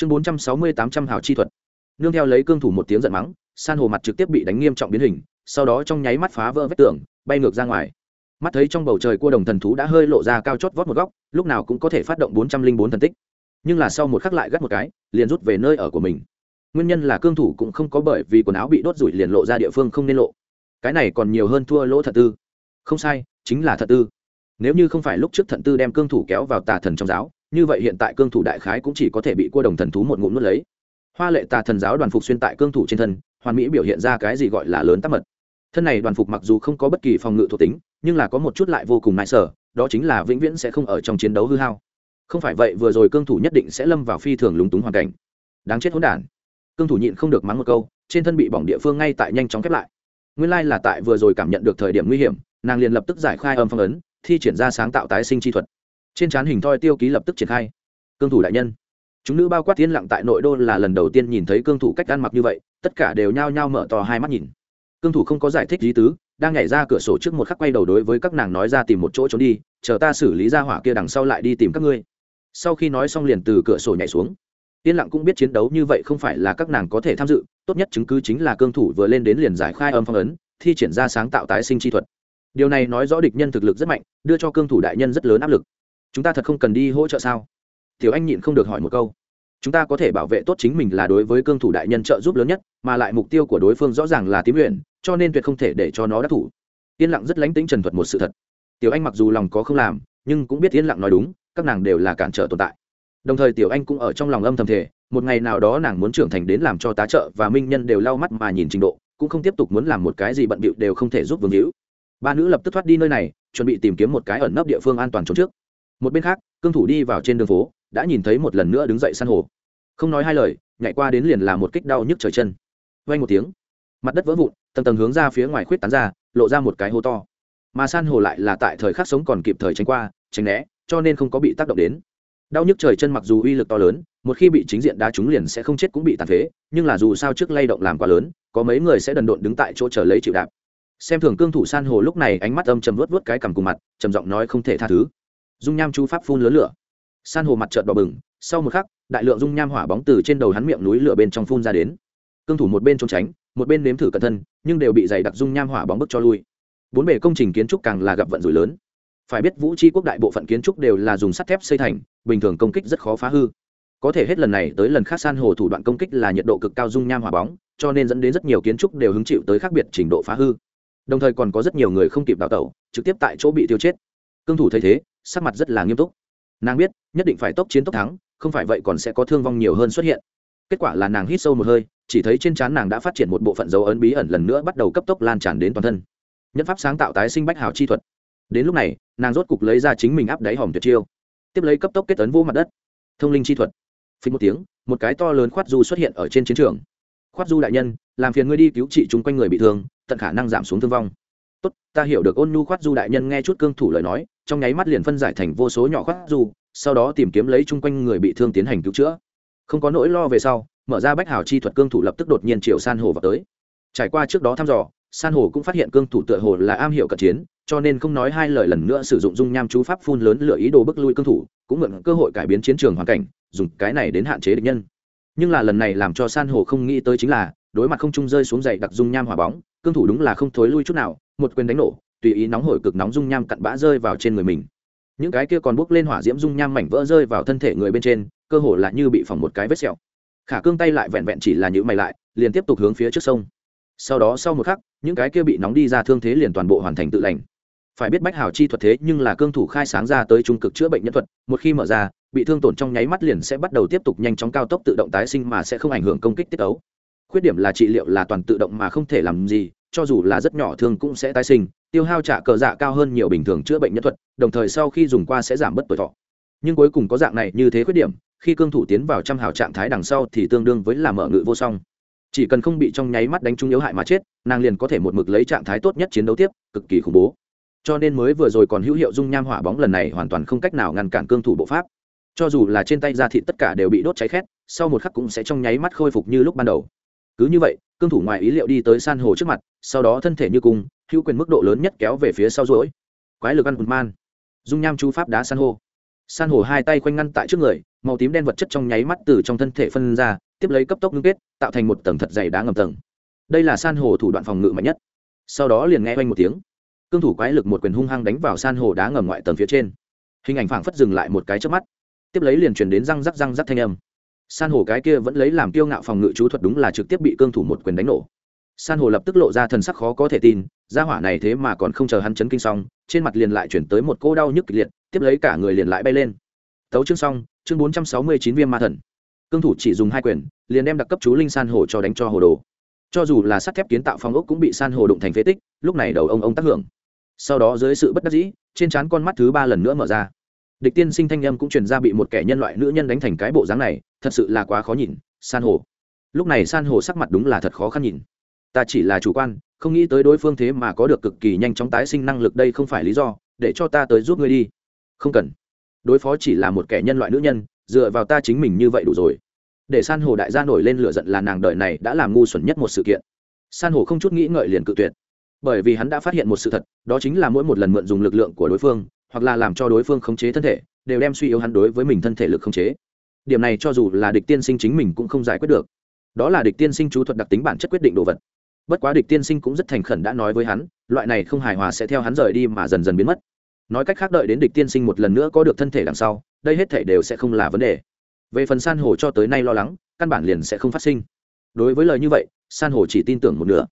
chương bốn trăm sáu mươi tám trăm hào chi thuật. Nương theo lấy cương thủ một tiếng giận mắng, san hồ mặt trực tiếp bị đánh nghiêm trọng biến hình, sau đó trong nháy mắt phá vỡ vách tường, bay ngược ra ngoài. Mắt thấy trong bầu trời cua đồng thần thú đã hơi lộ ra cao chót vót một góc, lúc nào cũng có thể phát động bốn trăm linh bốn thần tích. Nhưng là sau một khắc lại gắt một cái, liền rút về nơi ở của mình. Nguyên nhân là cương thủ cũng không có bởi vì quần áo bị đốt rủi liền lộ ra địa phương không nên lộ. Cái này còn nhiều hơn thua lỗ thật tư. Không sai, chính là thật tư. Nếu như không phải lúc trước thận tư đem cương thủ kéo vào tà thần trong giáo như vậy hiện tại cương thủ đại khái cũng chỉ có thể bị cua đồng thần thú một ngụm nuốt lấy. Hoa lệ tà thần giáo đoàn phục xuyên tại cương thủ trên thân, hoàn mỹ biểu hiện ra cái gì gọi là lớn tắc mật. Thân này đoàn phục mặc dù không có bất kỳ phòng ngự thuộc tính, nhưng là có một chút lại vô cùng nại sở đó chính là vĩnh viễn sẽ không ở trong chiến đấu hư hao. Không phải vậy, vừa rồi cương thủ nhất định sẽ lâm vào phi thường lúng túng hoàn cảnh. Đáng chết hỗn đản. Cương thủ nhịn không được mắng một câu, trên thân bị bỏng địa phương ngay tại nhanh chóng khép lại. Nguyên lai là tại vừa rồi cảm nhận được thời điểm nguy hiểm, nàng liền lập tức giải khai âm phong ấn, thi triển ra sáng tạo tái sinh chi thuật trên trán hình thoi tiêu ký lập tức triển khai. Cương thủ đại nhân. Chúng nữ bao quát tiên lặng tại nội đô là lần đầu tiên nhìn thấy cương thủ cách ăn mặc như vậy, tất cả đều nhao nhao mở to hai mắt nhìn. Cương thủ không có giải thích lý tứ, đang nhảy ra cửa sổ trước một khắc quay đầu đối với các nàng nói ra tìm một chỗ trốn đi, chờ ta xử lý ra hỏa kia đằng sau lại đi tìm các ngươi. Sau khi nói xong liền từ cửa sổ nhảy xuống. Yên lặng cũng biết chiến đấu như vậy không phải là các nàng có thể tham dự, tốt nhất chứng cứ chính là cương thủ vừa lên đến liền giải khai âm phong ấn, thi triển ra sáng tạo tái sinh chi thuật. Điều này nói rõ địch nhân thực lực rất mạnh, đưa cho cương thủ đại nhân rất lớn áp lực chúng ta thật không cần đi hỗ trợ sao? Tiểu anh nhịn không được hỏi một câu. Chúng ta có thể bảo vệ tốt chính mình là đối với cương thủ đại nhân trợ giúp lớn nhất, mà lại mục tiêu của đối phương rõ ràng là tím luyện, cho nên tuyệt không thể để cho nó đắc thủ. Yên lặng rất lánh tính trần thuật một sự thật. Tiểu anh mặc dù lòng có không làm, nhưng cũng biết yên lặng nói đúng, các nàng đều là cản trở tồn tại. Đồng thời tiểu anh cũng ở trong lòng âm thầm thể một ngày nào đó nàng muốn trưởng thành đến làm cho tá trợ và minh nhân đều lau mắt mà nhìn trình độ, cũng không tiếp tục muốn làm một cái gì bận bịu đều không thể giúp vương hữu. Ba nữ lập tức thoát đi nơi này, chuẩn bị tìm kiếm một cái ẩn nấp địa phương an toàn trốn trước một bên khác, cương thủ đi vào trên đường phố, đã nhìn thấy một lần nữa đứng dậy san hồ. Không nói hai lời, nhảy qua đến liền là một kích đau nhức trời chân. Vay một tiếng, mặt đất vỡ vụn, tầng tầng hướng ra phía ngoài khuyết tán ra, lộ ra một cái hố to. Mà san hồ lại là tại thời khắc sống còn kịp thời tránh qua, tránh né, cho nên không có bị tác động đến. Đau nhức trời chân mặc dù uy lực to lớn, một khi bị chính diện đá trúng liền sẽ không chết cũng bị tàn phế, nhưng là dù sao trước lay động làm quá lớn, có mấy người sẽ đần độn đứng tại chỗ chờ lấy chịu đạp. Xem thường cương thủ san hồ lúc này ánh mắt âm trầm vớt vớt cái cằm cùng mặt, trầm giọng nói không thể tha thứ dung nham chu pháp phun lớn lửa. San hồ mặt trợt đỏ bừng, sau một khắc, đại lượng dung nham hỏa bóng từ trên đầu hắn miệng núi lửa bên trong phun ra đến. Cương thủ một bên trốn tránh, một bên nếm thử cẩn thân, nhưng đều bị dày đặc dung nham hỏa bóng bức cho lui. Bốn bề công trình kiến trúc càng là gặp vận rủi lớn. Phải biết vũ tri quốc đại bộ phận kiến trúc đều là dùng sắt thép xây thành, bình thường công kích rất khó phá hư. Có thể hết lần này tới lần khác san hồ thủ đoạn công kích là nhiệt độ cực cao dung nham hỏa bóng, cho nên dẫn đến rất nhiều kiến trúc đều hứng chịu tới khác biệt trình độ phá hư. Đồng thời còn có rất nhiều người không kịp đào tẩu, trực tiếp tại chỗ bị tiêu chết. Cương thủ thấy thế sắc mặt rất là nghiêm túc. Nàng biết, nhất định phải tốc chiến tốc thắng, không phải vậy còn sẽ có thương vong nhiều hơn xuất hiện. Kết quả là nàng hít sâu một hơi, chỉ thấy trên trán nàng đã phát triển một bộ phận dấu ấn bí ẩn lần nữa bắt đầu cấp tốc lan tràn đến toàn thân. Nhân pháp sáng tạo tái sinh bách hào chi thuật. Đến lúc này, nàng rốt cục lấy ra chính mình áp đáy hòm tuyệt chiêu. Tiếp lấy cấp tốc kết ấn vô mặt đất. Thông linh chi thuật. Phí một tiếng, một cái to lớn khoát du xuất hiện ở trên chiến trường. Khoát du đại nhân, làm phiền ngươi đi cứu trị chung quanh người bị thương, tận khả năng giảm xuống thương vong tốt, ta hiểu được ôn nhu khoát du đại nhân nghe chút cương thủ lời nói, trong nháy mắt liền phân giải thành vô số nhỏ khoát du, sau đó tìm kiếm lấy chung quanh người bị thương tiến hành cứu chữa. Không có nỗi lo về sau, mở ra bách hào chi thuật cương thủ lập tức đột nhiên chiều san hồ vào tới. Trải qua trước đó thăm dò, san hồ cũng phát hiện cương thủ tựa hồ là am hiểu cận chiến, cho nên không nói hai lời lần nữa sử dụng dung nham chú pháp phun lớn lửa ý đồ bức lui cương thủ, cũng mượn cơ hội cải biến chiến trường hoàn cảnh, dùng cái này đến hạn chế địch nhân. Nhưng là lần này làm cho san hồ không nghĩ tới chính là đối mặt không trung rơi xuống dày đặc dung nham hỏa bóng, cương thủ đúng là không thối lui chút nào, một quyền đánh nổ, tùy ý nóng hổi cực nóng dung nham cặn bã rơi vào trên người mình. Những cái kia còn bốc lên hỏa diễm dung nham mảnh vỡ rơi vào thân thể người bên trên, cơ hồ là như bị phỏng một cái vết sẹo. Khả cương tay lại vẹn vẹn chỉ là những mày lại, liền tiếp tục hướng phía trước sông. Sau đó sau một khắc, những cái kia bị nóng đi ra thương thế liền toàn bộ hoàn thành tự lành. Phải biết bách hào chi thuật thế nhưng là cương thủ khai sáng ra tới trung cực chữa bệnh nhân thuật, một khi mở ra, bị thương tổn trong nháy mắt liền sẽ bắt đầu tiếp tục nhanh chóng cao tốc tự động tái sinh mà sẽ không ảnh hưởng công kích tiết ấu khuyết điểm là trị liệu là toàn tự động mà không thể làm gì, cho dù là rất nhỏ thương cũng sẽ tái sinh, tiêu hao trả cờ dạ cao hơn nhiều bình thường chữa bệnh nhân thuật, đồng thời sau khi dùng qua sẽ giảm bớt tuổi thọ. Nhưng cuối cùng có dạng này như thế khuyết điểm, khi cương thủ tiến vào trăm hào trạng thái đằng sau thì tương đương với làm mở ngự vô song. Chỉ cần không bị trong nháy mắt đánh trúng yếu hại mà chết, nàng liền có thể một mực lấy trạng thái tốt nhất chiến đấu tiếp, cực kỳ khủng bố. Cho nên mới vừa rồi còn hữu hiệu dung nham hỏa bóng lần này hoàn toàn không cách nào ngăn cản cương thủ bộ pháp. Cho dù là trên tay da thịt tất cả đều bị đốt cháy khét, sau một khắc cũng sẽ trong nháy mắt khôi phục như lúc ban đầu cứ như vậy, cương thủ ngoài ý liệu đi tới san hồ trước mặt, sau đó thân thể như cùng, hữu quyền mức độ lớn nhất kéo về phía sau rỗi quái lực ăn hùn man. Dung nham chú pháp đá san hô san hồ hai tay khoanh ngăn tại trước người, màu tím đen vật chất trong nháy mắt từ trong thân thể phân ra, tiếp lấy cấp tốc ngưng kết, tạo thành một tầng thật dày đá ngầm tầng. Đây là san hồ thủ đoạn phòng ngự mạnh nhất. Sau đó liền nghe oanh một tiếng. Cương thủ quái lực một quyền hung hăng đánh vào san hồ đá ngầm ngoại tầng phía trên. Hình ảnh phảng phất dừng lại một cái trước mắt. Tiếp lấy liền truyền đến răng rắc răng rắc thanh âm san hồ cái kia vẫn lấy làm kiêu ngạo phòng ngự chú thuật đúng là trực tiếp bị cương thủ một quyền đánh nổ. san hồ lập tức lộ ra thần sắc khó có thể tin ra hỏa này thế mà còn không chờ hắn chấn kinh xong, trên mặt liền lại chuyển tới một cô đau nhức kịch liệt, tiếp lấy cả người liền lại bay lên. Tấu chương xong, chương bốn trăm sáu mươi chín viêm ma thần. Cương thủ chỉ dùng hai quyền, liền đem đặc cấp chú linh san hồ cho đánh cho hồ đồ. Cho dù là sắt thép kiến tạo phong ốc cũng bị san hồ đụng thành phế tích, lúc này đầu ông ông tác hưởng. Sau đó dưới sự bất đắc dĩ, trên trán con mắt thứ ba lần nữa mở ra. Địch tiên sinh thanh âm cũng truyền ra bị một kẻ nhân loại nữ nhân đánh thành cái bộ dáng này thật sự là quá khó nhìn, san hồ lúc này san hồ sắc mặt đúng là thật khó khăn nhìn. Ta chỉ là chủ quan, không nghĩ tới đối phương thế mà có được cực kỳ nhanh chóng tái sinh năng lực, đây không phải lý do, để cho ta tới giúp ngươi đi. Không cần. Đối phó chỉ là một kẻ nhân loại nữ nhân, dựa vào ta chính mình như vậy đủ rồi. Để san hồ đại gia nổi lên lửa giận là nàng đợi này đã làm ngu xuẩn nhất một sự kiện. San hồ không chút nghĩ ngợi liền cự tuyệt. Bởi vì hắn đã phát hiện một sự thật, đó chính là mỗi một lần mượn dùng lực lượng của đối phương, hoặc là làm cho đối phương khống chế thân thể, đều đem suy yếu hắn đối với mình thân thể lực khống chế điểm này cho dù là địch tiên sinh chính mình cũng không giải quyết được. Đó là địch tiên sinh chú thuật đặc tính bản chất quyết định đồ vật. Bất quá địch tiên sinh cũng rất thành khẩn đã nói với hắn, loại này không hài hòa sẽ theo hắn rời đi mà dần dần biến mất. Nói cách khác đợi đến địch tiên sinh một lần nữa có được thân thể đằng sau, đây hết thể đều sẽ không là vấn đề. Về phần san hồ cho tới nay lo lắng, căn bản liền sẽ không phát sinh. Đối với lời như vậy, san hồ chỉ tin tưởng một nửa.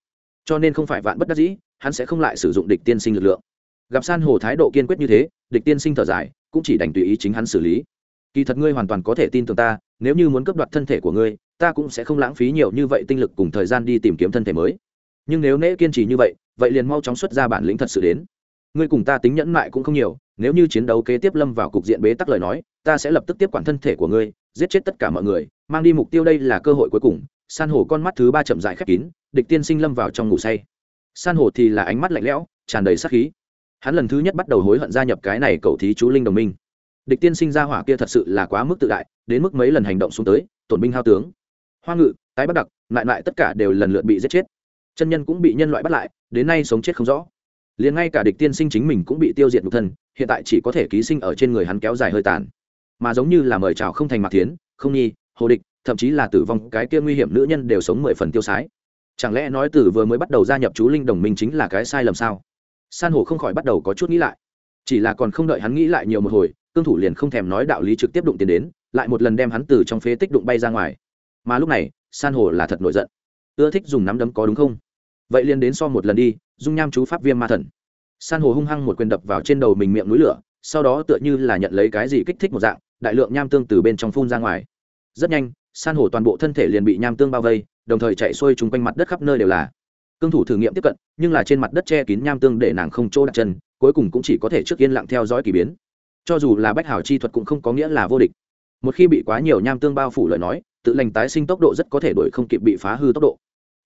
Cho nên không phải vạn bất đắc dĩ, hắn sẽ không lại sử dụng địch tiên sinh lực lượng. Gặp san hồ thái độ kiên quyết như thế, địch tiên sinh thở dài, cũng chỉ đành tùy ý chính hắn xử lý kỳ thật ngươi hoàn toàn có thể tin tưởng ta, nếu như muốn cấp đoạt thân thể của ngươi, ta cũng sẽ không lãng phí nhiều như vậy tinh lực cùng thời gian đi tìm kiếm thân thể mới. Nhưng nếu nễ kiên trì như vậy vậy liền mau chóng xuất ra bản lĩnh thật sự đến. Ngươi cùng ta tính nhẫn mại cũng không nhiều, nếu như chiến đấu kế tiếp lâm vào cục diện bế tắc lời nói, ta sẽ lập tức tiếp quản thân thể của ngươi, giết chết tất cả mọi người, mang đi mục tiêu đây là cơ hội cuối cùng. San hồ con mắt thứ ba chậm dại khép kín, địch tiên sinh lâm vào trong ngủ say. San hồ thì là ánh mắt lạnh lẽo, tràn đầy sắc khí. Hắn lần thứ nhất bắt đầu hối hận gia nhập cái này cầu thí chú linh đồng minh địch tiên sinh ra hỏa kia thật sự là quá mức tự đại, đến mức mấy lần hành động xuống tới, tổn binh hao tướng. Hoa ngự, tái bắt đặc, lại lại tất cả đều lần lượt bị giết chết. Chân nhân cũng bị nhân loại bắt lại, đến nay sống chết không rõ. Liền ngay cả địch tiên sinh chính mình cũng bị tiêu diệt nhục thân, hiện tại chỉ có thể ký sinh ở trên người hắn kéo dài hơi tàn. Mà giống như là mời chào không thành mạc tiến không nhi hồ địch, thậm chí là tử vong, cái kia nguy hiểm nữ nhân đều sống mười phần tiêu sái. Chẳng lẽ nói từ vừa mới bắt đầu gia nhập chú linh đồng minh chính là cái sai lầm sao? San hồ không khỏi bắt đầu có chút nghĩ lại. Chỉ là còn không đợi hắn nghĩ lại nhiều một hồi cương thủ liền không thèm nói đạo lý trực tiếp đụng tiền đến, lại một lần đem hắn từ trong phế tích đụng bay ra ngoài. Mà lúc này, san hồ là thật nổi giận. Ưa thích dùng nắm đấm có đúng không? Vậy liền đến so một lần đi, dung nham chú pháp viêm ma thần. San hồ hung hăng một quyền đập vào trên đầu mình miệng núi lửa, sau đó tựa như là nhận lấy cái gì kích thích một dạng, đại lượng nham tương từ bên trong phun ra ngoài. Rất nhanh, san hồ toàn bộ thân thể liền bị nham tương bao vây, đồng thời chạy xuôi chung quanh mặt đất khắp nơi đều là. Cương thủ thử nghiệm tiếp cận, nhưng là trên mặt đất che kín nham tương để nàng không chỗ đặt chân, cuối cùng cũng chỉ có thể trước yên lặng theo dõi k ỳ biến cho dù là bách hảo chi thuật cũng không có nghĩa là vô địch. Một khi bị quá nhiều nham tương bao phủ lời nói, tự lành tái sinh tốc độ rất có thể đổi không kịp bị phá hư tốc độ.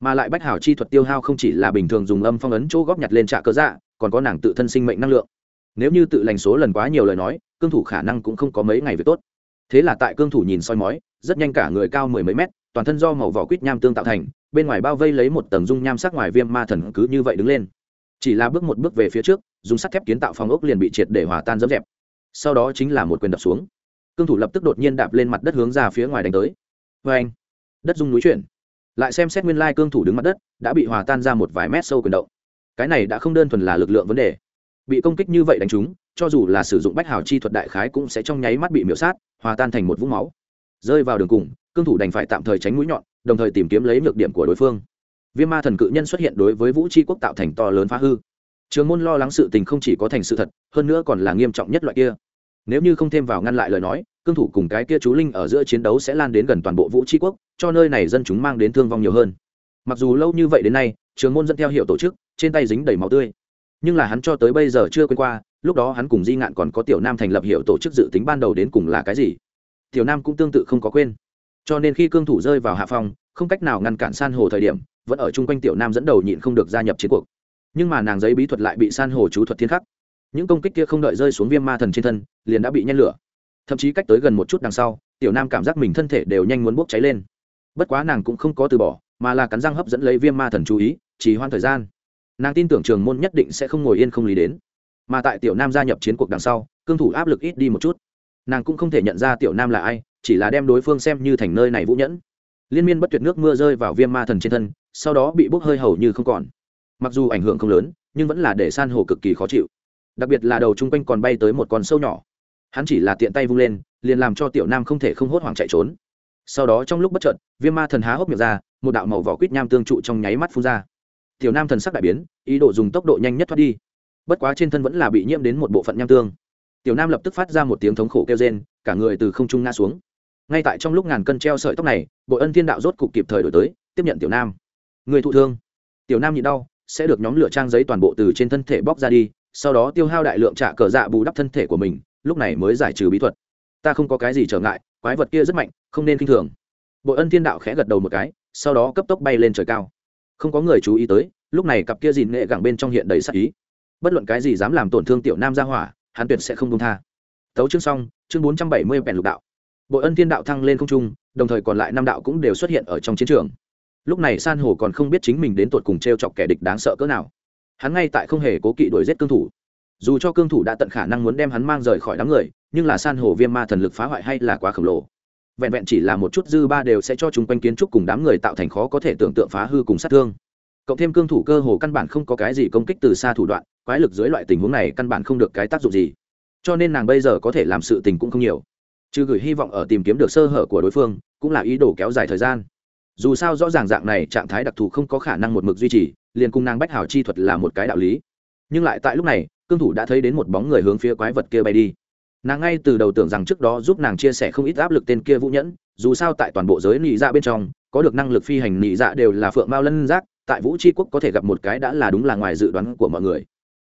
Mà lại bách hảo chi thuật tiêu hao không chỉ là bình thường dùng âm phong ấn chỗ góp nhặt lên trạ cơ dạ còn có nàng tự thân sinh mệnh năng lượng. Nếu như tự lành số lần quá nhiều lời nói, cương thủ khả năng cũng không có mấy ngày việc tốt. Thế là tại cương thủ nhìn soi mói, rất nhanh cả người cao mười mấy mét, toàn thân do màu vỏ quýt nham tương tạo thành, bên ngoài bao vây lấy một tầng dung nham sắc ngoài viêm ma thần cứ như vậy đứng lên. Chỉ là bước một bước về phía trước, dùng sắt thép kiến tạo phòng ốc liền bị triệt để hòa tan dấm dẹp sau đó chính là một quyền đập xuống. Cương thủ lập tức đột nhiên đạp lên mặt đất hướng ra phía ngoài đánh tới. Vê anh, đất dung núi chuyển. Lại xem xét nguyên lai cương thủ đứng mặt đất, đã bị hòa tan ra một vài mét sâu quyền động. Cái này đã không đơn thuần là lực lượng vấn đề. Bị công kích như vậy đánh trúng, cho dù là sử dụng bách hào chi thuật đại khái cũng sẽ trong nháy mắt bị miễu sát, hòa tan thành một vũng máu. Rơi vào đường cùng, cương thủ đành phải tạm thời tránh mũi nhọn, đồng thời tìm kiếm lấy nhược điểm của đối phương. Viêm ma thần cự nhân xuất hiện đối với vũ tri quốc tạo thành to lớn phá hư. Trường môn lo lắng sự tình không chỉ có thành sự thật, hơn nữa còn là nghiêm trọng nhất loại kia nếu như không thêm vào ngăn lại lời nói, cương thủ cùng cái kia chú linh ở giữa chiến đấu sẽ lan đến gần toàn bộ vũ tri quốc, cho nơi này dân chúng mang đến thương vong nhiều hơn. Mặc dù lâu như vậy đến nay, trường môn dẫn theo hiệu tổ chức, trên tay dính đầy máu tươi. Nhưng là hắn cho tới bây giờ chưa quên qua, lúc đó hắn cùng di ngạn còn có tiểu nam thành lập hiệu tổ chức dự tính ban đầu đến cùng là cái gì. Tiểu nam cũng tương tự không có quên. Cho nên khi cương thủ rơi vào hạ phòng không cách nào ngăn cản san hồ thời điểm, vẫn ở chung quanh tiểu nam dẫn đầu nhịn không được gia nhập chiến cuộc. Nhưng mà nàng giấy bí thuật lại bị san hồ chú thuật thiên khắc những công kích kia không đợi rơi xuống viêm ma thần trên thân, liền đã bị nhen lửa. Thậm chí cách tới gần một chút đằng sau, tiểu nam cảm giác mình thân thể đều nhanh muốn bốc cháy lên. Bất quá nàng cũng không có từ bỏ, mà là cắn răng hấp dẫn lấy viêm ma thần chú ý chỉ hoan thời gian. Nàng tin tưởng trường môn nhất định sẽ không ngồi yên không lý đến. Mà tại tiểu nam gia nhập chiến cuộc đằng sau, cương thủ áp lực ít đi một chút. Nàng cũng không thể nhận ra tiểu nam là ai, chỉ là đem đối phương xem như thành nơi này vũ nhẫn. Liên miên bất tuyệt nước mưa rơi vào viêm ma thần trên thân, sau đó bị bốc hơi hầu như không còn. Mặc dù ảnh hưởng không lớn, nhưng vẫn là để san hồ cực kỳ khó chịu đặc biệt là đầu chung quanh còn bay tới một con sâu nhỏ. Hắn chỉ là tiện tay vung lên, liền làm cho tiểu nam không thể không hốt hoảng chạy trốn. Sau đó trong lúc bất chợt, viêm ma thần há hốc miệng ra, một đạo màu vỏ quýt nham tương trụ trong nháy mắt phun ra. Tiểu nam thần sắc đại biến, ý đồ dùng tốc độ nhanh nhất thoát đi. Bất quá trên thân vẫn là bị nhiễm đến một bộ phận nham tương. Tiểu nam lập tức phát ra một tiếng thống khổ kêu rên, cả người từ không trung ngã xuống. Ngay tại trong lúc ngàn cân treo sợi tóc này, bộ ân thiên đạo rốt cục kịp thời đổi tới, tiếp nhận tiểu nam. Người thụ thương. Tiểu nam nhịn đau, sẽ được nhóm lửa trang giấy toàn bộ từ trên thân thể bóc ra đi sau đó tiêu hao đại lượng trả cờ dạ bù đắp thân thể của mình, lúc này mới giải trừ bí thuật. Ta không có cái gì trở ngại, quái vật kia rất mạnh, không nên k i n h thường. Bội ân thiên đạo khẽ gật đầu một cái, sau đó cấp tốc bay lên trời cao. Không có người chú ý tới, lúc này cặp kia dìn nghệ gẳng bên trong hiện đầy sắc ý. Bất luận cái gì dám làm tổn thương tiểu nam ra hỏa, hắn tuyệt sẽ không công tha. Tấu chương xong, chương bốn trăm bảy mươi vẹn lục đạo. Bội ân thiên đạo thăng lên không trung, đồng thời còn lại năm đạo cũng đều xuất hiện ở trong chiến trường. Lúc này san hồ còn không biết chính mình đến tột cùng t r e o chọc kẻ địch đáng sợ cỡ nào hắn ngay tại không hề cố kỵ đuổi giết cương thủ. Dù cho cương thủ đã tận khả năng muốn đem hắn mang rời khỏi đám người, nhưng là san hồ viêm ma thần lực phá hoại hay là quá khổng lồ. Vẹn vẹn chỉ là một chút dư ba đều sẽ cho chúng quanh kiến trúc cùng đám người tạo thành khó có thể tưởng tượng phá hư cùng sát thương. Cộng thêm cương thủ cơ hồ căn bản không có cái gì công kích từ xa thủ đoạn, quái lực dưới loại tình huống này căn bản không được cái tác dụng gì. Cho nên nàng bây giờ có thể làm sự tình cũng không nhiều. Chứ gửi hy vọng ở tìm kiếm được sơ hở của đối phương, cũng là ý đồ kéo dài thời gian. Dù sao rõ ràng dạng này trạng thái đặc thù không có khả năng một mực duy trì liền cung nàng bách hảo chi thuật là một cái đạo lý. Nhưng lại tại lúc này, cương thủ đã thấy đến một bóng người hướng phía quái vật kia bay đi. Nàng ngay từ đầu tưởng rằng trước đó giúp nàng chia sẻ không ít áp lực tên kia vũ nhẫn, dù sao tại toàn bộ giới nị dạ bên trong, có được năng lực phi hành nị dạ đều là phượng mao lân giác, tại vũ tri quốc có thể gặp một cái đã là đúng là ngoài dự đoán của mọi người.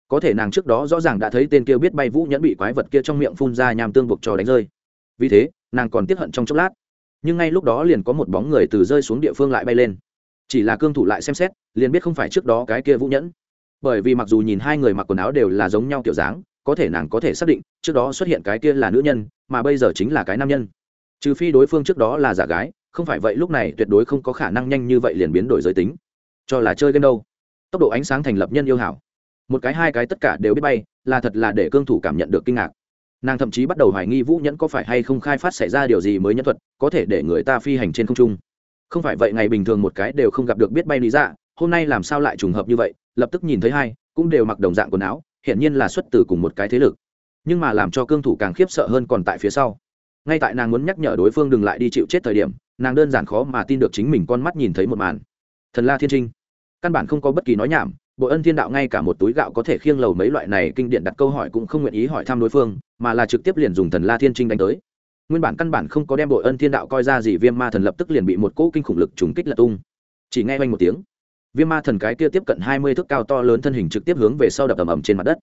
Có thể nàng trước đó rõ ràng đã thấy tên kia biết bay vũ nhẫn bị quái vật kia trong miệng phun ra nhàm tương buộc cho đánh rơi. Vì thế, nàng còn tiếp hận trong chốc lát. Nhưng ngay lúc đó liền có một bóng người từ rơi xuống địa phương lại bay lên chỉ là cương thủ lại xem xét, liền biết không phải trước đó cái kia vũ nhẫn. Bởi vì mặc dù nhìn hai người mặc quần áo đều là giống nhau kiểu dáng, có thể nàng có thể xác định, trước đó xuất hiện cái kia là nữ nhân, mà bây giờ chính là cái nam nhân. Trừ phi đối phương trước đó là giả gái, không phải vậy lúc này tuyệt đối không có khả năng nhanh như vậy liền biến đổi giới tính. Cho là chơi game đâu. Tốc độ ánh sáng thành lập nhân yêu hảo. Một cái hai cái tất cả đều biết bay, là thật là để cương thủ cảm nhận được kinh ngạc. Nàng thậm chí bắt đầu hoài nghi vũ nhẫn có phải hay không khai phát xảy ra điều gì mới nhân thuật, có thể để người ta phi hành trên không trung không phải vậy ngày bình thường một cái đều không gặp được biết bay lý dạ hôm nay làm sao lại trùng hợp như vậy, lập tức nhìn thấy hai, cũng đều mặc đồng dạng quần áo, hiển nhiên là xuất từ cùng một cái thế lực. Nhưng mà làm cho cương thủ càng khiếp sợ hơn còn tại phía sau. Ngay tại nàng muốn nhắc nhở đối phương đừng lại đi chịu chết thời điểm, nàng đơn giản khó mà tin được chính mình con mắt nhìn thấy một màn. Thần la thiên trinh. Căn bản không có bất kỳ nói nhảm, bộ ân thiên đạo ngay cả một túi gạo có thể khiêng lầu mấy loại này kinh điển đặt câu hỏi cũng không nguyện ý hỏi thăm đối phương, mà là trực tiếp liền dùng thần la thiên trinh đánh tới nguyên bản căn bản không có đem bội ân thiên đạo coi ra gì, viêm ma thần lập tức liền bị một cỗ kinh khủng lực trùng kích lật tung. Chỉ nghe oanh một tiếng, viêm ma thần cái kia tiếp cận hai mươi thước cao to lớn thân hình trực tiếp hướng về sau đập ầm ầm trên mặt đất.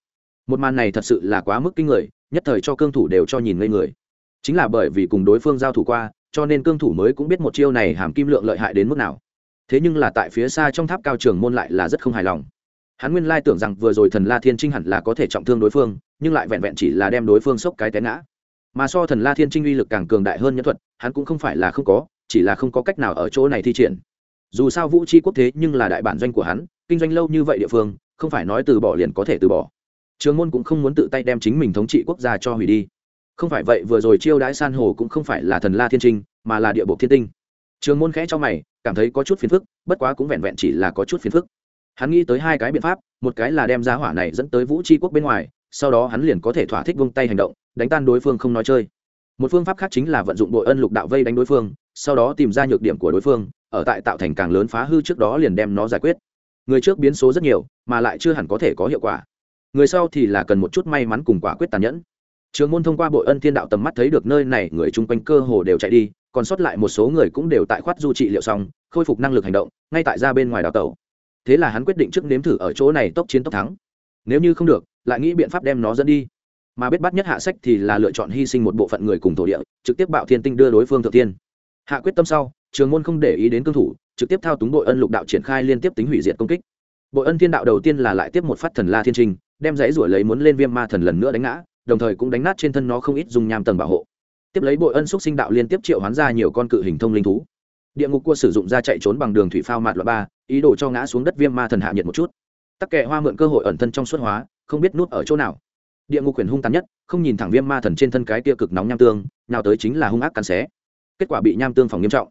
Một màn này thật sự là quá mức kinh người, nhất thời cho cương thủ đều cho nhìn ngây người. Chính là bởi vì cùng đối phương giao thủ qua, cho nên cương thủ mới cũng biết một chiêu này hàm kim lượng lợi hại đến mức nào. Thế nhưng là tại phía xa trong tháp cao trường môn lại là rất không hài lòng. Hắn nguyên lai tưởng rằng vừa rồi thần la thiên trinh hẳn là có thể trọng thương đối phương, nhưng lại vẹn vẹn chỉ là đem đối phương sốc cái té ngã mà so thần la thiên trinh uy lực càng cường đại hơn nhân thuật, hắn cũng không phải là không có, chỉ là không có cách nào ở chỗ này thi triển. Dù sao vũ c quốc thế nhưng là đại bản doanh của hắn, kinh doanh lâu như vậy địa phương, không phải nói từ bỏ liền có thể từ bỏ. Trường môn cũng không muốn tự tay đem chính mình thống trị quốc gia cho hủy đi. Không phải vậy, vừa rồi chiêu đãi san hồ cũng không phải là thần la thiên trinh, mà là địa bộ thiên tinh. Trường môn khẽ cho mày, cảm thấy có chút phiền phức, bất quá cũng vẹn vẹn chỉ là có chút phiền phức. Hắn nghĩ tới hai cái biện pháp, một cái là đem giá hỏa này dẫn tới vũ c quốc bên ngoài, sau đó hắn liền có thể thỏa thích vung tay hành động đánh tan đối phương không nói chơi. Một phương pháp khác chính là vận dụng đội ân lục đạo vây đánh đối phương, sau đó tìm ra nhược điểm của đối phương, ở tại tạo thành càng lớn phá hư trước đó liền đem nó giải quyết. Người trước biến số rất nhiều, mà lại chưa hẳn có thể có hiệu quả. Người sau thì là cần một chút may mắn cùng quả quyết tàn nhẫn. Trường môn thông qua bội ân thiên đạo tầm mắt thấy được nơi này, người chung quanh cơ hồ đều chạy đi, còn sót lại một số người cũng đều tại khoát du trị liệu xong, khôi phục năng lực hành động, ngay tại ra bên ngoài đào tẩu. Thế là hắn quyết định trước nếm thử ở chỗ này tốc chiến tốc thắng. Nếu như không được, lại nghĩ biện pháp đem nó dẫn đi mà biết bắt nhất hạ sách thì là lựa chọn hy sinh một bộ phận người cùng thổ địa trực tiếp bạo thiên tinh đưa đối phương thượng tiên hạ quyết tâm sau trường môn không để ý đến cương thủ trực tiếp thao túng đội ân lục đạo triển khai liên tiếp tính hủy diệt công kích. Bội ân thiên đạo đầu tiên là lại tiếp một phát thần la thiên trình, đem giấy ruổi lấy muốn lên viêm ma thần lần nữa đánh ngã đồng thời cũng đánh nát trên thân nó không ít dùng nham tầng bảo hộ. Tiếp lấy bội ân xúc sinh đạo liên tiếp triệu hoán ra nhiều con cự hình thông linh thú. Địa ngục cua sử dụng ra chạy trốn bằng đường thủy phao mạt loại ba ý đồ cho ngã xuống đất viêm ma thần hạ nhiệt một chút. Tắc kệ hoa mượn cơ hội ẩn thân trong xuất hóa không biết nút ở chỗ nào địa ngục quyền hung tàn nhất, không nhìn thẳng viêm ma thần trên thân cái tia cực nóng nham tương, nào tới chính là hung ác cắn xé. Kết quả bị nham tương phòng nghiêm trọng.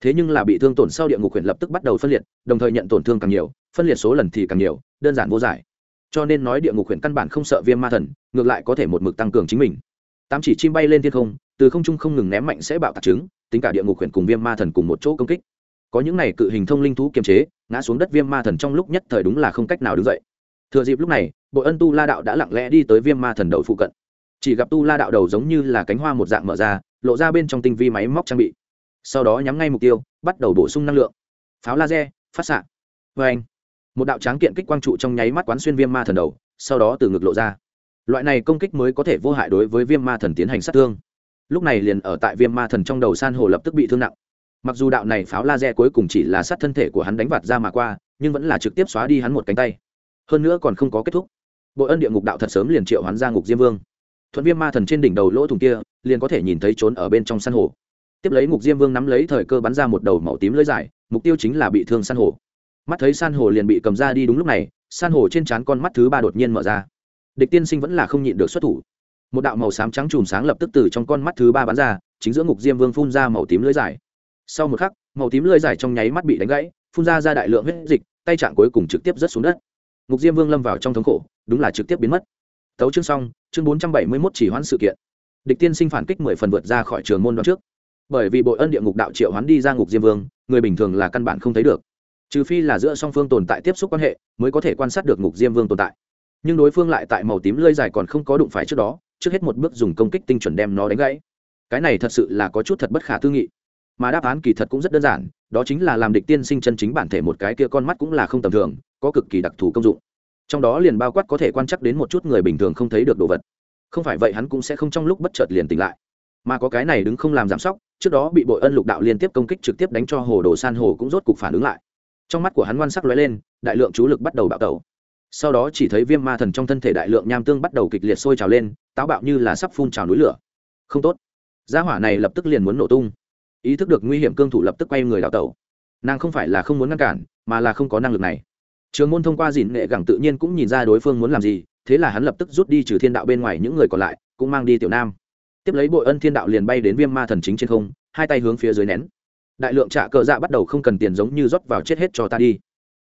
Thế nhưng là bị thương tổn sau địa ngục quyền lập tức bắt đầu phân liệt, đồng thời nhận tổn thương càng nhiều, phân liệt số lần thì càng nhiều, đơn giản vô giải. Cho nên nói địa ngục quyền căn bản không sợ viêm ma thần, ngược lại có thể một mực tăng cường chính mình. Tám chỉ chim bay lên thiên không, từ không trung không ngừng ném mạnh sẽ bạo tạc trứng, tính cả địa ngục quyền cùng viêm ma thần cùng một chỗ công kích. Có những này cự hình thông linh thú kiềm chế, ngã xuống đất viêm ma thần trong lúc nhất thời đúng là không cách nào đứng dậy thừa dịp lúc này bộ ân tu la đạo đã lặng lẽ đi tới viêm ma thần đầu phụ cận. Chỉ gặp tu la đạo đầu giống như là cánh hoa một dạng mở ra, lộ ra bên trong tinh vi máy móc trang bị. Sau đó nhắm ngay mục tiêu, bắt đầu bổ sung năng lượng. Pháo laser, phát xạ. Vê anh, một đạo tráng kiện kích quang trụ trong nháy mắt quán xuyên viêm ma thần đầu, sau đó từ ngực lộ ra. Loại này công kích mới có thể vô hại đối với viêm ma thần tiến hành sát thương. Lúc này liền ở tại viêm ma thần trong đầu san hồ lập tức bị thương nặng. Mặc dù đạo này pháo laser cuối cùng chỉ là sát thân thể của hắn đánh vạt ra mà qua, nhưng vẫn là trực tiếp xóa đi hắn một cánh tay hơn nữa còn không có kết thúc. Bội ân địa ngục đạo thật sớm liền triệu hoán ra ngục diêm vương. Thuận viêm ma thần trên đỉnh đầu lỗ thùng kia, liền có thể nhìn thấy trốn ở bên trong san hồ. Tiếp lấy ngục diêm vương nắm lấy thời cơ bắn ra một đầu màu tím lưới dài, mục tiêu chính là bị thương san hồ. Mắt thấy san hồ liền bị cầm ra đi đúng lúc này, san hồ trên trán con mắt thứ ba đột nhiên mở ra. Địch tiên sinh vẫn là không nhịn được xuất thủ. Một đạo màu xám trắng chùm sáng lập tức từ trong con mắt thứ ba bắn ra, chính giữa ngục diêm vương phun ra màu tím lưới dài. Sau một khắc, màu tím lưới dài trong nháy mắt bị đánh gãy, phun ra ra đại lượng huyết dịch, tay trạng cuối cùng trực tiếp rớt xuống đất ngục diêm vương lâm vào trong thống khổ, đúng là trực tiếp biến mất. Tấu chương xong, chương bốn trăm bảy mươi mốt chỉ hoãn sự kiện. Địch tiên sinh phản kích mười phần vượt ra khỏi trường môn đoạn trước. Bởi vì bội ân địa ngục đạo triệu hoán đi ra ngục diêm vương, người bình thường là căn bản không thấy được. Trừ phi là giữa song phương tồn tại tiếp xúc quan hệ, mới có thể quan sát được ngục diêm vương tồn tại. Nhưng đối phương lại tại màu tím lơi dài còn không có đụng phải trước đó, trước hết một bước dùng công kích tinh chuẩn đem nó đánh gãy. Cái này thật sự là có chút thật bất khả tư nghị mà đáp án kỳ thật cũng rất đơn giản, đó chính là làm địch tiên sinh chân chính bản thể một cái kia con mắt cũng là không tầm thường, có cực kỳ đặc thù công dụng. Trong đó liền bao quát có thể quan chắc đến một chút người bình thường không thấy được đồ vật. Không phải vậy hắn cũng sẽ không trong lúc bất chợt liền tỉnh lại. Mà có cái này đứng không làm giảm sóc, trước đó bị bội ân lục đạo liên tiếp công kích trực tiếp đánh cho hồ đồ san hồ cũng rốt cục phản ứng lại. Trong mắt của hắn ngoan sắc lóe lên, đại lượng chú lực bắt đầu bạo tẩu. Sau đó chỉ thấy viêm ma thần trong thân thể đại lượng nham tương bắt đầu kịch liệt sôi trào lên, táo bạo như là sắp phun trào núi lửa. Không tốt. Gia hỏa này lập tức liền muốn nổ tung ý thức được nguy hiểm cương thủ lập tức quay người đào tẩu. Nàng không phải là không muốn ngăn cản, mà là không có năng lực này. Trường môn thông qua dìn nghệ gẳng tự nhiên cũng nhìn ra đối phương muốn làm gì, thế là hắn lập tức rút đi trừ thiên đạo bên ngoài những người còn lại, cũng mang đi tiểu nam. Tiếp lấy bội ân thiên đạo liền bay đến viêm ma thần chính trên không, hai tay hướng phía dưới nén. Đại lượng trạ cờ dạ bắt đầu không cần tiền giống như rót vào chết hết cho ta đi.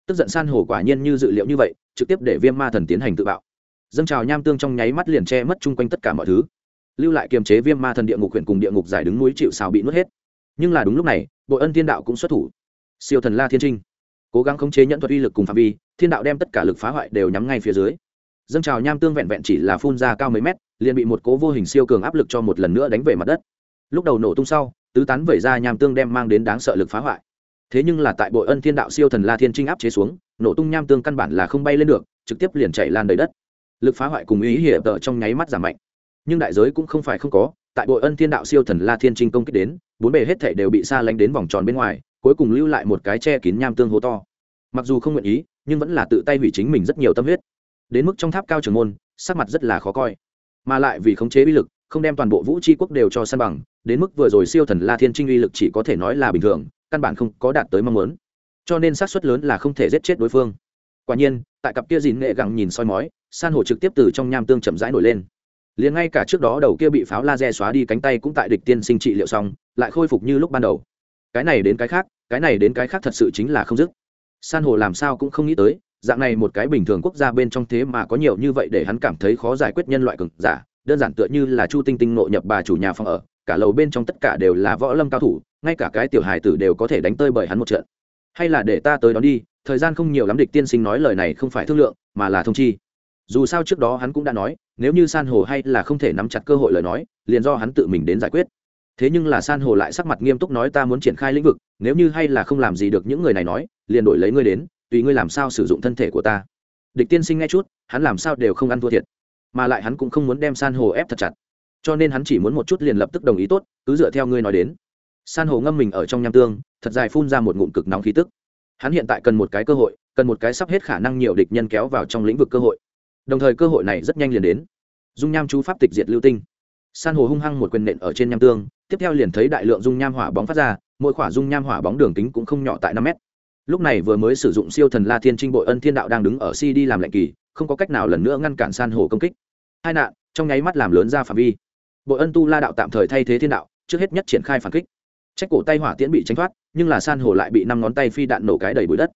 Tức giận san hổ quả nhiên như dự liệu như vậy, trực tiếp để viêm ma thần tiến hành tự bạo. Dâng trào nham tương trong nháy mắt liền che mất chung quanh tất cả mọi thứ. Lưu lại kiềm chế viêm ma thần địa ngục huyện cùng địa ngục giải đứng núi chịu xào bị nuốt hết nhưng là đúng lúc này, bội ân thiên đạo cũng xuất thủ. Siêu thần la thiên trinh. Cố gắng khống chế nhận thuật uy lực cùng phạm vi, thiên đạo đem tất cả lực phá hoại đều nhắm ngay phía dưới. Dâng trào nham tương vẹn vẹn chỉ là phun ra cao mấy mét, liền bị một cố vô hình siêu cường áp lực cho một lần nữa đánh về mặt đất. Lúc đầu nổ tung sau, tứ tán vẩy ra nham tương đem mang đến đáng sợ lực phá hoại. Thế nhưng là tại bội ân thiên đạo siêu thần la thiên trinh áp chế xuống, nổ tung nham tương căn bản là không bay lên được, trực tiếp liền chạy lan đầy đất. Lực phá hoại cùng ý hiểm tợ trong nháy mắt giảm mạnh. Nhưng đại giới cũng không phải không có tại bội ân thiên đạo siêu thần la thiên trinh công kích đến, bốn bề hết thể đều bị xa lánh đến vòng tròn bên ngoài, cuối cùng lưu lại một cái che kín nham tương hố to. Mặc dù không nguyện ý, nhưng vẫn là tự tay hủy chính mình rất nhiều tâm huyết. Đến mức trong tháp cao trường môn, sắc mặt rất là khó coi. Mà lại vì khống chế uy lực, không đem toàn bộ vũ tri quốc đều cho săn bằng, đến mức vừa rồi siêu thần la thiên trinh uy lực chỉ có thể nói là bình thường, căn bản không có đạt tới mong muốn. Cho nên xác suất lớn là không thể giết chết đối phương. Quả nhiên, tại cặp kia dìn nghệ gẳng nhìn soi mói, san hổ trực tiếp từ trong nham tương chậm rãi nổi lên liền ngay cả trước đó đầu kia bị pháo laser xóa đi cánh tay cũng tại địch tiên sinh trị liệu xong, lại khôi phục như lúc ban đầu. Cái này đến cái khác, cái này đến cái khác thật sự chính là không dứt. San hồ làm sao cũng không nghĩ tới, dạng này một cái bình thường quốc gia bên trong thế mà có nhiều như vậy để hắn cảm thấy khó giải quyết nhân loại cực giả, đơn giản tựa như là chu tinh tinh nội nhập bà chủ nhà phòng ở, cả lầu bên trong tất cả đều là võ lâm cao thủ, ngay cả cái tiểu hài tử đều có thể đánh tơi bởi hắn một trận. Hay là để ta tới đón đi, thời gian không nhiều lắm địch tiên sinh nói lời này không phải thương lượng, mà là thông chi. Dù sao trước đó hắn cũng đã nói nếu như san hồ hay là không thể nắm chặt cơ hội lời nói, liền do hắn tự mình đến giải quyết. Thế nhưng là san hồ lại sắc mặt nghiêm túc nói ta muốn triển khai lĩnh vực, nếu như hay là không làm gì được những người này nói, liền đổi lấy ngươi đến, tùy ngươi làm sao sử dụng thân thể của ta. Địch tiên sinh nghe chút, hắn làm sao đều không ăn thua thiệt, mà lại hắn cũng không muốn đem san hồ ép thật chặt. Cho nên hắn chỉ muốn một chút liền lập tức đồng ý tốt, cứ dựa theo ngươi nói đến. San hồ ngâm mình ở trong nham tương, thật dài phun ra một ngụm cực nóng khí tức. Hắn hiện tại cần một cái cơ hội, cần một cái sắp hết khả năng nhiều địch nhân kéo vào trong lĩnh vực cơ hội đồng thời cơ hội này rất nhanh liền đến. Dung nham chú pháp tịch diệt lưu tinh. San hồ hung hăng một quyền nện ở trên nham tương, tiếp theo liền thấy đại lượng dung nham hỏa bóng phát ra, mỗi khỏa dung nham hỏa bóng đường kính cũng không nhỏ tại năm mét. Lúc này vừa mới sử dụng siêu thần la thiên trinh bội ân thiên đạo đang đứng ở si đi làm lệnh kỳ, không có cách nào lần nữa ngăn cản san hồ công kích. Hai nạn, trong nháy mắt làm lớn ra phạm vi. Bội ân tu la đạo tạm thời thay thế thiên đạo, trước hết nhất triển khai phản kích. Trách cổ tay hỏa tiễn bị tránh thoát, nhưng là san hồ lại bị năm ngón tay phi đạn nổ cái đầy bụi đất.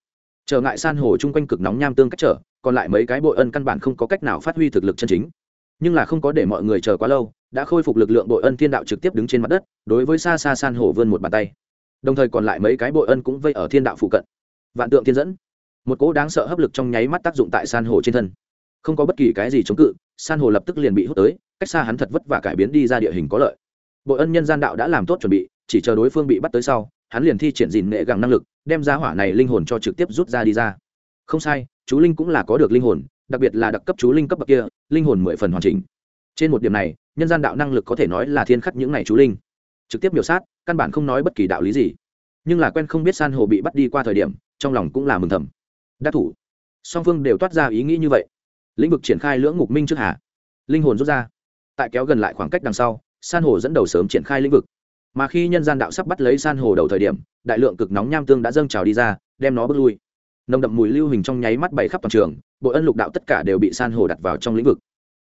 Trở ngại san hồ chung quanh cực nóng nham tương cách trở còn lại mấy cái bội ân căn bản không có cách nào phát huy thực lực chân chính. Nhưng là không có để mọi người chờ quá lâu, đã khôi phục lực lượng bội ân thiên đạo trực tiếp đứng trên mặt đất, đối với xa xa san hồ vươn một bàn tay. Đồng thời còn lại mấy cái bội ân cũng vây ở thiên đạo phụ cận. Vạn tượng thiên dẫn. Một cỗ đáng sợ hấp lực trong nháy mắt tác dụng tại san hồ trên thân. Không có bất kỳ cái gì chống cự, san hồ lập tức liền bị hút tới, cách xa hắn thật vất vả cải biến đi ra địa hình có lợi. Bội ân nhân gian đạo đã làm tốt chuẩn bị, chỉ chờ đối phương bị bắt tới sau, hắn liền thi triển dìn nghệ gẳng năng lực, đem ra hỏa này linh hồn cho trực tiếp rút ra đi ra không sai chú linh cũng là có được linh hồn đặc biệt là đặc cấp chú linh cấp bậc kia linh hồn mười phần hoàn chỉnh. Trên một điểm này nhân gian đạo năng lực có thể nói là thiên khắc những này chú linh. Trực tiếp biểu sát căn bản không nói bất kỳ đạo lý gì. Nhưng là quen không biết san hồ bị bắt đi qua thời điểm trong lòng cũng là mừng thầm. Đắc thủ. Song phương đều toát ra ý nghĩ như vậy. Lĩnh vực triển khai lưỡng ngục minh trước hà, linh hồn rút ra. Tại kéo gần lại khoảng cách đằng sau san hồ dẫn đầu sớm triển khai lĩnh vực. Mà khi nhân gian đạo sắp bắt lấy san hồ đầu thời điểm đại lượng cực nóng nham tương đã dâng trào đi ra đem nó bước lui nồng đậm mùi lưu hình trong nháy mắt bày khắp toàn trường bộ ân lục đạo tất cả đều bị san hồ đặt vào trong lĩnh vực.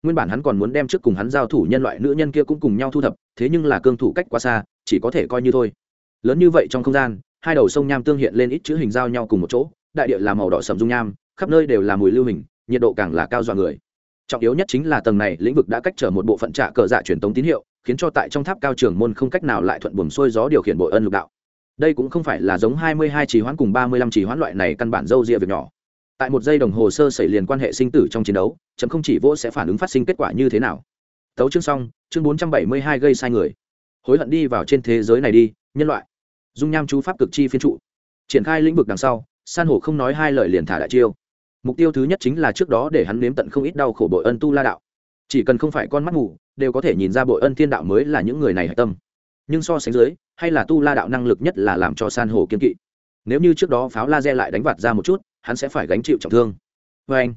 Nguyên bản hắn còn muốn đem trước cùng hắn giao thủ nhân loại nữ nhân kia cũng cùng nhau thu thập, thế nhưng là cương thủ cách quá xa, chỉ có thể coi như thôi. Lớn như vậy trong không gian, hai đầu sông nham tương hiện lên ít chữ hình giao nhau cùng một chỗ, đại địa là màu đỏ sầm dung nham, khắp nơi đều là mùi lưu hình, nhiệt độ càng là cao dọa người. Trọng yếu nhất chính là tầng này lĩnh vực đã cách trở một bộ phận trạ cờ dạ truyền tống tín hiệu, khiến cho tại trong tháp cao trường môn không cách nào lại thuận buồm xuôi gió điều khiển bội ân lục đạo đây cũng không phải là giống hai mươi hai trì hoãn cùng ba mươi lăm trì hoãn loại này căn bản dâu ria việc nhỏ. Tại một giây đồng hồ sơ xảy liền quan hệ sinh tử trong chiến đấu, chấm không chỉ vô sẽ phản ứng phát sinh kết quả như thế nào. Tấu chương xong, chương bốn trăm bảy mươi hai gây sai người. Hối hận đi vào trên thế giới này đi, nhân loại. Dung nham chú pháp cực chi phiên trụ. Triển khai lĩnh vực đằng sau, san hổ không nói hai lời liền thả đại chiêu. Mục tiêu thứ nhất chính là trước đó để hắn nếm tận không ít đau khổ bội ân tu la đạo. Chỉ cần không phải con mắt mù, đều có thể nhìn ra bội ân thiên đạo mới là những người này hạch tâm. Nhưng so sánh dưới hay là tu la đạo năng lực nhất là làm cho san hồ kiên kỵ. Nếu như trước đó pháo laser lại đánh vặt ra một chút, hắn sẽ phải gánh chịu trọng thương. Vê anh,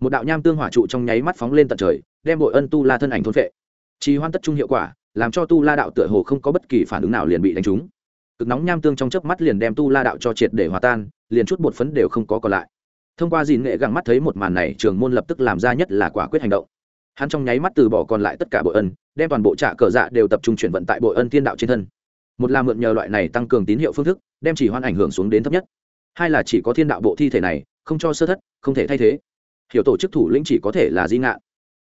một đạo nham tương hỏa trụ trong nháy mắt phóng lên tận trời, đem bội ân tu la thân ảnh thôn vệ trì hoan tất trung hiệu quả, làm cho tu la đạo tựa hồ không có bất kỳ phản ứng nào liền bị đánh trúng. Cực nóng nham tương trong chớp mắt liền đem tu la đạo cho triệt để hòa tan, liền chút bột phấn đều không có còn lại. Thông qua dìn nghệ găng mắt thấy một màn này, trường môn lập tức làm ra nhất là quả quyết hành động. Hắn trong nháy mắt từ bỏ còn lại tất cả bội ân, đem toàn bộ trạ cờ dạ đều tập trung chuyển vận tại bội ân thiên đạo trên thân một là mượn nhờ loại này tăng cường tín hiệu phương thức, đem chỉ hoan ảnh hưởng xuống đến thấp nhất. Hai là chỉ có thiên đạo bộ thi thể này, không cho sơ thất, không thể thay thế. Hiểu tổ chức thủ lĩnh chỉ có thể là di ngạn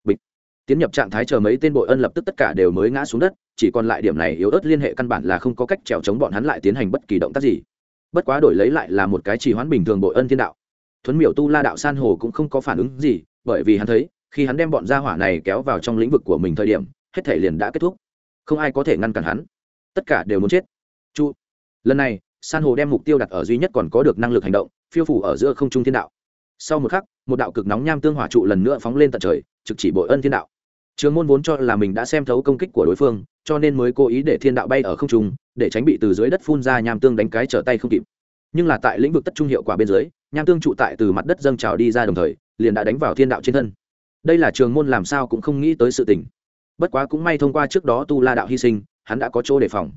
bịch. Tiến nhập trạng thái chờ mấy tên bội ân lập tức tất cả đều mới ngã xuống đất, chỉ còn lại điểm này yếu ớt liên hệ căn bản là không có cách trèo chống bọn hắn lại tiến hành bất kỳ động tác gì. Bất quá đổi lấy lại là một cái chỉ hoán bình thường bội ân thiên đạo. Thuấn miểu tu la đạo san hồ cũng không có phản ứng gì, bởi vì hắn thấy, khi hắn đem bọn gia hỏa này kéo vào trong lĩnh vực của mình thời điểm, hết thể liền đã kết thúc. Không ai có thể ngăn cản hắn tất cả đều muốn chết. Chu, lần này, san hồ đem mục tiêu đặt ở duy nhất còn có được năng lực hành động, phiêu phủ ở giữa không trung thiên đạo. Sau một khắc, một đạo cực nóng nham tương hỏa trụ lần nữa phóng lên tận trời, trực chỉ bội ân thiên đạo. Trường môn vốn cho là mình đã xem thấu công kích của đối phương, cho nên mới cố ý để thiên đạo bay ở không trung, để tránh bị từ dưới đất phun ra nham tương đánh cái trở tay không kịp. Nhưng là tại lĩnh vực tất trung hiệu quả bên dưới, nham tương trụ tại từ mặt đất dâng trào đi ra đồng thời, liền đã đánh vào thiên đạo trên thân. Đây là trường môn làm sao cũng không nghĩ tới sự tình. Bất quá cũng may thông qua trước đó tu la đạo hy sinh hắn đã có chỗ đề phòng.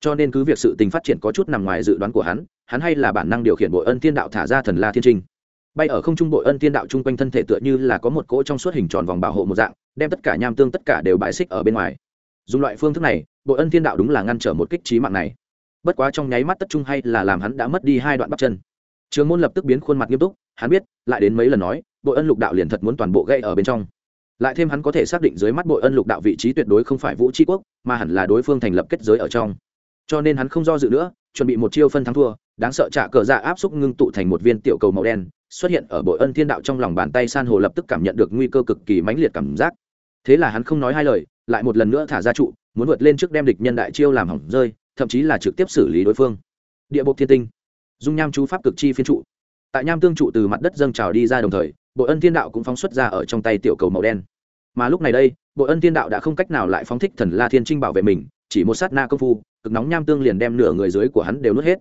Cho nên cứ việc sự tình phát triển có chút nằm ngoài dự đoán của hắn hắn hay là bản năng điều khiển bội ân thiên đạo thả ra thần la thiên trinh. Bay ở không trung bội ân thiên đạo chung quanh thân thể tựa như là có một cỗ trong suốt hình tròn vòng bảo hộ một dạng, đem tất cả nham tương tất cả đều bãi xích ở bên ngoài. Dùng loại phương thức này, bội ân thiên đạo đúng là ngăn trở một kích trí mạng này. Bất quá trong nháy mắt tất trung hay là làm hắn đã mất đi hai đoạn bắp chân. Trường môn lập tức biến khuôn mặt nghiêm túc, hắn biết, lại đến mấy lần nói, bội ân lục đạo liền thật muốn toàn bộ gây ở bên trong lại thêm hắn có thể xác định dưới mắt bội ân lục đạo vị trí tuyệt đối không phải vũ tri quốc, mà hẳn là đối phương thành lập kết giới ở trong. Cho nên hắn không do dự nữa, chuẩn bị một chiêu phân thắng thua, đáng sợ trả cờ dạ áp xúc ngưng tụ thành một viên tiểu cầu màu đen, xuất hiện ở bội ân thiên đạo trong lòng bàn tay san hồ lập tức cảm nhận được nguy cơ cực kỳ mãnh liệt cảm giác. Thế là hắn không nói hai lời, lại một lần nữa thả ra trụ, muốn vượt lên trước đem địch nhân đại chiêu làm hỏng rơi, thậm chí là trực tiếp xử lý đối phương. Địa bộ thiên tinh, dung nham chú pháp cực chi phiên trụ. Tại nham tương trụ từ mặt đất dâng trào đi ra đồng thời bội ân thiên đạo cũng phóng xuất ra ở trong tay tiểu cầu màu đen. Mà lúc này đây, bội ân thiên đạo đã không cách nào lại phóng thích thần la thiên trinh bảo vệ mình, chỉ một sát na công phu, cực nóng nham tương liền đem nửa người dưới của hắn đều nuốt hết.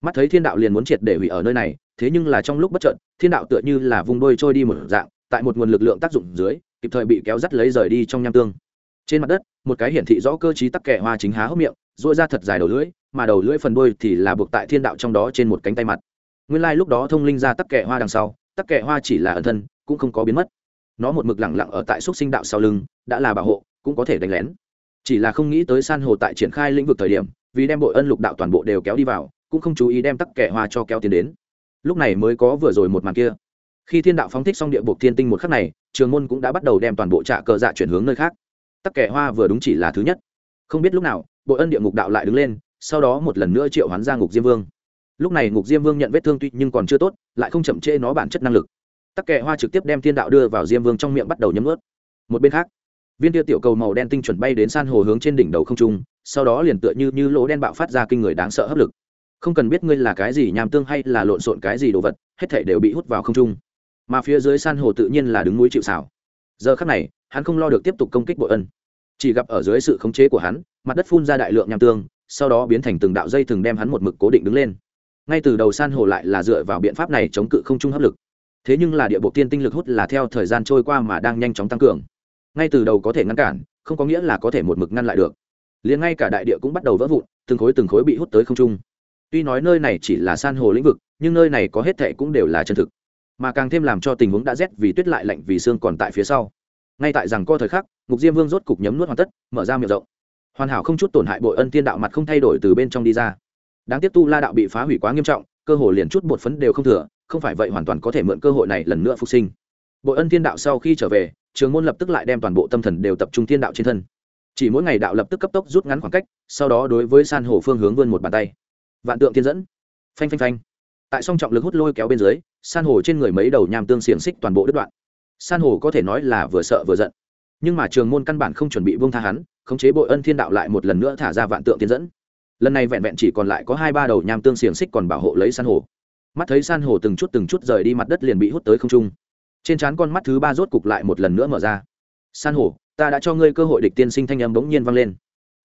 Mắt thấy thiên đạo liền muốn triệt để hủy ở nơi này, thế nhưng là trong lúc bất trợn thiên đạo tựa như là vùng đôi trôi đi một dạng, tại một nguồn lực lượng tác dụng dưới, kịp thời bị kéo dắt lấy rời đi trong nham tương. Trên mặt đất, một cái hiển thị rõ cơ chí tắc kẻ hoa chính há hốc miệng dội ra thật dài đầu lưỡi, mà đầu lưỡi phần đôi thì là buộc tại thiên đạo trong đó trên một cánh tay mặt. Nguyên lai、like、lúc đó thông linh ra tắc kẻ hoa đằng sau tắc kẻ hoa chỉ là ẩn thân, cũng không có biến mất. Nó một mực lẳng lặng ở tại xúc sinh đạo sau lưng, đã là bảo hộ, cũng có thể đánh lén. Chỉ là không nghĩ tới san hồ tại triển khai lĩnh vực thời điểm, vì đem bội ân lục đạo toàn bộ đều kéo đi vào, cũng không chú ý đem tắc kẻ hoa cho kéo tiến đến. Lúc này mới có vừa rồi một màn kia. Khi thiên đạo phóng thích xong địa buộc thiên tinh một khắc này, trường môn cũng đã bắt đầu đem toàn bộ trạ cờ dạ chuyển hướng nơi khác. Tắc kẻ hoa vừa đúng chỉ là thứ nhất. Không biết lúc nào, bội ân địa ngục đạo lại đứng lên, sau đó một lần nữa triệu hoán ra ngục diêm vương lúc này ngục diêm vương nhận vết thương tuy nhưng còn chưa tốt, lại không chậm trễ nó bản chất năng lực. Tắc kẻ hoa trực tiếp đem thiên đạo đưa vào diêm vương trong miệng bắt đầu nhấm ướt một bên khác, viên tia tiểu cầu màu đen tinh chuẩn bay đến san hồ hướng trên đỉnh đầu không trung, sau đó liền tựa như như lỗ đen bạo phát ra kinh người đáng sợ hấp lực. Không cần biết ngươi là cái gì nhàm tương hay là lộn xộn cái gì đồ vật, hết thể đều bị hút vào không trung. Mà phía dưới san hồ tự nhiên là đứng núi chịu xảo giờ khắc này, hắn không lo được tiếp tục công kích bội ân. Chỉ gặp ở dưới sự khống chế của hắn, mặt đất phun ra đại lượng nham tương, sau đó biến thành từng đạo dây thường đem hắn một mực cố định đứng lên ngay từ đầu san hồ lại là dựa vào biện pháp này chống cự không trung hấp lực. Thế nhưng là địa bộ tiên tinh lực hút là theo thời gian trôi qua mà đang nhanh chóng tăng cường. Ngay từ đầu có thể ngăn cản, không có nghĩa là có thể một mực ngăn lại được. Liền ngay cả đại địa cũng bắt đầu vỡ vụn, từng khối từng khối bị hút tới không trung. Tuy nói nơi này chỉ là san hồ lĩnh vực, nhưng nơi này có hết thệ cũng đều là chân thực. Mà càng thêm làm cho tình huống đã rét vì tuyết lại lạnh vì xương còn tại phía sau. Ngay tại rằng co thời khắc ngục diêm vương rốt cục nhấm nuốt hoàn tất, mở ra miệng rộng. Hoàn hảo không chút tổn hại bội ân tiên đạo mặt không thay đổi từ bên trong đi ra đáng tiếc tu la đạo bị phá hủy quá nghiêm trọng, cơ hội liền chút bột phấn đều không thừa, không phải vậy hoàn toàn có thể mượn cơ hội này lần nữa phục sinh. Bội ân Thiên đạo sau khi trở về, trường môn lập tức lại đem toàn bộ tâm thần đều tập trung thiên đạo trên thân. Chỉ mỗi ngày đạo lập tức cấp tốc rút ngắn khoảng cách, sau đó đối với san hồ phương hướng vươn một bàn tay. Vạn tượng thiên dẫn. Phanh phanh phanh. Tại song trọng lực hút lôi kéo bên dưới, san hồ trên người mấy đầu nham tương xiềng xích toàn bộ đứt đoạn. San hồ có thể nói là vừa sợ vừa giận. Nhưng mà trường môn căn bản không chuẩn bị buông tha hắn, khống chế bội ân thiên đạo lại một lần nữa thả ra vạn tượng thiên dẫn lần này vẹn vẹn chỉ còn lại có hai ba đầu nham tương xiềng xích còn bảo hộ lấy san hồ. Mắt thấy san hồ từng chút từng chút rời đi mặt đất liền bị hút tới không trung. Trên trán con mắt thứ ba rốt cục lại một lần nữa mở ra. San hồ, ta đã cho ngươi cơ hội địch tiên sinh thanh âm bỗng nhiên vang lên.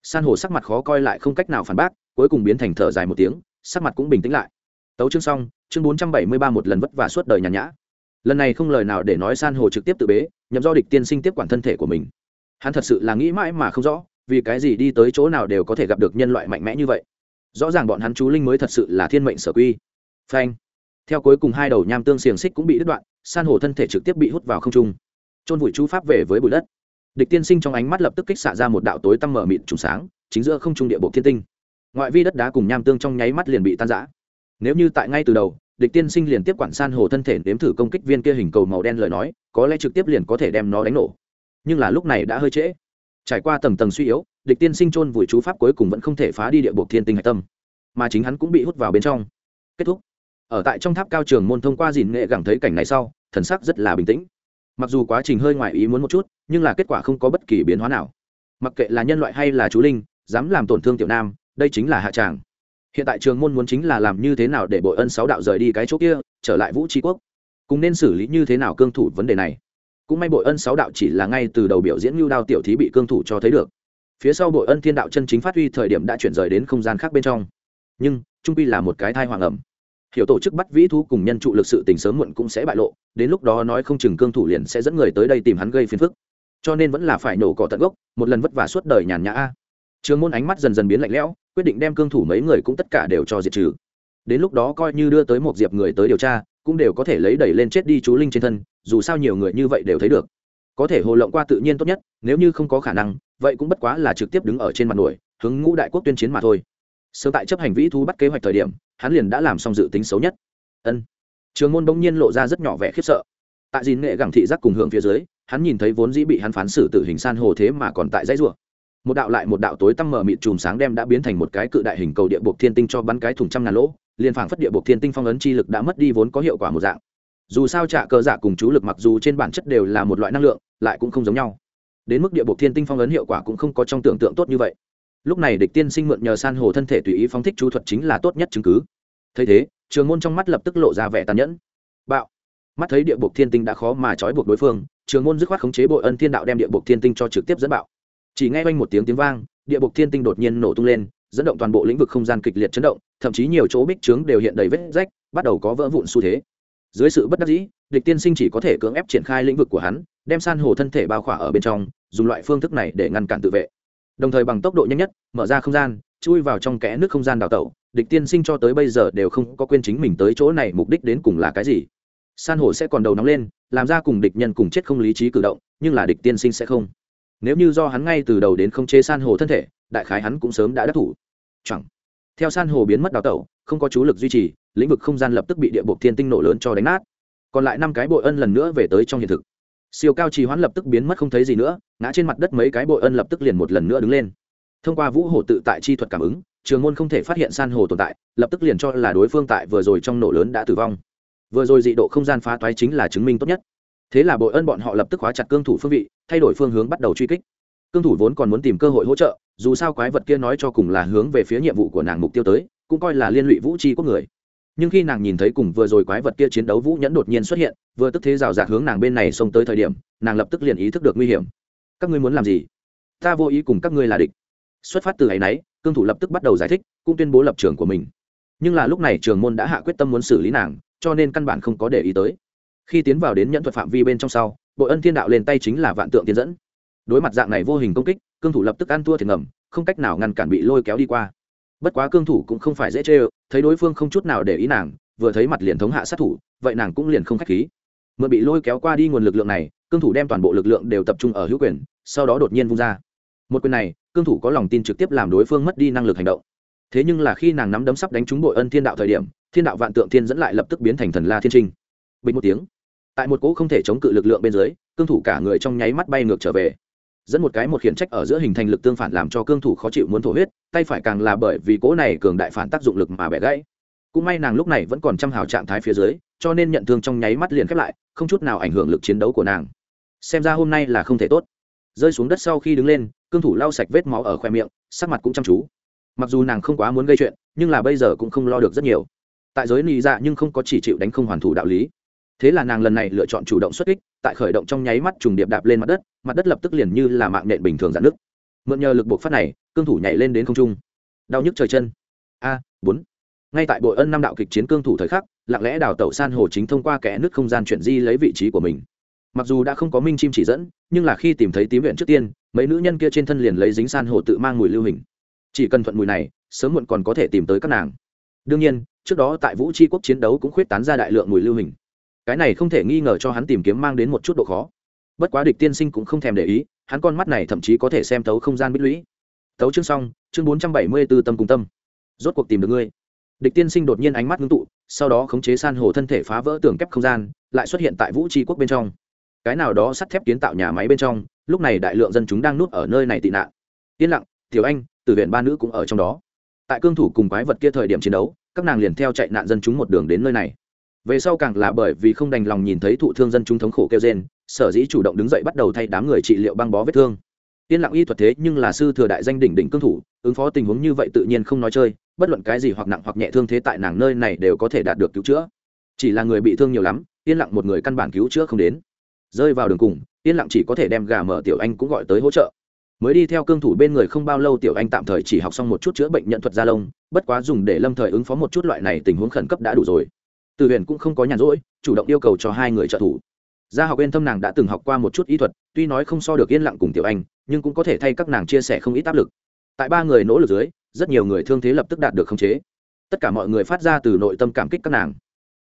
San hồ sắc mặt khó coi lại không cách nào phản bác, cuối cùng biến thành thở dài một tiếng, sắc mặt cũng bình tĩnh lại. Tấu chương xong, chương bốn trăm bảy mươi ba một lần vất vả suốt đời nhàn nhã. Lần này không lời nào để nói san hồ trực tiếp tự bế nhằm do địch tiên sinh tiếp quản thân thể của mình. Hắn thật sự là nghĩ mãi mà không rõ vì cái gì đi tới chỗ nào đều có thể gặp được nhân loại mạnh mẽ như vậy? Rõ ràng bọn hắn chú linh mới thật sự là thiên mệnh sở quy. Phanh. Theo cuối cùng hai đầu nham tương xiềng xích cũng bị đứt đoạn, san hồ thân thể trực tiếp bị hút vào không trung. Trôn vùi chú pháp về với bụi đất. Địch tiên sinh trong ánh mắt lập tức kích xạ ra một đạo tối tăm mở mịt trùng sáng, chính giữa không trung địa bộ thiên tinh. Ngoại vi đất đá cùng nham tương trong nháy mắt liền bị tan rã. Nếu như tại ngay từ đầu, địch tiên sinh liền tiếp quản san hồ thân thể nếm thử công kích viên kia hình cầu màu đen lời nói, có lẽ trực tiếp liền có thể đem nó đánh nổ. Nhưng là lúc này đã hơi trễ trải qua tầng tầng suy yếu, địch tiên sinh chôn vùi chú pháp cuối cùng vẫn không thể phá đi địa bộ thiên tinh hạch tâm. Mà chính hắn cũng bị hút vào bên trong. Kết thúc. Ở tại trong tháp cao trường môn thông qua dìn nghệ gẳng thấy cảnh này sau, thần sắc rất là bình tĩnh. Mặc dù quá trình hơi ngoài ý muốn một chút, nhưng là kết quả không có bất kỳ biến hóa nào. Mặc kệ là nhân loại hay là chú linh, dám làm tổn thương tiểu nam, đây chính là hạ tràng. Hiện tại trường môn muốn chính là làm như thế nào để bội ân sáu đạo rời đi cái chỗ kia, trở lại vũ tri quốc. Cùng nên xử lý như thế nào cương thủ vấn đề này? Cũng may bội ân sáu đạo chỉ là ngay từ đầu biểu diễn lưu đao tiểu thí bị cương thủ cho thấy được. Phía sau bội ân thiên đạo chân chính phát huy thời điểm đã chuyển rời đến không gian khác bên trong. Nhưng, trung pi là một cái thai hoàng ẩm. Hiểu tổ chức bắt vĩ thu cùng nhân trụ lực sự tình sớm muộn cũng sẽ bại lộ, đến lúc đó nói không chừng cương thủ liền sẽ dẫn người tới đây tìm hắn gây phiền phức. Cho nên vẫn là phải nổ cỏ tận gốc, một lần vất vả suốt đời nhàn nhã. A trường môn ánh mắt dần dần biến lạnh lẽo, quyết định đem cương thủ mấy người cũng tất cả đều cho diệt trừ. Đến lúc đó coi như đưa tới một diệp người tới điều tra, cũng đều có thể lấy đẩy lên chết đi chú linh trên thân dù sao nhiều người như vậy đều thấy được. Có thể hồ lộng qua tự nhiên tốt nhất, nếu như không có khả năng, vậy cũng bất quá là trực tiếp đứng ở trên mặt nổi, hướng ngũ đại quốc tuyên chiến mà thôi. Sớm tại chấp hành vĩ thu bắt kế hoạch thời điểm, hắn liền đã làm xong dự tính xấu nhất. Ân. Trường môn bỗng nhiên lộ ra rất nhỏ vẻ khiếp sợ. Tại dìn nghệ gẳng thị giác cùng hưởng phía dưới, hắn nhìn thấy vốn dĩ bị hắn phán xử tử hình san hồ thế mà còn tại dãy rùa một đạo lại một đạo tối tăm mở mịt chùm sáng đem đã biến thành một cái cự đại hình cầu địa buộc thiên tinh cho bắn cái thùng trăm ngàn lỗ, liền phảng phất địa buộc thiên tinh phong ấn chi lực đã mất đi vốn có hiệu quả một dạng dù sao trạ cờ giả cùng chú lực mặc dù trên bản chất đều là một loại năng lượng, lại cũng không giống nhau. Đến mức địa bộ thiên tinh phong ấn hiệu quả cũng không có trong tưởng tượng tốt như vậy. Lúc này địch tiên sinh mượn nhờ san hồ thân thể tùy ý phóng thích chú thuật chính là tốt nhất chứng cứ. Thấy thế, trường môn trong mắt lập tức lộ ra vẻ tàn nhẫn. Bạo. Mắt thấy địa bộ thiên tinh đã khó mà trói buộc đối phương, trường môn dứt khoát khống chế bội ân thiên đạo đem địa bộ thiên tinh cho trực tiếp dẫn bạo. Chỉ nghe quanh một tiếng tiếng vang, địa bộ thiên tinh đột nhiên nổ tung lên, dẫn động toàn bộ lĩnh vực không gian kịch liệt chấn động, thậm chí nhiều chỗ bích trướng đều hiện đầy vết rách, bắt đầu có vỡ vụn xu thế dưới sự bất đắc dĩ, địch tiên sinh chỉ có thể cưỡng ép triển khai lĩnh vực của hắn, đem san hồ thân thể bao khỏa ở bên trong, dùng loại phương thức này để ngăn cản tự vệ. Đồng thời bằng tốc độ nhanh nhất, mở ra không gian, chui vào trong kẽ nước không gian đào tẩu, địch tiên sinh cho tới bây giờ đều không có quên chính mình tới chỗ này mục đích đến cùng là cái gì. San hồ sẽ còn đầu nóng lên, làm ra cùng địch nhân cùng chết không lý trí cử động, nhưng là địch tiên sinh sẽ không. Nếu như do hắn ngay từ đầu đến không chế san hồ thân thể, đại khái hắn cũng sớm đã đắc thủ. Chẳng. Theo san hồ biến mất đào tẩu, không có chú lực duy trì lĩnh vực không gian lập tức bị địa bộ thiên tinh nổ lớn cho đánh nát. Còn lại năm cái bội ân lần nữa về tới trong hiện thực. Siêu cao trì hoãn lập tức biến mất không thấy gì nữa, ngã trên mặt đất mấy cái bội ân lập tức liền một lần nữa đứng lên. Thông qua vũ hổ tự tại chi thuật cảm ứng, trường môn không thể phát hiện san hồ tồn tại, lập tức liền cho là đối phương tại vừa rồi trong nổ lớn đã tử vong. Vừa rồi dị độ không gian phá toái chính là chứng minh tốt nhất. Thế là bội ân bọn họ lập tức khóa chặt cương thủ phương vị, thay đổi phương hướng bắt đầu truy kích. Cương thủ vốn còn muốn tìm cơ hội hỗ trợ, dù sao quái vật kia nói cho cùng là hướng về phía nhiệm vụ của nàng mục tiêu tới, cũng coi là liên lụy vũ chi quốc người nhưng khi nàng nhìn thấy cùng vừa rồi quái vật kia chiến đấu vũ nhẫn đột nhiên xuất hiện, vừa tức thế rào rạt hướng nàng bên này xông tới thời điểm, nàng lập tức liền ý thức được nguy hiểm. Các ngươi muốn làm gì? Ta vô ý cùng các ngươi là địch. Xuất phát từ ấ y n ấ y cương thủ lập tức bắt đầu giải thích, cũng tuyên bố lập trường của mình. Nhưng là lúc này trường môn đã hạ quyết tâm muốn xử lý nàng, cho nên căn bản không có để ý tới. Khi tiến vào đến nhẫn thuật phạm vi bên trong sau, bội ân thiên đạo lên tay chính là vạn tượng tiến dẫn. Đối mặt dạng này vô hình công kích, cương thủ lập tức ăn thua thiệt ngầm, không cách nào ngăn cản bị lôi kéo đi qua bất quá cương thủ cũng không phải dễ chê ơ thấy đối phương không chút nào để ý nàng, vừa thấy mặt liền thống hạ sát thủ, vậy nàng cũng liền không k h á c h khí. Mượn bị lôi kéo qua đi nguồn lực lượng này, cương thủ đem toàn bộ lực lượng đều tập trung ở hữu quyền, sau đó đột nhiên vung ra. Một quyền này, cương thủ có lòng tin trực tiếp làm đối phương mất đi năng lực hành động. Thế nhưng là khi nàng nắm đấm sắp đánh trúng bội ân thiên đạo thời điểm, thiên đạo vạn tượng thiên dẫn lại lập tức biến thành thần la thiên trinh. Bình một tiếng, tại một cỗ không thể chống cự lực lượng bên dưới, cương thủ cả người trong nháy mắt bay ngược trở về dẫn một cái một khiển trách ở giữa hình thành lực tương phản làm cho cương thủ khó chịu muốn thổ huyết, tay phải càng là bởi vì cỗ này cường đại phản tác dụng lực mà bẻ gãy. Cũng may nàng lúc này vẫn còn chăm hào trạng thái phía dưới, cho nên nhận thương trong nháy mắt liền khép lại, không chút nào ảnh hưởng lực chiến đấu của nàng. Xem ra hôm nay là không thể tốt. Rơi xuống đất sau khi đứng lên, cương thủ lau sạch vết máu ở khoe miệng, sắc mặt cũng chăm chú. Mặc dù nàng không quá muốn gây chuyện, nhưng là bây giờ cũng không lo được rất nhiều. Tại giới nị dạ nhưng không có chỉ chịu đánh không hoàn thủ đạo lý thế là nàng lần này lựa chọn chủ động xuất kích, tại khởi động trong nháy mắt trùng điệp đạp lên mặt đất mặt đất lập tức liền như là mạng nện bình thường dạn nước mượn nhờ lực buộc phát này, cương thủ nhảy lên đến không trung. Đau nhức trời chân. A, bốn. Ngay tại bội ân năm đạo kịch chiến cương thủ thời khắc, lặng lẽ đào tẩu san hồ chính thông qua kẽ nước không gian chuyển di lấy vị trí của mình. Mặc dù đã không có minh chim chỉ dẫn, nhưng là khi tìm thấy tím viện trước tiên, mấy nữ nhân kia trên thân liền lấy dính san hồ tự mang mùi lưu hình. Chỉ cần thuận mùi này, sớm muộn còn có thể tìm tới các nàng. Đương nhiên, trước đó tại vũ tri quốc chiến đấu cũng khuyết tán ra đại lượng mùi lưu hình cái này không thể nghi ngờ cho hắn tìm kiếm mang đến một chút độ khó. Bất quá địch tiên sinh cũng không thèm để ý, hắn con mắt này thậm chí có thể xem tấu không gian bích lũy. Tấu chương xong, chương bốn trăm bảy mươi b ố tâm cùng tâm. Rốt cuộc tìm được ngươi. Địch tiên sinh đột nhiên ánh mắt ngưng tụ, sau đó khống chế san hồ thân thể phá vỡ tường kép không gian, lại xuất hiện tại vũ tri quốc bên trong. Cái nào đó sắt thép kiến tạo nhà máy bên trong, lúc này đại lượng dân chúng đang nuốt ở nơi này tị nạn. Yên lặng, tiểu anh từ huyện ba nữ cũng ở trong đó. Tại cương thủ cùng quái vật kia thời điểm chiến đấu, các nàng liền theo chạy nạn dân chúng một đường đến nơi này về sau càng là bởi vì không đành lòng nhìn thấy thụ thương dân chúng thống khổ kêu trên sở dĩ chủ động đứng dậy bắt đầu thay đám người trị liệu băng bó vết thương. Yên lặng y thuật thế nhưng là sư thừa đại danh đỉnh đỉnh cương thủ, ứng phó tình huống như vậy tự nhiên không nói chơi, bất luận cái gì hoặc nặng hoặc nhẹ thương thế tại nàng nơi này đều có thể đạt được cứu chữa. Chỉ là người bị thương nhiều lắm, yên lặng một người căn bản cứu chữa không đến. Rơi vào đường cùng, yên lặng chỉ có thể đem gà mở tiểu anh cũng gọi tới hỗ trợ. Mới đi theo cương thủ bên người không bao lâu tiểu anh tạm thời chỉ học xong một chút chữa bệnh nhận thuật da lông, bất quá dùng để lâm thời ứng phó một chút loại này tình huống khẩn cấp đã đủ rồi từ huyền cũng không có nhàn rỗi, chủ động yêu cầu cho hai người trợ thủ. Gia học yên thâm nàng đã từng học qua một chút ý thuật, tuy nói không so được yên lặng cùng tiểu anh, nhưng cũng có thể thay các nàng chia sẻ không ít áp lực. Tại ba người nỗ lực dưới, rất nhiều người thương thế lập tức đạt được khống chế. Tất cả mọi người phát ra từ nội tâm cảm kích các nàng.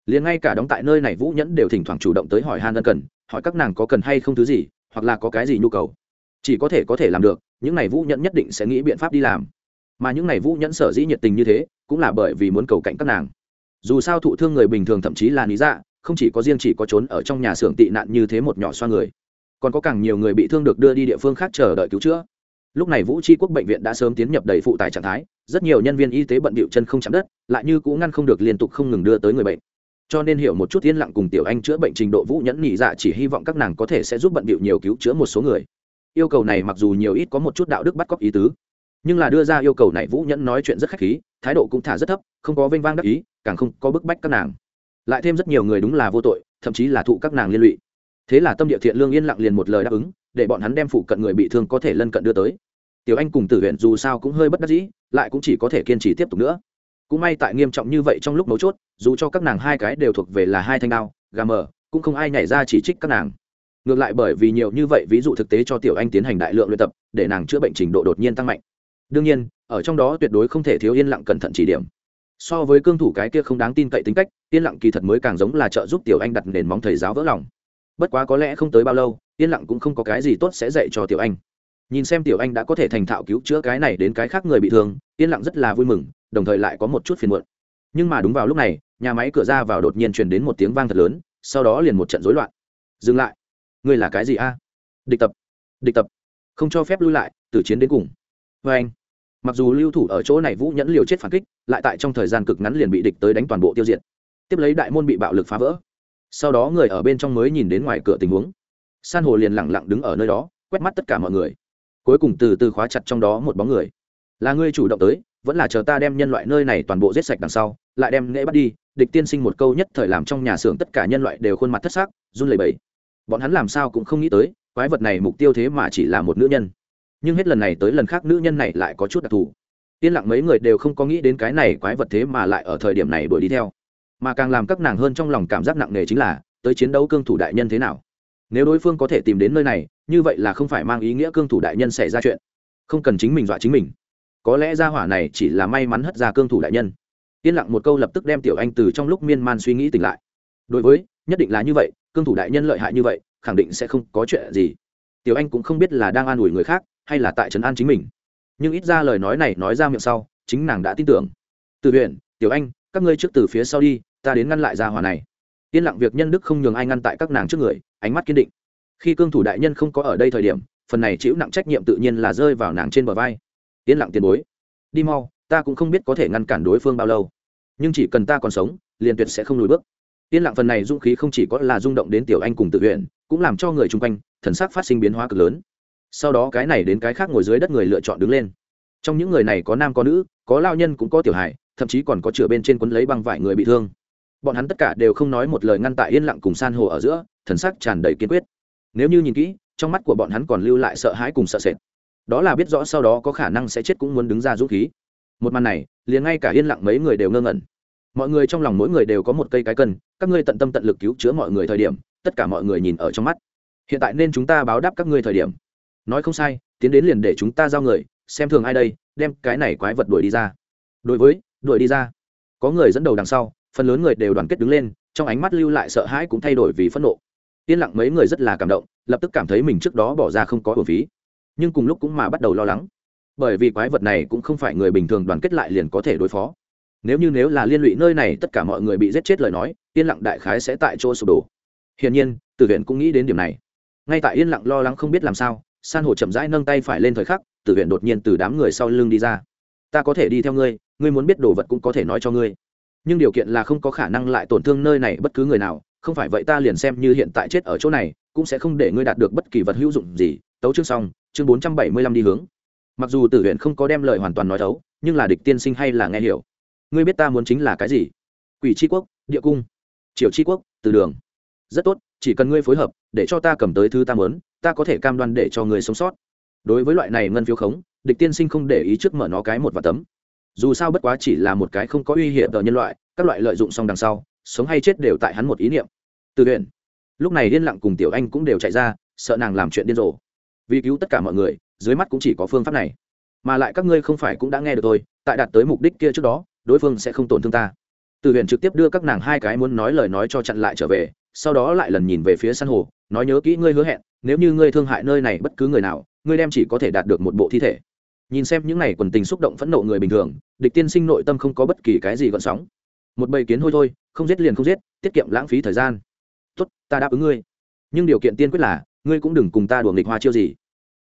Liền ngay cả đóng tại nơi này vũ nhẫn đều thỉnh thoảng chủ động tới hỏi han ân cần, hỏi các nàng có cần hay không thứ gì, hoặc là có cái gì nhu cầu. Chỉ có thể có thể làm được, những này vũ nhẫn nhất định sẽ nghĩ biện pháp đi làm. Mà những này vũ nhẫn sở dĩ nhiệt tình như thế, cũng là bởi vì muốn cầu cạnh các nàng dù sao thụ thương người bình thường thậm chí là lý dạ không chỉ có riêng chỉ có trốn ở trong nhà xưởng tị nạn như thế một nhỏ xoa người, còn có càng nhiều người bị thương được đưa đi địa phương khác chờ đợi cứu chữa. Lúc này vũ tri quốc bệnh viện đã sớm tiến nhập đầy phụ tải trạng thái, rất nhiều nhân viên y tế bận bịu chân không chạm đất, lại như cũng ngăn không được liên tục không ngừng đưa tới người bệnh. Cho nên hiểu một chút yên lặng cùng tiểu anh chữa bệnh trình độ vũ nhẫn nhị dạ chỉ hy vọng các nàng có thể sẽ giúp bận bịu nhiều cứu chữa một số người. Yêu cầu này mặc dù nhiều ít có một chút đạo đức bắt cóc ý tứ nhưng là đưa ra yêu cầu này vũ nhẫn nói chuyện rất khách khí, thái độ cũng thả rất thấp, không có vênh vang đắc ý, càng không có bức bách các nàng. Lại thêm rất nhiều người đúng là vô tội, thậm chí là thụ các nàng liên lụy. Thế là tâm địa thiện lương yên lặng liền một lời đáp ứng, để bọn hắn đem phụ cận người bị thương có thể lân cận đưa tới. Tiểu anh cùng tử huyện dù sao cũng hơi bất đắc dĩ, lại cũng chỉ có thể kiên trì tiếp tục nữa. Cũng may tại nghiêm trọng như vậy trong lúc mấu chốt, dù cho các nàng hai cái đều thuộc về là hai thanh đao, gà mờ, cũng không ai nhảy ra chỉ trích các nàng. Ngược lại bởi vì nhiều như vậy ví dụ thực tế cho tiểu anh tiến hành đại lượng luyện tập, để nàng chữa bệnh trình độ đột nhiên tăng mạnh đương nhiên, ở trong đó tuyệt đối không thể thiếu yên lặng cẩn thận chỉ điểm. So với cương thủ cái kia không đáng tin cậy tính cách, yên lặng kỳ thật mới càng giống là trợ giúp tiểu anh đặt nền móng thầy giáo vỡ lòng. Bất quá có lẽ không tới bao lâu, yên lặng cũng không có cái gì tốt sẽ dạy cho tiểu anh. Nhìn xem tiểu anh đã có thể thành thạo cứu chữa cái này đến cái khác người bị thương, yên lặng rất là vui mừng, đồng thời lại có một chút phiền muộn. Nhưng mà đúng vào lúc này, nhà máy cửa ra vào đột nhiên truyền đến một tiếng vang thật lớn, sau đó liền một trận rối loạn. Dừng lại. Ngươi là cái gì a? Địch tập. Địch tập. Không cho phép lui lại từ chiến đến cùng. Vê anh mặc dù lưu thủ ở chỗ này vũ nhẫn liều chết phản kích, lại tại trong thời gian cực ngắn liền bị địch tới đánh toàn bộ tiêu diệt. Tiếp lấy đại môn bị bạo lực phá vỡ. Sau đó người ở bên trong mới nhìn đến ngoài cửa tình huống. San hồ liền lẳng lặng đứng ở nơi đó, quét mắt tất cả mọi người. Cuối cùng từ từ khóa chặt trong đó một bóng người. Là ngươi chủ động tới, vẫn là chờ ta đem nhân loại nơi này toàn bộ giết sạch đằng sau, lại đem nễ bắt đi. Địch tiên sinh một câu nhất thời làm trong nhà xưởng tất cả nhân loại đều khuôn mặt thất xác run lẩy bẩy. Bọn hắn làm sao cũng không nghĩ tới, quái vật này mục tiêu thế mà chỉ là một nữ nhân nhưng hết lần này tới lần khác nữ nhân này lại có chút đặc thù. Yên lặng mấy người đều không có nghĩ đến cái này quái vật thế mà lại ở thời điểm này đuổi đi theo. Mà càng làm các nàng hơn trong lòng cảm giác nặng nề chính là, tới chiến đấu cương thủ đại nhân thế nào? Nếu đối phương có thể tìm đến nơi này, như vậy là không phải mang ý nghĩa cương thủ đại nhân xảy ra chuyện. Không cần chính mình dọa chính mình. Có lẽ gia hỏa này chỉ là may mắn hất ra cương thủ đại nhân. Yên lặng một câu lập tức đem tiểu anh từ trong lúc miên man suy nghĩ tỉnh lại. Đối với, nhất định là như vậy, cương thủ đại nhân lợi hại như vậy, khẳng định sẽ không có chuyện gì. Tiểu anh cũng không biết là đang an ủi người khác hay là tại trấn an chính mình. Nhưng ít ra lời nói này nói ra miệng sau, chính nàng đã tin tưởng. Từ huyện tiểu anh, các ngươi trước từ phía sau đi, ta đến ngăn lại gia hỏa này. Yên lặng việc nhân đức không nhường ai ngăn tại các nàng trước người, ánh mắt kiên định. Khi cương thủ đại nhân không có ở đây thời điểm, phần này chịu nặng trách nhiệm tự nhiên là rơi vào nàng trên bờ vai. Yên lặng tiền bối. Đi mau, ta cũng không biết có thể ngăn cản đối phương bao lâu. Nhưng chỉ cần ta còn sống, liền tuyệt sẽ không lùi bước. Yên lặng phần này dũng khí không chỉ có là rung động đến tiểu anh cùng tự huyện cũng làm cho người chung quanh, thần sắc phát sinh biến hóa cực lớn sau đó cái này đến cái khác ngồi dưới đất người lựa chọn đứng lên. Trong những người này có nam có nữ, có lao nhân cũng có tiểu hài, thậm chí còn có chửa bên trên quấn lấy băng vải người bị thương. Bọn hắn tất cả đều không nói một lời ngăn tại yên lặng cùng san hồ ở giữa, thần sắc tràn đầy kiên quyết. Nếu như nhìn kỹ, trong mắt của bọn hắn còn lưu lại sợ hãi cùng sợ sệt. Đó là biết rõ sau đó có khả năng sẽ chết cũng muốn đứng ra dũng khí. Một màn này, liền ngay cả yên lặng mấy người đều ngơ ngẩn. Mọi người trong lòng mỗi người đều có một cây cái cân, các ngươi tận tâm tận lực cứu chữa mọi người thời điểm, tất cả mọi người nhìn ở trong mắt. Hiện tại nên chúng ta báo đáp các ngươi thời điểm nói không sai, tiến đến liền để chúng ta giao người, xem thường ai đây, đem cái này quái vật đuổi đi ra. Đối với, đuổi đi ra. Có người dẫn đầu đằng sau, phần lớn người đều đoàn kết đứng lên, trong ánh mắt lưu lại sợ hãi cũng thay đổi vì phẫn nộ. Yên lặng mấy người rất là cảm động, lập tức cảm thấy mình trước đó bỏ ra không có hồn phí. Nhưng cùng lúc cũng mà bắt đầu lo lắng. Bởi vì quái vật này cũng không phải người bình thường đoàn kết lại liền có thể đối phó. Nếu như nếu là liên lụy nơi này tất cả mọi người bị giết chết lời nói, yên lặng đại khái sẽ tại chỗ sụp đổ. Hiển nhiên tử viện cũng nghĩ đến điểm này. Ngay tại yên lặng lo lắng không biết làm sao san Hổ chậm rãi nâng tay phải lên thời khắc, tử huyện đột nhiên từ đám người sau lưng đi ra. Ta có thể đi theo ngươi ngươi muốn biết đồ vật cũng có thể nói cho ngươi. Nhưng điều kiện là không có khả năng lại tổn thương nơi này bất cứ người nào, không phải vậy ta liền xem như hiện tại chết ở chỗ này, cũng sẽ không để ngươi đạt được bất kỳ vật hữu dụng gì. Tấu chương xong, chương bốn trăm bảy mươi lăm đi hướng. Mặc dù tử huyện không có đem lời hoàn toàn nói thấu, nhưng là địch tiên sinh hay là nghe hiểu. Ngươi biết ta muốn chính là cái gì? Quỷ tri quốc, địa cung. Triều tri quốc, từ đường. Rất tốt, chỉ cần ngươi phối hợp, để cho ta cầm tới thứ ta muốn ta có thể cam đoan để cho người sống sót. Đối với loại này ngân phiếu khống, địch tiên sinh không để ý trước mở nó cái một và tấm. Dù sao bất quá chỉ là một cái không có uy hiểm ở nhân loại, các loại lợi dụng xong đằng sau, sống hay chết đều tại hắn một ý niệm. Từ huyện lúc này liên lặng cùng tiểu anh cũng đều chạy ra, sợ nàng làm chuyện điên rồ. Vì cứu tất cả mọi người, dưới mắt cũng chỉ có phương pháp này. Mà lại các ngươi không phải cũng đã nghe được tôi tại đạt tới mục đích kia trước đó, đối phương sẽ không tổn thương ta. Từ huyện trực tiếp đưa các nàng hai cái muốn nói lời nói cho chặn lại trở về, sau đó lại lần nhìn về phía san hồ, nói nhớ kỹ ngươi hứa hẹn nếu như ngươi thương hại nơi này bất cứ người nào, ngươi đem chỉ có thể đạt được một bộ thi thể. Nhìn xem những này quần tình xúc động phẫn nộ người bình thường, địch tiên sinh nội tâm không có bất kỳ cái gì gợn sóng. Một bầy kiến hôi thôi, không giết liền không giết, tiết kiệm lãng phí thời gian. Tốt, ta đáp ứng ngươi. Nhưng điều kiện tiên quyết là, ngươi cũng đừng cùng ta đùa nghịch hoa chiêu gì.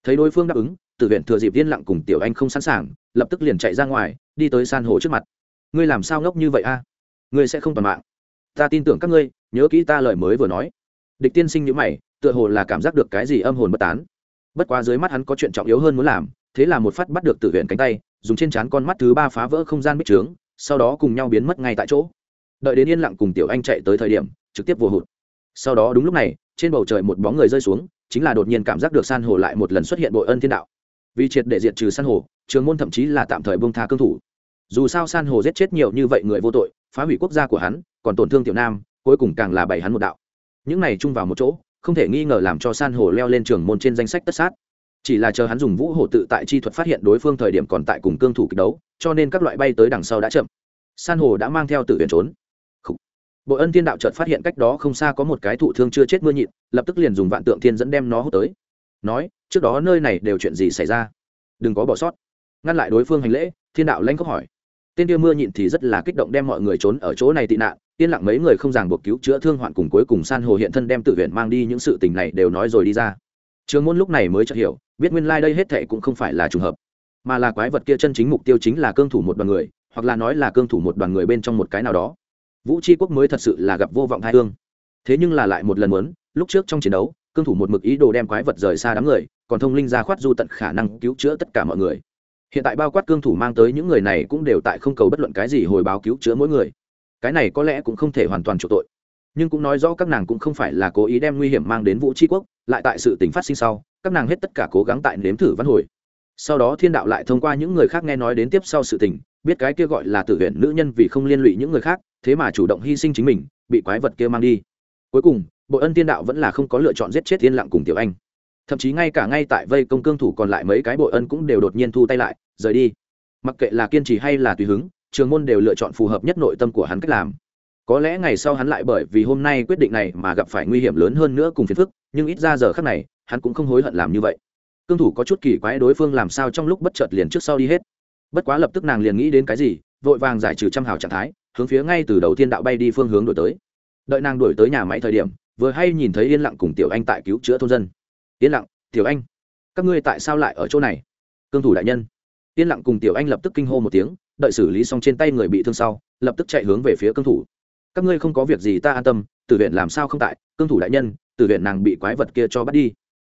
Thấy đối phương đáp ứng, tử viện thừa dịp viên lặng cùng tiểu anh không sẵn sàng, lập tức liền chạy ra ngoài, đi tới san hồ trước mặt. Ngươi làm sao ngốc như vậy a? Ngươi sẽ không toàn mạng. Ta tin tưởng các ngươi, nhớ kỹ ta lời mới vừa nói. Địch tiên sinh nhữ mày tựa hồ là cảm giác được cái gì âm hồn bất tán. Bất quá dưới mắt hắn có chuyện trọng yếu hơn muốn làm, thế là một phát bắt được tử viện cánh tay, dùng trên trán con mắt thứ ba phá vỡ không gian bích trướng, sau đó cùng nhau biến mất ngay tại chỗ. Đợi đến yên lặng cùng tiểu anh chạy tới thời điểm, trực tiếp vô hụt. Sau đó đúng lúc này, trên bầu trời một bóng người rơi xuống, chính là đột nhiên cảm giác được san hồ lại một lần xuất hiện bội ân thiên đạo. Vì triệt để diệt trừ san hồ trường môn thậm chí là tạm thời bông tha cương thủ. Dù sao san hồ giết chết nhiều như vậy người vô tội, phá hủy quốc gia của hắn, còn tổn thương tiểu nam, cuối cùng càng là bày hắn một đạo. Những này chung vào một chỗ không thể nghi ngờ làm cho san hồ leo lên trường môn trên danh sách tất sát. Chỉ là chờ hắn dùng vũ hổ tự tại chi thuật phát hiện đối phương thời điểm còn tại cùng cương thủ kịch đấu, cho nên các loại bay tới đằng sau đã chậm. San hồ đã mang theo tự viện trốn. Bộ ân thiên đạo chợt phát hiện cách đó không xa có một cái thụ thương chưa chết mưa nhịn, lập tức liền dùng vạn tượng thiên dẫn đem nó hút tới. Nói, trước đó nơi này đều chuyện gì xảy ra? Đừng có bỏ sót. Ngăn lại đối phương hành lễ, thiên đạo lanh cốc hỏi. Tên kia mưa nhịn thì rất là kích động đem mọi người trốn ở chỗ này tị nạn yên lặng mấy người không ràng buộc cứu chữa thương hoạn cùng cuối cùng san hồ hiện thân đem tự viện mang đi, những sự tình này đều nói rồi đi ra. Trường môn lúc này mới chợt hiểu, biết nguyên lai、like、đây hết thệ cũng không phải là trùng hợp, mà là quái vật kia chân chính mục tiêu chính là cương thủ một đoàn người, hoặc là nói là cương thủ một đoàn người bên trong một cái nào đó. Vũ tri quốc mới thật sự là gặp vô vọng hai thương thế nhưng là lại một lần muốn, lúc trước trong chiến đấu, cương thủ một mực ý đồ đem quái vật rời xa đám người, còn thông linh ra khoát du tận khả năng cứu chữa tất cả mọi người. Hiện tại bao quát cương thủ mang tới những người này cũng đều tại không cầu bất luận cái gì hồi báo cứu chữa mỗi người cái này có lẽ cũng không thể hoàn toàn chủ tội. Nhưng cũng nói rõ các nàng cũng không phải là cố ý đem nguy hiểm mang đến vũ tri quốc, lại tại sự tình phát sinh sau, các nàng hết tất cả cố gắng tại nếm thử văn hồi. Sau đó thiên đạo lại thông qua những người khác nghe nói đến tiếp sau sự tình, biết cái kia gọi là tử huyện nữ nhân vì không liên lụy những người khác, thế mà chủ động hy sinh chính mình, bị quái vật kia mang đi. Cuối cùng bội ân thiên đạo vẫn là không có lựa chọn giết chết thiên lặng cùng tiểu anh. Thậm chí ngay cả ngay tại vây công cương thủ còn lại mấy cái bội ân cũng đều đột nhiên thu tay lại, rời đi. Mặc kệ là kiên trì hay là tùy hứng trường môn đều lựa chọn phù hợp nhất nội tâm của hắn cách làm. Có lẽ ngày sau hắn lại bởi vì hôm nay quyết định này mà gặp phải nguy hiểm lớn hơn nữa cùng phiền phức, nhưng ít ra giờ khác này, hắn cũng không hối hận làm như vậy. Cương thủ có chút kỳ quái đối phương làm sao trong lúc bất chợt liền trước sau đi hết. Bất quá lập tức nàng liền nghĩ đến cái gì, vội vàng giải trừ trăm hào trạng thái, hướng phía ngay từ đầu tiên đạo bay đi phương hướng đổi tới. Đợi nàng đuổi tới nhà máy thời điểm, vừa hay nhìn thấy yên lặng cùng tiểu anh tại cứu chữa thôn dân. Yên lặng, tiểu anh, các ngươi tại sao lại ở chỗ này? Cương thủ đại nhân. Yên lặng cùng tiểu anh lập tức kinh hô một tiếng đợi xử lý xong trên tay người bị thương sau, lập tức chạy hướng về phía cương thủ. Các ngươi không có việc gì ta an tâm, tử viện làm sao không tại, cương thủ đại nhân, tử viện nàng bị quái vật kia cho bắt đi.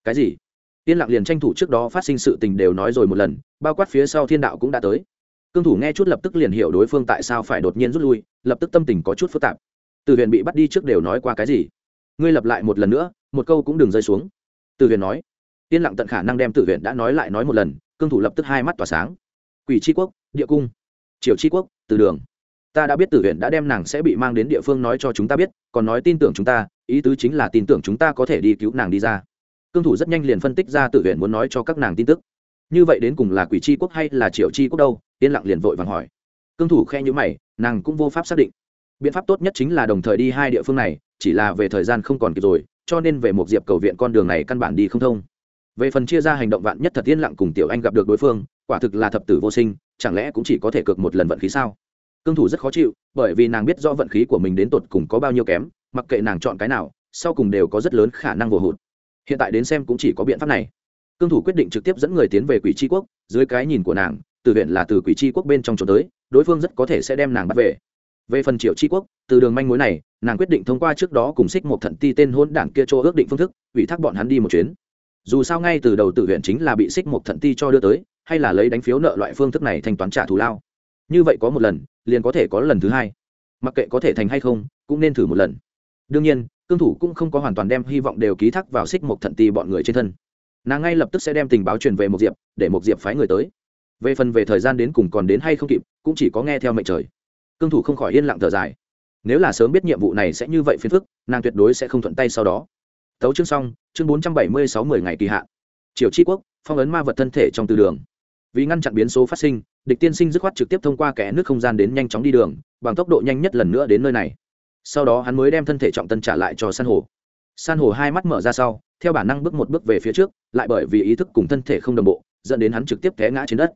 Cái gì? Yên lặng liền tranh thủ trước đó phát sinh sự tình đều nói rồi một lần, bao quát phía sau thiên đạo cũng đã tới. Cương thủ nghe chút lập tức liền hiểu đối phương tại sao phải đột nhiên rút lui, lập tức tâm tình có chút phức tạp. Tử viện bị bắt đi trước đều nói qua cái gì? Ngươi lập lại một lần nữa, một câu cũng đừng rơi xuống. Tử viện nói. Yên lặng tận khả năng đem tử viện đã nói lại nói một lần, cương thủ lập tức hai mắt tỏa sáng. Quỷ tri quốc, địa cung triều tri quốc, từ đường. Ta đã biết tử huyện đã đem nàng sẽ bị mang đến địa phương nói cho chúng ta biết, còn nói tin tưởng chúng ta, ý tứ chính là tin tưởng chúng ta có thể đi cứu nàng đi ra. Cương thủ rất nhanh liền phân tích ra tử huyện muốn nói cho các nàng tin tức. Như vậy đến cùng là quỷ tri quốc hay là triệu tri quốc đâu, yên lặng liền vội vàng hỏi. Cương thủ khe nhữ mày, nàng cũng vô pháp xác định. Biện pháp tốt nhất chính là đồng thời đi hai địa phương này, chỉ là về thời gian không còn kịp rồi, cho nên về một diệp cầu viện con đường này căn bản đi không thông. Về phần chia ra hành động vạn nhất thật yên lặng cùng tiểu anh gặp được đối phương, quả thực là thập tử vô sinh chẳng lẽ cũng chỉ có thể cược một lần vận khí sao? Cương thủ rất khó chịu, bởi vì nàng biết rõ vận khí của mình đến tột cùng có bao nhiêu kém, mặc kệ nàng chọn cái nào, sau cùng đều có rất lớn khả năng vô hụt. Hiện tại đến xem cũng chỉ có biện pháp này. Cương thủ quyết định trực tiếp dẫn người tiến về quỷ tri quốc, dưới cái nhìn của nàng, từ huyện là từ quỷ tri quốc bên trong trốn tới, đối phương rất có thể sẽ đem nàng bắt về. Về phần triệu tri quốc, từ đường manh mối này, nàng quyết định thông qua trước đó cùng xích một thận ti tên hôn đảng kia cho ước định phương thức, ủy thác bọn hắn đi một chuyến. Dù sao ngay từ đầu tự huyện chính là bị xích một thận ti cho đưa tới hay là lấy đánh phiếu nợ loại phương thức này thanh toán trả thù lao? Như vậy có một lần, liền có thể có lần thứ hai. Mặc kệ có thể thành hay không, cũng nên thử một lần. Đương nhiên, cương thủ cũng không có hoàn toàn đem hy vọng đều ký thác vào xích một thận ti bọn người trên thân. Nàng ngay lập tức sẽ đem tình báo truyền về một diệp, để một diệp phái người tới. Về phần về thời gian đến cùng còn đến hay không kịp, cũng chỉ có nghe theo mệnh trời. Cương thủ không khỏi yên lặng thở dài. Nếu là sớm biết nhiệm vụ này sẽ như vậy phiền phức, nàng tuyệt đối sẽ không thuận tay sau đó. Tấu chương xong, chương bốn trăm bảy mươi sáu mươi ngày kỳ hạn. Triều tri quốc, phong ấn ma vật thân thể trong từ đường vì ngăn chặn biến số phát sinh, địch tiên sinh dứt khoát trực tiếp thông qua kẽ nước không gian đến nhanh chóng đi đường, bằng tốc độ nhanh nhất lần nữa đến nơi này. Sau đó hắn mới đem thân thể trọng tân trả lại cho san hồ. San hồ hai mắt mở ra sau, theo bản năng bước một bước về phía trước, lại bởi vì ý thức cùng thân thể không đồng bộ, dẫn đến hắn trực tiếp té ngã trên đất.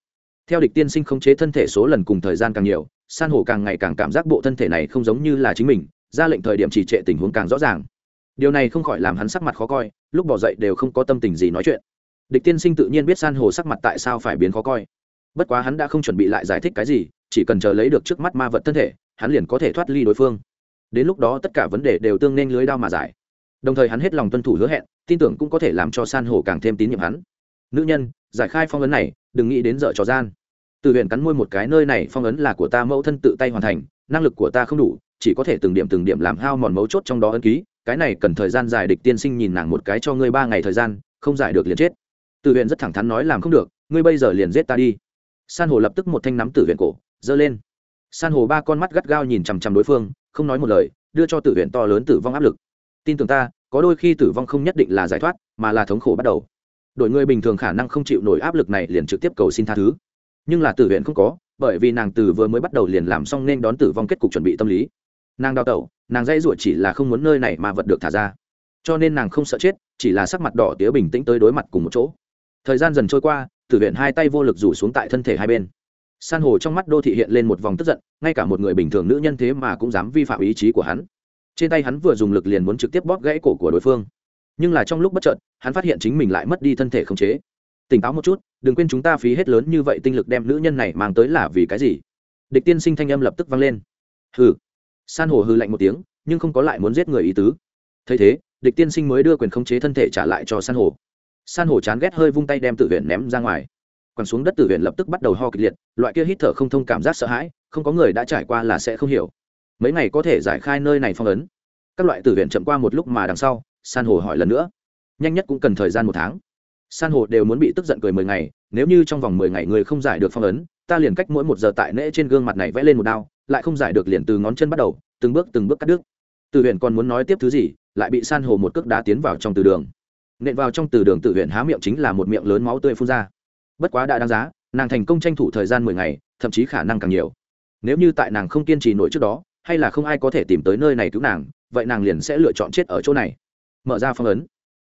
Theo địch tiên sinh khống chế thân thể số lần cùng thời gian càng nhiều, san hồ càng ngày càng cảm giác bộ thân thể này không giống như là chính mình, ra lệnh thời điểm chỉ trệ tình huống càng rõ ràng. Điều này không khỏi làm hắn sắc mặt khó coi, lúc bỏ dậy đều không có tâm tình gì nói chuyện địch tiên sinh tự nhiên biết san Hồ sắc mặt tại sao phải biến khó coi. Bất quá hắn đã không chuẩn bị lại giải thích cái gì, chỉ cần chờ lấy được trước mắt ma vật thân thể, hắn liền có thể thoát ly đối phương. Đến lúc đó tất cả vấn đề đều tương nên lưới đao mà giải. Đồng thời hắn hết lòng tuân thủ hứa hẹn, tin tưởng cũng có thể làm cho san hổ càng thêm tín nhiệm hắn. Nữ nhân, giải khai phong ấn này, đừng nghĩ đến dợ trò gian. Từ huyện cắn môi một cái, nơi này phong ấn là của ta, mẫu thân tự tay hoàn thành, năng lực của ta không đủ, chỉ có thể từng điểm từng điểm làm hao mòn mấu chốt trong đó ấn ký. Cái này cần thời gian dài, địch tiên sinh nhìn nàng một cái cho ngươi ba ngày thời gian, không giải được liền chết. Tử huyện rất thẳng thắn nói làm không được, ngươi bây giờ liền giết ta đi. San hồ lập tức một thanh nắm tử huyện cổ, giơ lên. San hồ ba con mắt gắt gao nhìn chằm chằm đối phương, không nói một lời, đưa cho tử huyện to lớn tử vong áp lực. Tin tưởng ta, có đôi khi tử vong không nhất định là giải thoát, mà là thống khổ bắt đầu. Đội người bình thường khả năng không chịu nổi áp lực này liền trực tiếp cầu xin tha thứ. Nhưng là tử huyện không có, bởi vì nàng từ vừa mới bắt đầu liền làm xong nên đón tử vong kết cục chuẩn bị tâm lý. Nàng đào tẩu nàng dây ruột chỉ là không muốn nơi này mà vật được thả ra. Cho nên nàng không sợ chết, chỉ là sắc mặt đỏ tía bình tĩnh tới đối mặt cùng một chỗ thời gian dần trôi qua, tử viện hai tay vô lực rủ xuống tại thân thể hai bên. San hồ trong mắt đô thị hiện lên một vòng tức giận, ngay cả một người bình thường nữ nhân thế mà cũng dám vi phạm ý chí của hắn. Trên tay hắn vừa dùng lực liền muốn trực tiếp bóp gãy cổ của đối phương. Nhưng là trong lúc bất chợt, hắn phát hiện chính mình lại mất đi thân thể khống chế. Tỉnh táo một chút, đừng quên chúng ta phí hết lớn như vậy tinh lực đem nữ nhân này mang tới là vì cái gì? Địch tiên sinh thanh âm lập tức vang lên. Hừ. San hồ hư lạnh một tiếng, nhưng không có lại muốn giết người ý tứ. Thấy thế, địch tiên sinh mới đưa quyền khống chế thân thể trả lại cho san hồ san hồ chán ghét hơi vung tay đem tử huyện ném ra ngoài. Quẳng xuống đất tử huyện lập tức bắt đầu ho kịch liệt, loại kia hít thở không thông cảm giác sợ hãi, không có người đã trải qua là sẽ không hiểu. Mấy ngày có thể giải khai nơi này phong ấn. Các loại tử huyện chậm qua một lúc mà đằng sau, san hồ hỏi lần nữa. Nhanh nhất cũng cần thời gian một tháng. San hồ đều muốn bị tức giận cười mười ngày, nếu như trong vòng mười ngày người không giải được phong ấn, ta liền cách mỗi một giờ tại nễ trên gương mặt này vẽ lên một đao, lại không giải được liền từ ngón chân bắt đầu, từng bước từng bước cắt đứt. Từ huyện còn muốn nói tiếp thứ gì, lại bị san hồ một cước đá tiến vào trong từ đường nện vào trong từ đường tự huyện há miệng chính là một miệng lớn máu tươi phun ra. Bất quá đã đáng giá, nàng thành công tranh thủ thời gian mười ngày, thậm chí khả năng càng nhiều. Nếu như tại nàng không kiên trì nổi trước đó, hay là không ai có thể tìm tới nơi này cứu nàng, vậy nàng liền sẽ lựa chọn chết ở chỗ này. Mở ra phong ấn.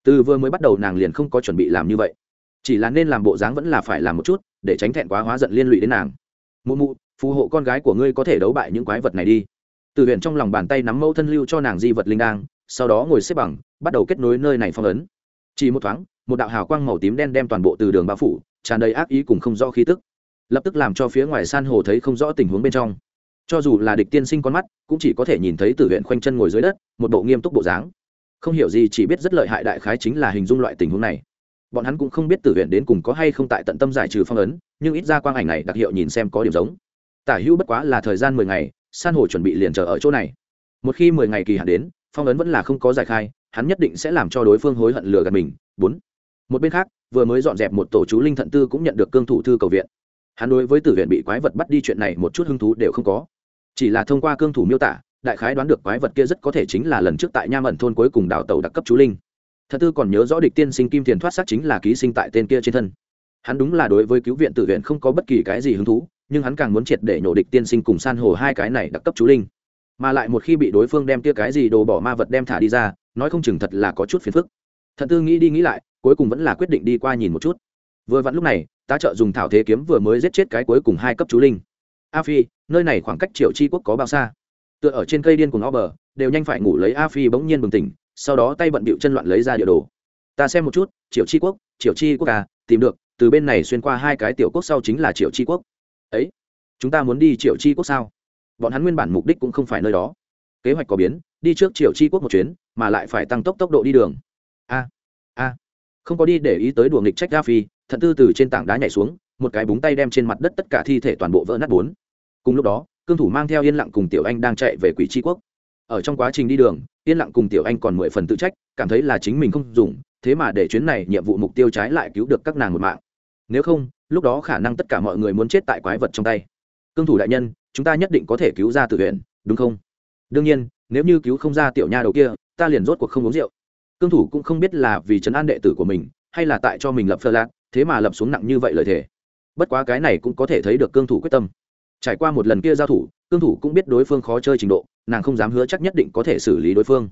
Từ vừa mới bắt đầu nàng liền không có chuẩn bị làm như vậy. Chỉ là nên làm bộ dáng vẫn là phải làm một chút, để tránh thẹn quá hóa giận liên lụy đến nàng. Mụ mụ, phù hộ con gái của ngươi có thể đấu bại những quái vật này đi. Từ huyện trong lòng bàn tay nắm mẫu thân lưu cho nàng di vật linh đang sau đó ngồi xếp bằng, bắt đầu kết nối nơi này phong ấn chỉ một thoáng, một đạo hào quang màu tím đen đem toàn bộ từ đường bao phủ, tràn đầy ác ý cùng không rõ khí tức. Lập tức làm cho phía ngoài san hồ thấy không rõ tình huống bên trong. Cho dù là địch tiên sinh con mắt, cũng chỉ có thể nhìn thấy tử huyện khoanh chân ngồi dưới đất, một bộ nghiêm túc bộ dáng. Không hiểu gì, chỉ biết rất lợi hại đại khái chính là hình dung loại tình huống này. Bọn hắn cũng không biết tử huyện đến cùng có hay không tại tận tâm giải trừ phong ấn, nhưng ít ra quang ảnh này đặc hiệu nhìn xem có điểm giống. Tả hữu bất quá là thời gian mười ngày, san hồ chuẩn bị liền chờ ở chỗ này. Một khi mười ngày kỳ hạn đến, phong ấn vẫn là không có giải khai hắn nhất định sẽ làm cho đối phương hối hận lừa gạt mình. Bốn, một bên khác, vừa mới dọn dẹp một tổ chú linh thận tư cũng nhận được cương thủ thư cầu viện. Hắn đối với tử viện bị quái vật bắt đi chuyện này một chút hứng thú đều không có. Chỉ là thông qua cương thủ miêu tả, đại khái đoán được quái vật kia rất có thể chính là lần trước tại nham ẩn thôn cuối cùng đào tàu đặc cấp chú linh. Thật tư còn nhớ rõ địch tiên sinh kim tiền thoát xác chính là ký sinh tại tên kia trên thân. Hắn đúng là đối với cứu viện tự viện không có bất kỳ cái gì hứng thú, nhưng hắn càng muốn triệt để nhổ địch tiên sinh cùng san hồ hai cái này đặc cấp chú linh mà lại một khi bị đối phương đem tia cái gì đồ bỏ ma vật đem thả đi ra, nói không chừng thật là có chút phiền phức. Thật tư nghĩ đi nghĩ lại, cuối cùng vẫn là quyết định đi qua nhìn một chút. Vừa vặn lúc này, tá trợ dùng thảo thế kiếm vừa mới giết chết cái cuối cùng hai cấp chú linh. A phi, nơi này khoảng cách triệu chi quốc có bao xa? Tựa ở trên cây điên cùng o bờ, đều nhanh phải ngủ lấy a phi bỗng nhiên bừng tỉnh, sau đó tay bận bịu chân loạn lấy ra địa đồ. Ta xem một chút triệu chi quốc triệu chi quốc à tìm được, từ bên này xuyên qua hai cái tiểu quốc sau chính là triệu chi quốc. Ấy, chúng ta muốn đi triệu chi quốc sao? Bọn hắn nguyên bản mục đích cũng không phải nơi đó. Kế hoạch có biến, đi trước triệu chi quốc một chuyến, mà lại phải tăng tốc tốc độ đi đường. A a. Không có đi để ý tới đùa nghịch trách a phi thận tư từ trên tảng đá nhảy xuống, một cái búng tay đem trên mặt đất tất cả thi thể toàn bộ vỡ nát bốn. Cùng lúc đó, cương thủ mang theo yên lặng cùng tiểu anh đang chạy về quỷ tri quốc. Ở trong quá trình đi đường, yên lặng cùng tiểu anh còn mười phần tự trách, cảm thấy là chính mình không dùng, thế mà để chuyến này nhiệm vụ mục tiêu trái lại cứu được các nàng một mạng. Nếu không, lúc đó khả năng tất cả mọi người muốn chết tại quái vật trong tay. Cương thủ đại nhân chúng ta nhất định có thể cứu ra tự huyện đúng không? Đương nhiên, nếu như cứu không ra tiểu nha đầu kia, ta liền rốt cuộc không uống rượu. Cương thủ cũng không biết là vì chấn an đệ tử của mình, hay là tại cho mình lập phơ lạc, thế mà lập xuống nặng như vậy lời thề. Bất quá cái này cũng có thể thấy được cương thủ quyết tâm. Trải qua một lần kia giao thủ, cương thủ cũng biết đối phương khó chơi trình độ, nàng không dám hứa chắc nhất định có thể xử lý đối phương.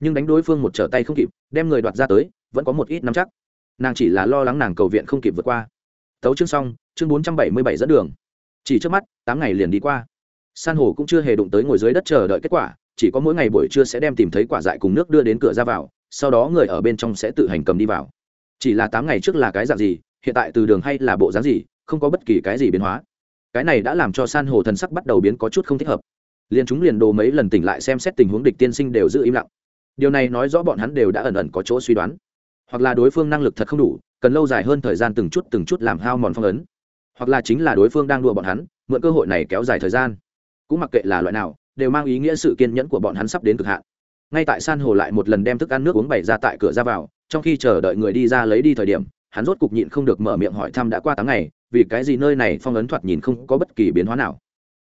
Nhưng đánh đối phương một trở tay không kịp, đem người đoạt ra tới, vẫn có một ít nắm chắc. Nàng chỉ là lo lắng nàng cầu viện không kịp vượt qua. Tấu chương xong, chương bốn trăm bảy mươi bảy dẫn đường chỉ trước mắt, tám ngày liền đi qua. San hồ cũng chưa hề đụng tới ngồi dưới đất chờ đợi kết quả, chỉ có mỗi ngày buổi trưa sẽ đem tìm thấy quả dại cùng nước đưa đến cửa ra vào, sau đó người ở bên trong sẽ tự hành cầm đi vào. Chỉ là tám ngày trước là cái dạng gì, hiện tại từ đường hay là bộ dáng gì, không có bất kỳ cái gì biến hóa. Cái này đã làm cho san hồ thần sắc bắt đầu biến có chút không thích hợp. Liền chúng liền đồ mấy lần tỉnh lại xem xét tình huống địch tiên sinh đều giữ im lặng. Điều này nói rõ bọn hắn đều đã ẩn ẩn có chỗ suy đoán. Hoặc là đối phương năng lực thật không đủ, cần lâu dài hơn thời gian từng chút từng chút làm hao mòn phong ấn hoặc là chính là đối phương đang đùa bọn hắn, mượn cơ hội này kéo dài thời gian. Cũng mặc kệ là loại nào, đều mang ý nghĩa sự kiên nhẫn của bọn hắn sắp đến cực hạn. Ngay tại san hồ lại một lần đem thức ăn nước uống bày ra tại cửa ra vào, trong khi chờ đợi người đi ra lấy đi thời điểm, hắn rốt cục nhịn không được mở miệng hỏi thăm đã qua tám ngày, vì cái gì nơi này phong ấn thoạt nhìn không có bất kỳ biến hóa nào.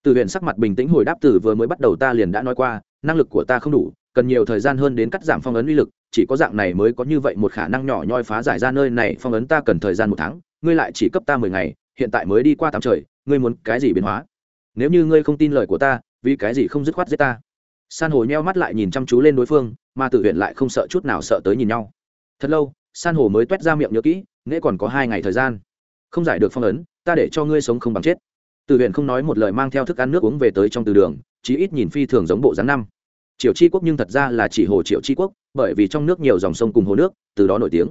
Từ huyện sắc mặt bình tĩnh hồi đáp từ vừa mới bắt đầu ta liền đã nói qua, năng lực của ta không đủ, cần nhiều thời gian hơn đến cắt giảm phong ấn uy lực, chỉ có dạng này mới có như vậy một khả năng nhỏ nhoi phá giải ra nơi này, phong ấn ta cần thời gian một tháng, ngươi lại chỉ cấp ta mười ngày hiện tại mới đi qua tám trời, ngươi muốn cái gì biến hóa? Nếu như ngươi không tin lời của ta, vì cái gì không dứt khoát giết ta? San hồ nheo mắt lại nhìn chăm chú lên đối phương, mà tử huyện lại không sợ chút nào sợ tới nhìn nhau. Thật lâu, san hồ mới t u é t ra miệng nhớ kỹ, nghễ còn có hai ngày thời gian. Không giải được phong ấn, ta để cho ngươi sống không bằng chết. Tử huyện không nói một lời mang theo thức ăn nước uống về tới trong từ đường, chí ít nhìn phi thường giống bộ dáng năm. Triều chi quốc nhưng thật ra là chỉ hồ triệu chi quốc, bởi vì trong nước nhiều dòng sông cùng hồ nước, từ đó nổi tiếng.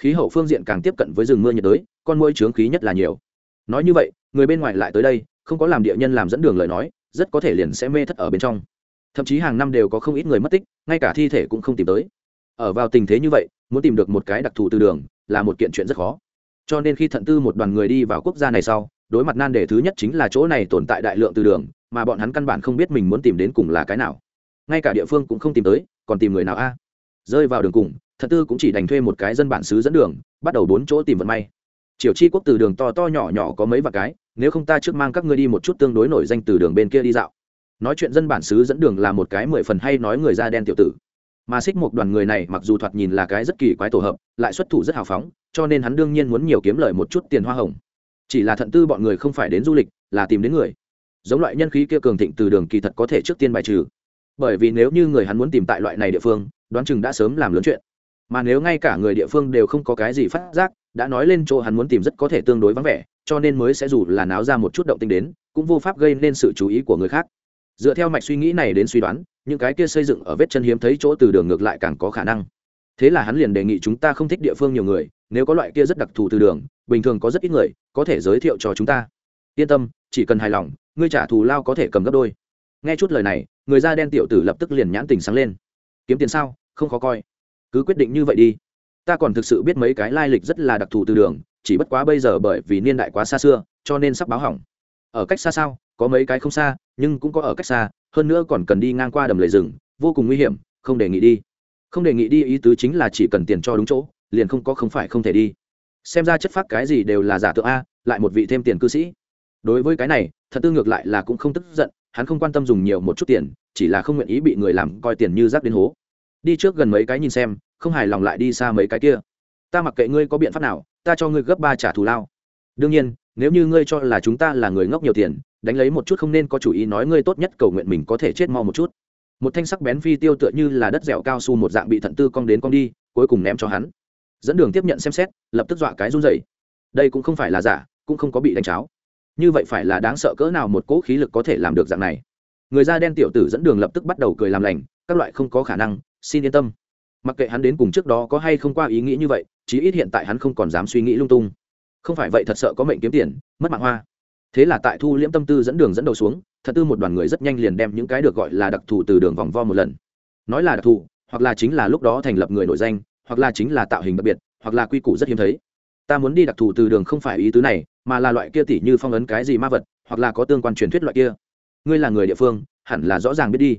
Khí hậu phương diện càng tiếp cận với rừng mưa nhiệt đới, con môi trướng khí nhất là nhiều nói như vậy, người bên ngoài lại tới đây, không có làm địa nhân làm dẫn đường lời nói, rất có thể liền sẽ mê thất ở bên trong. Thậm chí hàng năm đều có không ít người mất tích, ngay cả thi thể cũng không tìm tới. Ở vào tình thế như vậy, muốn tìm được một cái đặc thù từ đường, là một kiện chuyện rất khó. Cho nên khi thận tư một đoàn người đi vào quốc gia này sau, đối mặt nan đề thứ nhất chính là chỗ này tồn tại đại lượng từ đường, mà bọn hắn căn bản không biết mình muốn tìm đến cùng là cái nào. Ngay cả địa phương cũng không tìm tới, còn tìm người nào a? Rơi vào đường cùng, thận tư cũng chỉ đành thuê một cái dân bản xứ dẫn đường, bắt đầu bốn chỗ tìm vận may triều chi quốc từ đường to to nhỏ nhỏ có mấy vài cái, nếu không ta trước mang các ngươi đi một chút tương đối nổi danh từ đường bên kia đi dạo. Nói chuyện dân bản xứ dẫn đường là một cái mười phần hay nói người da đen tiểu tử. Mà xích một đoàn người này mặc dù thoạt nhìn là cái rất kỳ quái tổ hợp, lại xuất thủ rất hào phóng, cho nên hắn đương nhiên muốn nhiều kiếm lời một chút tiền hoa hồng. Chỉ là thận tư bọn người không phải đến du lịch, là tìm đến người. Giống loại nhân khí kia cường thịnh từ đường kỳ thật có thể trước tiên bài trừ. Bởi vì nếu như người hắn muốn tìm tại loại này địa phương, đoán chừng đã sớm làm lớn chuyện. Mà nếu ngay cả người địa phương đều không có cái gì phát giác đã nói lên chỗ hắn muốn tìm rất có thể tương đối vắng vẻ, cho nên mới sẽ dù là náo ra một chút động tinh đến, cũng vô pháp gây nên sự chú ý của người khác. Dựa theo mạch suy nghĩ này đến suy đoán, những cái kia xây dựng ở vết chân hiếm thấy chỗ từ đường ngược lại càng có khả năng. Thế là hắn liền đề nghị chúng ta không thích địa phương nhiều người, nếu có loại kia rất đặc thù từ đường, bình thường có rất ít người, có thể giới thiệu cho chúng ta. Yên tâm, chỉ cần hài lòng, ngươi trả thù lao có thể cầm gấp đôi. Nghe chút lời này, người da đen tiểu tử lập tức liền nhãn tình sáng lên. Kiếm tiền sao? Không khó coi. Cứ quyết định như vậy đi ta còn thực sự biết mấy cái lai lịch rất là đặc thù từ đường, chỉ bất quá bây giờ bởi vì niên đại quá xa xưa, cho nên sắp báo hỏng. Ở cách xa sao, có mấy cái không xa, nhưng cũng có ở cách xa, hơn nữa còn cần đi ngang qua đầm lầy rừng, vô cùng nguy hiểm, không đề nghị đi. Không đề nghị đi ý tứ chính là chỉ cần tiền cho đúng chỗ, liền không có không phải không thể đi. Xem ra chất phác cái gì đều là giả tượng a, lại một vị thêm tiền cư sĩ. Đối với cái này, thật tư ngược lại là cũng không tức giận, hắn không quan tâm dùng nhiều một chút tiền, chỉ là không nguyện ý bị người làm coi tiền như rác đến hố. Đi trước gần mấy cái nhìn xem không hài lòng lại đi xa mấy cái kia. Ta mặc kệ ngươi có biện pháp nào, ta cho ngươi gấp ba trả thù lao. Đương nhiên, nếu như ngươi cho là chúng ta là người ngốc nhiều tiền, đánh lấy một chút không nên có chủ ý nói ngươi tốt nhất cầu nguyện mình có thể chết mau một chút. Một thanh sắc bén phi tiêu tựa như là đất dẻo cao su một dạng bị thận tư cong đến cong đi, cuối cùng ném cho hắn. Dẫn đường tiếp nhận xem xét, lập tức dọa cái run dày đây cũng không phải là giả, cũng không có bị đánh cháo. Như vậy phải là đáng sợ cỡ nào một cỗ khí lực có thể làm được dạng này? Người da đen tiểu tử dẫn đường lập tức bắt đầu cười làm lành, các loại không có khả năng, xin yên tâm mặc kệ hắn đến cùng trước đó có hay không qua ý nghĩ như vậy, chí ít hiện tại hắn không còn dám suy nghĩ lung tung. Không phải vậy thật sợ có mệnh kiếm tiền, mất mạng hoa. Thế là tại thu liễm tâm tư dẫn đường dẫn đầu xuống, thật tư một đoàn người rất nhanh liền đem những cái được gọi là đặc thù từ đường vòng vo một lần. Nói là đặc thù, hoặc là chính là lúc đó thành lập người nổi danh, hoặc là chính là tạo hình đặc biệt, hoặc là quy củ rất hiếm thấy. Ta muốn đi đặc thù từ đường không phải ý tứ này, mà là loại kia tỉ như phong ấn cái gì ma vật, hoặc là có tương quan truyền thuyết loại kia. Ngươi là người địa phương, hẳn là rõ ràng biết đi.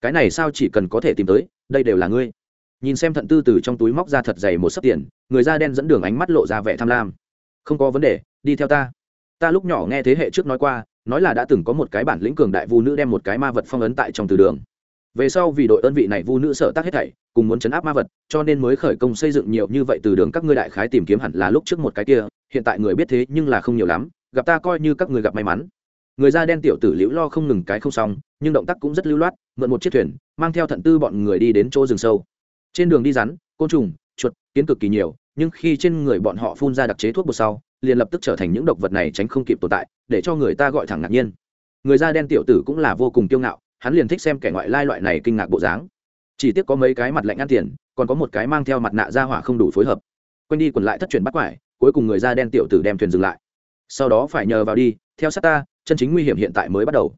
Cái này sao chỉ cần có thể tìm tới, đây đều là ngươi nhìn xem thận tư từ trong túi móc ra thật dày một sấp tiền, người da đen dẫn đường ánh mắt lộ ra vẻ tham lam. Không có vấn đề, đi theo ta. Ta lúc nhỏ nghe thế hệ trước nói qua, nói là đã từng có một cái bản lĩnh cường đại vu nữ đem một cái ma vật phong ấn tại trong từ đường. Về sau vì đội ơn vị này vu nữ sợ tác hết thảy, cùng muốn chấn áp ma vật, cho nên mới khởi công xây dựng nhiều như vậy từ đường các ngươi đại khái tìm kiếm hẳn là lúc trước một cái kia, hiện tại người biết thế nhưng là không nhiều lắm, gặp ta coi như các người gặp may mắn. Người da đen tiểu tử liễu lo không ngừng cái không xong, nhưng động tác cũng rất lưu loát, mượn một chiếc thuyền, mang theo thận tư bọn người đi đến chỗ rừng sâu trên đường đi rắn, côn trùng, chuột, kiến cực kỳ nhiều, nhưng khi trên người bọn họ phun ra đặc chế thuốc bột sau, liền lập tức trở thành những động vật này tránh không kịp tồn tại, để cho người ta gọi thẳng ngạc nhiên. Người da đen tiểu tử cũng là vô cùng kiêu ngạo, hắn liền thích xem kẻ ngoại lai loại này kinh ngạc bộ dáng. Chỉ tiếc có mấy cái mặt lạnh ăn tiền, còn có một cái mang theo mặt nạ ra hỏa không đủ phối hợp. Quanh đi quần lại thất truyền bắt quải, cuối cùng người da đen tiểu tử đem thuyền dừng lại. Sau đó phải nhờ vào đi, theo sát ta, chân chính nguy hiểm hiện tại mới bắt đầu.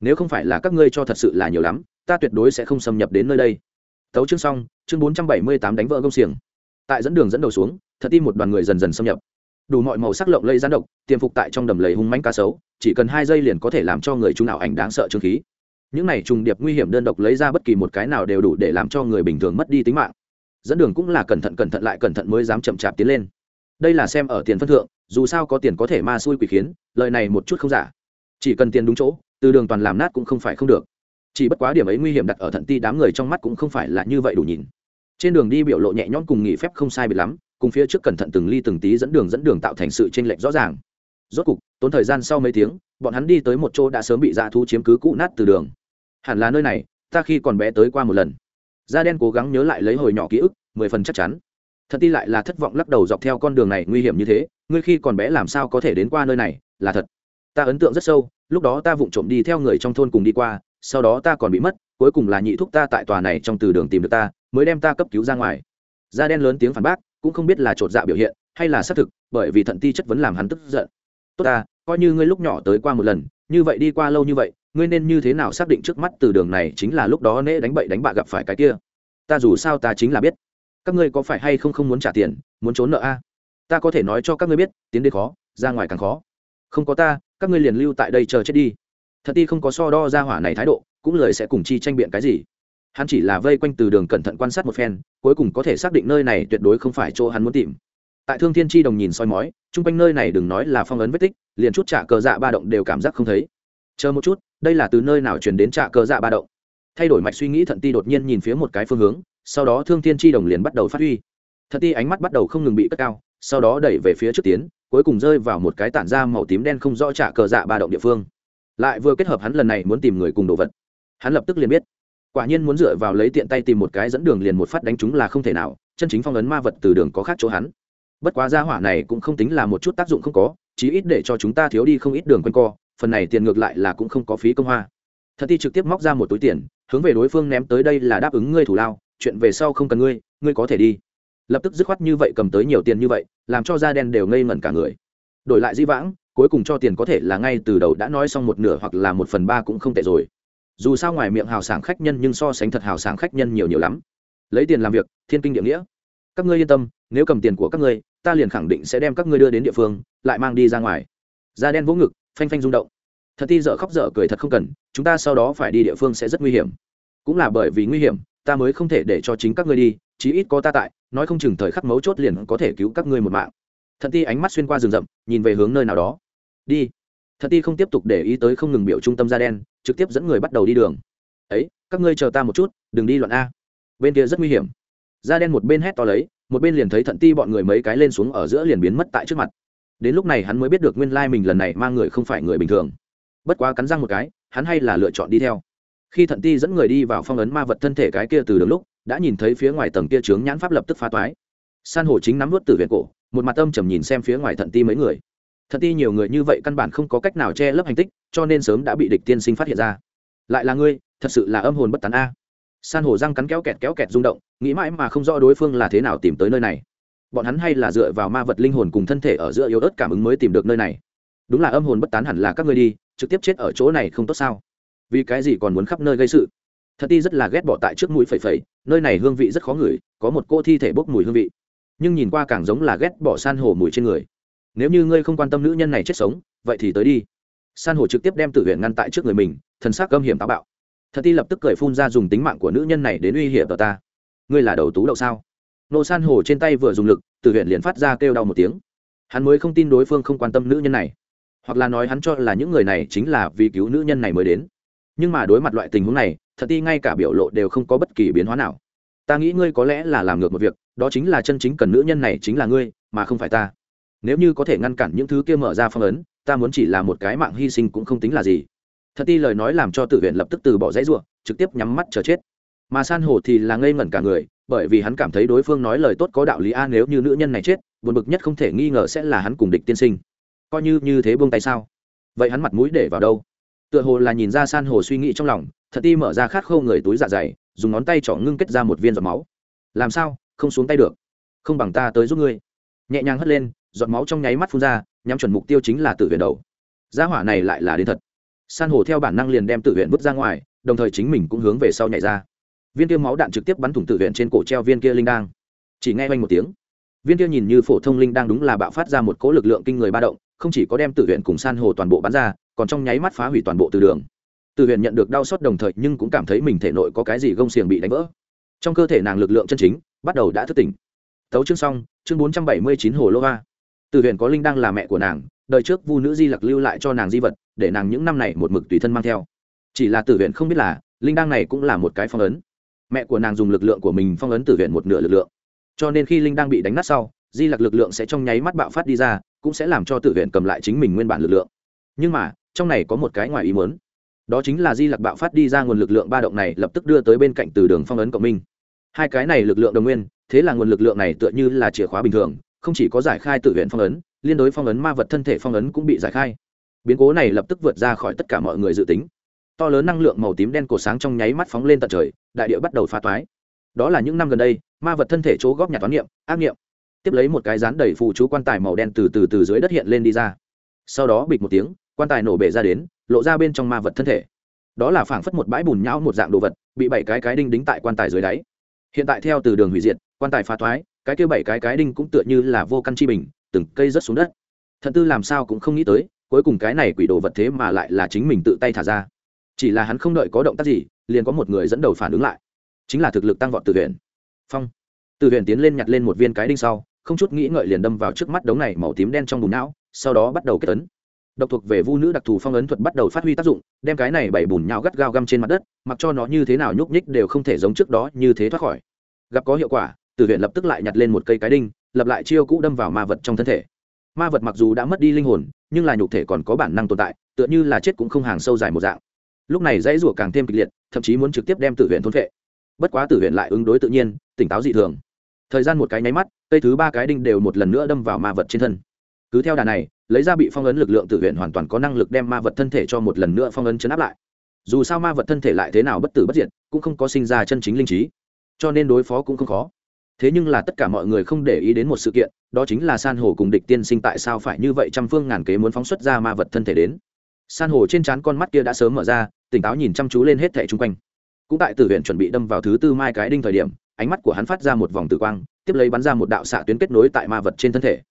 Nếu không phải là các ngươi cho thật sự là nhiều lắm, ta tuyệt đối sẽ không xâm nhập đến nơi đây tấu chương xong, chương bốn trăm bảy mươi tám đánh vỡ công xiềng. Tại dẫn đường dẫn đầu xuống, thật tim một đoàn người dần dần xâm nhập. Đủ mọi màu sắc lộng lây gián độc, tiềm phục tại trong đầm lầy hung mánh cá sấu, chỉ cần hai giây liền có thể làm cho người chúng nào ảnh đáng sợ trương khí. Những này trùng điệp nguy hiểm đơn độc lấy ra bất kỳ một cái nào đều đủ để làm cho người bình thường mất đi tính mạng. Dẫn đường cũng là cẩn thận cẩn thận lại cẩn thận mới dám chậm chạp tiến lên. Đây là xem ở tiền phân thượng, dù sao có tiền có thể ma xui quỷ khiến, lời này một chút không giả. Chỉ cần tiền đúng chỗ, từ đường toàn làm nát cũng không phải không được chỉ bất quá điểm ấy nguy hiểm đặt ở thận ti đám người trong mắt cũng không phải là như vậy đủ nhìn. Trên đường đi biểu lộ nhẹ nhõm cùng nghỉ phép không sai biệt lắm, cùng phía trước cẩn thận từng ly từng tí dẫn đường dẫn đường tạo thành sự tranh lệch rõ ràng. Rốt cục, tốn thời gian sau mấy tiếng, bọn hắn đi tới một chỗ đã sớm bị dạ thú chiếm cứ cũ nát từ đường. Hẳn là nơi này, ta khi còn bé tới qua một lần. Da đen cố gắng nhớ lại lấy hồi nhỏ ký ức, mười phần chắc chắn. Thật ti lại là thất vọng lắc đầu dọc theo con đường này nguy hiểm như thế, ngươi khi còn bé làm sao có thể đến qua nơi này, là thật. Ta ấn tượng rất sâu, lúc đó ta vụng trộm đi theo người trong thôn cùng đi qua sau đó ta còn bị mất, cuối cùng là nhị thúc ta tại tòa này trong từ đường tìm được ta, mới đem ta cấp cứu ra ngoài. Da đen lớn tiếng phản bác, cũng không biết là chột dạ biểu hiện, hay là xác thực, bởi vì thận ti chất vấn làm hắn tức giận. Tốt ta, coi như ngươi lúc nhỏ tới qua một lần, như vậy đi qua lâu như vậy, ngươi nên như thế nào xác định trước mắt từ đường này chính là lúc đó nễ đánh bậy đánh bạ gặp phải cái kia? Ta dù sao ta chính là biết. Các ngươi có phải hay không không muốn trả tiền, muốn trốn nợ a? Ta có thể nói cho các ngươi biết, tiến đến khó, ra ngoài càng khó. Không có ta, các ngươi liền lưu tại đây chờ chết đi thật ti không có so đo ra hỏa này thái độ, cũng lời sẽ cùng chi tranh biện cái gì. Hắn chỉ là vây quanh từ đường cẩn thận quan sát một phen, cuối cùng có thể xác định nơi này tuyệt đối không phải chỗ hắn muốn tìm. Tại thương thiên tri đồng nhìn soi mói, chung quanh nơi này đừng nói là phong ấn vết tích, liền chút trả cờ dạ ba động đều cảm giác không thấy. Chờ một chút, đây là từ nơi nào chuyển đến trả cờ dạ ba động? Thay đổi mạch suy nghĩ thận ti đột nhiên nhìn phía một cái phương hướng, sau đó thương thiên tri đồng liền bắt đầu phát huy. Thận ti ánh mắt bắt đầu không ngừng bị cất cao, sau đó đẩy về phía trước tiến, cuối cùng rơi vào một cái tản da màu tím đen không rõ trả cờ dạ ba động địa phương lại vừa kết hợp hắn lần này muốn tìm người cùng đồ vật. Hắn lập tức liền biết. Quả nhiên muốn dựa vào lấy tiện tay tìm một cái dẫn đường liền một phát đánh chúng là không thể nào, chân chính phong ấn ma vật từ đường có khác chỗ hắn. Bất quá gia hỏa này cũng không tính là một chút tác dụng không có, chí ít để cho chúng ta thiếu đi không ít đường q u a n co, phần này tiền ngược lại là cũng không có phí công hoa. Thật ti trực tiếp móc ra một túi tiền, hướng về đối phương ném tới đây là đáp ứng ngươi thủ lao, chuyện về sau không cần ngươi ngươi có thể đi. Lập tức dứt khoát như vậy cầm tới nhiều tiền như vậy, làm cho da đen đều ngây ngẩn cả người. Đổi lại di vãng cuối cùng cho tiền có thể là ngay từ đầu đã nói xong một nửa hoặc là một phần ba cũng không tệ rồi. Dù sao ngoài miệng hào sảng khách nhân nhưng so sánh thật hào sảng khách nhân nhiều nhiều lắm. Lấy tiền làm việc, thiên kinh địa nghĩa. Các ngươi yên tâm, nếu cầm tiền của các ngươi, ta liền khẳng định sẽ đem các ngươi đưa đến địa phương, lại mang đi ra ngoài. Da đen vỗ ngực, phanh phanh rung động. Thật ti dở khóc dở cười thật không cần, chúng ta sau đó phải đi địa phương sẽ rất nguy hiểm. Cũng là bởi vì nguy hiểm, ta mới không thể để cho chính các ngươi đi, chí ít có ta tại, nói không chừng thời khắc mấu chốt liền có thể cứu các ngươi một mạng. Thật ti ánh mắt xuyên qua rừng rậm, nhìn về hướng nơi nào đó đi. Thật ti không tiếp tục để ý tới không ngừng biểu trung tâm da đen, trực tiếp dẫn người bắt đầu đi đường. Ấy, các ngươi chờ ta một chút, đừng đi loạn a. Bên kia rất nguy hiểm. Da đen một bên hét to lấy, một bên liền thấy thận ti bọn người mấy cái lên xuống ở giữa liền biến mất tại trước mặt. Đến lúc này hắn mới biết được nguyên lai mình lần này mang người không phải người bình thường. Bất quá cắn răng một cái, hắn hay là lựa chọn đi theo. Khi thận ti dẫn người đi vào phong ấn ma vật thân thể cái kia từ đường lúc, đã nhìn thấy phía ngoài tầng kia trướng nhãn pháp lập tức phá toái. San hổ chính nắm vớt từ viện cổ, một mặt âm trầm nhìn xem phía ngoài thận ti mấy người. Thật ti nhiều người như vậy căn bản không có cách nào che lấp hành tích, cho nên sớm đã bị địch tiên sinh phát hiện ra. Lại là ngươi, thật sự là âm hồn bất tán a. San hổ răng cắn kéo kẹt kéo kẹt rung động, nghĩ mãi mà không rõ đối phương là thế nào tìm tới nơi này. Bọn hắn hay là dựa vào ma vật linh hồn cùng thân thể ở giữa yếu ớt cảm ứng mới tìm được nơi này. Đúng là âm hồn bất tán hẳn là các ngươi đi, trực tiếp chết ở chỗ này không tốt sao? Vì cái gì còn muốn khắp nơi gây sự? Thật ti rất là ghét bỏ tại trước mũi phẩy phẩy, nơi này hương vị rất khó ngửi, có một cô thi thể bốc mùi hương vị. Nhưng nhìn qua càng giống là ghét bỏ san hổ mùi trên người nếu như ngươi không quan tâm nữ nhân này chết sống, vậy thì tới đi. San hổ trực tiếp đem tử huyện ngăn tại trước người mình, thần s ắ c gâm hiểm táo bạo. Thật ti lập tức cười phun ra dùng tính mạng của nữ nhân này đến uy hiểm tờ ta. Ngươi là đầu tú đậu sao? Nô san hổ trên tay vừa dùng lực, tử huyện liền phát ra kêu đau một tiếng. Hắn mới không tin đối phương không quan tâm nữ nhân này. Hoặc là nói hắn cho là những người này chính là vì cứu nữ nhân này mới đến. Nhưng mà đối mặt loại tình huống này, thật ti ngay cả biểu lộ đều không có bất kỳ biến hóa nào. Ta nghĩ ngươi có lẽ là làm ngược một việc, đó chính là chân chính cần nữ nhân này chính là ngươi, mà không phải ta nếu như có thể ngăn cản những thứ kia mở ra phong ấn, ta muốn chỉ là một cái mạng hy sinh cũng không tính là gì. Thật ti lời nói làm cho tự viện lập tức từ bỏ dãy ruộng trực tiếp nhắm mắt chờ chết. Mà san hồ thì là ngây ngẩn cả người, bởi vì hắn cảm thấy đối phương nói lời tốt có đạo lý a, nếu như nữ nhân này chết, buồn bực nhất không thể nghi ngờ sẽ là hắn cùng địch tiên sinh. Coi như như thế buông tay sao? Vậy hắn mặt mũi để vào đâu? Tựa hồ là nhìn ra san hồ suy nghĩ trong lòng, thật ti mở ra khát khâu người túi dạ dày, dùng ngón tay trỏ ngưng kết ra một viên giọt máu. Làm sao? Không xuống tay được. Không bằng ta tới giúp ngươi nhẹ nhàng hất lên, giọt máu trong nháy mắt phun ra, nhắm chuẩn mục tiêu chính là tự viện đầu. Gia hỏa này lại là đến thật. San hồ theo bản năng liền đem tự viện vứt ra ngoài, đồng thời chính mình cũng hướng về sau nhảy ra. Viên kia máu đạn trực tiếp bắn thủng tự viện trên cổ treo viên kia linh đang chỉ nghe oanh một tiếng, viên kia nhìn như phổ thông linh đang đúng là bạo phát ra một cỗ lực lượng kinh người ba động, không chỉ có đem tự viện cùng san hồ toàn bộ bắn ra, còn trong nháy mắt phá hủy toàn bộ từ đường. Tự huyện nhận được đau xót đồng thời nhưng cũng cảm thấy mình thể nội có cái gì gông xiềng bị đánh vỡ. Trong cơ thể nàng lực lượng chân chính bắt đầu đã thức tỉnh tấu chương xong, chương bốn trăm bảy mươi chín hồ lô va từ huyện có linh đang là mẹ của nàng, đời trước vu nữ di lặc lưu lại cho nàng di vật, để nàng những năm này một mực tùy thân mang theo. Chỉ là tử huyện không biết là, linh đang này cũng là một cái phong ấn. Mẹ của nàng dùng lực lượng của mình phong ấn tử huyện một nửa lực lượng. Cho nên khi linh đang bị đánh nát sau, di lặc lực lượng sẽ trong nháy mắt bạo phát đi ra, cũng sẽ làm cho tử huyện cầm lại chính mình nguyên bản lực lượng. Nhưng mà, trong này có một cái ngoài ý muốn. Đó chính là di lặc bạo phát đi ra nguồn lực lượng ba động này lập tức đưa tới bên cạnh từ đường phong ấn cộng minh. Hai cái này lực lượng đồng nguyên thế là nguồn lực lượng này tựa như là chìa khóa bình thường, không chỉ có giải khai tự huyện phong ấn, liên đối phong ấn ma vật thân thể phong ấn cũng bị giải khai. Biến cố này lập tức vượt ra khỏi tất cả mọi người dự tính. To lớn năng lượng màu tím đen cổ sáng trong nháy mắt phóng lên tận trời, đại địa bắt đầu phá toái. Đó là những năm gần đây, ma vật thân thể chỗ góp nhặt toán niệm, ác niệm. Tiếp lấy một cái rán đầy phù chú quan tài màu đen từ từ từ dưới đất hiện lên đi ra. Sau đó bịch một tiếng, quan tài nổ bể ra đến, lộ ra bên trong ma vật thân thể. Đó là phảng phất một bãi bùn nhão một dạng đồ vật, bị bảy cái cái đinh đính tại quan tài dưới đáy hiện tại theo từ đường hủy diệt, quan tài phá thoái, cái kia bảy cái cái đinh cũng tựa như là vô căn chi bình, từng cây rớt xuống đất. Thận tư làm sao cũng không nghĩ tới, cuối cùng cái này quỷ đồ vật thế mà lại là chính mình tự tay thả ra. Chỉ là hắn không đợi có động tác gì, liền có một người dẫn đầu phản ứng lại. Chính là thực lực tăng vọt từ huyện phong. Từ huyện tiến lên nhặt lên một viên cái đinh sau, không chút nghĩ ngợi liền đâm vào trước mắt đống này màu tím đen trong bùn não, sau đó bắt đầu kết ấn. Độc thuộc về vu nữ đặc thù phong ấn thuật bắt đầu phát huy tác dụng, đem cái này bảy bùn nhau gắt gao găm trên mặt đất, mặc cho nó như thế nào nhúc nhích đều không thể giống trước đó như thế thoát khỏi gặp có hiệu quả, tử huyện lập tức lại nhặt lên một cây cái đinh, lập lại chiêu cũ đâm vào ma vật trong thân thể. Ma vật mặc dù đã mất đi linh hồn, nhưng là nhục thể còn có bản năng tồn tại, tựa như là chết cũng không hàng sâu dài một dạng. Lúc này dãy rủa càng thêm kịch liệt, thậm chí muốn trực tiếp đem tử huyện thôn vệ bất quá tử huyện lại ứng đối tự nhiên, tỉnh táo dị thường. Thời gian một cái nháy mắt, cây thứ ba cái đinh đều một lần nữa đâm vào ma vật trên thân. Cứ theo đà này, lấy ra bị phong ấn lực lượng tử huyện hoàn toàn có năng lực đem ma vật thân thể cho một lần nữa phong ấn chấn áp lại. Dù sao ma vật thân thể lại thế nào bất tử bất diệt, cũng không có sinh ra chân chính linh trí cho nên đối phó cũng không khó. Thế nhưng là tất cả mọi người không để ý đến một sự kiện, đó chính là san hồ cùng địch tiên sinh tại sao phải như vậy trăm phương ngàn kế muốn phóng xuất ra ma vật thân thể đến. San hồ trên trán con mắt kia đã sớm mở ra, tỉnh táo nhìn chăm chú lên hết thẻ chung quanh. Cũng tại tử huyện chuẩn bị đâm vào thứ tư mai cái đinh thời điểm, ánh mắt của hắn phát ra một vòng tử quang, tiếp lấy bắn ra một đạo xạ tuyến kết nối tại ma vật trên thân thể.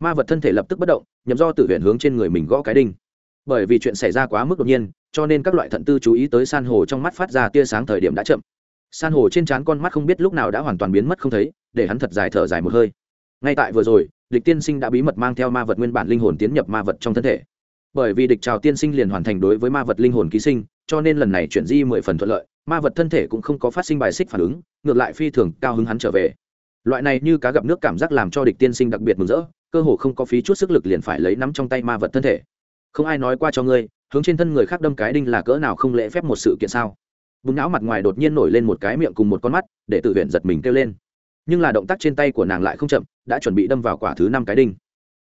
Ma vật thân thể lập tức bất động nhằm do tử huyện hướng trên người mình gõ cái đinh. Bởi vì chuyện xảy ra quá mức đột nhiên, cho nên các loại thận tư chú ý tới san hồ trong mắt phát ra tia sáng thời điểm đã chậm san hồ trên trán con mắt không biết lúc nào đã hoàn toàn biến mất không thấy, để hắn thật dài thở dài một hơi. Ngay tại vừa rồi, địch tiên sinh đã bí mật mang theo ma vật nguyên bản linh hồn tiến nhập ma vật trong thân thể. Bởi vì địch trào tiên sinh liền hoàn thành đối với ma vật linh hồn ký sinh, cho nên lần này chuyển di mười phần thuận lợi, ma vật thân thể cũng không có phát sinh bài xích phản ứng, ngược lại phi thường cao hứng hắn trở về. Loại này như cá gặp nước cảm giác làm cho địch tiên sinh đặc biệt mừng rỡ, cơ hồ không có phí chút sức lực liền phải lấy nắm trong tay ma vật thân thể. Không ai nói qua cho ngươi, hướng trên thân người khác đâm cái đinh là cỡ nào không lễ phép một sự kiện sao? Bùn não mặt ngoài đột nhiên nổi lên một cái miệng cùng một con mắt, để tự huyện giật mình kêu lên. Nhưng là động tác trên tay của nàng lại không chậm, đã chuẩn bị đâm vào quả thứ năm cái đinh.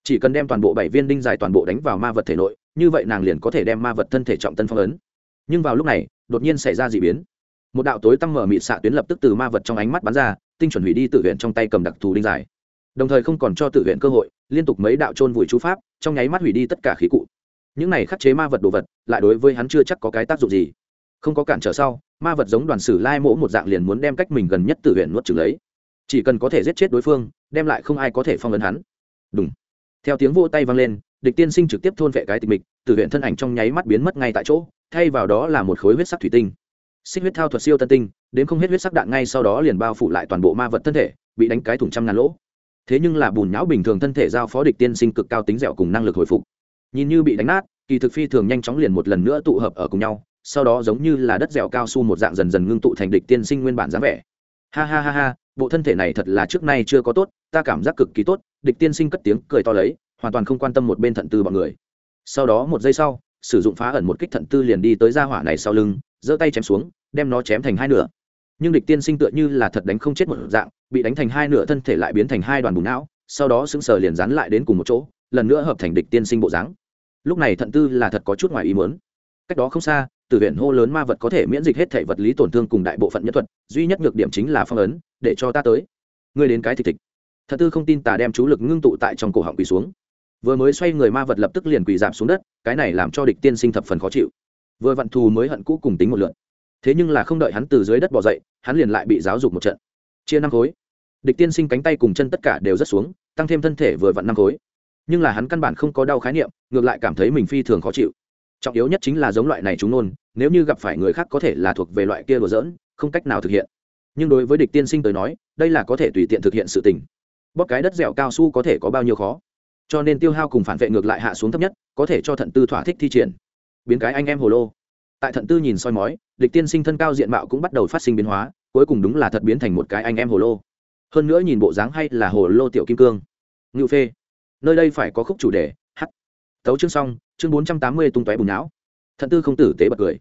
Chỉ cần đem toàn bộ bảy viên đinh dài toàn bộ đánh vào ma vật thể nội, như vậy nàng liền có thể đem ma vật thân thể trọng tân phong ấn. Nhưng vào lúc này, đột nhiên xảy ra d ị biến. Một đạo tối tăm mở mịt xạ tuyến lập tức từ ma vật trong ánh mắt bắn ra, tinh chuẩn hủy đi tự huyện trong tay cầm đặc thù đinh dài. Đồng thời không còn cho tự huyện cơ hội, liên tục mấy đạo trôn vùi chú pháp, trong nháy mắt hủy đi tất cả khí cụ. Những này khắc chế ma vật đồ vật, lại đối với hắn chưa chắc có cái tác dụng gì không có cản trở sau, ma vật giống đoàn sử lai mỗ một dạng liền muốn đem cách mình gần nhất tự huyện nuốt trừng lấy. Chỉ cần có thể giết chết đối phương, đem lại không ai có thể phong ấn hắn. Đúng theo tiếng vô tay vang lên, địch tiên sinh trực tiếp thôn vệ cái tịch mịch, từ huyện thân ảnh trong nháy mắt biến mất ngay tại chỗ, thay vào đó là một khối huyết sắc thủy tinh. Xích huyết thao thuật siêu tân tinh, đến không hết huyết sắc đạn ngay sau đó liền bao phủ lại toàn bộ ma vật thân thể, bị đánh cái thủng trăm ngàn lỗ. Thế nhưng là bùn nhão bình thường thân thể giao phó địch tiên sinh cực cao tính dẻo cùng năng lực hồi phục. Nhìn như bị đánh nát, kỳ thực phi thường nhanh chóng liền một lần nữa tụ hợp ở cùng nhau sau đó giống như là đất dẻo cao su một dạng dần dần ngưng tụ thành địch tiên sinh nguyên bản dáng vẻ. Ha ha ha ha, bộ thân thể này thật là trước nay chưa có tốt, ta cảm giác cực kỳ tốt, địch tiên sinh cất tiếng cười to lấy, hoàn toàn không quan tâm một bên thận tư bọn người. Sau đó một giây sau, sử dụng phá ẩn một kích thận tư liền đi tới ra hỏa này sau lưng, giơ tay chém xuống, đem nó chém thành hai nửa. Nhưng địch tiên sinh tựa như là thật đánh không chết một dạng, bị đánh thành hai nửa thân thể lại biến thành hai đoàn bùn não, sau đó sững sờ liền dán lại đến cùng một chỗ, lần nữa hợp thành địch tiên sinh bộ dáng. Lúc này thận tư là thật có chút ngoài ý muốn. Cách đó không xa từ huyện hô lớn ma vật có thể miễn dịch hết thể vật lý tổn thương cùng đại bộ phận nhân thuật, duy nhất nhược điểm chính là phong ấn, để cho ta tới. Ngươi đến cái thịt thịt. Thật tư không tin tà đem chú lực ngưng tụ tại trong cổ họng quỳ xuống. Vừa mới xoay người ma vật lập tức liền quỳ giảm xuống đất, cái này làm cho địch tiên sinh thập phần khó chịu. Vừa vặn thù mới hận cũ cùng tính một lượn. Thế nhưng là không đợi hắn từ dưới đất bỏ dậy, hắn liền lại bị giáo dục một trận. Chia năm khối. Địch tiên sinh cánh tay cùng chân tất cả đều rất xuống, tăng thêm thân thể vừa vặn năm khối. Nhưng là hắn căn bản không có đau khái niệm, ngược lại cảm thấy mình phi thường khó chịu. Trọng yếu nhất chính là giống loại này chúng nôn nếu như gặp phải người khác có thể là thuộc về loại kia đùa giỡn, không cách nào thực hiện. Nhưng đối với địch tiên sinh tới nói, đây là có thể tùy tiện thực hiện sự tình. Bóp cái đất dẻo cao su có thể có bao nhiêu khó? Cho nên tiêu hao cùng phản vệ ngược lại hạ xuống thấp nhất, có thể cho thận tư thỏa thích thi triển. Biến cái anh em hồ lô. Tại thận tư nhìn soi mói, địch tiên sinh thân cao diện mạo cũng bắt đầu phát sinh biến hóa, cuối cùng đúng là thật biến thành một cái anh em hồ lô. Hơn nữa nhìn bộ dáng hay là hồ lô tiểu kim cương. Ngự phê, nơi đây phải có khúc chủ đề h tấu chương xong, chương bốn trăm tám mươi tung tóe bùn não thận tư không tử tế bật cười.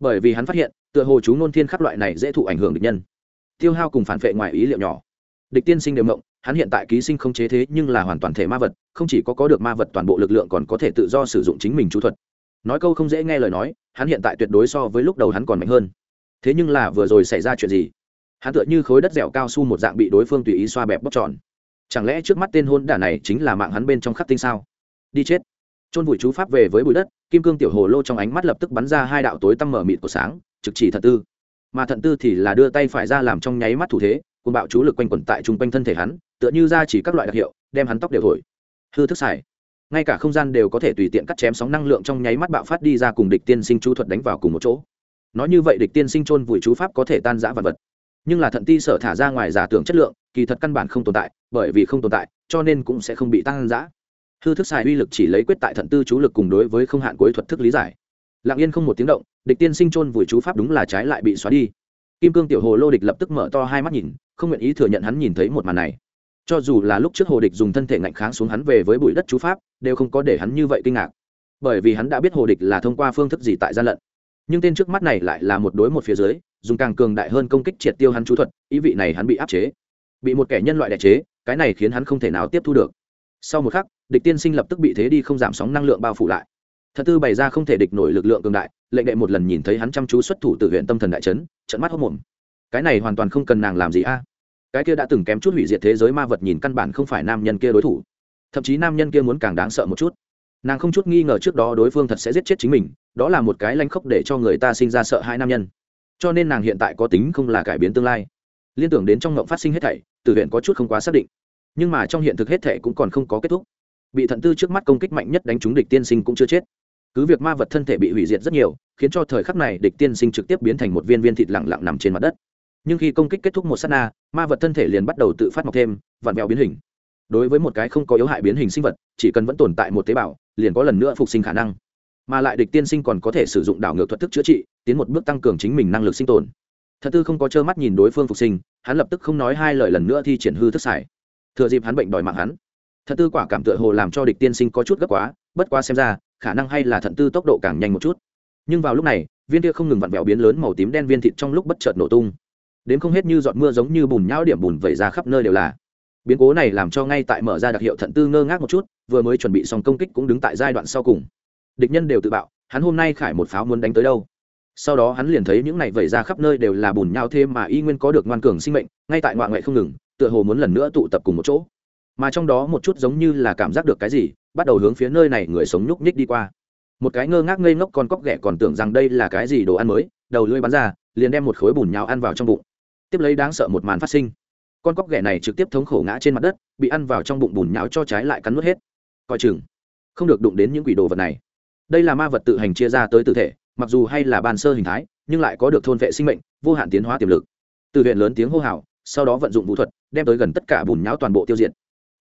Bởi vì hắn phát hiện, tựa hồ chú nôn thiên khắc loại này dễ thụ ảnh hưởng địch nhân. Tiêu hao cùng phản vệ ngoài ý liệu nhỏ. Địch tiên sinh đều mộng, hắn hiện tại ký sinh không chế thế nhưng là hoàn toàn thể ma vật, không chỉ có có được ma vật toàn bộ lực lượng còn có thể tự do sử dụng chính mình chú thuật. Nói câu không dễ nghe lời nói, hắn hiện tại tuyệt đối so với lúc đầu hắn còn mạnh hơn. Thế nhưng là vừa rồi xảy ra chuyện gì? Hắn tựa như khối đất dẻo cao su một dạng bị đối phương tùy ý xoa bẹp bóc tròn. Chẳng lẽ trước mắt tên hôn đả này chính là mạng hắn bên trong khắc tinh sao? Đi chết. Chôn vùi chú pháp về với bụi đất kim cương tiểu hồ lô trong ánh mắt lập tức bắn ra hai đạo tối tăm mở mịt của sáng, trực chỉ thận tư. Mà thận tư thì là đưa tay phải ra làm trong nháy mắt thủ thế cùng bạo chú lực quanh quẩn tại chung quanh thân thể hắn, tựa như ra chỉ các loại đặc hiệu, đem hắn tóc đều thổi. Hư thức xài. Ngay cả không gian đều có thể tùy tiện cắt chém sóng năng lượng trong nháy mắt bạo phát đi ra cùng địch tiên sinh chú thuật đánh vào cùng một chỗ. Nói như vậy địch tiên sinh chôn vùi chú pháp có thể tan giã vật vật. Nhưng là thận ti sở thả ra ngoài giả tưởng chất lượng, kỳ thật căn bản không tồn tại, bởi vì không tồn tại, cho nên cũng sẽ không bị tăng giã hư thức xài uy lực chỉ lấy quyết tại thận tư chú lực cùng đối với không hạn cuối thuật thức lý giải. Lặng yên không một tiếng động, địch tiên sinh chôn vùi chú pháp đúng là trái lại bị xóa đi. Kim cương tiểu hồ lô địch lập tức mở to hai mắt nhìn, không nguyện ý thừa nhận hắn nhìn thấy một màn này. Cho dù là lúc trước hồ địch dùng thân thể ngạnh kháng xuống hắn về với bụi đất chú pháp, đều không có để hắn như vậy kinh ngạc. Bởi vì hắn đã biết hồ địch là thông qua phương thức gì tại gian lận. Nhưng tên trước mắt này lại là một đối một phía dưới, dùng càng cường đại hơn công kích triệt tiêu hắn chú thuật, ý vị này hắn bị áp chế. Bị một kẻ nhân loại đại chế, cái này khiến hắn không thể nào tiếp thu được. Sau một khắc địch tiên sinh lập tức bị thế đi không giảm sóng năng lượng bao phủ lại. Thật tư bày ra không thể địch nổi lực lượng cường đại, lệnh đệ một lần nhìn thấy hắn chăm chú xuất thủ từ huyện tâm thần đại trấn trận mắt hốc mồm. Cái này hoàn toàn không cần nàng làm gì a. À? Cái kia đã từng kém chút hủy diệt thế giới ma vật nhìn căn bản không phải nam nhân kia đối thủ. Thậm chí nam nhân kia muốn càng đáng sợ một chút. Nàng không chút nghi ngờ trước đó đối phương thật sẽ giết chết chính mình, đó là một cái lanh khốc để cho người ta sinh ra sợ hai nam nhân. Cho nên nàng hiện tại có tính không là cải biến tương lai. Liên tưởng đến trong ngộng phát sinh hết thảy, từ huyện có chút không quá xác định. Nhưng mà trong hiện thực hết thảy cũng còn không có kết thúc bị thận tư trước mắt công kích mạnh nhất đánh trúng địch tiên sinh cũng chưa chết. Cứ việc ma vật thân thể bị hủy diệt rất nhiều, khiến cho thời khắc này địch tiên sinh trực tiếp biến thành một viên viên thịt lặng lặng nằm trên mặt đất. Nhưng khi công kích kết thúc một s á t na, ma vật thân thể liền bắt đầu tự phát mọc thêm, vặn vẹo biến hình. Đối với một cái không có yếu hại biến hình sinh vật, chỉ cần vẫn tồn tại một tế bào, liền có lần nữa phục sinh khả năng. Mà lại địch tiên sinh còn có thể sử dụng đảo ngược thuật thức chữa trị, tiến một bước tăng cường chính mình năng lực sinh tồn. Thật tư không có trơ mắt nhìn đối phương phục sinh, hắn lập tức không nói hai lời lần nữa thi triển hư thức xài. Thừa dịp hắn bệnh đòi mạng hắn thật tư quả cảm tựa hồ làm cho địch tiên sinh có chút gấp quá, bất quá xem ra, khả năng hay là thận tư tốc độ càng nhanh một chút. Nhưng vào lúc này, viên kia không ngừng vặn vẹo biến lớn màu tím đen viên thịt trong lúc bất chợt nổ tung. Đến không hết như giọt mưa giống như bùn nhão điểm bùn vẩy ra khắp nơi đều là. Biến cố này làm cho ngay tại mở ra đặc hiệu thận tư ngơ ngác một chút, vừa mới chuẩn bị xong công kích cũng đứng tại giai đoạn sau cùng. Địch nhân đều tự bạo, hắn hôm nay khải một pháo muốn đánh tới đâu? Sau đó hắn liền thấy những này vẩy ra khắp nơi đều là bùn nhau thêm mà y nguyên có được ngoan cường sinh mệnh, ngay tại ngoại ngoại không ngừng, tựa hồ muốn lần nữa tụ tập cùng một chỗ mà trong đó một chút giống như là cảm giác được cái gì, bắt đầu hướng phía nơi này người sống nhúc nhích đi qua. Một cái ngơ ngác ngây ngốc con cóc ghẻ còn tưởng rằng đây là cái gì đồ ăn mới, đầu lưỡi bắn ra, liền đem một khối bùn nhào ăn vào trong bụng. Tiếp lấy đáng sợ một màn phát sinh. Con cóc ghẻ này trực tiếp thống khổ ngã trên mặt đất, bị ăn vào trong bụng bùn nhào cho trái lại cắn nuốt hết. Coi chừng, không được đụng đến những quỷ đồ vật này. Đây là ma vật tự hành chia ra tới tử thể, mặc dù hay là bàn sơ hình thái, nhưng lại có được thôn vệ sinh mệnh, vô hạn tiến hóa tiềm lực. Từ huyện lớn tiếng hô hào, sau đó vận dụng vũ thuật, đem tới gần tất cả bùn nhão toàn bộ tiêu diệt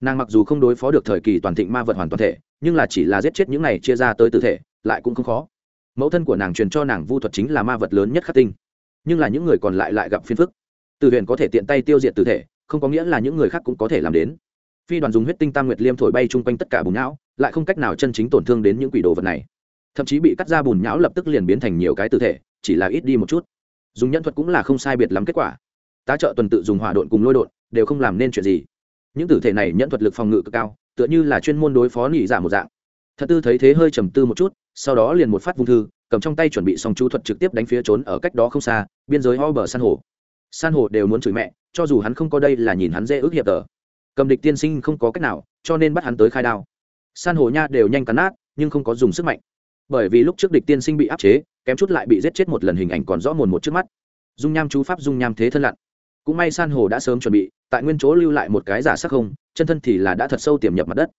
nàng mặc dù không đối phó được thời kỳ toàn thịnh ma vật hoàn toàn thể nhưng là chỉ là giết chết những này chia ra tới tử thể lại cũng không khó. Mẫu thân của nàng truyền cho nàng vu thuật chính là ma vật lớn nhất khắc tinh. Nhưng là những người còn lại lại gặp phiền phức. Từ Huyền có thể tiện tay tiêu diệt tử thể không có nghĩa là những người khác cũng có thể làm đến. Phi đoàn dùng huyết tinh tam nguyệt liêm thổi bay chung quanh tất cả bùn não, lại không cách nào chân chính tổn thương đến những quỷ đồ vật này. Thậm chí bị cắt ra bùn nhão lập tức liền biến thành nhiều cái tử thể chỉ là ít đi một chút. Dùng nhân thuật cũng là không sai biệt lắm kết quả. Tá trợ tuần tự dùng hỏa độn cùng lôi độn đều không làm nên chuyện gì những tử thể này nhận thuật lực phòng ngự cực cao, tựa như là chuyên môn đối phó nỉ giả dạ một dạng. Thật tư thấy thế hơi trầm tư một chút, sau đó liền một phát vung thư, cầm trong tay chuẩn bị xong chú thuật trực tiếp đánh phía trốn ở cách đó không xa, biên giới ho bờ san hồ san hồ đều muốn chửi mẹ, cho dù hắn không có đây là nhìn hắn dễ ước hiệp tờ. Cầm địch tiên sinh không có cách nào, cho nên bắt hắn tới khai đao. San hồ nha đều nhanh cắn nát, nhưng không có dùng sức mạnh. Bởi vì lúc trước địch tiên sinh bị áp chế, kém chút lại bị giết chết một lần hình ảnh còn rõ mồn một trước mắt. Dung nham chú pháp, dung nham thế thân lặn cũng may san hồ đã sớm chuẩn bị, tại nguyên chỗ lưu lại một cái giả sắc không, chân thân thì là đã thật sâu tiềm nhập mặt đất.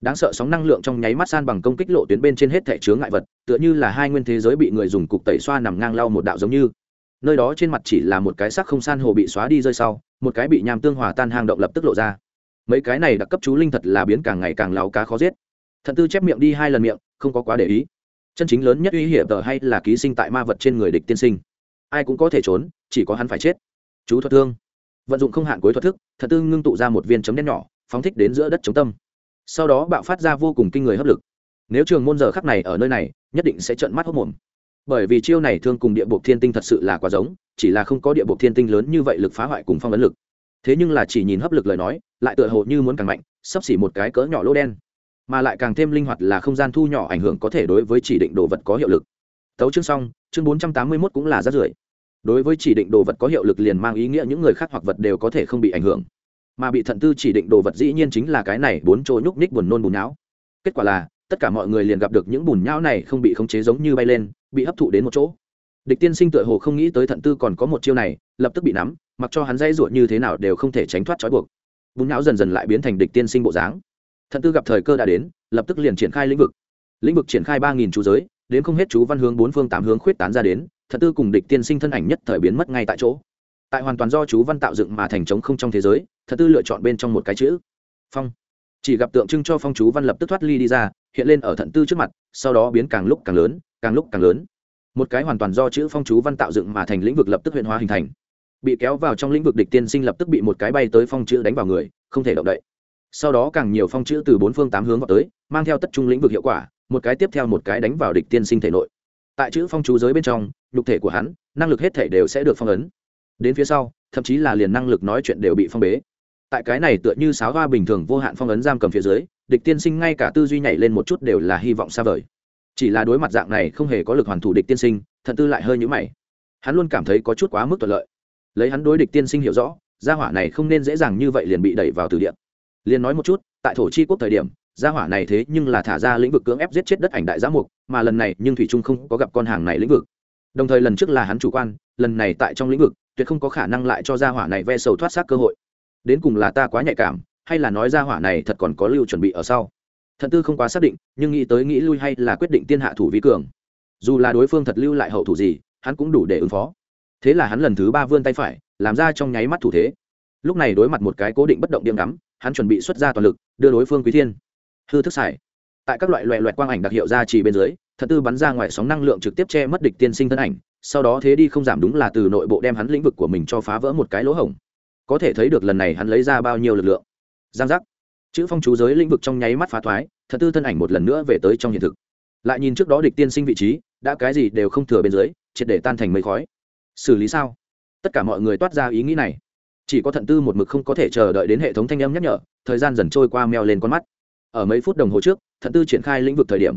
Đáng sợ sóng năng lượng trong nháy mắt san bằng công kích lộ tuyến bên trên hết thẻ chướng ngại vật, tựa như là hai nguyên thế giới bị người dùng cục tẩy xoa nằm ngang lau một đạo giống như. Nơi đó trên mặt chỉ là một cái sắc không san hồ bị xóa đi rơi sau, một cái bị nham tương hòa tan hang động lập tức lộ ra. Mấy cái này đặc cấp chú linh thật là biến càng ngày càng láo cá khó giết. Thận tư chép miệng đi hai lần miệng, không có quá để ý. Chân chính lớn nhất uy hiểm tờ hay là ký sinh tại ma vật trên người địch tiên sinh. Ai cũng có thể trốn, chỉ có hắn phải chết chú thuật thương. Vận dụng không hạn cuối thuật thức thật tư ngưng tụ ra một viên chấm đen nhỏ, phóng thích đến giữa đất chống tâm. Sau đó bạo phát ra vô cùng kinh người hấp lực. Nếu trường môn giờ khắc này ở nơi này, nhất định sẽ trợn mắt hốc mồm. Bởi vì chiêu này thương cùng địa bộ thiên tinh thật sự là quá giống, chỉ là không có địa bộ thiên tinh lớn như vậy lực phá hoại cùng phong ấn lực. Thế nhưng là chỉ nhìn hấp lực lời nói, lại tựa hồ như muốn càng mạnh, sắp xỉ một cái cỡ nhỏ lỗ đen. Mà lại càng thêm linh hoạt là không gian thu nhỏ ảnh hưởng có thể đối với chỉ định đồ vật có hiệu lực. Tấu chương xong, chương bốn trăm tám mươi mốt cũng là rát rưởi đối với chỉ định đồ vật có hiệu lực liền mang ý nghĩa những người khác hoặc vật đều có thể không bị ảnh hưởng. Mà bị thận tư chỉ định đồ vật dĩ nhiên chính là cái này bốn chỗ nhúc ních buồn nôn bùn não kết quả là, tất cả mọi người liền gặp được những bùn nhão này không bị khống chế giống như bay lên, bị hấp thụ đến một chỗ. Địch tiên sinh tựa hồ không nghĩ tới thận tư còn có một chiêu này, lập tức bị nắm, mặc cho hắn dây ruột như thế nào đều không thể tránh thoát trói buộc. Bùn nhão dần dần lại biến thành địch tiên sinh bộ dáng. Thận tư gặp thời cơ đã đến, lập tức liền triển khai lĩnh vực. Lĩnh vực triển khai ba nghìn chú giới, đến không hết chú văn hướng bốn phương tám hướng khuyết tán ra đến thật tư cùng địch tiên sinh thân ảnh nhất thời biến mất ngay tại chỗ. Tại hoàn toàn do chú văn tạo dựng mà thành trống không trong thế giới thật tư lựa chọn bên trong một cái chữ. Phong. Chỉ gặp tượng trưng cho phong chú văn lập tức thoát ly đi ra, hiện lên ở thận tư trước mặt, sau đó biến càng lúc càng lớn, càng lúc càng lớn. Một cái hoàn toàn do chữ phong chú văn tạo dựng mà thành lĩnh vực lập tức huyện hóa hình thành. Bị kéo vào trong lĩnh vực địch tiên sinh lập tức bị một cái bay tới phong chữ đánh vào người, không thể động đậy. Sau đó càng nhiều phong chữ từ bốn phương tám hướng vào tới, mang theo tất trung lĩnh vực hiệu quả, một cái tiếp theo một cái đánh vào địch tiên sinh thể nội. Tại chữ phong chú giới bên trong nhục thể của hắn, năng lực hết thể đều sẽ được phong ấn. Đến phía sau, thậm chí là liền năng lực nói chuyện đều bị phong bế. Tại cái này tựa như sáo hoa bình thường vô hạn phong ấn giam cầm phía dưới, địch tiên sinh ngay cả tư duy nhảy lên một chút đều là hy vọng xa vời. Chỉ là đối mặt dạng này không hề có lực hoàn thủ địch tiên sinh, thận tư lại hơi nhũ mày. Hắn luôn cảm thấy có chút quá mức thuận lợi. Lấy hắn đối địch tiên sinh hiểu rõ, gia hỏa này không nên dễ dàng như vậy liền bị đẩy vào từ điện liền nói một chút, tại thổ chi quốc thời điểm, gia hỏa này thế nhưng là thả ra lĩnh vực cưỡng ép giết chết đất ảnh đại giã mục, mà lần này nhưng thủy trung không có gặp con hàng này lĩnh vực đồng thời lần trước là hắn chủ quan, lần này tại trong lĩnh vực, tuyệt không có khả năng lại cho gia hỏa này ve sầu thoát xác cơ hội. Đến cùng là ta quá nhạy cảm, hay là nói gia hỏa này thật còn có lưu chuẩn bị ở sau? Thận tư không quá xác định, nhưng nghĩ tới nghĩ lui hay là quyết định tiên hạ thủ vi cường. Dù là đối phương thật lưu lại hậu thủ gì, hắn cũng đủ để ứng phó. Thế là hắn lần thứ ba vươn tay phải, làm ra trong nháy mắt thủ thế. Lúc này đối mặt một cái cố định bất động điểm ngắm, hắn chuẩn bị xuất ra toàn lực, đưa đối phương quý thiên. Hư thức xài. Tại các loại loại loại quang ảnh đặc hiệu ra chỉ bên dưới thật tư bắn ra ngoài sóng năng lượng trực tiếp che mất địch tiên sinh thân ảnh, sau đó thế đi không giảm đúng là từ nội bộ đem hắn lĩnh vực của mình cho phá vỡ một cái lỗ hổng. Có thể thấy được lần này hắn lấy ra bao nhiêu lực lượng. Giang giác. Chữ phong chú giới lĩnh vực trong nháy mắt phá thoái thật tư thân ảnh một lần nữa về tới trong hiện thực. Lại nhìn trước đó địch tiên sinh vị trí, đã cái gì đều không thừa bên dưới, triệt để tan thành mây khói. Xử lý sao? Tất cả mọi người toát ra ý nghĩ này. Chỉ có thận tư một mực không có thể chờ đợi đến hệ thống thanh âm nhắc nhở, thời gian dần trôi qua meo lên con mắt. Ở mấy phút đồng hồ trước thận tư triển khai lĩnh vực thời điểm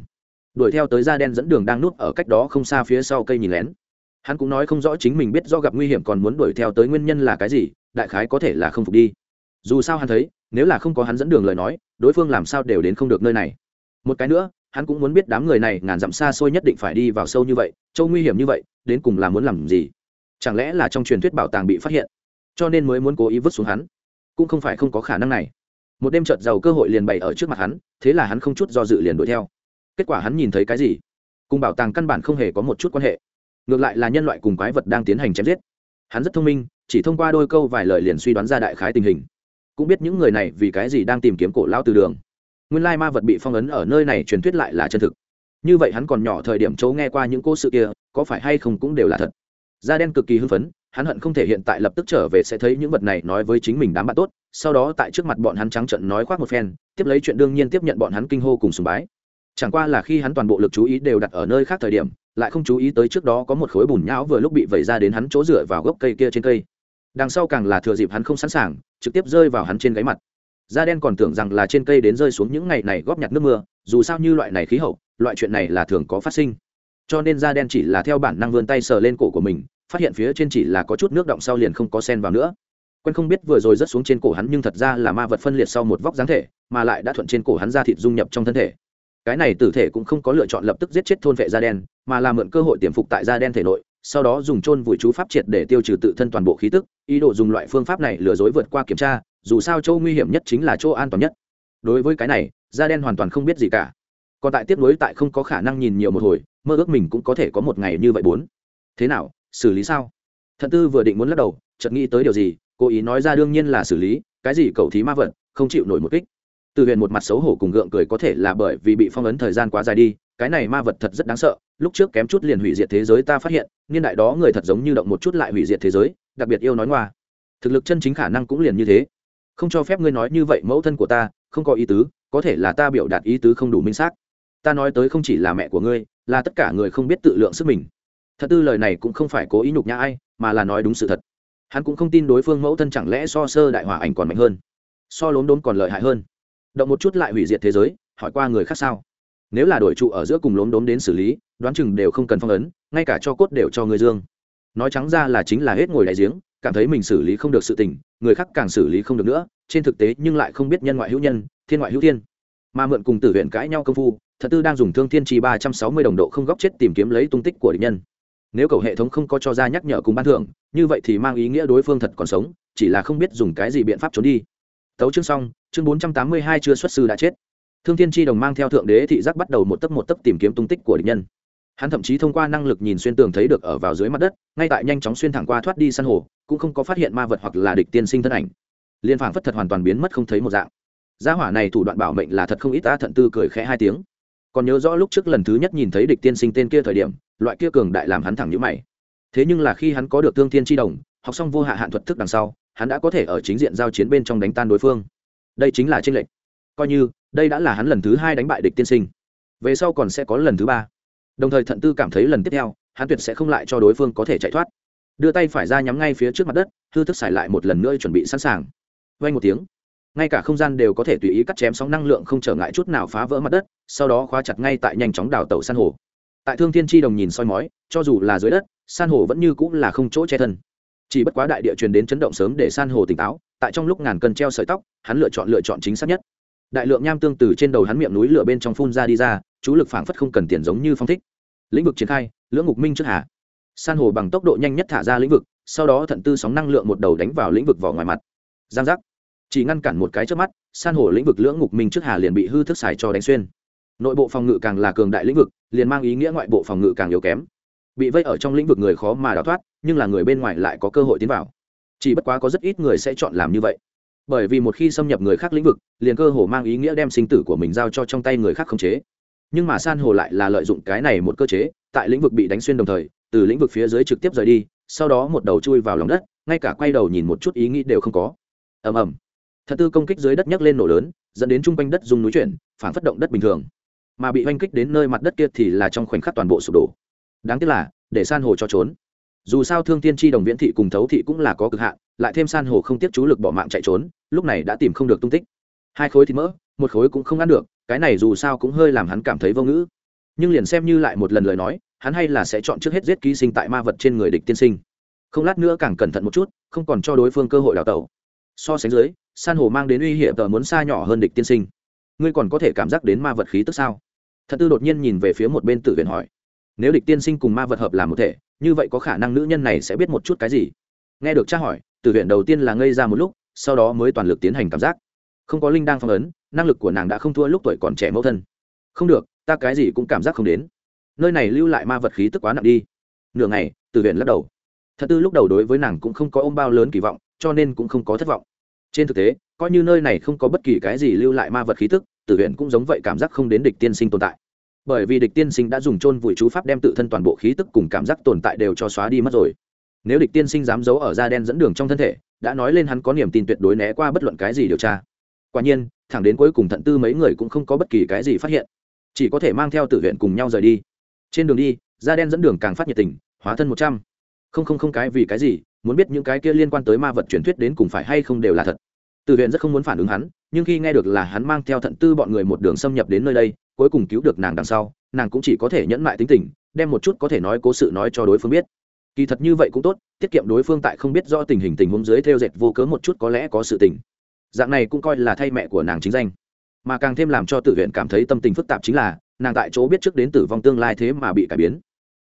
đuổi theo tới da đen dẫn đường đang núp ở cách đó không xa phía sau cây nhìn lén. Hắn cũng nói không rõ chính mình biết do gặp nguy hiểm còn muốn đuổi theo tới nguyên nhân là cái gì, đại khái có thể là không phục đi. Dù sao hắn thấy, nếu là không có hắn dẫn đường lời nói, đối phương làm sao đều đến không được nơi này. Một cái nữa, hắn cũng muốn biết đám người này ngàn dặm xa xôi nhất định phải đi vào sâu như vậy, châu nguy hiểm như vậy, đến cùng là muốn làm gì? Chẳng lẽ là trong truyền thuyết bảo tàng bị phát hiện, cho nên mới muốn cố ý vứt xuống hắn? Cũng không phải không có khả năng này. Một đêm trợt giàu cơ hội liền bày ở trước mặt hắn, thế là hắn không chút do dự liền đuổi theo kết quả hắn nhìn thấy cái gì? Cùng bảo tàng căn bản không hề có một chút quan hệ. Ngược lại là nhân loại cùng quái vật đang tiến hành chém giết. Hắn rất thông minh, chỉ thông qua đôi câu vài lời liền suy đoán ra đại khái tình hình. Cũng biết những người này vì cái gì đang tìm kiếm cổ lao từ đường. Nguyên lai ma vật bị phong ấn ở nơi này truyền thuyết lại là chân thực. Như vậy hắn còn nhỏ thời điểm chấu nghe qua những cô sự kia, có phải hay không cũng đều là thật. Da đen cực kỳ hưng phấn, hắn hận không thể hiện tại lập tức trở về sẽ thấy những vật này nói với chính mình đám bạn tốt, sau đó tại trước mặt bọn hắn trắng trận nói khoác một phen, tiếp lấy chuyện đương nhiên tiếp nhận bọn hắn kinh hô cùng sùng bái chẳng qua là khi hắn toàn bộ lực chú ý đều đặt ở nơi khác thời điểm, lại không chú ý tới trước đó có một khối bùn nhão vừa lúc bị vẩy ra đến hắn chỗ dựa vào gốc cây kia trên cây. Đằng sau càng là thừa dịp hắn không sẵn sàng, trực tiếp rơi vào hắn trên gáy mặt. Da đen còn tưởng rằng là trên cây đến rơi xuống những ngày này góp nhặt nước mưa, dù sao như loại này khí hậu, loại chuyện này là thường có phát sinh. Cho nên da đen chỉ là theo bản năng vươn tay sờ lên cổ của mình, phát hiện phía trên chỉ là có chút nước động sau liền không có sen vào nữa. Quen không biết vừa rồi rớt xuống trên cổ hắn nhưng thật ra là ma vật phân liệt sau một vóc dáng thể, mà lại đã thuận trên cổ hắn ra thịt dung nhập trong thân thể cái này tử thể cũng không có lựa chọn lập tức giết chết thôn vệ da đen, mà là mượn cơ hội tiềm phục tại da đen thể nội, sau đó dùng chôn vùi chú pháp triệt để tiêu trừ tự thân toàn bộ khí tức, ý đồ dùng loại phương pháp này lừa dối vượt qua kiểm tra, dù sao chỗ nguy hiểm nhất chính là chỗ an toàn nhất. Đối với cái này, da đen hoàn toàn không biết gì cả. Còn tại tiếp nối tại không có khả năng nhìn nhiều một hồi, mơ ước mình cũng có thể có một ngày như vậy bốn. Thế nào, xử lý sao? Thận tư vừa định muốn lắc đầu, chợt nghĩ tới điều gì, cố ý nói ra đương nhiên là xử lý, cái gì cầu thí ma vật, không chịu nổi một kích từ huyền một mặt xấu hổ cùng gượng cười có thể là bởi vì bị phong ấn thời gian quá dài đi, cái này ma vật thật rất đáng sợ, lúc trước kém chút liền hủy diệt thế giới ta phát hiện, niên đại đó người thật giống như động một chút lại hủy diệt thế giới, đặc biệt yêu nói ngoa. Thực lực chân chính khả năng cũng liền như thế. Không cho phép ngươi nói như vậy mẫu thân của ta, không có ý tứ, có thể là ta biểu đạt ý tứ không đủ minh xác. Ta nói tới không chỉ là mẹ của ngươi, là tất cả người không biết tự lượng sức mình. Thật tư lời này cũng không phải cố ý nhục nhã ai, mà là nói đúng sự thật. Hắn cũng không tin đối phương mẫu thân chẳng lẽ so sơ đại hòa ảnh còn mạnh hơn, so lốm đốm còn lợi hại hơn động một chút lại hủy diệt thế giới, hỏi qua người khác sao? Nếu là đổi trụ ở giữa cùng lốm đốm đến xử lý, đoán chừng đều không cần phong ấn, ngay cả cho cốt đều cho người dương. Nói trắng ra là chính là hết ngồi đại giếng, cảm thấy mình xử lý không được sự tình, người khác càng xử lý không được nữa, trên thực tế nhưng lại không biết nhân ngoại hữu nhân, thiên ngoại hữu thiên. Mà mượn cùng tử huyện cãi nhau công phu, thật tư đang dùng thương thiên trì ba trăm sáu mươi đồng độ không góc chết tìm kiếm lấy tung tích của địch nhân. Nếu cầu hệ thống không có cho ra nhắc nhở cùng ban thưởng, như vậy thì mang ý nghĩa đối phương thật còn sống, chỉ là không biết dùng cái gì biện pháp trốn đi tấu chương xong, chương bốn trăm tám mươi hai chưa xuất sư đã chết. Thương thiên tri đồng mang theo thượng đế thị giác bắt đầu một tấc một tấc tìm kiếm tung tích của địch nhân. Hắn thậm chí thông qua năng lực nhìn xuyên tường thấy được ở vào dưới mặt đất, ngay tại nhanh chóng xuyên thẳng qua thoát đi săn hồ, cũng không có phát hiện ma vật hoặc là địch tiên sinh thân ảnh. Liên phảng phất thật hoàn toàn biến mất không thấy một dạng. Gia hỏa này thủ đoạn bảo mệnh là thật không ít ta thận tư cười khẽ hai tiếng. Còn nhớ rõ lúc trước lần thứ nhất nhìn thấy địch tiên sinh tên kia thời điểm, loại kia cường đại làm hắn thẳng nhữ mày. Thế nhưng là khi hắn có được thương thiên tri đồng, học xong vô hạ hạn thuật thức đằng sau hắn đã có thể ở chính diện giao chiến bên trong đánh tan đối phương. Đây chính là tranh lệch. Coi như, đây đã là hắn lần thứ hai đánh bại địch tiên sinh. Về sau còn sẽ có lần thứ ba. Đồng thời thận tư cảm thấy lần tiếp theo, hắn tuyệt sẽ không lại cho đối phương có thể chạy thoát. Đưa tay phải ra nhắm ngay phía trước mặt đất, hư thức xài lại một lần nữa chuẩn bị sẵn sàng. Vay một tiếng, ngay cả không gian đều có thể tùy ý cắt chém sóng năng lượng không trở ngại chút nào phá vỡ mặt đất, sau đó khóa chặt ngay tại nhanh chóng đào tàu san hồ. Tại thương thiên tri đồng nhìn soi mói, cho dù là dưới đất, san hồ vẫn như cũng là không chỗ che thân chỉ bất quá đại địa truyền đến chấn động sớm để san hồ tỉnh táo, tại trong lúc ngàn cân treo sợi tóc, hắn lựa chọn lựa chọn chính xác nhất. Đại lượng nham tương từ trên đầu hắn miệng núi lửa bên trong phun ra đi ra, chú lực phảng phất không cần tiền giống như phong thích. Lĩnh vực triển khai, lưỡng ngục minh trước hạ san hồ bằng tốc độ nhanh nhất thả ra lĩnh vực, sau đó thận tư sóng năng lượng một đầu đánh vào lĩnh vực vỏ ngoài mặt. Giang giác. Chỉ ngăn cản một cái trước mắt, san hồ lĩnh vực lưỡng ngục minh trước hà liền bị hư thức xài cho đánh xuyên. Nội bộ phòng ngự càng là cường đại lĩnh vực, liền mang ý nghĩa ngoại bộ phòng ngự càng yếu kém bị vây ở trong lĩnh vực người khó mà đào thoát, nhưng là người bên ngoài lại có cơ hội tiến vào. Chỉ bất quá có rất ít người sẽ chọn làm như vậy. Bởi vì một khi xâm nhập người khác lĩnh vực, liền cơ hồ mang ý nghĩa đem sinh tử của mình giao cho trong tay người khác khống chế. Nhưng mà san hồ lại là lợi dụng cái này một cơ chế, tại lĩnh vực bị đánh xuyên đồng thời, từ lĩnh vực phía dưới trực tiếp rời đi, sau đó một đầu chui vào lòng đất, ngay cả quay đầu nhìn một chút ý nghĩ đều không có. Ầm ầm. Thật tư công kích dưới đất nhấc lên nổ lớn, dẫn đến chung quanh đất dùng núi chuyển phản phất động đất bình thường. Mà bị oanh kích đến nơi mặt đất kia thì là trong khoảnh khắc toàn bộ sụp đổ đáng tiếc là, để san hồ cho trốn. Dù sao thương tiên tri đồng viễn thị cùng thấu thị cũng là có cực hạn, lại thêm san hồ không tiếp chú lực bỏ mạng chạy trốn, lúc này đã tìm không được tung tích. Hai khối thịt mỡ, một khối cũng không ăn được, cái này dù sao cũng hơi làm hắn cảm thấy vô ngữ. Nhưng liền xem như lại một lần lời nói, hắn hay là sẽ chọn trước hết giết ký sinh tại ma vật trên người địch tiên sinh. Không lát nữa càng cẩn thận một chút, không còn cho đối phương cơ hội đào tẩu. So sánh dưới, san hồ mang đến uy hiểm tờ muốn xa nhỏ hơn địch tiên sinh. Ngươi còn có thể cảm giác đến ma vật khí tức sao? Thật tư đột nhiên nhìn về phía một bên tử viện hỏi nếu địch tiên sinh cùng ma vật hợp làm một thể, như vậy có khả năng nữ nhân này sẽ biết một chút cái gì? Nghe được tra hỏi, từ viện đầu tiên là ngây ra một lúc, sau đó mới toàn lực tiến hành cảm giác. Không có linh đang phong ấn, năng lực của nàng đã không thua lúc tuổi còn trẻ mẫu thân. Không được, ta cái gì cũng cảm giác không đến. Nơi này lưu lại ma vật khí tức quá nặng đi. Nửa ngày, từ viện lắc đầu. Thật tư lúc đầu đối với nàng cũng không có ôm bao lớn kỳ vọng, cho nên cũng không có thất vọng. Trên thực tế, coi như nơi này không có bất kỳ cái gì lưu lại ma vật khí tức tử huyện cũng giống vậy cảm giác không đến địch tiên sinh tồn tại bởi vì địch tiên sinh đã dùng chôn vùi chú pháp đem tự thân toàn bộ khí tức cùng cảm giác tồn tại đều cho xóa đi mất rồi. Nếu địch tiên sinh dám giấu ở da đen dẫn đường trong thân thể, đã nói lên hắn có niềm tin tuyệt đối né qua bất luận cái gì điều tra. Quả nhiên, thẳng đến cuối cùng thận tư mấy người cũng không có bất kỳ cái gì phát hiện. Chỉ có thể mang theo tử huyện cùng nhau rời đi. Trên đường đi, da đen dẫn đường càng phát nhiệt tình, hóa thân một trăm. Không không không cái vì cái gì, muốn biết những cái kia liên quan tới ma vật truyền thuyết đến cùng phải hay không đều là thật. Tử huyện rất không muốn phản ứng hắn, nhưng khi nghe được là hắn mang theo thận tư bọn người một đường xâm nhập đến nơi đây cuối cùng cứu được nàng đằng sau, nàng cũng chỉ có thể nhẫn mại tính tình, đem một chút có thể nói cố sự nói cho đối phương biết. Kỳ thật như vậy cũng tốt, tiết kiệm đối phương tại không biết do tình hình tình huống dưới theo dệt vô cớ một chút có lẽ có sự tình. Dạng này cũng coi là thay mẹ của nàng chính danh. Mà càng thêm làm cho tự huyện cảm thấy tâm tình phức tạp chính là, nàng tại chỗ biết trước đến tử vong tương lai thế mà bị cải biến.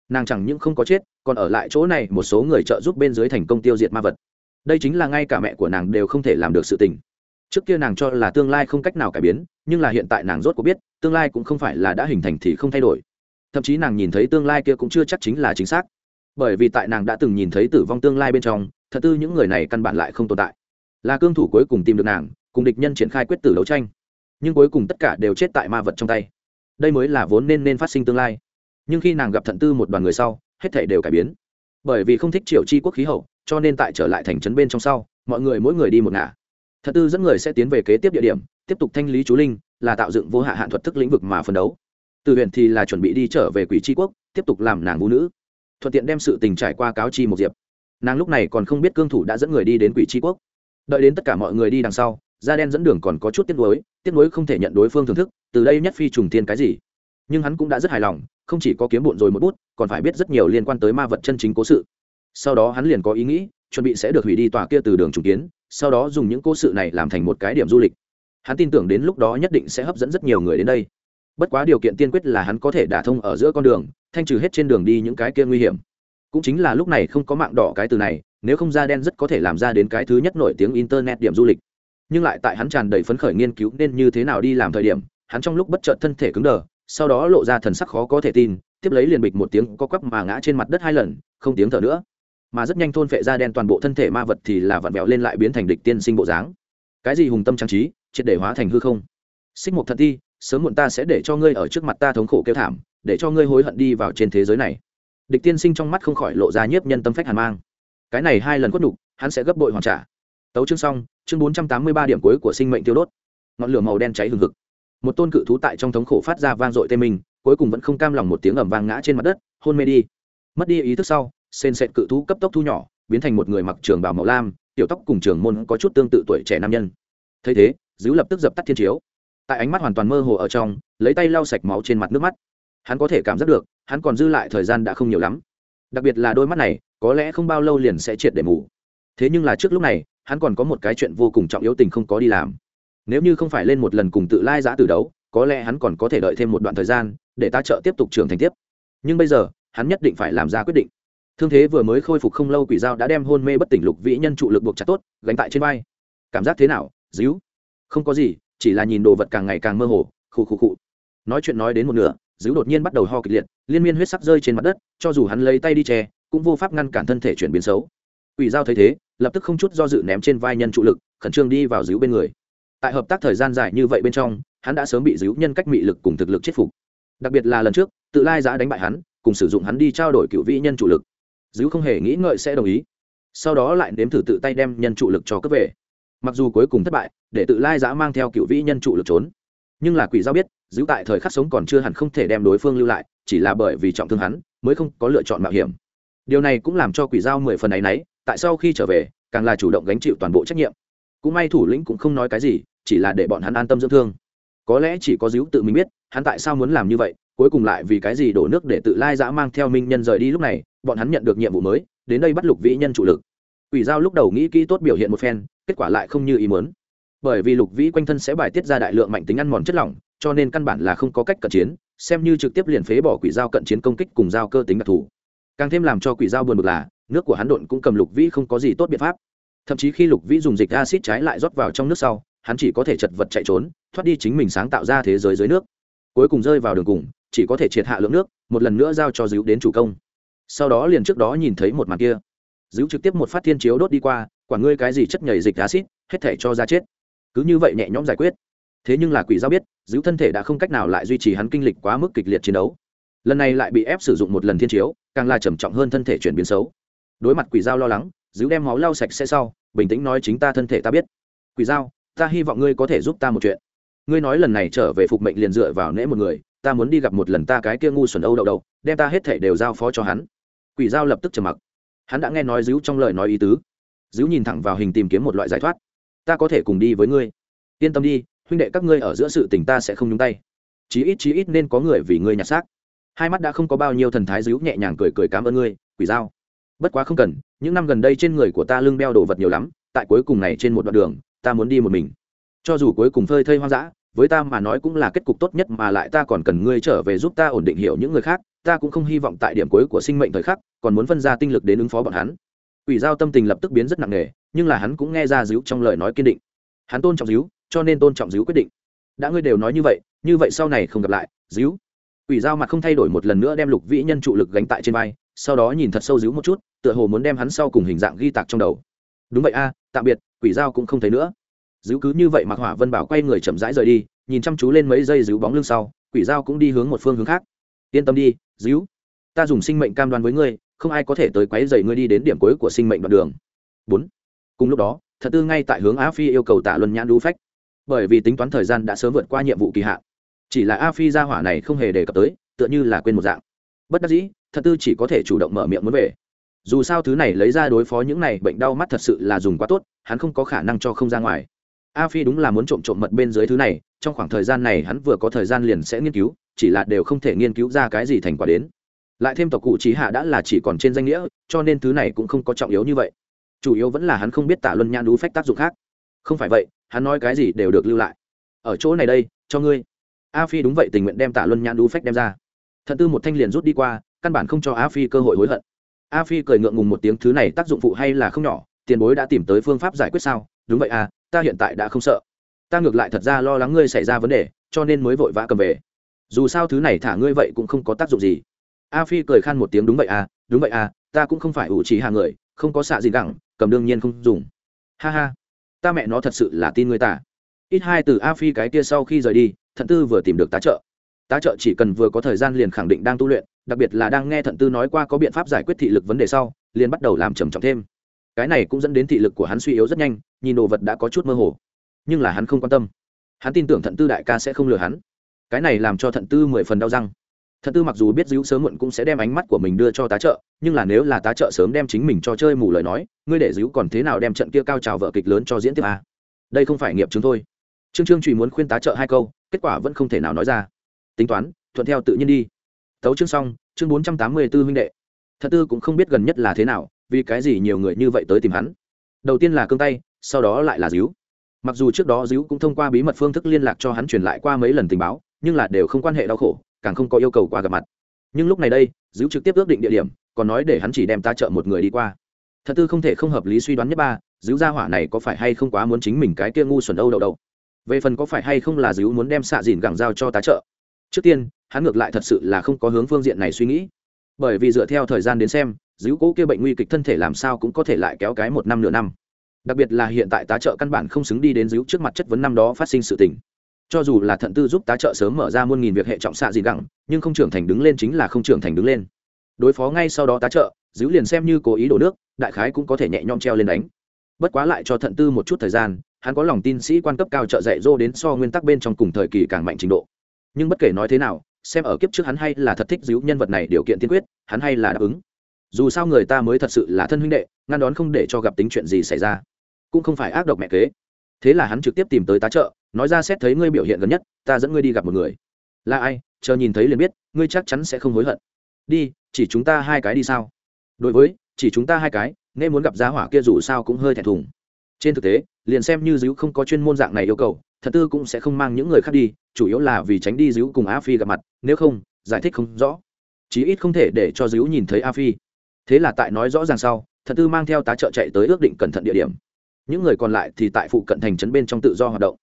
Nàng chẳng những không có chết, còn ở lại chỗ này một số người trợ giúp bên dưới thành công tiêu diệt ma vật. Đây chính là ngay cả mẹ của nàng đều không thể làm được sự tình trước kia nàng cho là tương lai không cách nào cải biến, nhưng là hiện tại nàng rốt cuộc biết, tương lai cũng không phải là đã hình thành thì không thay đổi. Thậm chí nàng nhìn thấy tương lai kia cũng chưa chắc chính là chính xác. Bởi vì tại nàng đã từng nhìn thấy tử vong tương lai bên trong, thật tư những người này căn bản lại không tồn tại. Là cương thủ cuối cùng tìm được nàng, cùng địch nhân triển khai quyết tử đấu tranh. Nhưng cuối cùng tất cả đều chết tại ma vật trong tay. Đây mới là vốn nên nên phát sinh tương lai. Nhưng khi nàng gặp thận tư một đoàn người sau, hết thể đều cải biến. Bởi vì không thích triệu chi quốc khí hậu, cho nên tại trở lại thành trấn bên trong sau, mọi người mỗi người đi một ngả thật tư dẫn người sẽ tiến về kế tiếp địa điểm, tiếp tục thanh lý chú linh, là tạo dựng vô hạ hạn thuật thức lĩnh vực mà phấn đấu. Từ huyện thì là chuẩn bị đi trở về quỷ tri quốc, tiếp tục làm nàng vũ nữ. Thuận tiện đem sự tình trải qua cáo chi một diệp. Nàng lúc này còn không biết cương thủ đã dẫn người đi đến quỷ tri quốc. Đợi đến tất cả mọi người đi đằng sau, da đen dẫn đường còn có chút tiếc nuối tiếc nuối không thể nhận đối phương thưởng thức, từ đây nhất phi trùng tiên cái gì. Nhưng hắn cũng đã rất hài lòng, không chỉ có kiếm bụn rồi một bút, còn phải biết rất nhiều liên quan tới ma vật chân chính cố sự. Sau đó hắn liền có ý nghĩ, chuẩn bị sẽ được hủy đi tòa kia từ đường trùng kiến sau đó dùng những cố sự này làm thành một cái điểm du lịch. Hắn tin tưởng đến lúc đó nhất định sẽ hấp dẫn rất nhiều người đến đây. Bất quá điều kiện tiên quyết là hắn có thể đả thông ở giữa con đường, thanh trừ hết trên đường đi những cái kia nguy hiểm. Cũng chính là lúc này không có mạng đỏ cái từ này, nếu không da đen rất có thể làm ra đến cái thứ nhất nổi tiếng internet điểm du lịch. Nhưng lại tại hắn tràn đầy phấn khởi nghiên cứu nên như thế nào đi làm thời điểm, hắn trong lúc bất chợt thân thể cứng đờ, sau đó lộ ra thần sắc khó có thể tin, tiếp lấy liền bịch một tiếng co quắp mà ngã trên mặt đất hai lần, không tiếng thở nữa mà rất nhanh thôn phệ da đen toàn bộ thân thể ma vật thì là vặn vẹo lên lại biến thành địch tiên sinh bộ dáng. Cái gì hùng tâm trang trí, triệt để hóa thành hư không. Xích một thật ti sớm muộn ta sẽ để cho ngươi ở trước mặt ta thống khổ kêu thảm, để cho ngươi hối hận đi vào trên thế giới này. Địch tiên sinh trong mắt không khỏi lộ ra nhiếp nhân tâm phách hàn mang. Cái này hai lần quất đục hắn sẽ gấp bội hoàn trả. Tấu chương xong, chương bốn trăm tám mươi ba điểm cuối của sinh mệnh tiêu đốt. Ngọn lửa màu đen cháy hừng hực. Một tôn cự thú tại trong thống khổ phát ra vang dội tê mình cuối cùng vẫn không cam lòng một tiếng ẩm vang ngã trên mặt đất, hôn mê đi. Mất đi ý thức sau sên sệt cự thú cấp tốc thu nhỏ, biến thành một người mặc trường bào màu lam, tiểu tóc cùng trường môn có chút tương tự tuổi trẻ nam nhân. Thấy thế, dữ lập tức dập tắt thiên chiếu. Tại ánh mắt hoàn toàn mơ hồ ở trong, lấy tay lau sạch máu trên mặt nước mắt. Hắn có thể cảm giác được, hắn còn dư lại thời gian đã không nhiều lắm. Đặc biệt là đôi mắt này, có lẽ không bao lâu liền sẽ triệt để mù. Thế nhưng là trước lúc này, hắn còn có một cái chuyện vô cùng trọng yếu tình không có đi làm. Nếu như không phải lên một lần cùng tự lai giã từ đấu, có lẽ hắn còn có thể đợi thêm một đoạn thời gian, để ta trợ tiếp tục trưởng thành tiếp. Nhưng bây giờ, hắn nhất định phải làm ra quyết định thương thế vừa mới khôi phục không lâu quỷ dao đã đem hôn mê bất tỉnh lục vĩ nhân trụ lực buộc chặt tốt, gánh tại trên vai. Cảm giác thế nào, díu? Không có gì, chỉ là nhìn đồ vật càng ngày càng mơ hồ, khụ khụ khụ. Nói chuyện nói đến một nửa, díu đột nhiên bắt đầu ho kịch liệt, liên miên huyết sắc rơi trên mặt đất, cho dù hắn lấy tay đi che, cũng vô pháp ngăn cản thân thể chuyển biến xấu. Quỷ dao thấy thế, lập tức không chút do dự ném trên vai nhân trụ lực, khẩn trương đi vào díu bên người. Tại hợp tác thời gian dài như vậy bên trong, hắn đã sớm bị díu nhân cách mị lực cùng thực lực chết phục. Đặc biệt là lần trước, tự lai giã đánh bại hắn, cùng sử dụng hắn đi trao đổi cựu vĩ nhân trụ lực. Dữ không hề nghĩ ngợi sẽ đồng ý. Sau đó lại nếm thử tự tay đem nhân trụ lực cho cấp về. Mặc dù cuối cùng thất bại, để tự lai giã mang theo cựu vĩ nhân trụ lực trốn. Nhưng là quỷ giao biết Dữ tại thời khắc sống còn chưa hẳn không thể đem đối phương lưu lại, chỉ là bởi vì trọng thương hắn, mới không có lựa chọn mạo hiểm. Điều này cũng làm cho quỷ giao mười phần ấ y n ấ y tại sau khi trở về, càng là chủ động gánh chịu toàn bộ trách nhiệm. Cũng may thủ lĩnh cũng không nói cái gì, chỉ là để bọn hắn an tâm dưỡng thương. Có lẽ chỉ có Dữ tự mình biết, hắn tại sao muốn làm như vậy, cuối cùng lại vì cái gì đổ nước để tự lai dã mang theo minh nhân rời đi lúc này bọn hắn nhận được nhiệm vụ mới, đến đây bắt lục vĩ nhân chủ lực. Quỷ giao lúc đầu nghĩ kỹ tốt biểu hiện một phen, kết quả lại không như ý muốn. Bởi vì lục vĩ quanh thân sẽ bài tiết ra đại lượng mạnh tính ăn mòn chất lỏng, cho nên căn bản là không có cách cận chiến, xem như trực tiếp liền phế bỏ quỷ giao cận chiến công kích cùng giao cơ tính đặc thù. Càng thêm làm cho quỷ giao buồn bực là, nước của hắn độn cũng cầm lục vĩ không có gì tốt biện pháp. Thậm chí khi lục vĩ dùng dịch acid trái lại rót vào trong nước sau, hắn chỉ có thể chật vật chạy trốn, thoát đi chính mình sáng tạo ra thế giới dưới nước. Cuối cùng rơi vào đường cùng, chỉ có thể triệt hạ lượng nước, một lần nữa giao cho díu đến chủ công sau đó liền trước đó nhìn thấy một màn kia. Giữ trực tiếp một phát thiên chiếu đốt đi qua, quả ngươi cái gì chất nhảy dịch acid, hết thể cho ra chết. Cứ như vậy nhẹ nhõm giải quyết. Thế nhưng là quỷ giao biết giữ thân thể đã không cách nào lại duy trì hắn kinh lịch quá mức kịch liệt chiến đấu. Lần này lại bị ép sử dụng một lần thiên chiếu, càng là trầm trọng hơn thân thể chuyển biến xấu. Đối mặt quỷ giao lo lắng giữ đem máu lau sạch sẽ sau, bình tĩnh nói chính ta thân thể ta biết. Quỷ giao, ta hy vọng ngươi có thể giúp ta một chuyện. Ngươi nói lần này trở về phục mệnh liền dựa vào nễ một người, ta muốn đi gặp một lần ta cái kia ngu xuẩn âu đậu đậu, đem ta hết thể đều giao phó cho hắn quỷ giao lập tức trầm mặc. Hắn đã nghe nói díu trong lời nói ý tứ. Díu nhìn thẳng vào hình tìm kiếm một loại giải thoát. Ta có thể cùng đi với ngươi. Yên tâm đi, huynh đệ các ngươi ở giữa sự tình ta sẽ không nhúng tay. Chí ít chí ít nên có người vì ngươi nhặt xác. Hai mắt đã không có bao nhiêu thần thái díu nhẹ nhàng cười cười cảm ơn ngươi, quỷ giao. Bất quá không cần, những năm gần đây trên người của ta lưng đeo đồ vật nhiều lắm, tại cuối cùng này trên một đoạn đường, ta muốn đi một mình. Cho dù cuối cùng phơi thây hoang dã, với ta mà nói cũng là kết cục tốt nhất mà lại ta còn cần ngươi trở về giúp ta ổn định hiểu những người khác ta cũng không hy vọng tại điểm cuối của sinh mệnh thời khắc, còn muốn phân ra tinh lực đến ứng phó bọn hắn. Quỷ giao tâm tình lập tức biến rất nặng nề, nhưng là hắn cũng nghe ra díu trong lời nói kiên định. Hắn tôn trọng díu cho nên tôn trọng díu quyết định. Đã ngươi đều nói như vậy như vậy sau này không gặp lại díu Quỷ giao mặt không thay đổi một lần nữa đem lục vĩ nhân trụ lực gánh tại trên vai, sau đó nhìn thật sâu díu một chút, tựa hồ muốn đem hắn sau cùng hình dạng ghi tạc trong đầu. Đúng vậy a, tạm biệt, quỷ giao cũng không thấy nữa. Díu cứ như vậy mặc hỏa vân bảo quay người chậm rãi rời đi, nhìn chăm chú lên mấy giây díu bóng lưng sau, quỷ giao cũng đi hướng một phương hướng khác yên tâm đi díu ta dùng sinh mệnh cam đoan với ngươi, không ai có thể tới quấy dày ngươi đi đến điểm cuối của sinh mệnh đoạn đường. Bốn. Cùng lúc đó, thật tư ngay tại hướng a phi yêu cầu tạ luân nhãn đu phách. Bởi vì tính toán thời gian đã sớm vượt qua nhiệm vụ kỳ hạn. Chỉ là a phi gia hỏa này không hề đề cập tới, tựa như là quên một dạng. Bất đắc dĩ, thật tư chỉ có thể chủ động mở miệng muốn về. Dù sao thứ này lấy ra đối phó những này bệnh đau mắt thật sự là dùng quá tốt, hắn không có khả năng cho không ra ngoài. A phi đúng là muốn trộm trộm mật bên dưới thứ này, trong khoảng thời gian này hắn vừa có thời gian liền sẽ nghiên cứu chỉ là đều không thể nghiên cứu ra cái gì thành quả đến. Lại thêm tộc cụ trí hạ đã là chỉ còn trên danh nghĩa, cho nên thứ này cũng không có trọng yếu như vậy. Chủ yếu vẫn là hắn không biết tả luân nhan đú phách tác dụng khác. Không phải vậy, hắn nói cái gì đều được lưu lại. Ở chỗ này đây, cho ngươi. A phi đúng vậy, tình nguyện đem tả luân nhan đú phách đem ra. Thận tư một thanh liền rút đi qua, căn bản không cho a phi cơ hội hối hận. A phi cười ngượng ngùng một tiếng, thứ này tác dụng phụ hay là không nhỏ, tiền bối đã tìm tới phương pháp giải quyết sao? Đúng vậy à ta hiện tại đã không sợ. Ta ngược lại thật ra lo lắng ngươi xảy ra vấn đề, cho nên mới vội vã cầm về dù sao thứ này thả ngươi vậy cũng không có tác dụng gì. A phi cười khan một tiếng, đúng vậy à đúng vậy à ta cũng không phải ủ trí hạ người, không có xạ gì gẳng, cầm đương nhiên không dùng. Ha ha, ta mẹ nó thật sự là tin người ta. Ít hai từ a phi cái kia sau khi rời đi, thận tư vừa tìm được tá trợ. Tá trợ chỉ cần vừa có thời gian liền khẳng định đang tu luyện, đặc biệt là đang nghe thận tư nói qua có biện pháp giải quyết thị lực vấn đề sau, liền bắt đầu làm trầm trọng thêm. Cái này cũng dẫn đến thị lực của hắn suy yếu rất nhanh, nhìn đồ vật đã có chút mơ hồ, nhưng là hắn không quan tâm. Hắn tin tưởng thận tư đại ca sẽ không lừa hắn cái này làm cho thận tư mười phần đau răng. Thận tư mặc dù biết dữ sớm muộn cũng sẽ đem ánh mắt của mình đưa cho tá trợ, nhưng là nếu là tá trợ sớm đem chính mình cho chơi mù lời nói, ngươi để dữ còn thế nào đem trận kia cao trào vợ kịch lớn cho diễn tiếp à? đây không phải nghiệp chứng thôi. Trương trương trùy muốn khuyên tá trợ hai câu, kết quả vẫn không thể nào nói ra. Tính toán, thuận theo tự nhiên đi. Tấu chương xong, chương bốn trăm tám mươi b ố huynh đệ. Thật tư cũng không biết gần nhất là thế nào, vì cái gì nhiều người như vậy tới tìm hắn. Đầu tiên là cương tay, sau đó lại là díu mặc dù trước đó díu cũng thông qua bí mật phương thức liên lạc cho hắn truyền lại qua mấy lần tình báo nhưng là đều không quan hệ đau khổ, càng không có yêu cầu qua gặp mặt. Nhưng lúc này đây giữ trực tiếp ước định địa điểm, còn nói để hắn chỉ đem ta chợ một người đi qua. Thật tư không thể không hợp lý suy đoán nhất ba giữ gia hỏa này có phải hay không quá muốn chính mình cái kia ngu xuẩn âu đậu đậu? Về phần có phải hay không là giữ muốn đem xạ dìn gẳng giao cho tá trợ trước tiên, hắn ngược lại thật sự là không có hướng phương diện này suy nghĩ. Bởi vì dựa theo thời gian đến xem giữ cố kia bệnh nguy kịch thân thể làm sao cũng có thể lại kéo cái một năm nửa năm. Đặc biệt là hiện tại tá trợ căn bản không xứng đi đến giữ trước mặt chất vấn năm đó phát sinh sự tình cho dù là thận tư giúp tá trợ sớm mở ra muôn nghìn việc hệ trọng xạ gì gẳng, nhưng không trưởng thành đứng lên chính là không trưởng thành đứng lên. Đối phó ngay sau đó tá trợ, giữ liền xem như cố ý đổ nước, đại khái cũng có thể nhẹ nhõm treo lên đánh. Bất quá lại cho thận tư một chút thời gian, hắn có lòng tin sĩ quan cấp cao trợ dạy dô đến so nguyên tắc bên trong cùng thời kỳ càng mạnh trình độ. Nhưng bất kể nói thế nào, xem ở kiếp trước hắn hay là thật thích díu nhân vật này điều kiện tiên quyết, hắn hay là đáp ứng. Dù sao người ta mới thật sự là thân huynh đệ, ngăn đón không để cho gặp tính chuyện gì xảy ra, cũng không phải ác độc mẹ kế. Thế là hắn trực tiếp tìm tới tá trợ nói ra xét thấy ngươi biểu hiện gần nhất, ta dẫn ngươi đi gặp một người. Là ai? Chờ nhìn thấy liền biết, ngươi chắc chắn sẽ không hối hận. Đi, chỉ chúng ta hai cái đi sao? Đối với, chỉ chúng ta hai cái, nên muốn gặp giá hỏa kia dù sao cũng hơi thẹn thùng. Trên thực tế, liền xem như dữ không có chuyên môn dạng này yêu cầu, thật tư cũng sẽ không mang những người khác đi, chủ yếu là vì tránh đi dữ cùng a phi gặp mặt, nếu không, giải thích không rõ. Chí ít không thể để cho dữ nhìn thấy a phi. Thế là tại nói rõ ràng sau, thật tư mang theo tá trợ chạy tới ước định cẩn thận địa điểm. Những người còn lại thì tại phụ cận thành trấn bên trong tự do hoạt động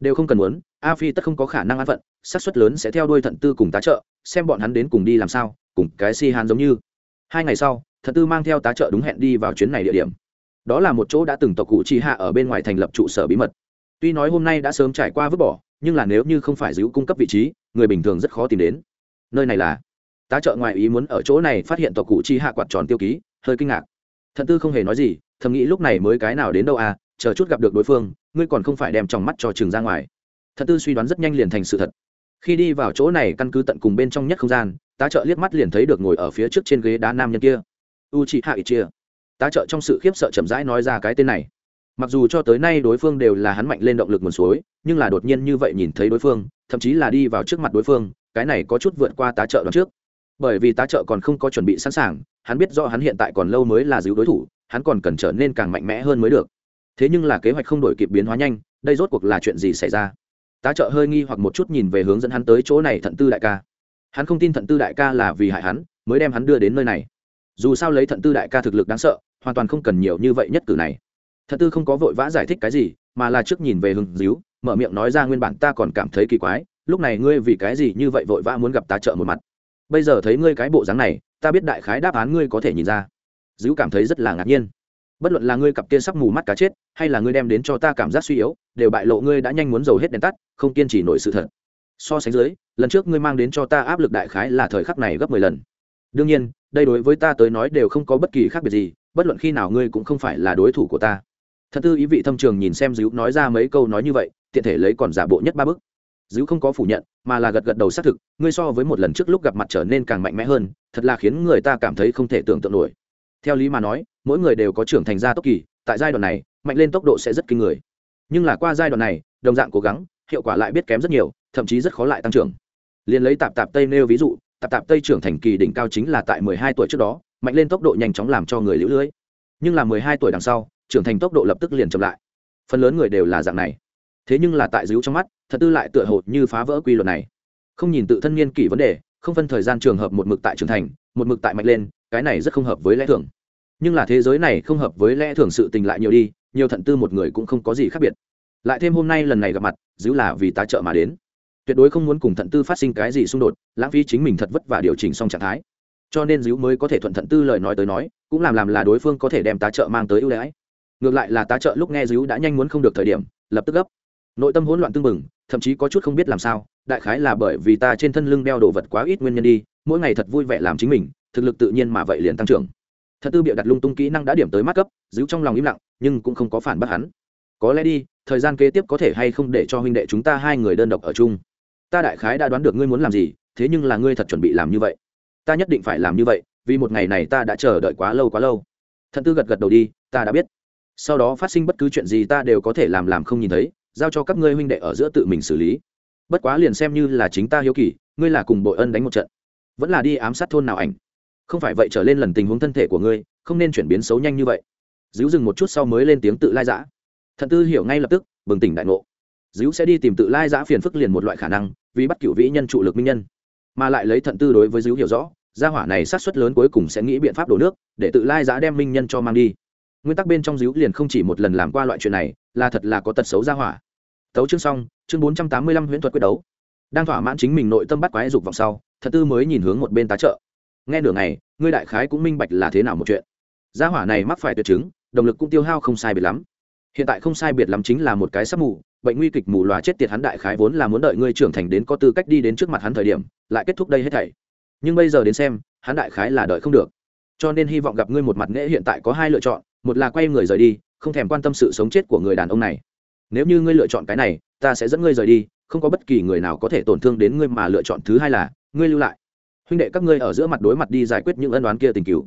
đều không cần muốn, a phi tất không có khả năng an phận, xác suất lớn sẽ theo đuôi thận tư cùng tá trợ, xem bọn hắn đến cùng đi làm sao, cùng cái si hàn giống như. Hai ngày sau, thận tư mang theo tá trợ đúng hẹn đi vào chuyến này địa điểm. Đó là một chỗ đã từng tộc cụ chi hạ ở bên ngoài thành lập trụ sở bí mật. Tuy nói hôm nay đã sớm trải qua vứt bỏ, nhưng là nếu như không phải giữ cung cấp vị trí, người bình thường rất khó tìm đến. Nơi này là tá trợ ngoại ý muốn ở chỗ này phát hiện tộc cụ chi hạ quạt tròn tiêu ký, hơi kinh ngạc. Thận tư không hề nói gì, thầm nghĩ lúc này mới cái nào đến đâu à chờ chút gặp được đối phương ngươi còn không phải đem trong mắt cho trường ra ngoài. Thật tư suy đoán rất nhanh liền thành sự thật. Khi đi vào chỗ này căn cứ tận cùng bên trong nhất không gian, tá trợ liếc mắt liền thấy được ngồi ở phía trước trên ghế đá nam nhân kia. U chị hạ ít chia tá trợ trong sự khiếp sợ chậm rãi nói ra cái tên này. Mặc dù cho tới nay đối phương đều là hắn mạnh lên động lực nguồn suối, nhưng là đột nhiên như vậy nhìn thấy đối phương, thậm chí là đi vào trước mặt đối phương, cái này có chút vượt qua tá trợ đoạn trước. Bởi vì tá trợ còn không có chuẩn bị sẵn sàng, hắn biết do hắn hiện tại còn lâu mới là giữ đối thủ, hắn còn cần trở nên càng mạnh mẽ hơn mới được thế nhưng là kế hoạch không đổi kịp biến hóa nhanh, đây rốt cuộc là chuyện gì xảy ra? Tá trợ hơi nghi hoặc một chút nhìn về hướng dẫn hắn tới chỗ này thận tư đại ca. Hắn không tin thận tư đại ca là vì hại hắn, mới đem hắn đưa đến nơi này. Dù sao lấy thận tư đại ca thực lực đáng sợ, hoàn toàn không cần nhiều như vậy nhất cử này. Thận tư không có vội vã giải thích cái gì, mà là trước nhìn về hướng díu, mở miệng nói ra nguyên bản ta còn cảm thấy kỳ quái, lúc này ngươi vì cái gì như vậy vội vã muốn gặp tá trợ một mặt? Bây giờ thấy ngươi cái bộ dáng này, ta biết đại khái đáp án ngươi có thể nhìn ra. Díu cảm thấy rất là ngạc nhiên bất luận là ngươi cặp kia sắp mù mắt cá chết, hay là ngươi đem đến cho ta cảm giác suy yếu, đều bại lộ ngươi đã nhanh muốn dầu hết đèn tắt, không kiên trì nổi sự thật. So sánh dưới, lần trước ngươi mang đến cho ta áp lực đại khái là thời khắc này gấp mười lần. Đương nhiên, đây đối với ta tới nói đều không có bất kỳ khác biệt gì, bất luận khi nào ngươi cũng không phải là đối thủ của ta. Thật tư ý vị thâm trường nhìn xem dữ nói ra mấy câu nói như vậy, tiện thể lấy còn giả bộ nhất ba bức dữ không có phủ nhận, mà là gật gật đầu xác thực, ngươi so với một lần trước lúc gặp mặt trở nên càng mạnh mẽ hơn, thật là khiến người ta cảm thấy không thể tưởng tượng nổi theo lý mà nói, mỗi người đều có trưởng thành ra tốc kỳ, tại giai đoạn này, mạnh lên tốc độ sẽ rất kinh người. Nhưng là qua giai đoạn này, đồng dạng cố gắng, hiệu quả lại biết kém rất nhiều, thậm chí rất khó lại tăng trưởng. Liền lấy tạp tạp tây nêu ví dụ, tạp tạp tây trưởng thành kỳ đỉnh cao chính là tại mười hai tuổi trước đó, mạnh lên tốc độ nhanh chóng làm cho người lũ lưới. Nhưng là mười hai tuổi đằng sau, trưởng thành tốc độ lập tức liền chậm lại. Phần lớn người đều là dạng này. Thế nhưng là tại dữ trong mắt, thật tư lại tựa hồ như phá vỡ quy luật này. Không nhìn tự thân niên kỷ vấn đề, không phân thời gian trường hợp một mực tại trưởng thành, một mực tại mạnh lên cái này rất không hợp với lẽ thường. Nhưng là thế giới này không hợp với lẽ thường sự tình lại nhiều đi, nhiều thận tư một người cũng không có gì khác biệt. Lại thêm hôm nay lần này gặp mặt, giữ là vì tá trợ mà đến. Tuyệt đối không muốn cùng thận tư phát sinh cái gì xung đột, lãng phí chính mình thật vất vả điều chỉnh xong trạng thái. Cho nên díu mới có thể thuận thận tư lời nói tới nói, cũng làm làm là đối phương có thể đem tá trợ mang tới ưu đãi. Ngược lại là tá trợ lúc nghe díu đã nhanh muốn không được thời điểm, lập tức gấp. Nội tâm hỗn loạn tương mừng thậm chí có chút không biết làm sao, đại khái là bởi vì ta trên thân lưng đeo đồ vật quá ít nguyên nhân đi, mỗi ngày thật vui vẻ làm chính mình thực lực tự nhiên mà vậy liền tăng trưởng. Thật tư bịa đặt lung tung kỹ năng đã điểm tới mắt cấp, giữ trong lòng im lặng, nhưng cũng không có phản bác hắn. Có lẽ đi, thời gian kế tiếp có thể hay không để cho huynh đệ chúng ta hai người đơn độc ở chung? Ta đại khái đã đoán được ngươi muốn làm gì, thế nhưng là ngươi thật chuẩn bị làm như vậy. Ta nhất định phải làm như vậy, vì một ngày này ta đã chờ đợi quá lâu quá lâu. Thận tư gật gật đầu đi, ta đã biết. Sau đó phát sinh bất cứ chuyện gì ta đều có thể làm làm không nhìn thấy, giao cho các ngươi huynh đệ ở giữa tự mình xử lý. Bất quá liền xem như là chính ta hiếu kỳ, ngươi là cùng bội ân đánh một trận. Vẫn là đi ám sát thôn nào ảnh không phải vậy trở lên lần tình huống thân thể của ngươi, không nên chuyển biến xấu nhanh như vậy. Díu dừng một chút sau mới lên tiếng tự lai giã. Thận tư hiểu ngay lập tức, bừng tỉnh đại ngộ. Díu sẽ đi tìm tự lai giã phiền phức liền một loại khả năng, vì bắt cựu vĩ nhân trụ lực minh nhân. Mà lại lấy thận tư đối với díu hiểu rõ, gia hỏa này sát xuất lớn cuối cùng sẽ nghĩ biện pháp đổ nước, để tự lai giã đem minh nhân cho mang đi. Nguyên tắc bên trong díu liền không chỉ một lần làm qua loại chuyện này, là thật là có tật xấu gia hỏa. Tấu chương xong, chương bốn trăm tám mươi lăm huyễn thuật quyết đấu. Đang thỏa mãn chính mình nội tâm bắt quái dục vọng sau thật tư mới nhìn hướng một bên tá trợ nghe nửa ngày, ngươi đại khái cũng minh bạch là thế nào một chuyện. Gia hỏa này mắc phải tuyệt chứng, động lực cũng tiêu hao không sai biệt lắm. Hiện tại không sai biệt lắm chính là một cái sắp mù, bệnh nguy kịch mù loà chết tiệt hắn đại khái vốn là muốn đợi ngươi trưởng thành đến có tư cách đi đến trước mặt hắn thời điểm, lại kết thúc đây hết thảy. Nhưng bây giờ đến xem, hắn đại khái là đợi không được. Cho nên hy vọng gặp ngươi một mặt nghệ hiện tại có hai lựa chọn, một là quay người rời đi, không thèm quan tâm sự sống chết của người đàn ông này. Nếu như ngươi lựa chọn cái này, ta sẽ dẫn ngươi rời đi, không có bất kỳ người nào có thể tổn thương đến ngươi mà lựa chọn thứ hai là, ngươi lưu lại huynh đệ các ngươi ở giữa mặt đối mặt đi giải quyết những ân đoán kia tình cứu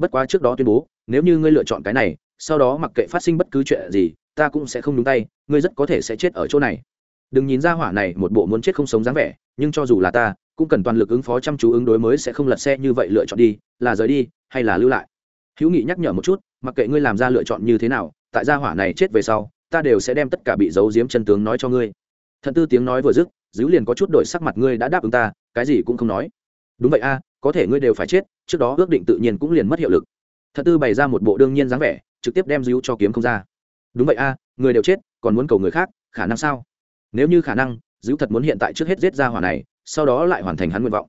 bất quá trước đó tuyên bố, nếu như ngươi lựa chọn cái này, sau đó mặc kệ phát sinh bất cứ chuyện gì, ta cũng sẽ không đúng tay, ngươi rất có thể sẽ chết ở chỗ này. Đừng nhìn ra hỏa này một bộ muốn chết không sống dáng vẻ, nhưng cho dù là ta, cũng cần toàn lực ứng phó chăm chú ứng đối mới sẽ không lật xe như vậy lựa chọn đi, là rời đi, hay là lưu lại. Hữu nghị nhắc nhở một chút, mặc kệ ngươi làm ra lựa chọn như thế nào, tại gia hỏa này chết về sau, ta đều sẽ đem tất cả bị giấu giếm chân tướng nói cho ngươi. Thận tư tiếng nói vừa dứt dữ liền có chút đổi sắc mặt ngươi đã đáp ứng ta, cái gì cũng không nói đúng vậy a, có thể ngươi đều phải chết, trước đó ước định tự nhiên cũng liền mất hiệu lực. Thật tư bày ra một bộ đương nhiên dáng vẻ, trực tiếp đem díu cho kiếm không ra. Đúng vậy a, người đều chết, còn muốn cầu người khác, khả năng sao? Nếu như khả năng díu thật muốn hiện tại trước hết giết ra hỏa này, sau đó lại hoàn thành hắn nguyện vọng.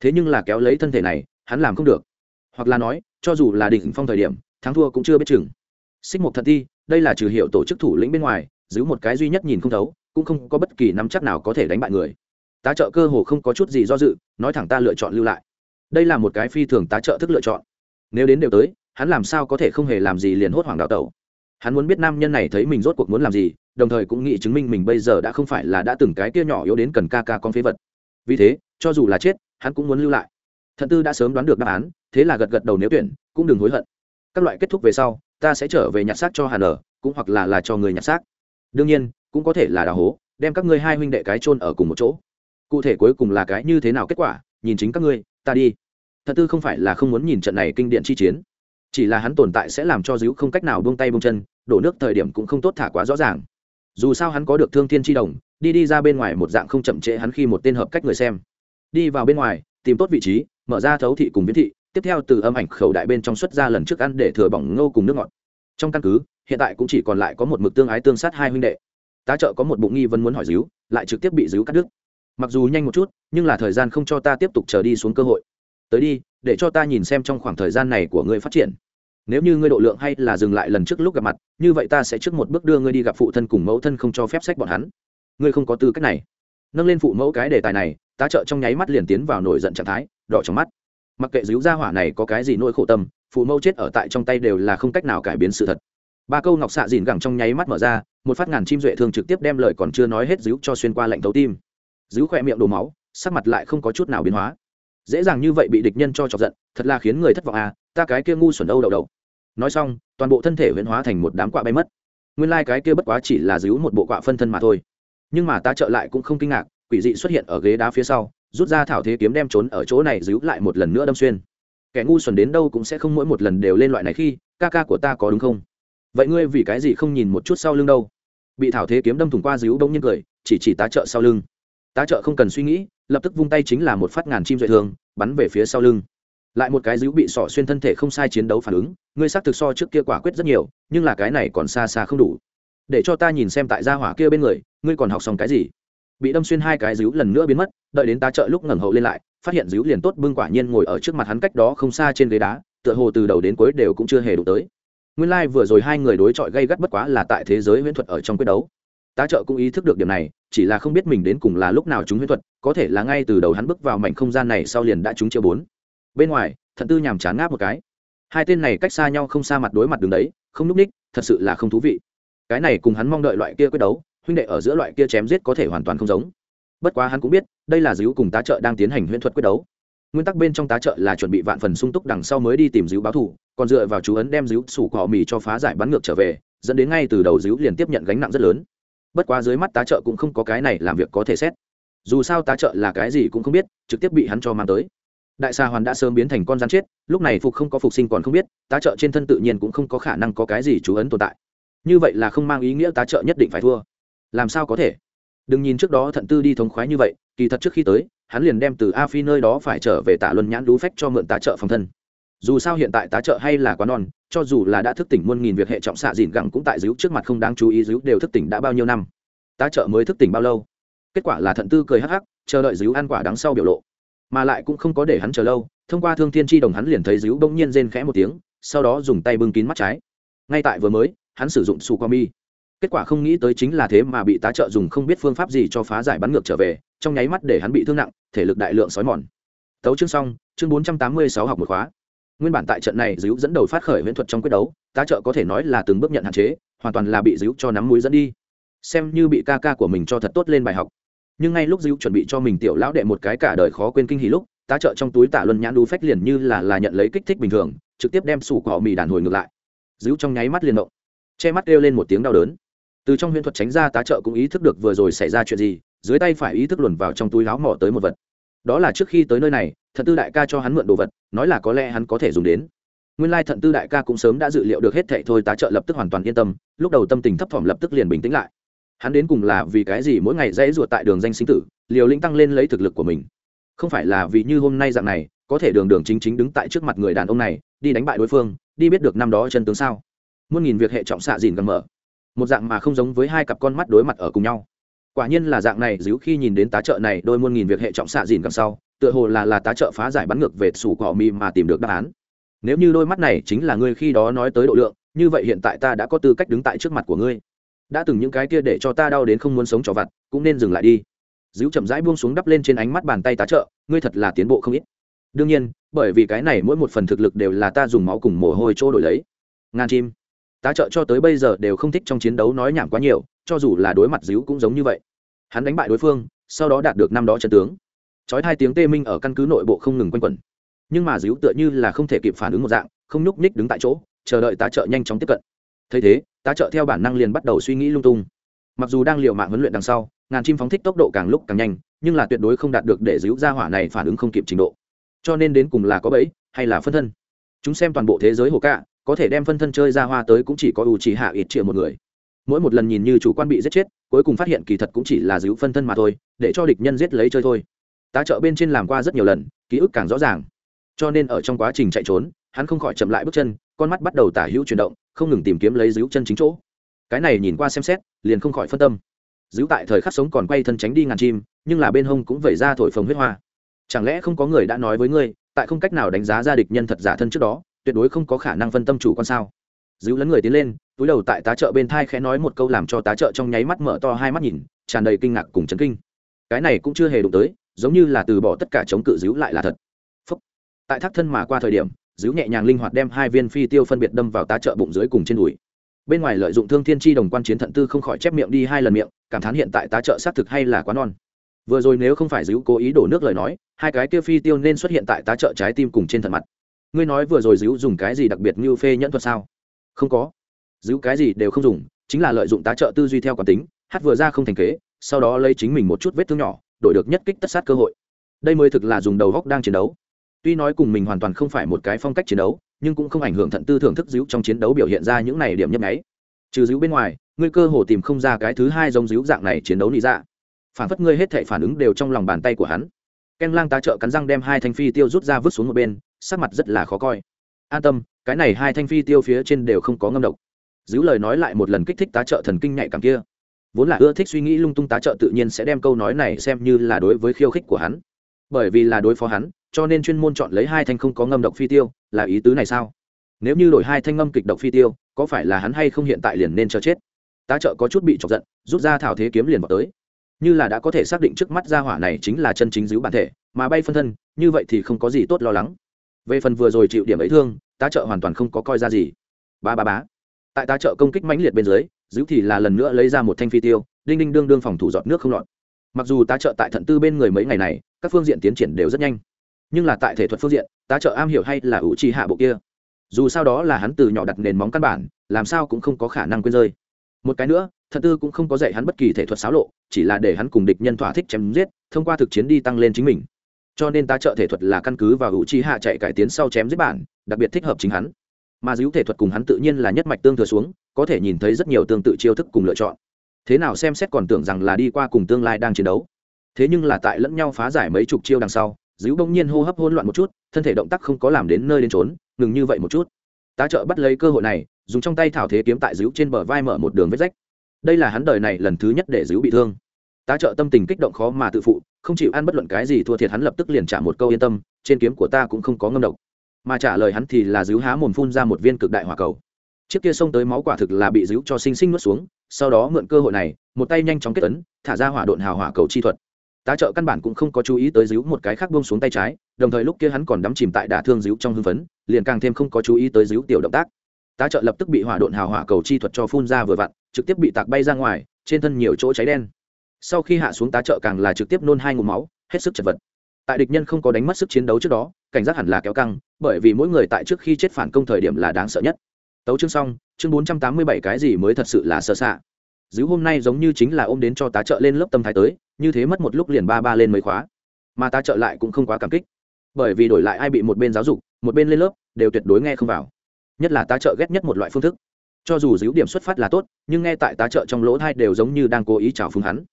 Thế nhưng là kéo lấy thân thể này, hắn làm không được. Hoặc là nói, cho dù là đỉnh phong thời điểm, thắng thua cũng chưa biết chừng. Xích một thật thi đây là trừ hiệu tổ chức thủ lĩnh bên ngoài giữ một cái duy nhất nhìn không thấu, cũng không có bất kỳ nắm chắc nào có thể đánh bại người tá trợ cơ hồ không có chút gì do dự, nói thẳng ta lựa chọn lưu lại. Đây là một cái phi thường tá trợ thức lựa chọn. Nếu đến đều tới, hắn làm sao có thể không hề làm gì liền hốt hoảng đào tẩu. Hắn muốn biết nam nhân này thấy mình rốt cuộc muốn làm gì, đồng thời cũng nghĩ chứng minh mình bây giờ đã không phải là đã từng cái kia nhỏ yếu đến cần ca ca con phế vật. Vì thế, cho dù là chết, hắn cũng muốn lưu lại. Thận tư đã sớm đoán được đáp án, thế là gật gật đầu nếu tuyển, cũng đừng hối hận. Các loại kết thúc về sau, ta sẽ trở về nhặt xác cho hà nở, cũng hoặc là là cho người nhặt xác. Đương nhiên, cũng có thể là đào hố, đem các ngươi hai huynh đệ cái chôn ở cùng một chỗ cụ thể cuối cùng là cái như thế nào kết quả, nhìn chính các ngươi, ta đi. Thật tư không phải là không muốn nhìn trận này kinh điện chi chiến. Chỉ là hắn tồn tại sẽ làm cho dữ không cách nào buông tay buông chân, đổ nước thời điểm cũng không tốt thả quá rõ ràng. Dù sao hắn có được thương thiên tri đồng, đi đi ra bên ngoài một dạng không chậm trễ hắn khi một tên hợp cách người xem. Đi vào bên ngoài, tìm tốt vị trí, mở ra thấu thị cùng biến thị, tiếp theo từ âm ảnh khẩu đại bên trong xuất ra lần trước ăn để thừa bỏng ngô cùng nước ngọt. Trong căn cứ, hiện tại cũng chỉ còn lại có một mực tương ái tương sát hai huynh đệ. Tá trợ có một bụng nghi vấn muốn hỏi díu lại trực tiếp bị díu cắt đứt mặc dù nhanh một chút, nhưng là thời gian không cho ta tiếp tục chờ đi xuống cơ hội. Tới đi, để cho ta nhìn xem trong khoảng thời gian này của ngươi phát triển. Nếu như ngươi độ lượng hay là dừng lại lần trước lúc gặp mặt, như vậy ta sẽ trước một bước đưa ngươi đi gặp phụ thân cùng mẫu thân không cho phép sách bọn hắn. Ngươi không có tư cách này. Nâng lên phụ mẫu cái đề tài này, tá trợ trong nháy mắt liền tiến vào nổi giận trạng thái, đỏ trong mắt. Mặc kệ díu gia hỏa này có cái gì nỗi khổ tâm, phụ mẫu chết ở tại trong tay đều là không cách nào cải biến sự thật. Ba câu ngọc xạ dìn gẳng trong nháy mắt mở ra, một phát ngàn chim duệ thường trực tiếp đem lời còn chưa nói hết díu cho xuyên qua lệnh thấu tim giữ khỏe miệng đổ máu, sắc mặt lại không có chút nào biến hóa. Dễ dàng như vậy bị địch nhân cho chọc giận, thật là khiến người thất vọng à ta cái kia ngu xuẩn âu đậu đậu. Nói xong, toàn bộ thân thể huyễn hóa thành một đám quạ bay mất. Nguyên lai、like、cái kia bất quá chỉ là díu một bộ quạ phân thân mà thôi. Nhưng mà ta trợ lại cũng không kinh ngạc, quỷ dị xuất hiện ở ghế đá phía sau, rút ra thảo thế kiếm đem trốn ở chỗ này díu lại một lần nữa đâm xuyên. Kẻ ngu xuẩn đến đâu cũng sẽ không mỗi một lần đều lên loại này khi, ca ca của ta có đúng không? Vậy ngươi vì cái gì không nhìn một chút sau lưng đâu? Bị thảo thế kiếm đâm thủng qua díu đông nhiên cười, chỉ chỉ tá trợ sau lưng tá trợ không cần suy nghĩ, lập tức vung tay chính là một phát ngàn chim duệ thường, bắn về phía sau lưng. Lại một cái díu bị sỏ xuyên thân thể không sai chiến đấu phản ứng, ngươi xác thực so trước kia quả quyết rất nhiều, nhưng là cái này còn xa xa không đủ. Để cho ta nhìn xem tại gia hỏa kia bên người, ngươi còn học xong cái gì? Bị đâm xuyên hai cái díu lần nữa biến mất, đợi đến tá trợ lúc ngẩng hậu lên lại, phát hiện díu liền tốt bưng quả nhiên ngồi ở trước mặt hắn cách đó không xa trên ghế đá, tựa hồ từ đầu đến cuối đều cũng chưa hề đủ tới. Nguyên lai vừa rồi hai người đối chọi gây gắt bất quá là tại thế giới huyễn thuật ở trong quyết đấu tá trợ cũng ý thức được điểm này, chỉ là không biết mình đến cùng là lúc nào chúng huyễn thuật, có thể là ngay từ đầu hắn bước vào mảnh không gian này sau liền đã trúng chiêu bốn. Bên ngoài, thận tư nhàm chán ngáp một cái. Hai tên này cách xa nhau không xa mặt đối mặt đường đấy, không núp ních, thật sự là không thú vị. Cái này cùng hắn mong đợi loại kia quyết đấu, huynh đệ ở giữa loại kia chém giết có thể hoàn toàn không giống. Bất quá hắn cũng biết, đây là dữ cùng tá trợ đang tiến hành huyễn thuật quyết đấu. Nguyên tắc bên trong tá trợ là chuẩn bị vạn phần sung túc đằng sau mới đi tìm dữ báo thù, còn dựa vào chú ấn đem dữ sủ cỏ mì cho phá giải bắn ngược trở về, dẫn đến ngay từ đầu dữ liền tiếp nhận gánh nặng rất lớn bất quá dưới mắt tá trợ cũng không có cái này làm việc có thể xét. Dù sao tá trợ là cái gì cũng không biết, trực tiếp bị hắn cho mang tới. Đại xà hoàn đã sớm biến thành con rắn chết, lúc này phục không có phục sinh còn không biết, tá trợ trên thân tự nhiên cũng không có khả năng có cái gì chú ấn tồn tại. Như vậy là không mang ý nghĩa tá trợ nhất định phải thua. Làm sao có thể? Đừng nhìn trước đó thận tư đi thống khoái như vậy, kỳ thật trước khi tới, hắn liền đem từ a phi nơi đó phải trở về tạ luân nhãn đú phách cho mượn tá trợ phòng thân dù sao hiện tại tá trợ hay là quá non, cho dù là đã thức tỉnh muôn nghìn việc hệ trọng xạ dìn gẳng cũng tại díu trước mặt không đáng chú ý, díu đều thức tỉnh đã bao nhiêu năm? Tá trợ mới thức tỉnh bao lâu? Kết quả là thận tư cười hắc hắc, chờ đợi díu ăn quả đắng sau biểu lộ. Mà lại cũng không có để hắn chờ lâu, thông qua thương thiên tri đồng hắn liền thấy díu bỗng nhiên rên khẽ một tiếng, sau đó dùng tay bưng kín mắt trái. Ngay tại vừa mới, hắn sử dụng su qua mi kết quả không nghĩ tới chính là thế mà bị tá trợ dùng không biết phương pháp gì cho phá giải bắn ngược trở về, trong nháy mắt để hắn bị thương nặng, thể lực đại lượng xói mòn. Tấu chương xong, chương bốn trăm tám mươi sáu học một khóa nguyên bản tại trận này dữ dẫn đầu phát khởi viễn thuật trong quyết đấu, tá trợ có thể nói là từng bước nhận hạn chế, hoàn toàn là bị dữ cho nắm mũi dẫn đi. Xem như bị ca ca của mình cho thật tốt lên bài học. Nhưng ngay lúc dữ chuẩn bị cho mình tiểu lão đệ một cái cả đời khó quên kinh hỉ lúc, tá trợ trong túi tả luân nhãn đu phách liền như là là nhận lấy kích thích bình thường, trực tiếp đem sủ cỏ mì đàn hồi ngược lại. Dữ trong nháy mắt liền động, che mắt kêu lên một tiếng đau đớn. Từ trong huyễn thuật tránh ra, tá trợ cũng ý thức được vừa rồi xảy ra chuyện gì, dưới tay phải ý thức luồn vào trong túi láo mỏ tới một vật đó là trước khi tới nơi này, thận tư đại ca cho hắn mượn đồ vật, nói là có lẽ hắn có thể dùng đến. Nguyên lai thận tư đại ca cũng sớm đã dự liệu được hết thệ thôi, tá trợ lập tức hoàn toàn yên tâm, lúc đầu tâm tình thấp thỏm lập tức liền bình tĩnh lại. Hắn đến cùng là vì cái gì mỗi ngày dãy ruột tại đường danh sinh tử, liều lĩnh tăng lên lấy thực lực của mình. Không phải là vì như hôm nay dạng này, có thể đường đường chính chính đứng tại trước mặt người đàn ông này, đi đánh bại đối phương, đi biết được năm đó chân tướng sao. Muôn nghìn việc hệ trọng xạ dìn gần mở. Một dạng mà không giống với hai cặp con mắt đối mặt ở cùng nhau quả nhiên là dạng này, díu khi nhìn đến tá trợ này, đôi muôn nghìn việc hệ trọng xạ dìn càng sau, tựa hồ là là tá trợ phá giải bắn ngược về sủ cỏ mi mà tìm được đáp án. Nếu như đôi mắt này chính là ngươi khi đó nói tới độ lượng, như vậy hiện tại ta đã có tư cách đứng tại trước mặt của ngươi. Đã từng những cái kia để cho ta đau đến không muốn sống cho vặt, cũng nên dừng lại đi. Díu chậm rãi buông xuống đắp lên trên ánh mắt bàn tay tá trợ, ngươi thật là tiến bộ không ít. Đương nhiên, bởi vì cái này mỗi một phần thực lực đều là ta dùng máu cùng mồ hôi trôi đổi lấy. Ngàn chim. Tá trợ cho tới bây giờ đều không thích trong chiến đấu nói nhảm quá nhiều cho dù là đối mặt díu cũng giống như vậy. Hắn đánh bại đối phương, sau đó đạt được năm đó trận tướng. Chói hai tiếng tê minh ở căn cứ nội bộ không ngừng quanh quẩn. Nhưng mà díu tựa như là không thể kịp phản ứng một dạng, không nhúc nhích đứng tại chỗ, chờ đợi tá trợ nhanh chóng tiếp cận. Thấy thế, tá trợ theo bản năng liền bắt đầu suy nghĩ lung tung. Mặc dù đang liều mạng huấn luyện đằng sau, ngàn chim phóng thích tốc độ càng lúc càng nhanh, nhưng là tuyệt đối không đạt được để díu ra hỏa này phản ứng không kịp trình độ. Cho nên đến cùng là có bẫy hay là phân thân? Chúng xem toàn bộ thế giới hồ cạ, có thể đem phân thân chơi ra hoa tới cũng chỉ có ủ chỉ hạ ít triệu một người mỗi một lần nhìn như chủ quan bị giết chết, cuối cùng phát hiện kỳ thật cũng chỉ là giữ phân thân mà thôi, để cho địch nhân giết lấy chơi thôi. Tá trợ bên trên làm qua rất nhiều lần, ký ức càng rõ ràng. Cho nên ở trong quá trình chạy trốn, hắn không khỏi chậm lại bước chân, con mắt bắt đầu tả hữu chuyển động, không ngừng tìm kiếm lấy giữ chân chính chỗ. Cái này nhìn qua xem xét, liền không khỏi phân tâm. Giữ tại thời khắc sống còn quay thân tránh đi ngàn chim, nhưng là bên hông cũng vẩy ra thổi phồng huyết hoa. Chẳng lẽ không có người đã nói với ngươi, tại không cách nào đánh giá ra địch nhân thật giả thân trước đó, tuyệt đối không có khả năng phân tâm chủ quan sao? Giữ lấn người tiến lên, túi đầu tại tá trợ bên thai khẽ nói một câu làm cho tá trợ trong nháy mắt mở to hai mắt nhìn, tràn đầy kinh ngạc cùng chấn kinh. Cái này cũng chưa hề đụng tới, giống như là từ bỏ tất cả chống cự Dữ lại là thật. Phúc. tại thác thân mà qua thời điểm Dữ nhẹ nhàng linh hoạt đem hai viên phi tiêu phân biệt đâm vào tá trợ bụng dưới cùng trên đùi. Bên ngoài lợi dụng thương thiên tri đồng quan chiến thận tư không khỏi chép miệng đi hai lần miệng, cảm thán hiện tại tá trợ xác thực hay là quá non. Vừa rồi nếu không phải giữ cố ý đổ nước lời nói, hai cái kia phi tiêu nên xuất hiện tại tá trợ trái tim cùng trên thận mặt. Ngươi nói vừa rồi giữ dùng cái gì đặc biệt như phê nhẫn thuật sao? Không có. Giữ cái gì đều không dùng, chính là lợi dụng tá trợ tư duy theo quán tính, hát vừa ra không thành kế, sau đó lấy chính mình một chút vết thương nhỏ, đổi được nhất kích tất sát cơ hội. Đây mới thực là dùng đầu góc đang chiến đấu. Tuy nói cùng mình hoàn toàn không phải một cái phong cách chiến đấu, nhưng cũng không ảnh hưởng thận tư thưởng thức díu trong chiến đấu biểu hiện ra những này điểm nhấp nháy. Trừ díu bên ngoài, ngươi cơ hồ tìm không ra cái thứ hai giống díu dạng này chiến đấu lý ra dạ. phản phất ngươi hết thể phản ứng đều trong lòng bàn tay của hắn. Ken lang tá trợ cắn răng đem hai thanh phi tiêu rút ra vứt xuống một bên, sắc mặt rất là khó coi an tâm, cái này hai thanh phi tiêu phía trên đều không có ngâm độc. Giữ lời nói lại một lần kích thích tá trợ thần kinh nhạy cảm kia. Vốn là ưa thích suy nghĩ lung tung tá trợ tự nhiên sẽ đem câu nói này xem như là đối với khiêu khích của hắn. Bởi vì là đối phó hắn, cho nên chuyên môn chọn lấy hai thanh không có ngâm độc phi tiêu, là ý tứ này sao? Nếu như đổi hai thanh ngâm kịch độc phi tiêu, có phải là hắn hay không hiện tại liền nên cho chết? Tá trợ có chút bị chọc giận, rút ra thảo thế kiếm liền vào tới. Như là đã có thể xác định trước mắt ra hỏa này chính là chân chính giữ bản thể, mà bay phân thân, như vậy thì không có gì tốt lo lắng về phần vừa rồi chịu điểm ấy thương, tá trợ hoàn toàn không có coi ra gì. Ba ba bá tại tá trợ công kích mãnh liệt bên dưới giữ thì là lần nữa lấy ra một thanh phi tiêu, đinh đinh đương đương phòng thủ giọt nước không lọt. Mặc dù tá trợ tại thận tư bên người mấy ngày này, các phương diện tiến triển đều rất nhanh, nhưng là tại thể thuật phương diện, tá trợ am hiểu hay là ủ trì hạ bộ kia? Dù sao đó là hắn từ nhỏ đặt nền móng căn bản, làm sao cũng không có khả năng quên rơi. Một cái nữa, thận tư cũng không có dạy hắn bất kỳ thể thuật xáo lộ, chỉ là để hắn cùng địch nhân thỏa thích chém giết, thông qua thực chiến đi tăng lên chính mình cho nên tá trợ thể thuật là căn cứ vào ủ chi hạ chạy cải tiến sau chém giết bản, đặc biệt thích hợp chính hắn. Mà díu thể thuật cùng hắn tự nhiên là nhất mạch tương thừa xuống, có thể nhìn thấy rất nhiều tương tự chiêu thức cùng lựa chọn. Thế nào xem xét còn tưởng rằng là đi qua cùng tương lai đang chiến đấu. Thế nhưng là tại lẫn nhau phá giải mấy chục chiêu đằng sau, díu bỗng nhiên hô hấp hỗn loạn một chút, thân thể động tác không có làm đến nơi đến trốn ngừng như vậy một chút. Tá trợ bắt lấy cơ hội này, dùng trong tay thảo thế kiếm tại díu trên bờ vai mở một đường vết rách. Đây là hắn đời này lần thứ nhất để díu bị thương tá trợ tâm tình kích động khó mà tự phụ, không chịu ăn bất luận cái gì thua thiệt hắn lập tức liền trả một câu yên tâm, trên kiếm của ta cũng không có ngâm độc. Mà trả lời hắn thì là díu há mồm phun ra một viên cực đại hỏa cầu. Chiếc kia xông tới máu quả thực là bị díu cho sinh sinh nuốt xuống, sau đó mượn cơ hội này, một tay nhanh chóng kết ấn, thả ra hỏa độn hào hỏa cầu chi thuật. Tá trợ căn bản cũng không có chú ý tới díu một cái khác buông xuống tay trái, đồng thời lúc kia hắn còn đắm chìm tại đả thương díu trong hưng phấn, liền càng thêm không có chú ý tới díu tiểu động tác. Tá trợ lập tức bị hỏa độn hào hỏa cầu chi thuật cho phun ra vừa vặn, trực tiếp bị tạc bay ra ngoài, trên thân nhiều chỗ cháy đen sau khi hạ xuống tá trợ càng là trực tiếp nôn hai ngụm máu, hết sức chật vật. Tại địch nhân không có đánh mất sức chiến đấu trước đó, cảnh giác hẳn là kéo căng, bởi vì mỗi người tại trước khi chết phản công thời điểm là đáng sợ nhất. Tấu chương xong, chương bốn trăm tám mươi bảy cái gì mới thật sự là sơ xạ dữ hôm nay giống như chính là ôm đến cho tá trợ lên lớp tâm thái tới, như thế mất một lúc liền ba ba lên mấy khóa. Mà tá trợ lại cũng không quá cảm kích, bởi vì đổi lại ai bị một bên giáo dục, một bên lên lớp, đều tuyệt đối nghe không vào. Nhất là tá trợ ghét nhất một loại phương thức. Cho dù dữ điểm xuất phát là tốt, nhưng nghe tại tá trợ trong lỗ thai đều giống như đang cố ý trào phúng hắn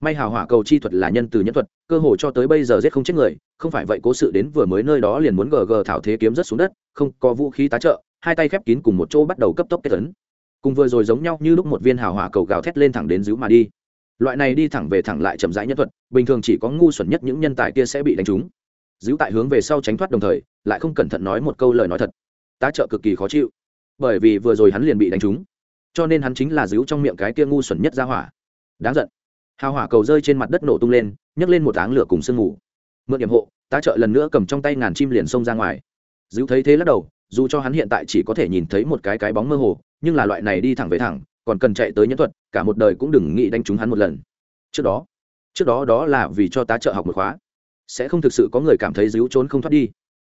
may hào hỏa cầu chi thuật là nhân từ nhân thuật, cơ hồ cho tới bây giờ giết không chết người, không phải vậy cố sự đến vừa mới nơi đó liền muốn gờ gờ thảo thế kiếm rất xuống đất, không có vũ khí tá trợ, hai tay khép kín cùng một chỗ bắt đầu cấp tốc kết tấn cùng vừa rồi giống nhau như lúc một viên hào hỏa cầu gào thét lên thẳng đến giữ mà đi. Loại này đi thẳng về thẳng lại chậm rãi nhân thuật, bình thường chỉ có ngu xuẩn nhất những nhân tài kia sẽ bị đánh trúng. Giữ tại hướng về sau tránh thoát đồng thời, lại không cẩn thận nói một câu lời nói thật. Tá trợ cực kỳ khó chịu, bởi vì vừa rồi hắn liền bị đánh trúng. Cho nên hắn chính là giữ trong miệng cái kia ngu xuẩn nhất ra hỏa. Đáng giận hào hỏa cầu rơi trên mặt đất nổ tung lên, nhấc lên một áng lửa cùng sương mù. Mượn điểm hộ, tá trợ lần nữa cầm trong tay ngàn chim liền xông ra ngoài. Dữ thấy thế lắc đầu, dù cho hắn hiện tại chỉ có thể nhìn thấy một cái cái bóng mơ hồ, nhưng là loại này đi thẳng về thẳng, còn cần chạy tới nhẫn thuật, cả một đời cũng đừng nghĩ đánh trúng hắn một lần. Trước đó trước đó đó là vì cho tá trợ học một khóa. Sẽ không thực sự có người cảm thấy díu trốn không thoát đi.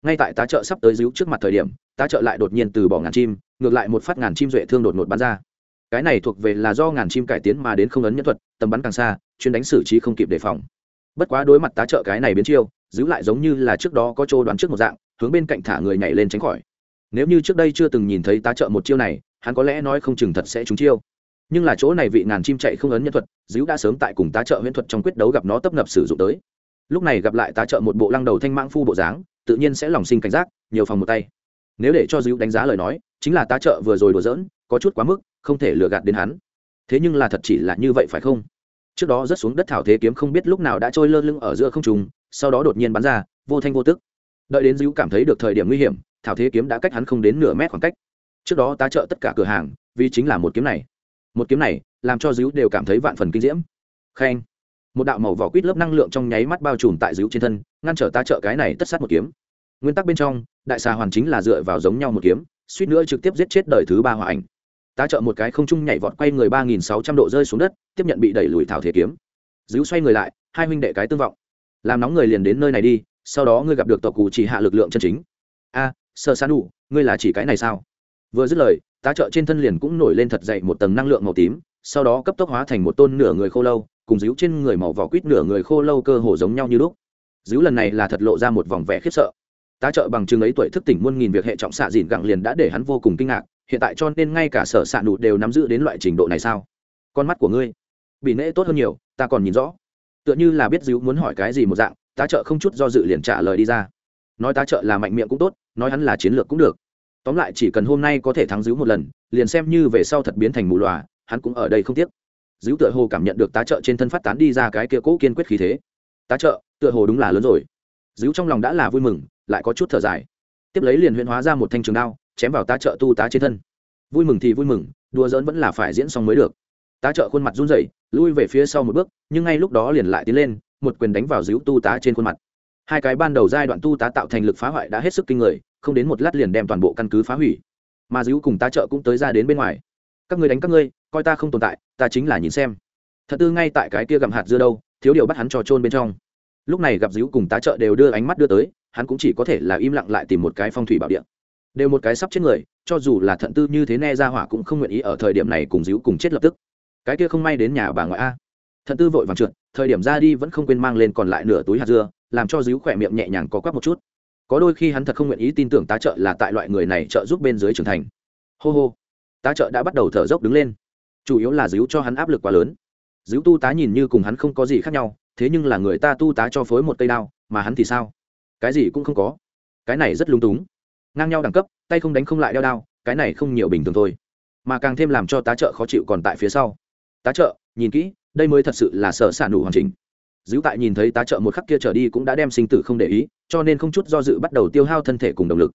Ngay tại tá trợ sắp tới díu trước mặt thời điểm, tá trợ lại đột nhiên từ bỏ ngàn chim, ngược lại một phát ngàn chim duệ thương đột ngột bắn ra cái này thuộc về là do ngàn chim cải tiến mà đến không ấn nhân thuật, tầm bắn càng xa, chuyên đánh xử trí không kịp đề phòng. Bất quá đối mặt tá trợ cái này biến chiêu, giữ lại giống như là trước đó có trô đoán trước một dạng, hướng bên cạnh thả người nhảy lên tránh khỏi. Nếu như trước đây chưa từng nhìn thấy tá trợ một chiêu này, hắn có lẽ nói không chừng thật sẽ trúng chiêu. Nhưng là chỗ này vị ngàn chim chạy không ấn nhân thuật díu đã sớm tại cùng tá trợ huyễn thuật trong quyết đấu gặp nó tấp nập sử dụng tới. Lúc này gặp lại tá trợ một bộ lăng đầu thanh mãng phu bộ dáng, tự nhiên sẽ lòng sinh cảnh giác, nhiều phòng một tay. Nếu để cho díu đánh giá lời nói, chính là tá trợ vừa rồi đùa giỡn có chút quá mức, không thể lừa gạt đến hắn. Thế nhưng là thật chỉ là như vậy phải không? Trước đó rớt xuống đất thảo thế kiếm không biết lúc nào đã trôi lơ lưng ở giữa không trùng sau đó đột nhiên bắn ra, vô thanh vô tức. Đợi đến dữ cảm thấy được thời điểm nguy hiểm, thảo thế kiếm đã cách hắn không đến nửa mét khoảng cách. Trước đó tá trợ tất cả cửa hàng, vì chính là một kiếm này. Một kiếm này, làm cho dữ đều cảm thấy vạn phần kinh diễm. Khen. Một đạo màu vỏ quýt lớp năng lượng trong nháy mắt bao trùm tại dữ trên thân, ngăn trở tá trợ cái này tất sát một kiếm. Nguyên tắc bên trong, đại xà hoàn chính là dựa vào giống nhau một kiếm, suýt nữa trực tiếp giết chết đời thứ ba hòa ảnh tá trợ một cái không trung nhảy vọt quay người ba nghìn sáu trăm độ rơi xuống đất tiếp nhận bị đẩy lùi thảo thể kiếm. Dữ xoay người lại hai huynh đệ cái tương vọng. Làm nóng người liền đến nơi này đi sau đó ngươi gặp được tộc cụ chỉ hạ lực lượng chân chính. A à, sơ san đủ ngươi là chỉ cái này sao? Vừa dứt lời tá trợ trên thân liền cũng nổi lên thật dậy một tầng năng lượng màu tím sau đó cấp tốc hóa thành một tôn nửa người khô lâu cùng díu trên người màu vỏ quýt nửa người khô lâu cơ hồ giống nhau như lúc. Díu lần này là thật lộ ra một vòng vẻ khiếp sợ. Tá trợ bằng chứng ấy tuổi thức tỉnh muôn nghìn việc hệ trọng xạ dìn gặng liền đã để hắn vô cùng kinh ngạc hiện tại cho nên ngay cả sở xạ nụ đều nắm giữ đến loại trình độ này sao? Con mắt của ngươi bị nễ tốt hơn nhiều, ta còn nhìn rõ. Tựa như là biết dữ muốn hỏi cái gì một dạng, tá trợ không chút do dự liền trả lời đi ra. Nói tá trợ là mạnh miệng cũng tốt, nói hắn là chiến lược cũng được. Tóm lại chỉ cần hôm nay có thể thắng dữ một lần, liền xem như về sau thật biến thành mù lòa hắn cũng ở đây không tiếc. Dữ tựa hồ cảm nhận được tá trợ trên thân phát tán đi ra cái kia cố kiên quyết khí thế. Tá trợ, tựa hồ đúng là lớn rồi. Dữ trong lòng đã là vui mừng, lại có chút thở dài. Tiếp lấy liền huyễn hóa ra một thanh trường đao chém vào tá trợ tu tá trên thân. Vui mừng thì vui mừng, đùa giỡn vẫn là phải diễn xong mới được. Tá trợ khuôn mặt run rẩy, lui về phía sau một bước, nhưng ngay lúc đó liền lại tiến lên, một quyền đánh vào giữ tu tá trên khuôn mặt. Hai cái ban đầu giai đoạn tu tá tạo thành lực phá hoại đã hết sức kinh người, không đến một lát liền đem toàn bộ căn cứ phá hủy. Mà díu cùng tá trợ cũng tới ra đến bên ngoài. Các người đánh các ngươi, coi ta không tồn tại, ta chính là nhìn xem. Thật tư ngay tại cái kia gặm hạt dưa đâu, thiếu điều bắt hắn trò trôn bên trong. Lúc này gặp díu cùng tá trợ đều đưa ánh mắt đưa tới, hắn cũng chỉ có thể là im lặng lại tìm một cái phong thủy bảo địa đều một cái sắp chết người, cho dù là thận tư như thế ne ra hỏa cũng không nguyện ý ở thời điểm này cùng díu cùng chết lập tức. Cái kia không may đến nhà bà ngoại a. Thận tư vội vàng trượt, thời điểm ra đi vẫn không quên mang lên còn lại nửa túi hạt dưa, làm cho díu khỏe miệng nhẹ nhàng có quắp một chút. Có đôi khi hắn thật không nguyện ý tin tưởng tá trợ là tại loại người này trợ giúp bên dưới trưởng thành. Hô hô. Tá trợ đã bắt đầu thở dốc đứng lên. Chủ yếu là díu cho hắn áp lực quá lớn. Díu tu tá nhìn như cùng hắn không có gì khác nhau, thế nhưng là người ta tu tá cho phối một cây đao, mà hắn thì sao? Cái gì cũng không có. Cái này rất lung túng ngang nhau đẳng cấp, tay không đánh không lại đeo đao, cái này không nhiều bình thường thôi. Mà càng thêm làm cho tá trợ khó chịu còn tại phía sau. Tá trợ, nhìn kỹ, đây mới thật sự là sở s ả nụ hoàn chỉnh. Dữ tại nhìn thấy tá trợ một khắc kia trở đi cũng đã đem sinh tử không để ý, cho nên không chút do dự bắt đầu tiêu hao thân thể cùng động lực.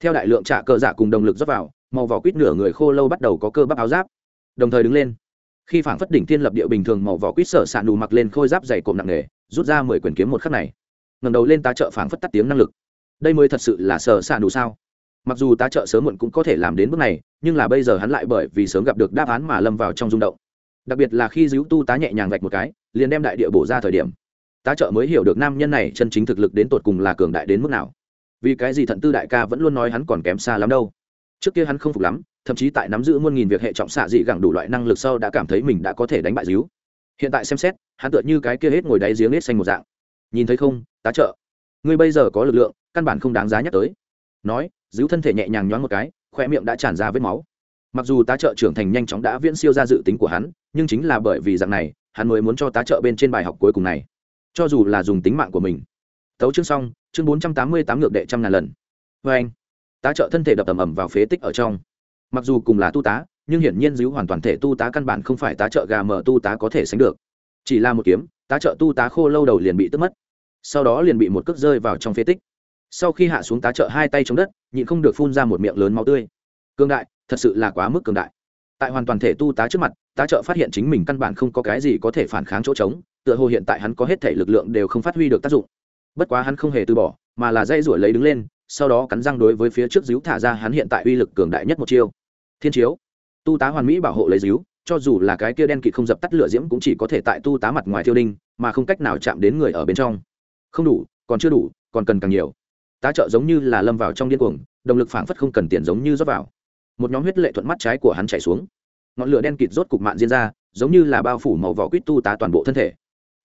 Theo đại lượng trả cờ dạ cùng động lực dốc vào, màu vỏ quýt nửa người khô lâu bắt đầu có cơ bắp áo giáp. Đồng thời đứng lên. Khi phảng phất đỉnh thiên lập địa bình thường, màu vỏ quýt sở s ả nụ mặc lên khôi giáp dày cộm nặng nề, rút ra mười quyền kiếm một khắc này. Ngầm đầu lên tá trợ phảng phất tắt tiếng năng lực. Đây mới thật sự là sở s ả nụ sao? Mặc dù tá trợ sớm muộn cũng có thể làm đến bước này, nhưng là bây giờ hắn lại bởi vì sớm gặp được đáp án mà lâm vào trong rung động. Đặc biệt là khi díu tu tá nhẹ nhàng vạch một cái, liền đem đại địa bổ ra thời điểm. Tá trợ mới hiểu được nam nhân này chân chính thực lực đến tột cùng là cường đại đến mức nào. Vì cái gì thận tư đại ca vẫn luôn nói hắn còn kém xa lắm đâu. Trước kia hắn không phục lắm, thậm chí tại nắm giữ muôn nghìn việc hệ trọng xạ dị gẳng đủ loại năng lực sau đã cảm thấy mình đã có thể đánh bại díu hiện tại xem xét, hắn tựa như cái kia hết ngồi đáy giếng hết xanh một dạng. Nhìn thấy không, tá trợ, ngươi bây giờ có lực lượng, căn bản không đáng giá nhắc tới nói díu thân thể nhẹ nhàng nhoáng một cái khoe miệng đã tràn ra vết máu. Mặc dù tá trợ trưởng thành nhanh chóng đã viễn siêu ra dự tính của hắn, nhưng chính là bởi vì dạng này, hắn mới muốn cho tá trợ bên trên bài học cuối cùng này. Cho dù là dùng tính mạng của mình. Tấu chương xong, chương bốn trăm tám mươi tám ngược đệ trăm ngàn lần. Vê anh, tá trợ thân thể đập ầm ầm vào phế tích ở trong. Mặc dù cùng là tu tá, nhưng hiển nhiên díu hoàn toàn thể tu tá căn bản không phải tá trợ gà mờ tu tá có thể sánh được. Chỉ là một kiếm, tá trợ tu tá khô lâu đầu liền bị tức mất. Sau đó liền bị một cước rơi vào trong phế tích sau khi hạ xuống tá trợ hai tay chống đất, nhịn không được phun ra một miệng lớn máu tươi. Cương đại, thật sự là quá mức cường đại. Tại hoàn toàn thể tu tá trước mặt, tá trợ phát hiện chính mình căn bản không có cái gì có thể phản kháng chỗ trống, tựa hồ hiện tại hắn có hết thể lực lượng đều không phát huy được tác dụng. Bất quá hắn không hề từ bỏ, mà là dây rủi lấy đứng lên, sau đó cắn răng đối với phía trước díu thả ra hắn hiện tại uy lực cường đại nhất một chiêu. Thiên chiếu. Tu tá hoàn mỹ bảo hộ lấy díu, cho dù là cái kia đen kịt không dập tắt lửa diễm cũng chỉ có thể tại tu tá mặt ngoài thiêu đinh, mà không cách nào chạm đến người ở bên trong. Không đủ, còn chưa đủ, còn cần càng nhiều tá trợ giống như là lâm vào trong điên cuồng, động lực phảng phất không cần tiền giống như rót vào. Một nhóm huyết lệ thuận mắt trái của hắn chảy xuống. Ngọn lửa đen kịt rốt cục mạn diễn ra, giống như là bao phủ màu vỏ quýt tu tá toàn bộ thân thể.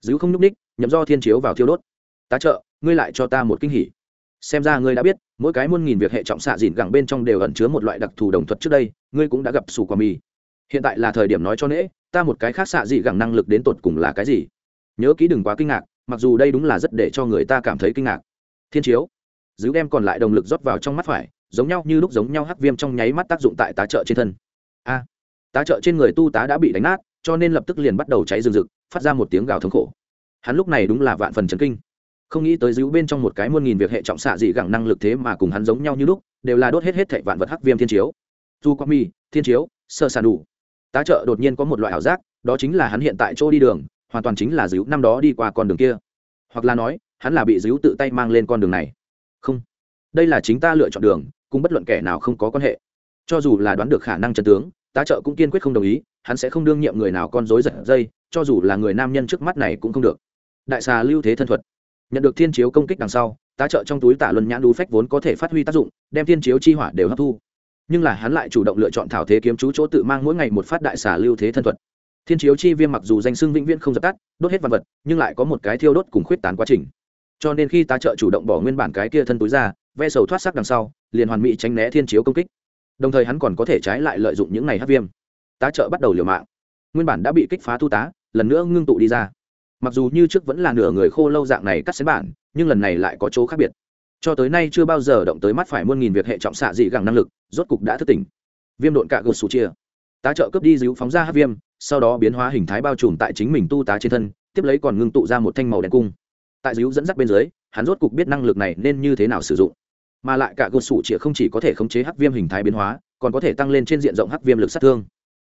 Dữ không nhúc ních nhậm do thiên chiếu vào thiêu đốt. Tá trợ, ngươi lại cho ta một kinh hỉ. Xem ra ngươi đã biết, mỗi cái muôn nghìn việc hệ trọng xạ dìn gẳng bên trong đều ẩn chứa một loại đặc thù đồng thuật trước đây, ngươi cũng đã gặp sủ quả mì. Hiện tại là thời điểm nói cho nễ, ta một cái khác xạ dị gẳng năng lực đến tột cùng là cái gì? Nhớ kỹ đừng quá kinh ngạc, mặc dù đây đúng là rất để cho người ta cảm thấy kinh ngạc. Thiên chiếu giữ đem còn lại động lực rót vào trong mắt phải, giống nhau như lúc giống nhau hắc viêm trong nháy mắt tác dụng tại tá trợ trên thân. A! Tá trợ trên người tu tá đã bị đánh nát, cho nên lập tức liền bắt đầu cháy rừng rực, phát ra một tiếng gào thống khổ. Hắn lúc này đúng là vạn phần chấn kinh. Không nghĩ tới giữ bên trong một cái muôn nghìn việc hệ trọng xạ dị gẳng năng lực thế mà cùng hắn giống nhau như lúc, đều là đốt hết hết thệ vạn vật hắc viêm thiên chiếu. Du quang mi, thiên chiếu, sơ sàn đủ. Tá trợ đột nhiên có một loại ảo giác, đó chính là hắn hiện tại chỗ đi đường, hoàn toàn chính là díu năm đó đi qua con đường kia. Hoặc là nói, hắn là bị díu tự tay mang lên con đường này đây là chính ta lựa chọn đường, cùng bất luận kẻ nào không có quan hệ. Cho dù là đoán được khả năng chân tướng, tá trợ cũng kiên quyết không đồng ý, hắn sẽ không đương nhiệm người nào con dối giật dây, cho dù là người nam nhân trước mắt này cũng không được. Đại xà lưu thế thân thuật. Nhận được thiên chiếu công kích đằng sau, tá trợ trong túi tả luân nhãn đu phách vốn có thể phát huy tác dụng, đem thiên chiếu chi hỏa đều hấp thu. Nhưng là hắn lại chủ động lựa chọn thảo thế kiếm chú chỗ tự mang mỗi ngày một phát đại xà lưu thế thân thuật. Thiên chiếu chi viêm mặc dù danh xưng vĩnh viễn không dập tắt, đốt hết vật vật, nhưng lại có một cái thiêu đốt cùng khuyết tán quá trình. Cho nên khi tá trợ chủ động bỏ nguyên bản cái kia thân túi ra ve sầu thoát sắc đằng sau, liền hoàn mỹ tránh né thiên chiếu công kích. Đồng thời hắn còn có thể trái lại lợi dụng những này hát viêm. Tá trợ bắt đầu liều mạng. Nguyên bản đã bị kích phá thu tá, lần nữa ngưng tụ đi ra. Mặc dù như trước vẫn là nửa người khô lâu dạng này cắt xén bản, nhưng lần này lại có chỗ khác biệt. Cho tới nay chưa bao giờ động tới mắt phải muôn nghìn việc hệ trọng xạ dị gẳng năng lực, rốt cục đã thức tỉnh. Viêm độn cạ gột sù chia. Tá trợ cướp đi dữ phóng ra hát viêm, sau đó biến hóa hình thái bao trùm tại chính mình tu tá trên thân, tiếp lấy còn ngưng tụ ra một thanh màu đen cung. Tại dữ dẫn dắt bên dưới, hắn rốt cục biết năng lực này nên như thế nào sử dụng mà lại cả gột sủ chĩa không chỉ có thể khống chế hắc viêm hình thái biến hóa, còn có thể tăng lên trên diện rộng hắc viêm lực sát thương.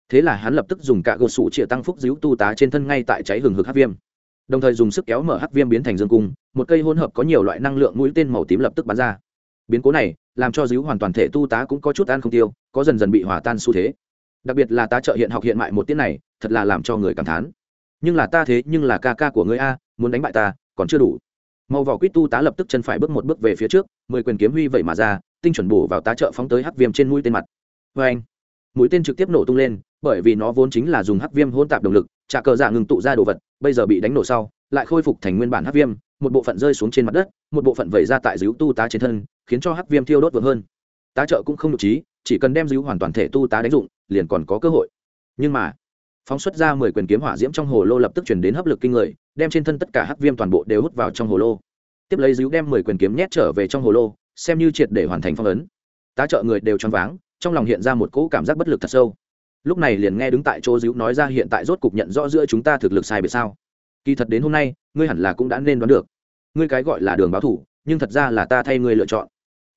Thế là hắn lập tức dùng cả gột sủ chĩa tăng phúc díu tu tá trên thân ngay tại cháy hừng hực hắc viêm. Đồng thời dùng sức kéo mở hắc viêm biến thành dương cung, một cây hỗn hợp có nhiều loại năng lượng mũi tên màu tím lập tức bắn ra. Biến cố này làm cho díu hoàn toàn thể tu tá cũng có chút ăn không tiêu, có dần dần bị hòa tan xu thế. Đặc biệt là tá trợ hiện học hiện mại một tiết này, thật là làm cho người cảm thán. Nhưng là ta thế nhưng là ca ca của ngươi a, muốn đánh bại ta, còn chưa đủ màu vỏ quýt tu tá lập tức chân phải bước một bước về phía trước, mười quyền kiếm huy vậy mà ra, tinh chuẩn bổ vào tá trợ phóng tới hắc viêm trên mũi tên mặt. Vê anh, mũi tên trực tiếp nổ tung lên, bởi vì nó vốn chính là dùng hắc viêm hỗn tạp động lực trả cờ giả ngừng tụ ra đồ vật, bây giờ bị đánh nổ sau, lại khôi phục thành nguyên bản hắc viêm, một bộ phận rơi xuống trên mặt đất, một bộ phận vẩy ra tại dữ tu tá trên thân, khiến cho hắc viêm thiêu đốt vượt hơn. Tá trợ cũng không nhục trí, chỉ cần đem dữ hoàn toàn thể tu tá đánh dụng, liền còn có cơ hội. Nhưng mà phóng xuất ra mười quyền kiếm hỏa diễm trong hồ lô lập tức chuyển đến hấp lực kinh người, đem trên thân tất cả hắc viêm toàn bộ đều hút vào trong hồ lô. Tiếp lấy dữ đem mười quyền kiếm nhét trở về trong hồ lô, xem như triệt để hoàn thành phong ấn. Tá trợ người đều choáng váng, trong lòng hiện ra một cỗ cảm giác bất lực thật sâu. Lúc này liền nghe đứng tại chỗ dữ nói ra hiện tại rốt cục nhận rõ giữa chúng ta thực lực sai biệt sao. Kỳ thật đến hôm nay, ngươi hẳn là cũng đã nên đoán được. Ngươi cái gọi là đường báo thủ, nhưng thật ra là ta thay ngươi lựa chọn.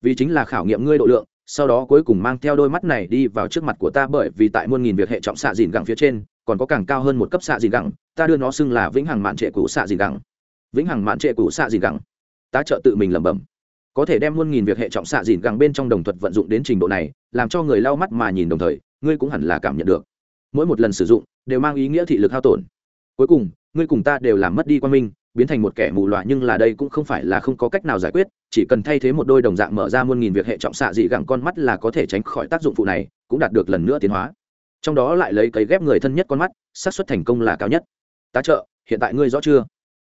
Vì chính là khảo nghiệm ngươi độ lượng, sau đó cuối cùng mang theo đôi mắt này đi vào trước mặt của ta bởi vì tại muôn nghìn việc hệ trọng xạ dìn gẳng phía trên còn có càng cao hơn một cấp xạ dìn gẳng, ta đưa nó xưng là vĩnh hằng mạn trệ cũ xạ dìn gẳng. Vĩnh hằng mạn trệ cũ xạ dìn gẳng. Tá trợ tự mình lẩm bẩm. Có thể đem muôn nghìn việc hệ trọng xạ dìn gẳng bên trong đồng thuật vận dụng đến trình độ này, làm cho người lau mắt mà nhìn đồng thời, ngươi cũng hẳn là cảm nhận được. Mỗi một lần sử dụng, đều mang ý nghĩa thị lực hao tổn. Cuối cùng, ngươi cùng ta đều làm mất đi quan minh, biến thành một kẻ mù loà nhưng là đây cũng không phải là không có cách nào giải quyết, chỉ cần thay thế một đôi đồng dạng mở ra muôn nghìn việc hệ trọng xạ dị gẳng con mắt là có thể tránh khỏi tác dụng phụ này, cũng đạt được lần nữa tiến hóa trong đó lại lấy cấy ghép người thân nhất con mắt, xác suất thành công là cao nhất. Tá trợ, hiện tại ngươi rõ chưa?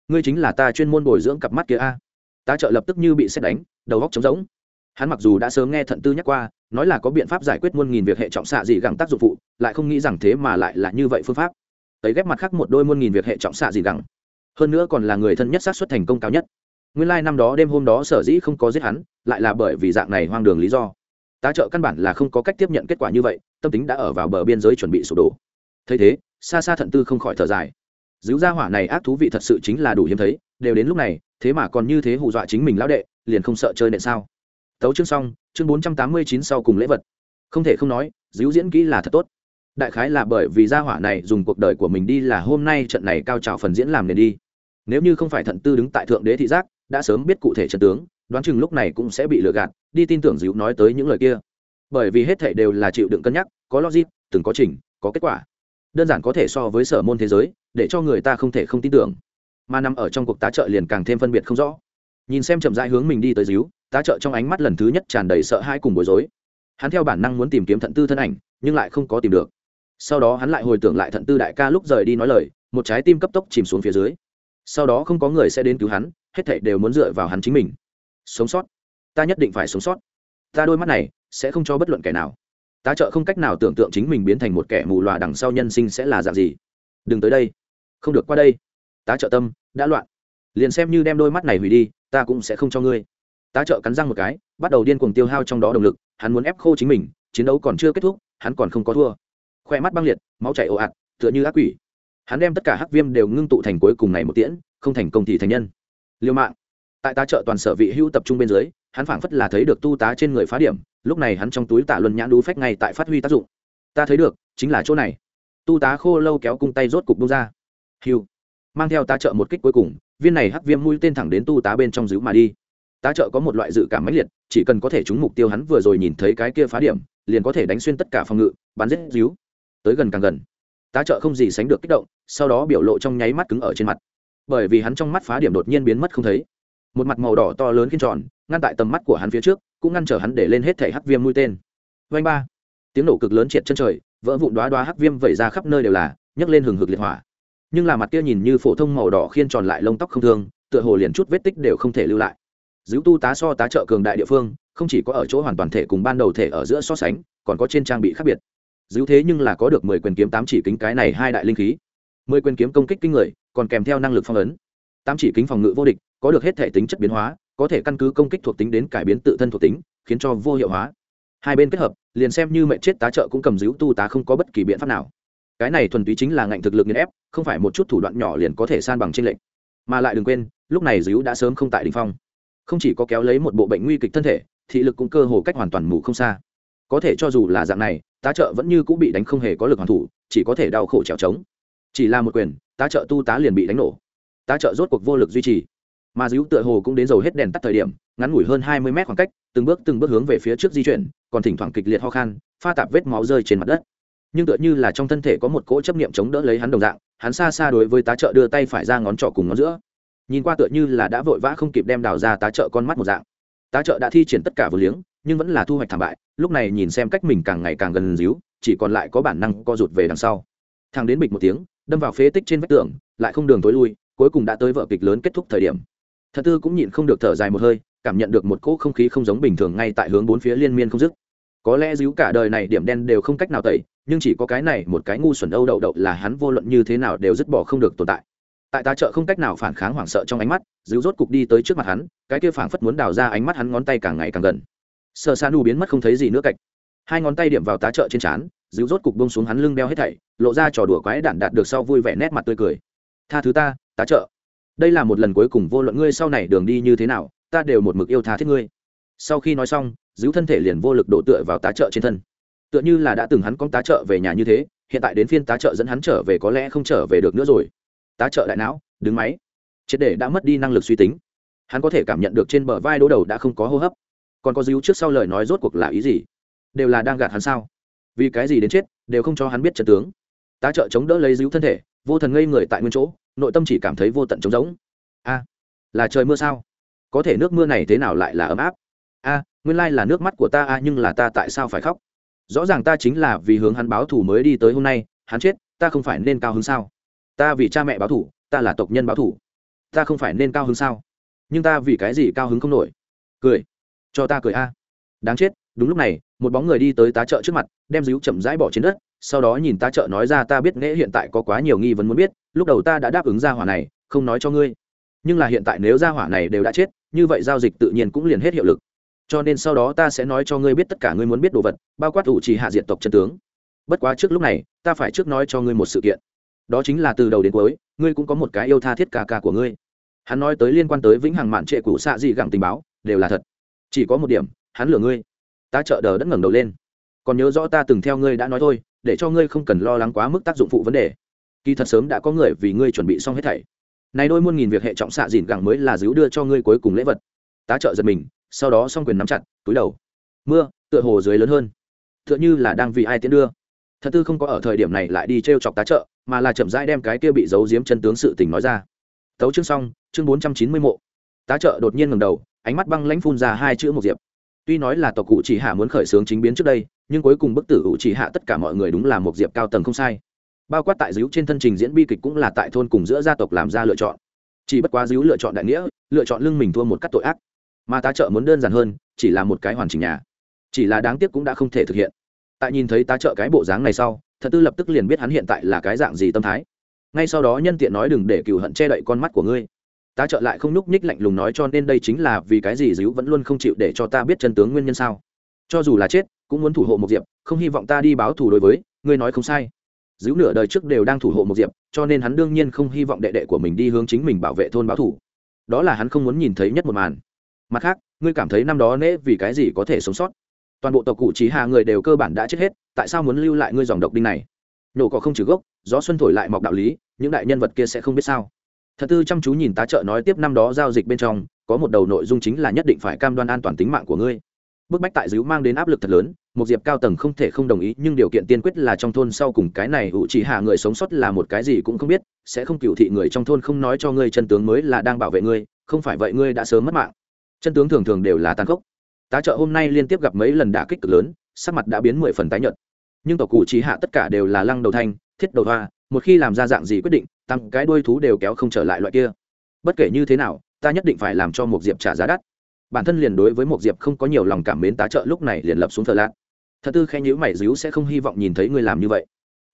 Ngươi chính là ta chuyên môn bồi dưỡng cặp mắt kia a. Tá trợ lập tức như bị xét đánh, đầu góc trống rỗng. Hắn mặc dù đã sớm nghe thận tư nhắc qua, nói là có biện pháp giải quyết muôn nghìn việc hệ trọng xạ dị gẳng tác dụng phụ, lại không nghĩ rằng thế mà lại là như vậy phương pháp. Tấy ghép mặt khác một đôi muôn nghìn việc hệ trọng xạ dị gẳng. Hơn nữa còn là người thân nhất sát xuất thành công cao nhất. Nguyên lai、like、năm đó đêm hôm đó sở dĩ không có giết hắn, lại là bởi vì dạng này hoang đường lý do. Tá trợ căn bản là không có cách tiếp nhận kết quả như vậy tâm tính đã ở vào bờ biên giới chuẩn bị sụp đổ. Thấy thế xa xa thận tư không khỏi thở dài. Dữ gia hỏa này ác thú vị thật sự chính là đủ hiếm thấy, đều đến lúc này, thế mà còn như thế hù dọa chính mình lão đệ, liền không sợ chơi nện sao? Tấu chương xong, chương bốn trăm tám mươi chín sau cùng lễ vật. Không thể không nói, dữ diễn kỹ là thật tốt. Đại khái là bởi vì gia hỏa này dùng cuộc đời của mình đi là hôm nay trận này cao trào phần diễn làm nền đi. Nếu như không phải thận tư đứng tại thượng đế thị giác, đã sớm biết cụ thể trận tướng, đoán chừng lúc này cũng sẽ bị lừa gạt, đi tin tưởng dữ nói tới những lời kia bởi vì hết thảy đều là chịu đựng cân nhắc, có logic, từng có trình, có kết quả. Đơn giản có thể so với sở môn thế giới, để cho người ta không thể không tin tưởng. Mà nằm ở trong cuộc tá trợ liền càng thêm phân biệt không rõ. Nhìn xem chậm rãi hướng mình đi tới díu, tá trợ trong ánh mắt lần thứ nhất tràn đầy sợ hãi cùng bối rối. Hắn theo bản năng muốn tìm kiếm thận tư thân ảnh, nhưng lại không có tìm được. Sau đó hắn lại hồi tưởng lại thận tư đại ca lúc rời đi nói lời, một trái tim cấp tốc chìm xuống phía dưới. Sau đó không có người sẽ đến cứu hắn, hết thảy đều muốn dựa vào hắn chính mình. Sống sót. Ta nhất định phải sống sót. Ta đôi mắt này sẽ không cho bất luận kẻ nào. Tá trợ không cách nào tưởng tượng chính mình biến thành một kẻ mù loà đằng sau nhân sinh sẽ là dạng gì. Đừng tới đây. Không được qua đây. Tá trợ tâm đã loạn. Liền xem như đem đôi mắt này hủy đi, ta cũng sẽ không cho ngươi. Tá trợ cắn răng một cái, bắt đầu điên cuồng tiêu hao trong đó động lực, hắn muốn ép khô chính mình, chiến đấu còn chưa kết thúc, hắn còn không có thua. Khoe mắt băng liệt, máu chảy ồ ạt, tựa như ác quỷ. Hắn đem tất cả hắc viêm đều ngưng tụ thành cuối cùng này một tiễn, không thành công thì thành nhân. Liêu mạng. Tại tá trợ toàn sở vị hưu tập trung bên dưới, hắn phảng phất là thấy được tu tá trên người phá điểm lúc này hắn trong túi tạ luân nhãn đú phách ngay tại phát huy tác dụng. Ta thấy được, chính là chỗ này. Tu tá khô lâu kéo cung tay rốt cục bung ra. Hiu. Mang theo tá trợ một kích cuối cùng, viên này hắc viêm mũi tên thẳng đến tu tá bên trong giữ mà đi. Tá trợ có một loại dự cảm mãnh liệt, chỉ cần có thể trúng mục tiêu hắn vừa rồi nhìn thấy cái kia phá điểm, liền có thể đánh xuyên tất cả phòng ngự, bắn giết díu. Tới gần càng gần. Tá trợ không gì sánh được kích động, sau đó biểu lộ trong nháy mắt cứng ở trên mặt. Bởi vì hắn trong mắt phá điểm đột nhiên biến mất không thấy một mặt màu đỏ to lớn khiên tròn, ngăn tại tầm mắt của hắn phía trước, cũng ngăn trở hắn để lên hết thể hắc viêm mũi tên. Vanh ba. Tiếng nổ cực lớn triệt chân trời, vỡ vụn đoá đoá hắc viêm vẩy ra khắp nơi đều là, nhấc lên hừng hực liệt hỏa. Nhưng là mặt kia nhìn như phổ thông màu đỏ khiên tròn lại lông tóc không thương, tựa hồ liền chút vết tích đều không thể lưu lại. Giữ tu tá so tá trợ cường đại địa phương, không chỉ có ở chỗ hoàn toàn thể cùng ban đầu thể ở giữa so sánh, còn có trên trang bị khác biệt. Giữ thế nhưng là có được mười quyền kiếm tám chỉ kính cái này hai đại linh khí. Mười quyền kiếm công kích kinh người, còn kèm theo năng lực phong ấn. Tám chỉ kính phòng ngự vô địch có được hết thể tính chất biến hóa, có thể căn cứ công kích thuộc tính đến cải biến tự thân thuộc tính, khiến cho vô hiệu hóa. Hai bên kết hợp, liền xem như mệnh chết tá trợ cũng cầm giữ tu tá không có bất kỳ biện pháp nào. Cái này thuần túy chính là ngạnh thực lực nghiền ép, không phải một chút thủ đoạn nhỏ liền có thể san bằng trên lệnh mà lại đừng quên, lúc này díu đã sớm không tại đ ỉ n h phong. Không chỉ có kéo lấy một bộ bệnh nguy kịch thân thể, thị lực cũng cơ hồ cách hoàn toàn mù không xa. Có thể cho dù là dạng này, tá trợ vẫn như cũng bị đánh không hề có lực hoàn thủ, chỉ có thể đau khổ trèo trống. Chỉ là một quyền, tá trợ tu tá liền bị đánh nổ. Tá trợ rốt cuộc vô lực duy trì mà díu tựa hồ cũng đến dầu hết đèn tắt thời điểm, ngắn ngủi hơn hai mươi mét khoảng cách, từng bước từng bước hướng về phía trước di chuyển, còn thỉnh thoảng kịch liệt ho khan, pha tạp vết máu rơi trên mặt đất. Nhưng tựa như là trong thân thể có một cỗ chấp niệm chống đỡ lấy hắn đồng dạng, hắn xa xa đối với tá trợ đưa tay phải ra ngón trỏ cùng ngón giữa. Nhìn qua tựa như là đã vội vã không kịp đem đào ra tá trợ con mắt một dạng. Tá trợ đã thi triển tất cả vừa liếng, nhưng vẫn là thu hoạch thảm bại, lúc này nhìn xem cách mình càng ngày càng gần díu, chỉ còn lại có bản năng co rụt về đằng sau. Thằng đến bịch một tiếng, đâm vào phế tích trên vách tường, lại không đường tối lui, cuối cùng đã tới vợ kịch lớn kết thúc thời điểm thật tư cũng nhịn không được thở dài một hơi, cảm nhận được một cỗ không khí không giống bình thường ngay tại hướng bốn phía liên miên không dứt. Có lẽ díu cả đời này điểm đen đều không cách nào tẩy, nhưng chỉ có cái này một cái ngu xuẩn âu đậu đậu là hắn vô luận như thế nào đều dứt bỏ không được tồn tại. Tại tá trợ không cách nào phản kháng hoảng sợ trong ánh mắt, díu rốt cục đi tới trước mặt hắn, cái kia phảng phất muốn đào ra ánh mắt hắn ngón tay càng ngày càng gần. Sợ sa nu biến mất không thấy gì nữa cạnh. Hai ngón tay điểm vào tá trợ trên trán, díu rốt cục bông xuống hắn lưng đeo hết thảy, lộ ra trò đùa quái đản đạt được sau vui vẻ nét mặt tươi cười. Tha thứ ta, tá trợ đây là một lần cuối cùng vô luận ngươi sau này đường đi như thế nào, ta đều một mực yêu tha thiết ngươi. Sau khi nói xong, giữ thân thể liền vô lực đổ tựa vào tá trợ trên thân. Tựa như là đã từng hắn con tá trợ về nhà như thế, hiện tại đến phiên tá trợ dẫn hắn trở về có lẽ không trở về được nữa rồi. Tá trợ đại não, đứng máy. Triệt để đã mất đi năng lực suy tính. Hắn có thể cảm nhận được trên bờ vai đỗ đầu đã không có hô hấp. Còn có díu trước sau lời nói rốt cuộc là ý gì? Đều là đang gạt hắn sao? Vì cái gì đến chết, đều không cho hắn biết trận tướng. Tá trợ chống đỡ lấy díu thân thể, vô thần ngây người tại nguyên chỗ nội tâm chỉ cảm thấy vô tận trống rỗng. A, là trời mưa sao? Có thể nước mưa này thế nào lại là ấm áp? A, nguyên lai là nước mắt của ta a, nhưng là ta tại sao phải khóc? Rõ ràng ta chính là vì hướng hắn báo thù mới đi tới hôm nay, hắn chết, ta không phải nên cao hứng sao? Ta vì cha mẹ báo thù, ta là tộc nhân báo thù. Ta không phải nên cao hứng sao? Nhưng ta vì cái gì cao hứng không nổi? Cười. Cho ta cười a. Đáng chết, đúng lúc này, một bóng người đi tới tá trợ trước mặt, đem díu chậm rãi bỏ trên đất, sau đó nhìn tá trợ nói ra ta biết nghệ hiện tại có quá nhiều nghi vấn muốn biết lúc đầu ta đã đáp ứng ra hỏa này, không nói cho ngươi. Nhưng là hiện tại nếu ra hỏa này đều đã chết, như vậy giao dịch tự nhiên cũng liền hết hiệu lực. Cho nên sau đó ta sẽ nói cho ngươi biết tất cả ngươi muốn biết đồ vật, bao quát ủ trì hạ diện tộc chân tướng. Bất quá trước lúc này, ta phải trước nói cho ngươi một sự kiện. Đó chính là từ đầu đến cuối, ngươi cũng có một cái yêu tha thiết ca ca của ngươi. Hắn nói tới liên quan tới vĩnh hằng mạn trệ cũ xạ dị gẳng tình báo, đều là thật. Chỉ có một điểm, hắn lừa ngươi. Ta trợ đờ đất ngẩng đầu lên. Còn nhớ rõ ta từng theo ngươi đã nói thôi, để cho ngươi không cần lo lắng quá mức tác dụng phụ vấn đề kỳ thật sớm đã có người vì ngươi chuẩn bị xong hết thảy. Này đôi muôn nghìn việc hệ trọng xạ dìn gẳng mới là díu đưa cho ngươi cuối cùng lễ vật. Tá trợ giật mình, sau đó s quyền nắm chặt, túi đầu. Mưa, tựa hồ dưới lớn hơn. Tựa như là đang vì ai tiến đưa. Thật tư không có ở thời điểm này lại đi t r e o chọc tá trợ, mà là chậm rãi đem cái kia bị giấu giếm chân tướng sự tình nói ra. Tấu chương xong, chương bốn trăm chín mươi mộ. Tá trợ đột nhiên ngầm đầu, ánh mắt băng lãnh phun ra hai chữ một diệp. Tuy nói là tộc cụ chỉ hạ muốn khởi xướng chính biến trước đây, nhưng cuối cùng bức tử cụ chỉ hạ tất cả mọi người đúng là một diệp cao tầng không sai bao quát tại díu trên thân trình diễn bi kịch cũng là tại thôn cùng giữa gia tộc làm ra lựa chọn. Chỉ bất quá díu lựa chọn đại nghĩa, lựa chọn lưng mình thua một cách tội ác. Mà tá trợ muốn đơn giản hơn, chỉ là một cái hoàn chỉnh nhà. Chỉ là đáng tiếc cũng đã không thể thực hiện. Tại nhìn thấy tá trợ cái bộ dáng này sau, thật tư lập tức liền biết hắn hiện tại là cái dạng gì tâm thái. Ngay sau đó nhân tiện nói đừng để cừu hận che đậy con mắt của ngươi. Tá trợ lại không nhúc nhích lạnh lùng nói cho nên đây chính là vì cái gì díu vẫn luôn không chịu để cho ta biết chân tướng nguyên nhân sao. Cho dù là chết, cũng muốn thủ hộ một diệp, không hy vọng ta đi báo thù đối với, ngươi nói không sai giữ nửa đời trước đều đang thủ hộ một diệp, cho nên hắn đương nhiên không hy vọng đệ đệ của mình đi hướng chính mình bảo vệ thôn báo thủ. Đó là hắn không muốn nhìn thấy nhất một màn. Mặt khác, ngươi cảm thấy năm đó nễ vì cái gì có thể sống sót? Toàn bộ tộc cụ trí hạ người đều cơ bản đã chết hết, tại sao muốn lưu lại ngươi dòng độc đinh này? Nổ có không trừ gốc, gió xuân thổi lại mọc đạo lý, những đại nhân vật kia sẽ không biết sao. Thật tư chăm chú nhìn tá trợ nói tiếp năm đó giao dịch bên trong, có một đầu nội dung chính là nhất định phải cam đoan an toàn tính mạng của ngươi bức bách tại dữ mang đến áp lực thật lớn một diệp cao tầng không thể không đồng ý, nhưng điều kiện tiên quyết là trong thôn sau cùng cái này ủ chỉ hạ người sống sót là một cái gì cũng không biết, sẽ không cựu thị người trong thôn không nói cho ngươi chân tướng mới là đang bảo vệ ngươi, không phải vậy ngươi đã sớm mất mạng. Chân tướng thường thường đều là tàn khốc. Tá trợ hôm nay liên tiếp gặp mấy lần đả kích cực lớn, sắc mặt đã biến mười phần tái nhợt. Nhưng tộc cụ chỉ hạ tất cả đều là lăng đầu thanh, thiết đầu hoa, một khi làm ra dạng gì quyết định, tăng cái đuôi thú đều kéo không trở lại loại kia. Bất kể như thế nào, ta nhất định phải làm cho một diệp trả giá đắt bản thân liền đối với một diệp không có nhiều lòng cảm mến tá trợ lúc này liền lập xuống thờ lạc thật tư khen nhữ mày díu sẽ không hy vọng nhìn thấy ngươi làm như vậy.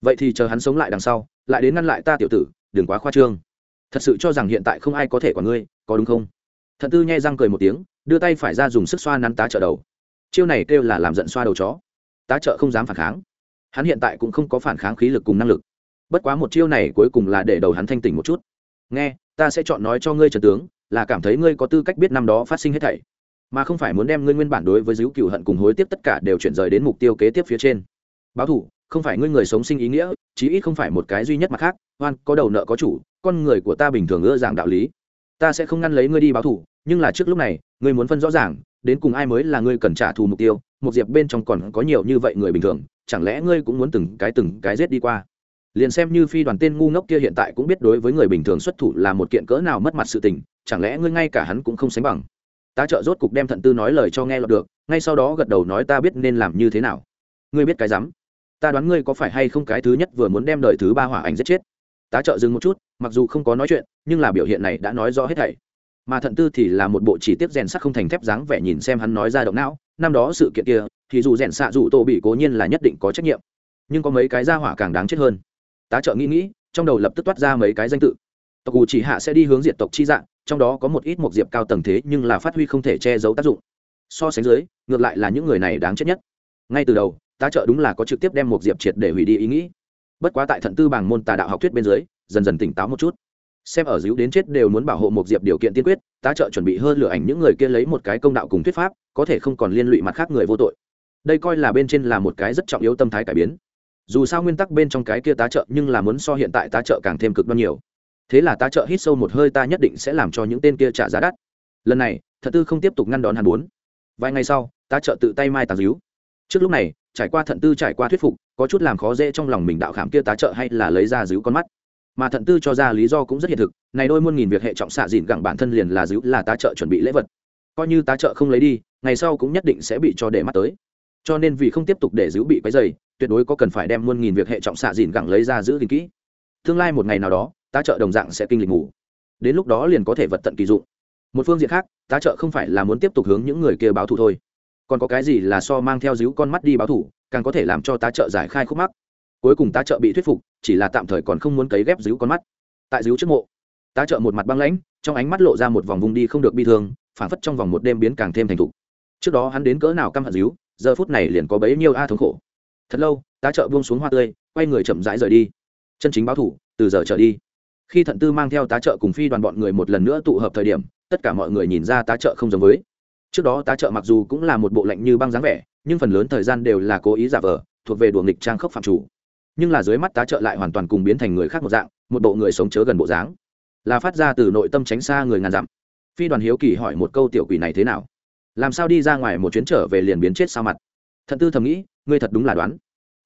Vậy thì chờ hắn sống lại đằng sau, lại đến ngăn lại ta tiểu tử, đừng quá khoa trương. Thật sự cho rằng hiện tại không ai có thể quản ngươi, có đúng không? Thật tư nhai răng cười một tiếng, đưa tay phải ra dùng sức xoa nắn tá trợ đầu. Chiêu này kêu là làm giận xoa đầu chó. Tá trợ không dám phản kháng. Hắn hiện tại cũng không có phản kháng khí lực cùng năng lực. Bất quá một chiêu này cuối cùng là để đầu hắn thanh tỉnh một chút. Nghe, ta sẽ chọn nói cho ngươi trần tướng là cảm thấy ngươi có tư cách biết năm đó phát sinh hết thảy, mà không phải muốn đem ngươi nguyên bản đối với dữ cựu hận cùng hối tiếp tất cả đều chuyển rời đến mục tiêu kế tiếp phía trên. Báo thủ, không phải ngươi người sống sinh ý nghĩa, chí ít không phải một cái duy nhất mặt khác, oan, có đầu nợ có chủ, con người của ta bình thường ưa giảng đạo lý. Ta sẽ không ngăn lấy ngươi đi báo thủ, nhưng là trước lúc này, ngươi muốn phân rõ ràng, đến cùng ai mới là ngươi cần trả thù mục tiêu, một diệp bên trong còn có nhiều như vậy người bình thường, chẳng lẽ ngươi cũng muốn từng cái từng cái giết đi qua? Liền xem như phi đoàn tên ngu ngốc kia hiện tại cũng biết đối với người bình thường xuất thủ là một kiện cỡ nào mất mặt sự tình chẳng lẽ ngươi ngay cả hắn cũng không sánh bằng? Tá trợ rốt cục đem thận tư nói lời cho nghe lọt được, ngay sau đó gật đầu nói ta biết nên làm như thế nào. Ngươi biết cái rắm? Ta đoán ngươi có phải hay không cái thứ nhất vừa muốn đem đời thứ ba hỏa ảnh giết chết? Tá trợ dừng một chút, mặc dù không có nói chuyện, nhưng là biểu hiện này đã nói rõ hết thảy. Mà thận tư thì là một bộ chỉ tiếp rèn sắc không thành thép dáng vẻ nhìn xem hắn nói ra động não, năm đó sự kiện kia, thì dù rèn xạ dù tô bị cố nhiên là nhất định có trách nhiệm. Nhưng có mấy cái ra hỏa càng đáng chết hơn. Tá trợ nghĩ nghĩ, trong đầu lập tức toát ra mấy cái danh tự. Tộc ù chỉ hạ sẽ đi hướng diệt tộc chi dạng trong đó có một ít một diệp cao tầng thế nhưng là phát huy không thể che giấu tác dụng. So sánh dưới, ngược lại là những người này đáng chết nhất. Ngay từ đầu, tá trợ đúng là có trực tiếp đem một diệp triệt để hủy đi ý nghĩ. Bất quá tại thận tư bằng môn tà đạo học thuyết bên dưới, dần dần tỉnh táo một chút. Xem ở díu đến chết đều muốn bảo hộ một diệp điều kiện tiên quyết, tá trợ chuẩn bị hơn lựa ảnh những người kia lấy một cái công đạo cùng thuyết pháp, có thể không còn liên lụy mặt khác người vô tội. Đây coi là bên trên là một cái rất trọng yếu tâm thái cải biến. Dù sao nguyên tắc bên trong cái kia tá trợ nhưng là muốn so hiện tại tá trợ càng thêm cực đoan nhiều thế là ta trợ hít sâu một hơi, ta nhất định sẽ làm cho những tên kia trả giá đắt. Lần này, thật tư không tiếp tục ngăn đón hàn bốn. Vài ngày sau, ta trợ tự tay mai tàng díu. Trước lúc này, trải qua thận tư trải qua thuyết phục, có chút làm khó dễ trong lòng mình đạo khảm kia tá trợ hay là lấy ra díu con mắt. Mà thận tư cho ra lý do cũng rất hiện thực, này đôi muôn nghìn việc hệ trọng xạ dịn gẳng bản thân liền là díu, là tá trợ chuẩn bị lễ vật. Coi như tá trợ không lấy đi, ngày sau cũng nhất định sẽ bị cho để mắt tới. Cho nên vì không tiếp tục để giữ bị quấy dày tuyệt đối có cần phải đem muôn nghìn việc hệ trọng xạ dịn gẳng lấy ra giữ gìn kỹ. Tương lai một ngày nào đó tá trợ đồng dạng sẽ kinh lịch ngủ. Đến lúc đó liền có thể vật tận kỳ dụng. Một phương diện khác, tá trợ không phải là muốn tiếp tục hướng những người kia báo thù thôi. Còn có cái gì là so mang theo díu con mắt đi báo thù, càng có thể làm cho tá trợ giải khai khúc mắc. Cuối cùng tá trợ bị thuyết phục, chỉ là tạm thời còn không muốn cấy ghép díu con mắt. Tại díu trước mộ, tá trợ một mặt băng lãnh, trong ánh mắt lộ ra một vòng vùng đi không được bi thương, phản phất trong vòng một đêm biến càng thêm thành thục. Trước đó hắn đến cỡ nào căm hận díu, giờ phút này liền có bấy nhiêu a thống khổ. Thật lâu, tá trợ buông xuống hoa tươi, quay người chậm rãi rời đi. Chân chính báo thủ từ giờ trở đi khi thận tư mang theo tá trợ cùng phi đoàn bọn người một lần nữa tụ hợp thời điểm, tất cả mọi người nhìn ra tá trợ không giống với. Trước đó tá trợ mặc dù cũng là một bộ lạnh như băng dáng vẻ, nhưng phần lớn thời gian đều là cố ý giả vờ, thuộc về đùa nghịch trang khốc phạm chủ. Nhưng là dưới mắt tá trợ lại hoàn toàn cùng biến thành người khác một dạng, một bộ người sống chớ gần bộ dáng. Là phát ra từ nội tâm tránh xa người ngàn dặm. Phi đoàn hiếu kỳ hỏi một câu tiểu quỷ này thế nào? Làm sao đi ra ngoài một chuyến trở về liền biến chết sao mặt? Thận tư thầm nghĩ, ngươi thật đúng là đoán.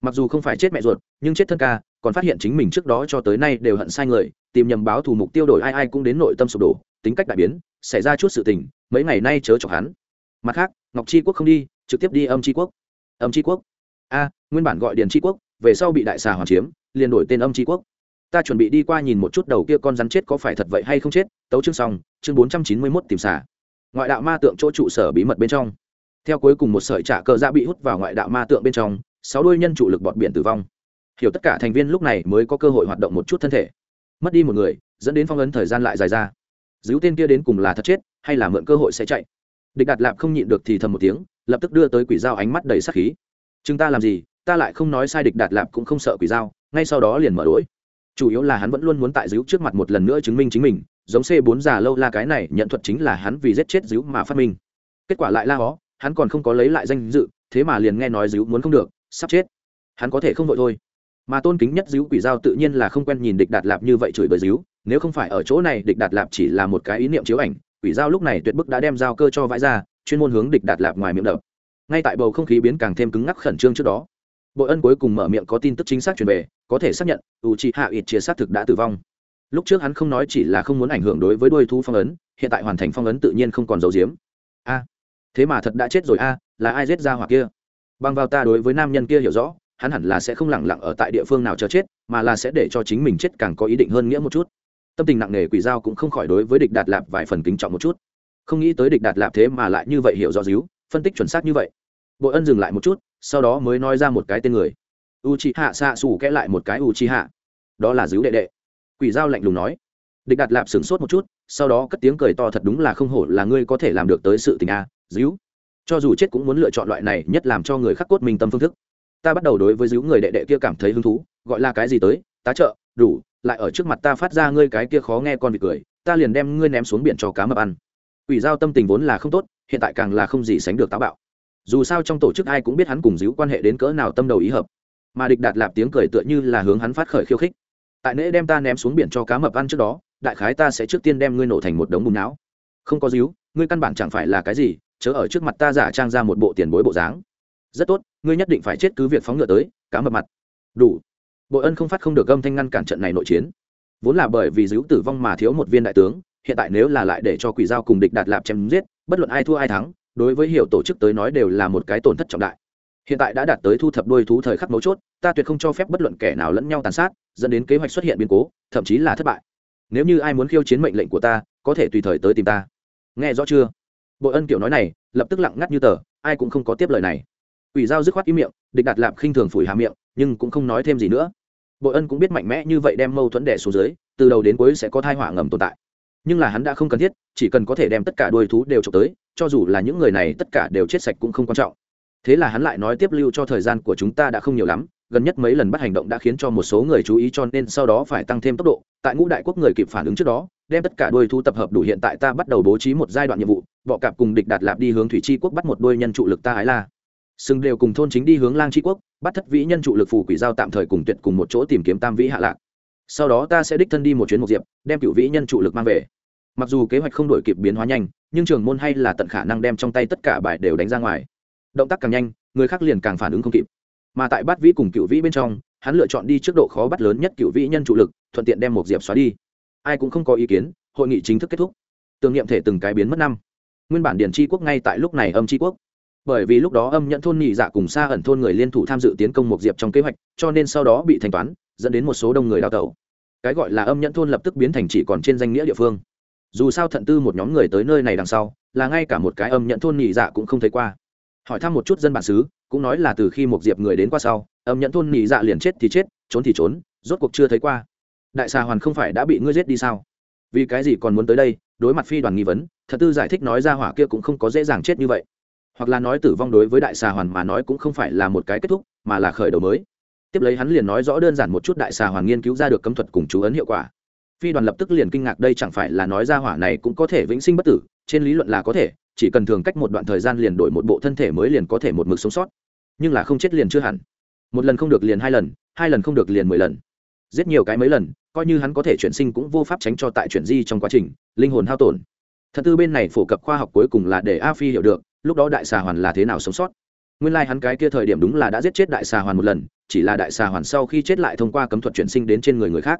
Mặc dù không phải chết mẹ ruột, nhưng chết thân ca, còn phát hiện chính mình trước đó cho tới nay đều hận sai người tìm nhầm báo thù mục tiêu đổi ai ai cũng đến nội tâm sụp đổ, tính cách đại biến, xảy ra chút sự tình, mấy ngày nay chớ chọc hắn. Mặt khác, ngọc chi quốc không đi, trực tiếp đi âm chi quốc. Âm chi quốc? A, nguyên bản gọi điền chi quốc, về sau bị đại xà hoàn chiếm, liền đổi tên âm chi quốc. Ta chuẩn bị đi qua nhìn một chút đầu kia con rắn chết có phải thật vậy hay không chết, tấu chương xong, chương bốn trăm chín mươi mốt tìm xà. Ngoại đạo ma tượng chỗ trụ sở bí mật bên trong. Theo cuối cùng một sợi trả cờ ra bị hút vào ngoại đạo ma tượng bên trong, sáu đôi nhân chủ lực bọt biển tử vong. Hiểu tất cả thành viên lúc này mới có cơ hội hoạt động một chút thân thể mất đi một người, dẫn đến phong ấn thời gian lại dài ra. Díu tên kia đến cùng là thật chết, hay là mượn cơ hội sẽ chạy? Địch đạt lạp không nhịn được thì thầm một tiếng, lập tức đưa tới quỷ dao ánh mắt đầy sắc khí. Chúng ta làm gì, ta lại không nói sai địch đạt lạp cũng không sợ quỷ dao, ngay sau đó liền mở đ ố i chủ yếu là hắn vẫn luôn muốn tại díu trước mặt một lần nữa chứng minh chính mình, giống c Bốn già lâu la cái này, nhận thuật chính là hắn vì giết chết díu mà phát minh. Kết quả lại la hó, hắn còn không có lấy lại danh dự, thế mà liền nghe nói díu muốn không được, sắp chết. Hắn có thể không vội thôi mà tôn kính nhất díu quỷ giao tự nhiên là không quen nhìn địch đạt lạp như vậy chửi bới díu, nếu không phải ở chỗ này địch đạt lạp chỉ là một cái ý niệm chiếu ảnh, quỷ giao lúc này tuyệt bức đã đem giao cơ cho vãi ra, chuyên môn hướng địch đạt lạp ngoài miệng đập. Ngay tại bầu không khí biến càng thêm cứng ngắc khẩn trương trước đó bội ân cuối cùng mở miệng có tin tức chính xác truyền về, có thể xác nhận u chị hạ ít chia xác thực đã tử vong. Lúc trước hắn không nói chỉ là không muốn ảnh hưởng đối với đôi thu phong ấn, hiện tại hoàn thành phong ấn tự nhiên không còn dấu diếm a, thế mà thật đã chết rồi a, là ai giết ra hoặc kia? Bằng vào ta đối với nam nhân kia hiểu rõ hắn hẳn là sẽ không lẳng lặng ở tại địa phương nào chờ chết, mà là sẽ để cho chính mình chết càng có ý định hơn nghĩa một chút. Tâm tình nặng nề quỷ dao cũng không khỏi đối với địch đạt lạp vài phần kính trọng một chút. Không nghĩ tới địch đạt lạp thế mà lại như vậy hiểu rõ díu, phân tích chuẩn xác như vậy. Bội ân dừng lại một chút, sau đó mới nói ra một cái tên người. U chi hạ xạ xù kẽ lại một cái u chi hạ đó là díu đệ đệ. Quỷ dao lạnh lùng nói. Địch đạt lạp sửng sốt một chút, sau đó cất tiếng cười to thật đúng là không hổ là ngươi có thể làm được tới sự tình a, díu. Cho dù chết cũng muốn lựa chọn loại này nhất làm cho người khắc cốt mình tâm phương thức ta bắt đầu đối với giữ người đệ đệ kia cảm thấy hứng thú, gọi là cái gì tới, tá trợ, đủ, lại ở trước mặt ta phát ra ngươi cái kia khó nghe con vịt cười, ta liền đem ngươi ném xuống biển cho cá mập ăn. Ủy giao tâm tình vốn là không tốt, hiện tại càng là không gì sánh được táo bạo. Dù sao trong tổ chức ai cũng biết hắn cùng giữ quan hệ đến cỡ nào tâm đầu ý hợp. Mà địch đạt lạp tiếng cười tựa như là hướng hắn phát khởi khiêu khích. Tại nễ đem ta ném xuống biển cho cá mập ăn trước đó, đại khái ta sẽ trước tiên đem ngươi nổ thành một đống bùn não. Không có díu, ngươi căn bản chẳng phải là cái gì, chớ ở trước mặt ta giả trang ra một bộ tiền bối bộ dáng rất tốt, ngươi nhất định phải chết cứ việc phóng ngựa tới, cá mập mặt. Đủ. Bội ân không phát không được gâm thanh ngăn cản trận này nội chiến. Vốn là bởi vì giữ tử vong mà thiếu một viên đại tướng, hiện tại nếu là lại để cho quỷ giao cùng địch đạt lạp chém giết, bất luận ai thua ai thắng, đối với hiệu tổ chức tới nói đều là một cái tổn thất trọng đại. Hiện tại đã đạt tới thu thập đôi thú thời khắc mấu chốt, ta tuyệt không cho phép bất luận kẻ nào lẫn nhau tàn sát, dẫn đến kế hoạch xuất hiện biến cố, thậm chí là thất bại. Nếu như ai muốn khiêu chiến mệnh lệnh của ta, có thể tùy thời tới tìm ta. Nghe rõ chưa? Bội ân kiểu nói này, lập tức lặng ngắt như tờ, ai cũng không có tiếp lời này. Quỷ giao dứt khoát ý miệng, địch đạt lạp khinh thường phủi hà miệng, nhưng cũng không nói thêm gì nữa. Bội Ân cũng biết mạnh mẽ như vậy đem mâu thuẫn đè xuống dưới, từ đầu đến cuối sẽ có thai họa ngầm tồn tại. Nhưng là hắn đã không cần thiết, chỉ cần có thể đem tất cả đuôi thú đều chụp tới, cho dù là những người này tất cả đều chết sạch cũng không quan trọng. Thế là hắn lại nói tiếp lưu cho thời gian của chúng ta đã không nhiều lắm, gần nhất mấy lần bắt hành động đã khiến cho một số người chú ý cho nên sau đó phải tăng thêm tốc độ, tại ngũ đại quốc người kịp phản ứng trước đó, đem tất cả đuôi thú tập hợp đủ hiện tại ta bắt đầu bố trí một giai đoạn nhiệm vụ, bọ cạp cùng địch đạt lạp đi hướng thủy tri quốc bắt một đôi nhân trụ lực ta ái la sừng đều cùng thôn chính đi hướng lang tri quốc, bắt thất vĩ nhân trụ lực phù quỷ giao tạm thời cùng tuyệt cùng một chỗ tìm kiếm tam vĩ hạ lạc. Sau đó ta sẽ đích thân đi một chuyến một diệp, đem cựu vĩ nhân trụ lực mang về. Mặc dù kế hoạch không đổi kịp biến hóa nhanh, nhưng trường môn hay là tận khả năng đem trong tay tất cả bài đều đánh ra ngoài. Động tác càng nhanh, người khác liền càng phản ứng không kịp. Mà tại bát vĩ cùng cựu vĩ bên trong, hắn lựa chọn đi trước độ khó bắt lớn nhất cựu vĩ nhân trụ lực, thuận tiện đem một diệp xóa đi. Ai cũng không có ý kiến, hội nghị chính thức kết thúc. Tưởng niệm thể từng cái biến mất năm. Nguyên bản Điền tri quốc ngay tại lúc này âm tri quốc bởi vì lúc đó âm nhận thôn nhị dạ cùng xa ẩn thôn người liên thủ tham dự tiến công một diệp trong kế hoạch, cho nên sau đó bị thanh toán, dẫn đến một số đông người đào tẩu. Cái gọi là âm nhận thôn lập tức biến thành chỉ còn trên danh nghĩa địa phương. Dù sao thận tư một nhóm người tới nơi này đằng sau, là ngay cả một cái âm nhận thôn nhị dạ cũng không thấy qua. Hỏi thăm một chút dân bản xứ, cũng nói là từ khi một diệp người đến qua sau, âm nhận thôn nhị dạ liền chết thì chết, trốn thì trốn, rốt cuộc chưa thấy qua. Đại xà hoàn không phải đã bị ngươi giết đi sao? Vì cái gì còn muốn tới đây? Đối mặt phi đoàn nghi vấn thật tư giải thích nói ra hỏa kia cũng không có dễ dàng chết như vậy hoặc là nói tử vong đối với đại xà hoàn mà nói cũng không phải là một cái kết thúc, mà là khởi đầu mới. Tiếp lấy hắn liền nói rõ đơn giản một chút đại xà hoàn nghiên cứu ra được cấm thuật cùng chú ấn hiệu quả. Phi đoàn lập tức liền kinh ngạc đây chẳng phải là nói ra hỏa này cũng có thể vĩnh sinh bất tử, trên lý luận là có thể, chỉ cần thường cách một đoạn thời gian liền đổi một bộ thân thể mới liền có thể một mực sống sót. Nhưng là không chết liền chưa hẳn. Một lần không được liền hai lần hai lần không được liền mười lần. Giết nhiều cái mấy lần, coi như hắn có thể chuyển sinh cũng vô pháp tránh cho tại chuyển di trong quá trình, linh hồn hao tổn. Thật tư bên này phổ cập khoa học cuối cùng là để a phi hiểu được lúc đó đại xà hoàn là thế nào sống sót? Nguyên lai、like、hắn cái kia thời điểm đúng là đã giết chết đại xà hoàn một lần, chỉ là đại xà hoàn sau khi chết lại thông qua cấm thuật chuyển sinh đến trên người người khác.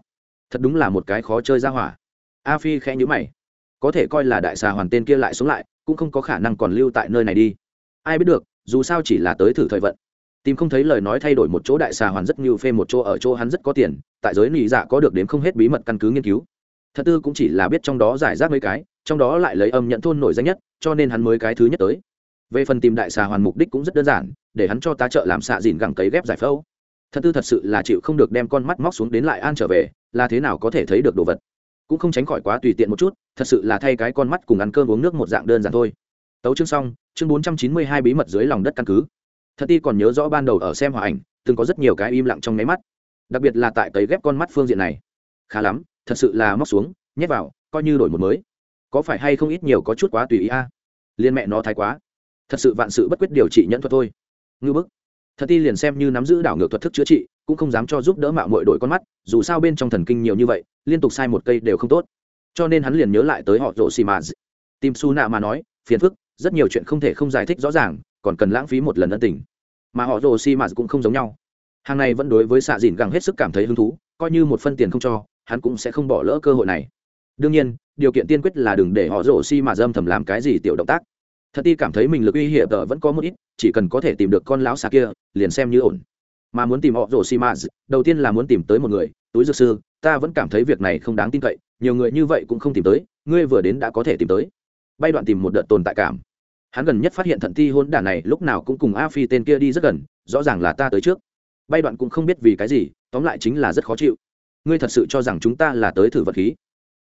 Thật đúng là một cái khó chơi ra hỏa. A phi khẽ nhữ mày. Có thể coi là đại xà hoàn tên kia lại sống lại, cũng không có khả năng còn lưu tại nơi này đi. Ai biết được, dù sao chỉ là tới thử thời vận. Tìm không thấy lời nói thay đổi một chỗ đại xà hoàn rất như phê một chỗ ở chỗ hắn rất có tiền, tại giới nị dạ có được đến không hết bí mật căn cứ nghiên cứu. Thật tư cũng chỉ là biết trong đó giải rác mấy cái trong đó lại lấy âm nhận thôn nổi danh nhất, cho nên hắn mới cái thứ nhất tới. Về phần tìm đại xà hoàn mục đích cũng rất đơn giản, để hắn cho tá trợ làm xạ dìn gẳng cấy ghép giải phẫu. Thật tư thật sự là chịu không được đem con mắt móc xuống đến lại an trở về, là thế nào có thể thấy được đồ vật. Cũng không tránh khỏi quá tùy tiện một chút, thật sự là thay cái con mắt cùng ăn cơm uống nước một dạng đơn giản thôi. Tấu chương xong, chương bốn trăm chín mươi hai bí mật dưới lòng đất căn cứ. Thật ti còn nhớ rõ ban đầu ở xem hòa ảnh, từng có rất nhiều cái im lặng trong nháy mắt. Đặc biệt là tại cấy ghép con mắt phương diện này. Khá lắm, thật sự là móc xuống, nhét vào, coi như đổi một mới có phải hay không ít nhiều có chút quá tùy ý a? Liên mẹ nó thái quá. Thật sự vạn sự bất quyết điều trị nhẫn thuật thôi. Ngư bức. Thật ti liền xem như nắm giữ đảo ngược thuật thức chữa trị, cũng không dám cho giúp đỡ mạo mội đổi con mắt, dù sao bên trong thần kinh nhiều như vậy, liên tục sai một cây đều không tốt. Cho nên hắn liền nhớ lại tới họ rộ xì mà tìm su nạ mà nói, phiền phức, rất nhiều chuyện không thể không giải thích rõ ràng, còn cần lãng phí một lần ân tình. Mà họ rồ xi mạt cũng không giống nhau. Hàng này vẫn đối với xạ dìn gẳng hết sức cảm thấy hứng thú, coi như một phân tiền không cho, hắn cũng sẽ không bỏ lỡ cơ hội này đương nhiên, điều kiện tiên quyết là đừng để họ rổ xi mà dâm thầm làm cái gì tiểu động tác. Thật ti cảm thấy mình lực uy hiểm tờ vẫn có một ít, chỉ cần có thể tìm được con lão xà kia, liền xem như ổn. Mà muốn tìm họ rổ xi mà, đầu tiên là muốn tìm tới một người, túi dược sư, ta vẫn cảm thấy việc này không đáng tin cậy, nhiều người như vậy cũng không tìm tới, ngươi vừa đến đã có thể tìm tới. Bay đoạn tìm một đợt tồn tại cảm. Hắn gần nhất phát hiện thận ti hôn đản này lúc nào cũng cùng a phi tên kia đi rất gần, rõ ràng là ta tới trước. Bay đoạn cũng không biết vì cái gì, tóm lại chính là rất khó chịu. Ngươi thật sự cho rằng chúng ta là tới thử vật khí?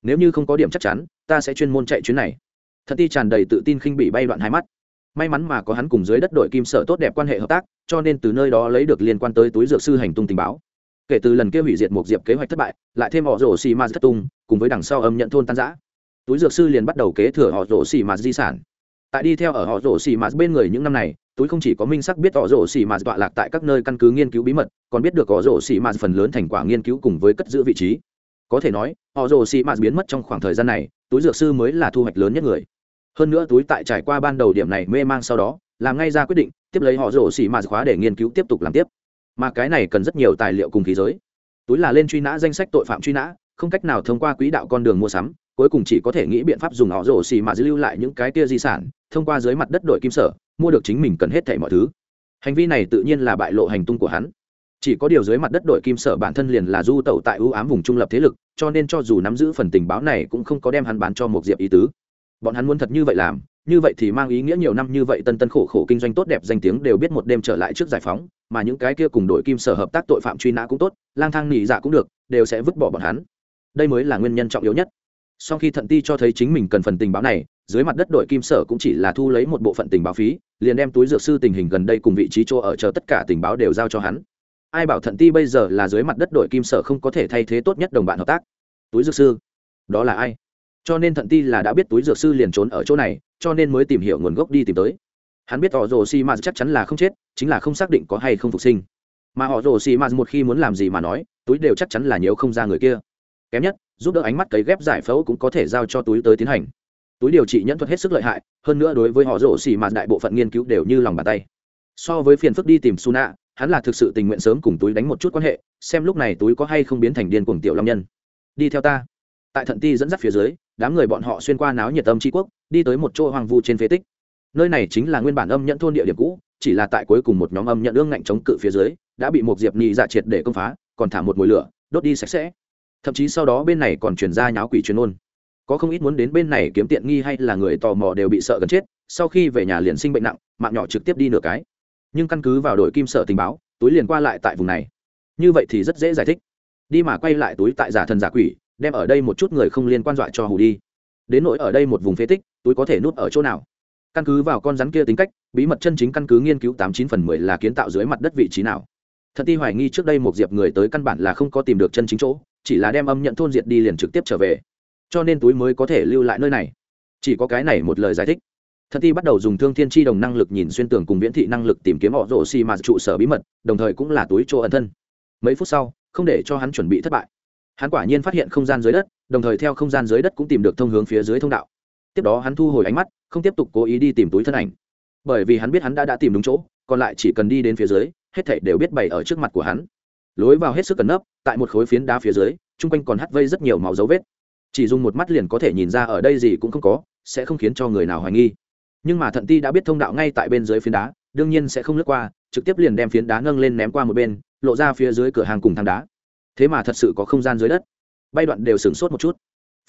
Nếu như không có điểm chắc chắn, ta sẽ chuyên môn chạy chuyến này. Thật ti tràn đầy tự tin khinh bị bay đoạn hai mắt. May mắn mà có hắn cùng dưới đất đội kim sở tốt đẹp quan hệ hợp tác, cho nên từ nơi đó lấy được liên quan tới túi dược sư hành tung tình báo. Kể từ lần kia hủy diệt một diệp kế hoạch thất bại, lại thêm họ rổ xì ma thất tung, cùng với đằng sau âm nhận thôn tan giã túi dược sư liền bắt đầu kế thừa họ rổ xì ma di sản. Tại đi theo ở họ rổ xì ma bên người những năm này, túi không chỉ có minh sắc biết họ rổ xì ma tọa lạc tại các nơi căn cứ nghiên cứu bí mật, còn biết được họ rổ xì ma phần lớn thành quả nghiên cứu cùng với cất giữ vị trí có thể nói, họ rồ xì mạt biến mất trong khoảng thời gian này, túi dược sư mới là thu hoạch lớn nhất người. Hơn nữa túi tại trải qua ban đầu điểm này mê mang sau đó, làm ngay ra quyết định, tiếp lấy họ rồ xì mạt khóa để nghiên cứu tiếp tục làm tiếp. Mà cái này cần rất nhiều tài liệu cùng khí giới. Túi là lên truy nã danh sách tội phạm truy nã, không cách nào thông qua quỹ đạo con đường mua sắm, cuối cùng chỉ có thể nghĩ biện pháp dùng họ rổ xì mà lưu lại những cái tia di sản, thông qua dưới mặt đất đội kim sở, mua được chính mình cần hết thảy mọi thứ. Hành vi này tự nhiên là bại lộ hành tung của hắn chỉ có điều dưới mặt đất đội kim sở bản thân liền là du tẩu tại ưu ám vùng trung lập thế lực, cho nên cho dù nắm giữ phần tình báo này cũng không có đem hắn bán cho một diệp ý tứ. Bọn hắn muốn thật như vậy làm, như vậy thì mang ý nghĩa nhiều năm như vậy tân tân khổ khổ kinh doanh tốt đẹp danh tiếng đều biết một đêm trở lại trước giải phóng, mà những cái kia cùng đội kim sở hợp tác tội phạm truy nã cũng tốt, lang thang nỉ dạ cũng được, đều sẽ vứt bỏ bọn hắn. Đây mới là nguyên nhân trọng yếu nhất. Sau khi thận ti cho thấy chính mình cần phần tình báo này, dưới mặt đất đội kim sở cũng chỉ là thu lấy một bộ phận tình báo phí, liền đem túi dược sư tình hình gần đây cùng vị trí chỗ ở chờ tất cả tình báo đều giao cho hắn ai bảo thận ti bây giờ là dưới mặt đất đội kim sở không có thể thay thế tốt nhất đồng bạn hợp tác? Túi dược sư. Đó là ai? Cho nên thận ti là đã biết túi dược sư liền trốn ở chỗ này, cho nên mới tìm hiểu nguồn gốc đi tìm tới. Hắn biết họ rồ xi m chắc chắn là không chết, chính là không xác định có hay không phục sinh. Mà họ rồ xi m một khi muốn làm gì mà nói, túi đều chắc chắn là nếu không ra người kia. Kém nhất, giúp đỡ ánh mắt cấy ghép giải phẫu cũng có thể giao cho túi tới tiến hành. Túi điều trị nhẫn thuật hết sức lợi hại, hơn nữa đối với họ rồ xi m đại bộ phận nghiên cứu đều như lòng bàn tay. So với phiền phức đi tìm suna hắn là thực sự tình nguyện sớm cùng túi đánh một chút quan hệ, xem lúc này túi có hay không biến thành điên cuồng tiểu long nhân. Đi theo ta. Tại thận ti dẫn dắt phía dưới, đám người bọn họ xuyên qua náo nhiệt âm tri quốc, đi tới một chỗ hoang vu trên phế tích. Nơi này chính là nguyên bản âm nhận thôn địa điểm cũ, chỉ là tại cuối cùng một nhóm âm nhận ương ngạnh chống cự phía dưới, đã bị một diệp nhị dạ triệt để công phá, còn thả một mùi lửa, đốt đi sạch sẽ. Thậm chí sau đó bên này còn chuyển ra nháo quỷ chuyên ôn. Có không ít muốn đến bên này kiếm tiện nghi hay là người tò mò đều bị sợ gần chết, sau khi về nhà liền sinh bệnh nặng, mạng nhỏ trực tiếp đi nửa cái nhưng căn cứ vào đội kim sợ tình báo, túi liền qua lại tại vùng này. Như vậy thì rất dễ giải thích. Đi mà quay lại túi tại giả thần giả quỷ, đem ở đây một chút người không liên quan dọa cho hù đi. Đến nỗi ở đây một vùng phế tích, túi có thể nút ở chỗ nào? Căn cứ vào con rắn kia tính cách, bí mật chân chính căn cứ nghiên cứu tám chín phần mười là kiến tạo dưới mặt đất vị trí nào. Thật ti hoài nghi trước đây một diệp người tới căn bản là không có tìm được chân chính chỗ, chỉ là đem âm nhận thôn diệt đi liền trực tiếp trở về. Cho nên túi mới có thể lưu lại nơi này. Chỉ có cái này một lời giải thích thật thi bắt đầu dùng thương thiên tri đồng năng lực nhìn xuyên tường cùng viễn thị năng lực tìm kiếm họ rổ xi mà trụ sở bí mật, đồng thời cũng là túi chỗ ẩn thân. Mấy phút sau, không để cho hắn chuẩn bị thất bại. Hắn quả nhiên phát hiện không gian dưới đất, đồng thời theo không gian dưới đất cũng tìm được thông hướng phía dưới thông đạo. Tiếp đó hắn thu hồi ánh mắt, không tiếp tục cố ý đi tìm túi thân ảnh. Bởi vì hắn biết hắn đã đã tìm đúng chỗ, còn lại chỉ cần đi đến phía dưới, hết thảy đều biết bày ở trước mặt của hắn. Lối vào hết sức cẩn nấp, tại một khối phiến đá phía dưới, chung quanh còn hắt vây rất nhiều máu dấu vết. Chỉ dùng một mắt liền có thể nhìn ra ở đây gì cũng không có, sẽ không khiến cho người nào hoài nghi nhưng mà thận ti đã biết thông đạo ngay tại bên dưới phiến đá, đương nhiên sẽ không lướt qua, trực tiếp liền đem phiến đá nâng lên ném qua một bên, lộ ra phía dưới cửa hàng cùng thang đá. Thế mà thật sự có không gian dưới đất. Bay đoạn đều sửng sốt một chút.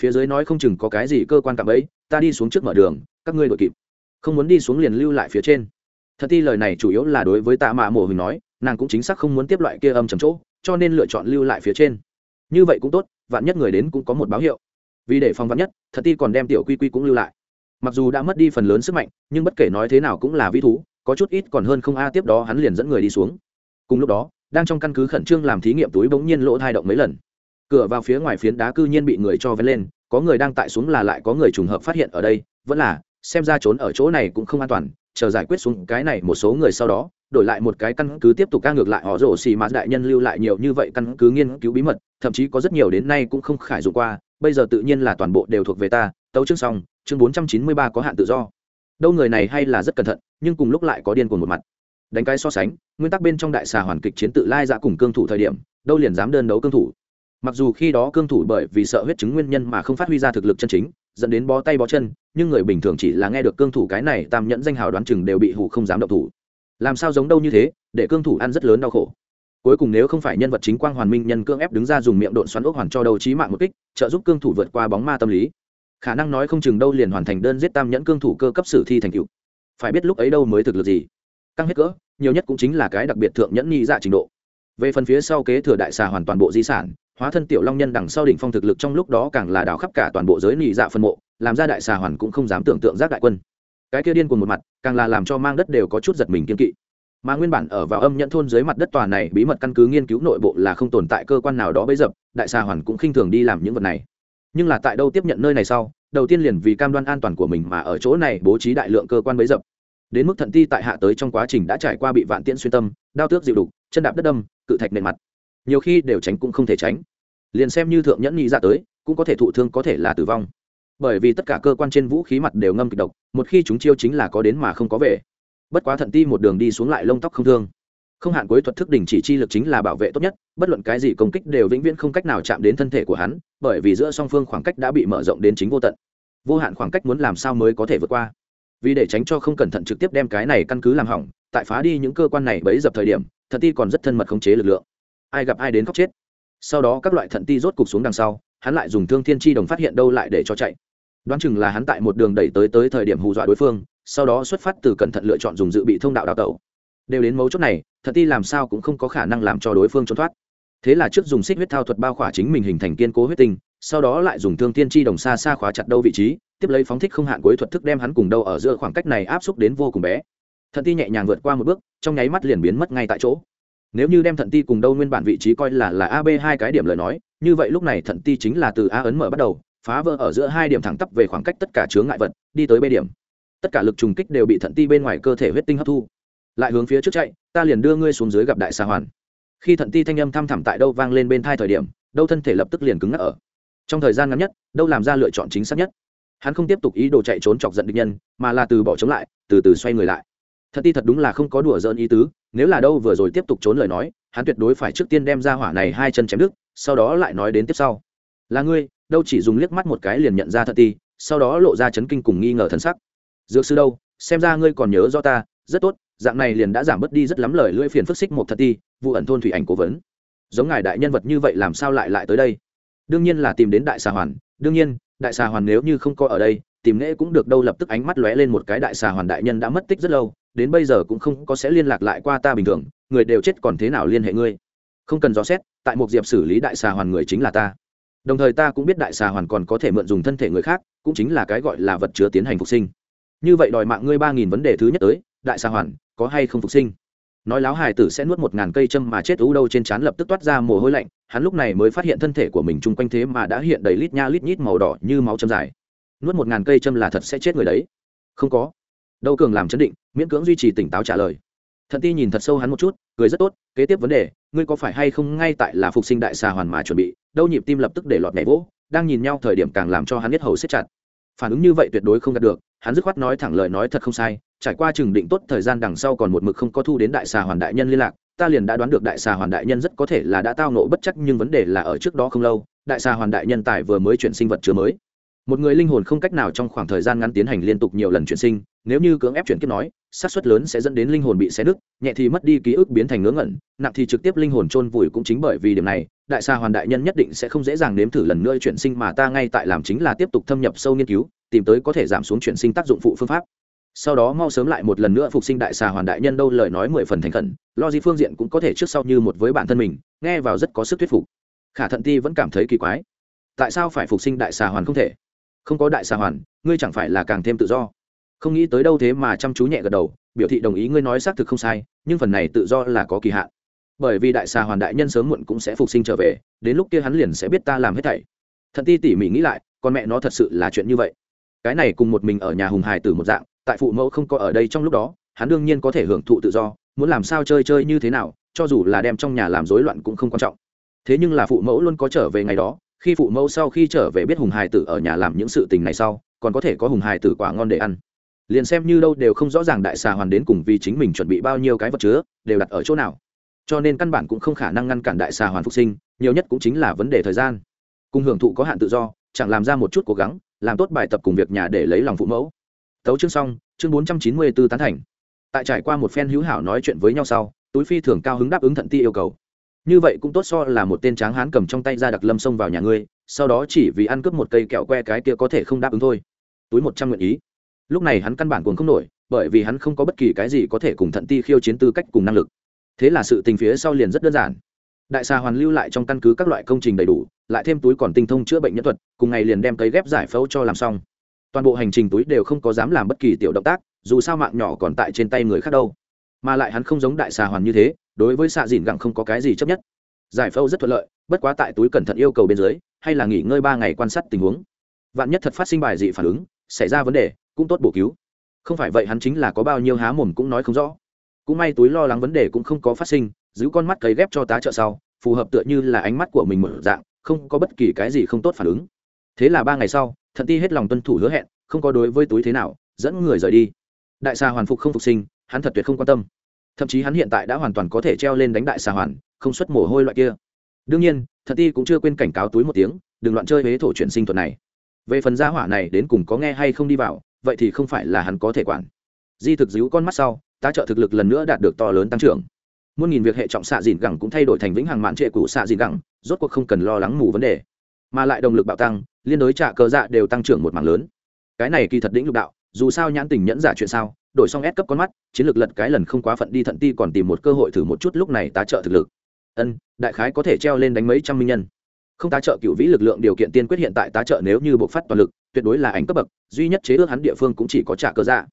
Phía dưới nói không chừng có cái gì cơ quan cạm ấy ta đi xuống trước mở đường, các ngươi đội kịp. Không muốn đi xuống liền lưu lại phía trên. Thật ti lời này chủ yếu là đối với tạ mạ mổ hình nói, nàng cũng chính xác không muốn tiếp loại kia âm chầm chỗ, cho nên lựa chọn lưu lại phía trên. Như vậy cũng tốt, vạn nhất người đến cũng có một báo hiệu. Vì để phòng vạn nhất thật ti còn đem tiểu quy quy cũng lưu lại mặc dù đã mất đi phần lớn sức mạnh, nhưng bất kể nói thế nào cũng là vĩ thú, có chút ít còn hơn không a, tiếp đó hắn liền dẫn người đi xuống. Cùng lúc đó, đang trong căn cứ khẩn trương làm thí nghiệm túi bỗng nhiên lỗ thai động mấy lần. Cửa vào phía ngoài phiến đá cư nhiên bị người cho vén lên, có người đang tại xuống là lại có người trùng hợp phát hiện ở đây, vẫn là, xem ra trốn ở chỗ này cũng không an toàn, chờ giải quyết xuống cái này một số người sau đó, đổi lại một cái căn cứ tiếp tục ca ngược lại họ rổ xì mà đại nhân lưu lại nhiều như vậy căn cứ nghiên cứu bí mật, thậm chí có rất nhiều đến nay cũng không khải dụng qua, bây giờ tự nhiên là toàn bộ đều thuộc về ta, tấu chương xong chương bốn trăm chín mươi ba có hạn tự do. Đâu người này hay là rất cẩn thận, nhưng cùng lúc lại có điên cuồng một mặt. Đánh cái so sánh, nguyên tắc bên trong đại xà hoàn kịch chiến tự lai dạ cùng cương thủ thời điểm, đâu liền dám đơn đấu cương thủ. Mặc dù khi đó cương thủ bởi vì sợ huyết chứng nguyên nhân mà không phát huy ra thực lực chân chính, dẫn đến bó tay bó chân, nhưng người bình thường chỉ là nghe được cương thủ cái này tam nhẫn danh hào đoán chừng đều bị hủ không dám động thủ. Làm sao giống đâu như thế, để cương thủ ăn rất lớn đau khổ. Cuối cùng nếu không phải nhân vật chính quang hoàn minh nhân cương ép đứng ra dùng miệng độn xoắn ốc hoàn cho đầu trí mạng một kích, trợ giúp cương thủ vượt qua bóng ma tâm lý khả năng nói không chừng đâu liền hoàn thành đơn giết tam nhẫn cương thủ cơ cấp sử thi thành cựu phải biết lúc ấy đâu mới thực lực gì. Căng hết cỡ, nhiều nhất cũng chính là cái đặc biệt thượng nhẫn nhị dạ trình độ. Về phần phía sau kế thừa đại xà hoàn toàn bộ di sản, hóa thân tiểu long nhân đằng sau đỉnh phong thực lực trong lúc đó càng là đào khắp cả toàn bộ giới nhị dạ phân mộ, làm ra đại xà hoàn cũng không dám tưởng tượng giác đại quân. Cái kia điên cùng một mặt, càng là làm cho mang đất đều có chút giật mình kiên kỵ. Mà nguyên bản ở vào âm nhận thôn dưới mặt đất tòa này bí mật căn cứ nghiên cứu nội bộ là không tồn tại cơ quan nào đó bấy dập, đại xà hoàn cũng khinh thường đi làm những vật này nhưng là tại đâu tiếp nhận nơi này sau, đầu tiên liền vì cam đoan an toàn của mình mà ở chỗ này bố trí đại lượng cơ quan bấy dập. Đến mức thận ti tại hạ tới trong quá trình đã trải qua bị vạn tiễn xuyên tâm, đao tước dịu đục, chân đạp đất đâm, cự thạch nền mặt. Nhiều khi đều tránh cũng không thể tránh. Liền xem như thượng nhẫn nghĩ ra dạ tới, cũng có thể thụ thương có thể là tử vong. Bởi vì tất cả cơ quan trên vũ khí mặt đều ngâm kịch độc, một khi chúng chiêu chính là có đến mà không có về. Bất quá thận ti một đường đi xuống lại lông tóc không thương không hạn cuối thuật thức đình chỉ chi lực chính là bảo vệ tốt nhất, bất luận cái gì công kích đều vĩnh viễn không cách nào chạm đến thân thể của hắn, bởi vì giữa song phương khoảng cách đã bị mở rộng đến chính vô tận. Vô hạn khoảng cách muốn làm sao mới có thể vượt qua? Vì để tránh cho không cẩn thận trực tiếp đem cái này căn cứ làm hỏng, tại phá đi những cơ quan này bấy dập thời điểm thận ti còn rất thân mật khống chế lực lượng. Ai gặp ai đến khóc chết. Sau đó các loại thận ti rốt cục xuống đằng sau, hắn lại dùng thương thiên chi đồng phát hiện đâu lại để cho chạy. Đoán chừng là hắn tại một đường đẩy tới tới thời điểm hù dọa đối phương, sau đó xuất phát từ cẩn thận lựa chọn dùng dự bị thông đạo đào tẩu. Đều đến mấu chốt này thật ti làm sao cũng không có khả năng làm cho đối phương trốn thoát. Thế là trước dùng xích huyết thao thuật bao khỏa chính mình hình thành kiên cố huyết tinh, sau đó lại dùng thương tiên chi đồng xa xa khóa chặt đâu vị trí, tiếp lấy phóng thích không hạn cuối thuật thức đem hắn cùng đâu ở giữa khoảng cách này áp xúc đến vô cùng bé. Thận ti nhẹ nhàng vượt qua một bước, trong nháy mắt liền biến mất ngay tại chỗ. Nếu như đem thận ti cùng đâu nguyên bản vị trí coi là là ab hai cái điểm lời nói, như vậy lúc này thận ti chính là từ a ấn mở bắt đầu, phá vỡ ở giữa hai điểm thẳng tắp về khoảng cách tất cả chướng ngại vật, đi tới b điểm. Tất cả lực trùng kích đều bị thận ti bên ngoài cơ thể huyết tinh hấp thu lại hướng phía trước chạy, ta liền đưa ngươi xuống dưới gặp đại sa hoàn. Khi thận ti thanh âm thăm thẳm tại đâu vang lên bên thai thời điểm, đâu thân thể lập tức liền cứng ngắc ở. Trong thời gian ngắn nhất, đâu làm ra lựa chọn chính xác nhất. Hắn không tiếp tục ý đồ chạy trốn chọc giận địch nhân, mà là từ bỏ chống lại, từ từ xoay người lại. Thật ti thật đúng là không có đùa dỡn ý tứ, nếu là đâu vừa rồi tiếp tục trốn lời nói, hắn tuyệt đối phải trước tiên đem ra hỏa này hai chân chém đứt, sau đó lại nói đến tiếp sau. Là ngươi, đâu chỉ dùng liếc mắt một cái liền nhận ra thật ti, sau đó lộ ra chấn kinh cùng nghi ngờ thân sắc. Dược sư đâu, xem ra ngươi còn nhớ do ta, rất tốt dạng này liền đã giảm bớt đi rất lắm lời lưỡi phiền phức xích một thật ti, vụ ẩn thôn thủy ảnh cố vấn. Giống ngài đại nhân vật như vậy làm sao lại lại tới đây? Đương nhiên là tìm đến đại xà hoàn, đương nhiên, đại xà hoàn nếu như không có ở đây, tìm nễ cũng được, đâu lập tức ánh mắt lóe lên một cái đại xà hoàn đại nhân đã mất tích rất lâu, đến bây giờ cũng không có sẽ liên lạc lại qua ta bình thường, người đều chết còn thế nào liên hệ ngươi? Không cần dò xét, tại một diệp xử lý đại xà hoàn người chính là ta. Đồng thời ta cũng biết đại xà hoàn còn có thể mượn dùng thân thể người khác, cũng chính là cái gọi là vật chứa tiến hành phục sinh. Như vậy đòi mạng ngươi ba nghìn vấn đề thứ nhất tới đại xà hoàn, có hay không phục sinh? Nói láo Hải tử sẽ nuốt một ngàn cây châm mà chết ú đâu trên trán lập tức toát ra mồ hôi lạnh, hắn lúc này mới phát hiện thân thể của mình chung quanh thế mà đã hiện đầy lít nha lít nhít màu đỏ như máu châm dài. Nuốt một ngàn cây châm là thật sẽ chết người đấy. Không có. Đâu cường làm chấn định, miễn cưỡng duy trì tỉnh táo trả lời. Thận ti nhìn thật sâu hắn một chút, cười rất tốt, kế tiếp vấn đề, ngươi có phải hay không ngay tại là phục sinh đại xà hoàn mà chuẩn bị, đâu nhịp tim lập tức để lọt nhảy vỗ, đang nhìn nhau thời điểm càng làm cho hắn biết hầu xếp chặt. Phản ứng như vậy tuyệt đối không đạt được hắn dứt khoát nói thẳng lời nói thật không sai, trải qua chừng định tốt thời gian đằng sau còn một mực không có thu đến đại xà hoàn đại nhân liên lạc, ta liền đã đoán được đại xà hoàn đại nhân rất có thể là đã tao nộ bất chắc nhưng vấn đề là ở trước đó không lâu, đại xà hoàn đại nhân tài vừa mới chuyển sinh vật chứa mới. Một người linh hồn không cách nào trong khoảng thời gian ngắn tiến hành liên tục nhiều lần chuyển sinh, nếu như cưỡng ép chuyển kiếp nói xác suất lớn sẽ dẫn đến linh hồn bị xé nứt, nhẹ thì mất đi ký ức biến thành ngớ ngẩn, nặng thì trực tiếp linh hồn chôn vùi cũng chính bởi vì điểm này, đại Sa hoàn đại nhân nhất định sẽ không dễ dàng nếm thử lần nữa chuyển sinh mà ta ngay tại làm chính là tiếp tục thâm nhập sâu nghiên cứu, tìm tới có thể giảm xuống chuyển sinh tác dụng phụ phương pháp. Sau đó mau sớm lại một lần nữa phục sinh đại xà hoàn đại nhân đâu lời nói mười phần thành khẩn, lo gì phương diện cũng có thể trước sau như một với bản thân mình, nghe vào rất có sức thuyết phục. Khả thận ti vẫn cảm thấy kỳ quái. Tại sao phải phục sinh đại xà hoàn không thể? Không có đại xà hoàn, ngươi chẳng phải là càng thêm tự do không nghĩ tới đâu thế mà chăm chú nhẹ gật đầu, biểu thị đồng ý ngươi nói xác thực không sai, nhưng phần này tự do là có kỳ hạn. Bởi vì đại xà hoàn đại nhân sớm muộn cũng sẽ phục sinh trở về, đến lúc kia hắn liền sẽ biết ta làm hết thảy. Thận ti tỉ mỉ nghĩ lại, con mẹ nó thật sự là chuyện như vậy. Cái này cùng một mình ở nhà hùng hài tử một dạng, tại phụ mẫu không có ở đây trong lúc đó, hắn đương nhiên có thể hưởng thụ tự do, muốn làm sao chơi chơi như thế nào, cho dù là đem trong nhà làm rối loạn cũng không quan trọng. Thế nhưng là phụ mẫu luôn có trở về ngày đó, khi phụ mẫu sau khi trở về biết hùng hài tử ở nhà làm những sự tình này sau, còn có thể có hùng hài tử quả ngon để ăn liền xem như đâu đều không rõ ràng đại xà hoàn đến cùng vì chính mình chuẩn bị bao nhiêu cái vật chứa, đều đặt ở chỗ nào. Cho nên căn bản cũng không khả năng ngăn cản đại xà hoàn phục sinh, nhiều nhất cũng chính là vấn đề thời gian. Cùng hưởng thụ có hạn tự do, chẳng làm ra một chút cố gắng, làm tốt bài tập cùng việc nhà để lấy lòng phụ mẫu. Tấu chương xong, chương bốn trăm chín mươi b ố tán thành. Tại trải qua một phen hữu hảo nói chuyện với nhau sau, túi phi thường cao hứng đáp ứng thận ti yêu cầu. Như vậy cũng tốt so là một tên tráng hán cầm trong tay ra đặc lâm xông vào nhà ngươi, sau đó chỉ vì ăn cướp một cây kẹo que cái kia có thể không đáp ứng thôi. Túi một trăm nguyện ý lúc này hắn căn bản cuồng không nổi, bởi vì hắn không có bất kỳ cái gì có thể cùng thận ti khiêu chiến tư cách cùng năng lực. Thế là sự tình phía sau liền rất đơn giản. Đại xà hoàn lưu lại trong căn cứ các loại công trình đầy đủ, lại thêm túi còn tinh thông chữa bệnh nhân thuật, cùng ngày liền đem cấy ghép giải phẫu cho làm xong. Toàn bộ hành trình túi đều không có dám làm bất kỳ tiểu động tác, dù sao mạng nhỏ còn tại trên tay người khác đâu. Mà lại hắn không giống đại xà hoàn như thế, đối với xạ dìn gặng không có cái gì chấp nhất. Giải phẫu rất thuận lợi, bất quá tại túi cẩn thận yêu cầu bên dưới, hay là nghỉ ngơi ba ngày quan sát tình huống. Vạn nhất thật phát sinh bài dị phản ứng, xảy ra vấn đề cũng tốt bổ cứu. Không phải vậy hắn chính là có bao nhiêu há mồm cũng nói không rõ. Cũng may túi lo lắng vấn đề cũng không có phát sinh, giữ con mắt cấy ghép cho tá trợ sau, phù hợp tựa như là ánh mắt của mình mở dạng, không có bất kỳ cái gì không tốt phản ứng. Thế là ba ngày sau, thận ti hết lòng tuân thủ hứa hẹn, không có đối với túi thế nào, dẫn người rời đi. Đại xà hoàn phục không phục sinh, hắn thật tuyệt không quan tâm. Thậm chí hắn hiện tại đã hoàn toàn có thể treo lên đánh đại xà hoàn, không xuất mồ hôi loại kia. Đương nhiên, thận ti cũng chưa quên cảnh cáo túi một tiếng, đừng loạn chơi huế thổ chuyển sinh thuật này. Về phần gia hỏa này đến cùng có nghe hay không đi vào vậy thì không phải là hắn có thể quản. Di thực díu con mắt sau, tá trợ thực lực lần nữa đạt được to lớn tăng trưởng. Muôn nghìn việc hệ trọng xạ dìn gẳng cũng thay đổi thành vĩnh hằng mạn trệ của xạ dìn gẳng, rốt cuộc không cần lo lắng mù vấn đề. Mà lại động lực bạo tăng, liên đối trạ cơ dạ đều tăng trưởng một mảng lớn. Cái này kỳ thật đỉnh lục đạo, dù sao nhãn tình nhẫn giả chuyện sao, đổi xong ép cấp con mắt, chiến lược lật cái lần không quá phận đi thận ti còn tìm một cơ hội thử một chút lúc này tá trợ thực lực. Ân, đại khái có thể treo lên đánh mấy trăm minh nhân. Không tá trợ cựu vĩ lực lượng điều kiện tiên quyết hiện tại tá trợ nếu như bộ phát toàn lực tuyệt đối là ảnh cấp bậc, duy nhất chế ước hắn địa phương cũng chỉ có trả cơ dạ.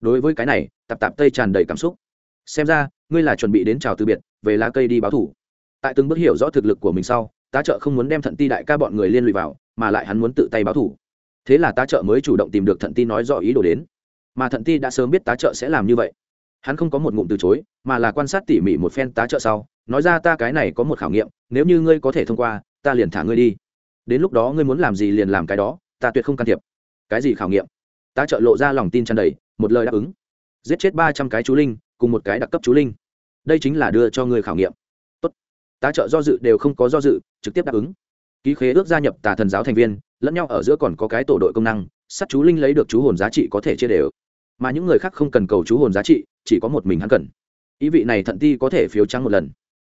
Đối với cái này, tạp tạp tây tràn đầy cảm xúc. Xem ra, ngươi là chuẩn bị đến chào từ biệt, về lá cây đi báo thủ. Tại từng bước hiểu rõ thực lực của mình sau, tá trợ không muốn đem thận ti đại ca bọn người liên lụy vào, mà lại hắn muốn tự tay báo thủ. Thế là tá trợ mới chủ động tìm được thận ti nói rõ ý đồ đến. Mà thận ti đã sớm biết tá trợ sẽ làm như vậy. Hắn không có một ngụm từ chối, mà là quan sát tỉ mỉ một phen tá trợ sau, nói ra ta cái này có một khảo nghiệm, nếu như ngươi có thể thông qua, ta liền thả ngươi đi. Đến lúc đó ngươi muốn làm gì liền làm cái đó ta tuyệt không can thiệp. Cái gì khảo nghiệm? Ta trợ lộ ra lòng tin tràn đầy, một lời đáp ứng. Giết chết ba trăm cái chú linh, cùng một cái đặc cấp chú linh. Đây chính là đưa cho ngươi khảo nghiệm. Tốt. Tá trợ do dự đều không có do dự, trực tiếp đáp ứng. Ký khế ước gia nhập tà thần giáo thành viên, lẫn nhau ở giữa còn có cái tổ đội công năng sát chú linh lấy được chú hồn giá trị có thể chia đều. Mà những người khác không cần cầu chú hồn giá trị, chỉ có một mình hắn cần. Ý vị này thận ti có thể phiếu trắng một lần.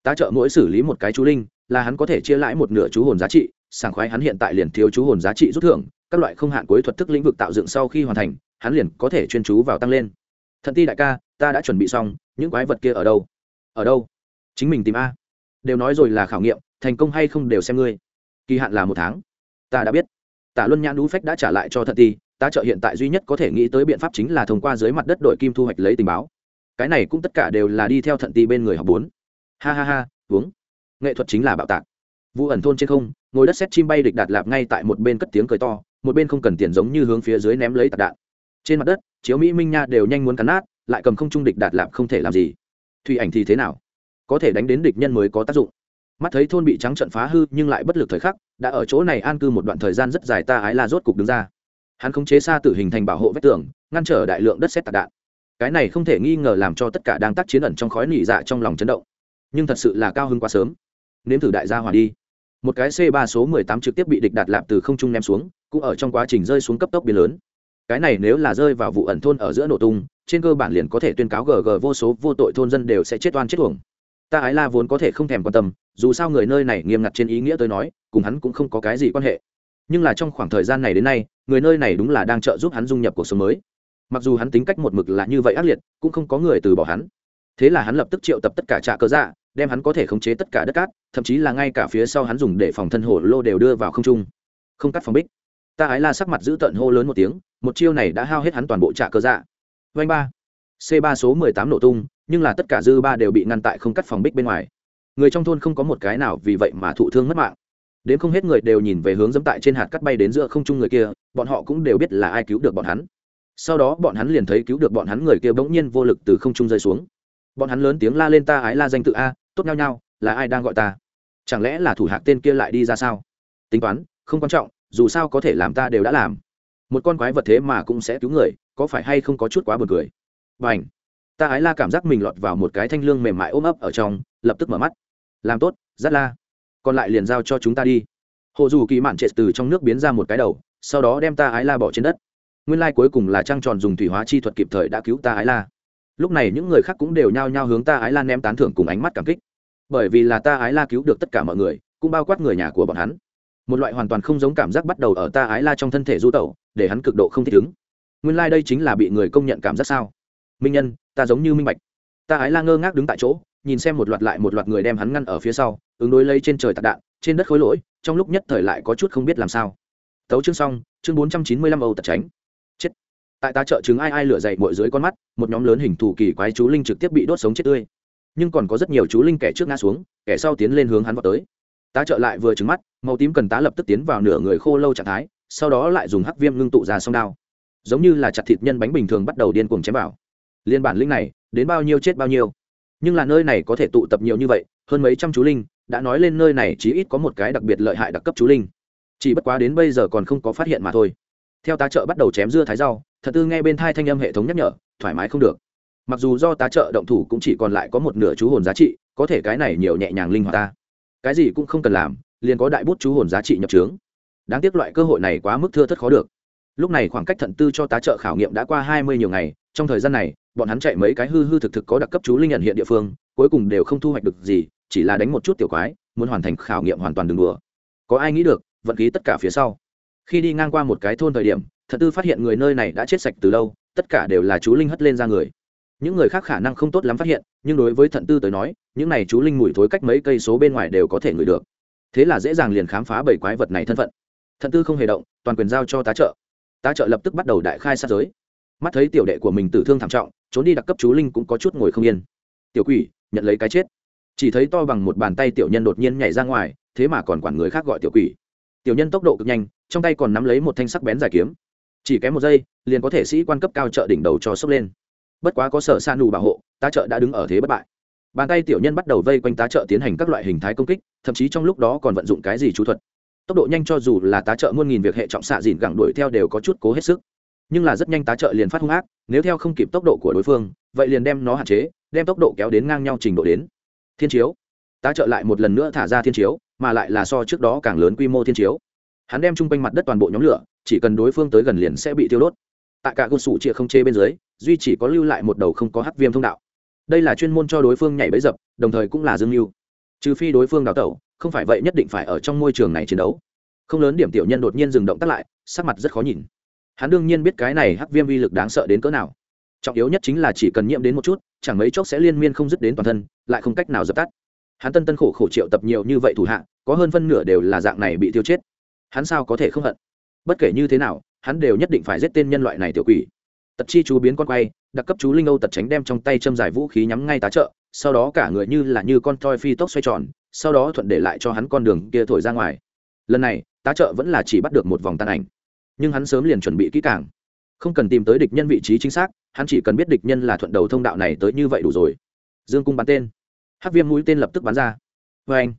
Tá trợ mỗi xử lý một cái chú linh, là hắn có thể chia lãi một nửa chú hồn giá trị sảng khoái hắn hiện tại liền thiếu chú hồn giá trị rút thưởng, các loại không hạn cuối thuật thức lĩnh vực tạo dựng sau khi hoàn thành, hắn liền có thể chuyên chú vào tăng lên. Thận ti đại ca, ta đã chuẩn bị xong, những quái vật kia ở đâu? Ở đâu? Chính mình tìm a. Đều nói rồi là khảo nghiệm, thành công hay không đều xem ngươi. Kỳ hạn là một tháng. Ta đã biết. Tả luân nhãn đũ phách đã trả lại cho thận ti, ta trợ hiện tại duy nhất có thể nghĩ tới biện pháp chính là thông qua dưới mặt đất đội kim thu hoạch lấy tình báo. Cái này cũng tất cả đều là đi theo thận ti bên người học bốn. Ha ha ha, uống. Nghệ thuật chính là bạo tạc. Vụ ẩn thôn trên không ngồi đất xét chim bay địch đạt lạp ngay tại một bên cất tiếng cười to, một bên không cần tiền giống như hướng phía dưới ném lấy tạc đạn. Trên mặt đất, chiếu mỹ minh nha đều nhanh muốn cắn nát, lại cầm không trung địch đạt lạp không thể làm gì. Thủy ảnh thì thế nào? Có thể đánh đến địch nhân mới có tác dụng. Mắt thấy thôn bị trắng trận phá hư, nhưng lại bất lực thời khắc, đã ở chỗ này an cư một đoạn thời gian rất dài ta ái la rốt cục đứng ra. Hắn khống chế xa tử hình thành bảo hộ vách tường, ngăn trở đại lượng đất xét tạc đạn. Cái này không thể nghi ngờ làm cho tất cả đang tác chiến ẩn trong khói nỉ dạ trong lòng chấn động. Nhưng thật sự là cao hơn quá sớm. Nếm thử đại gia hòa đi một cái c 3 số 18 trực tiếp bị địch đạt lạp từ không trung ném xuống, cũng ở trong quá trình rơi xuống cấp tốc biến lớn. Cái này nếu là rơi vào vụ ẩn thôn ở giữa nổ tung, trên cơ bản liền có thể tuyên cáo gg vô số vô tội thôn dân đều sẽ chết oan chết uổng. Ta ái la vốn có thể không thèm quan tâm, dù sao người nơi này nghiêm ngặt trên ý nghĩa tới nói, cùng hắn cũng không có cái gì quan hệ. Nhưng là trong khoảng thời gian này đến nay, người nơi này đúng là đang trợ giúp hắn dung nhập cuộc sống mới. Mặc dù hắn tính cách một mực là như vậy ác liệt, cũng không có người từ bỏ hắn. Thế là hắn lập tức triệu tập tất cả trạ cơ dạ đem hắn có thể khống chế tất cả đất cát thậm chí là ngay cả phía sau hắn dùng để phòng thân hổ lô đều đưa vào không trung. Không cắt phòng bích. Ta ái la sắc mặt giữ tận hô lớn một tiếng, một chiêu này đã hao hết hắn toàn bộ trả cơ dạ. Vanh ba. C ba số mười tám nổ tung, nhưng là tất cả dư ba đều bị ngăn tại không cắt phòng bích bên ngoài. Người trong thôn không có một cái nào vì vậy mà thụ thương mất mạng. Đến không hết người đều nhìn về hướng dẫm tại trên hạt cắt bay đến giữa không trung người kia, bọn họ cũng đều biết là ai cứu được bọn hắn. Sau đó bọn hắn liền thấy cứu được bọn hắn người kia bỗng nhiên vô lực từ không trung rơi xuống. Bọn hắn lớn tiếng la lên ta ái la danh tự a, tốt nhau nhau là ai đang gọi ta? Chẳng lẽ là thủ hạc tên kia lại đi ra sao? Tính toán, không quan trọng, dù sao có thể làm ta đều đã làm. Một con quái vật thế mà cũng sẽ cứu người, có phải hay không có chút quá buồn cười? Và ảnh ta ái la cảm giác mình lọt vào một cái thanh lương mềm mại ôm ấp ở trong, lập tức mở mắt. Làm tốt rất la. Còn lại liền giao cho chúng ta đi. Hồ dù kỳ mạn trệ từ trong nước biến ra một cái đầu, sau đó đem ta ái la bỏ trên đất. Nguyên lai cuối cùng là trăng tròn dùng thủy hóa chi thuật kịp thời đã cứu ta ái la. Lúc này những người khác cũng đều nhao nhao hướng ta ái la ném tán thưởng cùng ánh mắt cảm kích bởi vì là ta ái la cứu được tất cả mọi người, cũng bao quát người nhà của bọn hắn. Một loại hoàn toàn không giống cảm giác bắt đầu ở ta ái la trong thân thể du tẩu, để hắn cực độ không thích ứng. Nguyên lai、like、đây chính là bị người công nhận cảm giác sao? Minh nhân, ta giống như minh bạch. Ta ái la ngơ ngác đứng tại chỗ, nhìn xem một loạt lại một loạt người đem hắn ngăn ở phía sau, ứng đối lấy trên trời tạc đạn, trên đất khối lỗi, trong lúc nhất thời lại có chút không biết làm sao. Tấu chương xong, chương bốn trăm chín mươi lăm âu tật tránh chết. Tại ta chợ chứng ai ai lửa dậy mỗi dưới con mắt, một nhóm lớn hình thù kỳ quái chú linh trực tiếp bị đốt sống chết tươi nhưng còn có rất nhiều chú linh kẻ trước ngã xuống, kẻ sau tiến lên hướng hắn vào tới. Tá trợ lại vừa trứng mắt, màu tím cần tá lập tức tiến vào nửa người khô lâu trạng thái, sau đó lại dùng hắc viêm ngưng tụ ra song đao. Giống như là chặt thịt nhân bánh bình thường bắt đầu điên cuồng chém vào. Liên bản linh này, đến bao nhiêu chết bao nhiêu. Nhưng là nơi này có thể tụ tập nhiều như vậy, hơn mấy trăm chú linh, đã nói lên nơi này chí ít có một cái đặc biệt lợi hại đặc cấp chú linh. Chỉ bất quá đến bây giờ còn không có phát hiện mà thôi. Theo tá trợ bắt đầu chém dưa thái rau, thật tư nghe bên thai thanh âm hệ thống nhắc nhở, thoải mái không được mặc dù do tá trợ động thủ cũng chỉ còn lại có một nửa chú hồn giá trị, có thể cái này nhiều nhẹ nhàng linh hoạt ta. Cái gì cũng không cần làm, liền có đại bút chú hồn giá trị nhập trướng đáng tiếc loại cơ hội này quá mức thưa thất khó được. Lúc này khoảng cách thận tư cho tá trợ khảo nghiệm đã qua hai mươi nhiều ngày, trong thời gian này, bọn hắn chạy mấy cái hư hư thực thực có đặc cấp chú linh nhận hiện địa phương, cuối cùng đều không thu hoạch được gì, chỉ là đánh một chút tiểu quái, muốn hoàn thành khảo nghiệm hoàn toàn đường đùa. Có ai nghĩ được, vận khí tất cả phía sau. Khi đi ngang qua một cái thôn thời điểm, thận tư phát hiện người nơi này đã chết sạch từ lâu, tất cả đều là chú linh hất lên ra người những người khác khả năng không tốt lắm phát hiện, nhưng đối với thận tư tới nói, những này chú linh mùi thối cách mấy cây số bên ngoài đều có thể ngửi được. Thế là dễ dàng liền khám phá bảy quái vật này thân phận. Thận tư không hề động, toàn quyền giao cho tá trợ. Tá trợ lập tức bắt đầu đại khai sát giới. Mắt thấy tiểu đệ của mình tử thương thảm trọng, trốn đi đặc cấp chú linh cũng có chút ngồi không yên. Tiểu quỷ, nhận lấy cái chết. Chỉ thấy to bằng một bàn tay tiểu nhân đột nhiên nhảy ra ngoài, thế mà còn quản người khác gọi tiểu quỷ. Tiểu nhân tốc độ cực nhanh, trong tay còn nắm lấy một thanh sắc bén dài kiếm. Chỉ kém một giây, liền có thể sĩ quan cấp cao trợ đỉnh đầu cho sốc lên bất quá có sở san đủ bảo hộ, tá trợ đã đứng ở thế bất bại. Bàn tay tiểu nhân bắt đầu vây quanh tá trợ tiến hành các loại hình thái công kích, thậm chí trong lúc đó còn vận dụng cái gì chú thuật. Tốc độ nhanh cho dù là tá trợ muôn nghìn việc hệ trọng xạ dìn gẳng đuổi theo đều có chút cố hết sức. Nhưng là rất nhanh tá trợ liền phát hung ác, nếu theo không kịp tốc độ của đối phương, vậy liền đem nó hạn chế, đem tốc độ kéo đến ngang nhau trình độ đến. Thiên chiếu. Tá trợ lại một lần nữa thả ra thiên chiếu, mà lại là so trước đó càng lớn quy mô thiên chiếu. Hắn đem chung quanh mặt đất toàn bộ nhóm lửa, chỉ cần đối phương tới gần liền sẽ bị tiêu đốt tại cả cơ sủ chia không chê bên dưới, duy chỉ có lưu lại một đầu không có hắc viêm thông đạo. Đây là chuyên môn cho đối phương nhảy bẫy dập, đồng thời cũng là dương mưu. Trừ phi đối phương đào tẩu, không phải vậy nhất định phải ở trong môi trường này chiến đấu. Không lớn điểm tiểu nhân đột nhiên dừng động tắt lại, sắc mặt rất khó nhìn. Hắn đương nhiên biết cái này hắc viêm vi lực đáng sợ đến cỡ nào. Trọng yếu nhất chính là chỉ cần nhiễm đến một chút, chẳng mấy chốc sẽ liên miên không dứt đến toàn thân, lại không cách nào dập tắt. Hắn tân tân khổ khổ triệu tập nhiều như vậy thủ hạ, có hơn phân nửa đều là dạng này bị tiêu chết. Hắn sao có thể không hận? Bất kể như thế nào hắn đều nhất định phải giết tên nhân loại này tiểu quỷ. Tật chi chú biến con quay, đặc cấp chú linh âu tật tránh đem trong tay châm dài vũ khí nhắm ngay tá trợ, sau đó cả người như là như con toi phi tốc xoay tròn, sau đó thuận để lại cho hắn con đường kia thổi ra ngoài. Lần này, tá trợ vẫn là chỉ bắt được một vòng tan ảnh. Nhưng hắn sớm liền chuẩn bị kỹ càng. Không cần tìm tới địch nhân vị trí chính xác, hắn chỉ cần biết địch nhân là thuận đầu thông đạo này tới như vậy đủ rồi. Dương cung bắn tên. Hắc viêm mũi tên lập tức bắn ra. Vê anh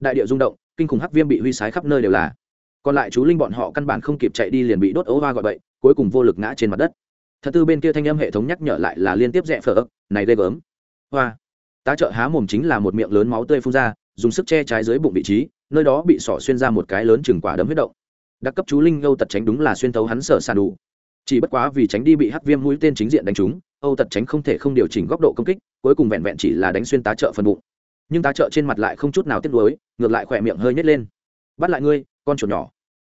đại địa rung động, kinh khủng hắc viêm bị huy sái khắp nơi đều là còn lại chú linh bọn họ căn bản không kịp chạy đi liền bị đốt ấu hoa gọi bậy, cuối cùng vô lực ngã trên mặt đất. Thật tư bên kia thanh âm hệ thống nhắc nhở lại là liên tiếp rẽ phở ấp, này ghê gớm. Hoa. Tá trợ há mồm chính là một miệng lớn máu tươi phun ra, dùng sức che trái dưới bụng vị trí, nơi đó bị sỏ xuyên ra một cái lớn chừng quả đấm huyết động. Đặc cấp chú linh âu tật tránh đúng là xuyên thấu hắn sở sàn đủ. Chỉ bất quá vì tránh đi bị hắc viêm mũi tên chính diện đánh trúng, âu tật tránh không thể không điều chỉnh góc độ công kích, cuối cùng vẹn vẹn chỉ là đánh xuyên tá trợ phần bụng. Nhưng tá trợ trên mặt lại không chút nào tiếc nuối, ngược lại khỏe miệng hơi nhét lên. Bắt lại ngươi con chuột nhỏ.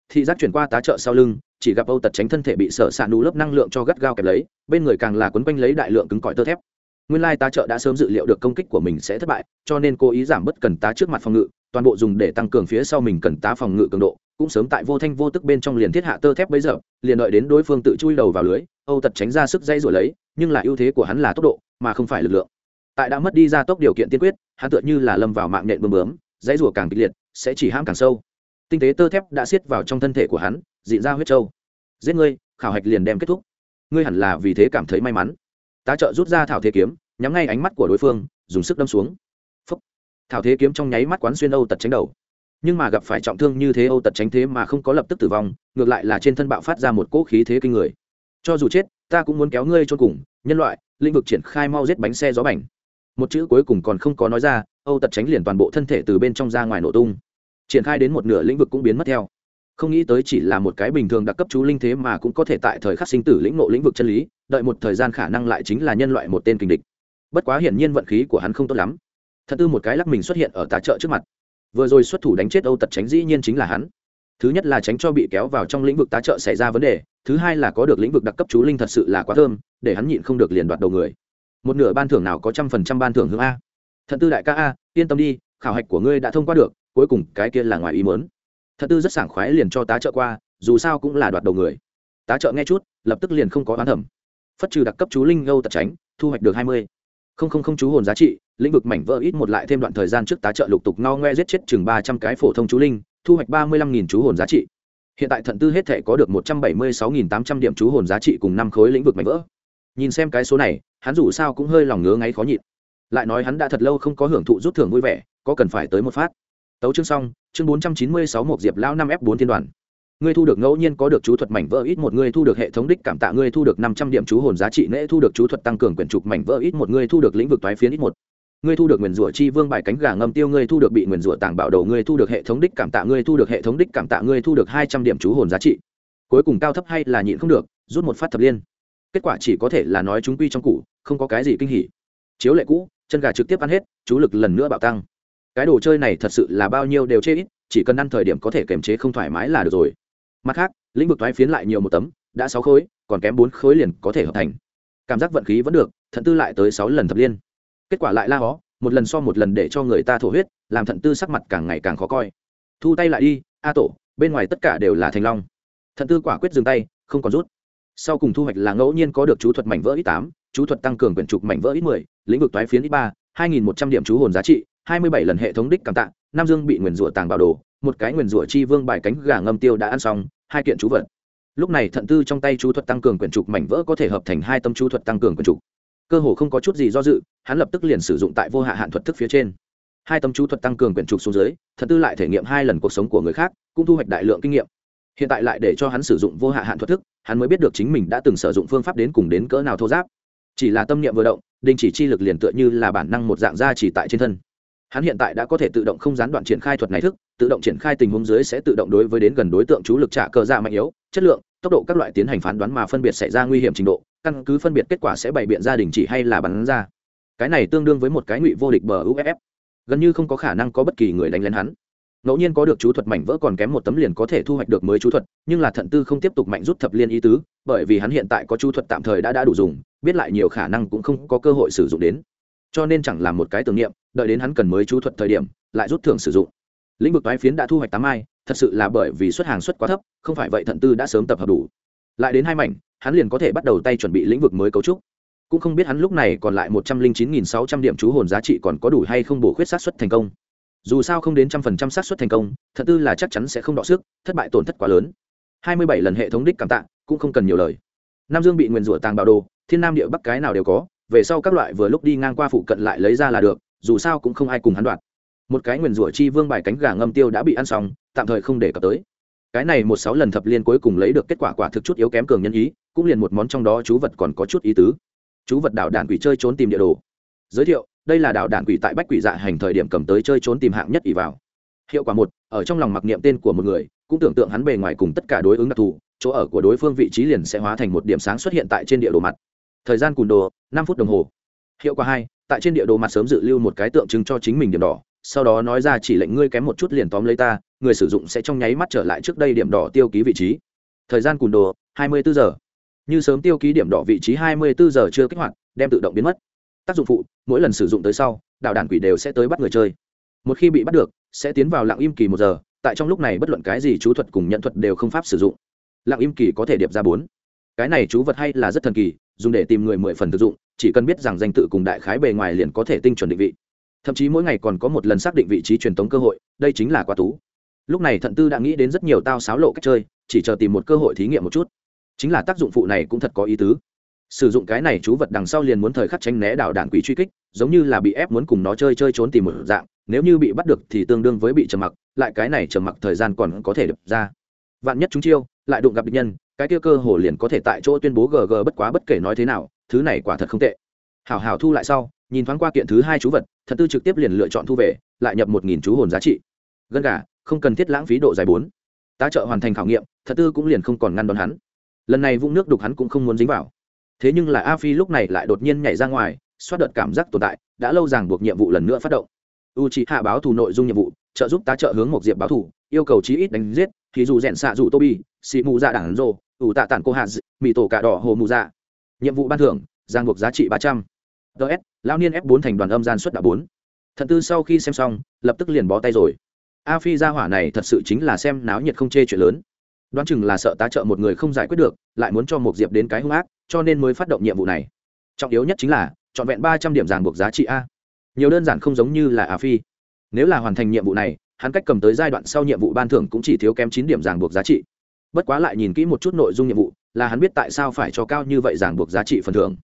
Thị giác chuyển qua tá trợ sau lưng, chỉ gặp âu tật tránh thân thể bị sở s đủ lớp năng lượng cho gắt gao kẹp lấy, bên người càng là quấn quanh lấy đại lượng cứng cỏi tơ thép. Nguyên lai tá trợ đã sớm dự liệu được công kích của mình sẽ thất bại, cho nên cố ý giảm bớt cần tá trước mặt phòng ngự, toàn bộ dùng để tăng cường phía sau mình cần tá phòng ngự cường độ, cũng sớm tại vô thanh vô tức bên trong liền thiết hạ tơ thép bấy giờ, liền đợi đến đối phương tự chui đầu vào lưới, âu tật tránh ra sức dây rồi lấy, nhưng là ưu thế của hắn là tốc độ, mà không phải lực lượng. Tại đã mất đi ra tốc điều kiện tiên quyết, hắn tựa như là lâm vào mạng nhện bơm bướm, dãy rùa càng kịch liệt, sẽ chỉ hãm càng sâu tinh tế tơ thép đã xiết vào trong thân thể của hắn, dị ra huyết trâu. Giết ngươi, khảo hạch liền đem kết thúc. Ngươi hẳn là vì thế cảm thấy may mắn. Tá trợ rút ra thảo thế kiếm, nhắm ngay ánh mắt của đối phương, dùng sức đâm xuống. Phúc. thảo thế kiếm trong nháy mắt quán xuyên âu tật tránh đầu. Nhưng mà gặp phải trọng thương như thế âu tật tránh thế mà không có lập tức tử vong, ngược lại là trên thân bạo phát ra một cỗ khí thế kinh người. Cho dù chết, ta cũng muốn kéo ngươi cho cùng, nhân loại, lĩnh vực triển khai mau giết bánh xe gió bành. một chữ cuối cùng còn không có nói ra, âu tật tránh liền toàn bộ thân thể từ bên trong ra ngoài nổ tung triển khai đến một nửa lĩnh vực cũng biến mất theo. Không nghĩ tới chỉ là một cái bình thường đặc cấp chú linh thế mà cũng có thể tại thời khắc sinh tử lĩnh ngộ lĩnh vực chân lý, đợi một thời gian khả năng lại chính là nhân loại một tên kình địch. Bất quá hiển nhiên vận khí của hắn không tốt lắm. Thật tư một cái lắc mình xuất hiện ở tà trợ trước mặt. Vừa rồi xuất thủ đánh chết âu tật tránh dĩ nhiên chính là hắn. Thứ nhất là tránh cho bị kéo vào trong lĩnh vực tá trợ xảy ra vấn đề, thứ hai là có được lĩnh vực đặc cấp chú linh thật sự là quá thơm, để hắn nhịn không được liền đoạt đầu người. Một nửa ban thưởng nào có trăm phần trăm ban thưởng hướng a. Thật tư đại ca a, yên tâm đi, khảo hạch của ngươi đã thông qua được cuối cùng cái kia là ngoài ý muốn. thật tư rất sảng khoái liền cho tá trợ qua, dù sao cũng là đoạt đầu người. Tá trợ nghe chút, lập tức liền không có oán thẩm phất trừ đặc cấp chú linh ngâu tật tránh, thu hoạch được hai mươi. Không không không chú hồn giá trị, lĩnh vực mảnh vỡ ít một lại thêm đoạn thời gian trước tá trợ lục tục ngao ngoe giết chết chừng ba trăm cái phổ thông chú linh, thu hoạch ba mươi lăm nghìn chú hồn giá trị. Hiện tại thận tư hết thể có được một trăm bảy mươi sáu nghìn tám trăm điểm chú hồn giá trị cùng năm khối lĩnh vực mảnh vỡ. Nhìn xem cái số này, hắn dù sao cũng hơi lòng ngứa ngáy khó nhịn. Lại nói hắn đã thật lâu không có hưởng thụ rút thưởng vui vẻ, có cần phải tới một phát tấu chương xong chương bốn trăm chín mươi sáu một diệp lão năm f bốn thiên đoàn ngươi thu được ngẫu nhiên có được chú thuật mảnh vỡ ít một ngươi thu được hệ thống đích cảm tạ ngươi thu được năm trăm điểm chú hồn giá trị nễ thu được chú thuật tăng cường quyển trục mảnh vỡ ít một ngươi thu được lĩnh vực toái phiến ít một ngươi thu được nguyền rủa chi vương bài cánh gà ngâm tiêu ngươi thu được bị nguyền rủa tàng bảo đầu ngươi thu được hệ thống đích cảm tạ ngươi thu được hệ thống đích cảm tạ ngươi thu được hai trăm điểm chú hồn giá trị cuối cùng cao thấp hay là nhịn không được rút một phát thập liên kết quả chỉ có thể là nói chúng quy trong cũ không có cái gì kinh hỉ chiếu lệ cũ chân gà trực tiếp ăn hết chú lực lần nữa bạo tăng cái đồ chơi này thật sự là bao nhiêu đều chê ít, chỉ cần ăn thời điểm có thể kiềm chế không thoải mái là được rồi. Mặt khác, lĩnh vực thoái phiến lại nhiều một tấm, đã sáu khối, còn kém bốn khối liền có thể hợp thành. Cảm giác vận khí vẫn được, thận tư lại tới sáu lần thập liên. Kết quả lại la hó, một lần so một lần để cho người ta thổ huyết, làm thận tư sắc mặt càng ngày càng khó coi. Thu tay lại đi, a tổ, bên ngoài tất cả đều là thành long. Thận tư quả quyết dừng tay, không còn rút. Sau cùng thu hoạch là ngẫu nhiên có được chú thuật mảnh vỡ ít tám, chú thuật tăng cường quyển trục mảnh vỡ ít mười, lĩnh vực toái phiến ít ba, hai nghìn một trăm điểm chú hồn giá trị hai mươi bảy lần hệ thống đích cảm tạ, nam dương bị nguyền rủa tàng bảo đồ, một cái nguyền rủa chi vương bài cánh gà ngâm tiêu đã ăn xong, hai kiện chú vật. Lúc này thận tư trong tay chú thuật tăng cường quyển trục mảnh vỡ có thể hợp thành hai tâm chú thuật tăng cường quyển trục. Cơ hồ không có chút gì do dự, hắn lập tức liền sử dụng tại vô hạ hạn thuật thức phía trên. Hai tâm chú thuật tăng cường quyển trục xuống dưới, thận tư lại thể nghiệm hai lần cuộc sống của người khác, cũng thu hoạch đại lượng kinh nghiệm. Hiện tại lại để cho hắn sử dụng vô hạ hạn thuật thức, hắn mới biết được chính mình đã từng sử dụng phương pháp đến cùng đến cỡ nào thô giáp. Chỉ là tâm niệm vừa động, đình chỉ chi lực liền tựa như là bản năng một dạng gia chỉ tại trên thân hắn hiện tại đã có thể tự động không gián đoạn triển khai thuật này thức, tự động triển khai tình huống dưới sẽ tự động đối với đến gần đối tượng chú lực trả cờ dạ mạnh yếu, chất lượng, tốc độ các loại tiến hành phán đoán mà phân biệt xảy ra nguy hiểm trình độ, căn cứ phân biệt kết quả sẽ bày biện gia đình chỉ hay là bắn ra. Cái này tương đương với một cái ngụy vô địch bờ uff gần như không có khả năng có bất kỳ người đánh lén hắn. Ngẫu nhiên có được chú thuật mảnh vỡ còn kém một tấm liền có thể thu hoạch được mới chú thuật, nhưng là thận tư không tiếp tục mạnh rút thập liên ý tứ, bởi vì hắn hiện tại có chú thuật tạm thời đã đã đủ dùng, biết lại nhiều khả năng cũng không có cơ hội sử dụng đến cho nên chẳng làm một cái tưởng niệm, đợi đến hắn cần mới chú thuật thời điểm, lại rút thưởng sử dụng. Lĩnh vực toái phiến đã thu hoạch tám mai, thật sự là bởi vì xuất hàng xuất quá thấp, không phải vậy thận tư đã sớm tập hợp đủ. Lại đến hai mảnh, hắn liền có thể bắt đầu tay chuẩn bị lĩnh vực mới cấu trúc. Cũng không biết hắn lúc này còn lại một trăm linh chín nghìn sáu trăm điểm chú hồn giá trị còn có đủ hay không bổ khuyết sát xuất thành công. Dù sao không đến trăm phần trăm sát xuất thành công thật tư là chắc chắn sẽ không đọ sức, thất bại tổn thất quá lớn. Hai mươi bảy lần hệ thống đích cảm tạ, cũng không cần nhiều lời. Nam dương bị nguyền rủa tàng bảo đồ, thiên nam địa bắc cái nào đều có về sau các loại vừa lúc đi ngang qua phụ cận lại lấy ra là được, dù sao cũng không ai cùng hắn đoạt. Một cái nguyền rủa chi vương bài cánh gà ngâm tiêu đã bị ăn xong, tạm thời không để cập tới. Cái này một sáu lần thập liên cuối cùng lấy được kết quả quả thực chút yếu kém cường nhân ý, cũng liền một món trong đó chú vật còn có chút ý tứ. Chú vật đảo đản quỷ chơi trốn tìm địa đồ. Giới thiệu, đây là đảo đản quỷ tại bách quỷ dạ hành thời điểm cầm tới chơi trốn tìm hạng nhất ỷ vào. Hiệu quả một, ở trong lòng mặc niệm tên của một người, cũng tưởng tượng hắn bề ngoài cùng tất cả đối ứng đặc thù, chỗ ở của đối phương vị trí liền sẽ hóa thành một điểm sáng xuất hiện tại trên địa đồ mặt thời gian cùn đồ, năm phút đồng hồ. Hiệu quả hai, tại trên địa đồ mặt sớm dự lưu một cái tượng trưng cho chính mình điểm đỏ, sau đó nói ra chỉ lệnh ngươi kém một chút liền tóm lấy ta, người sử dụng sẽ trong nháy mắt trở lại trước đây điểm đỏ tiêu ký vị trí. Thời gian cùn đồ, hai mươi bốn giờ. Như sớm tiêu ký điểm đỏ vị trí hai mươi bốn giờ chưa kích hoạt, đem tự động biến mất. Tác dụng phụ, mỗi lần sử dụng tới sau, đạo đàn quỷ đều sẽ tới bắt người chơi. Một khi bị bắt được, sẽ tiến vào lặng im kỳ một giờ, tại trong lúc này bất luận cái gì chú thuật cùng nhận thuật đều không pháp sử dụng. Lặng im kỳ có thể điệp ra bốn. Cái này chú vật hay là rất thần kỳ dùng để tìm người mười phần thực dụng, chỉ cần biết rằng danh tự cùng đại khái bề ngoài liền có thể tinh chuẩn định vị. Thậm chí mỗi ngày còn có một lần xác định vị trí truyền tống cơ hội, đây chính là quá tú. Lúc này thận tư đã nghĩ đến rất nhiều tao xáo lộ cách chơi, chỉ chờ tìm một cơ hội thí nghiệm một chút. Chính là tác dụng phụ này cũng thật có ý tứ. Sử dụng cái này chú vật đằng sau liền muốn thời khắc tránh né đảo đạn quỷ truy kích, giống như là bị ép muốn cùng nó chơi chơi trốn tìm một dạng, nếu như bị bắt được thì tương đương với bị trầm mặc, lại cái này trầm mặc thời gian còn có thể đập ra. Vạn nhất chúng chiêu lại đụng gặp địch nhân, cái kia cơ hồ liền có thể tại chỗ tuyên bố gg bất quá bất kể nói thế nào, thứ này quả thật không tệ. Hảo hảo thu lại sau, nhìn thoáng qua kiện thứ hai chú vật thật tư trực tiếp liền lựa chọn thu về, lại nhập một nghìn chú hồn giá trị. Gân gà, không cần thiết lãng phí độ dài bốn. Tá trợ hoàn thành khảo nghiệm thật tư cũng liền không còn ngăn đón hắn. Lần này vũng nước đục hắn cũng không muốn dính vào. Thế nhưng là a phi lúc này lại đột nhiên nhảy ra ngoài, xoát đợt cảm giác tồn tại, đã lâu ràng buộc nhiệm vụ lần nữa phát động. U c hạ báo thù nội dung nhiệm vụ, trợ giúp tá trợ hướng một diệp báo thù yêu cầu chí ít đánh giết, thì dù rèn xạ dù tô xị mù dạ đảng rồ, ủ tạ tản cô hạt mì tổ cả đỏ hồ mù dạ. Nhiệm vụ ban thưởng, giang buộc giá trị ba trăm. Ts lao niên f bốn thành đoàn âm gian xuất đạo bốn. Thận tư sau khi xem xong, lập tức liền bó tay rồi. A phi gia hỏa này thật sự chính là xem náo nhiệt không chê chuyện lớn. Đoán chừng là sợ tá trợ một người không giải quyết được, lại muốn cho một diệp đến cái hung ác, cho nên mới phát động nhiệm vụ này. Trọng yếu nhất chính là, trọn vẹn ba trăm điểm ràng buộc giá trị a. Nhiều đơn giản không giống như là a phi. Nếu là hoàn thành nhiệm vụ này hắn cách cầm tới giai đoạn sau nhiệm vụ ban thưởng cũng chỉ thiếu kém chín điểm ràng buộc giá trị. Bất quá lại nhìn kỹ một chút nội dung nhiệm vụ, là hắn biết tại sao phải cho cao như vậy ràng buộc giá trị phần thưởng.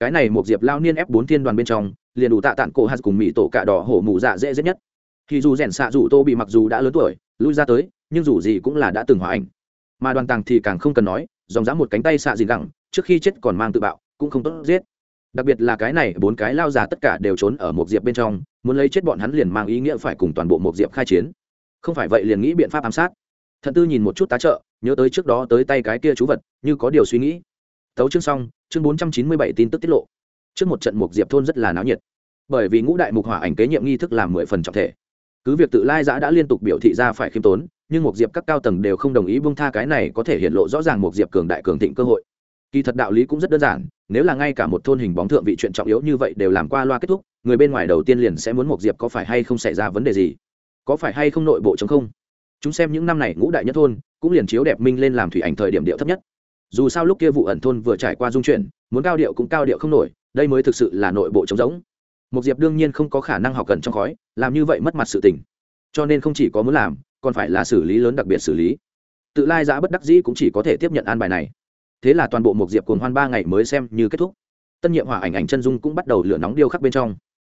Cái này một diệp lao niên ép bốn thiên đoàn bên trong, liền đủ tạ tản cổ hạt cùng mỹ tổ cạ đỏ hổ mù dạ dễ dễ nhất. Thì dù rèn xạ dù tô bị mặc dù đã lớn tuổi, lui ra tới, nhưng dù gì cũng là đã từng hòa ảnh. Mà đoàn tàng thì càng không cần nói, dòng dã một cánh tay xạ gì gẳng, trước khi chết còn mang tự bạo, cũng không tốt giết đặc biệt là cái này, bốn cái lao già tất cả đều trốn ở một diệp bên trong, muốn lấy chết bọn hắn liền mang ý nghĩa phải cùng toàn bộ một diệp khai chiến. Không phải vậy liền nghĩ biện pháp ám sát. Thận tư nhìn một chút tá trợ, nhớ tới trước đó tới tay cái kia chú vật, như có điều suy nghĩ. Thấu chương xong, chương bốn trăm chín mươi bảy tin tức tiết lộ. Trước một trận một diệp thôn rất là náo nhiệt. Bởi vì ngũ đại mục hỏa ảnh kế nhiệm nghi thức làm mười phần trọng thể. Cứ việc tự lai giã đã liên tục biểu thị ra phải khiêm tốn, nhưng một diệp các cao tầng đều không đồng ý bung tha cái này có thể hiện lộ rõ ràng một diệp cường đại cường thịnh cơ hội kỳ thật đạo lý cũng rất đơn giản, nếu là ngay cả một thôn hình bóng thượng vị chuyện trọng yếu như vậy đều làm qua loa kết thúc, người bên ngoài đầu tiên liền sẽ muốn một diệp có phải hay không xảy ra vấn đề gì? Có phải hay không nội bộ chống không? Chúng xem những năm này ngũ đại nhất thôn, cũng liền chiếu đẹp minh lên làm thủy ảnh thời điểm điệu thấp nhất. Dù sao lúc kia vụ ẩn thôn vừa trải qua dung chuyển, muốn cao điệu cũng cao điệu không nổi, đây mới thực sự là nội bộ chống giống một diệp đương nhiên không có khả năng học cần trong khói, làm như vậy mất mặt sự tình. Cho nên không chỉ có muốn làm, còn phải là xử lý lớn đặc biệt xử lý. Tự lai giã bất đắc dĩ cũng chỉ có thể tiếp nhận an bài này thế là toàn bộ một diệp cồn hoan ba ngày mới xem như kết thúc. Tân nhiệm hỏa ảnh ảnh chân dung cũng bắt đầu lửa nóng điêu khắc bên trong.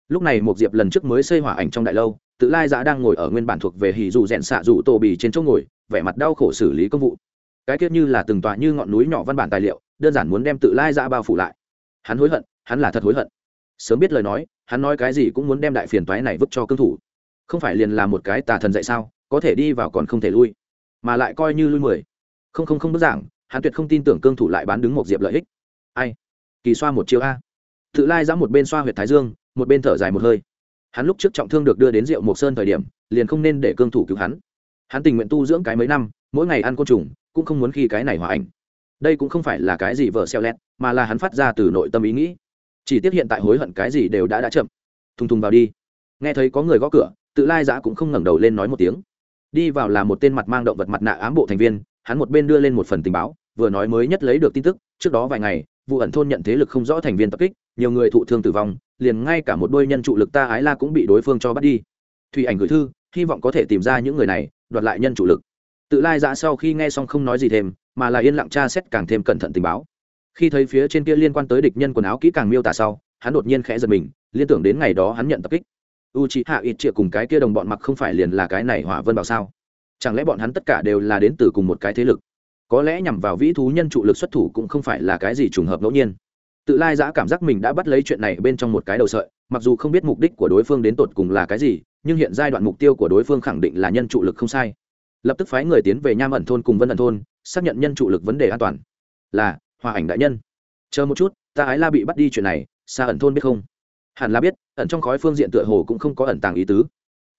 Lúc này một diệp lần trước mới xây hỏa ảnh trong đại lâu, tự lai giã đang ngồi ở nguyên bản thuộc về hì dù rẽn xạ dù tổ bì trên chỗ ngồi, vẻ mặt đau khổ xử lý công vụ. Cái tiết như là từng tòa như ngọn núi nhỏ văn bản tài liệu, đơn giản muốn đem tự lai giã bao phủ lại. Hắn hối hận, hắn là thật hối hận. Sớm biết lời nói, hắn nói cái gì cũng muốn đem đại phiền toái này vứt cho cương thủ. Không phải liền là một cái tà thần dạy sao, có thể đi vào còn không thể lui, mà lại coi như lui mười. Không không không bức giảng hắn tuyệt không tin tưởng cương thủ lại bán đứng một diệp lợi ích. Ai? Kỳ xoa một chiêu a. Tự lai ra một bên xoa huyệt thái dương, một bên thở dài một hơi. Hắn lúc trước trọng thương được đưa đến rượu mộc sơn thời điểm, liền không nên để cương thủ cứu hắn. Hắn tình nguyện tu dưỡng cái mấy năm, mỗi ngày ăn côn trùng, cũng không muốn khi cái này hòa ảnh. Đây cũng không phải là cái gì vợ xeo lét, mà là hắn phát ra từ nội tâm ý nghĩ. Chỉ tiếc hiện tại hối hận cái gì đều đã đã chậm. Thùng thùng vào đi. Nghe thấy có người gõ cửa, tự lai giã cũng không ngẩng đầu lên nói một tiếng. Đi vào là một tên mặt mang động vật mặt nạ ám bộ thành viên hắn một bên đưa lên một phần tình báo, vừa nói mới nhất lấy được tin tức, trước đó vài ngày, vụ ẩn thôn nhận thế lực không rõ thành viên tập kích, nhiều người thụ thương tử vong, liền ngay cả một đôi nhân trụ lực ta ái la cũng bị đối phương cho bắt đi. Thủy ảnh gửi thư, hy vọng có thể tìm ra những người này, đoạt lại nhân trụ lực. Tự lai giã sau khi nghe xong không nói gì thêm, mà là yên lặng tra xét càng thêm cẩn thận tình báo. Khi thấy phía trên kia liên quan tới địch nhân quần áo kỹ càng miêu tả sau, hắn đột nhiên khẽ giật mình, liên tưởng đến ngày đó hắn nhận tập kích. U c h ị hạ ít triệu cùng cái kia đồng bọn mặc không phải liền là cái này hỏa vân bảo sao? Chẳng lẽ bọn hắn tất cả đều là đến từ cùng một cái thế lực? Có lẽ nhằm vào vĩ thú nhân trụ lực xuất thủ cũng không phải là cái gì trùng hợp ngẫu nhiên. Tự lai giã cảm giác mình đã bắt lấy chuyện này bên trong một cái đầu sợi, mặc dù không biết mục đích của đối phương đến tột cùng là cái gì, nhưng hiện giai đoạn mục tiêu của đối phương khẳng định là nhân trụ lực không sai. Lập tức phái người tiến về nham ẩn thôn cùng vân ẩn thôn, xác nhận nhân trụ lực vấn đề an toàn. Là hòa ảnh đại nhân. Chờ một chút, ta ái la bị bắt đi chuyện này xa ẩn thôn biết không? Hẳn là biết, ẩn trong khói phương diện tựa hồ cũng không có ẩn tàng ý tứ.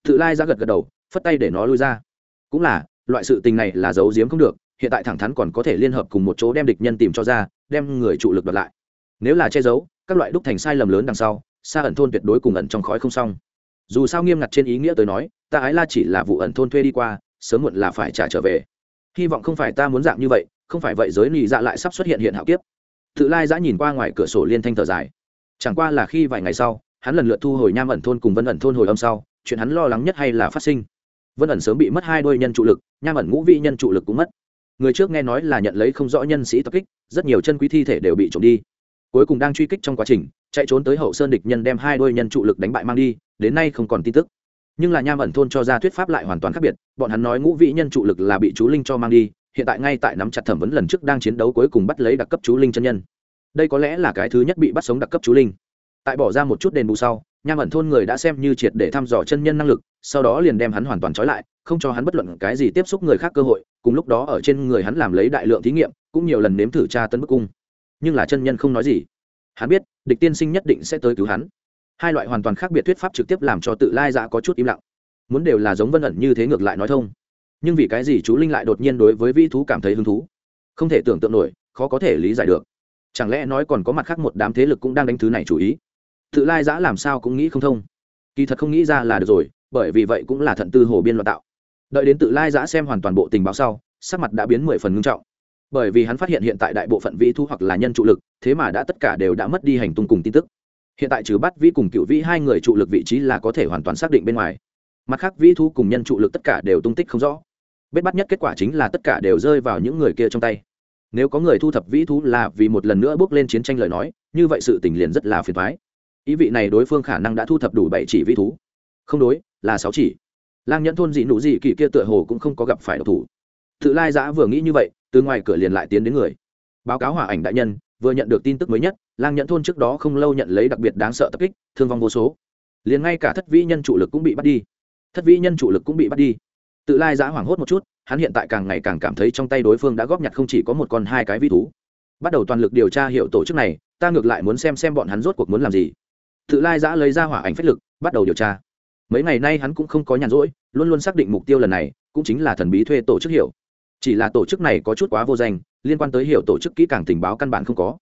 Tự lai ra gật gật đầu, phất tay để nó lui ra cũng là, loại sự tình này là giấu giếm không được, hiện tại thẳng thắn còn có thể liên hợp cùng một chỗ đem địch nhân tìm cho ra, đem người trụ lực đoạt lại. Nếu là che giấu, các loại đúc thành sai lầm lớn đằng sau xa ẩn thôn tuyệt đối cùng ẩn trong khói không xong. Dù sao nghiêm ngặt trên ý nghĩa tới nói, ta ái la chỉ là vụ ẩn thôn thuê đi qua, sớm muộn là phải trả trở về. Hy vọng không phải ta muốn dạng như vậy, không phải vậy giới lì dạ lại sắp xuất hiện hiện hạo kiếp. Tự lai giã nhìn qua ngoài cửa sổ liên thanh thở dài. Chẳng qua là khi vài ngày sau, hắn lần lượt thu hồi nham ẩn thôn cùng vân ẩn thôn hồi âm sau, chuyện hắn lo lắng nhất hay là phát sinh vân ẩn sớm bị mất hai đôi nhân trụ lực nham ẩn ngũ vị nhân trụ lực cũng mất người trước nghe nói là nhận lấy không rõ nhân sĩ tập kích rất nhiều chân quý thi thể đều bị trộm đi cuối cùng đang truy kích trong quá trình chạy trốn tới hậu sơn địch nhân đem hai đôi nhân trụ lực đánh bại mang đi đến nay không còn tin tức nhưng là nham ẩn thôn cho ra thuyết pháp lại hoàn toàn khác biệt bọn hắn nói ngũ vị nhân trụ lực là bị chú linh cho mang đi hiện tại ngay tại nắm chặt thẩm vấn lần trước đang chiến đấu cuối cùng bắt lấy đặc cấp chú linh chân nhân đây có lẽ là cái thứ nhất bị bắt sống đặc cấp chú linh tại bỏ ra một chút đền bù sau nham ẩn thôn người đã xem như triệt để thăm dò chân nhân năng lực, sau đó liền đem hắn hoàn toàn trói lại, không cho hắn bất luận cái gì tiếp xúc người khác cơ hội, cùng lúc đó ở trên người hắn làm lấy đại lượng thí nghiệm, cũng nhiều lần nếm thử tra tấn bức cung. Nhưng là chân nhân không nói gì. Hắn biết, địch tiên sinh nhất định sẽ tới cứu hắn. Hai loại hoàn toàn khác biệt thuyết pháp trực tiếp làm cho tự lai dạ có chút im lặng. Muốn đều là giống vân ẩn như thế ngược lại nói thông. Nhưng vì cái gì chú linh lại đột nhiên đối với vi thú cảm thấy hứng thú? Không thể tưởng tượng nổi, khó có thể lý giải được. Chẳng lẽ nói còn có mặt khác một đám thế lực cũng đang đánh thứ này chủ ý? Tự lai giã làm sao cũng nghĩ không thông. Kỳ thật không nghĩ ra là được rồi, bởi vì vậy cũng là thận tư hồ biên loạn tạo. Đợi đến tự lai giã xem hoàn toàn bộ tình báo sau, sắc mặt đã biến mười phần ngưng trọng. Bởi vì hắn phát hiện hiện tại đại bộ phận vĩ thu hoặc là nhân trụ lực, thế mà đã tất cả đều đã mất đi hành tung cùng tin tức. Hiện tại trừ bắt vĩ cùng cựu vĩ hai người trụ lực vị trí là có thể hoàn toàn xác định bên ngoài. Mặt khác, vĩ thu cùng nhân trụ lực tất cả đều tung tích không rõ. Bết bắt nhất kết quả chính là tất cả đều rơi vào những người kia trong tay. Nếu có người thu thập vĩ thú là vì một lần nữa bước lên chiến tranh lời nói, như vậy sự tình liền rất là phiền thoái ý vị này đối phương khả năng đã thu thập đủ bảy chỉ vĩ thú. Không đối, là sáu chỉ. Lang nhẫn thôn dị nụ dị kỳ kia tựa hồ cũng không có gặp phải độc thủ. Tự lai giã vừa nghĩ như vậy, từ ngoài cửa liền lại tiến đến người. Báo cáo hỏa ảnh đại nhân, vừa nhận được tin tức mới nhất, lang nhẫn thôn trước đó không lâu nhận lấy đặc biệt đáng sợ tập kích, thương vong vô số. Liền ngay cả thất vĩ nhân chủ lực cũng bị bắt đi. Thất vĩ nhân chủ lực cũng bị bắt đi. Tự lai giã hoảng hốt một chút, hắn hiện tại càng ngày càng cảm thấy trong tay đối phương đã góp nhặt không chỉ có một con hai cái vi thú. Bắt đầu toàn lực điều tra hiệu tổ chức này, ta ngược lại muốn xem xem bọn hắn rốt cuộc muốn làm gì tự lai giã lấy ra hỏa ảnh phách lực, bắt đầu điều tra. Mấy ngày nay hắn cũng không có nhàn rỗi, luôn luôn xác định mục tiêu lần này cũng chính là thần bí thuê tổ chức hiểu chỉ là tổ chức này có chút quá vô danh, liên quan tới hiểu tổ chức kỹ càng tình báo căn bản không có.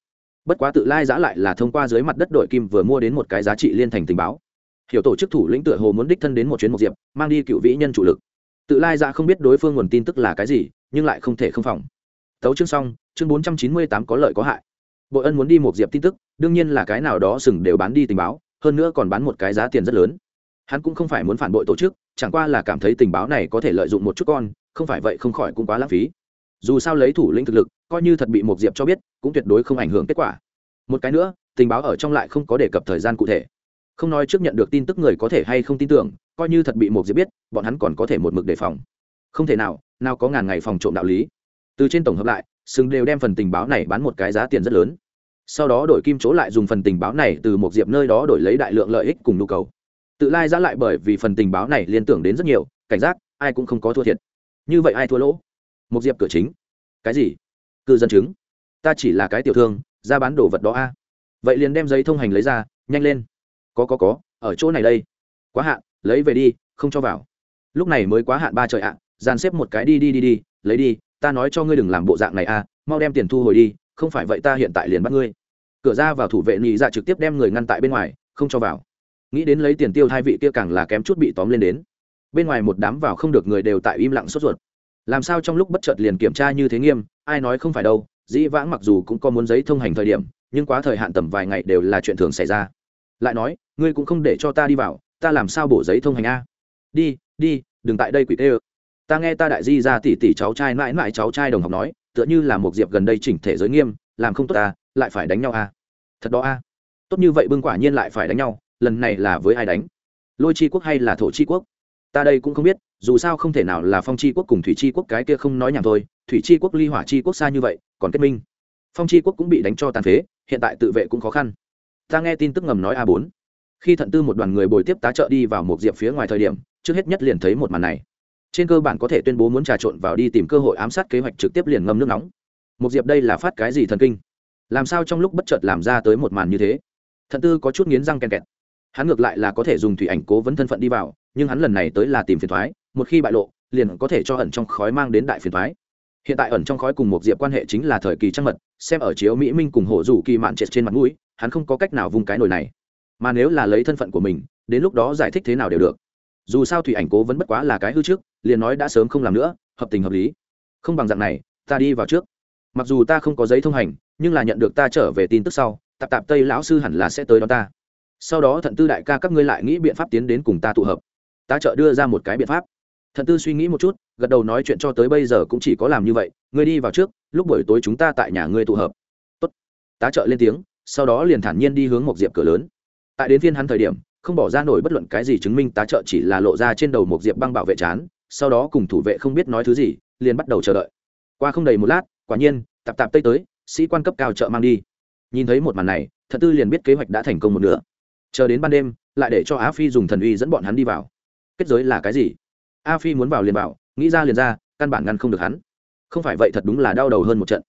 Bất quá tự lai giã lại là thông qua dưới mặt đất đội kim vừa mua đến một cái giá trị liên thành tình báo. Hiểu tổ chức thủ lĩnh tựa hồ muốn đích thân đến một chuyến một diệp, mang đi cựu vĩ nhân chủ lực. Tự lai giã không biết đối phương nguồn tin tức là cái gì, nhưng lại không thể không phòng. Tấu chương xong, chương bốn trăm chín mươi tám có lợi có hại bội ân muốn đi một diệp tin tức, đương nhiên là cái nào đó sừng đều bán đi tình báo, hơn nữa còn bán một cái giá tiền rất lớn. Hắn cũng không phải muốn phản bội tổ chức, chẳng qua là cảm thấy tình báo này có thể lợi dụng một chút con, không phải vậy không khỏi cũng quá lãng phí. Dù sao lấy thủ lĩnh thực lực, coi như thật bị một diệp cho biết, cũng tuyệt đối không ảnh hưởng kết quả. Một cái nữa, tình báo ở trong lại không có đề cập thời gian cụ thể. Không nói trước nhận được tin tức người có thể hay không tin tưởng, coi như thật bị một diệp biết, bọn hắn còn có thể một mực đề phòng. Không thể nào nào có ngàn ngày phòng trộm đạo lý. Từ trên tổng hợp lại sừng đều đem phần tình báo này bán một cái giá tiền rất lớn. Sau đó đổi kim chỗ lại dùng phần tình báo này từ một diệp nơi đó đổi lấy đại lượng lợi ích cùng nhu cầu. Tự lai giã lại bởi vì phần tình báo này liên tưởng đến rất nhiều cảnh giác ai cũng không có thua thiệt. Như vậy ai thua lỗ? Một diệp cửa chính. Cái gì? Cư dân chứng. Ta chỉ là cái tiểu thương ra bán đồ vật đó a. Vậy liền đem giấy thông hành lấy ra nhanh lên. Có có có ở chỗ này đây. Quá hạn lấy về đi không cho vào. Lúc này mới quá hạn ba trời ạ à, dàn xếp một cái đi đi đi đi lấy đi ta nói cho ngươi đừng làm bộ dạng này a mau đem tiền thu hồi đi, không phải vậy ta hiện tại liền bắt ngươi. Cửa ra vào thủ vệ nhị dạ trực tiếp đem người ngăn tại bên ngoài, không cho vào. Nghĩ đến lấy tiền tiêu hai vị kia càng là kém chút bị tóm lên đến. Bên ngoài một đám vào không được người đều tại im lặng sốt ruột. Làm sao trong lúc bất chợt liền kiểm tra như thế nghiêm, ai nói không phải đâu, dĩ vãng mặc dù cũng có muốn giấy thông hành thời điểm, nhưng quá thời hạn tầm vài ngày đều là chuyện thường xảy ra. Lại nói, ngươi cũng không để cho ta đi vào, ta làm sao bổ giấy thông hành a? Đi đi, đừng tại đây quỷ tê ơ ta nghe ta đại di ra tỉ tỉ cháu trai mãi mãi cháu trai đồng học nói, tựa như là một diệp gần đây chỉnh thể giới nghiêm, làm không tốt ta, lại phải đánh nhau a thật đó a tốt như vậy bưng quả nhiên lại phải đánh nhau, lần này là với ai đánh? Lôi chi quốc hay là thổ chi quốc? Ta đây cũng không biết, dù sao không thể nào là phong chi quốc cùng thủy chi quốc cái kia không nói nhảm thôi, thủy chi quốc, ly hỏa chi quốc xa như vậy, còn kết minh. Phong chi quốc cũng bị đánh cho tàn phế, hiện tại tự vệ cũng khó khăn. Ta nghe tin tức ngầm nói a bốn. Khi thận tư một đoàn người bồi tiếp tá trợ đi vào một diệp phía ngoài thời điểm, trước hết nhất liền thấy một màn này trên cơ bản có thể tuyên bố muốn trà trộn vào đi tìm cơ hội ám sát kế hoạch trực tiếp liền ngâm nước nóng. Một diệp đây là phát cái gì thần kinh? Làm sao trong lúc bất chợt làm ra tới một màn như thế? Thận tư có chút nghiến răng kèn kẹt. Hắn ngược lại là có thể dùng thủy ảnh cố vấn thân phận đi vào, nhưng hắn lần này tới là tìm phiền thoái, một khi bại lộ, liền có thể cho ẩn trong khói mang đến đại phiền thoái. Hiện tại ẩn trong khói cùng một diệp quan hệ chính là thời kỳ trăng mật, xem ở chiếu mỹ minh cùng hổ rủ kỳ mạn trệt trên mặt mũi, hắn không có cách nào vung cái nồi này. Mà nếu là lấy thân phận của mình, đến lúc đó giải thích thế nào đều được dù sao thủy ảnh cố vẫn bất quá là cái hư trước, liền nói đã sớm không làm nữa, hợp tình hợp lý. Không bằng dạng này, ta đi vào trước. Mặc dù ta không có giấy thông hành, nhưng là nhận được ta trở về tin tức sau, tạp tạp tây lão sư hẳn là sẽ tới đó ta. Sau đó thận tư đại ca các ngươi lại nghĩ biện pháp tiến đến cùng ta tụ hợp. Ta trợ đưa ra một cái biện pháp. Thận tư suy nghĩ một chút, gật đầu nói chuyện cho tới bây giờ cũng chỉ có làm như vậy, ngươi đi vào trước, lúc buổi tối chúng ta tại nhà ngươi tụ hợp. Tốt. Tá trợ lên tiếng, sau đó liền thản nhiên đi hướng một diệp cửa lớn. Tại đến phiên hắn thời điểm không bỏ ra nổi bất luận cái gì chứng minh tá trợ, chỉ là lộ ra trên đầu một diệp băng bảo vệ chán, sau đó cùng thủ vệ không biết nói thứ gì, liền bắt đầu chờ đợi. Qua không đầy một lát, quả nhiên, tạp tạp tây tới, sĩ quan cấp cao trợ mang đi. Nhìn thấy một màn này thật tư liền biết kế hoạch đã thành công một nửa. Chờ đến ban đêm, lại để cho á phi dùng thần uy dẫn bọn hắn đi vào. Kết giới là cái gì? A phi muốn vào liền vào, nghĩ ra liền ra, căn bản ngăn không được hắn. Không phải vậy thật đúng là đau đầu hơn một trận.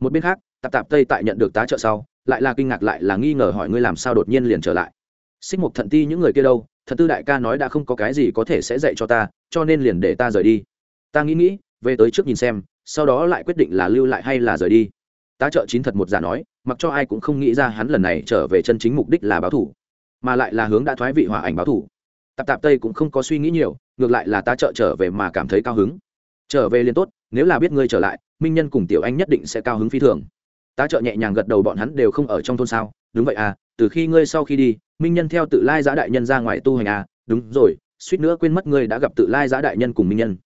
Một bên khác, tạp tạp tây tại nhận được tá trợ sau, lại là kinh ngạc lại là nghi ngờ hỏi ngươi làm sao đột nhiên liền trở lại xích mục thận ti những người kia đâu? Thật tư đại ca nói đã không có cái gì có thể sẽ dạy cho ta, cho nên liền để ta rời đi. Ta nghĩ nghĩ, về tới trước nhìn xem, sau đó lại quyết định là lưu lại hay là rời đi. Tá trợ chín thật một giả nói, mặc cho ai cũng không nghĩ ra hắn lần này trở về chân chính mục đích là báo thủ, mà lại là hướng đã thoái vị hỏa ảnh báo thủ. Tạp tạp tây cũng không có suy nghĩ nhiều, ngược lại là ta trợ trở về mà cảm thấy cao hứng. Trở về liền tốt, nếu là biết ngươi trở lại, minh nhân cùng tiểu anh nhất định sẽ cao hứng phi thường tá trợ nhẹ nhàng gật đầu bọn hắn đều không ở trong thôn sao? Đúng vậy à từ khi ngươi sau khi đi, minh nhân theo tự lai giã đại nhân ra ngoài tu hành à? Đúng rồi, suýt nữa quên mất ngươi đã gặp tự lai giã đại nhân cùng minh nhân.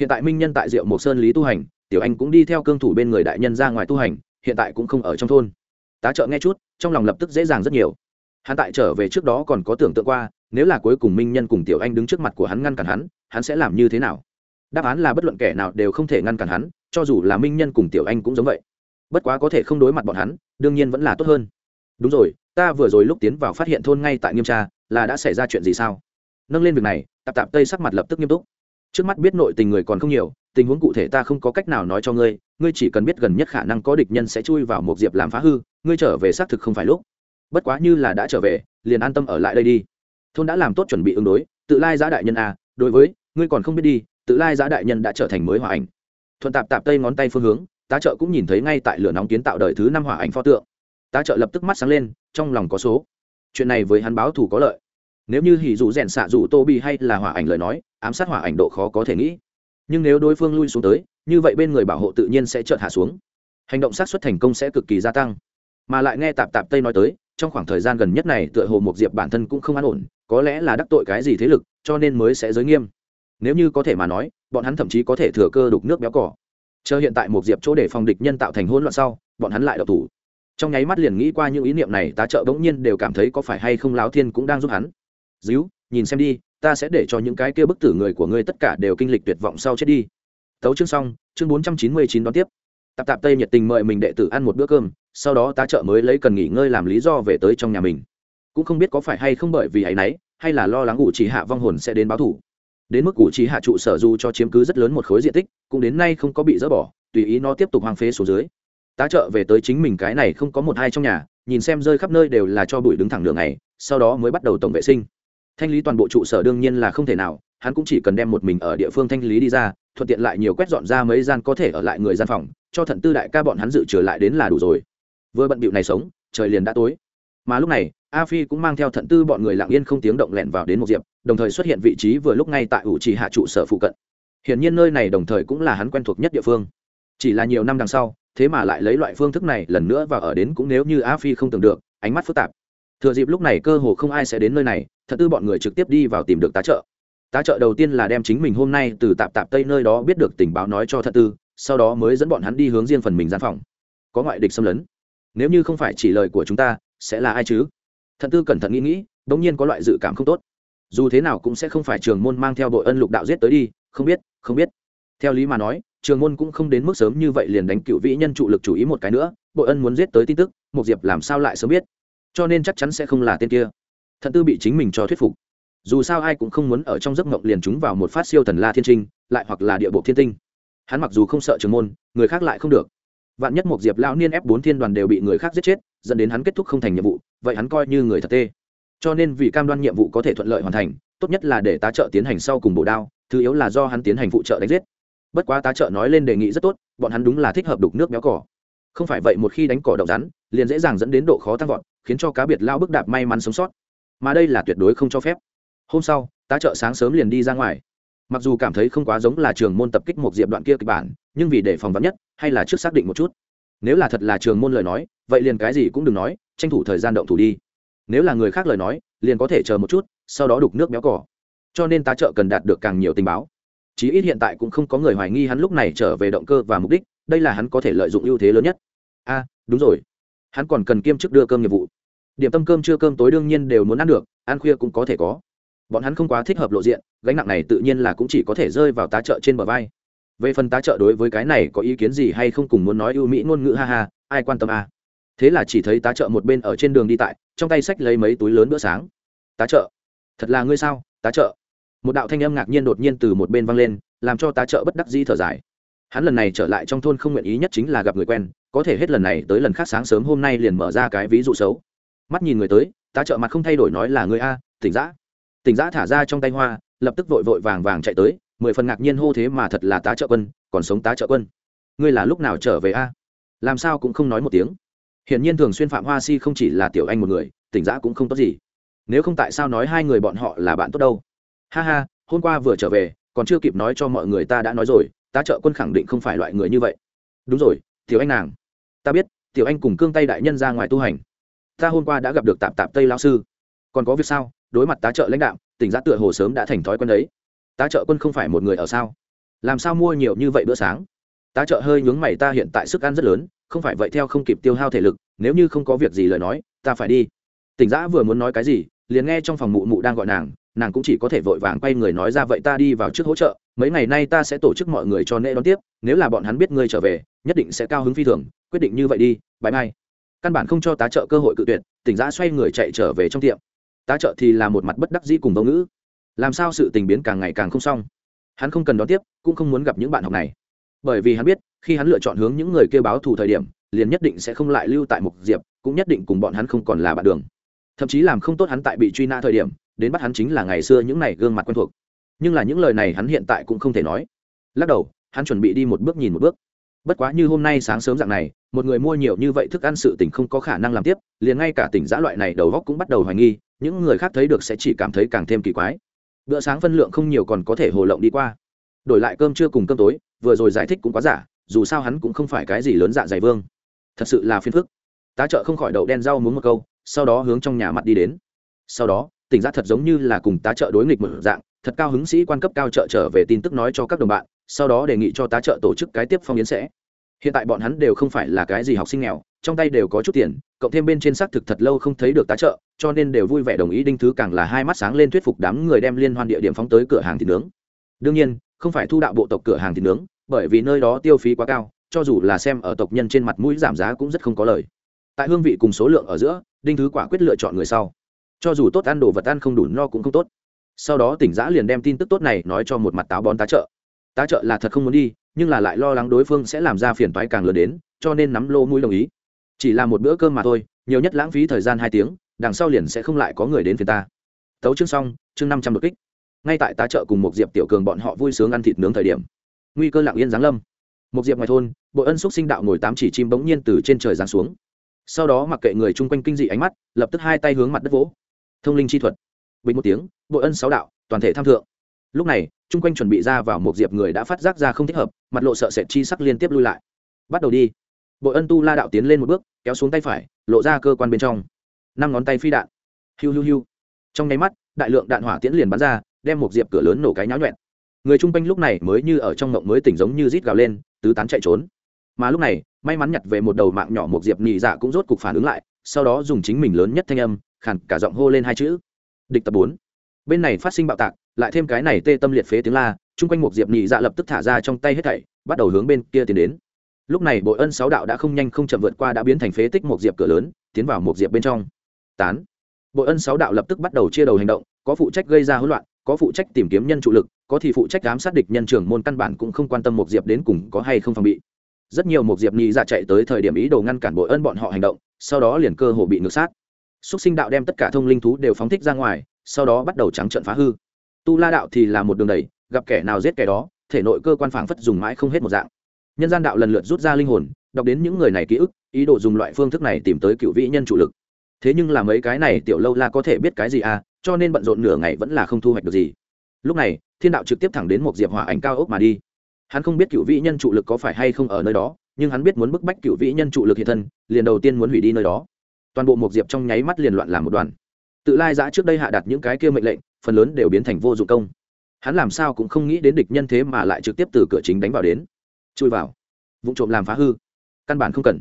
Hiện tại minh nhân tại diệu mộc sơn lý tu hành, tiểu anh cũng đi theo cương thủ bên người đại nhân ra ngoài tu hành, hiện tại cũng không ở trong thôn. Tá trợ nghe chút, trong lòng lập tức dễ dàng rất nhiều. Hắn tại trở về trước đó còn có tưởng tượng qua, nếu là cuối cùng minh nhân cùng tiểu anh đứng trước mặt của hắn ngăn cản hắn hắn sẽ làm như thế nào? Đáp án là bất luận kẻ nào đều không thể ngăn cản hắn, cho dù là minh nhân cùng tiểu anh cũng giống vậy bất quá có thể không đối mặt bọn hắn, đương nhiên vẫn là tốt hơn. Đúng rồi, ta vừa rồi lúc tiến vào phát hiện thôn ngay tại nghiêm tra, là đã xảy ra chuyện gì sao? Nâng lên việc này, tạp tạp tây sắc mặt lập tức nghiêm túc. Trước mắt biết nội tình người còn không nhiều, tình huống cụ thể ta không có cách nào nói cho ngươi ngươi chỉ cần biết gần nhất khả năng có địch nhân sẽ chui vào một diệp làm phá hư, ngươi trở về xác thực không phải lúc. Bất quá như là đã trở về, liền an tâm ở lại đây đi. Thôn đã làm tốt chuẩn bị ứng đối, tự lai giã đại nhân a đối với, ngươi còn không biết đi, tự lai giã đại nhân đã trở thành mới hòa ảnh. Thuận tạp tạp tây ngón tay phương hướng tá trợ cũng nhìn thấy ngay tại lửa nóng kiến tạo đời thứ năm hỏa ảnh pho tượng. Tá trợ lập tức mắt sáng lên, trong lòng có số. Chuyện này với hắn báo thù có lợi. Nếu như hỉ dù rèn xạ dù tô bi hay là hỏa ảnh lời nói, ám sát hỏa ảnh độ khó có thể nghĩ. Nhưng nếu đối phương lui xuống tới, như vậy bên người bảo hộ tự nhiên sẽ chợt hạ xuống. Hành động sát xuất thành công sẽ cực kỳ gia tăng. Mà lại nghe tạp tạp tây nói tới, trong khoảng thời gian gần nhất này tựa hồ một diệp bản thân cũng không an ổn, có lẽ là đắc tội cái gì thế lực, cho nên mới sẽ giới nghiêm. Nếu như có thể mà nói, bọn hắn thậm chí có thể thừa cơ đục nước béo cỏ chờ hiện tại một diệp chỗ để phòng địch nhân tạo thành hỗn loạn sau, bọn hắn lại đậu thủ. Trong nháy mắt liền nghĩ qua những ý niệm này, tá trợ bỗng nhiên đều cảm thấy có phải hay không láo thiên cũng đang giúp hắn. Díu, nhìn xem đi, ta sẽ để cho những cái kia bức tử người của ngươi tất cả đều kinh lịch tuyệt vọng sau chết đi. Tấu chương xong, chương bốn trăm chín mươi chín đón tiếp. Tạp tạp tây nhiệt tình mời mình đệ tử ăn một bữa cơm, sau đó tá trợ mới lấy cần nghỉ ngơi làm lý do về tới trong nhà mình. Cũng không biết có phải hay không bởi vì ấ y n ấ y hay là lo lắng ủ chỉ hạ vong hồn sẽ đến báo thủ đến mức cụ trì hạ trụ sở dù cho chiếm cứ rất lớn một khối diện tích, cũng đến nay không có bị dỡ bỏ, tùy ý nó tiếp tục hoang phế số dưới. Tá trợ về tới chính mình cái này không có một hai trong nhà, nhìn xem rơi khắp nơi đều là cho bụi đứng thẳng đường này sau đó mới bắt đầu tổng vệ sinh. Thanh lý toàn bộ trụ sở đương nhiên là không thể nào, hắn cũng chỉ cần đem một mình ở địa phương thanh lý đi ra, thuận tiện lại nhiều quét dọn ra mấy gian có thể ở lại người gian phòng, cho thận tư đại ca bọn hắn dự trở lại đến là đủ rồi. Vừa bận bịu này sống, trời liền đã tối. Mà lúc này, a phi cũng mang theo thận tư bọn người lặng yên không tiếng động lẻn vào đến một diệp đồng thời xuất hiện vị trí vừa lúc ngay tại ủ trì hạ trụ sở phụ cận. Hiển nhiên nơi này đồng thời cũng là hắn quen thuộc nhất địa phương. Chỉ là nhiều năm đằng sau, thế mà lại lấy loại phương thức này lần nữa và ở đến cũng nếu như a phi không tưởng được, ánh mắt phức tạp. Thừa dịp lúc này cơ hồ không ai sẽ đến nơi này, thật tư bọn người trực tiếp đi vào tìm được tá trợ. Tá trợ đầu tiên là đem chính mình hôm nay từ tạp tạp tây nơi đó biết được tình báo nói cho thật tư, sau đó mới dẫn bọn hắn đi hướng riêng phần mình gian phòng. Có ngoại địch xâm lấn. Nếu như không phải chỉ lời của chúng ta, sẽ là ai chứ? Thật tư cẩn thận nghĩ nghĩ đ ỗ n g nhiên có loại dự cảm không tốt dù thế nào cũng sẽ không phải trường môn mang theo đội ân lục đạo giết tới đi, không biết không biết. Theo lý mà nói, trường môn cũng không đến mức sớm như vậy liền đánh cựu vĩ nhân trụ lực chủ ý một cái nữa bội ân muốn giết tới tin tức một diệp làm sao lại sớm biết? Cho nên chắc chắn sẽ không là tên kia. Thận tư bị chính mình cho thuyết phục. Dù sao ai cũng không muốn ở trong giấc mộng liền chúng vào một phát siêu thần la thiên trinh, lại hoặc là địa bộ thiên tinh. Hắn mặc dù không sợ trường môn, người khác lại không được. Vạn nhất một diệp lão niên ép bốn thiên đoàn đều bị người khác giết chết, dẫn đến hắn kết thúc không thành nhiệm vụ, vậy hắn coi như người thật tê cho nên vì cam đoan nhiệm vụ có thể thuận lợi hoàn thành, tốt nhất là để tá trợ tiến hành sau cùng bổ đao, thứ yếu là do hắn tiến hành phụ trợ đánh giết. Bất quá tá trợ nói lên đề nghị rất tốt, bọn hắn đúng là thích hợp đục nước béo cỏ. Không phải vậy một khi đánh cỏ động rắn, liền dễ dàng dẫn đến độ khó tăng vọt, khiến cho cá biệt lao bức đạp may mắn sống sót. Mà đây là tuyệt đối không cho phép. Hôm sau, tá trợ sáng sớm liền đi ra ngoài. Mặc dù cảm thấy không quá giống là trường môn tập kích một diệp đoạn kia kịch bản, nhưng vì để phòng vắn nhất, hay là trước xác định một chút. Nếu là thật là trường môn lời nói, vậy liền cái gì cũng đừng nói, tranh thủ thời gian động thủ đi nếu là người khác lời nói, liền có thể chờ một chút, sau đó đục nước béo cỏ cho nên tá trợ cần đạt được càng nhiều tình báo. Chí ít hiện tại cũng không có người hoài nghi hắn lúc này trở về động cơ và mục đích, đây là hắn có thể lợi dụng ưu thế lớn nhất. A, đúng rồi. Hắn còn cần kiêm chức đưa cơm nghiệp vụ. Điểm tâm cơm trưa cơm tối đương nhiên đều muốn ăn được, ăn khuya cũng có thể có. Bọn hắn không quá thích hợp lộ diện, gánh nặng này tự nhiên là cũng chỉ có thể rơi vào tá trợ trên bờ vai. Về phần tá trợ đối với cái này có ý kiến gì hay không cùng muốn nói ưu mỹ ngôn ngữ ha ha, ai quan tâm à thế là chỉ thấy tá trợ một bên ở trên đường đi tại, trong tay sách lấy mấy túi lớn bữa sáng. Tá trợ, thật là ngươi sao? Tá trợ. Một đạo thanh âm ngạc nhiên đột nhiên từ một bên vang lên, làm cho tá trợ bất đắc dĩ thở dài. Hắn lần này trở lại trong thôn không nguyện ý nhất chính là gặp người quen, có thể hết lần này tới lần khác sáng sớm hôm nay liền mở ra cái ví dụ xấu. Mắt nhìn người tới, tá trợ mặt không thay đổi nói là người a, tỉnh giã. Tỉnh giã thả ra trong tay hoa, lập tức vội vội vàng vàng chạy tới, mười phần ngạc nhiên hô thế mà thật là tá trợ quân, còn sống tá trợ quân. Ngươi là lúc nào trở về a? Làm sao cũng không nói một tiếng hiển nhiên thường xuyên phạm hoa si không chỉ là tiểu anh một người, tỉnh giã cũng không tốt gì. Nếu không tại sao nói hai người bọn họ là bạn tốt đâu? Ha ha, hôm qua vừa trở về, còn chưa kịp nói cho mọi người ta đã nói rồi, tá trợ quân khẳng định không phải loại người như vậy. Đúng rồi, tiểu anh nàng. Ta biết, tiểu anh cùng cương tay đại nhân ra ngoài tu hành. Ta hôm qua đã gặp được tạp tạp tây lao sư. Còn có việc sao? Đối mặt tá trợ lãnh đạo, tỉnh giã tựa hồ sớm đã thành thói quen đấy. Tá trợ quân không phải một người ở sao? Làm sao mua nhiều như vậy bữa sáng? Tá trợ hơi nhướng mày ta hiện tại sức ăn rất lớn không phải vậy theo không kịp tiêu hao thể lực, nếu như không có việc gì lời nói, ta phải đi. Tỉnh giã vừa muốn nói cái gì, liền nghe trong phòng mụ mụ đang gọi nàng nàng cũng chỉ có thể vội vàng quay người nói ra vậy ta đi vào trước hỗ trợ, mấy ngày nay ta sẽ tổ chức mọi người cho nễ đón tiếp, nếu là bọn hắn biết ngươi trở về, nhất định sẽ cao hứng phi thường, quyết định như vậy đi bãi mai căn bản không cho tá trợ cơ hội cự tuyệt, tỉnh giã xoay người chạy trở về trong tiệm. Tá trợ thì là một mặt bất đắc dĩ cùng vô ngữ. Làm sao sự tình biến càng ngày càng không xong? Hắn không cần đón tiếp, cũng không muốn gặp những bạn học này bởi vì hắn biết, khi hắn lựa chọn hướng những người kêu báo thù thời điểm, liền nhất định sẽ không lại lưu tại mục diệp, cũng nhất định cùng bọn hắn không còn là bạn đường. Thậm chí làm không tốt hắn tại bị truy nã thời điểm, đến bắt hắn chính là ngày xưa những này gương mặt quen thuộc. Nhưng là những lời này hắn hiện tại cũng không thể nói. Lắc đầu, hắn chuẩn bị đi một bước nhìn một bước. Bất quá như hôm nay sáng sớm dạng này, một người mua nhiều như vậy thức ăn sự tỉnh không có khả năng làm tiếp, liền ngay cả tỉnh giã loại này đầu góc cũng bắt đầu hoài nghi, những người khác thấy được sẽ chỉ cảm thấy càng thêm kỳ quái. Bữa sáng phân lượng không nhiều còn có thể hồ lộng đi qua đổi lại cơm trưa cùng cơm tối, vừa rồi giải thích cũng quá giả, dù sao hắn cũng không phải cái gì lớn dạ dày vương. Thật sự là phiền phức. Tá trợ không khỏi đậu đen rau muốn một câu, sau đó hướng trong nhà mặt đi đến. Sau đó, tỉnh giác thật giống như là cùng tá trợ đối nghịch một dạng, thật cao hứng sĩ quan cấp cao trợ trở về tin tức nói cho các đồng bạn, sau đó đề nghị cho tá trợ tổ chức cái tiếp phong yến sẽ. Hiện tại bọn hắn đều không phải là cái gì học sinh nghèo, trong tay đều có chút tiền, cộng thêm bên trên xác thực thật lâu không thấy được tá trợ, cho nên đều vui vẻ đồng ý đinh thứ càng là hai mắt sáng lên thuyết phục đám người đem liên hoan địa điểm phóng tới cửa hàng thịt nướng. Đương nhiên không phải thu đạo bộ tộc cửa hàng thịt nướng, bởi vì nơi đó tiêu phí quá cao, cho dù là xem ở tộc nhân trên mặt mũi giảm giá cũng rất không có lời. Tại hương vị cùng số lượng ở giữa, đinh thứ quả quyết lựa chọn người sau. Cho dù tốt ăn đồ vật ăn không đủ no cũng không tốt. Sau đó tỉnh giã liền đem tin tức tốt này nói cho một mặt táo bón tá trợ. Tá trợ là thật không muốn đi, nhưng là lại lo lắng đối phương sẽ làm ra phiền toái càng lớn đến, cho nên nắm lô mũi đồng ý. Chỉ là một bữa cơm mà thôi, nhiều nhất lãng phí thời gian hai tiếng, đằng sau liền sẽ không lại có người đến phiền ta. Tấu chương xong, chương năm trăm đột kích ngay tại tá trợ cùng một diệp tiểu cường bọn họ vui sướng ăn thịt nướng thời điểm. Nguy cơ lặng yên giáng lâm. Một diệp ngoài thôn, bội ân xúc sinh đạo ngồi tám chỉ chim bỗng nhiên từ trên trời giáng xuống. Sau đó mặc kệ người chung quanh kinh dị ánh mắt, lập tức hai tay hướng mặt đất vỗ. Thông linh chi thuật. Bình một tiếng, bội ân sáu đạo, toàn thể tham thượng. Lúc này, chung quanh chuẩn bị ra vào một diệp người đã phát giác ra không thích hợp, mặt lộ sợ sệt chi sắc liên tiếp lui lại. Bắt đầu đi. Bội ân tu la đạo tiến lên một bước, kéo xuống tay phải, lộ ra cơ quan bên trong. Năm ngón tay phi đạn. Hiu hiu hiu. Trong nháy mắt, đại lượng đạn hỏa tiễn liền bắn ra đem một diệp cửa lớn nổ cái nháo nhuẹn. Người chung quanh lúc này mới như ở trong ngộng mới tỉnh giống như rít gào lên, tứ tán chạy trốn. Mà lúc này, may mắn nhặt về một đầu mạng nhỏ một diệp nhị dạ cũng rốt cục phản ứng lại, sau đó dùng chính mình lớn nhất thanh âm, khàn cả giọng hô lên hai chữ. Địch tập bốn. Bên này phát sinh bạo tạc, lại thêm cái này tê tâm liệt phế tiếng la, chung quanh một diệp nhị dạ lập tức thả ra trong tay hết thảy, bắt đầu hướng bên kia tiến đến. Lúc này bội ân sáu đạo đã không nhanh không chậm vượt qua đã biến thành phế tích một diệp cửa lớn, tiến vào một diệp bên trong. Tán. Bội ân sáu đạo lập tức bắt đầu chia đầu hành động, có phụ trách gây ra hỗn loạn có phụ trách tìm kiếm nhân trụ lực, có thì phụ trách giám sát địch nhân trưởng môn căn bản cũng không quan tâm một diệp đến cùng có hay không phòng bị. Rất nhiều một diệp nhị dạ chạy tới thời điểm ý đồ ngăn cản bội ân bọn họ hành động, sau đó liền cơ hồ bị ngược sát. Xúc sinh đạo đem tất cả thông linh thú đều phóng thích ra ngoài, sau đó bắt đầu trắng trận phá hư. Tu la đạo thì là một đường đầy gặp kẻ nào giết kẻ đó, thể nội cơ quan phảng phất dùng mãi không hết một dạng. Nhân gian đạo lần lượt rút ra linh hồn, đọc đến những người này ký ức, ý đồ dùng loại phương thức này tìm tới cựu vĩ nhân chủ lực. Thế nhưng là mấy cái này tiểu lâu la có thể biết cái gì à? Cho nên bận rộn nửa ngày vẫn là không thu hoạch được gì. Lúc này, thiên đạo trực tiếp thẳng đến một diệp hỏa ảnh cao ốc mà đi. Hắn không biết cựu vĩ nhân trụ lực có phải hay không ở nơi đó, nhưng hắn biết muốn bức bách cựu vĩ nhân trụ lực hiện thân, liền đầu tiên muốn hủy đi nơi đó. Toàn bộ một diệp trong nháy mắt liền loạn làm một đoàn. Tự lai giã trước đây hạ đặt những cái kia mệnh lệnh, phần lớn đều biến thành vô dụng công. Hắn làm sao cũng không nghĩ đến địch nhân thế mà lại trực tiếp từ cửa chính đánh vào đến. Chui vào. Vụ trộm làm phá hư. Căn bản không cần.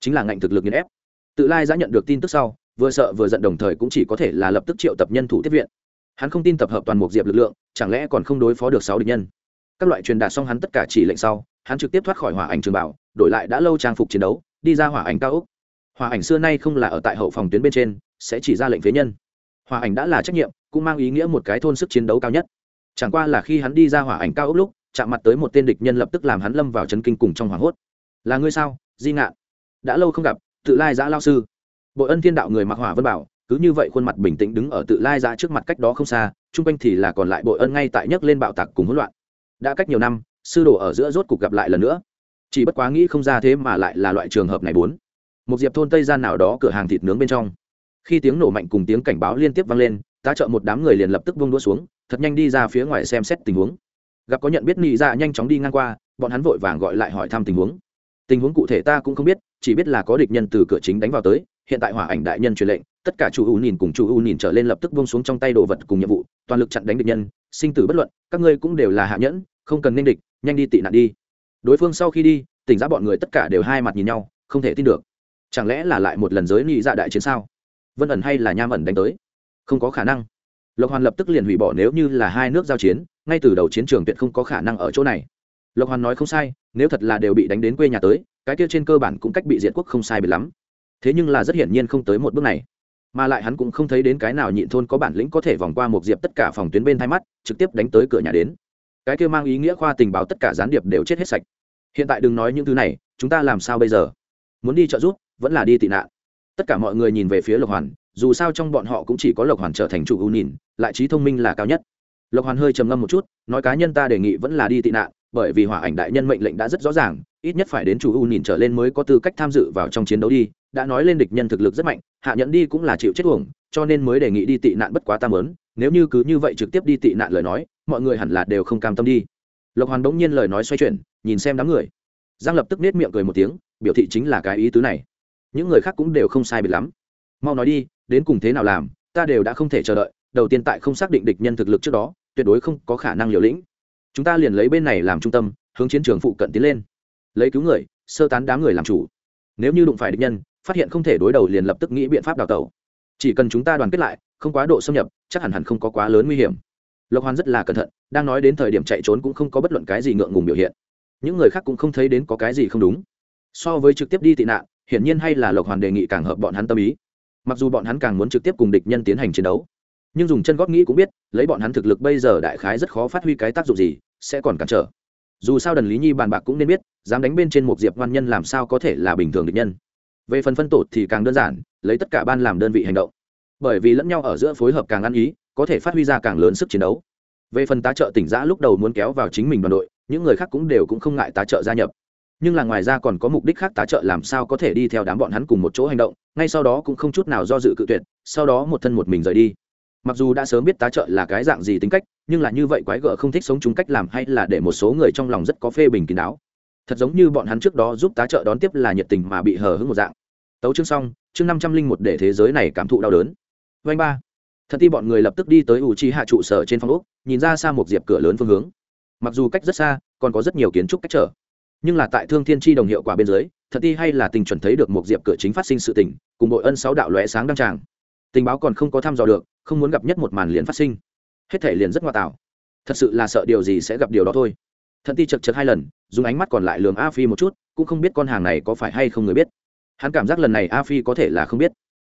Chính là ngạnh thực lực nghiền ép. Tự lai giã nhận được tin tức sau vừa sợ vừa giận đồng thời cũng chỉ có thể là lập tức triệu tập nhân thủ tiếp viện. Hắn không tin tập hợp toàn một diệp lực lượng, chẳng lẽ còn không đối phó được sáu địch nhân? Các loại truyền đạt xong hắn tất cả chỉ lệnh sau, hắn trực tiếp thoát khỏi hỏa ảnh trường bảo, đổi lại đã lâu trang phục chiến đấu, đi ra hỏa ảnh cao úc hỏa ảnh xưa nay không là ở tại hậu phòng tuyến bên trên, sẽ chỉ ra lệnh phế nhân. Hỏa ảnh đã là trách nhiệm, cũng mang ý nghĩa một cái thôn sức chiến đấu cao nhất. Chẳng qua là khi hắn đi ra hỏa ảnh cao ốc lúc, chạm mặt tới một tên địch nhân lập tức làm hắn lâm vào chấn kinh cùng trong hoảng hốt. Là ngươi sao, di ngạn? Đã lâu không gặp, tự lai giã lao sư bội ân thiên đạo người mặc hỏa vân bảo, cứ như vậy khuôn mặt bình tĩnh đứng ở tự lai ra trước mặt cách đó không xa, chung quanh thì là còn lại bội ân ngay tại nhấc lên bạo tạc cùng hỗn loạn. Đã cách nhiều năm, sư đồ ở giữa rốt cuộc gặp lại lần nữa. Chỉ bất quá nghĩ không ra thế mà lại là loại trường hợp này bốn. Một diệp thôn tây gian nào đó cửa hàng thịt nướng bên trong. Khi tiếng nổ mạnh cùng tiếng cảnh báo liên tiếp vang lên, tá trợ một đám người liền lập tức vung đũa xuống, thật nhanh đi ra phía ngoài xem xét tình huống. Gặp có nhận biết nị ra nhanh chóng đi ngang qua, bọn hắn vội vàng gọi lại hỏi thăm tình huống. Tình huống cụ thể ta cũng không biết, chỉ biết là có địch nhân từ cửa chính đánh vào tới hiện tại hỏa ảnh đại nhân truyền lệnh, tất cả chủ u nhìn cùng chủ u nhìn trở lên lập tức buông xuống trong tay đồ vật cùng nhiệm vụ, toàn lực chặn đánh địch nhân, sinh tử bất luận, các ngươi cũng đều là hạ nhẫn, không cần nên địch, nhanh đi tị nạn đi. Đối phương sau khi đi, tỉnh ra bọn người tất cả đều hai mặt nhìn nhau, không thể tin được. Chẳng lẽ là lại một lần giới nghị dạ đại chiến sao? Vân ẩn hay là nham ẩn đánh tới? Không có khả năng. Lộc hoàn lập tức liền hủy bỏ nếu như là hai nước giao chiến, ngay từ đầu chiến trường tuyệt không có khả năng ở chỗ này. Lộc hoàn nói không sai, nếu thật là đều bị đánh đến quê nhà tới, cái kia trên cơ bản cũng cách bị diệt quốc không sai biệt lắm thế nhưng là rất hiển nhiên không tới một bước này. Mà lại hắn cũng không thấy đến cái nào nhịn thôn có bản lĩnh có thể vòng qua một diệp tất cả phòng tuyến bên thay mắt, trực tiếp đánh tới cửa nhà đến. Cái kia mang ý nghĩa khoa tình báo tất cả gián điệp đều chết hết sạch. Hiện tại đừng nói những thứ này, chúng ta làm sao bây giờ? Muốn đi trợ giúp, vẫn là đi tị nạn. Tất cả mọi người nhìn về phía lộc hoàn, dù sao trong bọn họ cũng chỉ có lộc hoàn trở thành chủ ưu nhìn, lại trí thông minh là cao nhất. Lộc hoàn hơi trầm ngâm một chút, nói cá nhân ta đề nghị vẫn là đi tị nạn, bởi vì hỏa ảnh đại nhân mệnh lệnh đã rất rõ ràng, ít nhất phải đến chủ ưu nhìn trở lên mới có tư cách tham dự vào trong chiến đấu đi đã nói lên địch nhân thực lực rất mạnh, hạ nhẫn đi cũng là chịu chết uổng, cho nên mới đề nghị đi tị nạn bất quá tam lớn nếu như cứ như vậy trực tiếp đi tị nạn lời nói, mọi người hẳn là đều không cam tâm đi. Lộc hoàn bỗng nhiên lời nói xoay chuyển, nhìn xem đám người. Giang lập tức nết miệng cười một tiếng, biểu thị chính là cái ý tứ này. Những người khác cũng đều không sai biệt lắm. Mau nói đi, đến cùng thế nào làm, ta đều đã không thể chờ đợi, đầu tiên tại không xác định địch nhân thực lực trước đó, tuyệt đối không có khả năng liều lĩnh. Chúng ta liền lấy bên này làm trung tâm, hướng chiến trường phụ cận tiến lên. Lấy cứu người, sơ tán đám người làm chủ. Nếu như đụng phải địch nhân phát hiện không thể đối đầu liền lập tức nghĩ biện pháp đào tẩu. Chỉ cần chúng ta đoàn kết lại, không quá độ xâm nhập, chắc hẳn hẳn không có quá lớn nguy hiểm. Lộc hoàn rất là cẩn thận, đang nói đến thời điểm chạy trốn cũng không có bất luận cái gì ngượng ngùng biểu hiện. Những người khác cũng không thấy đến có cái gì không đúng. So với trực tiếp đi tị nạn, hiển nhiên hay là lộc hoàn đề nghị càng hợp bọn hắn tâm ý. Mặc dù bọn hắn càng muốn trực tiếp cùng địch nhân tiến hành chiến đấu, nhưng dùng chân góp nghĩ cũng biết, lấy bọn hắn thực lực bây giờ đại khái rất khó phát huy cái tác dụng gì, sẽ còn cản trở. Dù sao đần lý nhi bàn bạc cũng nên biết, dám đánh bên trên một diệp văn nhân làm sao có thể là bình thường địch nhân về phần phân tổ thì càng đơn giản, lấy tất cả ban làm đơn vị hành động. Bởi vì lẫn nhau ở giữa phối hợp càng ăn ý, có thể phát huy ra càng lớn sức chiến đấu. Về phần tá trợ tỉnh giã lúc đầu muốn kéo vào chính mình đoàn đội, những người khác cũng đều cũng không ngại tá trợ gia nhập. Nhưng là ngoài ra còn có mục đích khác tá trợ làm sao có thể đi theo đám bọn hắn cùng một chỗ hành động, ngay sau đó cũng không chút nào do dự cự tuyệt, sau đó một thân một mình rời đi. Mặc dù đã sớm biết tá trợ là cái dạng gì tính cách, nhưng là như vậy quái gở không thích sống chúng cách làm hay là để một số người trong lòng rất có phê bình kín đáo thật giống như bọn hắn trước đó giúp tá trợ đón tiếp là nhiệt tình mà bị hờ hững một dạng. Tấu chương xong, chương năm trăm linh một để thế giới này cảm thụ đau đớn. Vanh ba. Thật ti bọn người lập tức đi tới ủ chi hạ trụ sở trên phòng úc nhìn ra xa một diệp cửa lớn phương hướng. Mặc dù cách rất xa, còn có rất nhiều kiến trúc cách trở. Nhưng là tại thương thiên tri đồng hiệu quả bên dưới, thật ti hay là tình chuẩn thấy được một diệp cửa chính phát sinh sự tình, cùng đội ân sáu đạo lóe sáng đăng tràng. Tình báo còn không có thăm dò được, không muốn gặp nhất một màn liền phát sinh. Hết thể liền rất ngoa tạo. Thật sự là sợ điều gì sẽ gặp điều đó thôi thận ti chật chật hai lần, dùng ánh mắt còn lại lường a phi một chút, cũng không biết con hàng này có phải hay không người biết. Hắn cảm giác lần này a phi có thể là không biết.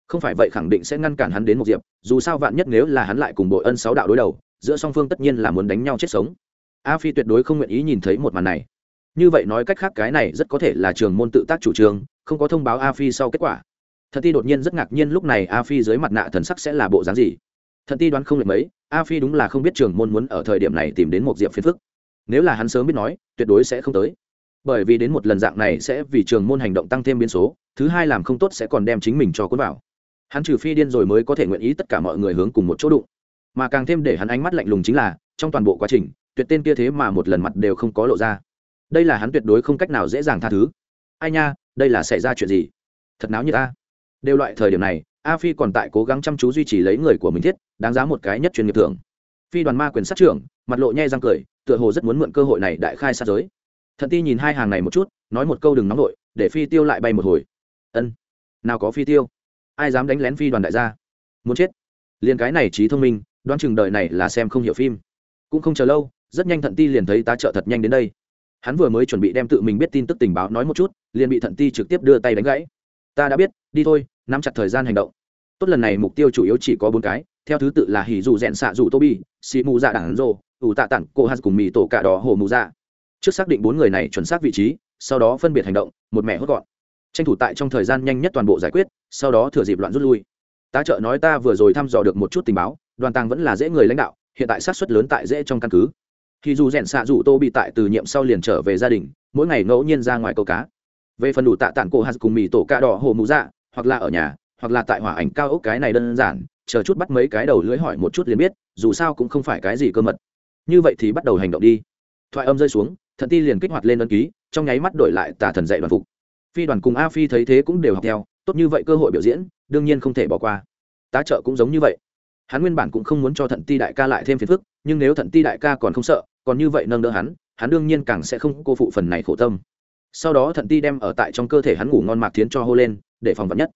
Không phải vậy khẳng định sẽ ngăn cản hắn đến một diệp, dù sao vạn nhất nếu là hắn lại cùng bội ân sáu đạo đối đầu, giữa song phương tất nhiên là muốn đánh nhau chết sống. A phi tuyệt đối không nguyện ý nhìn thấy một màn này. Như vậy nói cách khác cái này rất có thể là trường môn tự tác chủ trương, không có thông báo a phi sau kết quả. Thần ti đột nhiên rất ngạc nhiên lúc này a phi dưới mặt nạ thần sắc sẽ là bộ dáng gì. Thần ti đoán không lệch mấy, a phi đúng là không biết trường môn muốn ở thời điểm này tìm đến một diệp phiền phức nếu là hắn sớm biết nói, tuyệt đối sẽ không tới. Bởi vì đến một lần dạng này sẽ vì trường môn hành động tăng thêm biến số, thứ hai làm không tốt sẽ còn đem chính mình cho cuốn vào. Hắn trừ phi điên rồi mới có thể nguyện ý tất cả mọi người hướng cùng một chỗ đụng. Mà càng thêm để hắn ánh mắt lạnh lùng chính là, trong toàn bộ quá trình, tuyệt tên kia thế mà một lần mặt đều không có lộ ra. Đây là hắn tuyệt đối không cách nào dễ dàng tha thứ. Ai nha, đây là xảy ra chuyện gì? Thật náo như ta. Đều loại thời điểm này, a phi còn tại cố gắng chăm chú duy trì lấy người của mình thiết, đáng giá một cái nhất chuyên nghiệp thưởng. Phi đoàn ma quyền sát trưởng, mặt lộ nhe răng cười tựa hồ rất muốn mượn cơ hội này đại khai sát giới. Thận ti nhìn hai hàng này một chút, nói một câu đừng nóng vội, để phi tiêu lại bay một hồi. Ân. Nào có phi tiêu? Ai dám đánh lén phi đoàn đại gia? Muốn chết. Liền cái này trí thông minh, đoán chừng đời này là xem không hiểu phim. Cũng không chờ lâu, rất nhanh thận ti liền thấy tá trợ thật nhanh đến đây. Hắn vừa mới chuẩn bị đem tự mình biết tin tức tình báo nói một chút, liền bị thận ti trực tiếp đưa tay đánh gãy. Ta đã biết, đi thôi, nắm chặt thời gian hành động. Tốt lần này mục tiêu chủ yếu chỉ có bốn cái, theo thứ tự là hỉ dù rẽn xạ dù tô bi xì mù dạ đảng rồ ủ tạ tặng cô hạt cùng mì tổ cả đỏ hồ mù dạ. Trước xác định bốn người này chuẩn xác vị trí, sau đó phân biệt hành động, một mẹ hốt gọn. Tranh thủ tại trong thời gian nhanh nhất toàn bộ giải quyết, sau đó thừa dịp loạn rút lui. Tá trợ nói ta vừa rồi thăm dò được một chút tình báo, đoàn tàng vẫn là dễ người lãnh đạo, hiện tại sát xuất lớn tại dễ trong căn cứ. Thì dù rèn xạ dù tô bị tại từ nhiệm sau liền trở về gia đình, mỗi ngày ngẫu nhiên ra ngoài câu cá. Về phần đủ tạ tản cổ hạt cùng mì tổ ca đỏ hồ mũ dạ hoặc là ở nhà, hoặc là tại hỏa ảnh cao ốc cái này đơn giản, chờ chút bắt mấy cái đầu lưỡi hỏi một chút liền biết, dù sao cũng không phải cái gì cơ mật như vậy thì bắt đầu hành động đi. Thoại âm rơi xuống, thần ti liền kích hoạt lên ấn ký, trong nháy mắt đổi lại tà thần dạy đoàn phục. Phi đoàn cùng a phi thấy thế cũng đều học theo, tốt như vậy cơ hội biểu diễn, đương nhiên không thể bỏ qua. Tá trợ cũng giống như vậy. Hắn nguyên bản cũng không muốn cho thận ti đại ca lại thêm phiền phức, nhưng nếu thận ti đại ca còn không sợ, còn như vậy nâng đỡ hắn hắn đương nhiên càng sẽ không cô phụ phần này khổ tâm. Sau đó thận ti đem ở tại trong cơ thể hắn ngủ ngon mạc tiến cho hô lên, để phòng vật nhất.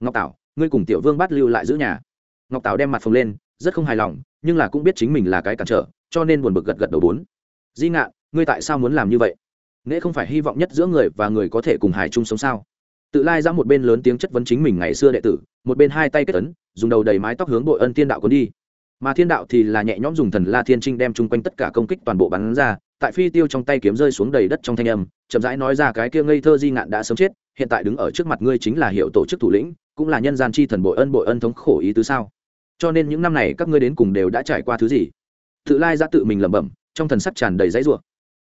Ngọc tảo, ngươi cùng tiểu vương bắt lưu lại giữ nhà. Ngọc tảo đem mặt phồng lên, rất không hài lòng, nhưng là cũng biết chính mình là cái cản trở cho nên buồn bực gật gật đầu bốn. Di ngạn, ngươi tại sao muốn làm như vậy? Nễ không phải hy vọng nhất giữa người và người có thể cùng hài chung sống sao? Tự lai ra một bên lớn tiếng chất vấn chính mình ngày xưa đệ tử, một bên hai tay kết ấn, dùng đầu đầy mái tóc hướng bội ân thiên đạo cuốn đi. Mà thiên đạo thì là nhẹ nhõm dùng thần la thiên trinh đem chung quanh tất cả công kích toàn bộ bắn ra, tại phi tiêu trong tay kiếm rơi xuống đầy đất trong thanh âm, chậm rãi nói ra cái kia ngây thơ di ngạn đã sớm chết, hiện tại đứng ở trước mặt ngươi chính là hiệu tổ chức thủ lĩnh, cũng là nhân gian chi thần bội ân bội ân thống khổ ý tứ sao? Cho nên những năm này các ngươi đến cùng đều đã trải qua thứ gì? Tự lai giã tự mình lẩm bẩm, trong thần sắc tràn đầy dãy rủa.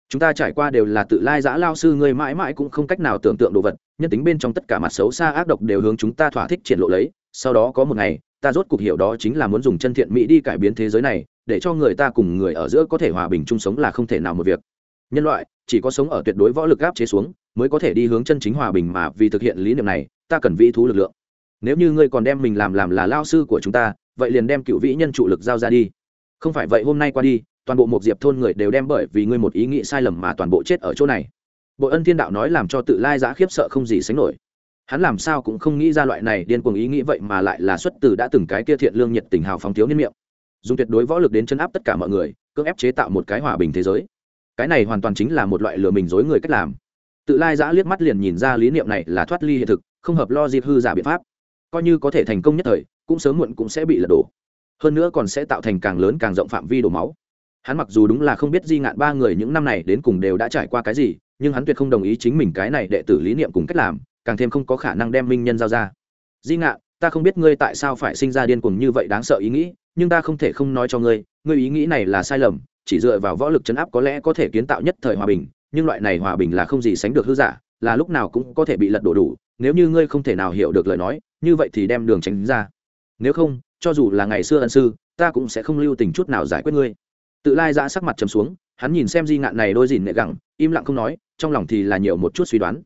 Chúng ta trải qua đều là tự lai giã lao sư, ngươi mãi mãi cũng không cách nào tưởng tượng đồ vật, nhân tính bên trong tất cả mặt xấu xa ác độc đều hướng chúng ta thỏa thích triển lộ lấy, sau đó có một ngày, ta rốt cuộc hiểu đó chính là muốn dùng chân thiện mỹ đi cải biến thế giới này, để cho người ta cùng người ở giữa có thể hòa bình chung sống là không thể nào một việc. Nhân loại, chỉ có sống ở tuyệt đối võ lực áp chế xuống, mới có thể đi hướng chân chính hòa bình mà vì thực hiện lý niệm này, ta cần vĩ thú lực lượng. Nếu như ngươi còn đem mình làm làm là lao sư của chúng ta, vậy liền đem cựu vĩ nhân trụ lực giao ra đi không phải vậy hôm nay qua đi, toàn bộ một diệp thôn người đều đem bởi vì ngươi một ý nghĩ sai lầm mà toàn bộ chết ở chỗ này. Bội ân thiên đạo nói làm cho tự lai giã khiếp sợ không gì sánh nổi. Hắn làm sao cũng không nghĩ ra loại này điên cuồng ý nghĩ vậy mà lại là xuất từ đã từng cái kia thiện lương nhiệt tình hào phóng thiếu niên miệng. Dùng tuyệt đối võ lực đến chân áp tất cả mọi người, cưỡng ép chế tạo một cái hòa bình thế giới. Cái này hoàn toàn chính là một loại lừa mình dối người cách làm. Tự lai giã liếc mắt liền nhìn ra lý niệm này là thoát ly hiện thực, không hợp lo dịp hư giả biện pháp. Coi như có thể thành công nhất thời, cũng sớm muộn cũng sẽ bị lật đổ hơn nữa còn sẽ tạo thành càng lớn càng rộng phạm vi đổ máu. Hắn mặc dù đúng là không biết di ngạn ba người những năm này đến cùng đều đã trải qua cái gì, nhưng hắn tuyệt không đồng ý chính mình cái này đệ tử lý niệm cùng cách làm, càng thêm không có khả năng đem minh nhân giao ra. Di ngạn, ta không biết ngươi tại sao phải sinh ra điên cuồng như vậy đáng sợ ý nghĩ, nhưng ta không thể không nói cho ngươi ngươi ý nghĩ này là sai lầm, chỉ dựa vào võ lực chấn áp có lẽ có thể kiến tạo nhất thời hòa bình, nhưng loại này hòa bình là không gì sánh được hư giả, là lúc nào cũng có thể bị lật đổ đủ, nếu như ngươi không thể nào hiểu được lời nói, như vậy thì đem đường tránh ra. Nếu không cho dù là ngày xưa ân sư, ta cũng sẽ không lưu tình chút nào giải quyết ngươi. Tự lai giã sắc mặt trầm xuống, hắn nhìn xem di ngạn này đôi dìn nệ gẳng, im lặng không nói, trong lòng thì là nhiều một chút suy đoán.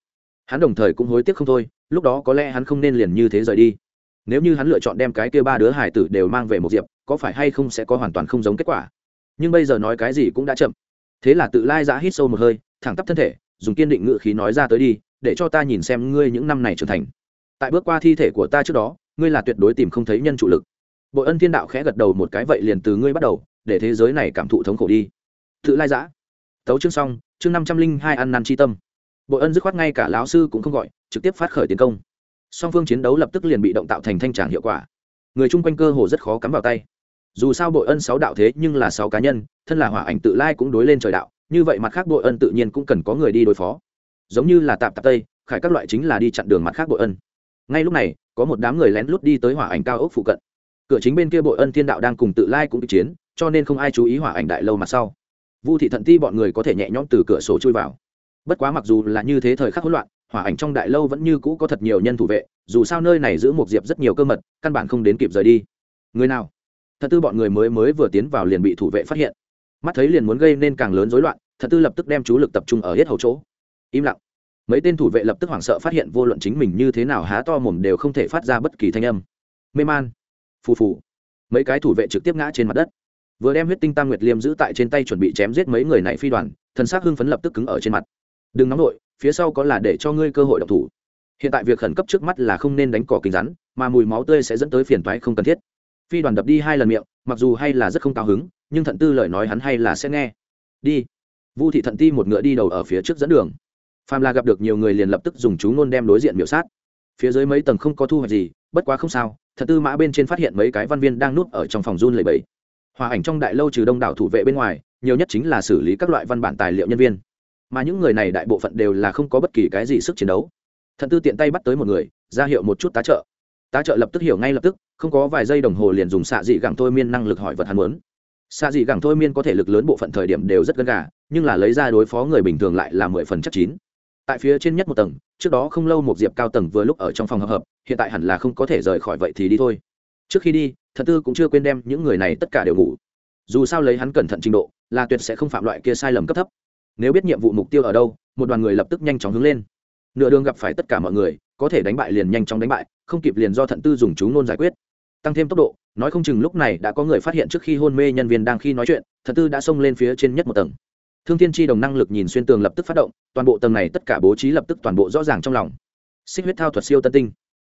Hắn đồng thời cũng hối tiếc không thôi, lúc đó có lẽ hắn không nên liền như thế rời đi. Nếu như hắn lựa chọn đem cái kia ba đứa hải tử đều mang về một diệp, có phải hay không sẽ có hoàn toàn không giống kết quả? Nhưng bây giờ nói cái gì cũng đã chậm. Thế là tự lai giã hít sâu một hơi, thẳng tắp thân thể, dùng kiên định ngự khí nói ra tới đi, để cho ta nhìn xem ngươi những năm này trưởng thành. Tại bước qua thi thể của ta trước đó, ngươi là tuyệt đối tìm không thấy nhân trụ lực bội ân thiên đạo khẽ gật đầu một cái vậy liền từ ngươi bắt đầu, để thế giới này cảm thụ thống khổ đi. Tự lai giã. Tấu chương xong, chương năm trăm linh hai ăn năn tri tâm. Bội ân dứt khoát ngay cả lão sư cũng không gọi, trực tiếp phát khởi tiến công. Song phương chiến đấu lập tức liền bị động tạo thành thanh tràng hiệu quả. Người chung quanh cơ hồ rất khó cắm vào tay. Dù sao bội ân sáu đạo thế nhưng là sáu cá nhân, thân là hỏa ảnh tự lai cũng đối lên trời đạo, như vậy mặt khác bội ân tự nhiên cũng cần có người đi đối phó. Giống như là tạp tạp tây, khải các loại chính là đi chặn đường mặt khác bội ân. Ngay lúc này, có một đám người lén lút đi tới hỏa ảnh cao ốc phụ cận cửa chính bên kia bội ân thiên đạo đang cùng tự lai cũng bị chiến, cho nên không ai chú ý hỏa ảnh đại lâu mặt sau. Vu thị thận ti bọn người có thể nhẹ nhõm từ cửa sổ chui vào. Bất quá mặc dù là như thế thời khắc hỗn loạn, hỏa ảnh trong đại lâu vẫn như cũ có thật nhiều nhân thủ vệ, dù sao nơi này giữ một diệp rất nhiều cơ mật, căn bản không đến kịp rời đi. Người nào? Thật tư bọn người mới mới vừa tiến vào liền bị thủ vệ phát hiện. Mắt thấy liền muốn gây nên càng lớn rối loạn thật tư lập tức đem chú lực tập trung ở hết hầu chỗ. Im lặng. Mấy tên thủ vệ lập tức hoảng sợ phát hiện vô luận chính mình như thế nào há to mồm đều không thể phát ra bất kỳ thanh âm. Mê man phù phù. Mấy cái thủ vệ trực tiếp ngã trên mặt đất. Vừa đem huyết tinh tam nguyệt liêm giữ tại trên tay chuẩn bị chém giết mấy người này phi đoàn, thần s c hưng phấn lập tức cứng ở trên mặt. Đừng nóng nổi phía sau có là để cho ngươi cơ hội độc thủ. Hiện tại việc khẩn cấp trước mắt là không nên đánh cỏ kính rắn, mà mùi máu tươi sẽ dẫn tới phiền toái không cần thiết. Phi đoàn đập đi hai lần miệng, mặc dù hay là rất không cao hứng, nhưng thận tư lời nói hắn hay là sẽ nghe. Đi. Vu thị thận ti một ngựa đi đầu ở phía trước dẫn đường. Phàm là gặp được nhiều người liền lập tức dùng chú ngôn đem đối diện miểu sát. Phía dưới mấy tầng không có thu hoạch gì, bất quá không sao thật tư mã bên trên phát hiện mấy cái văn viên đang núp ở trong phòng run lầy bẫy hòa ảnh trong đại lâu trừ đông đảo thủ vệ bên ngoài, nhiều nhất chính là xử lý các loại văn bản tài liệu nhân viên. Mà những người này đại bộ phận đều là không có bất kỳ cái gì sức chiến đấu. Thận tư tiện tay bắt tới một người, ra hiệu một chút tá trợ. Tá trợ lập tức hiểu ngay lập tức, không có vài giây đồng hồ liền dùng xạ dị gẳng thôi miên năng lực hỏi vật hắn muốn. Xạ dị gẳng thôi miên có thể lực lớn bộ phận thời điểm đều rất gần gà, nhưng là lấy ra đối phó người bình thường lại là mười phần chắc chín tại phía trên nhất một tầng, trước đó không lâu một diệp cao tầng vừa lúc ở trong phòng hợp hợp, hiện tại hẳn là không có thể rời khỏi vậy thì đi thôi. Trước khi đi thật tư cũng chưa quên đem những người này tất cả đều ngủ. Dù sao lấy hắn cẩn thận trình độ, là tuyệt sẽ không phạm loại kia sai lầm cấp thấp. Nếu biết nhiệm vụ mục tiêu ở đâu, một đoàn người lập tức nhanh chóng hướng lên. Nửa đường gặp phải tất cả mọi người, có thể đánh bại liền nhanh chóng đánh bại, không kịp liền do thận tư dùng chú ngôn giải quyết. Tăng thêm tốc độ, nói không chừng lúc này đã có người phát hiện trước khi hôn mê nhân viên đang khi nói chuyện thận tư đã xông lên phía trên nhất một tầng thương thiên tri đồng năng lực nhìn xuyên tường lập tức phát động, toàn bộ tầng này tất cả bố trí lập tức toàn bộ rõ ràng trong lòng. Xích huyết thao thuật siêu tân tinh.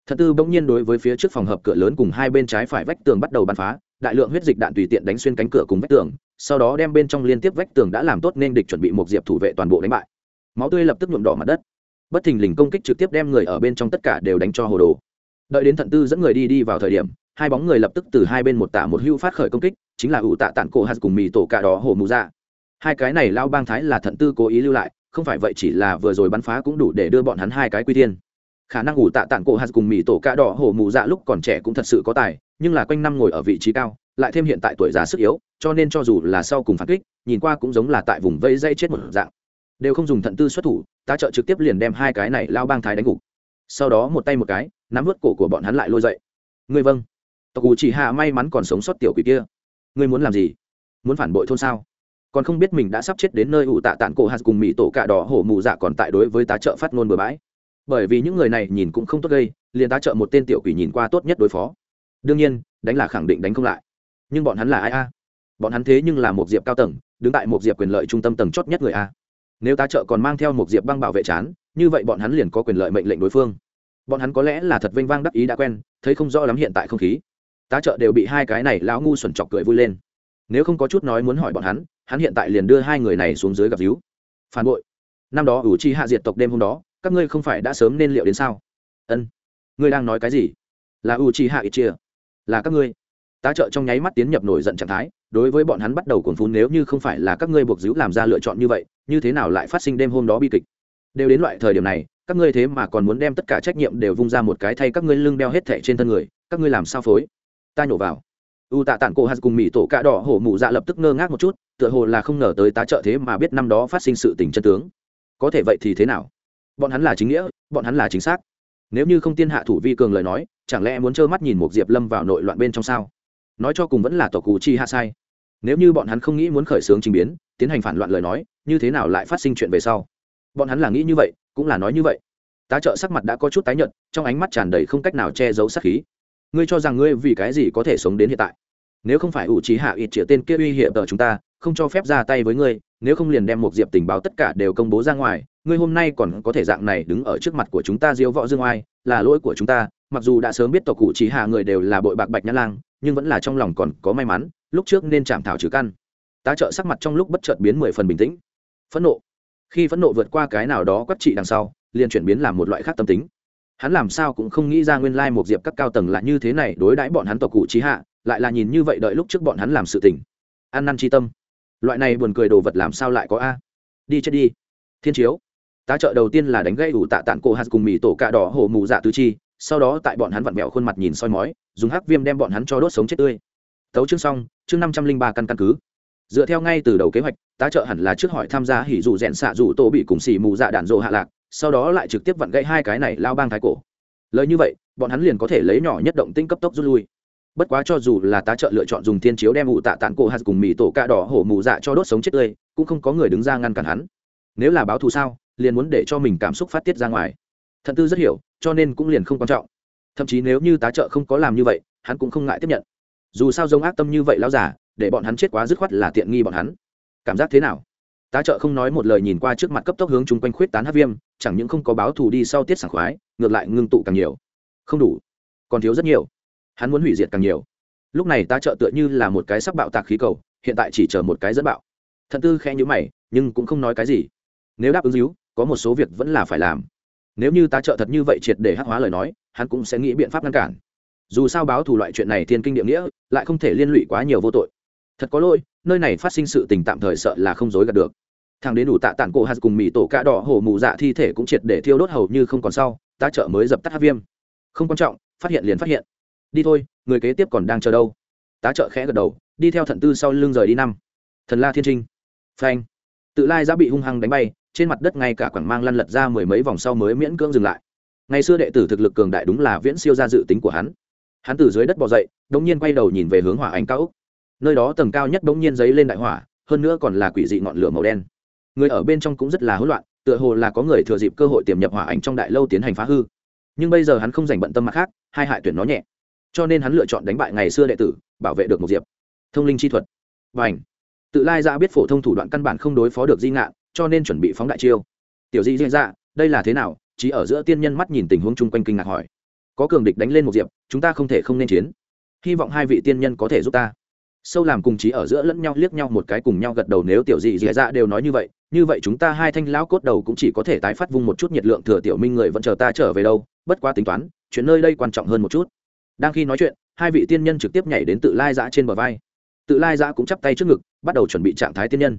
Thật tư bỗng nhiên đối với phía trước phòng hợp cửa lớn cùng hai bên trái phải vách tường bắt đầu bắn phá, đại lượng huyết dịch đạn tùy tiện đánh xuyên cánh cửa cùng vách tường, sau đó đem bên trong liên tiếp vách tường đã làm tốt nên địch chuẩn bị một diệp thủ vệ toàn bộ đánh bại. Máu tươi lập tức nhuộm đỏ mặt đất. Bất thình lình công kích trực tiếp đem người ở bên trong tất cả đều đánh cho hồ đồ. Đợi đến thận tư dẫn người đi đi vào thời điểm, hai bóng người lập tức từ hai bên một tạ một hưu phát khởi công kích, chính là ủ tạ tản cổ hạt cùng mì tổ cả đó hồ mù ra hai cái này lao bang thái là thận tư cố ý lưu lại, không phải vậy chỉ là vừa rồi bắn phá cũng đủ để đưa bọn hắn hai cái quy tiên khả năng ủ tạ tạng cổ hạt cùng mỹ tổ ca đỏ hổ mù dạ lúc còn trẻ cũng thật sự có tài, nhưng là quanh năm ngồi ở vị trí cao, lại thêm hiện tại tuổi già sức yếu, cho nên cho dù là sau cùng phản kích, nhìn qua cũng giống là tại vùng vây dây chết một dạng. Đều không dùng thận tư xuất thủ, tá trợ trực tiếp liền đem hai cái này lao bang thái đánh gục. Sau đó một tay một cái, nắm vớt cổ của bọn hắn lại lôi dậy. Người vâng. Tộc cụ chỉ hạ may mắn còn sống sót tiểu quỷ kia. Ngươi muốn làm gì? Muốn phản bội thôn sao? Còn không biết mình đã sắp chết đến nơi ủ tạ tản cổ hạt cùng mỹ tổ cạ đỏ hổ mù dạ còn tại đối với tá trợ phát ngôn bừa bãi. Bởi vì những người này nhìn cũng không tốt gây, liền tá trợ một tên tiểu quỷ nhìn qua tốt nhất đối phó. Đương nhiên, đánh là khẳng định đánh không lại. Nhưng bọn hắn là ai a? Bọn hắn thế nhưng là một diệp cao tầng, đứng tại một diệp quyền lợi trung tâm tầng chót nhất người a. Nếu tá trợ còn mang theo một diệp băng bảo vệ chán, như vậy bọn hắn liền có quyền lợi mệnh lệnh đối phương. Bọn hắn có lẽ là thật vinh vang đắc ý đã quen, thấy không rõ lắm hiện tại không khí. Tá trợ đều bị hai cái này lão ngu xuẩn chọc cười vui lên nếu không có chút nói muốn hỏi bọn hắn hắn hiện tại liền đưa hai người này xuống dưới gặp víu. Phản bội. Năm đó ủ chi hạ diệt tộc đêm hôm đó, các ngươi không phải đã sớm nên liệu đến sao? Ân. Ngươi đang nói cái gì? Là ủ chi hạ ít chia. Là các ngươi. Tá trợ trong nháy mắt tiến nhập nổi giận trạng thái, đối với bọn hắn bắt đầu cuồng phun nếu như không phải là các ngươi buộc díu làm ra lựa chọn như vậy, như thế nào lại phát sinh đêm hôm đó bi kịch? Đều đến loại thời điểm này, các ngươi thế mà còn muốn đem tất cả trách nhiệm đều vung ra một cái thay các ngươi lưng đeo hết thẻ trên thân người, các ngươi làm sao phối? Ta nhổ vào u tạ tản cổ hạt cùng mỹ tổ cạ đỏ hổ mụ dạ lập tức ngơ ngác một chút, tựa hồ là không ngờ tới tá trợ thế mà biết năm đó phát sinh sự tình chân tướng. Có thể vậy thì thế nào? Bọn hắn là chính nghĩa, bọn hắn là chính xác. Nếu như không tiên hạ thủ vi cường lời nói, chẳng lẽ muốn trơ mắt nhìn một diệp lâm vào nội loạn bên trong sao? Nói cho cùng vẫn là tổ cụ chi hạ sai. Nếu như bọn hắn không nghĩ muốn khởi xướng trình biến, tiến hành phản loạn lời nói, như thế nào lại phát sinh chuyện về sau? Bọn hắn là nghĩ như vậy, cũng là nói như vậy. Tá trợ sắc mặt đã có chút tái nhợt, trong ánh mắt tràn đầy không cách nào che giấu sát khí ngươi cho rằng ngươi vì cái gì có thể sống đến hiện tại? Nếu không phải ủ trí hạ ít chĩa tên kia uy hiểm tờ chúng ta, không cho phép ra tay với ngươi, nếu không liền đem một diệp tình báo tất cả đều công bố ra ngoài, ngươi hôm nay còn có thể dạng này đứng ở trước mặt của chúng ta diêu võ dương oai, là lỗi của chúng ta, mặc dù đã sớm biết tộc cụ trí hạ người đều là bội bạc bạch nhã lang, nhưng vẫn là trong lòng còn có may mắn, lúc trước nên chạm thảo trừ căn. Tá trợ sắc mặt trong lúc bất chợt biến mười phần bình tĩnh. Phẫn nộ. Khi phẫn nộ vượt qua cái nào đó quắc trị đằng sau, liền chuyển biến làm một loại khác tâm tính hắn làm sao cũng không nghĩ ra nguyên lai một diệp các cao tầng lại như thế này đối đãi bọn hắn tộc cụ trí hạ, lại là nhìn như vậy đợi lúc trước bọn hắn làm sự tình. Ăn năn tri tâm. Loại này buồn cười đồ vật làm sao lại có a? Đi chết đi. Thiên chiếu. Tá trợ đầu tiên là đánh gây ủ tạ tản cổ hạt cùng mì tổ cạ đỏ hổ mù dạ tứ chi, sau đó tại bọn hắn vặn mẹo khuôn mặt nhìn soi mói, dùng hắc viêm đem bọn hắn cho đốt sống chết tươi. Tấu chương xong, chương năm trăm linh ba căn căn cứ. Dựa theo ngay từ đầu kế hoạch, tá trợ hẳn là trước hỏi tham gia hỉ dù rẽn xạ dù tổ bị cùng xì mù dạ đạn dộ hạ lạc sau đó lại trực tiếp vặn gãy hai cái này lao bang thái cổ. Lời như vậy, bọn hắn liền có thể lấy nhỏ nhất động tinh cấp tốc rút lui. Bất quá cho dù là tá trợ lựa chọn dùng thiên chiếu đem ụ tạ tản cổ hạt cùng mì tổ cạ đỏ hổ mù dạ cho đốt sống chết tươi, cũng không có người đứng ra ngăn cản hắn. Nếu là báo thù sao, liền muốn để cho mình cảm xúc phát tiết ra ngoài. Thận tư rất hiểu, cho nên cũng liền không quan trọng. Thậm chí nếu như tá trợ không có làm như vậy, hắn cũng không ngại tiếp nhận. Dù sao giống ác tâm như vậy lao giả để bọn hắn chết quá dứt khoát là tiện nghi bọn hắn. Cảm giác thế nào? Tá trợ không nói một lời nhìn qua trước mặt cấp tốc hướng chung quanh khuyết tán hát viêm, chẳng những không có báo thù đi sau tiết sảng khoái, ngược lại ngưng tụ càng nhiều. Không đủ, còn thiếu rất nhiều. Hắn muốn hủy diệt càng nhiều. Lúc này tá trợ tựa như là một cái sắc bạo tạc khí cầu, hiện tại chỉ chờ một cái dẫn bạo. Thận tư khe nhữ mày, nhưng cũng không nói cái gì. Nếu đáp ứng díu, có một số việc vẫn là phải làm. Nếu như tá trợ thật như vậy triệt để hắc hóa lời nói, hắn cũng sẽ nghĩ biện pháp ngăn cản. Dù sao báo thù loại chuyện này thiên kinh địa nghĩa, lại không thể liên lụy quá nhiều vô tội thật có lỗi, nơi này phát sinh sự tình tạm thời sợ là không dối gạt được. Thằng đến đủ tạ tản cổ hạt cùng mì tổ cạ đỏ hổ mù dạ thi thể cũng triệt để thiêu đốt hầu như không còn sau, tá trợ mới dập tắt hát viêm. Không quan trọng, phát hiện liền phát hiện. Đi thôi, người kế tiếp còn đang chờ đâu? Tá trợ khẽ gật đầu, đi theo thận tư sau lưng rời đi năm. Thần la thiên trinh. Phanh. Tự lai giá bị hung hăng đánh bay, trên mặt đất ngay cả quảng mang lăn lật ra mười mấy vòng sau mới miễn cưỡng dừng lại. Ngày xưa đệ tử thực lực cường đại đúng là viễn siêu ra dự tính của hắn. Hắn từ dưới đất bỏ dậy đ nhiên quay đầu nhìn về hướng hỏa ánh cao úc nơi đó tầng cao nhất bỗng nhiên giấy lên đại hỏa, hơn nữa còn là quỷ dị ngọn lửa màu đen. Người ở bên trong cũng rất là hỗn loạn, tựa hồ là có người thừa dịp cơ hội tiềm nhập hỏa ảnh trong đại lâu tiến hành phá hư. Nhưng bây giờ hắn không dành bận tâm mặt khác, hai hại tuyển nó nhẹ. Cho nên hắn lựa chọn đánh bại ngày xưa đệ tử, bảo vệ được một diệp. Thông linh chi thuật. Và ảnh tự lai ra biết phổ thông thủ đoạn căn bản không đối phó được di ngạn cho nên chuẩn bị phóng đại chiêu. Tiểu di diễn ra đây là thế nào? Chỉ ở giữa tiên nhân mắt nhìn tình huống chung quanh kinh ngạc hỏi. Có cường địch đánh lên một diệp, chúng ta không thể không nên chiến. Hy vọng hai vị tiên nhân có thể giúp ta sâu làm cùng chí ở giữa lẫn nhau, liếc nhau một cái cùng nhau gật đầu nếu tiểu dị dị dạ đều nói như vậy như vậy chúng ta hai thanh lão cốt đầu cũng chỉ có thể tái phát vung một chút nhiệt lượng thừa tiểu minh người vẫn chờ ta trở về đâu, bất quá tính toán, chuyện nơi đây quan trọng hơn một chút. Đang khi nói chuyện, hai vị tiên nhân trực tiếp nhảy đến tự lai dã trên bờ vai. Tự lai dã cũng chắp tay trước ngực, bắt đầu chuẩn bị trạng thái tiên nhân.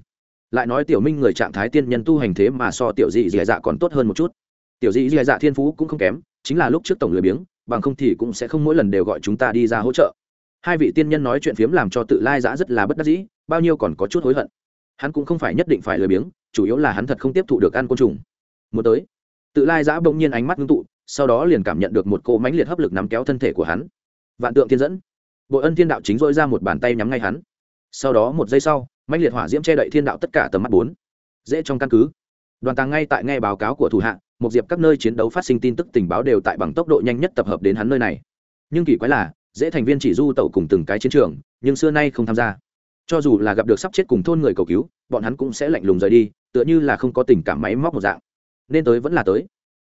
Lại nói tiểu minh người trạng thái tiên nhân tu hành thế mà so tiểu dị dị dạ còn tốt hơn một chút. Tiểu dị dị dạ thiên phú cũng không kém, chính là lúc trước tổng lười biếng, bằng không thì cũng sẽ không mỗi lần đều gọi chúng ta đi ra hỗ trợ hai vị tiên nhân nói chuyện phiếm làm cho tự lai giã rất là bất đắc dĩ, bao nhiêu còn có chút hối hận. Hắn cũng không phải nhất định phải lười biếng, chủ yếu là hắn thật không tiếp thụ được ăn côn trùng. Một tới, tự lai giã bỗng nhiên ánh mắt ngưng tụ, sau đó liền cảm nhận được một cỗ mãnh liệt hấp lực nắm kéo thân thể của hắn. Vạn tượng thiên dẫn. Bội ân thiên đạo chính dội ra một bàn tay nhắm ngay hắn. Sau đó một giây sau, mãnh liệt hỏa diễm che đậy thiên đạo tất cả tầm mắt bốn. Dễ trong căn cứ. Đoàn tàng ngay tại nghe báo cáo của thủ hạ, một diệp các nơi chiến đấu phát sinh tin tức tình báo đều tại bằng tốc độ nhanh nhất tập hợp đến hắn nơi này. Nhưng kỳ quái là dễ thành viên chỉ du tẩu cùng từng cái chiến trường, nhưng xưa nay không tham gia. Cho dù là gặp được sắp chết cùng thôn người cầu cứu, bọn hắn cũng sẽ lạnh lùng rời đi, tựa như là không có tình cảm máy móc một dạng. Nên tới vẫn là tới.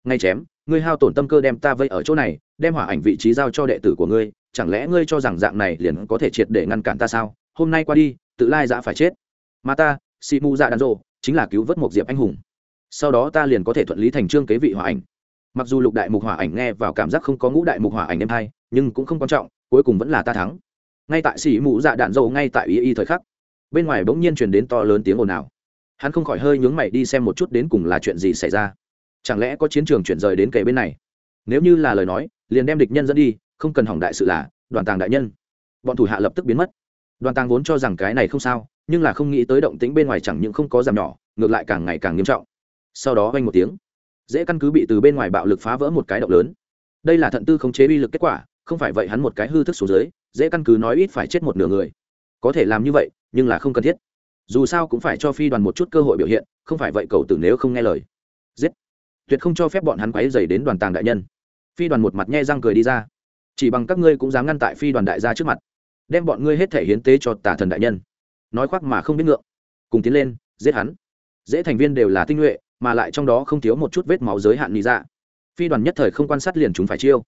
Ngay chém, ngươi hao tổn tâm cơ đem ta vây ở chỗ này, đem hỏa ảnh vị trí giao cho đệ tử của ngươi, chẳng lẽ ngươi cho rằng dạng này liền có thể triệt để ngăn cản ta sao? Hôm nay qua đi, tự lai dạ phải chết. Mà ta si mu dạ đàn rộ chính là cứu vớt một diệp anh hùng. Sau đó ta liền có thể thuận lý thành trương kế vị hỏa ảnh. Mặc dù lục đại mục hỏa ảnh nghe vào cảm giác không có ngũ đại mục hỏa ảnh em hai, nhưng cũng không quan trọng cuối cùng vẫn là ta thắng. Ngay tại xỉ mụ dạ đạn dầu ngay tại y y thời khắc, bên ngoài bỗng nhiên truyền đến to lớn tiếng ồn ào. Hắn không khỏi hơi nhướng mày đi xem một chút đến cùng là chuyện gì xảy ra. Chẳng lẽ có chiến trường chuyển rời đến kề bên này? Nếu như là lời nói, liền đem địch nhân dẫn đi, không cần hỏng đại sự là, đoàn tàng đại nhân. Bọn thủ hạ lập tức biến mất. Đoàn tàng vốn cho rằng cái này không sao, nhưng là không nghĩ tới động tĩnh bên ngoài chẳng những không có giảm nhỏ, ngược lại càng ngày càng nghiêm trọng. Sau đó vang một tiếng. Dễ căn cứ bị từ bên ngoài bạo lực phá vỡ một cái động lớn. Đây là thận tư không chế uy lực kết quả không phải vậy hắn một cái hư thức xuống dưới, dễ căn cứ nói ít phải chết một nửa người. Có thể làm như vậy, nhưng là không cần thiết. Dù sao cũng phải cho phi đoàn một chút cơ hội biểu hiện, không phải vậy cầu tử nếu không nghe lời. Giết. Tuyệt không cho phép bọn hắn quấy dày đến đoàn tàng đại nhân. Phi đoàn một mặt nhe răng cười đi ra. Chỉ bằng các ngươi cũng dám ngăn tại phi đoàn đại gia trước mặt, đem bọn ngươi hết thể hiến tế cho tả thần đại nhân. Nói khoác mà không biết ngượng. Cùng tiến lên, giết hắn. Dễ thành viên đều là tinh nhuệ, mà lại trong đó không thiếu một chút vết máu giới hạn lý dạ. Phi đoàn nhất thời không quan sát liền chúng phải chiêu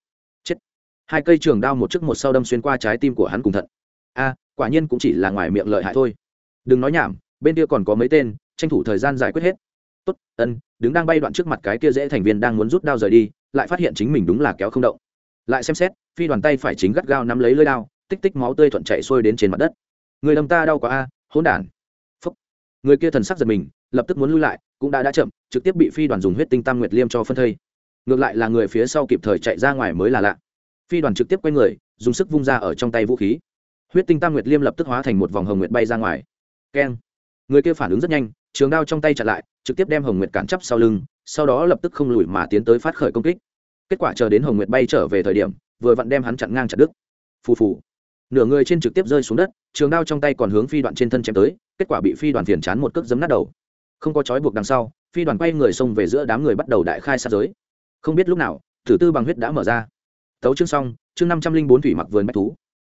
hai cây trường đao một trước một sau đâm xuyên qua trái tim của hắn cùng thận. A, quả nhiên cũng chỉ là ngoài miệng lợi hại thôi. Đừng nói nhảm, bên kia còn có mấy tên, tranh thủ thời gian giải quyết hết. Tốt, ân, đứng đang bay đoạn trước mặt cái kia dễ thành viên đang muốn rút đao rời đi, lại phát hiện chính mình đúng là kéo không động. Lại xem xét, phi đoàn tay phải chính gắt gao nắm lấy lưỡi đao, tích tích máu tươi thuận chạy xuôi đến trên mặt đất. Người đâm ta đau quá a, hỗn đản. Phúc. Người kia thần sắc giật mình, lập tức muốn lui lại, cũng đã đã chậm, trực tiếp bị phi đoàn dùng huyết tinh tam nguyệt liêm cho phân thây. Ngược lại là người phía sau kịp thời chạy ra ngoài mới là lạ phi đoàn trực tiếp quay người, dùng sức vung ra ở trong tay vũ khí. Huyết tinh tam nguyệt liêm lập tức hóa thành một vòng hồng nguyệt bay ra ngoài. Keng. Người kia phản ứng rất nhanh, trường đao trong tay chặn lại, trực tiếp đem hồng nguyệt cản chấp sau lưng, sau đó lập tức không lùi mà tiến tới phát khởi công kích. Kết quả chờ đến hồng nguyệt bay trở về thời điểm, vừa vặn đem hắn chặn ngang chặt đứt. Phù phù. Nửa người trên trực tiếp rơi xuống đất, trường đao trong tay còn hướng phi đoạn trên thân chém tới, kết quả bị phi đoàn phiền chán một cước giấm nát đầu. Không có trói buộc đằng sau, phi đoàn quay người xông về giữa đám người bắt đầu đại khai sát giới. Không biết lúc nào thử tư bằng huyết đã mở ra tấu chương xong, chương năm trăm linh bốn thủy mặc vườn bách thú.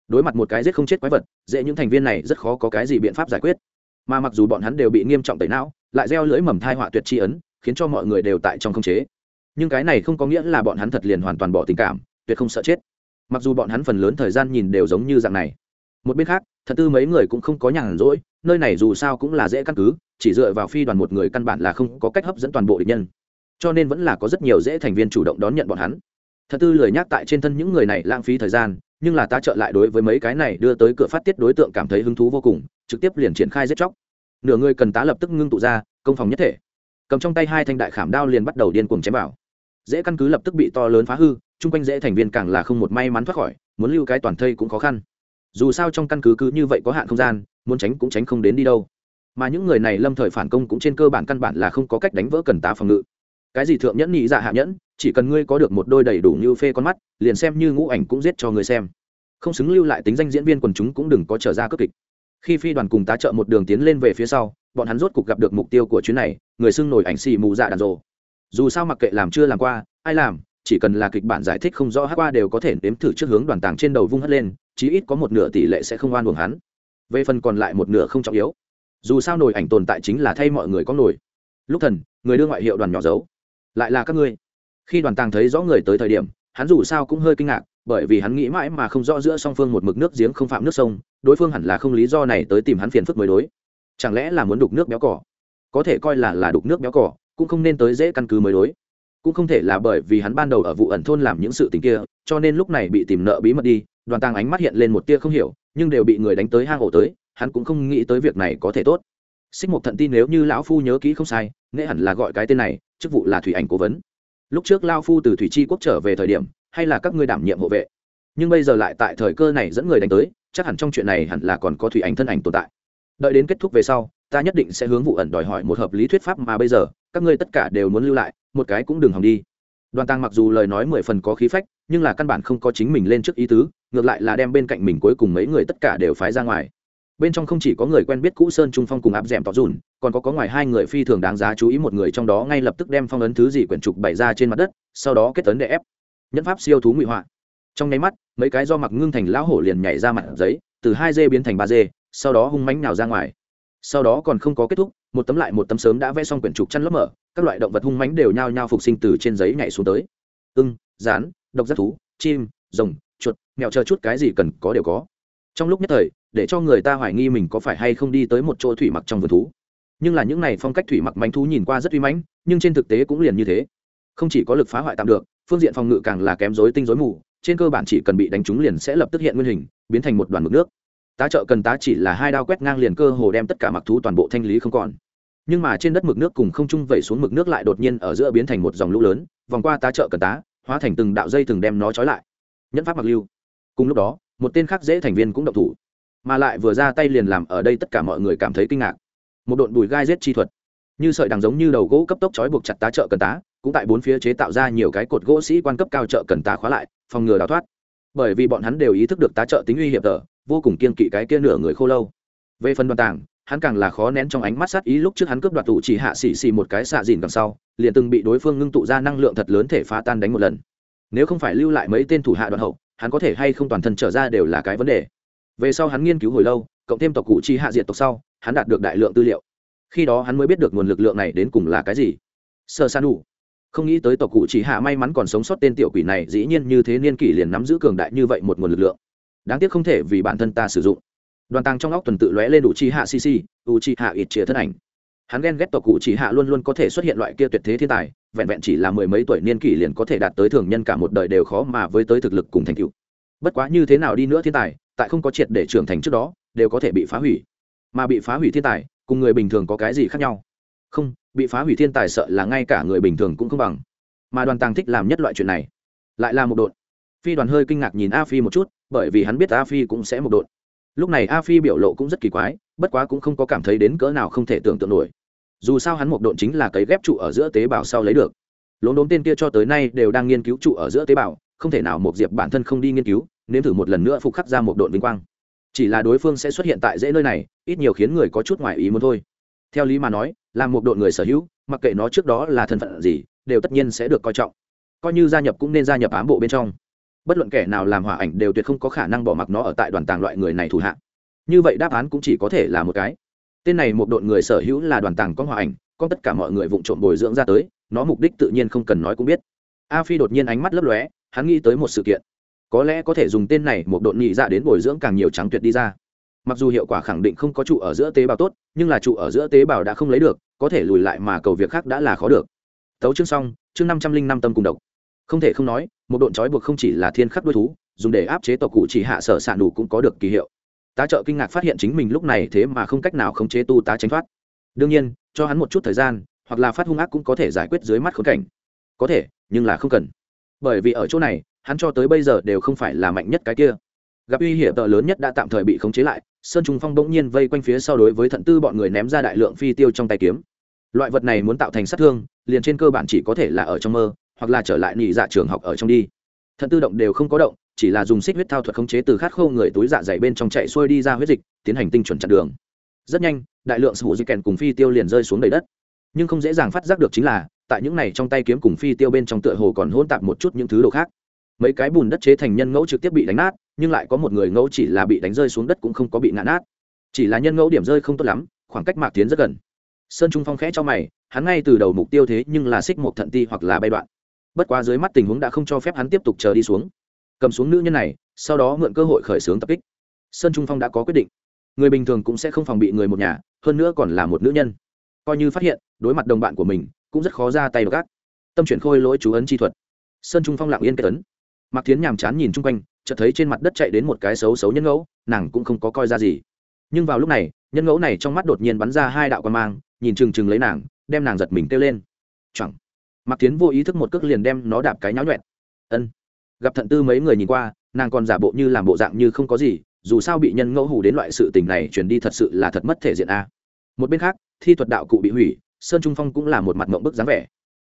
Đối mặt một cái giết không chết quái vật, dễ những thành viên này rất khó có cái gì biện pháp giải quyết. Mà mặc dù bọn hắn đều bị nghiêm trọng tẩy não, lại gieo lưỡi mầm thai họa tuyệt tri ấn, khiến cho mọi người đều tại trong không chế. Nhưng cái này không có nghĩa là bọn hắn thật liền hoàn toàn bỏ tình cảm, tuyệt không sợ chết. Mặc dù bọn hắn phần lớn thời gian nhìn đều giống như dạng này. Một bên khác, thật tư mấy người cũng không có nhàn rỗi, nơi này dù sao cũng là dễ căn cứ, chỉ dựa vào phi đoàn một người căn bản là không có cách hấp dẫn toàn bộ địch nhân. Cho nên vẫn là có rất nhiều dễ thành viên chủ động đón nhận bọn hắn thật tư lười nhắc tại trên thân những người này lãng phí thời gian, nhưng là ta trợ lại đối với mấy cái này đưa tới cửa phát tiết đối tượng cảm thấy hứng thú vô cùng, trực tiếp liền triển khai giết chóc. Nửa người cần tá lập tức ngưng tụ ra, công phòng nhất thể. Cầm trong tay hai thanh đại khảm đao liền bắt đầu điên cuồng chém vào. Dễ căn cứ lập tức bị to lớn phá hư, chung quanh dễ thành viên càng là không một may mắn thoát khỏi, muốn lưu cái toàn thây cũng khó khăn. Dù sao trong căn cứ cứ như vậy có hạn không gian, muốn tránh cũng tránh không đến đi đâu. Mà những người này lâm thời phản công cũng trên cơ bản căn bản là không có cách đánh vỡ cần tá phòng ngự cái gì thượng nhẫn nhị dạ hạ nhẫn, chỉ cần ngươi có được một đôi đầy đủ như phê con mắt, liền xem như ngũ ảnh cũng giết cho ngươi xem. Không xứng lưu lại tính danh diễn viên quần chúng cũng đừng có trở ra cướp kịch. Khi phi đoàn cùng tá trợ một đường tiến lên về phía sau, bọn hắn rốt cục gặp được mục tiêu của chuyến này, người xưng nổi ảnh xì mù dạ đàn rồ. Dù sao mặc kệ làm chưa làm qua, ai làm, chỉ cần là kịch bản giải thích không rõ hát qua đều có thể nếm thử trước hướng đoàn tàng trên đầu vung hất lên, chí ít có một nửa tỷ lệ sẽ không oan buồng hắn. Về phần còn lại một nửa không trọng yếu. Dù sao nổi ảnh tồn tại chính là thay mọi người có nổi. Lúc thần, người đưa ngoại hiệu đoàn nhỏ giấu lại là các ngươi. Khi đoàn tàng thấy rõ người tới thời điểm, hắn dù sao cũng hơi kinh ngạc, bởi vì hắn nghĩ mãi mà không rõ giữa song phương một mực nước giếng không phạm nước sông, đối phương hẳn là không lý do này tới tìm hắn phiền phức mới đối. Chẳng lẽ là muốn đục nước béo cỏ? Có thể coi là là đục nước béo cỏ, cũng không nên tới dễ căn cứ mới đối. Cũng không thể là bởi vì hắn ban đầu ở vụ ẩn thôn làm những sự tình kia, cho nên lúc này bị tìm nợ bí mật đi, đoàn tàng ánh mắt hiện lên một tia không hiểu, nhưng đều bị người đánh tới hang ổ tới, hắn cũng không nghĩ tới việc này có thể tốt xích một thận tin nếu như lão phu nhớ kỹ không sai nghệ hẳn là gọi cái tên này, chức vụ là thủy ảnh cố vấn. Lúc trước lao phu từ thủy tri quốc trở về thời điểm, hay là các ngươi đảm nhiệm hộ vệ. Nhưng bây giờ lại tại thời cơ này dẫn người đánh tới, chắc hẳn trong chuyện này hẳn là còn có thủy ảnh thân ảnh tồn tại. Đợi đến kết thúc về sau, ta nhất định sẽ hướng vụ ẩn đòi hỏi một hợp lý thuyết pháp mà bây giờ, các ngươi tất cả đều muốn lưu lại, một cái cũng đừng hòng đi. Đoàn tăng mặc dù lời nói mười phần có khí phách, nhưng là căn bản không có chính mình lên trước ý tứ, ngược lại là đem bên cạnh mình cuối cùng mấy người tất cả đều phái ra ngoài bên trong không chỉ có người quen biết cũ sơn trung phong cùng áp d ẻ m tỏ dùn, còn có có ngoài hai người phi thường đáng giá chú ý một người trong đó ngay lập tức đem phong ấn thứ gì quyển trục bày ra trên mặt đất, sau đó kết tấn để ép. Nhẫn pháp siêu thú ngụy họa. Trong nháy mắt, mấy cái do mặc ngưng thành lão hổ liền nhảy ra mặt giấy, từ hai dê biến thành ba dê, sau đó hung mánh nào ra ngoài. Sau đó còn không có kết thúc, một tấm lại một tấm sớm đã vẽ xong quyển trục chăn lớp mở, các loại động vật hung mánh đều nhao nhao phục sinh từ trên giấy nhảy xuống tới. Ưng, rán, độc giác thú, chim, rồng, chuột, mèo chờ chút cái gì cần có đều có. Trong lúc nhất thời để cho người ta hoài nghi mình có phải hay không đi tới một chỗ thủy mặc trong vườn thú. Nhưng là những này phong cách thủy mặc manh thú nhìn qua rất uy mãnh, nhưng trên thực tế cũng liền như thế. Không chỉ có lực phá hoại tạm được, phương diện phòng ngự càng là kém rối tinh rối mù, trên cơ bản chỉ cần bị đánh trúng liền sẽ lập tức hiện nguyên hình, biến thành một đoàn mực nước. Tá trợ cần tá chỉ là hai đao quét ngang liền cơ hồ đem tất cả mặc thú toàn bộ thanh lý không còn. Nhưng mà trên đất mực nước cùng không trung vẩy xuống mực nước lại đột nhiên ở giữa biến thành một dòng lũ lớn, vòng qua tá trợ cần tá, hóa thành từng đạo dây từng đem nó trói lại. Nhẫn pháp mặc lưu. Cùng lúc đó, một tên khác dễ thành viên cũng động thủ mà lại vừa ra tay liền làm ở đây tất cả mọi người cảm thấy kinh ngạc. Một đội bùi gai rết chi thuật. Như sợi đằng giống như đầu gỗ cấp tốc trói buộc chặt tá trợ cần tá, cũng tại bốn phía chế tạo ra nhiều cái cột gỗ sĩ quan cấp cao trợ cần tá khóa lại, phòng ngừa đào thoát. Bởi vì bọn hắn đều ý thức được tá trợ tính uy hiểm tở vô cùng kiên kỵ cái kia nửa người khô lâu. Về phần đoàn tàng, hắn càng là khó nén trong ánh mắt sát ý lúc trước hắn cướp đoạt tụ chỉ hạ xỉ xỉ một cái xạ dìn đằng sau, liền từng bị đối phương ngưng tụ ra năng lượng thật lớn thể phá tan đánh một lần. Nếu không phải lưu lại mấy tên thủ hạ đoạn hậu, hắn có thể hay không toàn thân trở ra đều là cái vấn đề về sau hắn nghiên cứu hồi lâu, cộng thêm tộc cụ chi hạ diệt tộc sau, hắn đạt được đại lượng tư liệu. Khi đó hắn mới biết được nguồn lực lượng này đến cùng là cái gì. Sơ san đủ không nghĩ tới tộc cụ chỉ hạ may mắn còn sống sót tên tiểu quỷ này, dĩ nhiên như thế niên kỷ liền nắm giữ cường đại như vậy một nguồn lực lượng. Đáng tiếc không thể vì bản thân ta sử dụng. Đoàn tàng trong óc tuần tự lóe lên đủ chi hạ cc u chi hạ ít chia thân ảnh. Hắn ghen ghét tộc cụ chỉ hạ luôn luôn có thể xuất hiện loại kia tuyệt thế thiên tài, vẹn vẹn chỉ là mười mấy tuổi niên kỷ liền có thể đạt tới thường nhân cả một đời đều khó mà với tới thực lực cùng thành tựu. Bất quá như thế nào đi nữa thiên tài tại không có triệt để trưởng thành trước đó, đều có thể bị phá hủy. Mà bị phá hủy thiên tài, cùng người bình thường có cái gì khác nhau? Không, bị phá hủy thiên tài sợ là ngay cả người bình thường cũng không bằng. Mà đoàn tàng thích làm nhất loại chuyện này, lại là một đột phi đoàn hơi kinh ngạc nhìn a phi một chút, bởi vì hắn biết a phi cũng sẽ một đột lúc này a phi biểu lộ cũng rất kỳ quái, bất quá cũng không có cảm thấy đến cỡ nào không thể tưởng tượng nổi. Dù sao hắn một độn chính là cấy ghép trụ ở giữa tế bào sau lấy được. Lốm đốm tên kia cho tới nay đều đang nghiên cứu trụ ở giữa tế bào, không thể nào một diệp bản thân không đi nghiên cứu nếm thử một lần nữa phục khắc ra một độn vinh quang. Chỉ là đối phương sẽ xuất hiện tại dễ nơi này, ít nhiều khiến người có chút ngoài ý muốn thôi. Theo lý mà nói, làm một đội người sở hữu, mặc kệ nó trước đó là thân phận gì, đều tất nhiên sẽ được coi trọng. Coi như gia nhập cũng nên gia nhập ám bộ bên trong. Bất luận kẻ nào làm hỏa ảnh đều tuyệt không có khả năng bỏ mặc nó ở tại đoàn tàng loại người này thủ hạ. Như vậy đáp án cũng chỉ có thể là một cái. Tên này một đội người sở hữu là đoàn tàng có hòa ảnh, có tất cả mọi người vụng trộm bồi dưỡng ra tới, nó mục đích tự nhiên không cần nói cũng biết. A phi đột nhiên ánh mắt lấp lóe, hắn nghĩ tới một sự kiện có lẽ có thể dùng tên này một độn nhị dạ đến bồi dưỡng càng nhiều trắng tuyệt đi ra. Mặc dù hiệu quả khẳng định không có trụ ở giữa tế bào tốt, nhưng là trụ ở giữa tế bào đã không lấy được, có thể lùi lại mà cầu việc khác đã là khó được. Tấu chương xong, chương năm trăm linh năm tâm cùng độc. Không thể không nói, một độn trói buộc không chỉ là thiên khắc đôi thú, dùng để áp chế tộc cụ chỉ hạ sở s ạ đủ cũng có được kỳ hiệu. Tá trợ kinh ngạc phát hiện chính mình lúc này thế mà không cách nào khống chế tu tá tránh thoát. Đương nhiên, cho hắn một chút thời gian, hoặc là phát hung ác cũng có thể giải quyết dưới mắt khốn cảnh. Có thể, nhưng là không cần. Bởi vì ở chỗ này hắn cho tới bây giờ đều không phải là mạnh nhất cái kia. Gặp uy hiểm tờ lớn nhất đã tạm thời bị khống chế lại, sơn Trung phong bỗng nhiên vây quanh phía sau đối với thận tư bọn người ném ra đại lượng phi tiêu trong tay kiếm. Loại vật này muốn tạo thành sát thương, liền trên cơ bản chỉ có thể là ở trong mơ, hoặc là trở lại nghỉ dạ trường học ở trong đi. Thận tư động đều không có động, chỉ là dùng xích huyết thao thuật khống chế từ khát khô người túi dạ dày bên trong chạy xuôi đi ra huyết dịch, tiến hành tinh chuẩn chặn đường. Rất nhanh, đại lượng sủ di kèn cùng phi tiêu liền rơi xuống đầy đất. Nhưng không dễ dàng phát giác được chính là, tại những này trong tay kiếm cùng phi tiêu bên trong tựa hồ còn hôn tạp một chút những thứ đồ khác mấy cái bùn đất chế thành nhân ngẫu trực tiếp bị đánh nát, nhưng lại có một người ngẫu chỉ là bị đánh rơi xuống đất cũng không có bị ngã nát. Chỉ là nhân ngẫu điểm rơi không tốt lắm, khoảng cách mạc tiến rất gần. Sơn trung phong khẽ cho mày, hắn ngay từ đầu mục tiêu thế nhưng là xích một thận ti hoặc là bay đoạn. Bất quá dưới mắt tình huống đã không cho phép hắn tiếp tục chờ đi xuống. Cầm xuống nữ nhân này, sau đó mượn cơ hội khởi xướng tập kích. Sơn trung phong đã có quyết định. Người bình thường cũng sẽ không phòng bị người một nhà, hơn nữa còn là một nữ nhân. Coi như phát hiện, đối mặt đồng bạn của mình, cũng rất khó ra tay gác tâm chuyển khôi lỗi chú ấn chi thuật. Sơn trung phong lặng yên kết ấn mạc Thiến nhàm chán nhìn chung quanh, chợt thấy trên mặt đất chạy đến một cái xấu xấu nhân ngẫu, nàng cũng không có coi ra gì. Nhưng vào lúc này, nhân ngẫu này trong mắt đột nhiên bắn ra hai đạo quan mang, nhìn chừng chừng lấy nàng, đem nàng giật mình kêu lên. Chẳng mạc Thiến vô ý thức một cước liền đem nó đạp cái nháo nhuẹn. Ân. Gặp thận tư mấy người nhìn qua, nàng còn giả bộ như làm bộ dạng như không có gì, dù sao bị nhân ngẫu hủ đến loại sự tình này chuyển đi thật sự là thật mất thể diện a. Một bên khác, thi thuật đạo cụ bị hủy, sơn trung phong cũng là một mặt mộng bức dáng vẻ.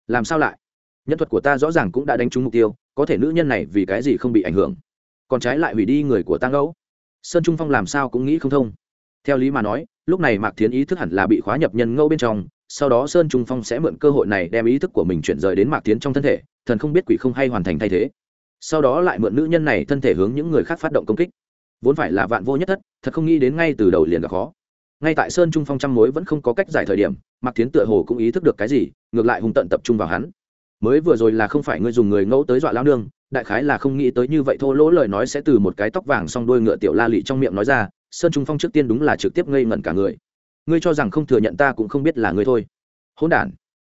Làm sao lại? Nhân thuật của ta rõ ràng cũng đã đánh trúng mục tiêu, có thể nữ nhân này vì cái gì không bị ảnh hưởng? Còn trái lại hủy đi người của ta ngẫu. Sơn trung phong làm sao cũng nghĩ không thông. Theo lý mà nói, lúc này mạc thiến ý thức hẳn là bị khóa nhập nhân ngẫu bên trong, sau đó sơn trung phong sẽ mượn cơ hội này đem ý thức của mình chuyển rời đến mạc tiến trong thân thể, thần không biết quỷ không hay hoàn thành thay thế. Sau đó lại mượn nữ nhân này thân thể hướng những người khác phát động công kích. Vốn phải là vạn vô nhất thất, thật không nghĩ đến ngay từ đầu liền gặp khó. Ngay tại sơn trung phong trăm mối vẫn không có cách giải thời điểm, mạc tiến tựa hồ cũng ý thức được cái gì, ngược lại hung tận tập trung vào hắn mới vừa rồi là không phải ngươi dùng người ngẫu tới dọa lao nương, đại khái là không nghĩ tới như vậy thô lỗ lời nói sẽ từ một cái tóc vàng s o n g đôi ngựa tiểu la lị trong miệng nói ra, sơn trung phong trước tiên đúng là trực tiếp ngây ngẩn cả người. Ngươi cho rằng không thừa nhận ta cũng không biết là ngươi thôi. Hỗn đản.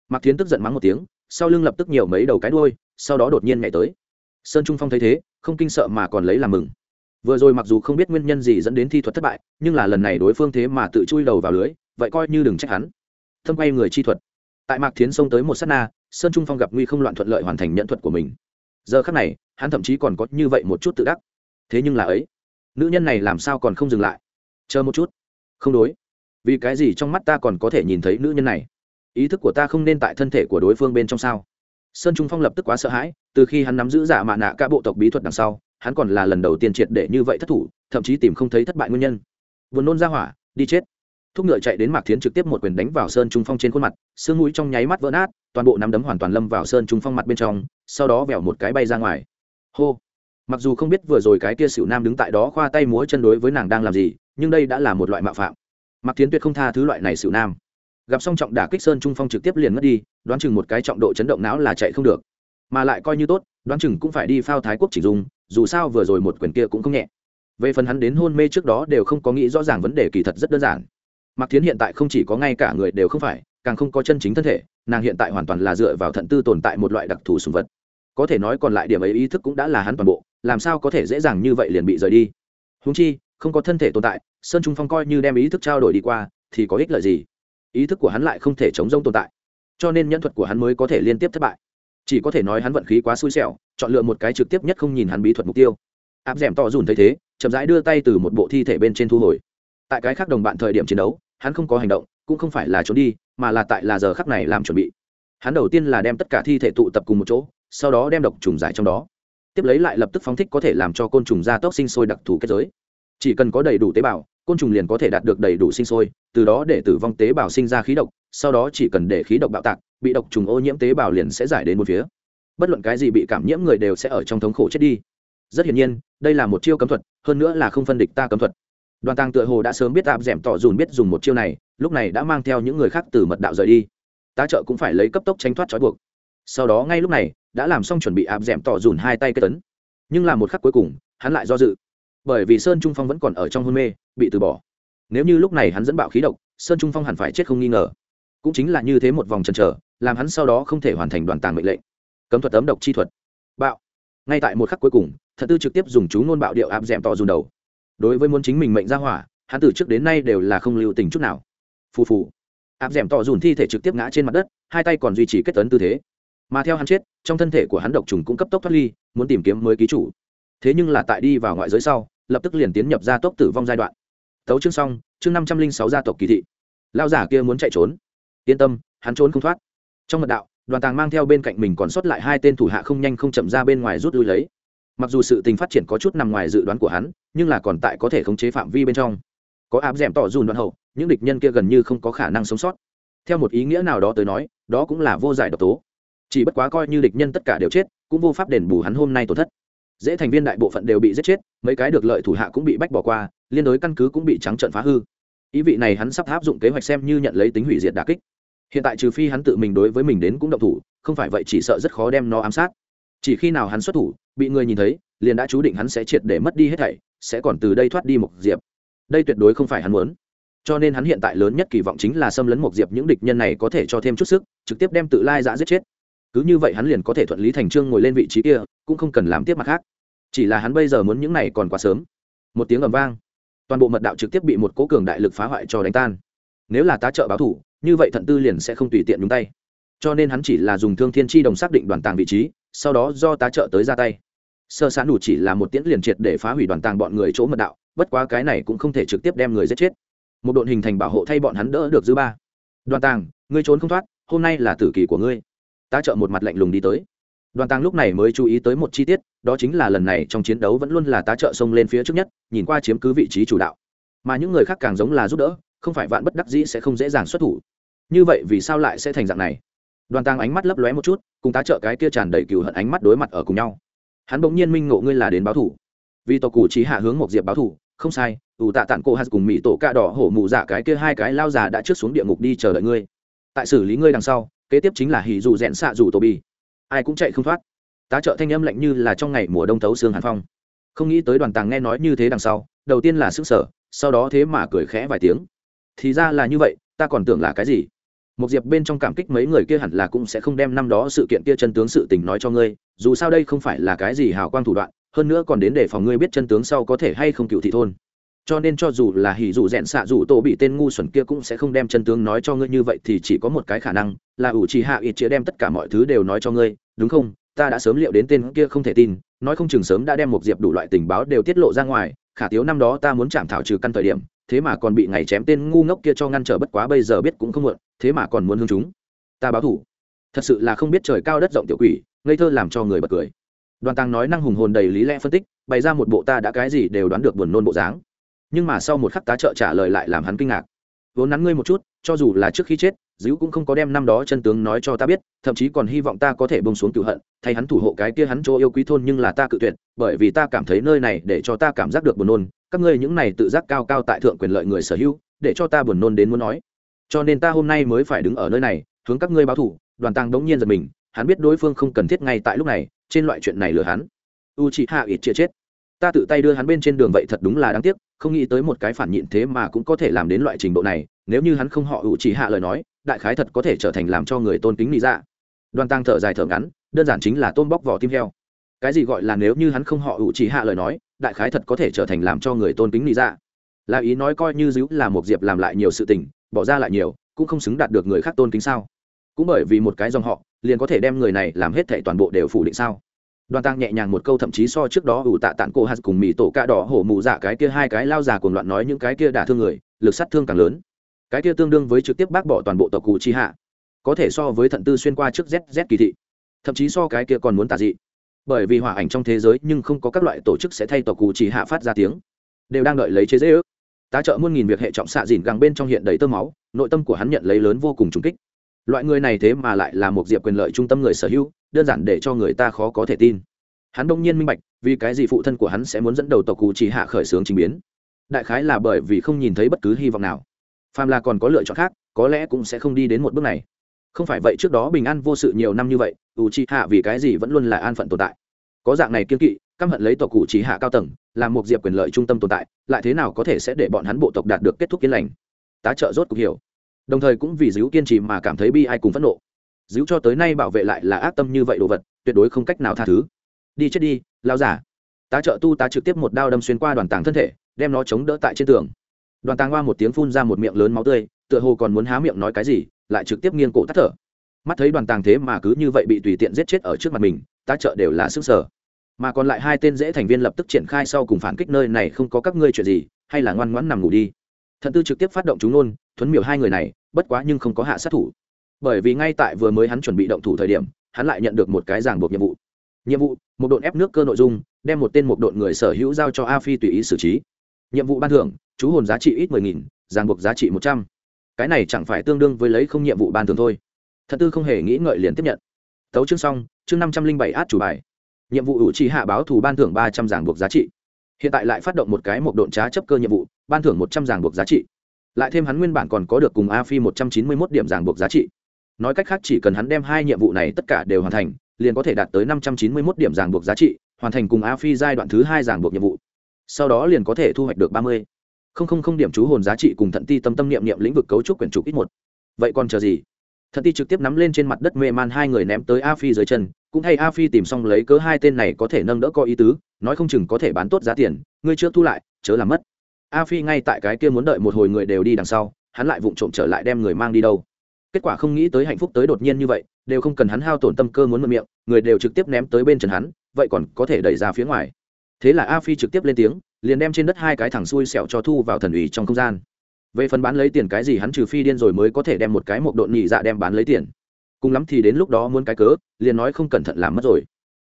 Mạc tiến tức giận mắng một tiếng, sau lưng lập tức nhiều mấy đầu cái đôi sau đó đột nhiên nhảy tới. Sơn trung phong thấy thế, không kinh sợ mà còn lấy làm mừng. Vừa rồi mặc dù không biết nguyên nhân gì dẫn đến thi thuật thất bại, nhưng là lần này đối phương thế mà tự chui đầu vào lưới, vậy coi như đừng trách hắn. Thâm quay người chi thuật. Tại mạc thiến xông tới một s á t na sơn trung phong gặp nguy không loạn thuận lợi hoàn thành nhận thuật của mình giờ khác này hắn thậm chí còn có như vậy một chút tự đắc thế nhưng là ấy nữ nhân này làm sao còn không dừng lại chờ một chút không đối vì cái gì trong mắt ta còn có thể nhìn thấy nữ nhân này ý thức của ta không nên tại thân thể của đối phương bên trong sao sơn trung phong lập tức quá sợ hãi từ khi hắn nắm giữ giả mạ nạ cả bộ tộc bí thuật đằng sau hắn còn là lần đầu tiên triệt để như vậy thất thủ thậm chí tìm không thấy thất bại nguyên nhân buồn nôn ra hỏa đi chết thúc ngựa chạy đến mạc thiến trực tiếp một quyền đánh vào sơn trung phong trên khuôn mặt sương mũi trong nháy mắt vỡ nát, toàn bộ nắm đấm hoàn toàn lâm vào sơn trung phong mặt bên trong, sau đó vẹo một cái bay ra ngoài. Hô! Mặc dù không biết vừa rồi cái kia xỉu nam đứng tại đó khoa tay múa chân đối với nàng đang làm gì, nhưng đây đã là một loại mạo phạm. Mạc thiến tuyệt không tha thứ loại này xỉu nam. Gặp xong trọng đả kích sơn trung phong trực tiếp liền mất đi, đoán chừng một cái trọng độ chấn động não là chạy không được. Mà lại coi như tốt, đoán chừng cũng phải đi phao thái quốc chỉ dùng, dù sao vừa rồi một quyền kia cũng không nhẹ. Về phần hắn đến hôn mê trước đó đều không có nghĩ rõ ràng vấn đề kỳ thật rất đơn giản mạc thiến hiện tại không chỉ có ngay cả người đều không phải, càng không có chân chính thân thể, nàng hiện tại hoàn toàn là dựa vào thận tư tồn tại một loại đặc thù sùng vật. Có thể nói còn lại điểm ấy ý thức cũng đã là hắn toàn bộ, làm sao có thể dễ dàng như vậy liền bị rời đi? Húng chi, không có thân thể tồn tại, sơn trung phong coi như đem ý thức trao đổi đi qua, thì có ích lợi gì? Ý thức của hắn lại không thể chống rông tồn tại. Cho nên nhân thuật của hắn mới có thể liên tiếp thất bại. Chỉ có thể nói hắn vận khí quá xui xẻo, chọn lựa một cái trực tiếp nhất không nhìn hắn bí thuật mục tiêu. Áp d ẻ m to dùn thấy thế, chậm rãi đưa tay từ một bộ thi thể bên trên thu hồi. Tại cái khác đồng bạn thời điểm chiến đấu hắn không có hành động, cũng không phải là trốn đi, mà là tại là giờ khắc này làm chuẩn bị. Hắn đầu tiên là đem tất cả thi thể tụ tập cùng một chỗ, sau đó đem độc trùng giải trong đó. Tiếp lấy lại lập tức phóng thích có thể làm cho côn trùng gia tốc sinh sôi đặc thù kết giới. Chỉ cần có đầy đủ tế bào, côn trùng liền có thể đạt được đầy đủ sinh sôi, từ đó để tử vong tế bào sinh ra khí độc, sau đó chỉ cần để khí độc bạo tạc, bị độc trùng ô nhiễm tế bào liền sẽ giải đến một phía. Bất luận cái gì bị cảm nhiễm người đều sẽ ở trong thống khổ chết đi. Rất hiển nhiên, đây là một chiêu cấm thuật, hơn nữa là không phân địch ta cấm thuật đoàn tàng tựa hồ đã sớm biết áp d ẻ m tỏ dùn biết dùng một chiêu này, lúc này đã mang theo những người khác từ mật đạo rời đi. Tá trợ cũng phải lấy cấp tốc tránh thoát trói buộc. Sau đó ngay lúc này, đã làm xong chuẩn bị áp d ẻ m tỏ dùn hai tay kết tấn. Nhưng là một khắc cuối cùng, hắn lại do dự. Bởi vì sơn trung phong vẫn còn ở trong hôn mê, bị từ bỏ. Nếu như lúc này hắn dẫn bạo khí độc, sơn trung phong hẳn phải chết không nghi ngờ. Cũng chính là như thế một vòng chần chờ, làm hắn sau đó không thể hoàn thành đoàn tàng mệnh lệnh. Cấm thuật ấm độc chi thuật. Bạo. Ngay tại một khắc cuối cùng, thật tư trực tiếp dùng chú ngôn bạo điệu áp d ẻ m to dùn đầu đối với muốn chính mình mệnh ra hỏa, hắn từ trước đến nay đều là không lưu tình chút nào. Phù phù. Áp d ẻ m tỏ dùn thi thể trực tiếp ngã trên mặt đất, hai tay còn duy trì kết tấn tư thế. Mà theo hắn chết, trong thân thể của hắn độc trùng cũng cấp tốc thoát ly, muốn tìm kiếm mới ký chủ. Thế nhưng là tại đi vào ngoại giới sau, lập tức liền tiến nhập gia tốc tử vong giai đoạn. Tấu chương xong, chương năm trăm linh sáu gia tộc kỳ thị. Lao giả kia muốn chạy trốn. Yên tâm, hắn trốn không thoát. Trong mật đạo, đoàn tàng mang theo bên cạnh mình còn sót lại hai tên thủ hạ không nhanh không chậm ra bên ngoài rút lui lấy mặc dù sự tình phát triển có chút nằm ngoài dự đoán của hắn, nhưng là còn tại có thể khống chế phạm vi bên trong. Có áp d ẻ m tỏ dùn đoạn hậu, những địch nhân kia gần như không có khả năng sống sót. Theo một ý nghĩa nào đó tới nói, đó cũng là vô giải độc tố. Chỉ bất quá coi như địch nhân tất cả đều chết, cũng vô pháp đền bù hắn hôm nay tổn thất. Dễ thành viên đại bộ phận đều bị giết chết, mấy cái được lợi thủ hạ cũng bị bách bỏ qua, liên đối căn cứ cũng bị trắng trận phá hư. Ý vị này hắn sắp áp dụng kế hoạch xem như nhận lấy tính hủy diệt đà kích. Hiện tại trừ phi hắn tự mình đối với mình đến cũng động thủ, không phải vậy chỉ sợ rất khó đem nó ám sát. Chỉ khi nào hắn xuất thủ bị người nhìn thấy, liền đã chú định hắn sẽ triệt để mất đi hết thảy, sẽ còn từ đây thoát đi một diệp. Đây tuyệt đối không phải hắn muốn. Cho nên hắn hiện tại lớn nhất kỳ vọng chính là xâm lấn một diệp, những địch nhân này có thể cho thêm chút sức, trực tiếp đem tự lai giã giết chết. Cứ như vậy hắn liền có thể thuận lý thành trương ngồi lên vị trí kia, cũng không cần làm tiếp mặt khác. Chỉ là hắn bây giờ muốn những này còn quá sớm. Một tiếng ầm vang. Toàn bộ mật đạo trực tiếp bị một cố cường đại lực phá hoại cho đánh tan. Nếu là tá trợ báo thủ, như vậy thận tư liền sẽ không tùy tiện nhúng tay. Cho nên hắn chỉ là dùng thương thiên tri đồng xác định đoàn tàng vị trí, sau đó do tá trợ tới ra tay sơ sán đủ chỉ là một tiễn liền triệt để phá hủy đoàn tàng bọn người chỗ mật đạo, bất quá cái này cũng không thể trực tiếp đem người giết chết. Một đội hình thành bảo hộ thay bọn hắn đỡ được dư ba. Đoàn tàng, ngươi trốn không thoát, hôm nay là tử kỳ của ngươi. Tá trợ một mặt lạnh lùng đi tới. Đoàn tàng lúc này mới chú ý tới một chi tiết, đó chính là lần này trong chiến đấu vẫn luôn là tá trợ xông lên phía trước nhất, nhìn qua chiếm cứ vị trí chủ đạo. Mà những người khác càng giống là giúp đỡ, không phải vạn bất đắc dĩ sẽ không dễ dàng xuất thủ. Như vậy vì sao lại sẽ thành dạng này? Đoàn tàng ánh mắt lấp lóe một chút, cùng tá trợ cái kia tràn đầy cừu hận ánh mắt đối mặt ở cùng nhau hắn bỗng nhiên minh ngộ ngươi là đến báo thủ. Vì tộc cụ trí hạ hướng một diệp báo thủ, không sai, ủ tạ tản cô hạt cùng mỹ tổ ca đỏ hổ mụ dạ cái kia hai cái lao già đã trước xuống địa ngục đi chờ đợi ngươi. Tại xử lý ngươi đằng sau, kế tiếp chính là hỉ dù rẽn xạ dù tổ bi ai cũng chạy không thoát. Tá trợ thanh âm lạnh như là trong ngày mùa đông thấu xương hàn phong. Không nghĩ tới đoàn tàng nghe nói như thế đằng sau, đầu tiên là sức sở sau đó thế mà cười khẽ vài tiếng. Thì ra là như vậy, ta còn tưởng là cái gì? Một diệp bên trong cảm kích mấy người kia hẳn là cũng sẽ không đem năm đó sự kiện kia chân tướng sự tình nói cho ngươi, dù sao đây không phải là cái gì hào quang thủ đoạn, hơn nữa còn đến để phòng ngươi biết chân tướng sau có thể hay không cựu thị thôn. Cho nên cho dù là hỉ dù rẽn xạ dù tổ bị tên ngu xuẩn kia cũng sẽ không đem chân tướng nói cho ngươi như vậy thì chỉ có một cái khả năng, là ủ trì hạ ít chĩa đem tất cả mọi thứ đều nói cho ngươi, đúng không? Ta đã sớm liệu đến tên kia không thể tin, nói không chừng sớm đã đem một diệp đủ loại tình báo đều tiết lộ ra ngoài, khả tiếu năm đó ta muốn chạm thảo trừ căn thời điểm thế mà còn bị ngày chém tên ngu ngốc kia cho ngăn trở bất quá bây giờ biết cũng không muộn, thế mà còn muốn hương chúng. Ta báo thủ. Thật sự là không biết trời cao đất rộng tiểu quỷ, ngây thơ làm cho người bật cười. Đoàn tàng nói năng hùng hồn đầy lý lẽ phân tích, bày ra một bộ ta đã cái gì đều đoán được buồn nôn bộ dáng. Nhưng mà sau một khắc tá trợ trả lời lại làm hắn kinh ngạc. Vốn nắn ngươi một chút, cho dù là trước khi chết dữ cũng không có đem năm đó chân tướng nói cho ta biết, thậm chí còn hy vọng ta có thể bông xuống cựu hận, thay hắn thủ hộ cái kia hắn chỗ yêu quý thôn nhưng là ta cự tuyệt, bởi vì ta cảm thấy nơi này để cho ta cảm giác được buồn nôn. Các ngươi những này tự giác cao cao tại thượng quyền lợi người sở hữu, để cho ta buồn nôn đến muốn nói. Cho nên ta hôm nay mới phải đứng ở nơi này, hướng các ngươi báo thủ. Đoàn tăng đống nhiên giật mình, hắn biết đối phương không cần thiết ngay tại lúc này, trên loại chuyện này lừa hắn. U chị hạ ít chia chết. Ta tự tay đưa hắn bên trên đường vậy thật đúng là đáng tiếc, không nghĩ tới một cái phản nhịn thế mà cũng có thể làm đến loại trình độ này, nếu như hắn không họ u chỉ hạ lời nói đại khái thật có thể trở thành làm cho người tôn kính lý dạ. đoàn tăng thở dài thở ngắn, đơn giản chính là tôm bóc vỏ tim heo cái gì gọi là nếu như hắn không họ ủ chỉ hạ lời nói, đại khái thật có thể trở thành làm cho người tôn kính lý dạ. là ý nói coi như dữ là một diệp làm lại nhiều sự tình, bỏ ra lại nhiều, cũng không xứng đạt được người khác tôn kính sao cũng bởi vì một cái dòng họ, liền có thể đem người này làm hết thệ toàn bộ đều phủ định sao đoàn tăng nhẹ nhàng một câu thậm chí so trước đó ủ tạ tạng cô hạt cùng mì tổ cạ đỏ hổ mù dạ cái kia hai cái lao già cuồng loạn nói những cái kia đả thương người, lực sát thương càng lớn cái kia tương đương với trực tiếp bác bỏ toàn bộ tộc cụ chi hạ, có thể so với thận tư xuyên qua trước zz kỳ thị, thậm chí so cái kia còn muốn tà dị. Bởi vì hỏa ảnh trong thế giới nhưng không có các loại tổ chức sẽ thay tộc cụ chỉ hạ phát ra tiếng, đều đang đợi lấy chế dễ ước. Tá trợ muôn nghìn việc hệ trọng xạ dìn gàng bên trong hiện đầy tơ máu, nội tâm của hắn nhận lấy lớn vô cùng trùng kích. Loại người này thế mà lại là một diệp quyền lợi trung tâm người sở hữu, đơn giản để cho người ta khó có thể tin. Hắn đông nhiên minh bạch, vì cái gì phụ thân của hắn sẽ muốn dẫn đầu tộc cụ chỉ hạ khởi xướng trình biến. Đại khái là bởi vì không nhìn thấy bất cứ hy vọng nào phàm là còn có lựa chọn khác, có lẽ cũng sẽ không đi đến một bước này. Không phải vậy trước đó bình an vô sự nhiều năm như vậy u chi hạ vì cái gì vẫn luôn là an phận tồn tại. Có dạng này kiên kỵ, căm hận lấy tộc cụ chỉ hạ cao tầng, làm một diệp quyền lợi trung tâm tồn tại, lại thế nào có thể sẽ để bọn hắn bộ tộc đạt được kết thúc yên lành? Tá trợ rốt cuộc hiểu. Đồng thời cũng vì díu kiên trì mà cảm thấy bi ai cùng phẫn nộ. Díu cho tới nay bảo vệ lại là ác tâm như vậy đồ vật, tuyệt đối không cách nào tha thứ. Đi chết đi lao giả. Tá trợ tu tá trực tiếp một đao đâm xuyên qua đoàn tàng thân thể, đem nó chống đỡ tại trên tường đoàn tàng hoa một tiếng phun ra một miệng lớn máu tươi, tựa hồ còn muốn há miệng nói cái gì, lại trực tiếp nghiêng cổ tắt thở. Mắt thấy đoàn tàng thế mà cứ như vậy bị tùy tiện giết chết ở trước mặt mình tá trợ đều là sức sở. Mà còn lại hai tên dễ thành viên lập tức triển khai sau cùng phản kích nơi này không có các ngươi chuyện gì, hay là ngoan ngoãn nằm ngủ đi. Thận tư trực tiếp phát động chúng nôn thuấn miểu hai người này, bất quá nhưng không có hạ sát thủ. Bởi vì ngay tại vừa mới hắn chuẩn bị động thủ thời điểm, hắn lại nhận được một cái ràng buộc nhiệm vụ. Nhiệm vụ, một đội ép nước cơ nội dung, đem một tên một đội người sở hữu giao cho a phi tùy ý xử trí nhiệm vụ ban thưởng, chú hồn giá trị ít mười nghìn, ràng buộc giá trị một trăm. Cái này chẳng phải tương đương với lấy không nhiệm vụ ban thưởng thôi. Thật tư không hề nghĩ ngợi liền tiếp nhận. Tấu chương xong, chương năm trăm linh bảy át chủ bài. Nhiệm vụ ủ trì hạ báo thù ban thưởng ba trăm giảng buộc giá trị. Hiện tại lại phát động một cái một độn trá chấp cơ nhiệm vụ, ban thưởng một trăm giảng buộc giá trị. Lại thêm hắn nguyên bản còn có được cùng a phi một trăm chín mươi mốt điểm giảng buộc giá trị. Nói cách khác chỉ cần hắn đem hai nhiệm vụ này tất cả đều hoàn thành, liền có thể đạt tới năm trăm chín mươi mốt điểm giảng buộc giá trị, hoàn thành cùng a phi giai đoạn thứ hai giảng buộc nhiệm vụ sau đó liền có thể thu hoạch được ba mươi. Không không không điểm chú hồn giá trị cùng thận ti tâm tâm niệm niệm lĩnh vực cấu trúc quyển trục ít một. Vậy còn chờ gì? Thận ti trực tiếp nắm lên trên mặt đất mê man hai người ném tới a phi dưới chân, cũng thay a phi tìm xong lấy cớ hai tên này có thể nâng đỡ có ý tứ, nói không chừng có thể bán tốt giá tiền, ngươi trước thu lại, chớ làm mất. A phi ngay tại cái kia muốn đợi một hồi người đều đi đằng sau, hắn lại vụng trộm trở lại đem người mang đi đâu. Kết quả không nghĩ tới hạnh phúc tới đột nhiên như vậy, đều không cần hắn hao tổn tâm cơ muốn mượn miệng, người đều trực tiếp ném tới bên trần hắn, vậy còn có thể đẩy ra phía ngoài thế là a phi trực tiếp lên tiếng, liền đem trên đất hai cái thẳng xuôi sẹo cho thu vào thần ủy trong không gian. Về phần bán lấy tiền cái gì hắn trừ phi điên rồi mới có thể đem một cái một độn nhị dạ đem bán lấy tiền. Cùng lắm thì đến lúc đó muốn cái cớ, liền nói không cẩn thận làm mất rồi.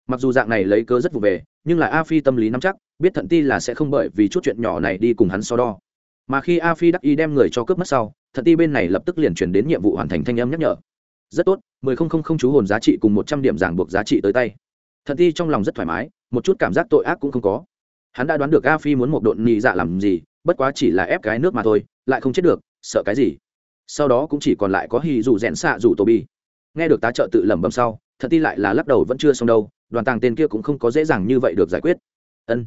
Mặc dù dạng này lấy cớ rất vụ về, nhưng là a phi tâm lý nắm chắc, biết thận ti là sẽ không bởi vì chút chuyện nhỏ này đi cùng hắn so đo. Mà khi a phi đắc ý đem người cho cướp mất sau, thận ti bên này lập tức liền chuyển đến nhiệm vụ hoàn thành thanh âm nhắc nhở. Rất tốt, mười không không không chú hồn giá trị cùng một trăm điểm giảng buộc giá trị tới tay. Thận ti trong lòng rất thoải mái một chút cảm giác tội ác cũng không có. Hắn đã đoán được a phi muốn một độn nhị dạ làm gì, bất quá chỉ là ép cái nước mà thôi, lại không chết được, sợ cái gì? Sau đó cũng chỉ còn lại có hì dù rẽn xạ dù tô bi. Nghe được tá trợ tự lẩm bẩm sau, thật ti lại là lắc đầu vẫn chưa xong đâu, đoàn tàng tên kia cũng không có dễ dàng như vậy được giải quyết. Ân.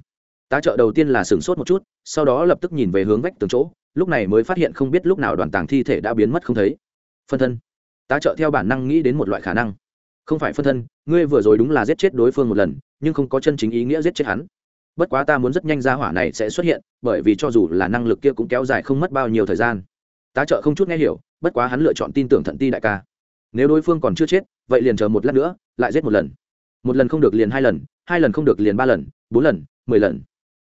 Tá trợ đầu tiên là sửng sốt một chút, sau đó lập tức nhìn về hướng vách tường chỗ, lúc này mới phát hiện không biết lúc nào đoàn tàng thi thể đã biến mất không thấy. Phân thân. Tá trợ theo bản năng nghĩ đến một loại khả năng. Không phải phân thân ngươi vừa rồi đúng là giết chết đối phương một lần, nhưng không có chân chính ý nghĩa giết chết hắn. Bất quá ta muốn rất nhanh ra hỏa này sẽ xuất hiện, bởi vì cho dù là năng lực kia cũng kéo dài không mất bao nhiêu thời gian. Tá trợ không chút nghe hiểu, bất quá hắn lựa chọn tin tưởng thận ti đại ca. Nếu đối phương còn chưa chết, vậy liền chờ một lát nữa, lại giết một lần. Một lần không được liền hai lần hai lần không được liền ba lần, bốn lần, mười lần.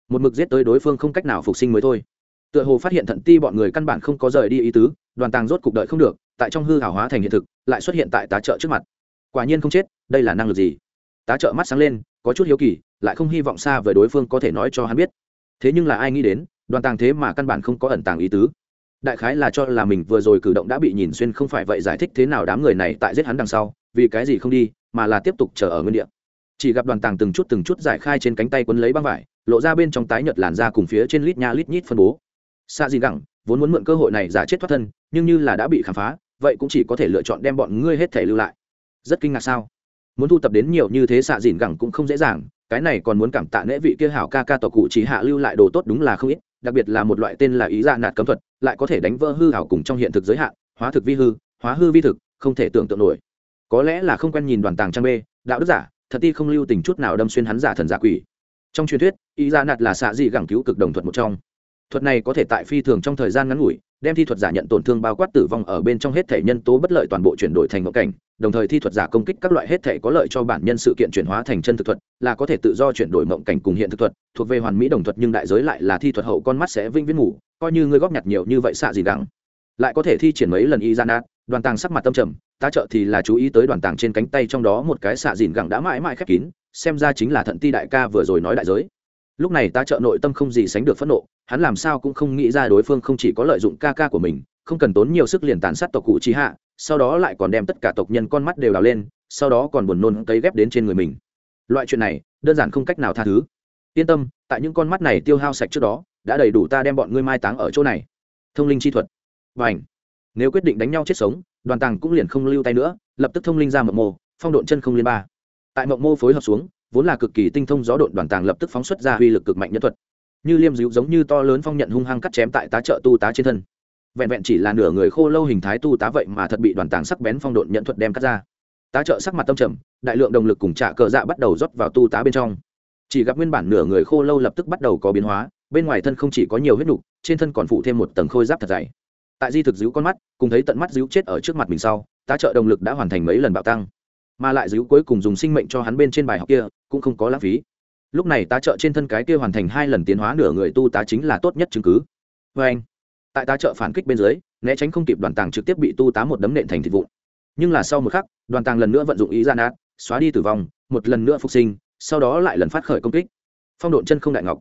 Một mực giết tới đối phương không cách nào phục sinh mới thôi. Tựa hồ phát hiện thận ti bọn người căn bản không có rời đi ý tứ, đoàn tàng rốt cục đợi không được, tại trong hư hảo hóa thành hiện thực, lại xuất hiện tại tá trợ trước mặt. Quả nhiên không chết đây là năng lực gì? Tá trợ mắt sáng lên, có chút hiếu kỳ, lại không hy vọng xa với đối phương có thể nói cho hắn biết. Thế nhưng là ai nghĩ đến, đoàn tàng thế mà căn bản không có ẩn tàng ý tứ. Đại khái là cho là mình vừa rồi cử động đã bị nhìn xuyên không phải vậy giải thích thế nào đám người này tại giết hắn đằng sau, vì cái gì không đi, mà là tiếp tục chờ ở nguyên địa. Chỉ gặp đoàn tàng từng chút từng chút giải khai trên cánh tay quấn lấy băng vải, lộ ra bên trong tái nhợt làn ra cùng phía trên lít nha lít nhít phân bố. Xa gì gẳng, vốn muốn mượn cơ hội này giả chết thoát thân, nhưng như là đã bị khám phá, vậy cũng chỉ có thể lựa chọn đem bọn ngươi hết thể lưu lại. Rất kinh ngạc sao? Muốn thu tập đến nhiều như thế xạ dìn gẳng cũng không dễ dàng, cái này còn muốn cảm tạ nễ vị kia hảo ca ca tộc cụ chỉ hạ lưu lại đồ tốt đúng là không ít, đặc biệt là một loại tên là ý dạ nạt cấm thuật, lại có thể đánh vỡ hư hảo cùng trong hiện thực giới hạn, hóa thực vi hư, hóa hư vi thực, không thể tưởng tượng nổi. Có lẽ là không quen nhìn đoàn tàng trang bê, đạo đức giả, thật ti không lưu tình chút nào đâm xuyên hắn giả thần giả quỷ. Trong truyền thuyết, ý dạ nạt là xạ dị gẳng cứu cực đồng thuật một trong. Thuật này có thể tại phi thường trong thời gian ngắn ngủi, đem thi thuật giả nhận tổn thương bao quát tử vong ở bên trong hết thể nhân tố bất lợi toàn bộ chuyển đổi thành ngộ cảnh đồng thời thi thuật giả công kích các loại hết thể có lợi cho bản nhân sự kiện chuyển hóa thành chân thực thuật, là có thể tự do chuyển đổi mộng cảnh cùng hiện thực thuật, thuộc về hoàn mỹ đồng thuật nhưng đại giới lại là thi thuật hậu con mắt sẽ vinh viễn ngủ, coi như ngươi góp nhặt nhiều như vậy xạ gì đắng lại có thể thi triển mấy lần y gian nát đoàn tàng sắc mặt tâm trầm, tá trợ thì là chú ý tới đoàn tàng trên cánh tay trong đó một cái xạ dìn gẳng đã mãi mãi khép kín, xem ra chính là thận ti đại ca vừa rồi nói đại giới. Lúc này tá trợ nội tâm không gì sánh được phẫn nộ, hắn làm sao cũng không nghĩ ra đối phương không chỉ có lợi dụng ca ca của mình không cần tốn nhiều sức liền tàn sát tộc cụ trí hạ, sau đó lại còn đem tất cả tộc nhân con mắt đều đào lên, sau đó còn buồn nôn cấy ghép đến trên người mình. Loại chuyện này, đơn giản không cách nào tha thứ. Yên tâm, tại những con mắt này tiêu hao sạch trước đó, đã đầy đủ ta đem bọn ngươi mai táng ở chỗ này. Thông linh chi thuật. Và ảnh nếu quyết định đánh nhau chết sống, đoàn tàng cũng liền không lưu tay nữa, lập tức thông linh ra mộng mô, phong độn chân không liên ba. Tại mộng mô phối hợp xuống, vốn là cực kỳ tinh thông gió độn đoàn tàng lập tức phóng xuất ra uy lực cực mạnh nhân thuật. Như liêm dịu giống như to lớn phong nhận hung hăng cắt chém tại tá trợ tu tá trên thân vẹn vẹn chỉ là nửa người khô lâu hình thái tu tá vậy mà thật bị đoàn tàng sắc bén phong độn nhận thuật đem cắt ra. Tá trợ sắc mặt tâm trầm, đại lượng động lực cùng trả cờ dạ bắt đầu rót vào tu tá bên trong. Chỉ gặp nguyên bản nửa người khô lâu lập tức bắt đầu có biến hóa, bên ngoài thân không chỉ có nhiều huyết nục, trên thân còn phụ thêm một tầng khôi giáp thật dày. Tại di thực giữ con mắt, cùng thấy tận mắt giữ chết ở trước mặt mình sau, tá trợ động lực đã hoàn thành mấy lần bạo tăng. Mà lại giữ cuối cùng dùng sinh mệnh cho hắn bên trên bài học kia, cũng không có lãng phí. Lúc này tá trợ trên thân cái kia hoàn thành hai lần tiến hóa nửa người tu tá chính là tốt nhất chứng cứ. Vê anh tại tá trợ phản kích bên dưới, né tránh không kịp đoàn tàng trực tiếp bị tu tá một đấm nện thành thịt vụn. Nhưng là sau một khắc, đoàn tàng lần nữa vận dụng ý gian át xóa đi tử vong, một lần nữa phục sinh, sau đó lại lần phát khởi công kích. Phong độn chân không đại ngọc.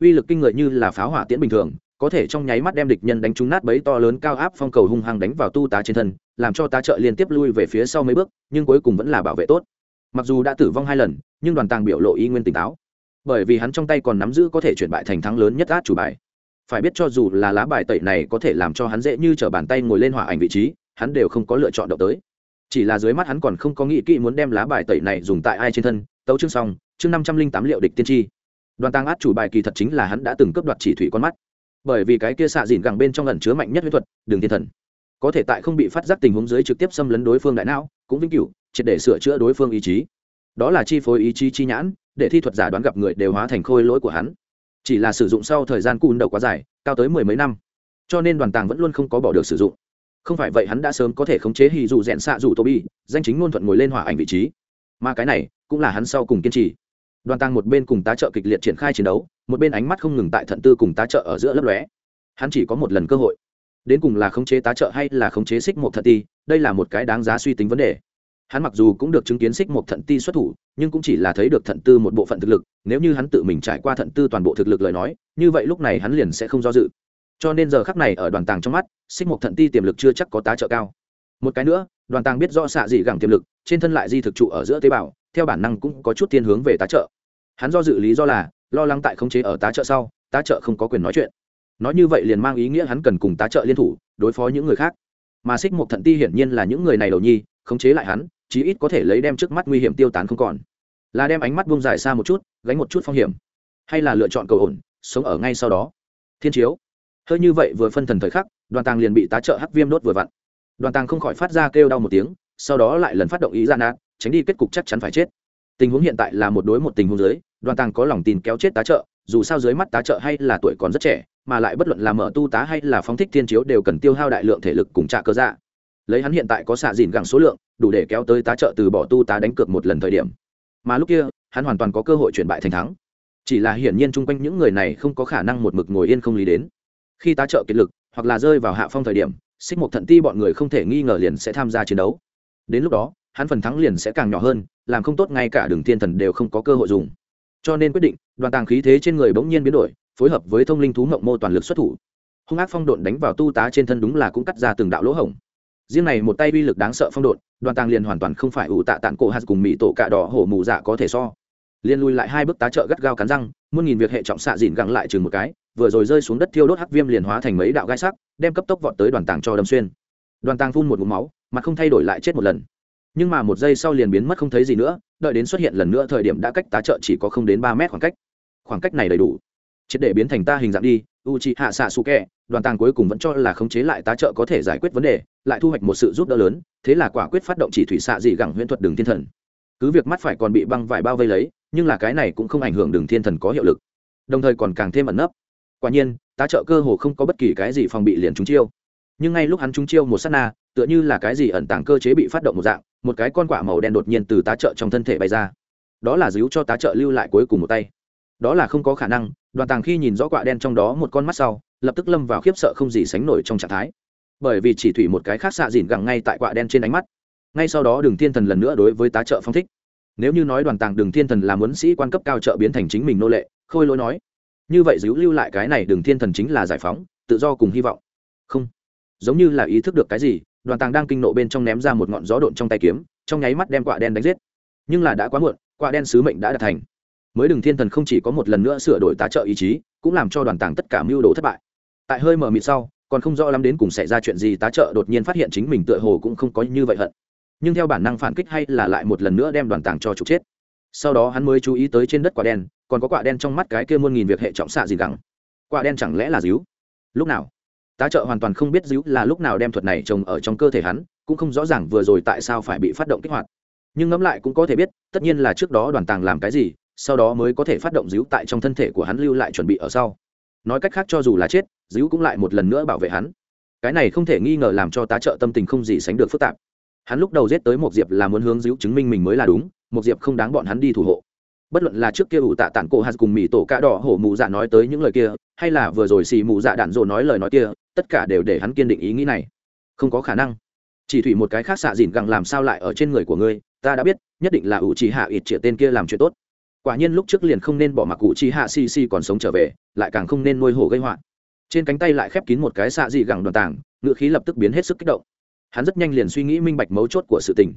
Uy lực kinh người như là pháo hỏa tiễn bình thường, có thể trong nháy mắt đem địch nhân đánh trúng nát bấy to lớn cao áp phong cầu hung hăng đánh vào tu tá trên thân, làm cho tá trợ liên tiếp lui về phía sau mấy bước, nhưng cuối cùng vẫn là bảo vệ tốt. Mặc dù đã tử vong hai lần, nhưng đoàn tàng biểu lộ ý nguyên tỉnh táo. Bởi vì hắn trong tay còn nắm giữ có thể chuyển bại thành thắng lớn nhất át chủ bài phải biết cho dù là lá bài tẩy này có thể làm cho hắn dễ như t r ở bàn tay ngồi lên hỏa ảnh vị trí, hắn đều không có lựa chọn động tới. Chỉ là dưới mắt hắn còn không có nghĩ kỹ muốn đem lá bài tẩy này dùng tại ai trên thân, tấu chương xong, chương năm trăm linh tám liệu địch tiên tri. Đoàn tăng át chủ bài kỳ thật chính là hắn đã từng cướp đoạt chỉ thủy con mắt. Bởi vì cái kia xạ dìn gẳng bên trong lần chứa mạnh nhất huyết thuật, đường thiên thần. Có thể tại không bị phát giác tình huống dưới trực tiếp xâm lấn đối phương đại não, cũng vĩnh cửu, triệt để sửa chữa đối phương ý chí. Đó là chi phối ý chí chi nhãn, để thi thuật giả đoán gặp người đều hóa thành khôi lỗi của hắn chỉ là sử dụng sau thời gian cùn đầu quá dài, cao tới mười mấy năm. Cho nên đoàn tàng vẫn luôn không có bỏ được sử dụng. Không phải vậy hắn đã sớm có thể khống chế hì dù rẽn xạ dù tô bi danh chính ngôn thuận ngồi lên hỏa ảnh vị trí. Mà cái này cũng là hắn sau cùng kiên trì. Đoàn tàng một bên cùng tá trợ kịch liệt triển khai chiến đấu, một bên ánh mắt không ngừng tại thận tư cùng tá trợ ở giữa lấp lóe. Hắn chỉ có một lần cơ hội. Đến cùng là khống chế tá trợ hay là khống chế xích một thận ti, đây là một cái đáng giá suy tính vấn đề hắn mặc dù cũng được chứng kiến xích một thận ti xuất thủ, nhưng cũng chỉ là thấy được thận tư một bộ phận thực lực, nếu như hắn tự mình trải qua thận tư toàn bộ thực lực lời nói, như vậy lúc này hắn liền sẽ không do dự. Cho nên giờ khắc này ở đoàn tàng trong mắt, xích một thận ti tiềm lực chưa chắc có tá trợ cao. Một cái nữa, đoàn tàng biết rõ xạ dị gẳng tiềm lực, trên thân lại di thực trụ ở giữa tế bào, theo bản năng cũng có chút thiên hướng về tá trợ. Hắn do dự lý do là, lo lắng tại khống chế ở tá trợ sau, tá trợ không có quyền nói chuyện. Nói như vậy liền mang ý nghĩa hắn cần cùng tá trợ liên thủ, đối phó những người khác. Mà xích một thận ti hiển nhiên là những người này đầu nhi, khống chế lại hắn chí ít có thể lấy đem trước mắt nguy hiểm tiêu tán không còn. Là đem ánh mắt bông dài xa một chút, gánh một chút phong hiểm. Hay là lựa chọn cầu ổn, sống ở ngay sau đó. Thiên chiếu. Hơi như vậy vừa phân thần thời khắc, đoàn tàng liền bị tá trợ hắc viêm đốt vừa vặn. Đoàn tàng không khỏi phát ra kêu đau một tiếng, sau đó lại lần phát động ý ra nát tránh đi kết cục chắc chắn phải chết. Tình huống hiện tại là một đối một tình huống dưới, đoàn tàng có lòng tin kéo chết tá trợ, dù sao dưới mắt tá trợ hay là tuổi còn rất trẻ, mà lại bất luận là mở tu tá hay là phóng thích thiên chiếu đều cần tiêu hao đại lượng thể lực cùng trả cơ dạ lấy hắn hiện tại có xạ dìn gẳng số lượng, đủ để kéo tới tá trợ từ bỏ tu tá đánh cược một lần thời điểm. Mà lúc kia, hắn hoàn toàn có cơ hội chuyển bại thành thắng. Chỉ là hiển nhiên chung quanh những người này không có khả năng một mực ngồi yên không lý đến. Khi tá trợ kiệt lực, hoặc là rơi vào hạ phong thời điểm, xích một thận ti bọn người không thể nghi ngờ liền sẽ tham gia chiến đấu. Đến lúc đó, hắn phần thắng liền sẽ càng nhỏ hơn, làm không tốt ngay cả đường thiên thần đều không có cơ hội dùng. Cho nên quyết định, đoàn tàng khí thế trên người bỗng nhiên biến đổi, phối hợp với thông linh thú mộng mô toàn lực xuất thủ. Hung ác phong độn đánh vào tu tá trên thân đúng là cũng cắt ra từng đạo lỗ hổng riêng này một tay uy lực đáng sợ phong độn, đoàn tàng liền hoàn toàn không phải ủ tạ tàn cổ hạt cùng mỹ tổ cạ đỏ hổ mù dạ có thể so. Liên lui lại hai bước tá trợ gắt gao cắn răng, muôn nghìn việc hệ trọng xạ dìn gặng lại chừng một cái, vừa rồi rơi xuống đất thiêu đốt hắc viêm liền hóa thành mấy đạo gai sắc, đem cấp tốc vọt tới đoàn tàng cho đâm xuyên. Đoàn tàng phun một mũ máu mặt không thay đổi lại chết một lần. Nhưng mà một giây sau liền biến mất không thấy gì nữa, đợi đến xuất hiện lần nữa thời điểm đã cách tá trợ chỉ có không đến ba mét khoảng cách. Khoảng cách này đầy đủ. Triệt để biến thành ta hình dạng đi u c hạ xạ xù kẹ đoàn tàng cuối cùng vẫn cho là khống chế lại tá trợ có thể giải quyết vấn đề, lại thu hoạch một sự giúp đỡ lớn, thế là quả quyết phát động chỉ thủy xạ dị gẳng huyễn thuật đường thiên thần. Cứ việc mắt phải còn bị băng vải bao vây lấy, nhưng là cái này cũng không ảnh hưởng đường thiên thần có hiệu lực, đồng thời còn càng thêm ẩn nấp. Quả nhiên, tá trợ cơ hồ không có bất kỳ cái gì phòng bị liền trúng chiêu. Nhưng ngay lúc hắn trúng chiêu một s á t na, tựa như là cái gì ẩn tàng cơ chế bị phát động một dạng, một cái con quả màu đen đột nhiên từ tá trợ trong thân thể bay ra. Đó là díu cho tá trợ lưu lại cuối cùng một tay. Đó là không có khả năng đoàn tàng khi nhìn rõ quạ đen trong đó một con mắt sau, lập tức lâm vào khiếp sợ không gì sánh nổi trong trạng thái. Bởi vì chỉ thủy một cái khác xạ dìn gẳng ngay tại quạ đen trên ánh mắt. Ngay sau đó đường thiên thần lần nữa đối với tá trợ phong thích. Nếu như nói đoàn tàng đường thiên thần là muốn sĩ quan cấp cao trợ biến thành chính mình nô lệ, khôi lỗi nói. Như vậy giữ lưu lại cái này đường thiên thần chính là giải phóng, tự do cùng hy vọng. Không. Giống như là ý thức được cái gì, đoàn tàng đang kinh nộ bên trong ném ra một ngọn gió độn trong tay kiếm, trong nháy mắt đem quạ đen đánh giết. Nhưng là đã quá muộn, quạ đen sứ mệnh đã đạt thành mới đường thiên thần không chỉ có một lần nữa sửa đổi tá trợ ý chí, cũng làm cho đoàn tàng tất cả mưu đồ thất bại. Tại hơi mờ mịt sau, còn không rõ lắm đến cùng xảy ra chuyện gì, tá trợ đột nhiên phát hiện chính mình tựa hồ cũng không có như vậy hận. Nhưng theo bản năng phản kích hay là lại một lần nữa đem đoàn tàng cho trục chết. Sau đó hắn mới chú ý tới trên đất quả đen, còn có quả đen trong mắt cái kia muôn nghìn việc hệ trọng xạ gì gắng. Quả đen chẳng lẽ là díu? Lúc nào? Tá trợ hoàn toàn không biết díu là lúc nào đem thuật này trồng ở trong cơ thể hắn, cũng không rõ ràng vừa rồi tại sao phải bị phát động kích hoạt. Nhưng ngẫm lại cũng có thể biết, tất nhiên là trước đó đoàn tàng làm cái gì sau đó mới có thể phát động díu tại trong thân thể của hắn lưu lại chuẩn bị ở sau. Nói cách khác cho dù là chết, díu cũng lại một lần nữa bảo vệ hắn. Cái này không thể nghi ngờ làm cho tá trợ tâm tình không gì sánh được phức tạp. Hắn lúc đầu giết tới một diệp là muốn hướng díu chứng minh mình mới là đúng một diệp không đáng bọn hắn đi thủ hộ. Bất luận là trước kia ủ tạ tản cổ hạt cùng mỹ tổ cạ đỏ hổ mù dạ nói tới những lời kia, hay là vừa rồi xì mù dạ đạn dồ nói lời nói kia, tất cả đều để hắn kiên định ý nghĩ này. Không có khả năng. Chỉ thủy một cái khác xạ dìn gặng làm sao lại ở trên người của ngươi, ta đã biết, nhất định là ủ chỉ hạ ít triệu tên kia làm chuyện tốt quả nhiên lúc trước liền không nên bỏ mặc Cụ Chi hạ si si còn sống trở về, lại càng không nên nuôi hổ gây họa. Trên cánh tay lại khép kín một cái xạ dị gẳng đoàn tảng ngựa khí lập tức biến hết sức kích động. Hắn rất nhanh liền suy nghĩ minh bạch mấu chốt của sự tình.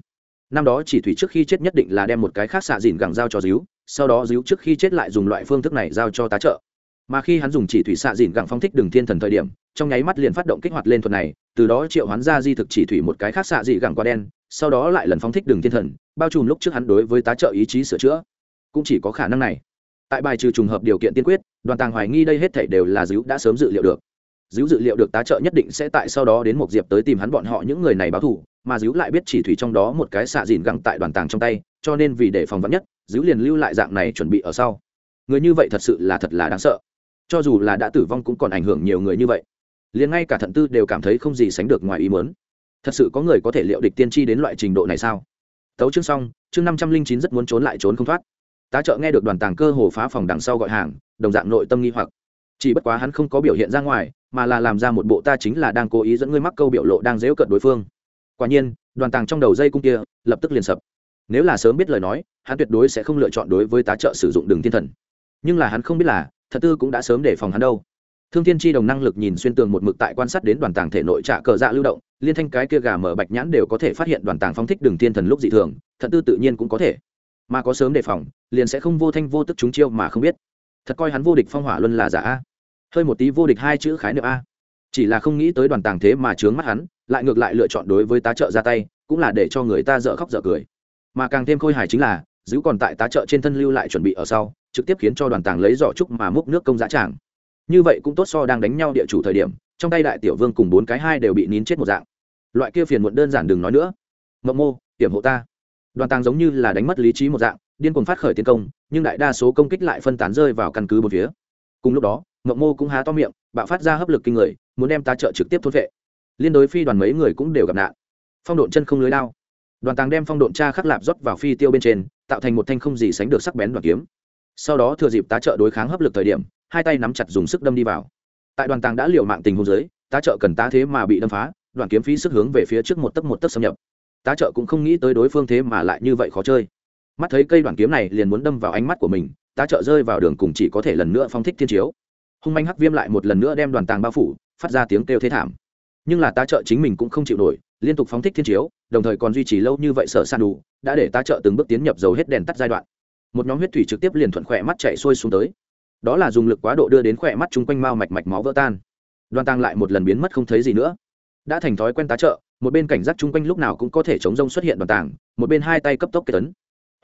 Năm đó chỉ thủy trước khi chết nhất định là đem một cái khác xạ dìn gẳng giao cho díu sau đó díu trước khi chết lại dùng loại phương thức này giao cho tá trợ. Mà khi hắn dùng chỉ thủy xạ dìn gẳng phong thích đường thiên thần thời điểm, trong nháy mắt liền phát động kích hoạt lên thuật này, từ đó triệu hoán ra di thực chỉ thủy một cái khác xạ dị gẳng qua đen, sau đó lại lần phong thích đường thiên thần, bao trùm lúc trước hắn đối với tá trợ ý chí sửa chữa cũng chỉ có khả năng này. Tại bài trừ trùng hợp điều kiện tiên quyết, đoàn tàng hoài nghi đây hết thảy đều là dữ đã sớm dự liệu được. Dữ dự liệu được tá trợ nhất định sẽ tại sau đó đến một diệp tới tìm hắn bọn họ những người này báo thù, mà dữ lại biết chỉ thủy trong đó một cái xạ dìn găng tại đoàn tàng trong tay, cho nên vì để phòng vắn nhất dữ liền lưu lại dạng này chuẩn bị ở sau. Người như vậy thật sự là thật là đáng sợ. Cho dù là đã tử vong cũng còn ảnh hưởng nhiều người như vậy. Liền ngay cả thận tư đều cảm thấy không gì sánh được ngoài ý mớn thật sự có người có thể liệu địch tiên tri đến loại trình độ này sao? Tấu chương xong, chương năm trăm linh chín rất muốn trốn lại trốn không thoát tá trợ nghe được đoàn tàng cơ hồ phá phòng đằng sau gọi hàng, đồng dạng nội tâm nghi hoặc. Chỉ bất quá hắn không có biểu hiện ra ngoài, mà là làm ra một bộ ta chính là đang cố ý dẫn ngươi mắc câu biểu lộ đang dễu cận đối phương. Quả nhiên, đoàn tàng trong đầu dây cung kia, lập tức liền sập. Nếu là sớm biết lời nói, hắn tuyệt đối sẽ không lựa chọn đối với tá trợ sử dụng đường thiên thần. Nhưng là hắn không biết là, thật tư cũng đã sớm để phòng hắn đâu. Thương thiên tri đồng năng lực nhìn xuyên tường một mực tại quan sát đến đoàn tàng thể nội trả cờ dạ lưu động, liên thanh cái kia gà mở bạch nhãn đều có thể phát hiện đoàn tàng phong thích đường thiên thần lúc dị thường, thật tư tự nhiên cũng có thể mà có sớm đề phòng, liền sẽ không vô thanh vô tức chúng chiêu mà không biết. Thật coi hắn vô địch phong hỏa luân là giả a. Hơi một tí vô địch hai chữ khái niệm a. Chỉ là không nghĩ tới đoàn tàng thế mà trướng mắt hắn, lại ngược lại lựa chọn đối với tá trợ ra tay, cũng là để cho người ta dở khóc dở cười. Mà càng thêm khôi hài chính là, giữ còn tại tá trợ trên thân lưu lại chuẩn bị ở sau, trực tiếp khiến cho đoàn tàng lấy giỏ trúc mà múc nước công giá tràng. Như vậy cũng tốt so đang đánh nhau địa chủ thời điểm, trong tay đại tiểu vương cùng bốn cái hai đều bị nín chết một dạng. Loại kia phiền muộn đơn giản đừng nói nữa. Mộng mô, hiểm hộ ta đoàn tàng giống như là đánh mất lý trí một dạng, điên cuồng phát khởi tiến công, nhưng đại đa số công kích lại phân tán rơi vào căn cứ một phía. Cùng lúc đó ngậm mô cũng há to miệng, bạo phát ra hấp lực kinh người, muốn đem ta trợ trực tiếp thốt vệ. Liên đối phi đoàn mấy người cũng đều gặp nạn. Phong độn chân không lưới lao đoàn tàng đem phong độn cha khắc lạp rót vào phi tiêu bên trên, tạo thành một thanh không gì sánh được sắc bén đoàn kiếm. Sau đó thừa dịp tá trợ đối kháng hấp lực thời điểm, hai tay nắm chặt dùng sức đâm đi vào. Tại đoàn tàng đã liều mạng tình hôn giới tá trợ cần tá thế mà bị đâm phá đoàn kiếm phí sức hướng về phía trước một tấc một tấc xâm nhập tá trợ cũng không nghĩ tới đối phương thế mà lại như vậy khó chơi. Mắt thấy cây đoàn kiếm này liền muốn đâm vào ánh mắt của mình, tá trợ rơi vào đường cùng chỉ có thể lần nữa phong thích thiên chiếu. Hung manh hắc viêm lại một lần nữa đem đoàn tàng bao phủ, phát ra tiếng kêu thế thảm. Nhưng là tá trợ chính mình cũng không chịu nổi, liên tục phóng thích thiên chiếu, đồng thời còn duy trì lâu như vậy sở san đủ, đã để tá trợ từng bước tiến nhập dầu hết đèn tắt giai đoạn. Một nhóm huyết thủy trực tiếp liền thuận khỏe mắt chạy xuôi xuống tới. Đó là dùng lực quá độ đưa đến khỏe mắt chung quanh mao mạch mạch máu vỡ tan. Đoàn tàng lại một lần biến mất không thấy gì nữa. Đã thành thói quen tá trợ một bên cảnh giác chung quanh lúc nào cũng có thể chống rông xuất hiện đoàn tàng một bên hai tay cấp tốc kết tấn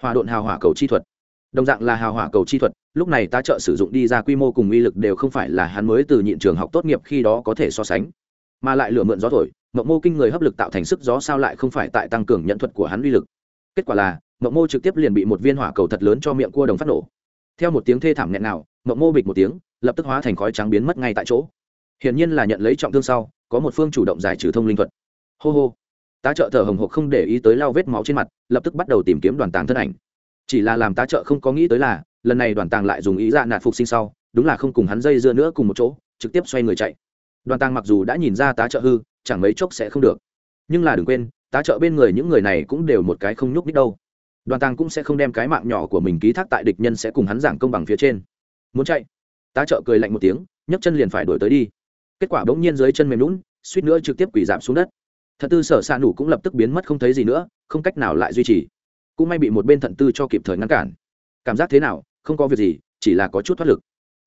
hòa độn hào hỏa cầu chi thuật. Đồng dạng là hào hỏa cầu chi thuật, lúc này tá trợ sử dụng đi ra quy mô cùng uy lực đều không phải là hắn mới từ nhịn trường học tốt nghiệp khi đó có thể so sánh. Mà lại lửa mượn gió thổi, mộng mô kinh người hấp lực tạo thành sức gió sao lại không phải tại tăng cường nhận thuật của hắn uy lực. Kết quả là, mộng mô trực tiếp liền bị một viên hỏa cầu thật lớn cho miệng cua đồng phát nổ. Theo một tiếng thê thảm nghẹn nào mộng mô bịch một tiếng, lập tức hóa thành khói trắng biến mất ngay tại chỗ. Hiển nhiên là nhận lấy trọng thương sau, có một phương chủ động giải trừ thông linh thuật hô hô. Tá trợ thở hồng hộc không để ý tới lau vết máu trên mặt, lập tức bắt đầu tìm kiếm đoàn tàng thân ảnh. Chỉ là làm tá trợ không có nghĩ tới là, lần này đoàn tàng lại dùng ý dạ nạt phục sinh sau, đúng là không cùng hắn dây dưa nữa cùng một chỗ, trực tiếp xoay người chạy. Đoàn tàng mặc dù đã nhìn ra tá trợ hư, chẳng mấy chốc sẽ không được. Nhưng là đừng quên, tá trợ bên người những người này cũng đều một cái không nhúc nít đâu. Đoàn tàng cũng sẽ không đem cái mạng nhỏ của mình ký thác tại địch nhân sẽ cùng hắn giảng công bằng phía trên. Muốn chạy? Tá trợ cười lạnh một tiếng, nhấc chân liền phải đổi tới đi. Kết quả bỗng nhiên dưới chân mềm lún suýt nữa trực tiếp quỷ giảm xuống đất thật tư sở xạ nủ cũng lập tức biến mất không thấy gì nữa, không cách nào lại duy trì. Cũng may bị một bên thận tư cho kịp thời ngăn cản. Cảm giác thế nào, không có việc gì, chỉ là có chút thoát lực.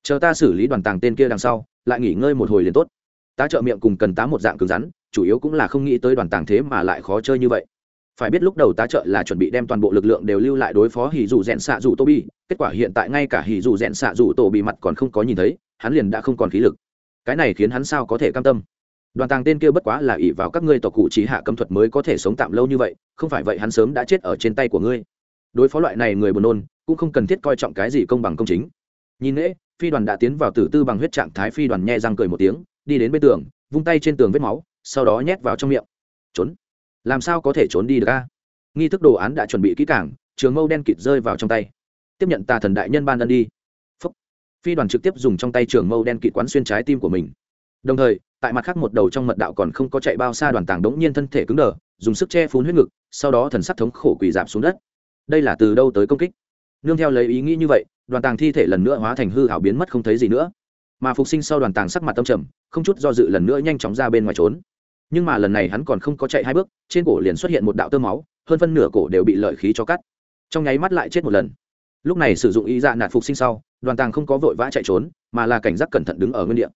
Chờ ta xử lý đoàn tàng tên kia đằng sau, lại nghỉ ngơi một hồi liền tốt. Tá trợ miệng cùng cần tá một dạng cứng rắn, chủ yếu cũng là không nghĩ tới đoàn tàng thế mà lại khó chơi như vậy. Phải biết lúc đầu tá trợ là chuẩn bị đem toàn bộ lực lượng đều lưu lại đối phó hỉ dù rẽn xạ dù tô bi kết quả hiện tại ngay cả hỉ dù rẽn xạ dù tô bị mặt còn không có nhìn thấy, hắn liền đã không còn khí lực. Cái này khiến hắn sao có thể cam tâm đoàn tàng tên kia bất quá là ỷ vào các ngươi tộc cụ trí hạ cấm thuật mới có thể sống tạm lâu như vậy, không phải vậy hắn sớm đã chết ở trên tay của ngươi. Đối phó loại này người buồn nôn, cũng không cần thiết coi trọng cái gì công bằng công chính. Nhìn lễ, phi đoàn đã tiến vào tử tư bằng huyết trạng thái phi đoàn nhe răng cười một tiếng, đi đến bên tường, vung tay trên tường vết máu, sau đó nhét vào trong miệng. Trốn. Làm sao có thể trốn đi được a? Nghi thức đồ án đã chuẩn bị kỹ cảng trường mâu đen kịt rơi vào trong tay. Tiếp nhận tà thần đại nhân ban ân đi. Phúc. phi đoàn trực tiếp dùng trong tay trường mâu đen kịt quán xuyên trái tim của mình. Đồng thời tại mặt khác một đầu trong mật đạo còn không có chạy bao xa đoàn tàng đống nhiên thân thể cứng đờ, dùng sức che phun huyết ngực, sau đó thần sắc thống khổ quỳ giảm xuống đất. Đây là từ đâu tới công kích? Nương theo lấy ý nghĩ như vậy, đoàn tàng thi thể lần nữa hóa thành hư hảo biến mất không thấy gì nữa. Mà phục sinh sau đoàn tàng sắc mặt tâm trầm, không chút do dự lần nữa nhanh chóng ra bên ngoài trốn. Nhưng mà lần này hắn còn không có chạy hai bước, trên cổ liền xuất hiện một đạo tơ máu, hơn phân nửa cổ đều bị lợi khí cho cắt. Trong nháy mắt lại chết một lần. Lúc này sử dụng ý dạ nạt phục sinh sau, đoàn tàng không có vội vã chạy trốn, mà là cảnh giác cẩn thận đứng ở nguyên địa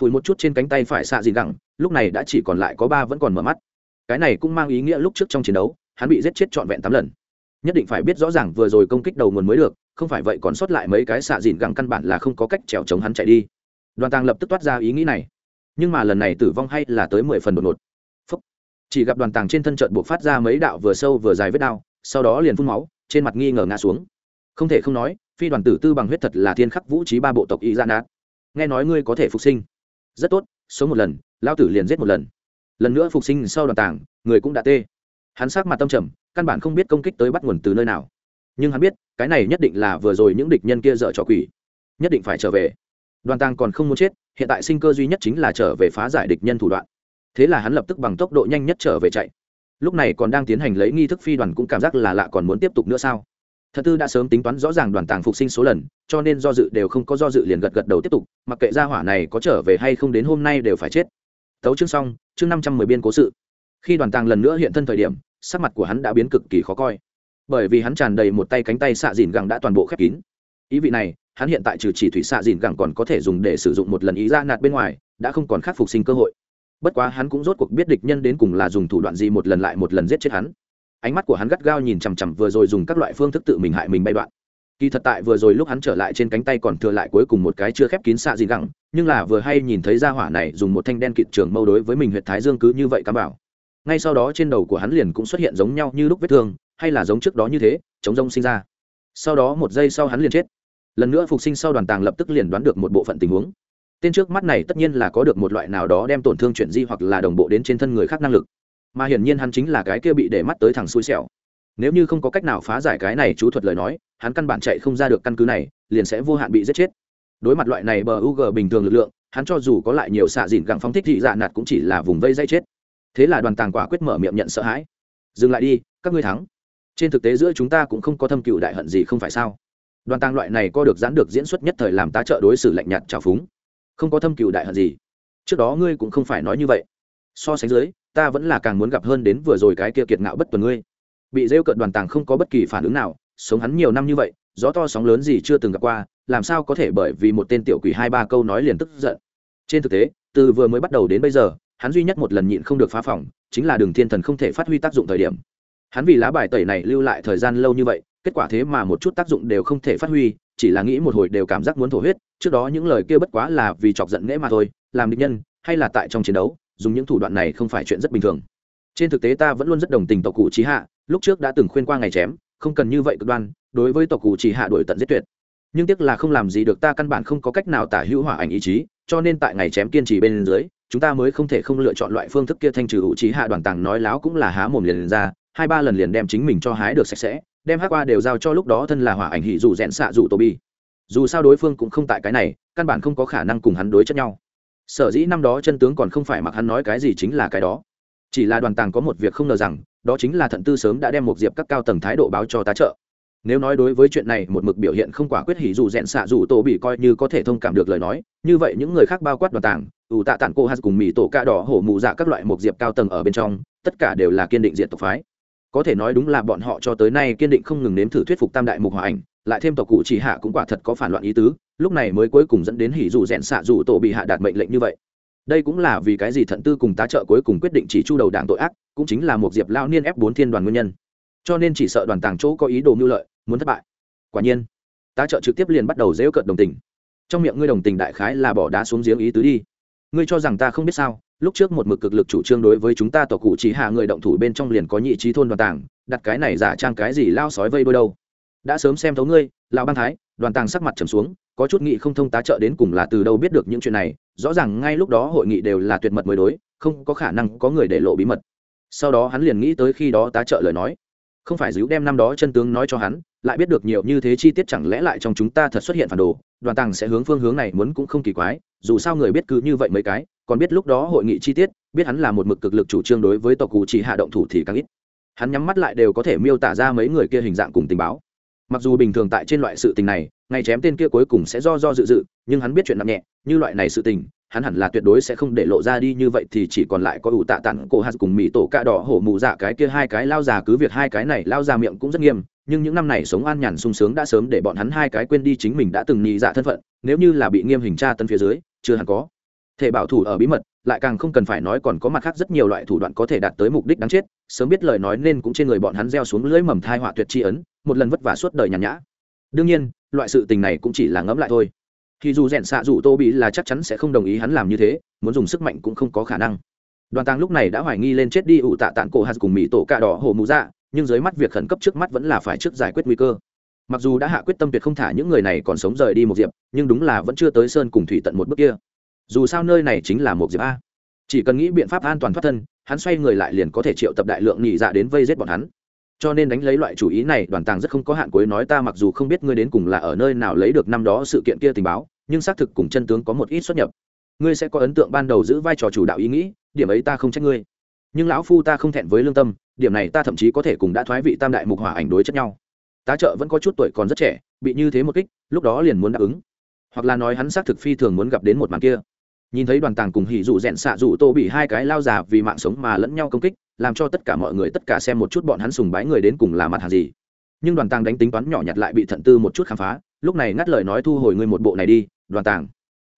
phủi một chút trên cánh tay phải xạ dìn gẳng, lúc này đã chỉ còn lại có ba vẫn còn mở mắt. Cái này cũng mang ý nghĩa lúc trước trong chiến đấu, hắn bị giết chết trọn vẹn tám lần. Nhất định phải biết rõ ràng vừa rồi công kích đầu nguồn mới được, không phải vậy còn sót lại mấy cái xạ dìn gẳng căn bản là không có cách trèo chống hắn chạy đi. Đoàn tàng lập tức toát ra ý nghĩ này. Nhưng mà lần này tử vong hay là tới mười phần đột ngột. Phúc. chỉ gặp đoàn tàng trên thân trận buộc phát ra mấy đạo vừa sâu vừa dài vết đao, sau đó liền phun máu, trên mặt nghi ngờ ngã xuống. Không thể không nói, phi đoàn tử tư bằng huyết thật là thiên khắc vũ trí ba bộ tộc y gian nát. Nghe nói ngươi có thể phục sinh rất tốt, sống một lần, lao tử liền giết một lần. Lần nữa phục sinh sau đoàn tàng, người cũng đã tê. Hắn sát mặt tâm trầm, căn bản không biết công kích tới bắt nguồn từ nơi nào. Nhưng hắn biết, cái này nhất định là vừa rồi những địch nhân kia dợ trò quỷ. Nhất định phải trở về. Đoàn tàng còn không muốn chết, hiện tại sinh cơ duy nhất chính là trở về phá giải địch nhân thủ đoạn. Thế là hắn lập tức bằng tốc độ nhanh nhất trở về chạy. Lúc này còn đang tiến hành lấy nghi thức phi đoàn cũng cảm giác là lạ còn muốn tiếp tục nữa sao? Thật tư đã sớm tính toán rõ ràng đoàn tàng phục sinh số lần, cho nên do dự đều không có do dự liền gật gật đầu tiếp tục, mặc kệ gia hỏa này có trở về hay không đến hôm nay đều phải chết. Tấu chương xong, chương năm trăm mười biên cố sự. Khi đoàn tàng lần nữa hiện thân thời điểm, sắc mặt của hắn đã biến cực kỳ khó coi. Bởi vì hắn tràn đầy một tay cánh tay xạ dìn gẳng đã toàn bộ khép kín. Ý vị này, hắn hiện tại trừ chỉ thủy xạ dìn gẳng còn có thể dùng để sử dụng một lần ý ra nạt bên ngoài, đã không còn khắc phục sinh cơ hội. Bất quá hắn cũng rốt cuộc biết địch nhân đến cùng là dùng thủ đoạn gì một lần lại một lần giết chết hắn ánh mắt của hắn gắt gao nhìn chằm chằm vừa rồi dùng các loại phương thức tự mình hại mình bay đoạn. Kỳ thật tại vừa rồi lúc hắn trở lại trên cánh tay còn thừa lại cuối cùng một cái chưa khép kín xạ gì gẳng, nhưng là vừa hay nhìn thấy ra hỏa này dùng một thanh đen kịt trường mâu đối với mình huyện thái dương cứ như vậy cám bảo. Ngay sau đó trên đầu của hắn liền cũng xuất hiện giống nhau như lúc vết thương, hay là giống trước đó như thế, chống rông sinh ra. Sau đó một giây sau hắn liền chết. Lần nữa phục sinh sau đoàn tàng lập tức liền đoán được một bộ phận tình huống. Tên trước mắt này tất nhiên là có được một loại nào đó đem tổn thương chuyển di hoặc là đồng bộ đến trên thân người khác năng lực mà hiển nhiên hắn chính là cái kia bị để mắt tới thằng xui xẻo. Nếu như không có cách nào phá giải cái này chú thuật lời nói, hắn căn bản chạy không ra được căn cứ này, liền sẽ vô hạn bị giết chết. Đối mặt loại này bờ u g bình thường lực lượng, hắn cho dù có lại nhiều xạ dìn gặng phóng thích thị dạ nạt cũng chỉ là vùng vây dây chết. Thế là đoàn tàng quả quyết mở miệng nhận sợ hãi. Dừng lại đi, các ngươi thắng. Trên thực tế giữa chúng ta cũng không có thâm cựu đại hận gì không phải sao? Đoàn tàng loại này có được giãn được diễn xuất nhất thời làm tá trợ đối xử lạnh nhạt trào phúng. Không có thâm cựu đại hận gì. Trước đó ngươi cũng không phải nói như vậy so sánh dưới, ta vẫn là càng muốn gặp hơn đến vừa rồi cái kia kiệt ngạo bất tuần ngươi. Bị rêu cợt đoàn tàng không có bất kỳ phản ứng nào, sống hắn nhiều năm như vậy, gió to sóng lớn gì chưa từng gặp qua, làm sao có thể bởi vì một tên tiểu quỷ hai ba câu nói liền tức giận. Trên thực tế, từ vừa mới bắt đầu đến bây giờ, hắn duy nhất một lần nhịn không được phá phòng, chính là đường thiên thần không thể phát huy tác dụng thời điểm. Hắn vì lá bài tẩy này lưu lại thời gian lâu như vậy, kết quả thế mà một chút tác dụng đều không thể phát huy, chỉ là nghĩ một hồi đều cảm giác muốn thổ huyết, trước đó những lời kia bất quá là vì chọc giận nghễ mà thôi, làm địch nhân, hay là tại trong chiến đấu dùng những thủ đoạn này không phải chuyện rất bình thường. Trên thực tế ta vẫn luôn rất đồng tình tộc cụ trí hạ lúc trước đã từng khuyên qua ngày chém không cần như vậy cực đoan đối với tộc cụ trí hạ đổi tận giết tuyệt. Nhưng tiếc là không làm gì được ta căn bản không có cách nào tả hữu hỏa ảnh ý chí cho nên tại ngày chém kiên trì bên dưới chúng ta mới không thể không lựa chọn loại phương thức kia thanh trừ hữu trí hạ đoàn tàng nói láo cũng là há mồm liền, liền ra hai ba lần liền đem chính mình cho hái được sạch sẽ đem hát qua đều giao cho lúc đó thân là hỏa ảnh hỉ dù rẽn xạ dù tô bi. Dù sao đối phương cũng không tại cái này căn bản không có khả năng cùng hắn đối chất nhau sở dĩ năm đó chân tướng còn không phải mặc hắn nói cái gì chính là cái đó. Chỉ là đoàn tàng có một việc không ngờ rằng, đó chính là thận tư sớm đã đem một diệp các cao tầng thái độ báo cho tá trợ. Nếu nói đối với chuyện này, một mực biểu hiện không quả quyết hỉ dù rẽn xạ dù tổ bị coi như có thể thông cảm được lời nói, như vậy những người khác bao quát đoàn tàng, ủ tạ tản cô hát cùng mỹ tổ ca đỏ hổ mù dạ các loại một diệp cao tầng ở bên trong, tất cả đều là kiên định diện tộc phái. Có thể nói đúng là bọn họ cho tới nay kiên định không ngừng nếm thử thuyết phục tam đại mục hòa ảnh, lại thêm tộc cụ chỉ hạ cũng quả thật có phản loạn ý tứ lúc này mới cuối cùng dẫn đến hỉ dù rèn xạ dù tổ bị hạ đạt mệnh lệnh như vậy. Đây cũng là vì cái gì thận tư cùng tá trợ cuối cùng quyết định chỉ chu đầu đảng tội ác, cũng chính là một diệp lao niên ép bốn thiên đoàn nguyên nhân. Cho nên chỉ sợ đoàn tàng chỗ có ý đồ mưu lợi, muốn thất bại. Quả nhiên, tá trợ trực tiếp liền bắt đầu dễu cợt đồng tình. Trong miệng ngươi đồng tình đại khái là bỏ đá xuống giếng ý tứ đi. Ngươi cho rằng ta không biết sao, lúc trước một mực cực lực chủ trương đối với chúng ta tổ cụ chỉ hạ người động thủ bên trong liền có nhị trí thôn đoàn tàng, đặt cái này giả trang cái gì lao sói vây đôi đâu. Đã sớm xem thấu ngươi, lão băng thái đoàn tàng sắc mặt trầm xuống, có chút nghị không thông tá trợ đến cùng là từ đâu biết được những chuyện này, rõ ràng ngay lúc đó hội nghị đều là tuyệt mật mới đối, không có khả năng có người để lộ bí mật. Sau đó hắn liền nghĩ tới khi đó tá trợ lời nói. Không phải díu đem năm đó chân tướng nói cho hắn, lại biết được nhiều như thế chi tiết chẳng lẽ lại trong chúng ta thật xuất hiện phản đồ, đoàn tàng sẽ hướng phương hướng này muốn cũng không kỳ quái, dù sao người biết cứ như vậy mấy cái, còn biết lúc đó hội nghị chi tiết, biết hắn là một mực cực lực chủ trương đối với tộc cụ chỉ hạ động thủ thì càng ít. Hắn nhắm mắt lại đều có thể miêu tả ra mấy người kia hình dạng cùng tình báo mặc dù bình thường tại trên loại sự tình này ngày chém tên kia cuối cùng sẽ do do dự dự, nhưng hắn biết chuyện nặng nhẹ, như loại này sự tình, hắn hẳn là tuyệt đối sẽ không để lộ ra đi như vậy thì chỉ còn lại có ủ tạ tặng cổ hạt cùng mỹ tổ cạ đỏ hổ mù dạ cái kia hai cái lao già cứ việc hai cái này lao già miệng cũng rất nghiêm, nhưng những năm này sống an nhàn sung sướng đã sớm để bọn hắn hai cái quên đi chính mình đã từng nhị dạ thân phận, nếu như là bị nghiêm hình tra tân phía dưới, chưa hẳn có. Thể bảo thủ ở bí mật, lại càng không cần phải nói còn có mặt khác rất nhiều loại thủ đoạn có thể đạt tới mục đích đáng chết, sớm biết lời nói nên cũng trên người bọn hắn gieo xuống lưỡi mầm thai họa tuyệt tri ấn một lần vất vả suốt đời nhàn nhã. Đương nhiên, loại sự tình này cũng chỉ là ngẫm lại thôi. Thì dù rèn xạ dù tô bị là chắc chắn sẽ không đồng ý hắn làm như thế, muốn dùng sức mạnh cũng không có khả năng. Đoàn tàng lúc này đã hoài nghi lên chết đi ủ tạ tạng cổ hạt cùng mỹ tổ cạ đỏ hồ mù dạ nhưng dưới mắt việc khẩn cấp trước mắt vẫn là phải trước giải quyết nguy cơ. Mặc dù đã hạ quyết tâm tuyệt không thả những người này còn sống rời đi một diệp, nhưng đúng là vẫn chưa tới sơn cùng thủy tận một bước kia. Dù sao nơi này chính là một diệp a. Chỉ cần nghĩ biện pháp an toàn thoát thân, hắn xoay người lại liền có thể triệu tập đại lượng nhị dạ đến vây giết bọn hắn cho nên đánh lấy loại chủ ý này, đoàn tàng rất không có hạn cuối nói ta mặc dù không biết ngươi đến cùng là ở nơi nào lấy được năm đó sự kiện kia tình báo, nhưng xác thực cùng chân tướng có một ít xuất nhập. Ngươi sẽ có ấn tượng ban đầu giữ vai trò chủ đạo ý nghĩ, điểm ấy ta không trách ngươi. Nhưng lão phu ta không thẹn với lương tâm, điểm này ta thậm chí có thể cùng đã thoái vị tam đại mục hỏa ảnh đối chất nhau. Tá trợ vẫn có chút tuổi còn rất trẻ, bị như thế một kích, lúc đó liền muốn đáp ứng. Hoặc là nói hắn xác thực phi thường muốn gặp đến một màn kia. Nhìn thấy đoàn tàng cùng hỉ dụ rẽn xạ dụ tô bị hai cái lao già vì mạng sống mà lẫn nhau công kích làm cho tất cả mọi người tất cả xem một chút bọn hắn sùng bái người đến cùng là mặt hàng gì. Nhưng đoàn tàng đánh tính toán nhỏ nhặt lại bị thận tư một chút khám phá, lúc này ngắt lời nói thu hồi ngươi một bộ này đi, đoàn tàng.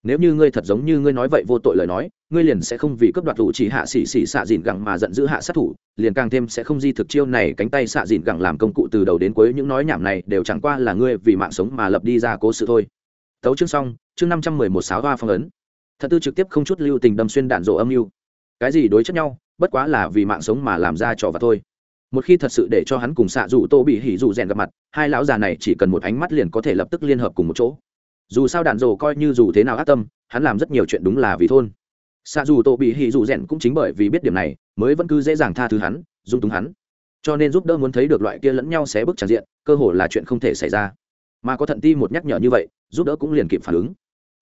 Nếu như ngươi thật giống như ngươi nói vậy vô tội lời nói, ngươi liền sẽ không vì cướp đoạt thủ chỉ hạ xỉ xỉ xạ dìn gẳng mà giận dữ hạ sát thủ, liền càng thêm sẽ không di thực chiêu này cánh tay xạ dìn gẳng làm công cụ từ đầu đến cuối những nói nhảm này đều chẳng qua là ngươi vì mạng sống mà lập đi ra cố sự thôi. Tấu chương xong, chương năm trăm mười một sáu hoa phong ấn. Thật tư trực tiếp không chút lưu tình đâm xuyên đạn rộ âm mưu. Cái gì đối chất nhau? Bất quá là vì mạng sống mà làm ra trò và thôi. Một khi thật sự để cho hắn cùng xạ dù tô bị hỉ dù rèn gặp mặt, hai lão già này chỉ cần một ánh mắt liền có thể lập tức liên hợp cùng một chỗ. Dù sao đàn rồ coi như dù thế nào ác tâm, hắn làm rất nhiều chuyện đúng là vì thôn. Xạ dù tô bị hỉ dù rèn cũng chính bởi vì biết điểm này, mới vẫn cứ dễ dàng tha thứ hắn, dung túng hắn. Cho nên giúp đỡ muốn thấy được loại kia lẫn nhau xé bức tràn diện, cơ hội là chuyện không thể xảy ra. Mà có thận ti một nhắc nhở như vậy, giúp đỡ cũng liền kịp phản ứng.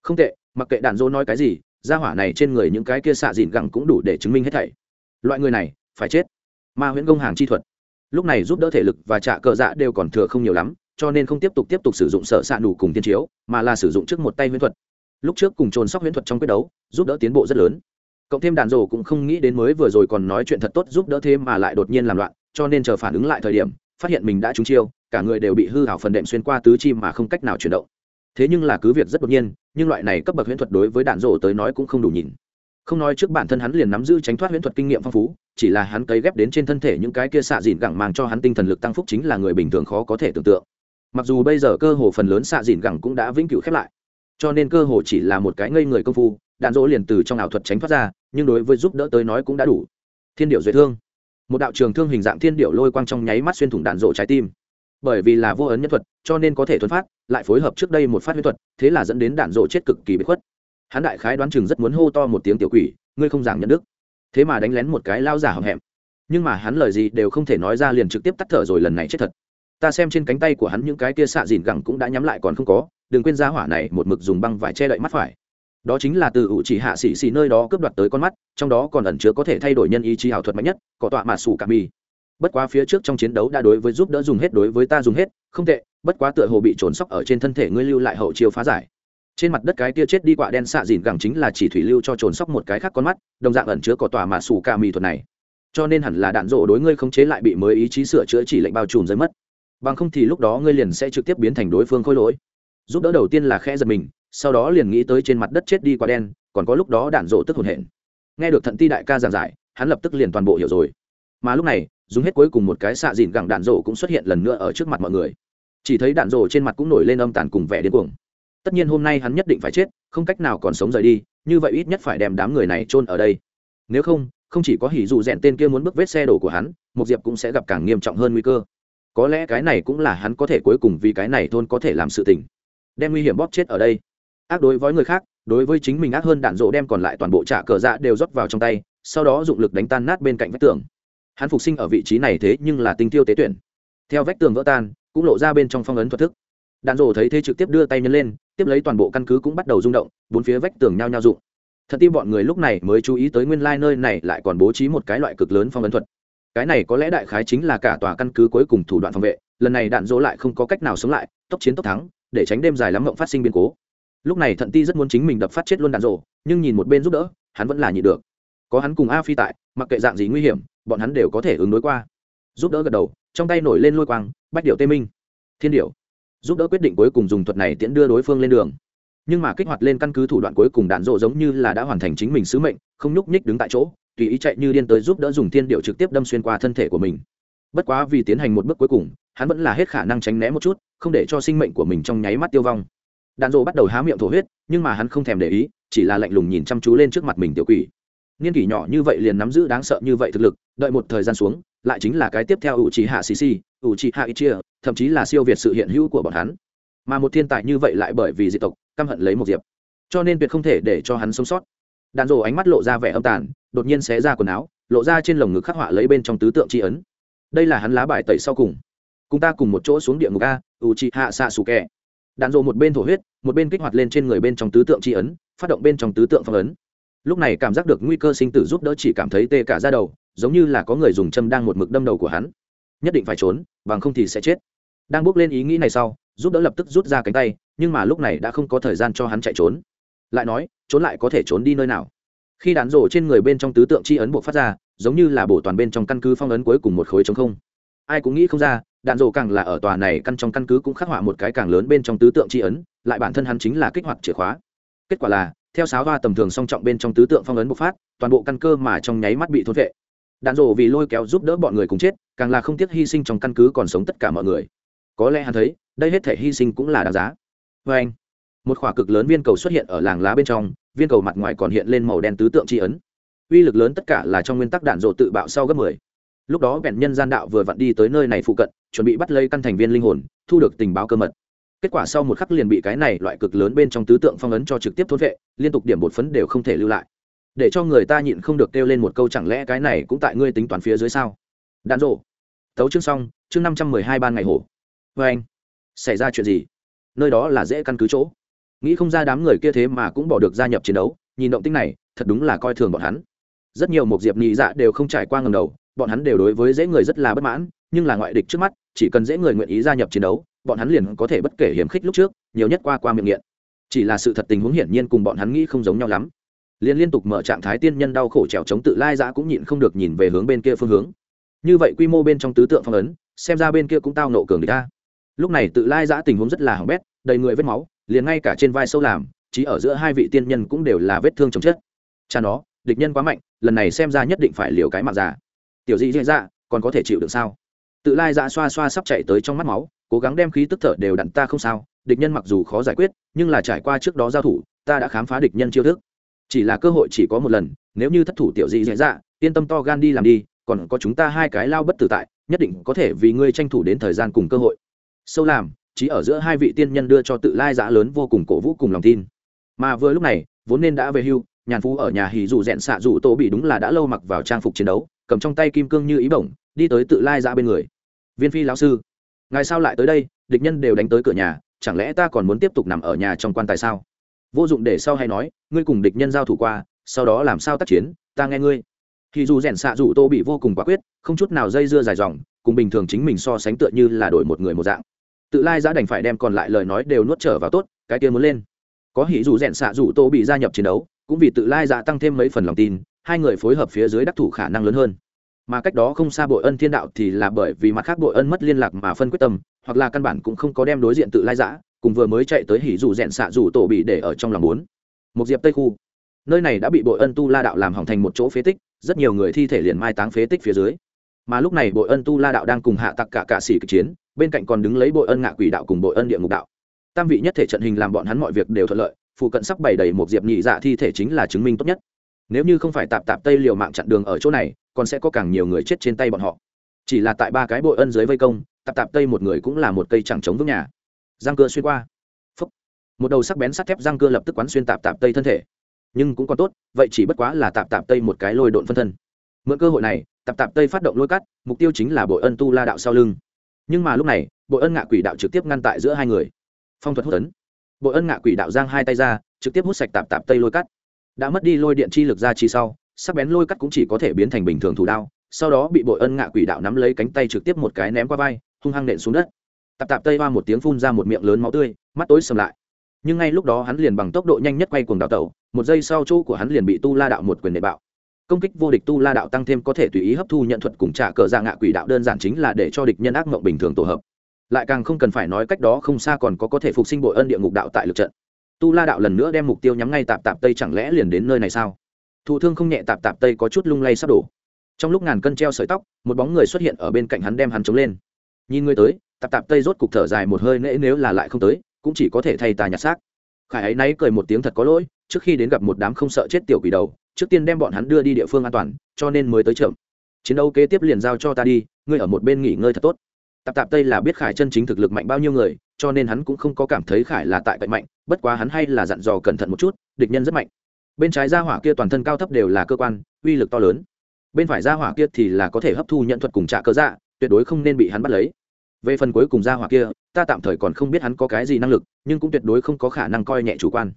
Không tệ, mặc kệ đàn dỗ nói cái gì, gia hỏa này trên người những cái kia xạ dìn gẳng cũng đủ để chứng minh hết thảy loại người này, phải chết. Ma huyễn công hàng chi thuật. Lúc này giúp đỡ thể lực và trả cờ dạ đều còn thừa không nhiều lắm, cho nên không tiếp tục tiếp tục sử dụng sở xạ nủ cùng tiên chiếu, mà là sử dụng trước một tay huyễn thuật. Lúc trước cùng trồn sóc huyễn thuật trong quyết đấu, giúp đỡ tiến bộ rất lớn. Cộng thêm đàn rổ cũng không nghĩ đến mới vừa rồi còn nói chuyện thật tốt giúp đỡ thêm mà lại đột nhiên làm loạn, cho nên chờ phản ứng lại thời điểm, phát hiện mình đã trúng chiêu, cả người đều bị hư hảo phần đệm xuyên qua tứ chi mà không cách nào chuyển động. Thế nhưng là cứ việc rất đột nhiên, nhưng loại này cấp bậc huyễn thuật đối với đạn rổ tới nói cũng không đủ nhìn không nói trước bản thân hắn liền nắm giữ tránh thoát huyễn thuật kinh nghiệm phong phú, chỉ là hắn cấy ghép đến trên thân thể những cái kia xạ dìn gẳng mang cho hắn tinh thần lực tăng phúc chính là người bình thường khó có thể tưởng tượng. Mặc dù bây giờ cơ hồ phần lớn xạ dìn gẳng cũng đã vĩnh cửu khép lại, cho nên cơ hồ chỉ là một cái ngây người công phu, đạn dỗ liền từ trong ảo thuật tránh thoát ra, nhưng đối với giúp đỡ tới nói cũng đã đủ. Thiên điệu duyệt thương. Một đạo trường thương hình dạng thiên điệu lôi quang trong nháy mắt xuyên thủng đạn dỗ trái tim. Bởi vì là vô ấn nhân thuật, cho nên có thể thuần phát, lại phối hợp trước đây một phát huyễn thuật, thế là dẫn đến đạn dỗ chết cực kỳ bất khuất hắn đại khái đoán chừng rất muốn hô to một tiếng tiểu quỷ, ngươi không giảng nhận đức. Thế mà đánh lén một cái lao giả hậm hẹm nhưng mà hắn lời gì đều không thể nói ra liền trực tiếp tắt thở rồi lần này chết thật. Ta xem trên cánh tay của hắn những cái kia xạ dìn gẳng cũng đã nhắm lại còn không có, đừng quên ra hỏa này một mực dùng băng vải che đậy mắt phải. Đó chính là từ ủ chỉ hạ xỉ xỉ nơi đó cướp đoạt tới con mắt, trong đó còn ẩn chứa có thể thay đổi nhân ý chí ảo thuật mạnh nhất, có tọa mà sủ cả mì bất quá phía trước trong chiến đấu đã đối với giúp đỡ dùng hết, đối với ta dùng hết, không tệ, bất quá tựa hồ bị trốn sóc ở trên thân thể ngươi lưu lại hậu chiêu phá giải trên mặt đất cái tia chết đi quạ đen xạ dìn gẳng chính là chỉ thủy lưu cho trồn sóc một cái khác con mắt, đồng dạng ẩn chứa cỏ tòa mà xù ca mì thuật này. Cho nên hẳn là đạn rộ đối ngươi không chế lại bị mới ý chí sửa chữa chỉ lệnh bao trùm rơi mất. Bằng không thì lúc đó ngươi liền sẽ trực tiếp biến thành đối phương khôi lỗi. Giúp đỡ đầu tiên là khẽ giật mình, sau đó liền nghĩ tới trên mặt đất chết đi quá đen, còn có lúc đó đạn rộ tức hồn hển. Nghe được thận ti đại ca giảng giải, hắn lập tức liền toàn bộ hiểu rồi. Mà lúc này, dùng hết cuối cùng một cái xạ dìn gẳng đạn rộ cũng xuất hiện lần nữa ở trước mặt mọi người. Chỉ thấy đạn rộ trên mặt cũng nổi lên âm tàn cùng vẻ điên cuồng tất nhiên hôm nay hắn nhất định phải chết, không cách nào còn sống rời đi, như vậy ít nhất phải đem đám người này chôn ở đây. Nếu không không chỉ có hỉ dù rèn tên kia muốn bước vết xe đổ của hắn một diệp cũng sẽ gặp càng nghiêm trọng hơn nguy cơ. Có lẽ cái này cũng là hắn có thể cuối cùng vì cái này thôn có thể làm sự tình. Đem nguy hiểm bóp chết ở đây. Ác đối với người khác, đối với chính mình ác hơn đạn rộ đem còn lại toàn bộ trả cờ dạ đều rót vào trong tay, sau đó dụng lực đánh tan nát bên cạnh vách tường. Hắn phục sinh ở vị trí này thế nhưng là tinh tiêu tế tuyển. Theo vách tường vỡ tan, cũng lộ ra bên trong phong ấn thuật thức. Đạn rộ thấy thế trực tiếp đưa tay nhân lên tiếp lấy toàn bộ căn cứ cũng bắt đầu rung động, bốn phía vách tường nhao nhao rụng. Thật ti bọn người lúc này mới chú ý tới nguyên lai nơi này lại còn bố trí một cái loại cực lớn phong ấn thuật. Cái này có lẽ đại khái chính là cả tòa căn cứ cuối cùng thủ đoạn phòng vệ, lần này đạn dỗ lại không có cách nào sống lại, tốc chiến tốc thắng, để tránh đêm dài lắm mộng phát sinh biến cố. Lúc này thận ti rất muốn chính mình đập phát chết luôn đạn dỗ, nhưng nhìn một bên giúp đỡ, hắn vẫn là nhị được. Có hắn cùng a phi tại, mặc kệ dạng gì nguy hiểm, bọn hắn đều có thể ứng đối qua. Giúp đỡ gật đầu, trong tay nổi lên lôi quang, bách điệu tê minh. Thiên điệu giúp đỡ quyết định cuối cùng dùng thuật này tiễn đưa đối phương lên đường. Nhưng mà kích hoạt lên căn cứ thủ đoạn cuối cùng đạn rộ giống như là đã hoàn thành chính mình sứ mệnh, không nhúc nhích đứng tại chỗ, tùy ý chạy như điên tới giúp đỡ dùng thiên điệu trực tiếp đâm xuyên qua thân thể của mình. Bất quá vì tiến hành một bước cuối cùng, hắn vẫn là hết khả năng tránh né một chút, không để cho sinh mệnh của mình trong nháy mắt tiêu vong. Đạn rộ bắt đầu há miệng thổ huyết, nhưng mà hắn không thèm để ý, chỉ là lạnh lùng nhìn chăm chú lên trước mặt mình tiểu quỷ. Niên kỷ nhỏ như vậy liền nắm giữ đáng sợ như vậy thực lực, đợi một thời gian xuống, lại chính là cái tiếp theo ủ trì hạ xì xì ủ trì hạ ít chia thậm chí là siêu việt sự hiện hữu của bọn hắn. Mà một thiên tài như vậy lại bởi vì dị tộc, căm hận lấy một diệp. Cho nên tuyệt không thể để cho hắn sống sót. Đạn rổ ánh mắt lộ ra vẻ âm tàn, đột nhiên xé ra quần áo, lộ ra trên lồng ngực khắc họa lấy bên trong tứ tượng tri ấn. Đây là hắn lá bài tẩy sau cùng. Cùng ta cùng một chỗ xuống địa ngục a u chi hạ xạ xù kẹ đạn rồ một bên thổ huyết, một bên kích hoạt lên trên người bên trong tứ tượng tri ấn, phát động bên trong tứ tượng phong ấn. Lúc này cảm giác được nguy cơ sinh tử giúp đỡ chỉ cảm thấy tê cả ra đầu, giống như là có người dùng châm đang một mực đâm đầu của hắn. Nhất định phải trốn, bằng không thì sẽ chết đang bước lên ý nghĩ này sau, giúp đỡ lập tức rút ra cánh tay, nhưng mà lúc này đã không có thời gian cho hắn chạy trốn. Lại nói, trốn lại có thể trốn đi nơi nào? Khi đạn rổ trên người bên trong tứ tượng chi ấn buộc phát ra, giống như là bổ toàn bên trong căn cứ phong ấn cuối cùng một khối chống không. Ai cũng nghĩ không ra, đạn rổ càng là ở tòa này căn trong căn cứ cũng khắc họa một cái càng lớn bên trong tứ tượng chi ấn, lại bản thân hắn chính là kích hoạt chìa khóa. Kết quả là, theo sáo hoa tầm thường song trọng bên trong tứ tượng phong ấn bộc phát, toàn bộ căn cơ mà trong nháy mắt bị thốt vệ. Đạn rổ vì lôi kéo giúp đỡ bọn người cùng chết, càng là không tiếc hy sinh trong căn cứ còn sống tất cả mọi người có lẽ hắn thấy, đây hết thể hy sinh cũng là đáng giá. Vê anh, một khỏa cực lớn viên cầu xuất hiện ở làng lá bên trong, viên cầu mặt ngoài còn hiện lên màu đen tứ tượng tri ấn. Uy lực lớn tất cả là trong nguyên tắc đạn dộ tự bạo sau gấp mười. Lúc đó vẹn nhân gian đạo vừa vặn đi tới nơi này phụ cận, chuẩn bị bắt lấy căn thành viên linh hồn, thu được tình báo cơ mật. Kết quả sau một khắc liền bị cái này loại cực lớn bên trong tứ tượng phong ấn cho trực tiếp thốt vệ, liên tục điểm bột phấn đều không thể lưu lại. Để cho người ta nhịn không được kêu lên một câu chẳng lẽ cái này cũng tại ngươi tính toán phía dưới sao? Đạn rộ tấu chương xong, chương năm trăm mười hai ban ngày hổ vê anh. Xảy ra chuyện gì? Nơi đó là dễ căn cứ chỗ. Nghĩ không ra đám người kia thế mà cũng bỏ được gia nhập chiến đấu, nhìn động tinh này, thật đúng là coi thường bọn hắn. Rất nhiều một diệp nhị dạ đều không trải qua ngầm đầu, bọn hắn đều đối với dễ người rất là bất mãn, nhưng là ngoại địch trước mắt, chỉ cần dễ người nguyện ý gia nhập chiến đấu, bọn hắn liền có thể bất kể hiểm khích lúc trước, nhiều nhất qua qua miệng nghiện. Chỉ là sự thật tình huống hiển nhiên cùng bọn hắn nghĩ không giống nhau lắm. Liên liên tục mở trạng thái tiên nhân đau khổ trèo chống tự lai dã cũng nhịn không được nhìn về hướng bên kia phương hướng. Như vậy quy mô bên trong tứ tượng phong ấn, xem ra bên kia cũng tao nộ cường địch ta lúc này tự lai giã tình huống rất là hỏng bét, đầy người vết máu, liền ngay cả trên vai sâu làm chỉ ở giữa hai vị tiên nhân cũng đều là vết thương chồng chết cha nó, địch nhân quá mạnh, lần này xem ra nhất định phải liều cái mạng già. Tiểu dị dễ dạ còn có thể chịu được sao? Tự lai giã xoa xoa sắp chạy tới trong mắt máu, cố gắng đem khí tức thở đều đặn ta không sao, địch nhân mặc dù khó giải quyết, nhưng là trải qua trước đó giao thủ, ta đã khám phá địch nhân chiêu thức. Chỉ là cơ hội chỉ có một lần, nếu như thất thủ tiểu dị dễ dạ yên tâm to gan đi làm đi, còn có chúng ta hai cái lao bất tử tại, nhất định có thể vì ngươi tranh thủ đến thời gian cùng cơ hội sâu làm chỉ ở giữa hai vị tiên nhân đưa cho tự lai giã lớn vô cùng cổ vũ cùng lòng tin. Mà vừa lúc này, vốn nên đã về hưu, nhàn phú ở nhà hì dù rẽn xạ dù tô bị đúng là đã lâu mặc vào trang phục chiến đấu, cầm trong tay kim cương như ý bổng, đi tới tự lai giã bên người. Viên phi lão sư, ngài sao lại tới đây? Địch nhân đều đánh tới cửa nhà, chẳng lẽ ta còn muốn tiếp tục nằm ở nhà trong quan tài sao? Vô dụng để sau hay nói, ngươi cùng địch nhân giao thủ qua, sau đó làm sao tác chiến, ta nghe ngươi. Thì dù rèn xạ dù tô bị vô cùng quả quyết, không chút nào dây dưa dài dòng, cùng bình thường chính mình so sánh tựa như là đổi một người một dạng tự lai giã đành phải đem còn lại lời nói đều nuốt trở vào tốt, cái kia muốn lên. Có hỉ dù rèn xạ dù tô bị gia nhập chiến đấu, cũng vì tự lai giã tăng thêm mấy phần lòng tin, hai người phối hợp phía dưới đắc thủ khả năng lớn hơn. Mà cách đó không xa bội ân thiên đạo thì là bởi vì mặt khác bội ân mất liên lạc mà phân quyết tâm, hoặc là căn bản cũng không có đem đối diện tự lai giã, cùng vừa mới chạy tới hỉ dù rẽn xạ dù tổ bị để ở trong lòng bốn. Một diệp tây khu. Nơi này đã bị bội ân tu la đạo làm hỏng thành một chỗ phế tích, rất nhiều người thi thể liền mai táng phế tích phía dưới. Mà lúc này bội ân tu la đạo đang cùng hạ tặc cả cạ sĩ kịch chiến bên cạnh còn đứng lấy bội ân ngạ quỷ đạo cùng bội ân địa ngục đạo. Tam vị nhất thể trận hình làm bọn hắn mọi việc đều thuận lợi, phụ cận sắp bày đầy một diệp nhị dạ thi thể chính là chứng minh tốt nhất. Nếu như không phải tạp tạp tây liều mạng chặn đường ở chỗ này, còn sẽ có càng nhiều người chết trên tay bọn họ. Chỉ là tại ba cái bội ân dưới vây công, tạp tạp tây một người cũng là một cây chẳng chống vững nhà. Giang cưa xuyên qua. Phúc. một đầu sắc bén sắt thép giang cưa lập tức quán xuyên tạp tạp tây thân thể. Nhưng cũng còn tốt, vậy chỉ bất quá là tạp tạp tây một cái lôi độn phân thân. Mượn cơ hội này, tạp tạp tây phát động lôi cắt, mục tiêu chính là bội ân tu la đạo sau lưng nhưng mà lúc này, bội ân ngạ quỷ đạo trực tiếp ngăn tại giữa hai người. Phong thuật hút tấn bội ân ngạ quỷ đạo giang hai tay ra, trực tiếp hút sạch tạp tạp tây lôi cắt. Đã mất đi lôi điện chi lực ra chi sau, sắc bén lôi cắt cũng chỉ có thể biến thành bình thường thủ đao, sau đó bị bội ân ngạ quỷ đạo nắm lấy cánh tay trực tiếp một cái ném qua vai, hung hăng nện xuống đất. Tạp tạp tây hoa một tiếng phun ra một miệng lớn máu tươi, mắt tối sầm lại. Nhưng ngay lúc đó hắn liền bằng tốc độ nhanh nhất quay cuồng đào tẩu, một giây sau chỗ của hắn liền bị tu la đạo một quyền nệ bạo công kích vô địch tu la đạo tăng thêm có thể tùy ý hấp thu nhận thuật cùng trả cờ dạ ngạ quỷ đạo đơn giản chính là để cho địch nhân ác mộng bình thường tổ hợp. Lại càng không cần phải nói cách đó không xa còn có có thể phục sinh bội ân địa ngục đạo tại lực trận. Tu la đạo lần nữa đem mục tiêu nhắm ngay tạp tạp tây chẳng lẽ liền đến nơi này sao? Thụ thương không nhẹ tạp tạp tây có chút lung lay sắp đổ. Trong lúc ngàn cân treo sợi tóc, một bóng người xuất hiện ở bên cạnh hắn đem hắn chống lên. Nhìn người tới, tạp tạp tây rốt cục thở dài một hơi nễ nếu là lại không tới, cũng chỉ có thể thay tà nhặt xác. Khải ấy náy cười một tiếng thật có lỗi, trước khi đến gặp một đám không sợ chết tiểu quỷ đầu trước tiên đem bọn hắn đưa đi địa phương an toàn, cho nên mới tới chậm. Chiến đấu kế tiếp liền giao cho ta đi, ngươi ở một bên nghỉ ngơi thật tốt. Tạp tạp tây là biết khải chân chính thực lực mạnh bao nhiêu người, cho nên hắn cũng không có cảm thấy khải là tại cạnh mạnh, bất quá hắn hay là dặn dò cẩn thận một chút, địch nhân rất mạnh. Bên trái gia hỏa kia toàn thân cao thấp đều là cơ quan, uy lực to lớn. Bên phải gia hỏa kia thì là có thể hấp thu nhận thuật cùng trả cơ dạ tuyệt đối không nên bị hắn bắt lấy. Về phần cuối cùng gia hỏa kia, ta tạm thời còn không biết hắn có cái gì năng lực, nhưng cũng tuyệt đối không có khả năng coi nhẹ chủ quan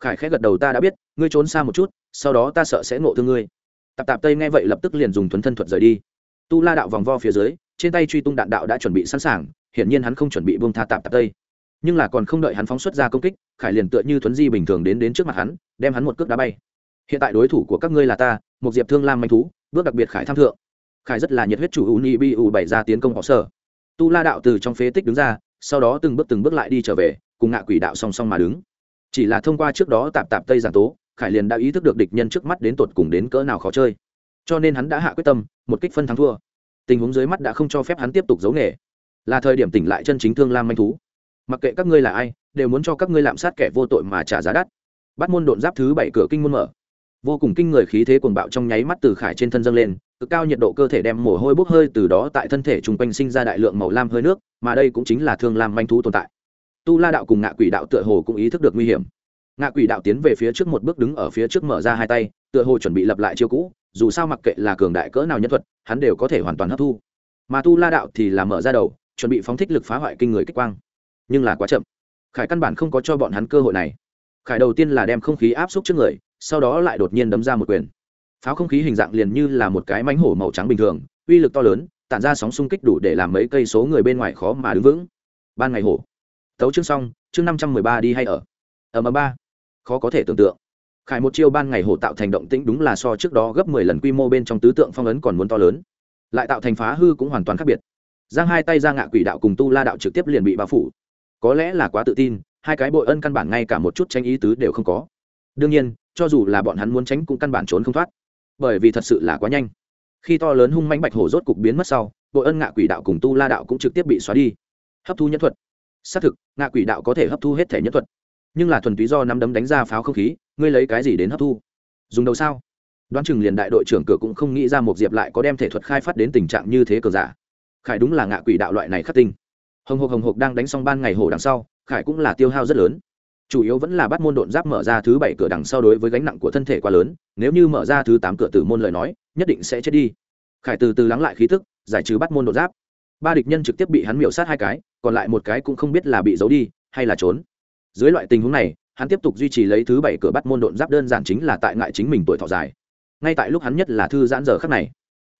khải khẽ gật đầu, ta đã biết, ngươi trốn xa một chút, sau đó ta sợ sẽ ngộ thương ngươi. Tạp tạp tây nghe vậy lập tức liền dùng thuấn thân thuật rời đi. Tu la đạo vòng vo phía dưới, trên tay truy tung đạn đạo đã chuẩn bị sẵn sàng, hiển nhiên hắn không chuẩn bị buông tha tạp tạp tây. Nhưng là còn không đợi hắn phóng xuất ra công kích, khải liền tựa như thuấn di bình thường đến đến trước mặt hắn, đem hắn một cước đá bay. Hiện tại đối thủ của các ngươi là ta, một diệp thương lam manh thú, bước đặc biệt khải tham thượng. Khải rất là nhiệt huyết chủ u ni bi u bày ra tiến công họ sở. Tu la đạo từ trong phế tích đứng ra, sau đó từng bước từng bước lại đi trở về, cùng ngạ quỷ đạo song song mà đứng chỉ là thông qua trước đó tạp tạp tây giản tố, khải liền đã ý thức được địch nhân trước mắt đến tột cùng đến cỡ nào khó chơi. Cho nên hắn đã hạ quyết tâm, một kích phân thắng thua. Tình huống dưới mắt đã không cho phép hắn tiếp tục giấu nghề. Là thời điểm tỉnh lại chân chính thương lam manh thú. Mặc kệ các ngươi là ai, đều muốn cho các ngươi lạm sát kẻ vô tội mà trả giá đắt. Bắt môn độn giáp thứ bảy cửa kinh môn mở. Vô cùng kinh người khí thế cuồng bạo trong nháy mắt từ khải trên thân dâng lên, cực cao nhiệt độ cơ thể đem mồ hôi bốc hơi từ đó tại thân thể chung quanh sinh ra đại lượng màu lam hơi nước, mà đây cũng chính là thương lam manh thú tồn tại tu la đạo cùng ngạ quỷ đạo tựa hồ cũng ý thức được nguy hiểm. Ngạ quỷ đạo tiến về phía trước một bước đứng ở phía trước mở ra hai tay, tựa hồ chuẩn bị lập lại chiêu cũ, dù sao mặc kệ là cường đại cỡ nào nhân thuật, hắn đều có thể hoàn toàn hấp thu. Mà tu la đạo thì là mở ra đầu, chuẩn bị phóng thích lực phá hoại kinh người kích quang. Nhưng là quá chậm. Khải căn bản không có cho bọn hắn cơ hội này. Khải đầu tiên là đem không khí áp xúc trước người, sau đó lại đột nhiên đấm ra một quyền. Pháo không khí hình dạng liền như là một cái mánh hổ màu trắng bình thường, uy lực to lớn, tản ra sóng xung kích đủ để làm mấy cây số người bên ngoài khó mà đứng vững. Ban ngày hổ tấu chương xong, chương năm trăm mười ba đi hay ở. Ở mờ ba. Khó có thể tưởng tượng. Khải một chiêu ban ngày hồ tạo thành động tĩnh đúng là so trước đó gấp mười lần quy mô bên trong tứ tượng phong ấn còn muốn to lớn. Lại tạo thành phá hư cũng hoàn toàn khác biệt. Giang hai tay ra ngạ quỷ đạo cùng tu la đạo trực tiếp liền bị bao phủ. Có lẽ là quá tự tin, hai cái bội ân căn bản ngay cả một chút tranh ý tứ đều không có. Đương nhiên, cho dù là bọn hắn muốn tránh cũng căn bản trốn không thoát. Bởi vì thật sự là quá nhanh. Khi to lớn hung mãnh bạch hổ rốt cục biến mất sau, bội ân ngạ quỷ đạo cùng tu la đạo cũng trực tiếp bị xóa đi. Hấp thu nhân thuật xác thực, ngạ quỷ đạo có thể hấp thu hết thể nhất thuật. Nhưng là thuần túy do nắm đấm đánh ra pháo không khí, ngươi lấy cái gì đến hấp thu? Dùng đầu sao? Đoán chừng liền đại đội trưởng cửa cũng không nghĩ ra một diệp lại có đem thể thuật khai phát đến tình trạng như thế cờ giả. Khải đúng là ngạ quỷ đạo loại này khắc tinh. Hồng hộc hồng hộc đang đánh xong ban ngày hổ đằng sau, khải cũng là tiêu hao rất lớn. Chủ yếu vẫn là bắt môn độn giáp mở ra thứ bảy cửa đằng sau đối với gánh nặng của thân thể quá lớn, nếu như mở ra thứ tám cửa tử môn lời nói, nhất định sẽ chết đi. Khải từ từ lắng lại khí thức giải trừ bắt môn độn giáp ba địch nhân trực tiếp bị hắn miểu sát hai cái, còn lại một cái cũng không biết là bị giấu đi hay là trốn. Dưới loại tình huống này, hắn tiếp tục duy trì lấy thứ bảy cửa bắt môn độn giáp đơn giản chính là tại ngại chính mình tuổi thọ dài. Ngay tại lúc hắn nhất là thư giãn giờ khắc này,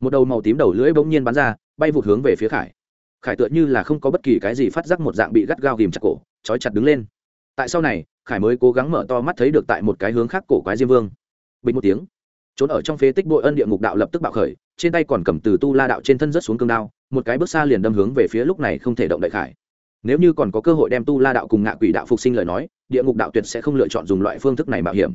một đầu màu tím đầu lưỡi bỗng nhiên bắn ra, bay vụt hướng về phía khải. Khải tựa như là không có bất kỳ cái gì phát giác một dạng bị gắt gao ghìm chặt cổ, trói chặt đứng lên. Tại sau này, khải mới cố gắng mở to mắt thấy được tại một cái hướng khác cổ quái diêm vương. Bình một tiếng trốn ở trong phế tích bội ân địa ngục đạo lập tức bạo khởi, trên tay còn cầm từ tu la đạo trên thân rất xuống cương đao, một cái bước xa liền đâm hướng về phía lúc này không thể động đại khải. Nếu như còn có cơ hội đem tu la đạo cùng ngạ quỷ đạo phục sinh lời nói, địa ngục đạo tuyệt sẽ không lựa chọn dùng loại phương thức này mạo hiểm.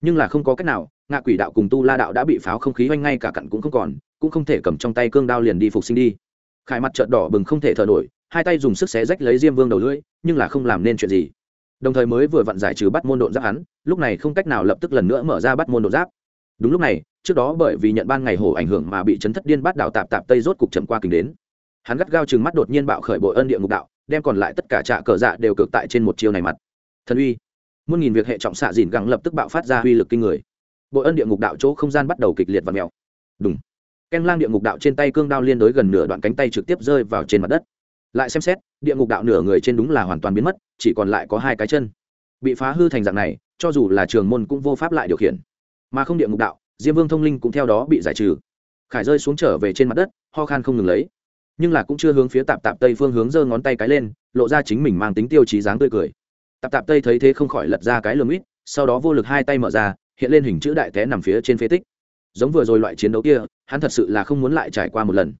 Nhưng là không có cách nào, ngạ quỷ đạo cùng tu la đạo đã bị pháo không khí oanh ngay cả cặn cũng không còn, cũng không thể cầm trong tay cương đao liền đi phục sinh đi. Khải mặt trợn đỏ bừng không thể thở nổi, hai tay dùng sức xé rách lấy diêm vương đầu lưỡi, nhưng là không làm nên chuyện gì. Đồng thời mới vừa vặn giải trừ bắt môn độn giáp hắn, lúc này không cách nào lập tức lần nữa mở ra bắt môn độn giáp đúng lúc này, trước đó bởi vì nhận ban ngày hổ ảnh hưởng mà bị chấn thất điên bắt đảo tạp tạp tây rốt cục chậm qua kính đến. Hắn gắt gao chừng mắt đột nhiên bạo khởi bội ân địa ngục đạo, đem còn lại tất cả trạ cờ dạ đều cực tại trên một chiêu này mặt. Thần uy. Muôn nghìn việc hệ trọng xạ dìn gắng lập tức bạo phát ra uy lực kinh người. Bội ân địa ngục đạo chỗ không gian bắt đầu kịch liệt và mèo. Đúng ken lang địa ngục đạo trên tay cương đao liên đối gần nửa đoạn cánh tay trực tiếp rơi vào trên mặt đất. Lại xem xét, địa ngục đạo nửa người trên đúng là hoàn toàn biến mất, chỉ còn lại có hai cái chân. Bị phá hư thành dạng này, cho dù là trường môn cũng vô pháp lại điều khiển mà không địa ngục đạo, diêm vương thông linh cũng theo đó bị giải trừ. Khải rơi xuống trở về trên mặt đất, ho khan không ngừng lấy. Nhưng là cũng chưa hướng phía tạp tạp tây phương hướng giơ ngón tay cái lên, lộ ra chính mình mang tính tiêu chí dáng tươi cười. Tạp tạp tây thấy thế không khỏi lật ra cái lườm ít, sau đó vô lực hai tay mở ra, hiện lên hình chữ đại té nằm phía trên phế tích. Giống vừa rồi loại chiến đấu kia, hắn thật sự là không muốn lại trải qua một lần.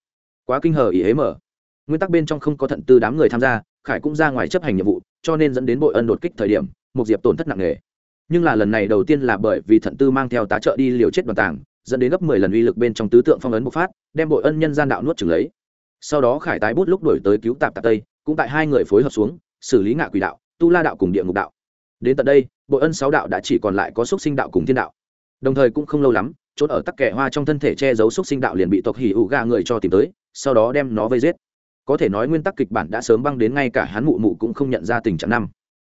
Quá kinh hờ ý hế mở. Nguyên tắc bên trong không có thận tư đám người tham gia, khải cũng ra ngoài chấp hành nhiệm vụ, cho nên dẫn đến bội ân đột kích thời điểm một diệp tổn thất nặng nề nhưng là lần này đầu tiên là bởi vì thận tư mang theo tá trợ đi liều chết đoàn tàng, dẫn đến gấp mười lần uy lực bên trong tứ tượng phong ấn bộc phát, đem bội ân nhân gian đạo nuốt trừng lấy. Sau đó khải tái bút lúc đổi tới cứu tạp tạp tây, cũng tại hai người phối hợp xuống, xử lý ngạ quỷ đạo, tu la đạo cùng địa ngục đạo. Đến tận đây, bội ân sáu đạo đã chỉ còn lại có xúc sinh đạo cùng thiên đạo. Đồng thời cũng không lâu lắm, chốt ở tắc kẻ hoa trong thân thể che giấu xúc sinh đạo liền bị tộc hỉ ủ gà người cho tìm tới, sau đó đem nó vây giết. Có thể nói nguyên tắc kịch bản đã sớm băng đến ngay cả hắn mụ mụ cũng không nhận ra tình trạng năm.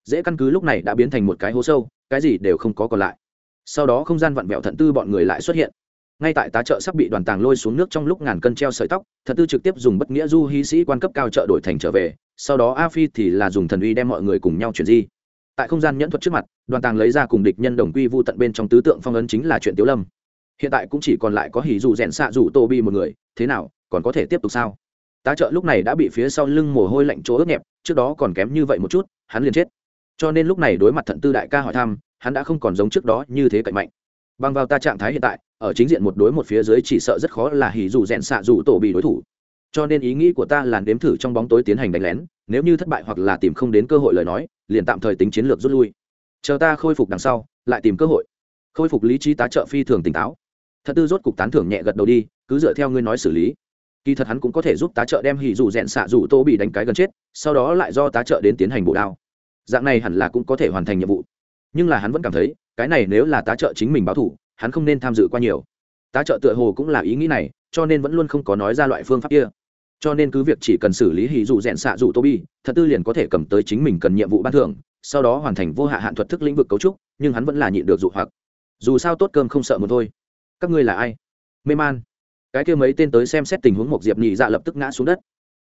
Dễ căn cứ lúc này đã biến thành một cái hố sâu cái gì đều không có còn lại. Sau đó không gian vặn vẹo thận tư bọn người lại xuất hiện. Ngay tại tá trợ sắp bị đoàn tàng lôi xuống nước trong lúc ngàn cân treo sợi tóc, thận tư trực tiếp dùng bất nghĩa du hí sĩ quan cấp cao trợ đổi thành trở về, sau đó a phi thì là dùng thần uy đem mọi người cùng nhau chuyển di. Tại không gian nhẫn thuật trước mặt, đoàn tàng lấy ra cùng địch nhân đồng quy vu tận bên trong tứ tượng phong ấn chính là chuyện tiếu lâm. Hiện tại cũng chỉ còn lại có hỉ dù rèn xạ dù tô bi một người, thế nào, còn có thể tiếp tục sao? Tá trợ lúc này đã bị phía sau lưng mồ hôi lạnh chỗ ướt nhẹp, trước đó còn kém như vậy một chút, hắn liền chết cho nên lúc này đối mặt thận tư đại ca hỏi thăm, hắn đã không còn giống trước đó như thế cạnh mạnh. Bằng vào ta trạng thái hiện tại, ở chính diện một đối một phía dưới chỉ sợ rất khó là hỉ dù rèn xạ dù tổ bị đối thủ. Cho nên ý nghĩ của ta là nếm thử trong bóng tối tiến hành đánh lén, nếu như thất bại hoặc là tìm không đến cơ hội lời nói, liền tạm thời tính chiến lược rút lui. Chờ ta khôi phục đằng sau, lại tìm cơ hội. Khôi phục lý trí tá trợ phi thường tỉnh táo. Thật tư rốt cục tán thưởng nhẹ gật đầu đi, cứ dựa theo ngươi nói xử lý. Kỳ thật hắn cũng có thể giúp tá trợ đem hỉ dù rèn xạ dù tô bị đánh cái gần chết, sau đó lại do tá trợ đến tiến hành bộ đao dạng này hẳn là cũng có thể hoàn thành nhiệm vụ. Nhưng là hắn vẫn cảm thấy, cái này nếu là tá trợ chính mình báo thủ, hắn không nên tham dự qua nhiều. Tá trợ tựa hồ cũng là ý nghĩ này, cho nên vẫn luôn không có nói ra loại phương pháp kia. Cho nên cứ việc chỉ cần xử lý hì dù rẽn xạ dù tô bi thật tư liền có thể cầm tới chính mình cần nhiệm vụ ban thưởng, sau đó hoàn thành vô hạ hạn thuật thức lĩnh vực cấu trúc, nhưng hắn vẫn là nhịn được dụ hoặc. Dù sao tốt cơm không sợ một thôi. Các ngươi là ai? Mê man. Cái kia mấy tên tới xem xét tình huống một diệp nhị dạ lập tức ngã xuống đất.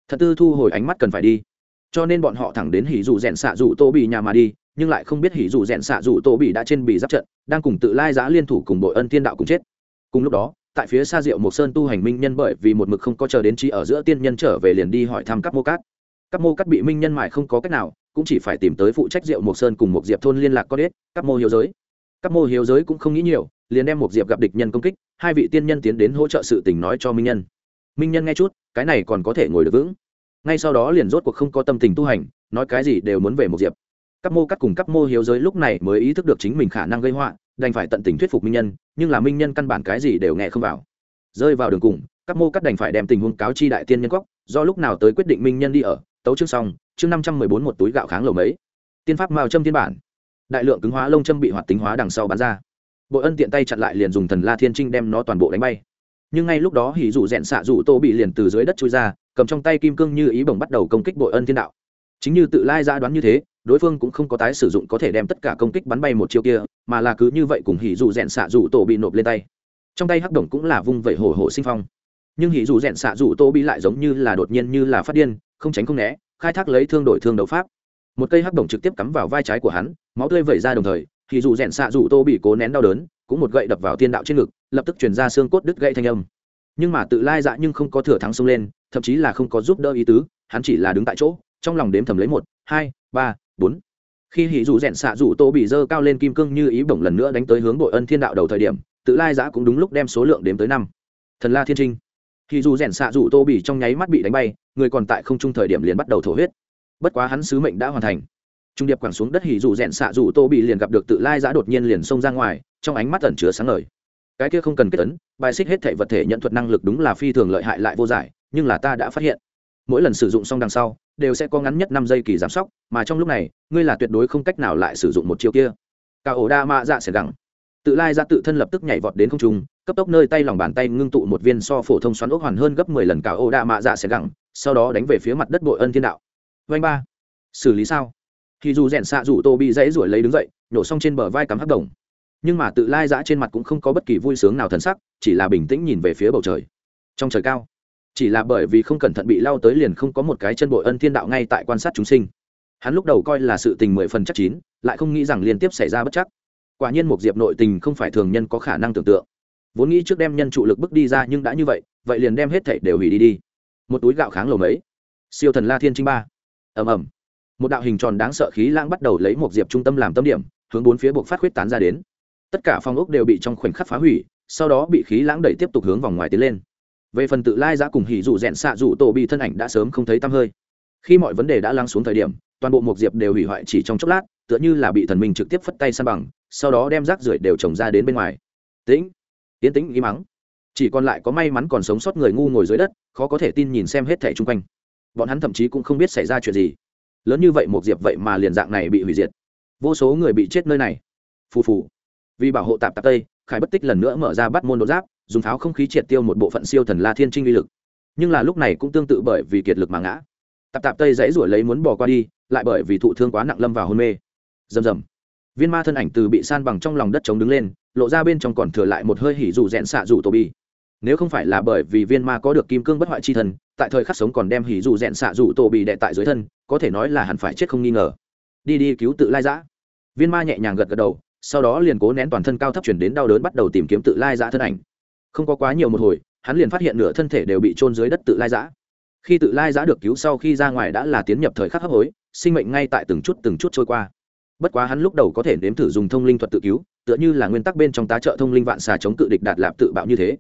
Thật tư thu hồi ánh mắt cần phải đi cho nên bọn họ thẳng đến hỉ dù rèn xạ dù tô bị nhà mà đi, nhưng lại không biết hỉ dù rèn xạ dù tô bị đã trên bị giáp trận, đang cùng tự lai giã liên thủ cùng bội ân tiên đạo cùng chết. Cùng lúc đó, tại phía xa diệu một sơn tu hành minh nhân bởi vì một mực không có chờ đến trí ở giữa tiên nhân trở về liền đi hỏi thăm các mô cát. Các mô cát bị minh nhân mại không có cách nào, cũng chỉ phải tìm tới phụ trách diệu một sơn cùng một diệp thôn liên lạc có đết các mô hiếu giới. Các mô hiếu giới cũng không nghĩ nhiều, liền đem một diệp gặp địch nhân công kích, hai vị tiên nhân tiến đến hỗ trợ sự tình nói cho minh nhân. Minh nhân nghe chút, cái này còn có thể ngồi được vững ngay sau đó liền rốt cuộc không có tâm tình tu hành, nói cái gì đều muốn về một diệp. Các mô cắt cùng các mô hiếu giới lúc này mới ý thức được chính mình khả năng gây họa, đành phải tận tình thuyết phục minh nhân, nhưng là minh nhân căn bản cái gì đều nghe không vào. Rơi vào đường cùng, các mô cắt đành phải đem tình huống cáo chi đại tiên nhân góc do lúc nào tới quyết định minh nhân đi ở, tấu chương xong, chương năm trăm mười bốn một túi gạo kháng lầu mấy. Tiên pháp mao châm tiên bản. Đại lượng cứng hóa lông châm bị hoạt tính hóa đằng sau bán ra. Bội ân tiện tay chặn lại liền dùng thần la thiên trinh đem nó toàn bộ đánh bay. Nhưng ngay lúc đó hỉ dù rẽn xạ dù tô bị liền từ dưới đất trôi ra cầm trong tay kim cương như ý bổng bắt đầu công kích bội ân thiên đạo. Chính như tự lai ra đoán như thế, đối phương cũng không có tái sử dụng có thể đem tất cả công kích bắn bay một chiêu kia, mà là cứ như vậy cùng hỉ dù rẽn xạ dù tổ bị nộp lên tay. Trong tay hắc đồng cũng là vung vẩy hổ hổ sinh phong. Nhưng hỉ dù rẽn xạ dù tổ bị lại giống như là đột nhiên như là phát điên, không tránh không né, khai thác lấy thương đổi thương đấu pháp. Một cây hắc đồng trực tiếp cắm vào vai trái của hắn, máu tươi vẩy ra đồng thời, hỉ dù rẽn xạ dù tô bị cố nén đau đớn, cũng một gậy đập vào thiên đạo trên ngực, lập tức chuyển ra xương cốt đứt gãy thanh âm nhưng mà tự lai dạ nhưng không có thừa thắng xông lên, thậm chí là không có giúp đỡ ý tứ, hắn chỉ là đứng tại chỗ, trong lòng đếm thầm lấy một, hai, ba, bốn. Khi hỉ dù rẽn xạ dù tô bị dơ cao lên kim cương như ý bổng lần nữa đánh tới hướng bội ân thiên đạo đầu thời điểm, tự lai giã cũng đúng lúc đem số lượng đếm tới năm. Thần la thiên trinh. Hỉ dù rèn xạ dù tô bỉ trong nháy mắt bị đánh bay, người còn tại không trung thời điểm liền bắt đầu thổ huyết. Bất quá hắn sứ mệnh đã hoàn thành. Trung điệp quẳng xuống đất hỉ dù rèn xạ dù tô bị liền gặp được tự lai giã đột nhiên liền xông ra ngoài, trong ánh mắt ẩn chứa sáng ngời cái kia không cần kết tấn bài xích hết thể vật thể nhận thuật năng lực đúng là phi thường lợi hại lại vô giải, nhưng là ta đã phát hiện, mỗi lần sử dụng xong đằng sau, đều sẽ có ngắn nhất năm giây kỳ giám sóc, mà trong lúc này, ngươi là tuyệt đối không cách nào lại sử dụng một chiêu kia. Cả ổ đa mạ dạ sẽ gẳng. Tự lai ra tự thân lập tức nhảy vọt đến không trung, cấp tốc nơi tay lòng bàn tay ngưng tụ một viên so phổ thông xoắn ốc hoàn hơn gấp mười lần cả ổ đa mạ dạ sẽ gẳng, sau đó đánh về phía mặt đất bội ân thiên đạo. Vanh ba. Xử lý sao? Thì dù rèn xạ rủ tô bị dãy ruổi lấy đứng dậy, nhổ xong trên bờ vai cắm hắc đồng nhưng mà tự lai giã trên mặt cũng không có bất kỳ vui sướng nào thần sắc, chỉ là bình tĩnh nhìn về phía bầu trời. Trong trời cao, chỉ là bởi vì không cẩn thận bị lao tới liền không có một cái chân bội ân thiên đạo ngay tại quan sát chúng sinh. Hắn lúc đầu coi là sự tình mười phần chắc chín, lại không nghĩ rằng liên tiếp xảy ra bất chắc. Quả nhiên một diệp nội tình không phải thường nhân có khả năng tưởng tượng. Vốn nghĩ trước đem nhân trụ lực bước đi ra nhưng đã như vậy vậy liền đem hết thảy đều hủy đi đi. Một túi gạo kháng lầu mấy. Siêu thần la thiên trinh ba. Ầm ầm. Một đạo hình tròn đáng sợ khí lãng bắt đầu lấy một diệp trung tâm làm tâm điểm, hướng bốn phía buộc phát huyết tán ra đến tất cả phong ốc đều bị trong khoảnh khắc phá hủy, sau đó bị khí lãng đẩy tiếp tục hướng vòng ngoài tiến lên. Về phần tự lai giã cùng hỉ dù rẽn xạ dù tổ bị thân ảnh đã sớm không thấy tăm hơi. Khi mọi vấn đề đã lắng xuống thời điểm, toàn bộ một diệp đều hủy hoại chỉ trong chốc lát, tựa như là bị thần minh trực tiếp phất tay san bằng, sau đó đem rác rưởi đều trồng ra đến bên ngoài. Tĩnh tiến tĩnh ý mắng. Chỉ còn lại có may mắn còn sống sót người ngu ngồi dưới đất, khó có thể tin nhìn xem hết thẻ chung quanh. Bọn hắn thậm chí cũng không biết xảy ra chuyện gì. Lớn như vậy một diệp vậy mà liền dạng này bị hủy diệt. Vô số người bị chết nơi này. Phù phù vì bảo hộ tạp tạp tây, khải bất tích lần nữa mở ra bắt môn đột giáp, dùng pháo không khí triệt tiêu một bộ phận siêu thần la thiên trinh uy lực. Nhưng là lúc này cũng tương tự bởi vì kiệt lực mà ngã. Tạp tạp tây dãy ruổi lấy muốn bỏ qua đi, lại bởi vì thụ thương quá nặng lâm vào hôn mê. Rầm rầm. Viên ma thân ảnh từ bị san bằng trong lòng đất chống đứng lên, lộ ra bên trong còn thừa lại một hơi hỉ dù rẽn xạ dù tổ bi. Nếu không phải là bởi vì viên ma có được kim cương bất hoại chi thần, tại thời khắc sống còn đem hỉ dù rẽn xạ dù tổ bị đệ tại dưới thân, có thể nói là hẳn phải chết không nghi ngờ. Đi đi cứu tự lai giã. Viên ma nhẹ nhàng gật gật đầu sau đó liền cố nén toàn thân cao thấp chuyển đến đau đớn bắt đầu tìm kiếm tự lai giã thân ảnh. Không có quá nhiều một hồi, hắn liền phát hiện nửa thân thể đều bị trôn dưới đất tự lai giã. Khi tự lai giã được cứu sau khi ra ngoài đã là tiến nhập thời khắc hấp hối, sinh mệnh ngay tại từng chút từng chút trôi qua. Bất quá hắn lúc đầu có thể nếm thử dùng thông linh thuật tự cứu, tựa như là nguyên tắc bên trong tá trợ thông linh vạn xà chống cự địch đạt lạp tự bạo như thế.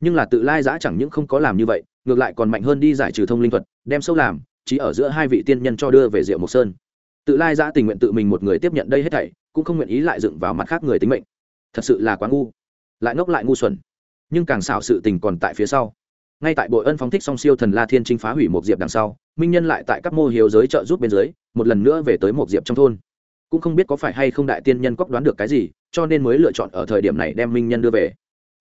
Nhưng là tự lai giã chẳng những không có làm như vậy, ngược lại còn mạnh hơn đi giải trừ thông linh thuật, đem sâu làm, chỉ ở giữa hai vị tiên nhân cho đưa về diệu mộc sơn tự lai giã tình nguyện tự mình một người tiếp nhận đây hết thảy, cũng không nguyện ý lại dựng vào mặt khác người tính mệnh. Thật sự là quá ngu. Lại ngốc lại ngu xuẩn. Nhưng càng xảo sự tình còn tại phía sau. Ngay tại bội ân phóng thích song siêu thần la thiên trinh phá hủy một diệp đằng sau, minh nhân lại tại các mô hiếu giới trợ giúp bên dưới, một lần nữa về tới một diệp trong thôn. Cũng không biết có phải hay không đại tiên nhân cóc đoán được cái gì, cho nên mới lựa chọn ở thời điểm này đem minh nhân đưa về.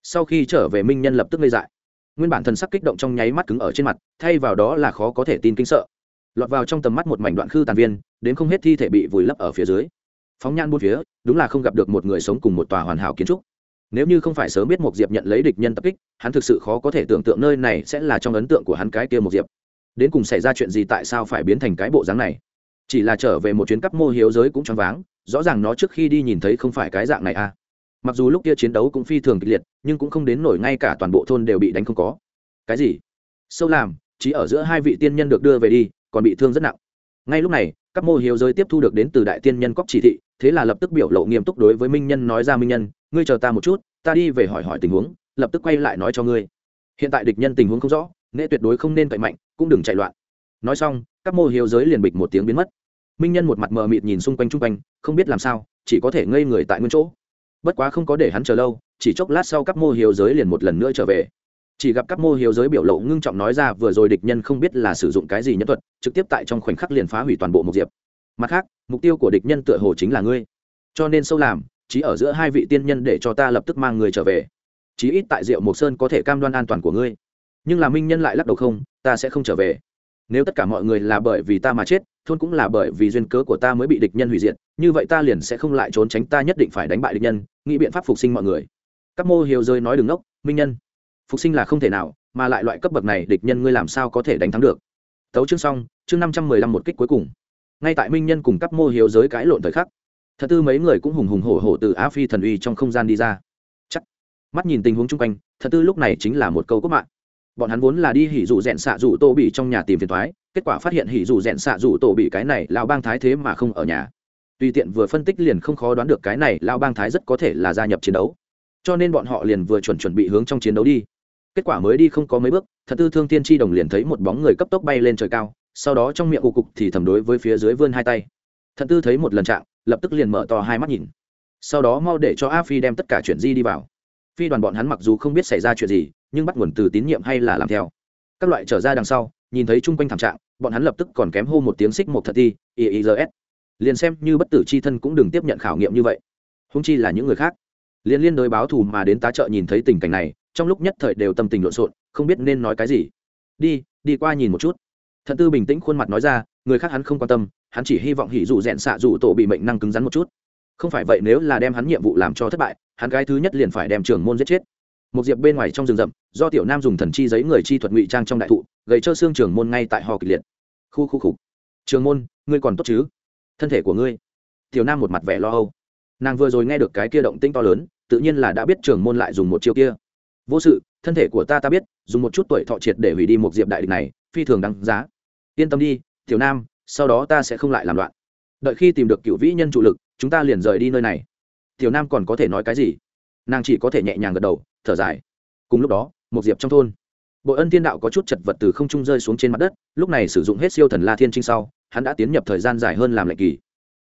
Sau khi trở về, minh nhân lập tức ngây dại. Nguyên bản thần sắc kích động trong nháy mắt cứng ở trên mặt, thay vào đó là khó có thể tin kinh sợ lọt vào trong tầm mắt một mảnh đoạn khư tàn viên, đến không hết thi thể bị vùi lấp ở phía dưới. Phóng nhan buôn phía, đúng là không gặp được một người sống cùng một tòa hoàn hảo kiến trúc. Nếu như không phải sớm biết một diệp nhận lấy địch nhân tập kích, hắn thực sự khó có thể tưởng tượng nơi này sẽ là trong ấn tượng của hắn cái kia một diệp. Đến cùng xảy ra chuyện gì tại sao phải biến thành cái bộ dáng này? Chỉ là trở về một chuyến cắp mô hiếu giới cũng choáng váng, rõ ràng nó trước khi đi nhìn thấy không phải cái dạng này à. Mặc dù lúc kia chiến đấu cũng phi thường kịch liệt, nhưng cũng không đến nổi ngay cả toàn bộ thôn đều bị đánh không có. Cái gì? Sâu làm, chỉ ở giữa hai vị tiên nhân được đưa về đi còn bị thương rất nặng. Ngay lúc này, các mô hiếu giới tiếp thu được đến từ đại tiên nhân cóc chỉ thị, thế là lập tức biểu lộ nghiêm túc đối với minh nhân nói ra, minh nhân, ngươi chờ ta một chút, ta đi về hỏi hỏi tình huống, lập tức quay lại nói cho ngươi. Hiện tại địch nhân tình huống không rõ nệ tuyệt đối không nên cậy mạnh, cũng đừng chạy loạn. Nói xong, các mô hiếu giới liền bịch một tiếng biến mất. Minh nhân một mặt mờ mịt nhìn xung quanh chung quanh, không biết làm sao, chỉ có thể ngây người tại nguyên chỗ. Bất quá không có để hắn chờ lâu, chỉ chốc lát sau các mô hiếu giới liền một lần nữa trở về chỉ gặp các mô hiếu giới biểu lộ ngưng trọng nói ra, vừa rồi địch nhân không biết là sử dụng cái gì nhân thuật, trực tiếp tại trong khoảnh khắc liền phá hủy toàn bộ một diệp. Mặt khác, mục tiêu của địch nhân tựa hồ chính là ngươi. Cho nên sâu làm chỉ ở giữa hai vị tiên nhân để cho ta lập tức mang người trở về. Chí ít tại diệu mộc sơn có thể cam đoan an toàn của ngươi. Nhưng là minh nhân lại lắc đầu không, ta sẽ không trở về. Nếu tất cả mọi người là bởi vì ta mà chết, thôn cũng là bởi vì duyên cớ của ta mới bị địch nhân hủy diệt, như vậy ta liền sẽ không lại trốn tránh ta nhất định phải đánh bại địch nhân, nghĩ biện pháp phục sinh mọi người. Các mô hiếu giới nói đừng ngốc minh nhân phục sinh là không thể nào, mà lại loại cấp bậc này địch nhân ngươi làm sao có thể đánh thắng được. Tấu chương xong, chương năm trăm mười lăm một kích cuối cùng. Ngay tại minh nhân cùng các mô hiếu giới cãi lộn thời khắc, thật tư mấy người cũng hùng hùng hổ hổ từ á phi thần uy trong không gian đi ra. Chắc, mắt nhìn tình huống chung quanh, thật tư lúc này chính là một câu cốt mạng. Bọn hắn vốn là đi hỉ dụ rẽn xạ dụ tô bị trong nhà tìm phiền thoái kết quả phát hiện hỉ dụ rẽn xạ dụ tô bị cái này lao bang thái thế mà không ở nhà. Tùy tiện vừa phân tích liền không khó đoán được cái này lao bang thái rất có thể là gia nhập chiến đấu. Cho nên bọn họ liền vừa chuẩn chuẩn bị hướng trong chiến đấu đi kết quả mới đi không có mấy bước, thật tư thương tiên tri đồng liền thấy một bóng người cấp tốc bay lên trời cao, sau đó trong miệng cụ cục thì thầm đối với phía dưới vươn hai tay. Thật tư thấy một lần trạng lập tức liền mở to hai mắt nhìn. Sau đó mau để cho a phi đem tất cả chuyện di đi vào. Phi đoàn bọn hắn mặc dù không biết xảy ra chuyện gì, nhưng bắt nguồn từ tín nhiệm hay là làm theo. Các loại trở ra đằng sau, nhìn thấy chung quanh thảm trạng, bọn hắn lập tức còn kém hô một tiếng xích một thật ti iis liền xem như bất tử c h i thân cũng đừng tiếp nhận khảo nghiệm như vậy. Húng chi là những người khác. Liên liên đối báo thù mà đến tá trợ nhìn thấy tình cảnh này trong lúc nhất thời đều tâm tình lộn xộn, không biết nên nói cái gì. Đi đi qua nhìn một chút. Thận tư bình tĩnh khuôn mặt nói ra, người khác hắn không quan tâm, hắn chỉ hy vọng hỉ dù rẽn xạ dù tổ bị mệnh năng cứng rắn một chút. Không phải vậy nếu là đem hắn nhiệm vụ làm cho thất bại, hắn cái thứ nhất liền phải đem trường môn giết chết. Một diệp bên ngoài trong rừng rậm, do tiểu nam dùng thần chi giấy người chi thuật ngụy trang trong đại thụ, gầy trơ xương trường môn ngay tại hò kịch liệt. Khu khu khục trường môn, ngươi còn tốt chứ? Thân thể của ngươi. Tiểu nam một mặt vẻ lo âu. Nàng vừa rồi nghe được cái kia động tinh to lớn, tự nhiên là đã biết trường môn lại dùng một chiêu kia vô sự, thân thể của ta ta biết, dùng một chút tuổi thọ triệt để hủy đi một diệp đại địch này, phi thường đáng giá. Yên tâm đi, tiểu nam, sau đó ta sẽ không lại làm loạn. Đợi khi tìm được cựu vĩ nhân trụ lực, chúng ta liền rời đi nơi này. Tiểu nam còn có thể nói cái gì? Nàng chỉ có thể nhẹ nhàng gật đầu, thở dài. Cùng lúc đó, một diệp trong thôn. Bội ân thiên đạo có chút chật vật từ không trung rơi xuống trên mặt đất, lúc này sử dụng hết siêu thần la thiên trinh sau, hắn đã tiến nhập thời gian dài hơn làm lệnh kỳ.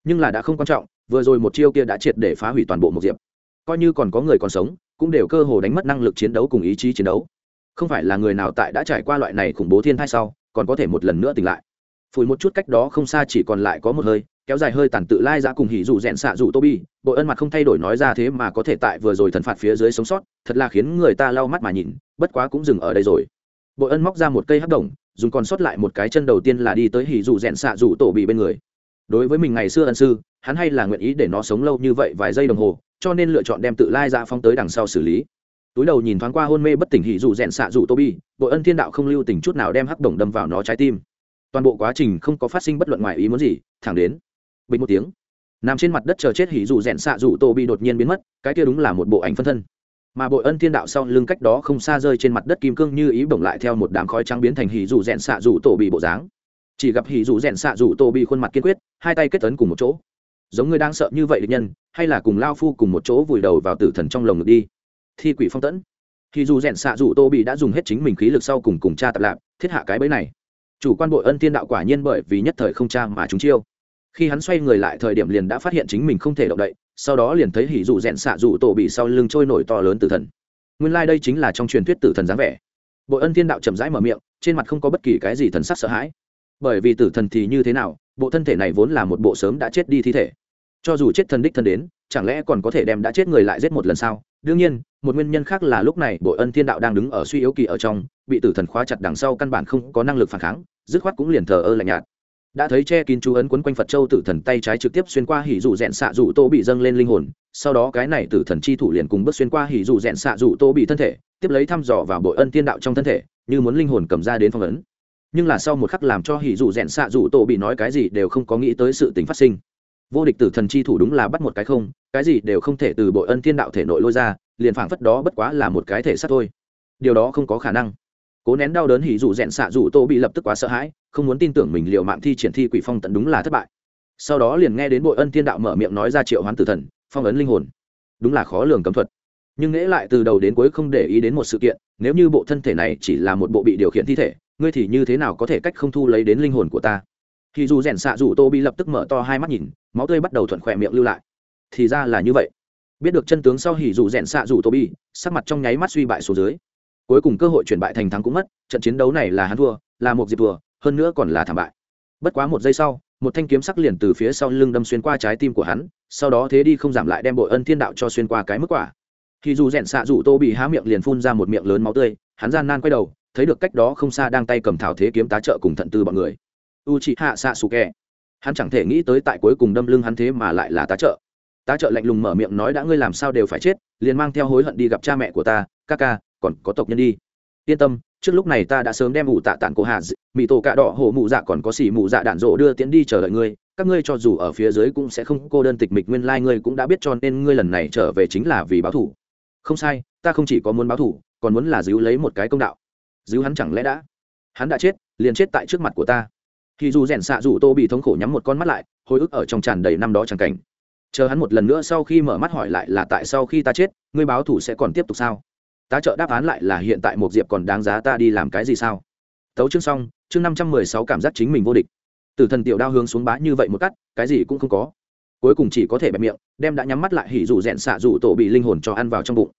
Nhưng là đã không quan trọng, vừa rồi một chiêu kia đã triệt để phá hủy toàn bộ một diệp. Coi như còn có người còn sống cũng đều cơ hồ đánh mất năng lực chiến đấu cùng ý chí chiến đấu. Không phải là người nào tại đã trải qua loại này khủng bố thiên thai sau, còn có thể một lần nữa tỉnh lại. Phủi một chút cách đó không xa chỉ còn lại có một hơi, kéo dài hơi tàn tự lai ra cùng hỉ dù rẽn xạ dù tô bi bội ân mặt không thay đổi nói ra thế mà có thể tại vừa rồi thần phạt phía dưới sống sót, thật là khiến người ta lau mắt mà nhìn, bất quá cũng dừng ở đây rồi. Bội ân móc ra một cây hắc đồng dùng còn sót lại một cái chân đầu tiên là đi tới hỉ dù rẽn xạ dù tổ bị bên người. Đối với mình ngày xưa ân sư hắn hay là nguyện ý để nó sống lâu như vậy vài giây đồng hồ, cho nên lựa chọn đem tự lai ra phong tới đằng sau xử lý. Túi đầu nhìn thoáng qua hôn mê bất tỉnh hỉ dù rèn xạ dù tô bi bội ân thiên đạo không lưu tình chút nào đem hắc đồng đâm vào nó trái tim. Toàn bộ quá trình không có phát sinh bất luận ngoài ý muốn gì, thẳng đến, bình một tiếng, nằm trên mặt đất chờ chết hỉ dù rèn xạ dù tô bi đột nhiên biến mất, cái kia đúng là một bộ ảnh phân thân. Mà bội ân thiên đạo sau lưng cách đó không xa rơi trên mặt đất kim cương như ý bổng lại theo một đám khói trắng biến thành hỉ dù rèn xạ dù toby bị bộ dáng. Chỉ gặp hỉ dù rèn xạ dù toby bị khuôn mặt kiên quyết, hai tay kết tấn cùng một chỗ giống ngươi đang sợ như vậy địch nhân, hay là cùng lao phu cùng một chỗ vùi đầu vào tử thần trong lồng ngực đi. Thi quỷ phong tẫn. Thì dù rèn xạ dù tô bị đã dùng hết chính mình khí lực sau cùng cùng cha tập lạp thiết hạ cái bẫy này. Chủ quan bội ân thiên đạo quả nhiên bởi vì nhất thời không cha mà chúng chiêu. Khi hắn xoay người lại thời điểm liền đã phát hiện chính mình không thể động đậy, sau đó liền thấy hỉ dù rèn xạ dù tổ bị sau lưng trôi nổi to lớn tử thần. Nguyên lai、like、đây chính là trong truyền thuyết tử thần dáng vẻ. Bội ân thiên đạo chậm rãi mở miệng, trên mặt không có bất kỳ cái gì thần sắc sợ hãi. Bởi vì tử thần thì như thế nào, bộ thân thể này vốn là một bộ sớm đã chết đi thi thể cho dù chết thần đích thân đến, chẳng lẽ còn có thể đem đã chết người lại giết một lần sao? Đương nhiên, một nguyên nhân khác là lúc này bội ân thiên đạo đang đứng ở suy yếu kỳ ở trong, bị tử thần khóa chặt đằng sau căn bản không có năng lực phản kháng, dứt khoát cũng liền thờ ơ lạnh nhạt. Đã thấy che kín chú ấn quấn quanh phật châu tử thần tay trái trực tiếp xuyên qua hỉ dù rẽn xạ dù tô bị dâng lên linh hồn, sau đó cái này tử thần chi thủ liền cùng bước xuyên qua hỉ dù rẽn xạ dù tô bị thân thể, tiếp lấy thăm dò vào bội ân thiên đạo trong thân thể, như muốn linh hồn cầm ra đến phong ấn. Nhưng là sau một khắc làm cho hỉ dù rẽn xạ dù tô bị nói cái gì đều không có nghĩ tới sự tính phát sinh vô địch tử thần chi thủ đúng là bắt một cái không, cái gì đều không thể từ bội ân thiên đạo thể nội lôi ra, liền phảng phất đó bất quá là một cái thể xác thôi. Điều đó không có khả năng. Cố nén đau đớn hỉ dụ rẽn xạ dụ tô bị lập tức quá sợ hãi, không muốn tin tưởng mình liệu mạng thi triển thi quỷ phong tận đúng là thất bại. Sau đó liền nghe đến bội ân thiên đạo mở miệng nói ra triệu hoán tử thần, phong ấn linh hồn. Đúng là khó lường cấm thuật. Nhưng nghĩ lại từ đầu đến cuối không để ý đến một sự kiện, nếu như bộ thân thể này chỉ là một bộ bị điều khiển thi thể, ngươi thì như thế nào có thể cách không thu lấy đến linh hồn của ta? Thì dù rèn xạ dù tô bị lập tức mở to hai mắt nhìn, máu tươi bắt đầu thuận khỏe miệng lưu lại. Thì ra là như vậy. Biết được chân tướng sau hỉ dù rèn xạ dù tô bi, sắc mặt trong nháy mắt suy bại số dưới. Cuối cùng cơ hội chuyển bại thành thắng cũng mất, trận chiến đấu này là hắn thua, là một dịp thua, hơn nữa còn là thảm bại. Bất quá một giây sau, một thanh kiếm sắc liền từ phía sau lưng đâm xuyên qua trái tim của hắn, sau đó thế đi không giảm lại đem bội ân thiên đạo cho xuyên qua cái mức quả. Thì dù rèn xạ dù tô bị há miệng liền phun ra một miệng lớn máu tươi, hắn gian nan quay đầu, thấy được cách đó không xa đang tay cầm thảo thế kiếm tá trợ cùng thận tư bọn người u chị hạ xạ xù kẹ hắn chẳng thể nghĩ tới tại cuối cùng đâm lưng hắn thế mà lại là tá trợ. Tá trợ lạnh lùng mở miệng nói đã ngươi làm sao đều phải chết, liền mang theo hối hận đi gặp cha mẹ của ta ca ca còn có tộc nhân đi. Yên tâm, trước lúc này ta đã sớm đem ủ tạ tản cổ hạ mỹ tổ cạ đỏ hổ mụ dạ còn có xỉ mụ dạ đạn rộ đưa tiến đi chờ đợi ngươi. Các ngươi cho dù ở phía dưới cũng sẽ không, cô đơn tịch mịch nguyên lai ngươi cũng đã biết cho nên ngươi lần này trở về chính là vì báo thủ. Không sai, ta không chỉ có muốn báo thủ, còn muốn là díu lấy một cái công đạo. Díu hắn chẳng lẽ đã? Hắn đã chết, liền chết tại trước mặt của ta thì dù rèn xạ dù tô bị thống khổ nhắm một con mắt lại, hồi ức ở trong tràn đầy năm đó chẳng cảnh. Chờ hắn một lần nữa sau khi mở mắt hỏi lại là tại sau khi ta chết, ngươi báo thủ sẽ còn tiếp tục sao? Tá trợ đáp án lại là hiện tại một diệp còn đáng giá ta đi làm cái gì sao? Tấu chương xong, chương năm trăm mười sáu cảm giác chính mình vô địch. Từ thần tiểu đao hướng xuống bá như vậy một cắt, cái gì cũng không có. Cuối cùng chỉ có thể bẹp miệng, đem đã nhắm mắt lại hỉ dù rẽn xạ dù tổ bị linh hồn cho ăn vào trong bụng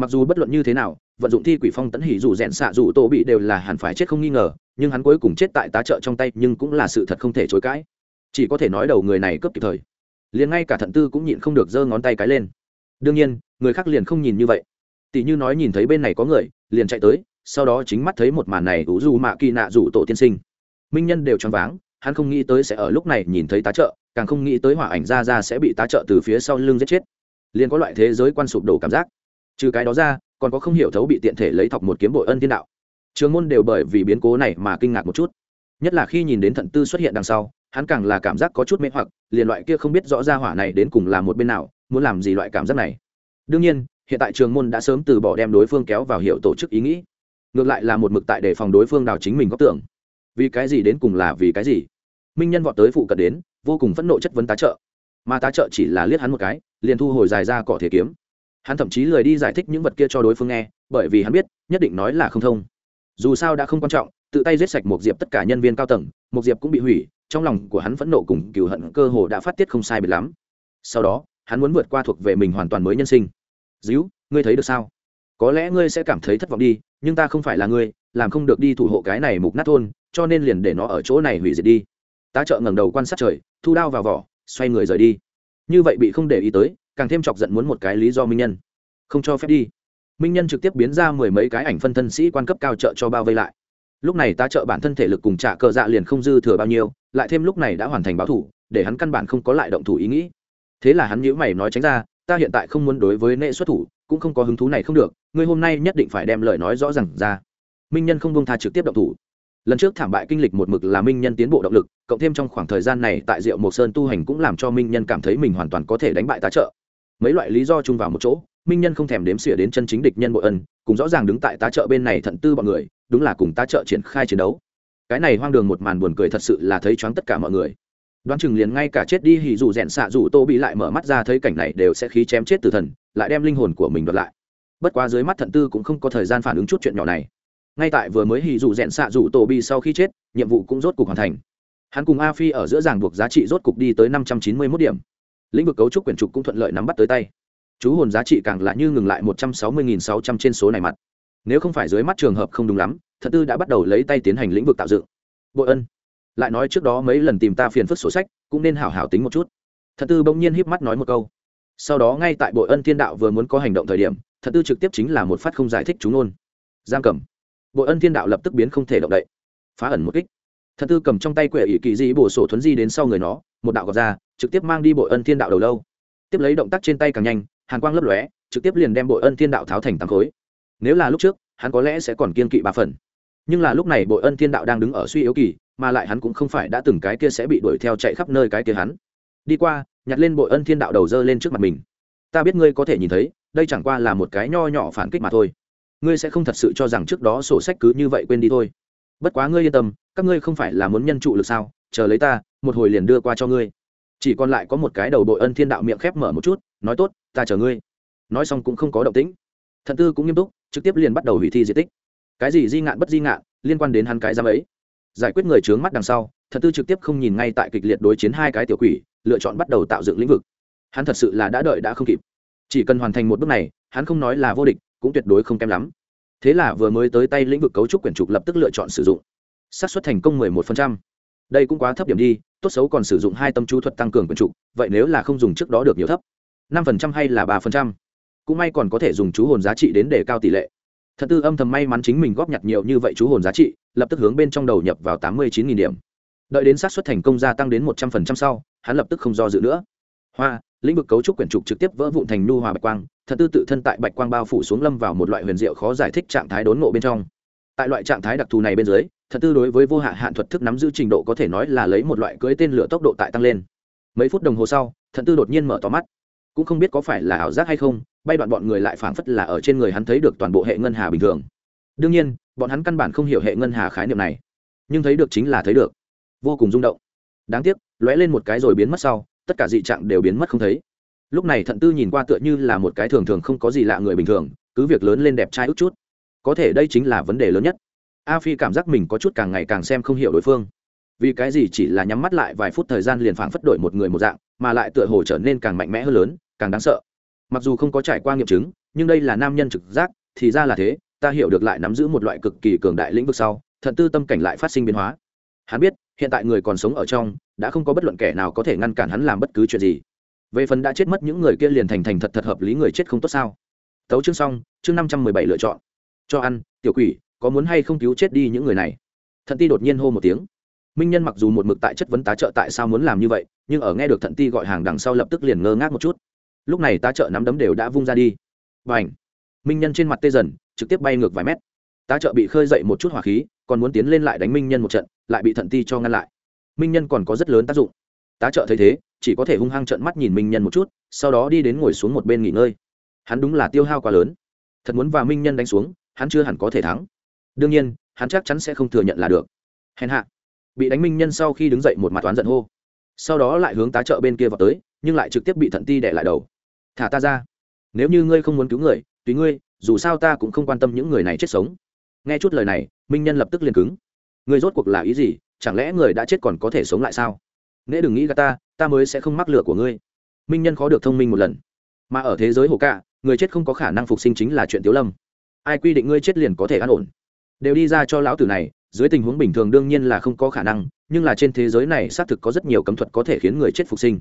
mặc dù bất luận như thế nào, vận dụng thi quỷ phong tấn hỉ dù rẽn xạ dù tổ bị đều là hẳn phải chết không nghi ngờ, nhưng hắn cuối cùng chết tại tá trợ trong tay nhưng cũng là sự thật không thể chối cãi. Chỉ có thể nói đầu người này cướp kịp thời. Liền ngay cả thận tư cũng nhịn không được giơ ngón tay cái lên. Đương nhiên, người khác liền không nhìn như vậy. Tỷ như nói nhìn thấy bên này có người, liền chạy tới, sau đó chính mắt thấy một màn này ủ dù mạ kỳ nạ rủ tổ tiên sinh. Minh nhân đều choáng váng, hắn không nghĩ tới sẽ ở lúc này nhìn thấy tá trợ, càng không nghĩ tới hỏa ảnh ra ra sẽ bị tá trợ từ phía sau lưng giết chết. Liền có loại thế giới quan sụp đổ cảm giác trừ cái đó ra, còn có không hiểu thấu bị tiện thể lấy thọc một kiếm bội ân thiên đạo. Trường môn đều bởi vì biến cố này mà kinh ngạc một chút. Nhất là khi nhìn đến thận tư xuất hiện đằng sau, hắn càng là cảm giác có chút mê hoặc, liền loại kia không biết rõ ra hỏa này đến cùng là một bên nào, muốn làm gì loại cảm giác này. Đương nhiên, hiện tại trường môn đã sớm từ bỏ đem đối phương kéo vào hiệu tổ chức ý nghĩ. Ngược lại là một mực tại để phòng đối phương đào chính mình góp tưởng. Vì cái gì đến cùng là vì cái gì? Minh nhân vọt tới phụ cận đến, vô cùng phẫn nộ chất vấn tá trợ. Mà tá trợ chỉ là liếc hắn một cái, liền thu hồi dài ra cỏ thể kiếm hắn thậm chí lười đi giải thích những vật kia cho đối phương nghe, bởi vì hắn biết, nhất định nói là không thông. Dù sao đã không quan trọng, tự tay giết sạch một diệp tất cả nhân viên cao tầng một diệp cũng bị hủy, trong lòng của hắn phẫn nộ cùng cừu hận cơ hồ đã phát tiết không sai biệt lắm. Sau đó, hắn muốn vượt qua thuộc về mình hoàn toàn mới nhân sinh. Díu, ngươi thấy được sao? Có lẽ ngươi sẽ cảm thấy thất vọng đi, nhưng ta không phải là ngươi, làm không được đi thủ hộ cái này mục nát thôn, cho nên liền để nó ở chỗ này hủy diệt đi. Tá trợ ngẩng đầu quan sát trời, thu đao vào vỏ, xoay người rời đi. Như vậy bị không để ý tới càng thêm chọc giận muốn một cái lý do minh nhân. Không cho phép đi. Minh nhân trực tiếp biến ra mười mấy cái ảnh phân thân sĩ quan cấp cao trợ cho bao vây lại. Lúc này ta trợ bản thân thể lực cùng trả cờ dạ liền không dư thừa bao nhiêu, lại thêm lúc này đã hoàn thành báo thủ, để hắn căn bản không có lại động thủ ý nghĩ. Thế là hắn nhữ mày nói tránh ra, ta hiện tại không muốn đối với nệ xuất thủ, cũng không có hứng thú này không được, ngươi hôm nay nhất định phải đem lời nói rõ r à n g ra. Minh nhân không bông tha trực tiếp động thủ. Lần trước thảm bại kinh lịch một mực là minh nhân tiến bộ động lực, cộng thêm trong khoảng thời gian này tại diệu mộc sơn tu hành cũng làm cho minh nhân cảm thấy mình hoàn toàn có thể đánh bại tá trợ mấy loại lý do chung vào một chỗ, minh nhân không thèm đếm xỉa đến chân chính địch nhân bội ân cũng rõ ràng đứng tại tá trợ bên này thận tư bọn người, đúng là cùng tá trợ triển khai chiến đấu. Cái này hoang đường một màn buồn cười thật sự là thấy choáng tất cả mọi người. Đoán chừng liền ngay cả chết đi hỉ dù rẽn xạ dù tô bị lại mở mắt ra thấy cảnh này đều sẽ khí chém chết từ thần, lại đem linh hồn của mình đoạt lại. Bất quá dưới mắt thận tư cũng không có thời gian phản ứng chút chuyện nhỏ này. Ngay tại vừa mới hỉ dù rẽn xạ dù tô bị sau khi chết, nhiệm vụ cũng rốt cục hoàn thành. Hắn cùng a phi ở giữa giảng buộc giá trị rốt cục đi tới năm trăm chín mươi mốt điểm lĩnh vực cấu trúc quyển trục cũng thuận lợi nắm bắt tới tay. Chú hồn giá trị càng lạ như ngừng lại một trăm sáu mươi nghìn sáu trăm trên số này mặt. Nếu không phải dưới mắt trường hợp không đúng lắm thật tư đã bắt đầu lấy tay tiến hành lĩnh vực tạo dựng. Bội ân. Lại nói trước đó mấy lần tìm ta phiền phức sổ sách, cũng nên hảo hảo tính một chút. Thật tư bỗng nhiên híp mắt nói một câu. Sau đó ngay tại bội ân thiên đạo vừa muốn có hành động thời điểm thật tư trực tiếp chính là một phát không giải thích chúng ôn giam cầm. Bội ân thiên đạo lập tức biến không thể động đậy. Phá ẩn một kích. Thật tư cầm trong tay quệ ỷ kỳ di bổ sổ thuấn di đến sau người nó một đạo gọt ra, trực tiếp mang đi bội ân thiên đạo đầu lâu. Tiếp lấy động tác trên tay càng nhanh, hàn quang lấp lóe, trực tiếp liền đem bội ân thiên đạo tháo thành tám khối. Nếu là lúc trước, hắn có lẽ sẽ còn kiên kỵ ba phần. Nhưng là lúc này bội ân thiên đạo đang đứng ở suy yếu kỳ, mà lại hắn cũng không phải đã từng cái kia sẽ bị đuổi theo chạy khắp nơi cái kia hắn. Đi qua, nhặt lên bội ân thiên đạo đầu dơ lên trước mặt mình. Ta biết ngươi có thể nhìn thấy, đây chẳng qua là một cái nho nhỏ phản kích mà thôi. Ngươi sẽ không thật sự cho rằng trước đó sổ sách cứ như vậy quên đi thôi. Bất quá ngươi yên tâm, các ngươi không phải là muốn nhân trụ lực sao? Chờ lấy ta, một hồi liền đưa qua cho ngươi. Chỉ còn lại có một cái đầu bội ân thiên đạo miệng khép mở một chút, nói tốt, ta chờ ngươi. Nói xong cũng không có động tĩnh. Thận tư cũng nghiêm túc, trực tiếp liền bắt đầu hủy thi di tích. Cái gì di ngạn bất di ngạn, liên quan đến hắn cái giam ấy. Giải quyết người trướng mắt đằng sau, thận tư trực tiếp không nhìn ngay tại kịch liệt đối chiến hai cái tiểu quỷ, lựa chọn bắt đầu tạo dựng lĩnh vực. Hắn thật sự là đã đợi đã không kịp. Chỉ cần hoàn thành một bước này, hắn không nói là vô địch, cũng tuyệt đối không kém lắm. Thế là vừa mới tới tay lĩnh vực cấu trúc quyển trục lập tức lựa chọn sử dụng. Xác suất thành công 11% đây cũng quá thấp điểm đi, tốt xấu còn sử dụng hai tâm chú thuật tăng cường quyển trục, vậy nếu là không dùng trước đó được nhiều thấp? năm phần trăm hay là ba phần trăm? Cũng may còn có thể dùng chú hồn giá trị đến để cao tỷ lệ. Thật tư âm thầm may mắn chính mình góp nhặt nhiều như vậy chú hồn giá trị, lập tức hướng bên trong đầu nhập vào tám mươi chín điểm. Đợi đến sát xuất thành công gia tăng đến một trăm phần trăm sau, hắn lập tức không do dự nữa. Hoa, lĩnh vực cấu trúc quyển trục trực tiếp vỡ vụn thành nu hòa bạch quang, thật tư tự thân tại bạch quang bao phủ xuống lâm vào một loại huyền diệu khó giải thích trạng thái đốn ngộ bên trong tại loại trạng thái đặc thù này bên dưới, thật tư đối với vô hạn hạn thuật thức nắm giữ trình độ có thể nói là lấy một loại cưỡi tên lửa tốc độ tại tăng lên. Mấy phút đồng hồ sau, thật tư đột nhiên mở to mắt. Cũng không biết có phải là ảo giác hay không, bay đoạn bọn người lại phảng phất là ở trên người hắn thấy được toàn bộ hệ ngân hà bình thường. Đương nhiên, bọn hắn căn bản không hiểu hệ ngân hà khái niệm này. Nhưng thấy được chính là thấy được. Vô cùng rung động. Đáng tiếc, lóe lên một cái rồi biến mất sau, tất cả dị trạng đều biến mất không thấy. Lúc này thận tư nhìn qua tựa như là một cái thường thường không có gì lạ người bình thường, cứ việc lớn lên đẹp trai ước chút có thể đây chính là vấn đề lớn nhất. A phi cảm giác mình có chút càng ngày càng xem không hiểu đối phương. Vì cái gì chỉ là nhắm mắt lại vài phút thời gian liền phảng phất đổi một người một dạng, mà lại tựa hồ trở nên càng mạnh mẽ hơn lớn, càng đáng sợ. Mặc dù không có trải qua nghiệm chứng, nhưng đây là nam nhân trực giác, thì ra là thế, ta hiểu được lại nắm giữ một loại cực kỳ cường đại lĩnh vực sau, thận tư tâm cảnh lại phát sinh biến hóa. Hắn biết, hiện tại người còn sống ở trong, đã không có bất luận kẻ nào có thể ngăn cản hắn làm bất cứ chuyện gì. Về phần đã chết mất những người kia liền thành thành thật thật hợp lý người chết không tốt sao? Tấu chương xong, chương năm trăm mười bảy lựa chọn cho ăn, tiểu quỷ, có muốn hay không cứu chết đi những người này? Thận ti đột nhiên hô một tiếng. Minh nhân mặc dù một mực tại chất vấn tá trợ tại sao muốn làm như vậy, nhưng ở nghe được thận ti gọi hàng đằng sau lập tức liền ngơ ngác một chút. Lúc này tá trợ nắm đấm đều đã vung ra đi. Và ảnh minh nhân trên mặt tê dần, trực tiếp bay ngược vài mét. Tá trợ bị khơi dậy một chút hỏa khí, còn muốn tiến lên lại đánh minh nhân một trận, lại bị thận ti cho ngăn lại. Minh nhân còn có rất lớn tác dụng. Tá trợ thấy thế, chỉ có thể hung hăng trợn mắt nhìn minh nhân một chút, sau đó đi đến ngồi xuống một bên nghỉ ngơi. Hắn đúng là tiêu hao quá lớn. Thật muốn và minh nhân đánh xuống hắn chưa hẳn có thể thắng. Đương nhiên, hắn chắc chắn sẽ không thừa nhận là được. Hèn hạ. Bị đánh minh nhân sau khi đứng dậy một mặt toán giận hô. Sau đó lại hướng tá trợ bên kia vào tới, nhưng lại trực tiếp bị thận ti đẻ lại đầu. Thả ta ra. Nếu như ngươi không muốn cứu người, tùy ngươi, dù sao ta cũng không quan tâm những người này chết sống. Nghe chút lời này, minh nhân lập tức liền cứng. Ngươi rốt cuộc là ý gì? Chẳng lẽ người đã chết còn có thể sống lại sao? Nễ đừng nghĩ gà ta ta mới sẽ không mắc lửa của ngươi. Minh nhân khó được thông minh một lần. Mà ở thế giới hồ cạ, người chết không có khả năng phục sinh chính là chuyện tiếu lâm ai quy định ngươi chết liền có thể an ổn. Đều đi ra cho lão tử này, dưới tình huống bình thường đương nhiên là không có khả năng, nhưng là trên thế giới này xác thực có rất nhiều cấm thuật có thể khiến người chết phục sinh.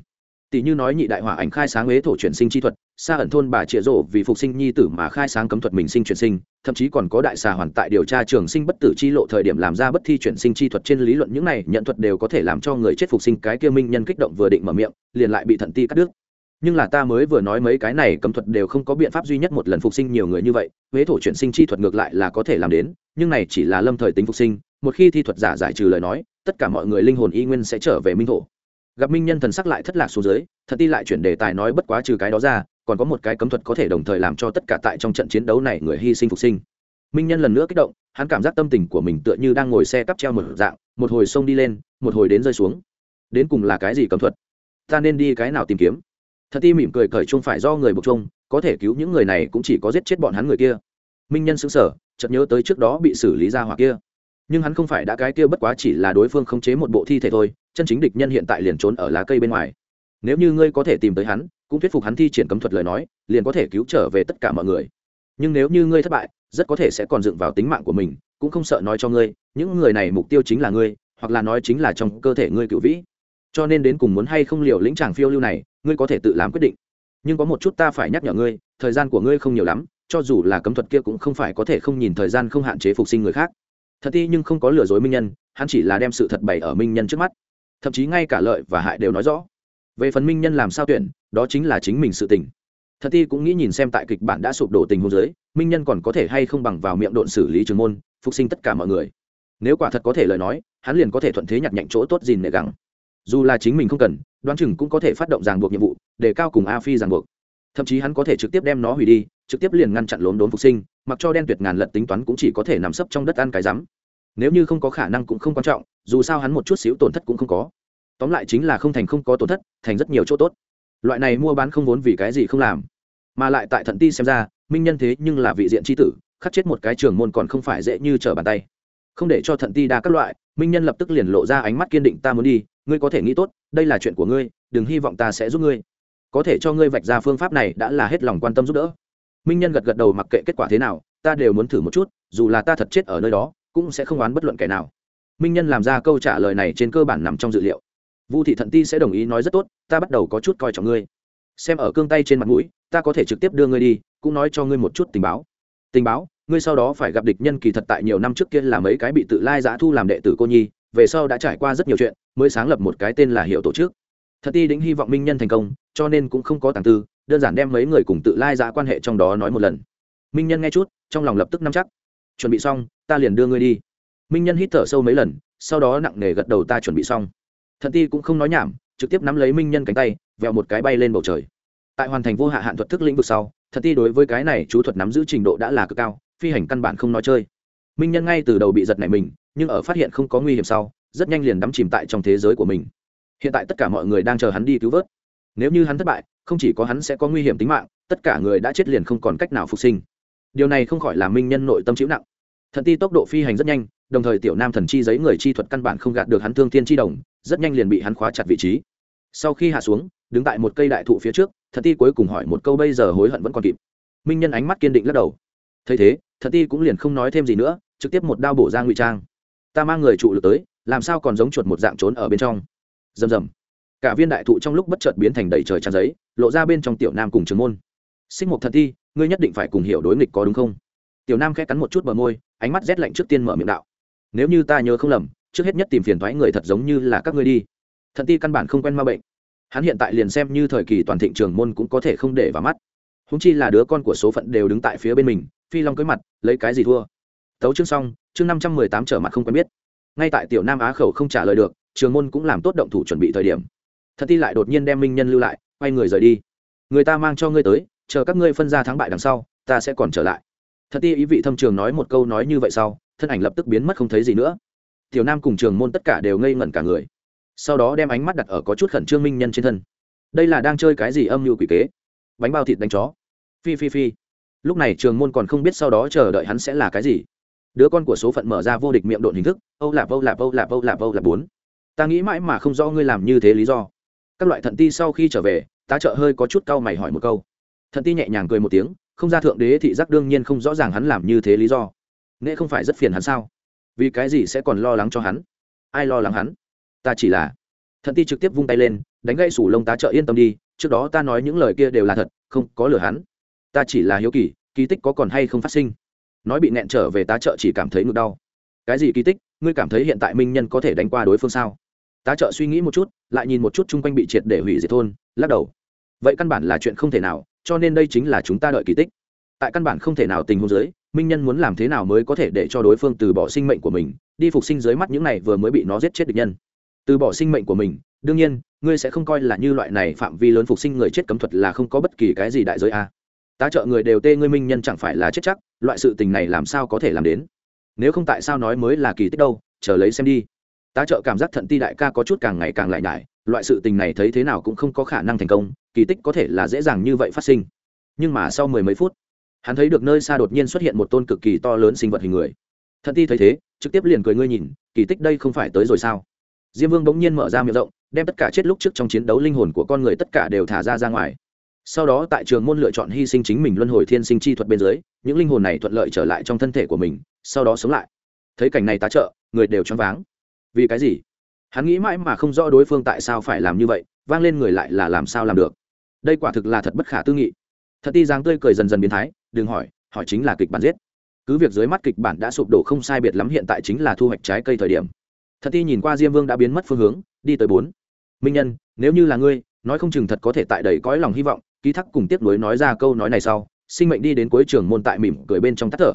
Tỷ như nói nhị đại hỏa ảnh khai sáng ế thổ chuyển sinh chi thuật xa ẩn thôn bà trịa rộ vì phục sinh nhi tử mà khai sáng cấm thuật mình sinh chuyển sinh, thậm chí còn có đại xà hoàn tại điều tra trường sinh bất tử chi lộ thời điểm làm ra bất thi chuyển sinh chi thuật trên lý luận những này nhận thuật đều có thể làm cho người chết phục sinh cái kia minh nhân kích động vừa định mở miệng, liền lại bị thận ti cắt đứt nhưng là ta mới vừa nói mấy cái này cấm thuật đều không có biện pháp duy nhất một lần phục sinh nhiều người như vậy, huế thổ chuyển sinh chi thuật ngược lại là có thể làm đến, nhưng này chỉ là lâm thời tính phục sinh, một khi thi thuật giả giải trừ lời nói, tất cả mọi người linh hồn y nguyên sẽ trở về minh thổ. Gặp minh nhân thần sắc lại thất lạc xuống dưới, thật ti lại chuyển đề tài nói bất quá trừ cái đó ra, còn có một cái cấm thuật có thể đồng thời làm cho tất cả tại trong trận chiến đấu này người hy sinh phục sinh. Minh nhân lần nữa kích động, hắn cảm giác tâm tình của mình tựa như đang ngồi xe cắp treo một dạng, một hồi sông đi lên, một hồi đến rơi xuống. Đến cùng là cái gì cấm thuật? Ta nên đi cái nào tìm kiếm? Thật ti mỉm cười cởi chung phải do người buộc chung có thể cứu những người này cũng chỉ có giết chết bọn hắn người kia. Minh nhân xứng sở chợt nhớ tới trước đó bị xử lý ra hoặc kia. Nhưng hắn không phải đã cái kia bất quá chỉ là đối phương khống chế một bộ thi thể thôi, chân chính địch nhân hiện tại liền trốn ở lá cây bên ngoài. Nếu như ngươi có thể tìm tới hắn, cũng thuyết phục hắn thi triển cấm thuật lời nói, liền có thể cứu trở về tất cả mọi người. Nhưng nếu như ngươi thất bại, rất có thể sẽ còn dựng vào tính mạng của mình, cũng không sợ nói cho ngươi, những người này mục tiêu chính là ngươi, hoặc là nói chính là trong cơ thể ngươi cựu vĩ. Cho nên đến cùng muốn hay không liều lĩnh tràng phiêu lưu này ngươi có thể tự làm quyết định. Nhưng có một chút ta phải nhắc nhở ngươi, thời gian của ngươi không nhiều lắm, cho dù là cấm thuật kia cũng không phải có thể không nhìn thời gian không hạn chế phục sinh người khác. Thật ti nhưng không có lừa dối minh nhân, hắn chỉ là đem sự thật bày ở minh nhân trước mắt. Thậm chí ngay cả lợi và hại đều nói rõ. Về phần minh nhân làm sao tuyển, đó chính là chính mình sự tình. Thật ti cũng nghĩ nhìn xem tại kịch bản đã sụp đổ tình huống giới minh nhân còn có thể hay không bằng vào miệng độn xử lý trường môn, phục sinh tất cả mọi người. Nếu quả thật có thể lời nói, hắn liền có thể thuận thế nhặt nhạnh chỗ tốt gìn nệ gắng dù là chính mình không cần, đoán chừng cũng có thể phát động ràng buộc nhiệm vụ, để cao cùng a phi ràng buộc. Thậm chí hắn có thể trực tiếp đem nó hủy đi, trực tiếp liền ngăn chặn lốm đốn phục sinh, mặc cho đen tuyệt ngàn lật tính toán cũng chỉ có thể nằm sấp trong đất ăn cái rắm. Nếu như không có khả năng cũng không quan trọng, dù sao hắn một chút xíu tổn thất cũng không có. Tóm lại chính là không thành không có tổn thất, thành rất nhiều chỗ tốt. Loại này mua bán không vốn vì cái gì không làm. Mà lại tại thận ti xem ra, minh nhân thế nhưng là vị diện tri tử, khắc chết một cái trường môn còn không phải dễ như trở bàn tay. Không để cho thận ti đa các loại, minh nhân lập tức liền lộ ra ánh mắt kiên định, ta muốn đi ngươi có thể nghĩ tốt, đây là chuyện của ngươi, đừng hy vọng ta sẽ giúp ngươi. Có thể cho ngươi vạch ra phương pháp này đã là hết lòng quan tâm giúp đỡ. Minh nhân gật gật đầu mặc kệ kết quả thế nào, ta đều muốn thử một chút, dù là ta thật chết ở nơi đó, cũng sẽ không oán bất luận kẻ nào. Minh nhân làm ra câu trả lời này trên cơ bản nằm trong dự liệu. Vu thị thận ti sẽ đồng ý nói rất tốt, ta bắt đầu có chút coi trọng ngươi. Xem ở cương tay trên mặt mũi, ta có thể trực tiếp đưa ngươi đi, cũng nói cho ngươi một chút tình báo. Tình báo, ngươi sau đó phải gặp địch nhân kỳ thật tại nhiều năm trước kia là mấy cái bị tự lai giã thu làm đệ tử cô nhi về sau đã trải qua rất nhiều chuyện, mới sáng lập một cái tên là hiệu tổ chức. Thật ti đĩnh hy vọng minh nhân thành công, cho nên cũng không có tàng tư, đơn giản đem mấy người cùng tự lai giã quan hệ trong đó nói một lần. Minh nhân nghe chút, trong lòng lập tức nắm chắc. Chuẩn bị xong, ta liền đưa ngươi đi. Minh nhân hít thở sâu mấy lần, sau đó nặng nề gật đầu ta chuẩn bị xong. Thật ti cũng không nói nhảm, trực tiếp nắm lấy minh nhân cánh tay vẹo một cái bay lên bầu trời. Tại hoàn thành vô hạ hạn thuật thức lĩnh vực sau, thật ti đối với cái này chú thuật nắm giữ trình độ đã là cực cao, phi hành căn bản không nói chơi. Minh nhân ngay từ đầu bị giật này mình nhưng ở phát hiện không có nguy hiểm sau, rất nhanh liền đắm chìm tại trong thế giới của mình. Hiện tại tất cả mọi người đang chờ hắn đi cứu vớt. Nếu như hắn thất bại, không chỉ có hắn sẽ có nguy hiểm tính mạng, tất cả người đã chết liền không còn cách nào phục sinh. Điều này không khỏi làm minh nhân nội tâm chịu nặng. Thần ti tốc độ phi hành rất nhanh, đồng thời tiểu nam thần chi giấy người chi thuật căn bản không gạt được hắn thương tiên chi đồng, rất nhanh liền bị hắn khóa chặt vị trí. Sau khi hạ xuống, đứng tại một cây đại thụ phía trước, thần ti cuối cùng hỏi một câu bây giờ hối hận vẫn còn kịp. Minh nhân ánh mắt kiên định lắc đầu. Thấy thế, thần ti cũng liền không nói thêm gì nữa, trực tiếp một đao bổ ra ngụy trang ta mang người trụ lực tới làm sao còn giống chuột một dạng trốn ở bên trong? Rầm rầm. Cả viên đại thụ trong lúc bất chợt biến thành đầy trời trang giấy lộ ra bên trong tiểu nam cùng trường môn. Xích một thần thi, ngươi nhất định phải cùng hiểu đối nghịch có đúng không? Tiểu nam khẽ cắn một chút bờ môi ánh mắt rét lạnh trước tiên mở miệng đạo. Nếu như ta nhớ không lầm trước hết nhất tìm phiền thoái người thật giống như là các ngươi đi. Thần ti căn bản không quen ma bệnh. Hắn hiện tại liền xem như thời kỳ toàn thịnh trường môn cũng có thể không để vào mắt. Húng chi là đứa con của số phận đều đứng tại phía bên mình phi long cưới mặt lấy cái gì thua? Tấu chương xong chương năm trăm mười tám trở mặt không quen biết. Ngay tại tiểu nam á khẩu không trả lời được, trường môn cũng làm tốt động thủ chuẩn bị thời điểm. Thật ti lại đột nhiên đem minh nhân lưu lại, quay người rời đi. Người ta mang cho ngươi tới, chờ các ngươi phân ra thắng bại đằng sau, ta sẽ còn trở lại. Thật ti ý vị thâm trường nói một câu nói như vậy sau, thân ảnh lập tức biến mất không thấy gì nữa. Tiểu nam cùng trường môn tất cả đều ngây ngẩn cả người. Sau đó đem ánh mắt đặt ở có chút khẩn trương minh nhân trên thân. Đây là đang chơi cái gì âm mưu quỷ kế? Bánh bao thịt đánh chó. Phi phi phi. Lúc này trường môn còn không biết sau đó chờ đợi hắn sẽ là cái gì đứa con của số phận mở ra vô địch miệng độn hình thức, âu lạp âu lạp âu lạp âu lạp âu lạp bốn. Ta nghĩ mãi mà không do ngươi làm như thế lý do. Các loại thận ti sau khi trở về, tá trợ hơi có chút cau mày hỏi một câu. Thận ti nhẹ nhàng cười một tiếng, không ra thượng đế thị giác đương nhiên không rõ ràng hắn làm như thế lý do. Nghệ không phải rất phiền hắn sao? Vì cái gì sẽ còn lo lắng cho hắn? Ai lo lắng hắn? Ta chỉ là thận ti trực tiếp vung tay lên, đánh gãy sủ lông tá trợ yên tâm đi, trước đó ta nói những lời kia đều là thật, không có lừa hắn. Ta chỉ là hiếu kỳ kỳ tích có còn hay không phát sinh nói bị nẹn trở về tá trợ chỉ cảm thấy ngực đau. Cái gì kỳ tích, ngươi cảm thấy hiện tại minh nhân có thể đánh qua đối phương sao? Tá trợ suy nghĩ một chút, lại nhìn một chút chung quanh bị triệt để hủy diệt thôn, lắc đầu. Vậy căn bản là chuyện không thể nào, cho nên đây chính là chúng ta đợi kỳ tích. Tại căn bản không thể nào tình huống giới minh nhân muốn làm thế nào mới có thể để cho đối phương từ bỏ sinh mệnh của mình, đi phục sinh dưới mắt những này vừa mới bị nó giết chết địch nhân. Từ bỏ sinh mệnh của mình, đương nhiên, ngươi sẽ không coi là như loại này phạm vi lớn phục sinh người chết cấm thuật là không có bất kỳ cái gì đại giới a. Tá trợ người đều tê ngươi minh nhân chẳng phải là chết chắc loại sự tình này làm sao có thể làm đến? Nếu không tại sao nói mới là kỳ tích đâu, chờ lấy xem đi. Tá trợ cảm giác thận ti đại ca có chút càng ngày càng lại nhải, loại sự tình này thấy thế nào cũng không có khả năng thành công, kỳ tích có thể là dễ dàng như vậy phát sinh. Nhưng mà sau mười mấy phút, hắn thấy được nơi xa đột nhiên xuất hiện một tôn cực kỳ to lớn sinh vật hình người. Thận ti thấy thế, trực tiếp liền cười ngươi nhìn, kỳ tích đây không phải tới rồi sao? Diêm vương bỗng nhiên mở ra miệng rộng, đem tất cả chết lúc trước trong chiến đấu linh hồn của con người tất cả đều thả ra ra ngoài sau đó tại trường môn lựa chọn hy sinh chính mình luân hồi thiên sinh chi thuật bên dưới, những linh hồn này thuận lợi trở lại trong thân thể của mình, sau đó sống lại. Thấy cảnh này tá trợ, người đều choáng váng. Vì cái gì? Hắn nghĩ mãi mà không rõ đối phương tại sao phải làm như vậy, vang lên người lại là làm sao làm được. Đây quả thực là thật bất khả tư nghị. Thật ti dáng tươi cười dần dần biến thái, đừng hỏi hỏi chính là kịch bản giết. Cứ việc dưới mắt kịch bản đã sụp đổ không sai biệt lắm hiện tại chính là thu hoạch trái cây thời điểm. Thật ti nhìn qua diêm vương đã biến mất phương hướng, đi tới bốn. Minh nhân, nếu như là ngươi, nói không chừng thật có thể tại đầy cõi lòng hy vọng ký thắc cùng tiếp nối nói ra câu nói này sau, sinh mệnh đi đến cuối trường môn tại mỉm cười bên trong tắt thở.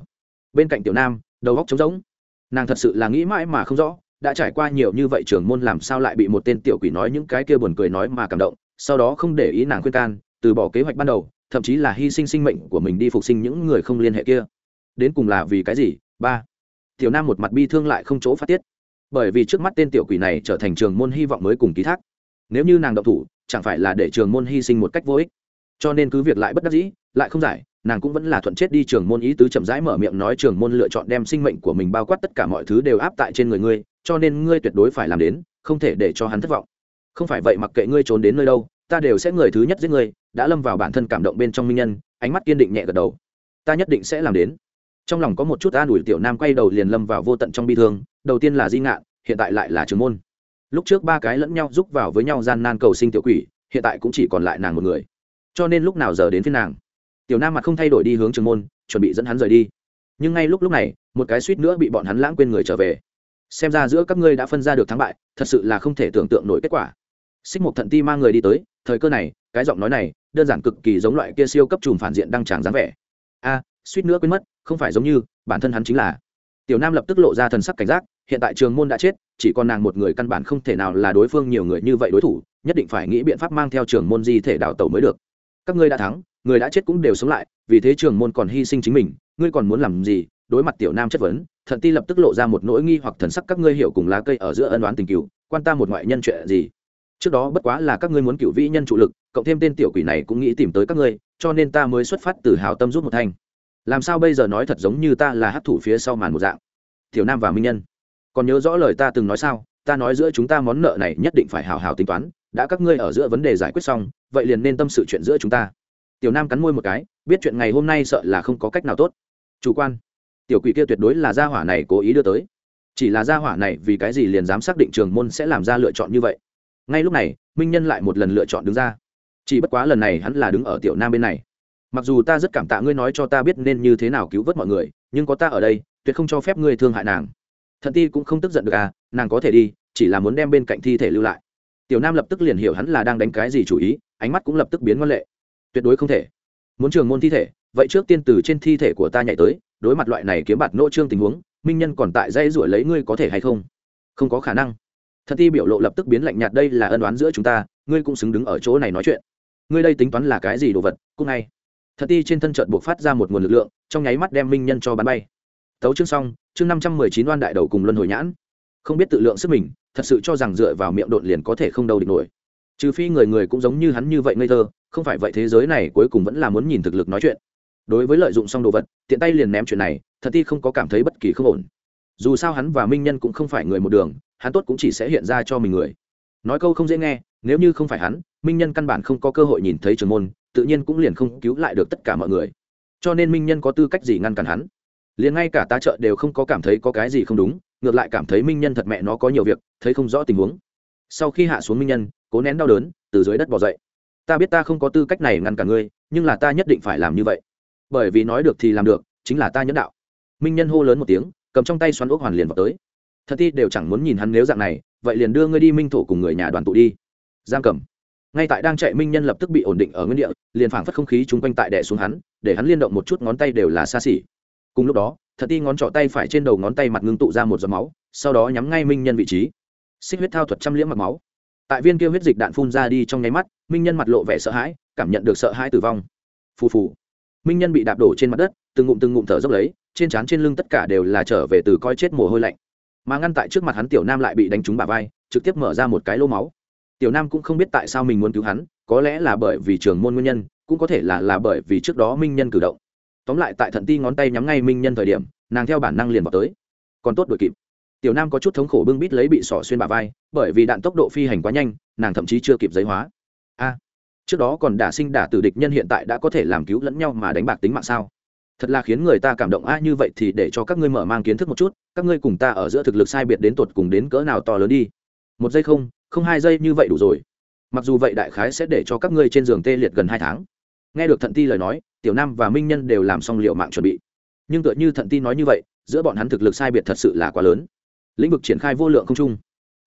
Bên cạnh tiểu nam, đầu góc trống rỗng. Nàng thật sự là nghĩ mãi mà không rõ, đã trải qua nhiều như vậy trường môn làm sao lại bị một tên tiểu quỷ nói những cái kia buồn cười nói mà cảm động, sau đó không để ý nàng khuyên can, từ bỏ kế hoạch ban đầu, thậm chí là hy sinh sinh mệnh của mình đi phục sinh những người không liên hệ kia. Đến cùng là vì cái gì? Ba. Tiểu nam một mặt bi thương lại không chỗ phát tiết. Bởi vì trước mắt tên tiểu quỷ này trở thành trường môn hy vọng mới cùng ký thác. Nếu như nàng độc thủ, chẳng phải là để trường môn hy sinh một cách vô ích? Cho nên cứ việc lại bất đắc dĩ, lại không giải, nàng cũng vẫn là thuận chết đi. Trường môn ý tứ chậm rãi mở miệng nói, trường môn lựa chọn đem sinh mệnh của mình bao quát tất cả mọi thứ đều áp tại trên người ngươi, cho nên ngươi tuyệt đối phải làm đến, không thể để cho hắn thất vọng. Không phải vậy mặc kệ ngươi trốn đến nơi đâu, ta đều sẽ người thứ nhất giết ngươi. Đã lâm vào bản thân cảm động bên trong minh nhân, ánh mắt kiên định nhẹ gật đầu. Ta nhất định sẽ làm đến. Trong lòng có một chút an ủi, tiểu nam quay đầu liền lâm vào vô tận trong bi thương, đầu tiên là di ngạn, hiện tại lại là trường môn. Lúc trước ba cái lẫn nhau giúp vào với nhau gian nan cầu sinh tiểu quỷ, hiện tại cũng chỉ còn lại nàng một người cho nên lúc nào giờ đến phiên nàng? Tiểu nam mặt không thay đổi đi hướng trường môn, chuẩn bị dẫn hắn rời đi. Nhưng ngay lúc lúc này, một cái suýt nữa bị bọn hắn lãng quên người trở về. Xem ra giữa các ngươi đã phân ra được thắng bại, thật sự là không thể tưởng tượng nổi kết quả. Xích một thận ti mang người đi tới, thời cơ này, cái giọng nói này, đơn giản cực kỳ giống loại kia siêu cấp trùm phản diện đăng tràng dáng vẻ. A à, suýt nữa quên mất, không phải giống như, bản thân hắn chính là. Tiểu nam lập tức lộ ra thần sắc cảnh giác, hiện tại trường môn đã chết, chỉ còn nàng một người căn bản không thể nào là đối phương nhiều người như vậy đối thủ, nhất định phải nghĩ biện pháp mang theo trường môn di thể đào tẩu mới được các ngươi đã thắng, người đã chết cũng đều sống lại, vì thế trường môn còn hy sinh chính mình, ngươi còn muốn làm gì? Đối mặt tiểu nam chất vấn, thận ti lập tức lộ ra một nỗi nghi hoặc thần sắc, các ngươi hiểu cùng lá cây ở giữa ân đoán tình cựu quan ta một ngoại nhân chuyện gì? Trước đó bất quá là các ngươi muốn cựu vĩ nhân trụ lực, cộng thêm tên tiểu quỷ này cũng nghĩ tìm tới các ngươi, cho nên ta mới xuất phát từ hào tâm rút một thanh. Làm sao bây giờ nói thật giống như ta là hát thủ phía sau màn một dạng? Tiểu nam và minh nhân, còn nhớ rõ lời ta từng nói sao? Ta nói giữa chúng ta món nợ này nhất định phải hào hào tính toán đã các ngươi ở giữa vấn đề giải quyết xong, vậy liền nên tâm sự chuyện giữa chúng ta. Tiểu nam cắn môi một cái, biết chuyện ngày hôm nay sợ là không có cách nào tốt. Chủ quan. Tiểu quỷ kia tuyệt đối là gia hỏa này cố ý đưa tới. Chỉ là gia hỏa này vì cái gì liền dám xác định trường môn sẽ làm ra lựa chọn như vậy? Ngay lúc này, minh nhân lại một lần lựa chọn đứng ra. Chỉ bất quá lần này hắn là đứng ở tiểu nam bên này. Mặc dù ta rất cảm tạ ngươi nói cho ta biết nên như thế nào cứu vớt mọi người, nhưng có ta ở đây, tuyệt không cho phép ngươi thương hại nàng. Thận ti cũng không tức giận được à nàng có thể đi, chỉ là muốn đem bên cạnh thi thể lưu lại tiểu nam lập tức liền hiểu hắn là đang đánh cái gì chủ ý, ánh mắt cũng lập tức biến ngoan lệ. Tuyệt đối không thể. Muốn trường môn thi thể, vậy trước tiên từ trên thi thể của ta nhảy tới, đối mặt loại này kiếm bạt nỗ trương tình huống, minh nhân còn tại dây ruổi lấy ngươi có thể hay không? Không có khả năng. Thật ti biểu lộ lập tức biến lạnh nhạt, đây là ân oán giữa chúng ta, ngươi cũng xứng đứng ở chỗ này nói chuyện. Ngươi đây tính toán là cái gì đồ vật, cũng ngay. Thật ti trên thân trợt buộc phát ra một nguồn lực lượng, trong nháy mắt đem minh nhân cho bắn bay. Tấu chương xong, chương năm trăm mười chín đoan đại đầu cùng luân hồi nhãn không biết tự lượng sức mình, thật sự cho rằng dựa vào miệng đột liền có thể không đâu địch nổi. Trừ phi người người cũng giống như hắn như vậy ngây thơ, không phải vậy thế giới này cuối cùng vẫn là muốn nhìn thực lực nói chuyện. Đối với lợi dụng xong đồ vật, tiện tay liền ném chuyện này, thật ti không có cảm thấy bất kỳ không ổn. Dù sao hắn và minh nhân cũng không phải người một đường, hắn tốt cũng chỉ sẽ hiện ra cho mình người. Nói câu không dễ nghe, nếu như không phải hắn, minh nhân căn bản không có cơ hội nhìn thấy trường môn, tự nhiên cũng liền không cứu lại được tất cả mọi người. Cho nên minh nhân có tư cách gì ngăn cản hắn? Liền ngay cả tá trợ đều không có cảm thấy có cái gì không đúng ngược lại cảm thấy minh nhân thật mẹ nó có nhiều việc, thấy không rõ tình huống. Sau khi hạ xuống minh nhân, cố nén đau đớn, từ dưới đất bỏ dậy. Ta biết ta không có tư cách này ngăn cả ngươi, nhưng là ta nhất định phải làm như vậy. Bởi vì nói được thì làm được, chính là ta nhẫn đạo. Minh nhân hô lớn một tiếng, cầm trong tay xoắn ốc hoàn liền vào tới. Thật ti đều chẳng muốn nhìn hắn nếu dạng này, vậy liền đưa ngươi đi minh thổ cùng người nhà đoàn tụ đi. Giam cầm ngay tại đang chạy minh nhân lập tức bị ổn định ở nguyên địa, liền phảng phất không khí chung quanh tại đẻ xuống hắn, để hắn liên động một chút ngón tay đều là xa xỉ. Cùng lúc đó thật ti ngón trỏ tay phải trên đầu ngón tay mặt ngưng tụ ra một giọt máu, sau đó nhắm ngay minh nhân vị trí. Xích huyết thao thuật trăm liễm mặc máu. Tại viên kia huyết dịch đạn phun ra đi trong nháy mắt, minh nhân mặt lộ vẻ sợ hãi, cảm nhận được sợ hãi tử vong. Phù phù. Minh nhân bị đạp đổ trên mặt đất, từng ngụm từng ngụm thở dốc lấy, trên trán trên lưng tất cả đều là trở về từ coi chết mồ hôi lạnh. Mà ngăn tại trước mặt hắn tiểu nam lại bị đánh trúng bà vai, trực tiếp mở ra một cái lô máu. Tiểu nam cũng không biết tại sao mình muốn cứu hắn, có lẽ là bởi vì trường môn nguyên nhân, cũng có thể là là bởi vì trước đó minh nhân cử động tóm lại tại thận ti ngón tay nhắm ngay minh nhân thời điểm, nàng theo bản năng liền vào tới. Còn tốt đuổi kịp. Tiểu nam có chút thống khổ bưng bít lấy bị sỏ xuyên bà vai, bởi vì đạn tốc độ phi hành quá nhanh, nàng thậm chí chưa kịp giấy hóa. A, trước đó còn đả sinh đả tử địch nhân hiện tại đã có thể làm cứu lẫn nhau mà đánh bạc tính mạng sao? Thật là khiến người ta cảm động a, như vậy thì để cho các ngươi mở mang kiến thức một chút, các ngươi cùng ta ở giữa thực lực sai biệt đến tột cùng đến cỡ nào to lớn đi. Một giây không không hai giây như vậy đủ rồi. Mặc dù vậy đại khái sẽ để cho các ngươi trên giường tê liệt gần hai tháng. Nghe được thận ti lời nói tiểu nam và minh nhân đều làm xong liệu mạng chuẩn bị. Nhưng tựa như thận ti nói như vậy, giữa bọn hắn thực lực sai biệt thật sự là quá lớn. Lĩnh vực triển khai vô lượng không trung.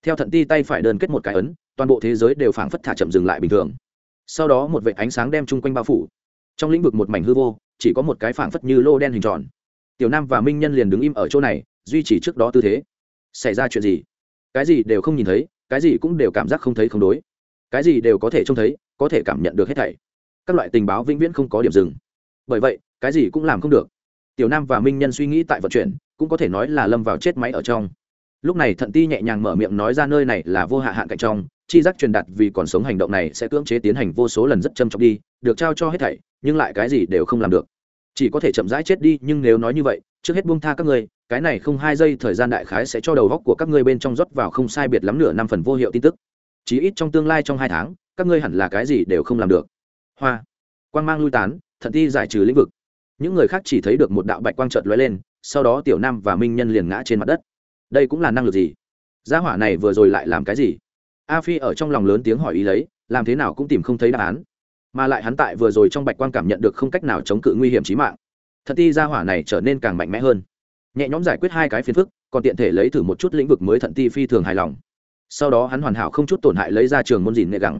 Theo thận ti tay phải đơn kết một cái ấn, toàn bộ thế giới đều phảng phất thả chậm dừng lại bình thường. Sau đó một vệ ánh sáng đem chung quanh bao phủ. Trong lĩnh vực một mảnh hư vô, chỉ có một cái phảng phất như lô đen hình tròn. Tiểu nam và minh nhân liền đứng im ở chỗ này, duy trì trước đó tư thế. Xảy ra chuyện gì? Cái gì đều không nhìn thấy, cái gì cũng đều cảm giác không thấy không đối. Cái gì đều có thể trông thấy, có thể cảm nhận được hết thảy. Các loại tình báo vĩnh viễn không có điểm dừng bởi vậy, cái gì cũng làm không được. Tiểu nam và minh nhân suy nghĩ tại vận chuyển, cũng có thể nói là lâm vào chết máy ở trong. Lúc này thận ti nhẹ nhàng mở miệng nói ra nơi này là vô hạ hạn cạnh trong, chi giác truyền đạt vì còn sống hành động này sẽ cưỡng chế tiến hành vô số lần rất châm trọng đi, được trao cho hết thảy, nhưng lại cái gì đều không làm được. Chỉ có thể chậm rãi chết đi, nhưng nếu nói như vậy, trước hết buông tha các ngươi, cái này không hai giây thời gian đại khái sẽ cho đầu góc của các ngươi bên trong rót vào không sai biệt lắm nửa năm phần vô hiệu tin tức. Chí ít trong tương lai trong hai tháng, các ngươi hẳn là cái gì đều không làm được. Hoa. Quang mang lui tán thận ti giải trừ lĩnh vực. Những người khác chỉ thấy được một đạo bạch quang trợt lóe lên, sau đó tiểu nam và minh nhân liền ngã trên mặt đất. Đây cũng là năng lực gì? Gia hỏa này vừa rồi lại làm cái gì? A phi ở trong lòng lớn tiếng hỏi ý lấy, làm thế nào cũng tìm không thấy đáp án. Mà lại hắn tại vừa rồi trong bạch quang cảm nhận được không cách nào chống cự nguy hiểm trí mạng. Thật ti gia hỏa này trở nên càng mạnh mẽ hơn. Nhẹ nhõm giải quyết hai cái phiền phức, còn tiện thể lấy thử một chút lĩnh vực mới thận ti phi thường hài lòng. Sau đó hắn hoàn hảo không chút tổn hại lấy ra trường môn dìn nệ gẳng.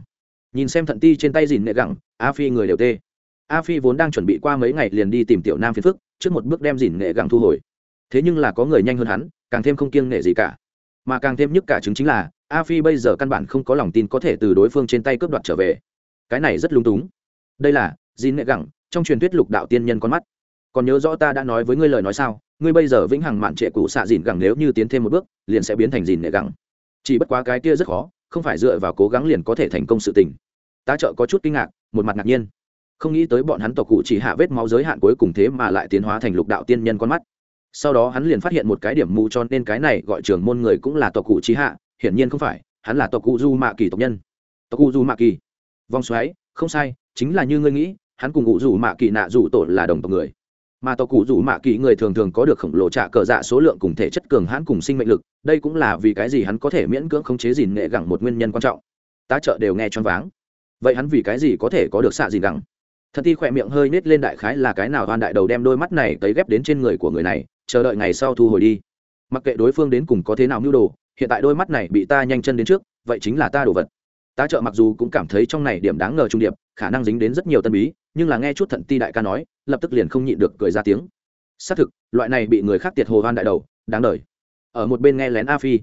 Nhìn xem thận ti trên tay dìn nệ gẳng, a phi người đều tê a phi vốn đang chuẩn bị qua mấy ngày liền đi tìm tiểu nam phiền phức, trước một bước đem dìn nghệ gẳng thu hồi. Thế nhưng là có người nhanh hơn hắn, càng thêm không kiêng nghệ gì cả. Mà càng thêm nhất cả chứng chính là, a phi bây giờ căn bản không có lòng tin có thể từ đối phương trên tay cướp đoạt trở về. Cái này rất lung túng. Đây là, dìn nghệ gẳng, trong truyền thuyết lục đạo tiên nhân con mắt. Còn nhớ rõ ta đã nói với ngươi lời nói sao? Ngươi bây giờ vĩnh hằng mạn trệ cụ xạ dìn gẳng nếu như tiến thêm một bước, liền sẽ biến thành dìn nghệ gẳng. Chỉ bất quá cái kia rất khó, không phải dựa vào cố gắng liền có thể thành công sự tình. Tá trợ có chút kinh ngạc, một mặt ngạc nhiên không nghĩ tới bọn hắn tộc cụ chỉ hạ vết máu giới hạn cuối cùng thế mà lại tiến hóa thành lục đạo tiên nhân con mắt. Sau đó hắn liền phát hiện một cái điểm mù cho nên cái này gọi trưởng môn người cũng là tộc cụ chỉ hạ, hiển nhiên không phải, hắn là tộc cụ du mạ kỳ tộc nhân. Tộc cụ du mạ kỳ. Vòng xoáy, không sai, chính là như ngươi nghĩ, hắn cùng cụ du mạ kỳ nạ dù tổ là đồng tộc người. Mà tộc cụ rủ mạ kỳ người thường thường có được khổng lồ trả cờ dạ số lượng cùng thể chất cường hãn cùng sinh mệnh lực, đây cũng là vì cái gì hắn có thể miễn cưỡng khống chế dìn nghệ gẳng một nguyên nhân quan trọng. Tá trợ đều nghe choáng váng. Vậy hắn vì cái gì có thể có được xạ dìn gẳng? Thần ti khỏe miệng hơi nết lên đại khái là cái nào oan đại đầu đem đôi mắt này tới ghép đến trên người của người này, chờ đợi ngày sau thu hồi đi. Mặc kệ đối phương đến cùng có thế nào mưu đồ, hiện tại đôi mắt này bị ta nhanh chân đến trước, vậy chính là ta đồ vật. Tá trợ mặc dù cũng cảm thấy trong này điểm đáng ngờ trung điệp, khả năng dính đến rất nhiều tân bí, nhưng là nghe chút thận ti đại ca nói, lập tức liền không nhịn được cười ra tiếng. Xác thực, loại này bị người khác tiệt hồ hoan đại đầu, đáng đời. Ở một bên nghe lén a phi,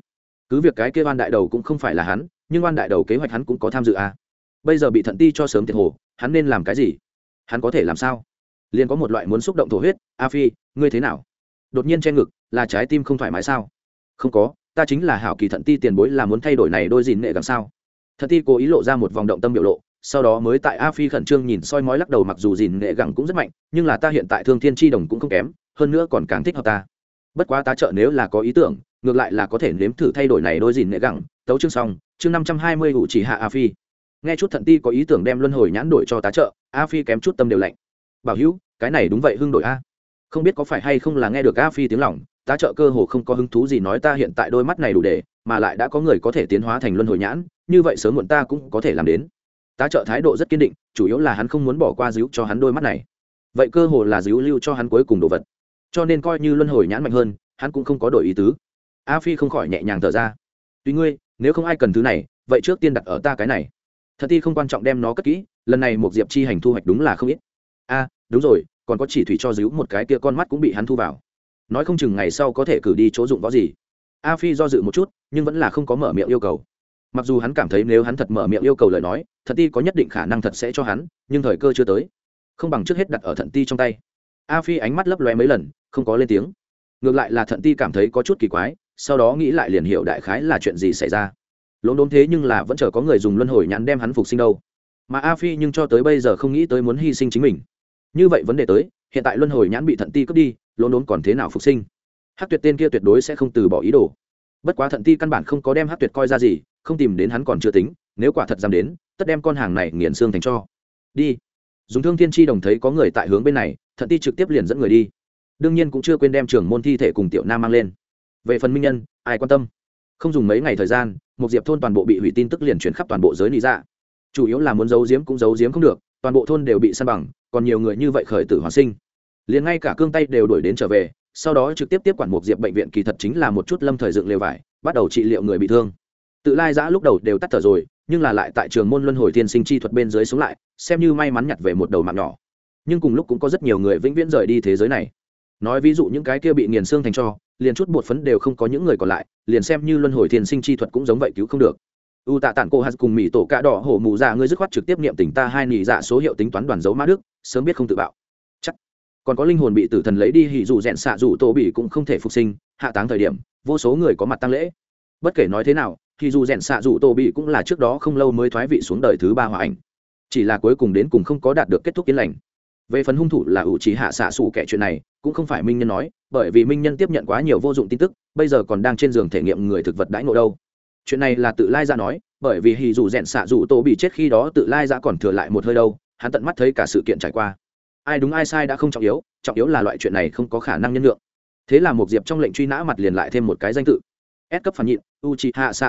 cứ việc cái kia oan đại đầu cũng không phải là hắn, nhưng oan đại đầu kế hoạch hắn cũng có tham dự a bây giờ bị thận ti cho sớm tiệt hồ, hắn nên làm cái gì? Hắn có thể làm sao? Liền có một loại muốn xúc động thổ huyết, a phi, ngươi thế nào? Đột nhiên che ngực, là trái tim không thoải mái sao? Không có, ta chính là hảo kỳ thận ti tiền bối là muốn thay đổi này đôi dìn nghệ đằng sao? Thận ti cố ý lộ ra một vòng động tâm biểu lộ, sau đó mới tại a phi khẩn trương nhìn soi mói lắc đầu mặc dù dìn nghệ gẳng cũng rất mạnh, nhưng là ta hiện tại thương thiên tri đồng cũng không kém, hơn nữa còn càng thích hợp ta. Bất quá ta trợ nếu là có ý tưởng, ngược lại là có thể nếm thử thay đổi này đôi dìn nghệ gẳng. Tấu chương xong, chương năm trăm hai mươi ủ chỉ hạ a phi. Nghe chút thận ti có ý tưởng đem luân hồi nhãn đổi cho tá trợ a phi kém chút tâm đều lạnh. Bảo hữu, cái này đúng vậy, hưng đổi a. Không biết có phải hay không là nghe được a phi tiếng lòng Ta trợ cơ hồ không có hứng thú gì nói ta hiện tại đôi mắt này đủ để, mà lại đã có người có thể tiến hóa thành luân hồi nhãn, như vậy sớm muộn ta cũng có thể làm đến. Tá trợ thái độ rất kiên định, chủ yếu là hắn không muốn bỏ qua díu cho hắn đôi mắt này. Vậy cơ hồ là díu lưu cho hắn cuối cùng đồ vật. Cho nên coi như luân hồi nhãn mạnh hơn, hắn cũng không có đổi ý tứ. A phi không khỏi nhẹ nhàng thở ra. Tuy ngươi, nếu không ai cần thứ này, vậy trước tiên đặt ở ta cái này. Thật thi không quan trọng đem nó cất kỹ lần này một diệp chi hành thu hoạch đúng là không ít. A, đúng rồi, còn có chỉ thủy cho díu một cái kia con mắt cũng bị hắn thu vào. Nói không chừng ngày sau có thể cử đi chỗ dụng võ gì. A phi do dự một chút, nhưng vẫn là không có mở miệng yêu cầu. Mặc dù hắn cảm thấy nếu hắn thật mở miệng yêu cầu lời nói, thật ti có nhất định khả năng thật sẽ cho hắn, nhưng thời cơ chưa tới. Không bằng trước hết đặt ở thận ti trong tay. A phi ánh mắt lấp loe mấy lần, không có lên tiếng. Ngược lại là thận ti cảm thấy có chút kỳ quái, sau đó nghĩ lại liền hiểu đại khái là chuyện gì xảy ra. Lốm đốm thế nhưng là vẫn chờ có người dùng luân hồi nhãn đem hắn phục sinh đâu mà a phi nhưng cho tới bây giờ không nghĩ tới muốn hy sinh chính mình. Như vậy vấn đề tới, hiện tại luân hồi nhãn bị thận ti cướp đi lỗ đốm còn thế nào phục sinh? Hát tuyệt tên kia tuyệt đối sẽ không từ bỏ ý đồ. Bất quá thận ti căn bản không có đem hát tuyệt coi ra gì, không tìm đến hắn còn chưa tính, nếu quả thật dám đến, tất đem con hàng này nghiền xương thành cho. Đi. Dùng thương thiên tri đồng thấy có người tại hướng bên này, thận ti trực tiếp liền dẫn người đi. Đương nhiên cũng chưa quên đem trưởng môn thi thể cùng tiểu nam mang lên. Về phần minh nhân, ai quan tâm? Không dùng mấy ngày thời gian một diệp thôn toàn bộ bị hủy tin tức liền chuyển khắp toàn bộ giới lý dạ chủ yếu là muốn giấu giếm cũng giấu giếm không được, toàn bộ thôn đều bị săn bằng, còn nhiều người như vậy khởi tử hoàn sinh. Liền ngay cả cương tay đều đuổi đến trở về, sau đó trực tiếp tiếp quản một diệp bệnh viện kỳ thật chính là một chút lâm thời dựng lều vải, bắt đầu trị liệu người bị thương. Tự lai giã lúc đầu đều tắt thở rồi, nhưng là lại tại trường môn luân hồi tiên sinh chi thuật bên dưới sống lại, xem như may mắn nhặt về một đầu mạng nhỏ. Nhưng cùng lúc cũng có rất nhiều người vĩnh viễn rời đi thế giới này. Nói ví dụ những cái kia bị nghiền xương thành cho, liền chút bột phấn đều không có những người còn lại, liền xem như luân hồi tiên sinh chi thuật cũng giống vậy cứu không được u tạ tản cô hạt cùng mỹ tổ cạ đỏ hổ mù dạ ngươi dứt khoát trực tiếp niệm tỉnh ta hai nỉ dạ số hiệu tính toán đoàn dấu mã đức, sớm biết không tự bạo. Chắc. Còn có linh hồn bị tử thần lấy đi hỉ dù rẽn xạ dù tổ bị cũng không thể phục sinh, hạ táng thời điểm, vô số người có mặt tăng lễ. Bất kể nói thế nào thì dù rèn xạ dù tổ bị cũng là trước đó không lâu mới thoái vị xuống đời thứ ba hòa ảnh. Chỉ là cuối cùng đến cùng không có đạt được kết thúc yên lành. Về phần hung thủ là ủ trí hạ xạ xù kẻ chuyện này, cũng không phải minh nhân nói, bởi vì minh nhân tiếp nhận quá nhiều vô dụng tin tức, bây giờ còn đang trên giường thể nghiệm người thực vật đãi ngộ đâu chuyện này là tự lai ra nói bởi vì hì dù rèn xạ dù tổ bị chết khi đó tự lai ra còn thừa lại một hơi đâu hắn tận mắt thấy cả sự kiện trải qua ai đúng ai sai đã không trọng yếu trọng yếu là loại chuyện này không có khả năng nhân lượng thế là một diệp trong lệnh truy nã mặt liền lại thêm một cái danh tự S cấp phản nhịn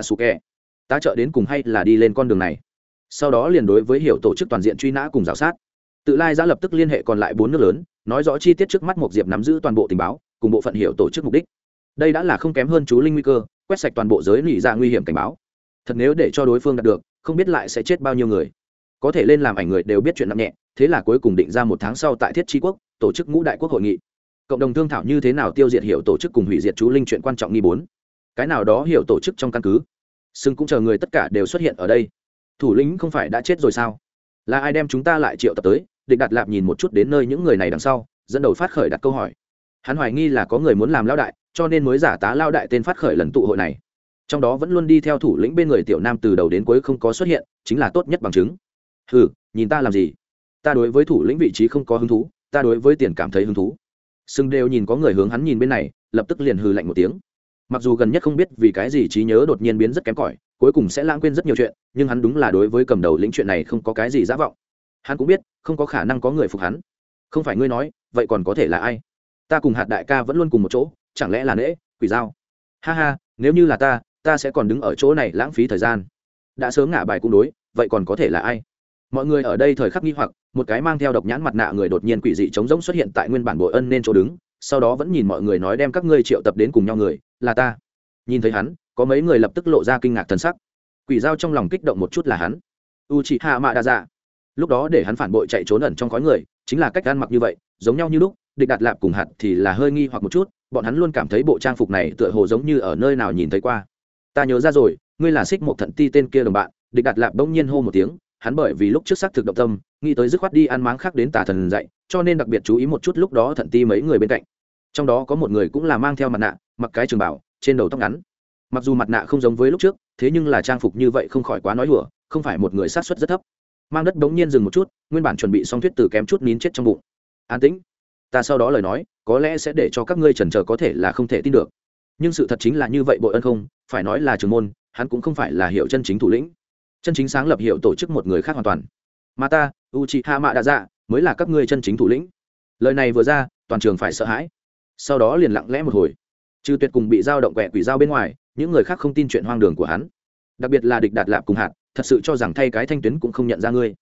sù kè, Ta trợ đến cùng hay là đi lên con đường này. Sau đó liền đối với hiểu tổ chức toàn diện truy nã cùng giáo sát. Tự Lai giã lập tức liên hệ còn lại bốn nước lớn, nói rõ chi tiết trước mắt một diệp nắm giữ toàn bộ tình báo, cùng bộ phận hiểu tổ chức mục đích. Đây đã là không kém hơn chú linh nguy cơ, quét sạch toàn bộ giới nỉ ra dạ nguy hiểm cảnh báo. Thật nếu để cho đối phương đạt được, không biết lại sẽ chết bao nhiêu người. Có thể lên làm ảnh người đều biết chuyện nặng nhẹ, thế là cuối cùng định ra một tháng sau tại Thiết Chi quốc, tổ chức ngũ đại quốc hội nghị. Cộng đồng thương thảo như thế nào tiêu diệt hiểu tổ chức cùng hủy diệt chú linh chuyện quan trọng nghi bốn cái nào đó hiểu tổ chức trong căn cứ sưng cũng chờ người tất cả đều xuất hiện ở đây thủ lĩnh không phải đã chết rồi sao là ai đem chúng ta lại triệu tập tới địch đặt lạp nhìn một chút đến nơi những người này đằng sau dẫn đầu phát khởi đặt câu hỏi hắn hoài nghi là có người muốn làm lao đại cho nên mới giả tá lao đại tên phát khởi lần tụ hội này. Trong đó vẫn luôn đi theo thủ lĩnh bên người tiểu nam từ đầu đến cuối không có xuất hiện, chính là tốt nhất bằng chứng. Ừ nhìn ta làm gì? Ta đối với thủ lĩnh vị trí không có hứng thú, ta đối với tiền cảm thấy hứng thú. Sưng đều nhìn có người hướng hắn nhìn bên này, lập tức liền hừ lạnh một tiếng. Mặc dù gần nhất không biết vì cái gì trí nhớ đột nhiên biến rất kém cỏi, cuối cùng sẽ lãng quên rất nhiều chuyện, nhưng hắn đúng là đối với cầm đầu lĩnh chuyện này không có cái gì giả vọng. Hắn cũng biết, không có khả năng có người phục hắn. Không phải ngươi nói, vậy còn có thể là ai? Ta cùng hạt đại ca vẫn luôn cùng một chỗ chẳng lẽ là nễ, quỷ dao ha ha, nếu như là ta ta sẽ còn đứng ở chỗ này lãng phí thời gian. Đã sớm ngả bài cung đối, vậy còn có thể là ai? Mọi người ở đây thời khắc nghi hoặc, một cái mang theo độc nhãn mặt nạ người đột nhiên quỷ dị trống rỗng xuất hiện tại nguyên bản bội ân nên chỗ đứng, sau đó vẫn nhìn mọi người nói đem các ngươi triệu tập đến cùng nhau người, là ta. Nhìn thấy hắn, có mấy người lập tức lộ ra kinh ngạc thân sắc. Quỷ dao trong lòng kích động một chút là hắn. U chị hạ mạ đa dạ lúc đó để hắn phản bội chạy trốn ẩn trong khói người, chính là cách ăn mặc như vậy, giống nhau như lúc, địch đặt lạp cùng hạt thì là hơi nghi hoặc một chút bọn hắn luôn cảm thấy bộ trang phục này tựa hồ giống như ở nơi nào nhìn thấy qua. Ta nhớ ra rồi, ngươi là xích một thận ti tên kia đồng bạn, địch đặt lạp bỗng nhiên hô một tiếng, hắn bởi vì lúc trước xác thực động tâm, nghĩ tới dứt khoát đi ăn máng khác đến tà thần dạy, cho nên đặc biệt chú ý một chút lúc đó thận ti mấy người bên cạnh. Trong đó có một người cũng là mang theo mặt nạ, mặc cái trường bảo, trên đầu tóc ngắn. Mặc dù mặt nạ không giống với lúc trước, thế nhưng là trang phục như vậy không khỏi quá nói đùa, không phải một người sát xuất rất thấp. Mang đất bỗng nhiên dừng một chút, nguyên bản chuẩn bị xong thuyết từ kém chút nín chết trong bụng. An tĩnh ta sau đó lời nói, có lẽ sẽ để cho các ngươi trần trờ có thể là không thể tin được. Nhưng sự thật chính là như vậy, bội ân không? Phải nói là trường môn, hắn cũng không phải là hiệu chân chính thủ lĩnh. Chân chính sáng lập hiệu tổ chức một người khác hoàn toàn. Mà ta u chị hạ mạ đã dạ mới là các ngươi chân chính thủ lĩnh. Lời này vừa ra, toàn trường phải sợ hãi. Sau đó liền lặng lẽ một hồi. Trừ tuyệt cùng bị dao động quẹ quỷ dao bên ngoài, những người khác không tin chuyện hoang đường của hắn. Đặc biệt là địch đạt lạp cùng hạt, thật sự cho rằng thay cái thanh tuyến cũng không nhận ra ngươi.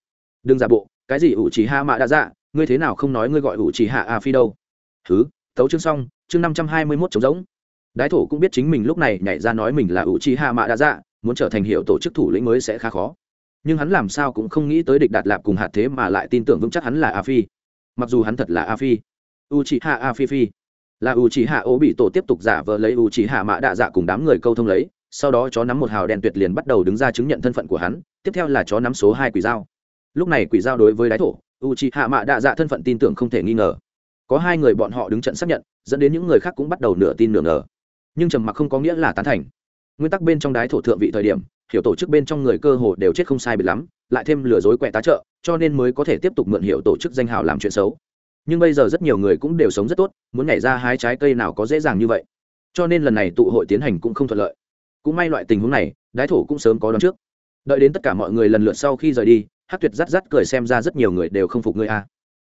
Đừng giả bộ, cái gì ủ chỉ ha mạ đã dạ ngươi thế nào không nói ngươi gọi ủ chỉ hạ a phi đâu? Thứ, tấu chương xong, chương năm trăm hai mươi mốt trống giống đái thổ cũng biết chính mình lúc này nhảy ra nói mình là ủ chỉ hạ mạ đã dạ muốn trở thành hiệu tổ chức thủ lĩnh mới sẽ khá khó. Nhưng hắn làm sao cũng không nghĩ tới địch đạt lạp cùng hạt thế mà lại tin tưởng vững chắc hắn là a phi. Mặc dù hắn thật là a phi. U chỉ hạ a phi phi. Là u chỉ hạ ố bị tổ tiếp tục giả vờ lấy u chỉ hạ mạ đạ dạ cùng đám người câu thông lấy, sau đó chó nắm một hào đèn tuyệt liền bắt đầu đứng ra chứng nhận thân phận của hắn, tiếp theo là chó nắm số hai quỷ dao. Lúc này quỷ dao đối với đái thổ u c hạ mạ đạ dạ thân phận tin tưởng không thể nghi ngờ. Có hai người bọn họ đứng trận xác nhận, dẫn đến những người khác cũng bắt đầu nửa tin nửa ngờ. Nhưng trầm mặc không có nghĩa là tán thành. Nguyên tắc bên trong đái thổ thượng vị thời điểm, hiểu tổ chức bên trong người cơ hồ đều chết không sai bị lắm, lại thêm lừa dối quẹ tá trợ, cho nên mới có thể tiếp tục mượn hiểu tổ chức danh hào làm chuyện xấu. Nhưng bây giờ rất nhiều người cũng đều sống rất tốt, muốn nhảy ra hai trái cây nào có dễ dàng như vậy. Cho nên lần này tụ hội tiến hành cũng không thuận lợi. Cũng may loại tình huống này, đái thổ cũng sớm có đón trước. Đợi đến tất cả mọi người lần lượt sau khi rời đi hát tuyệt rắt rắt cười xem ra rất nhiều người đều không phục ngươi a.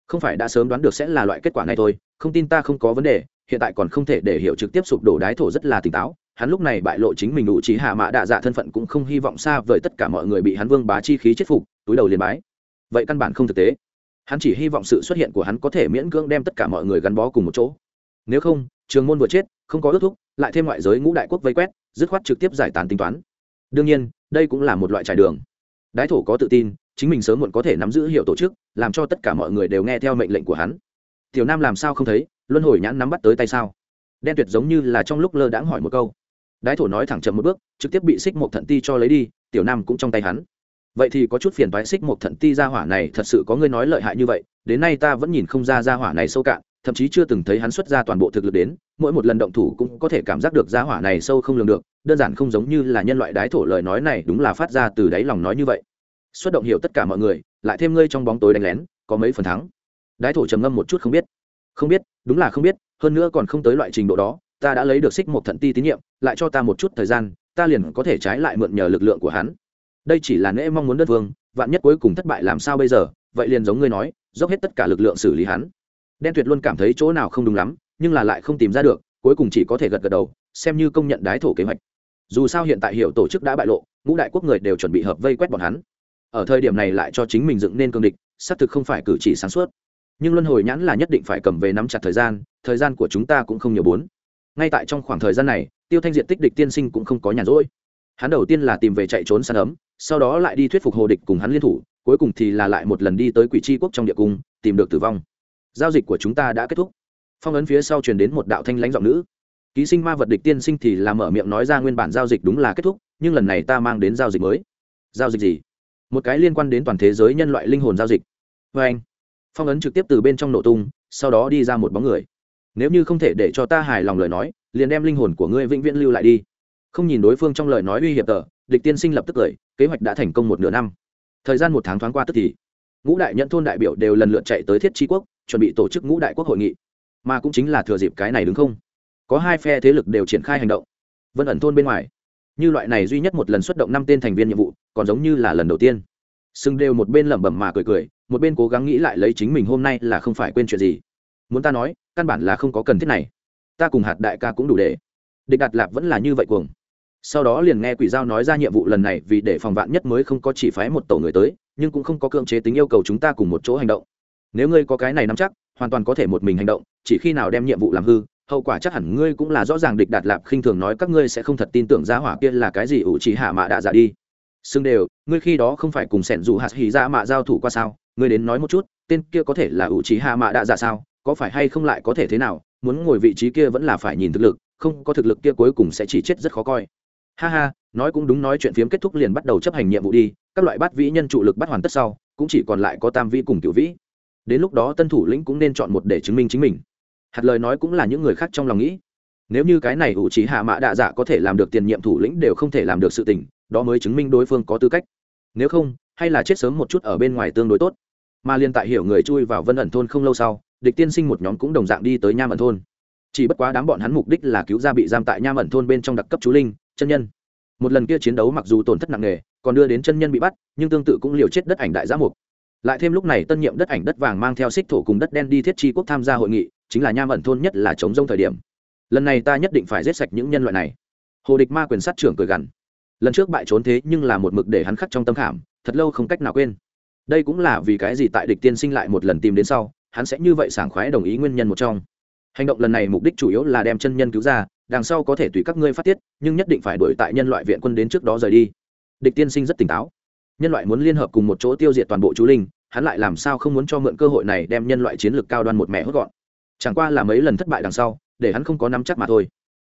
Không phải đã sớm đoán được sẽ là loại kết quả này thôi, không tin ta không có vấn đề, hiện tại còn không thể để hiểu trực tiếp sụp đổ đái thổ rất là tỉnh táo. Hắn lúc này bại lộ chính mình đủ trí hạ mã đạ dạ thân phận cũng không hy vọng xa vời tất cả mọi người bị hắn vương bá chi khí chết phục, túi đầu liền bái. Vậy căn bản không thực tế. Hắn chỉ hy vọng sự xuất hiện của hắn có thể miễn cưỡng đem tất cả mọi người gắn bó cùng một chỗ. Nếu không, trường môn vừa chết, không có ước thúc, lại thêm ngoại giới ngũ đại quốc vây quét, dứt khoát trực tiếp giải tán tính toán. Đương nhiên, đây cũng là một loại trải đường. Đái thổ có tự tin chính mình sớm muộn có thể nắm giữ hiệu tổ chức, làm cho tất cả mọi người đều nghe theo mệnh lệnh của hắn. Tiểu nam làm sao không thấy, luân hồi nhãn nắm bắt tới tay sao? Đen tuyệt giống như là trong lúc lơ đãng hỏi một câu. Đái thổ nói thẳng chậm một bước, trực tiếp bị xích một thận ti cho lấy đi, tiểu nam cũng trong tay hắn. Vậy thì có chút phiền toái xích một thận ti ra hỏa này thật sự có ngươi nói lợi hại như vậy, đến nay ta vẫn nhìn không ra ra hỏa này sâu cạn, thậm chí chưa từng thấy hắn xuất ra toàn bộ thực lực đến, mỗi một lần động thủ cũng có thể cảm giác được ra hỏa này sâu không lường được, đơn giản không giống như là nhân loại đái thổ lời nói này đúng là phát ra từ đáy lòng nói như vậy xuất động hiểu tất cả mọi người, lại thêm ngươi trong bóng tối đánh lén, có mấy phần thắng. Đái thổ trầm ngâm một chút không biết. Không biết, đúng là không biết, hơn nữa còn không tới loại trình độ đó, ta đã lấy được xích một thận ti tín nhiệm, lại cho ta một chút thời gian, ta liền có thể trái lại mượn nhờ lực lượng của hắn. Đây chỉ là nễ mong muốn đất vương vạn nhất cuối cùng thất bại làm sao bây giờ, vậy liền giống ngươi nói, dốc hết tất cả lực lượng xử lý hắn. Đen tuyệt luôn cảm thấy chỗ nào không đúng lắm, nhưng là lại không tìm ra được, cuối cùng chỉ có thể gật gật đầu, xem như công nhận đái thổ kế hoạch. Dù sao hiện tại hiểu tổ chức đã bại lộ, ngũ đại quốc người đều chuẩn bị hợp vây quét bọn hắn ở thời điểm này lại cho chính mình dựng nên cương địch, xác thực không phải cử chỉ sáng suốt. Nhưng luân hồi nhãn là nhất định phải cầm về nắm chặt thời gian thời gian của chúng ta cũng không nhiều bốn. Ngay tại trong khoảng thời gian này, tiêu thanh diện tích địch tiên sinh cũng không có nhàn rỗi. Hắn đầu tiên là tìm về chạy trốn săn ấm, sau đó lại đi thuyết phục hồ địch cùng hắn liên thủ, cuối cùng thì là lại một lần đi tới quỷ tri quốc trong địa cung, tìm được tử vong. Giao dịch của chúng ta đã kết thúc. Phong ấn phía sau truyền đến một đạo thanh lãnh giọng nữ. Ký sinh ma vật địch tiên sinh thì là mở miệng nói ra nguyên bản giao dịch đúng là kết thúc, nhưng lần này ta mang đến giao dịch mới. Giao dịch gì? Một cái liên quan đến toàn thế giới nhân loại linh hồn giao dịch. Vê anh, phong ấn trực tiếp từ bên trong nổ tung, sau đó đi ra một bóng người. Nếu như không thể để cho ta hài lòng lời nói, liền đem linh hồn của ngươi vĩnh viễn lưu lại đi. Không nhìn đối phương trong lời nói uy hiểm tờ, địch tiên sinh lập tức cười, kế hoạch đã thành công một nửa năm. Thời gian một tháng thoáng qua tức thì, ngũ đại nhận thôn đại biểu đều lần lượt chạy tới thiết tri quốc, chuẩn bị tổ chức ngũ đại quốc hội nghị. Mà cũng chính là thừa dịp cái này đúng không. Có hai phe thế lực đều triển khai hành động. Vân ẩn thôn bên ngoài như loại này duy nhất một lần xuất động năm tên thành viên nhiệm vụ, còn giống như là lần đầu tiên. Sưng đều một bên lẩm bẩm mà cười cười, một bên cố gắng nghĩ lại lấy chính mình hôm nay là không phải quên chuyện gì. Muốn ta nói, căn bản là không có cần thiết này. Ta cùng hạt đại ca cũng đủ để. Địch đạt lạp vẫn là như vậy cuồng. Sau đó liền nghe quỷ giao nói ra nhiệm vụ lần này vì để phòng vạn nhất mới không có chỉ phái một tổ người tới, nhưng cũng không có cưỡng chế tính yêu cầu chúng ta cùng một chỗ hành động. Nếu ngươi có cái này nắm chắc, hoàn toàn có thể một mình hành động, chỉ khi nào đem nhiệm vụ làm hư hậu quả chắc hẳn ngươi cũng là rõ ràng địch đạt lạp khinh thường nói các ngươi sẽ không thật tin tưởng giá hỏa kia là cái gì ủ chỉ hạ mạ đạ giả đi. Xưng đều, ngươi khi đó không phải cùng sẻn dù hạt hỉ ra mạ giao thủ qua sao? Ngươi đến nói một chút, tên kia có thể là ủ chỉ hạ mạ đạ giả sao? Có phải hay không lại có thể thế nào? Muốn ngồi vị trí kia vẫn là phải nhìn thực lực, không có thực lực kia cuối cùng sẽ chỉ chết rất khó coi. Ha ha, nói cũng đúng nói chuyện phiếm kết thúc liền bắt đầu chấp hành nhiệm vụ đi, các loại bát vĩ nhân trụ lực bắt hoàn tất sau, cũng chỉ còn lại có tam vĩ cùng cựu vĩ. Đến lúc đó tân thủ lĩnh cũng nên chọn một để chứng minh chính mình hạt lời nói cũng là những người khác trong lòng nghĩ. Nếu như cái này ủ trí hạ mã đạ dạ có thể làm được tiền nhiệm thủ lĩnh đều không thể làm được sự tình, đó mới chứng minh đối phương có tư cách. Nếu không, hay là chết sớm một chút ở bên ngoài tương đối tốt. Mà liên tại hiểu người chui vào vân ẩn thôn không lâu sau, địch tiên sinh một nhóm cũng đồng dạng đi tới nham ẩn thôn. Chỉ bất quá đám bọn hắn mục đích là cứu ra bị giam tại nham ẩn thôn bên trong đặc cấp chú linh, chân nhân. Một lần kia chiến đấu mặc dù tổn thất nặng nề, còn đưa đến chân nhân bị bắt, nhưng tương tự cũng liều chết đất ảnh đại giã mục. Lại thêm lúc này tân nhiệm đất ảnh đất vàng mang theo xích thổ cùng đất đen đi thiết tri quốc tham gia hội nghị chính là nham ẩn thôn nhất là chống rông thời điểm. Lần này ta nhất định phải giết sạch những nhân loại này. Hồ địch ma quyền sát trưởng cười gằn. Lần trước bại trốn thế nhưng là một mực để hắn khắc trong tâm khảm, thật lâu không cách nào quên. Đây cũng là vì cái gì tại địch tiên sinh lại một lần tìm đến sau, hắn sẽ như vậy sảng khoái đồng ý nguyên nhân một trong. Hành động lần này mục đích chủ yếu là đem chân nhân cứu ra, đằng sau có thể tùy các ngươi phát tiết, nhưng nhất định phải đuổi tại nhân loại viện quân đến trước đó rời đi. Địch tiên sinh rất tỉnh táo. Nhân loại muốn liên hợp cùng một chỗ tiêu diệt toàn bộ chú linh, hắn lại làm sao không muốn cho mượn cơ hội này đem nhân loại chiến lược cao đoan một mẹ hốt gọn chẳng qua là mấy lần thất bại đằng sau, để hắn không có nắm chắc mà thôi.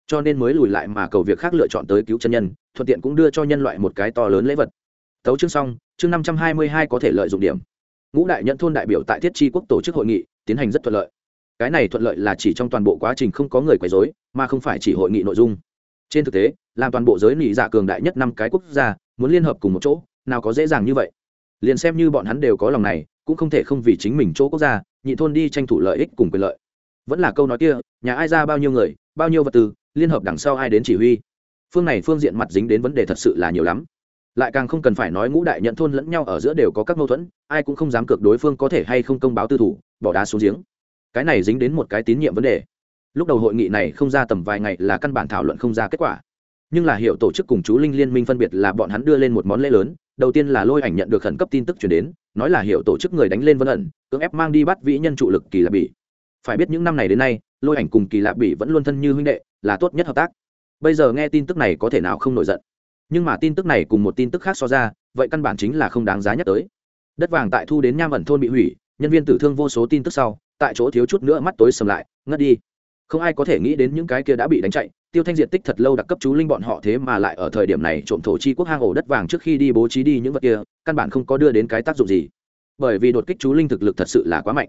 Cho nên mới lùi lại mà cầu việc khác lựa chọn tới cứu chân nhân, thuận tiện cũng đưa cho nhân loại một cái to lớn lễ vật. Tấu chương xong, chương năm trăm hai mươi hai có thể lợi dụng điểm. Ngũ đại nhận thôn đại biểu tại thiết tri quốc tổ chức hội nghị, tiến hành rất thuận lợi. Cái này thuận lợi là chỉ trong toàn bộ quá trình không có người quấy dối mà không phải chỉ hội nghị nội dung. Trên thực tế, làm toàn bộ giới nghị dạ cường đại nhất năm cái quốc gia, muốn liên hợp cùng một chỗ, nào có dễ dàng như vậy. Liền xem như bọn hắn đều có lòng này, cũng không thể không vì chính mình chỗ quốc gia, nhị thôn đi tranh thủ lợi ích cùng quyền lợi vẫn là câu nói kia, nhà ai ra bao nhiêu người, bao nhiêu vật tư, liên hợp đằng sau ai đến chỉ huy. Phương này phương diện mặt dính đến vấn đề thật sự là nhiều lắm. Lại càng không cần phải nói ngũ đại nhận thôn lẫn nhau ở giữa đều có các mâu thuẫn, ai cũng không dám cược đối phương có thể hay không công báo tư thủ, bỏ đá xuống giếng. Cái này dính đến một cái tín nhiệm vấn đề. Lúc đầu hội nghị này không ra tầm vài ngày là căn bản thảo luận không ra kết quả. Nhưng là hiệu tổ chức cùng chú linh liên minh phân biệt là bọn hắn đưa lên một món lễ lớn, đầu tiên là lôi ảnh nhận được khẩn cấp tin tức chuyển đến, nói là hiệu tổ chức người đánh lên vân ẩn, cưỡng ép mang đi bắt vĩ nhân trụ lực kỳ lạ bỉ phải biết những năm này đến nay, lôi ảnh cùng kỳ lạ bỉ vẫn luôn thân như huynh đệ, là tốt nhất hợp tác. Bây giờ nghe tin tức này có thể nào không nổi giận. Nhưng mà tin tức này cùng một tin tức khác so ra, vậy căn bản chính là không đáng giá nhắc tới. Đất vàng tại thu đến nham ẩn thôn bị hủy, nhân viên tử thương vô số tin tức sau, tại chỗ thiếu chút nữa mắt tối sầm lại, ngất đi. Không ai có thể nghĩ đến những cái kia đã bị đánh chạy, tiêu thanh diện tích thật lâu đặc cấp chú linh bọn họ thế mà lại ở thời điểm này trộm thổ chi quốc hang ổ đất vàng trước khi đi bố trí đi những vật kia, căn bản không có đưa đến cái tác dụng gì. Bởi vì đột kích chú linh thực lực thật sự là quá mạnh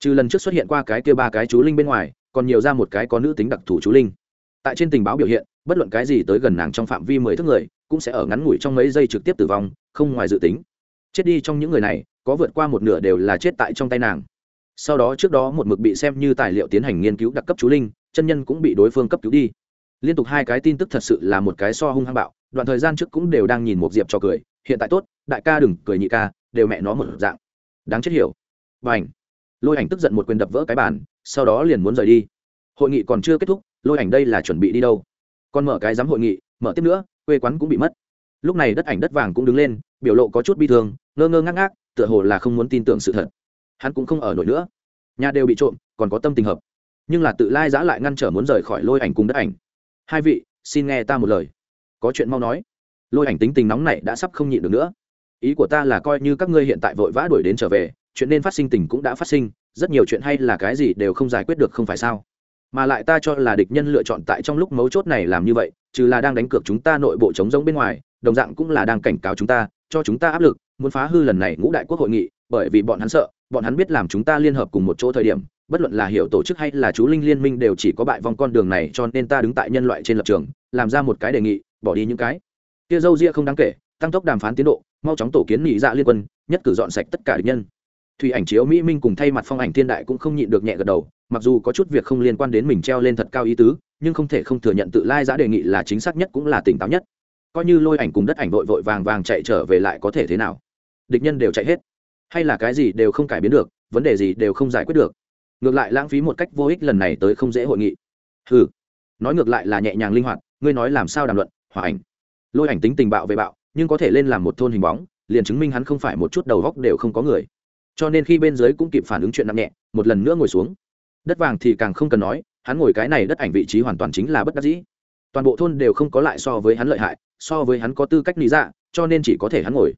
trừ lần trước xuất hiện qua cái kia ba cái chú linh bên ngoài, còn nhiều ra một cái có nữ tính đặc thù chú linh. Tại trên tình báo biểu hiện, bất luận cái gì tới gần nàng trong phạm vi mười thước người, cũng sẽ ở ngắn ngủi trong mấy giây trực tiếp tử vong, không ngoài dự tính. Chết đi trong những người này, có vượt qua một nửa đều là chết tại trong tay nàng. Sau đó trước đó một mực bị xem như tài liệu tiến hành nghiên cứu đặc cấp chú linh, chân nhân cũng bị đối phương cấp cứu đi. Liên tục hai cái tin tức thật sự là một cái so hung hăng bạo, đoạn thời gian trước cũng đều đang nhìn một diệp cho cười, hiện tại tốt, đại ca đừng cười nhị ca, đều mẹ nó một dạng. Đáng chết hiểu. Và ảnh lôi ảnh tức giận một quyền đập vỡ cái bàn, sau đó liền muốn rời đi. Hội nghị còn chưa kết thúc, lôi ảnh đây là chuẩn bị đi đâu? Còn mở cái giám hội nghị, mở tiếp nữa, quê quán cũng bị mất. Lúc này đất ảnh đất vàng cũng đứng lên, biểu lộ có chút bi thương, ngơ ngơ ngác ngác, tựa hồ là không muốn tin tưởng sự thật. Hắn cũng không ở nổi nữa. Nhà đều bị trộm, còn có tâm tình hợp. Nhưng là tự lai giã lại ngăn trở muốn rời khỏi lôi ảnh cùng đất ảnh. Hai vị, xin nghe ta một lời. Có chuyện mau nói. Lôi ảnh tính tình nóng này đã sắp không nhịn được nữa. Ý của ta là coi như các ngươi hiện tại vội vã đuổi đến trở về chuyện nên phát sinh tình cũng đã phát sinh, rất nhiều chuyện hay là cái gì đều không giải quyết được không phải sao? Mà lại ta cho là địch nhân lựa chọn tại trong lúc mấu chốt này làm như vậy, trừ là đang đánh cược chúng ta nội bộ chống giống bên ngoài, đồng dạng cũng là đang cảnh cáo chúng ta, cho chúng ta áp lực, muốn phá hư lần này ngũ đại quốc hội nghị, bởi vì bọn hắn sợ, bọn hắn biết làm chúng ta liên hợp cùng một chỗ thời điểm, bất luận là hiểu tổ chức hay là chú linh liên minh đều chỉ có bại vòng con đường này, cho nên ta đứng tại nhân loại trên lập trường, làm ra một cái đề nghị, bỏ đi những cái. Kia dâu ria không đáng kể, tăng tốc đàm phán tiến độ, mau chóng tổ kiến nghị dạ liên quân, nhất cử dọn sạch tất cả địch nhân thủy ảnh chiếu mỹ minh cùng thay mặt phong ảnh thiên đại cũng không nhịn được nhẹ gật đầu, mặc dù có chút việc không liên quan đến mình treo lên thật cao ý tứ, nhưng không thể không thừa nhận tự lai giã đề nghị là chính xác nhất cũng là tỉnh táo nhất. Coi như lôi ảnh cùng đất ảnh vội vội vàng vàng chạy trở về lại có thể thế nào? Địch nhân đều chạy hết. Hay là cái gì đều không cải biến được, vấn đề gì đều không giải quyết được. Ngược lại lãng phí một cách vô ích lần này tới không dễ hội nghị. Ừ nói ngược lại là nhẹ nhàng linh hoạt, ngươi nói làm sao đàm luận, hòa ảnh. Lôi ảnh tính tình bạo về bạo, nhưng có thể lên làm một thôn hình bóng, liền chứng minh hắn không phải một chút đầu góc đều không có người cho nên khi bên dưới cũng kịp phản ứng chuyện nặng nhẹ, một lần nữa ngồi xuống. Đất vàng thì càng không cần nói, hắn ngồi cái này đất ảnh vị trí hoàn toàn chính là bất đắc dĩ. Toàn bộ thôn đều không có lại so với hắn lợi hại, so với hắn có tư cách lý dạ cho nên chỉ có thể hắn ngồi.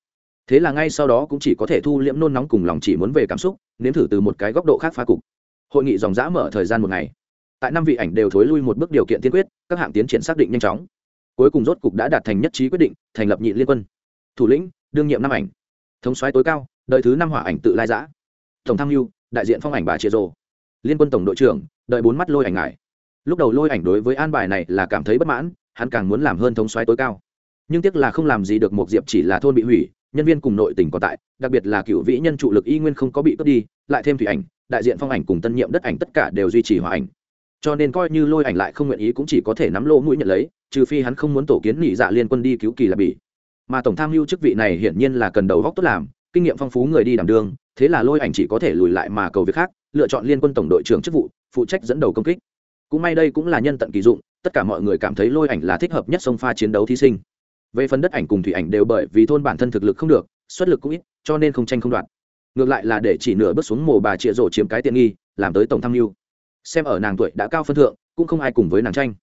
Thế là ngay sau đó cũng chỉ có thể thu liễm nôn nóng cùng lòng chỉ muốn về cảm xúc, nếm thử từ một cái góc độ khác phá cục. Hội nghị dòng dã mở thời gian một ngày. Tại năm vị ảnh đều thối lui một bước điều kiện tiên quyết, các hạng tiến triển xác định nhanh chóng. Cuối cùng rốt cục đã đạt thành nhất trí quyết định, thành lập nhị liên quân. Thủ lĩnh, đương nhiệm năm ảnh. Thống soái tối cao đợi thứ năm hỏa ảnh tự lai giã. Tổng tham mưu, đại diện phong ảnh bà chia rồ liên quân tổng đội trưởng, đợi bốn mắt lôi ảnh ngài. Lúc đầu lôi ảnh đối với an bài này là cảm thấy bất mãn, hắn càng muốn làm hơn thống soái tối cao. Nhưng tiếc là không làm gì được một diệp chỉ là thôn bị hủy, nhân viên cùng nội tỉnh còn tại, đặc biệt là cựu vĩ nhân trụ lực y nguyên không có bị cướp đi, lại thêm thủy ảnh, đại diện phong ảnh cùng tân nhiệm đất ảnh tất cả đều duy trì hòa ảnh. Cho nên coi như lôi ảnh lại không nguyện ý cũng chỉ có thể nắm lỗ mũi nhận lấy, trừ phi hắn không muốn tổ kiến nghỉ dạ liên quân đi cứu kỳ là bỉ mà tổng tham mưu chức vị này hiển nhiên là cần đầu góc tốt làm kinh nghiệm phong phú người đi đảm đương thế là lôi ảnh chỉ có thể lùi lại mà cầu việc khác, lựa chọn liên quân tổng đội trưởng chức vụ, phụ trách dẫn đầu công kích. Cũng may đây cũng là nhân tận kỳ dụng, tất cả mọi người cảm thấy lôi ảnh là thích hợp nhất sông pha chiến đấu thí sinh. Về phần đất ảnh cùng thủy ảnh đều bởi vì thôn bản thân thực lực không được, xuất lực cũng ít, cho nên không tranh không đoạt. Ngược lại là để chỉ nửa bước xuống mồ bà chịa rổ chiếm cái tiện nghi, làm tới tổng tham mưu. Xem ở nàng tuổi đã cao phân thượng, cũng không ai cùng với nàng tranh.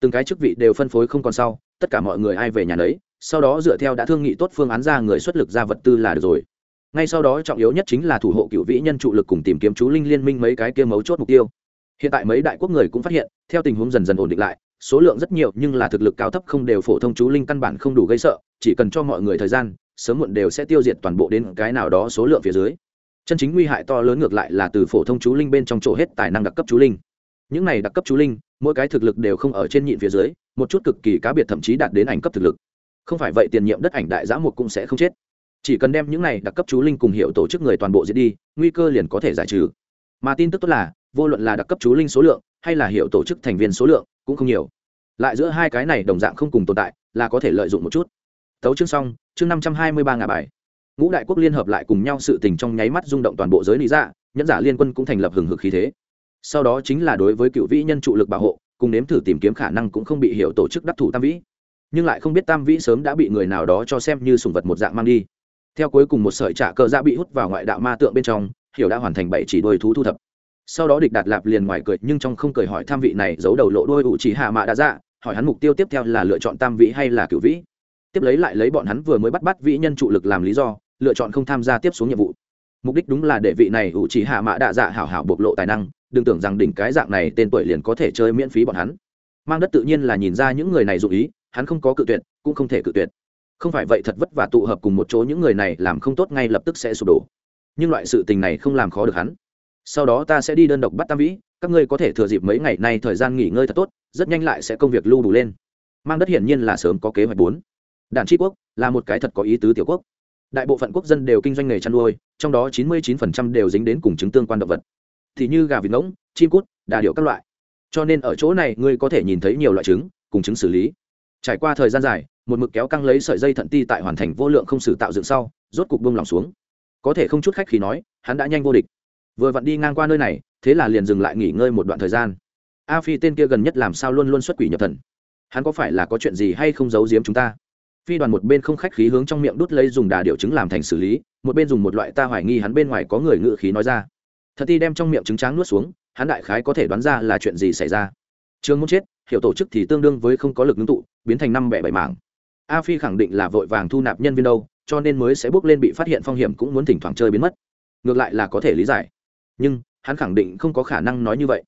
Từng cái chức vị đều phân phối không còn sau, tất cả mọi người ai về nhà đấy sau đó dựa theo đã thương nghị tốt phương án ra người xuất lực ra vật tư là được rồi ngay sau đó trọng yếu nhất chính là thủ hộ cựu vĩ nhân trụ lực cùng tìm kiếm chú linh liên minh mấy cái kia mấu chốt mục tiêu. Hiện tại mấy đại quốc người cũng phát hiện, theo tình huống dần dần ổn định lại, số lượng rất nhiều nhưng là thực lực cao thấp không đều phổ thông chú linh căn bản không đủ gây sợ, chỉ cần cho mọi người thời gian, sớm muộn đều sẽ tiêu diệt toàn bộ đến cái nào đó số lượng phía dưới. Chân chính nguy hại to lớn ngược lại là từ phổ thông chú linh bên trong chỗ hết tài năng đặc cấp chú linh. Những này đặc cấp chú linh, mỗi cái thực lực đều không ở trên nhịn phía dưới, một chút cực kỳ cá biệt thậm chí đạt đến ảnh cấp thực lực. Không phải vậy tiền nhiệm đất ảnh đại giã một cũng sẽ không chết chỉ cần đem những này đặc cấp chú linh cùng hiệu tổ chức người toàn bộ diệt đi, nguy cơ liền có thể giải trừ. Mà tin tức tốt là, vô luận là đặc cấp chú linh số lượng, hay là hiệu tổ chức thành viên số lượng, cũng không nhiều. Lại giữa hai cái này đồng dạng không cùng tồn tại, là có thể lợi dụng một chút. Tấu chương xong, chương năm trăm hai mươi ba ngà bài. Ngũ đại quốc liên hợp lại cùng nhau sự tình trong nháy mắt rung động toàn bộ giới lý dạ nhẫn giả liên quân cũng thành lập hừng hực khí thế. Sau đó chính là đối với cựu vĩ nhân trụ lực bảo hộ, cùng nếm thử tìm kiếm khả năng cũng không bị hiểu tổ chức đắc thủ tam vĩ. Nhưng lại không biết tam vĩ sớm đã bị người nào đó cho xem như sùng vật một dạng mang đi theo cuối cùng một sợi trả cờ dạ bị hút vào ngoại đạo ma tượng bên trong hiểu đã hoàn thành bảy chỉ đôi thú thu thập. Sau đó địch đạt lạp liền ngoài cười nhưng trong không cười hỏi tham vị này giấu đầu lộ đôi ủ chỉ hạ mạ đã dạ, hỏi hắn mục tiêu tiếp theo là lựa chọn tam vĩ hay là cửu vĩ. Tiếp lấy lại lấy bọn hắn vừa mới bắt bắt vĩ nhân trụ lực làm lý do lựa chọn không tham gia tiếp xuống nhiệm vụ. Mục đích đúng là để vị này ủ chỉ hạ mạ đạ dạ hảo hảo bộc lộ tài năng đừng tưởng rằng đỉnh cái dạng này tên tuổi liền có thể chơi miễn phí bọn hắn. Mang đất tự nhiên là nhìn ra những người này dụ ý hắn không có cự tuyệt cũng không thể cự tuyệt không phải vậy thật vất vả tụ hợp cùng một chỗ những người này làm không tốt ngay lập tức sẽ sụp đổ. Nhưng loại sự tình này không làm khó được hắn. Sau đó ta sẽ đi đơn độc bắt tam vĩ, các ngươi có thể thừa dịp mấy ngày nay thời gian nghỉ ngơi thật tốt, rất nhanh lại sẽ công việc lưu đủ lên. Mang đất hiển nhiên là sớm có kế hoạch bốn. Đàn tri quốc là một cái thật có ý tứ tiểu quốc. Đại bộ phận quốc dân đều kinh doanh nghề chăn nuôi, trong đó chín mươi 99% đều dính đến cùng chứng tương quan động vật. Thì như gà vịt ngỗng, chim cút, đà điệu các loại. Cho nên ở chỗ này ngươi có thể nhìn thấy nhiều loại trứng, cùng trứng xử lý. Trải qua thời gian dài một mực kéo căng lấy sợi dây thận ti tại hoàn thành vô lượng không sử tạo dựng sau, rốt cục bông lòng xuống. Có thể không chút khách khi nói, hắn đã nhanh vô địch. Vừa vặn đi ngang qua nơi này, thế là liền dừng lại nghỉ ngơi một đoạn thời gian. A phi tên kia gần nhất làm sao luôn luôn xuất quỷ nhập thần? Hắn có phải là có chuyện gì hay không giấu giếm chúng ta? Phi đoàn một bên không khách khí hướng trong miệng đút lấy dùng đà điệu chứng làm thành xử lý, một bên dùng một loại ta hoài nghi hắn bên ngoài có người ngự khí nói ra. Thật ti đem trong miệng trứng tráng nuốt xuống, hắn đại khái có thể đoán ra là chuyện gì xảy ra. Trường muốn chết, hiểu tổ chức thì tương đương với không có lực ngưng tụ, biến thành năm bẻ bảy mảng a phi khẳng định là vội vàng thu nạp nhân viên đâu, cho nên mới sẽ bước lên bị phát hiện phong hiểm cũng muốn thỉnh thoảng chơi biến mất. Ngược lại là có thể lý giải. Nhưng, hắn khẳng định không có khả năng nói như vậy.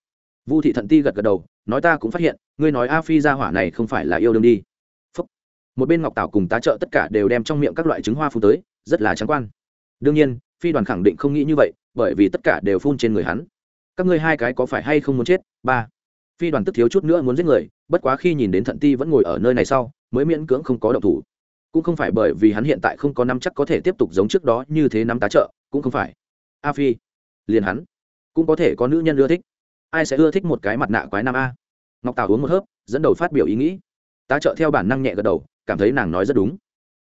Vu thị thận ti gật gật đầu, nói ta cũng phát hiện, ngươi nói a phi ra hỏa này không phải là yêu đương đi. Phúc. một bên ngọc tảo cùng tá trợ tất cả đều đem trong miệng các loại trứng hoa phun tới, rất là trắng quan. Đương nhiên, phi đoàn khẳng định không nghĩ như vậy, bởi vì tất cả đều phun trên người hắn. Các ngươi hai cái có phải hay không muốn chết? Ba. Phi đoàn tức thiếu chút nữa muốn giết người, bất quá khi nhìn đến thận ti vẫn ngồi ở nơi này sau mới miễn cưỡng không có động thủ. Cũng không phải bởi vì hắn hiện tại không có năm chắc có thể tiếp tục giống trước đó như thế năm tá trợ, cũng không phải. A phi, liền hắn, cũng có thể có nữ nhân ưa thích. Ai sẽ ưa thích một cái mặt nạ quái nam a? Ngọc tào uống một hớp, dẫn đầu phát biểu ý nghĩ. Tá trợ theo bản năng nhẹ gật đầu, cảm thấy nàng nói rất đúng.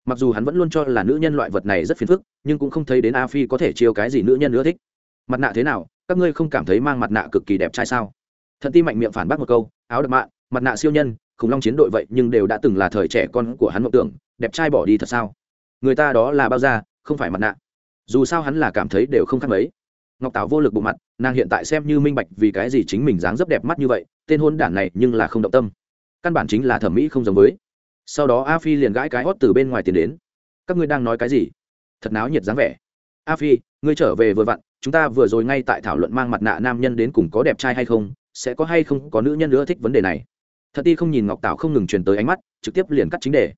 Mặc dù hắn vẫn luôn cho là nữ nhân loại vật này rất phiền phức, nhưng cũng không thấy đến a phi có thể chiêu cái gì nữ nhân ưa thích. Mặt nạ thế nào, các ngươi không cảm thấy mang mặt nạ cực kỳ đẹp trai sao? Thận ti mạnh miệng phản bác một câu, áo đập mạ mặt nạ siêu nhân khủng long chiến đội vậy nhưng đều đã từng là thời trẻ con của hắn mộng tưởng, đẹp trai bỏ đi thật sao? Người ta đó là bao da, không phải mặt nạ. Dù sao hắn là cảm thấy đều không khác mấy. Ngọc tảo vô lực bộ mặt, nàng hiện tại xem như minh bạch vì cái gì chính mình dáng dấp đẹp mắt như vậy, tên hôn đản này nhưng là không động tâm. Căn bản chính là thẩm mỹ không giống với. Sau đó a phi liền gãi cái hót từ bên ngoài tiền đến. Các ngươi đang nói cái gì? Thật náo nhiệt dáng vẻ. A phi, ngươi trở về vừa vặn, chúng ta vừa rồi ngay tại thảo luận mang mặt nạ nam nhân đến cùng có đẹp trai hay không, sẽ có hay không có nữ nhân nữa thích vấn đề này thật ti không nhìn ngọc tảo không ngừng truyền tới ánh mắt, trực tiếp liền cắt chính đề.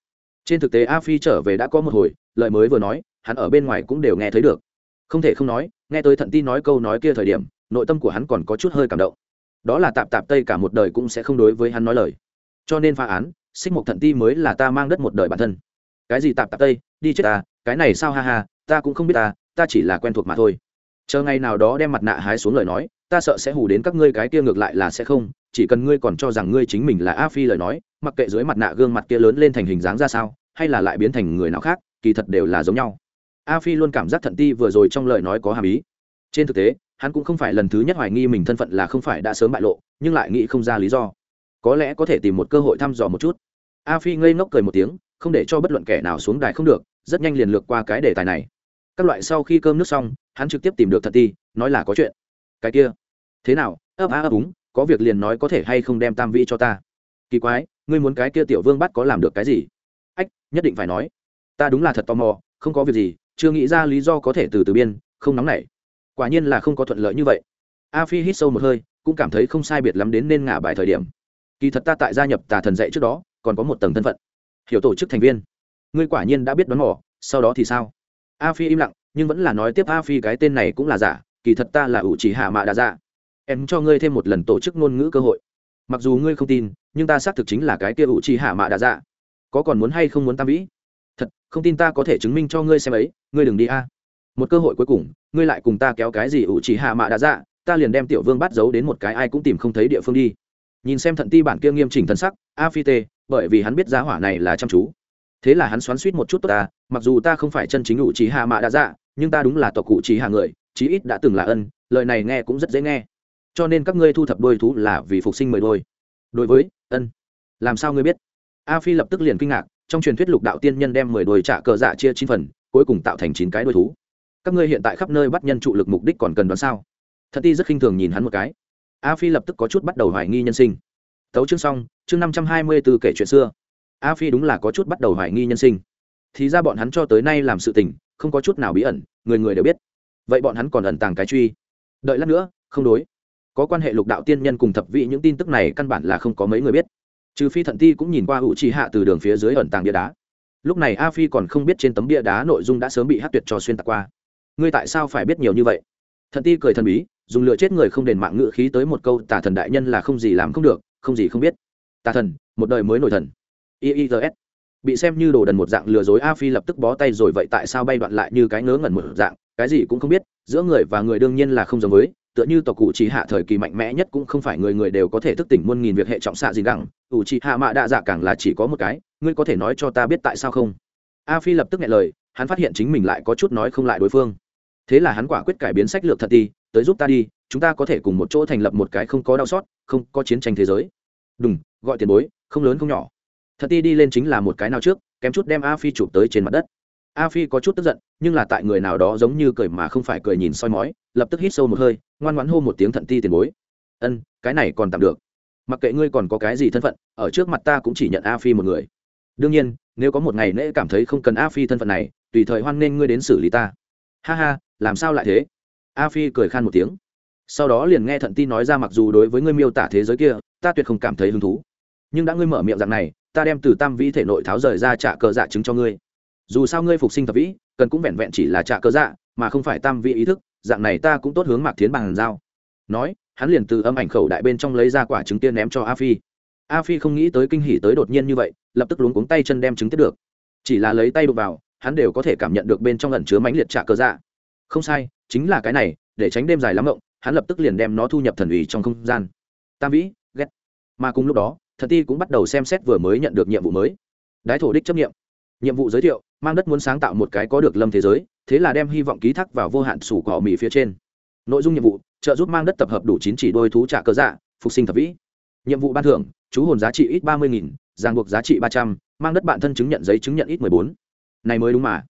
Trên thực tế a phi trở về đã có một hồi, lời mới vừa nói, hắn ở bên ngoài cũng đều nghe thấy được. Không thể không nói, nghe tới thận ti nói câu nói kia thời điểm, nội tâm của hắn còn có chút hơi cảm động. Đó là tạp tạp tây cả một đời cũng sẽ không đối với hắn nói lời. Cho nên phá án, xích một thận ti mới là ta mang đất một đời bản thân. Cái gì tạp tạp tây, đi chết ta, cái này sao ha ha, ta cũng không biết ta ta chỉ là quen thuộc mà thôi. Chờ ngày nào đó đem mặt nạ hái xuống lời nói ta sợ sẽ hù đến các ngươi cái kia ngược lại là sẽ không, chỉ cần ngươi còn cho rằng ngươi chính mình là a phi lời nói, mặc kệ dưới mặt nạ gương mặt kia lớn lên thành hình dáng ra sao, hay là lại biến thành người nào khác, kỳ thật đều là giống nhau. A phi luôn cảm giác thận ti vừa rồi trong lời nói có hàm ý. Trên thực tế, hắn cũng không phải lần thứ nhất hoài nghi mình thân phận là không phải đã sớm bại lộ, nhưng lại nghĩ không ra lý do. Có lẽ có thể tìm một cơ hội thăm dò một chút. A phi ngây ngốc cười một tiếng, không để cho bất luận kẻ nào xuống đài không được, rất nhanh liền lược qua cái đề tài này. Các loại sau khi cơm nước xong, hắn trực tiếp tìm được thật ti, nói là có chuyện cái kia. Thế nào? Ấp á ấp úng, có việc liền nói có thể hay không đem tam vĩ cho ta? Kỳ quái, ngươi muốn cái kia tiểu vương bắt có làm được cái gì? Ách, nhất định phải nói. Ta đúng là thật tò mò, không có việc gì, chưa nghĩ ra lý do có thể từ từ biên, không nóng nảy. Quả nhiên là không có thuận lợi như vậy. A phi hít sâu một hơi, cũng cảm thấy không sai biệt lắm đến nên ngả bài thời điểm. Kỳ thật ta tại gia nhập tà thần dạy trước đó, còn có một tầng thân phận. Hiểu tổ chức thành viên. Ngươi quả nhiên đã biết đón mỏ sau đó thì sao? A phi im lặng, nhưng vẫn là nói tiếp a phi cái tên này cũng là giả kỳ thật ta là ủ chỉ hạ mạ đa dạ. Em cho ngươi thêm một lần tổ chức ngôn ngữ cơ hội. Mặc dù ngươi không tin, nhưng ta xác thực chính là cái kia ủ chỉ hạ mạ đa dạ. Có còn muốn hay không muốn tam vĩ? Thật, không tin ta có thể chứng minh cho ngươi xem ấy. Ngươi đừng đi a. Một cơ hội cuối cùng, ngươi lại cùng ta kéo cái gì ủ chỉ hạ mạ đa dạ? Ta liền đem tiểu vương bắt giấu đến một cái ai cũng tìm không thấy địa phương đi. Nhìn xem thận ti bản kia nghiêm chỉnh thân sắc, a phi tê, bởi vì hắn biết giá hỏa này là chăm chú. Thế là hắn xoắn suýt một chút tốt ta, mặc dù ta không phải chân chính ủ trí hạ mạ đã dạ nhưng ta đúng là tộc cụ trí hạ người chí ít đã từng là ân, lời này nghe cũng rất dễ nghe. Cho nên các ngươi thu thập đôi thú là vì phục sinh mười đôi. Đối với, ân. Làm sao ngươi biết? A phi lập tức liền kinh ngạc, trong truyền thuyết lục đạo tiên nhân đem mười đôi trả cờ dạ chia chín phần, cuối cùng tạo thành chín cái đôi thú. Các ngươi hiện tại khắp nơi bắt nhân trụ lực mục đích còn cần đoán sao? Thật ti rất khinh thường nhìn hắn một cái. A phi lập tức có chút bắt đầu hoài nghi nhân sinh. Tấu chương xong, chương năm trăm hai mươi b ố kể chuyện xưa. A phi đúng là có chút bắt đầu hoài nghi nhân sinh. Thì ra bọn hắn cho tới nay làm sự tình, không có chút nào bí ẩn, người người đều biết vậy bọn hắn còn ẩn tàng cái truy. Đợi lát nữa, không đối. Có quan hệ lục đạo tiên nhân cùng thập vị những tin tức này căn bản là không có mấy người biết. Trừ phi thận ti cũng nhìn qua hữu trì hạ từ đường phía dưới ẩn tàng bia đá. Lúc này a phi còn không biết trên tấm bia đá nội dung đã sớm bị hát tuyệt cho xuyên tạc qua. Ngươi tại sao phải biết nhiều như vậy? Thận ti cười thần bí, dùng lựa chết người không đền mạng ngự khí tới một câu, tà thần đại nhân là không gì làm không được, không gì không biết. Tà thần, một đời mới nổi thần. Iis bị xem như đồ đần một dạng lừa dối a phi lập tức bó tay rồi, vậy tại sao bay đoạn lại như cái ngớ ngẩn một dạng? Cái gì cũng không biết, giữa người và người đương nhiên là không giống với, tựa như tộc cụ chỉ hạ thời kỳ mạnh mẽ nhất cũng không phải người người đều có thể thức tỉnh muôn nghìn việc hệ trọng xạ gì gẳng, ủ chỉ hạ mạ đa dạ càng là chỉ có một cái, ngươi có thể nói cho ta biết tại sao không? A phi lập tức nghe lời, hắn phát hiện chính mình lại có chút nói không lại đối phương. Thế là hắn quả quyết cải biến sách lược thật đi, tới giúp ta đi, chúng ta có thể cùng một chỗ thành lập một cái không có đau xót, không có chiến tranh thế giới. Đừng gọi tiền bối, không lớn không nhỏ. Thật ti đi lên chính là một cái nào trước, kém chút đem a phi chụp tới trên mặt đất a phi có chút tức giận, nhưng là tại người nào đó giống như cười mà không phải cười nhìn soi mói, lập tức hít sâu một hơi, ngoan ngoãn hô một tiếng thận ti tiền bối. Ân, cái này còn tạm được. Mặc kệ ngươi còn có cái gì thân phận, ở trước mặt ta cũng chỉ nhận a phi một người. Đương nhiên, nếu có một ngày nễ cảm thấy không cần a phi thân phận này, tùy thời hoan nghênh ngươi đến xử lý ta. Ha ha, làm sao lại thế? A phi cười khan một tiếng. Sau đó liền nghe thận ti nói ra mặc dù đối với ngươi miêu tả thế giới kia, ta tuyệt không cảm thấy hứng thú. Nhưng đã ngươi mở miệng dạng này, ta đem từ tam vĩ thể nội tháo rời ra trả cờ dạ chứng cho ngươi dù sao ngươi phục sinh thập vĩ, cần cũng vẹn vẹn chỉ là trạ cơ dạ mà không phải tam vị ý thức, dạng này ta cũng tốt hướng mạc thiến bằng giao. Nói, hắn liền từ âm ảnh khẩu đại bên trong lấy ra quả trứng tiên ném cho a phi. A phi không nghĩ tới kinh hỉ tới đột nhiên như vậy, lập tức luống cuống tay chân đem trứng tiếp được. Chỉ là lấy tay đụng vào, hắn đều có thể cảm nhận được bên trong lần chứa mãnh liệt trạ cơ dạ. Không sai, chính là cái này, để tránh đêm dài lắm rộng hắn lập tức liền đem nó thu nhập thần ủy trong không gian. Tam vĩ, ghét. Mà cùng lúc đó thần ti cũng bắt đầu xem xét vừa mới nhận được nhiệm vụ mới. Đái thổ đích chấp nghiệm. Nhiệm vụ giới thiệu mang đất muốn sáng tạo một cái có được lâm thế giới, thế là đem hy vọng ký thác vào vô hạn sủ cỏ mỹ phía trên. Nội dung nhiệm vụ, trợ giúp mang đất tập hợp đủ chín chỉ đôi thú trả cơ dạ phục sinh thập vĩ. Nhiệm vụ ban thưởng, chú hồn giá trị ít ba mươi nghìn, giang buộc giá trị ba trăm, mang đất bạn thân chứng nhận giấy chứng nhận ít mười bốn. Này mới đúng mà.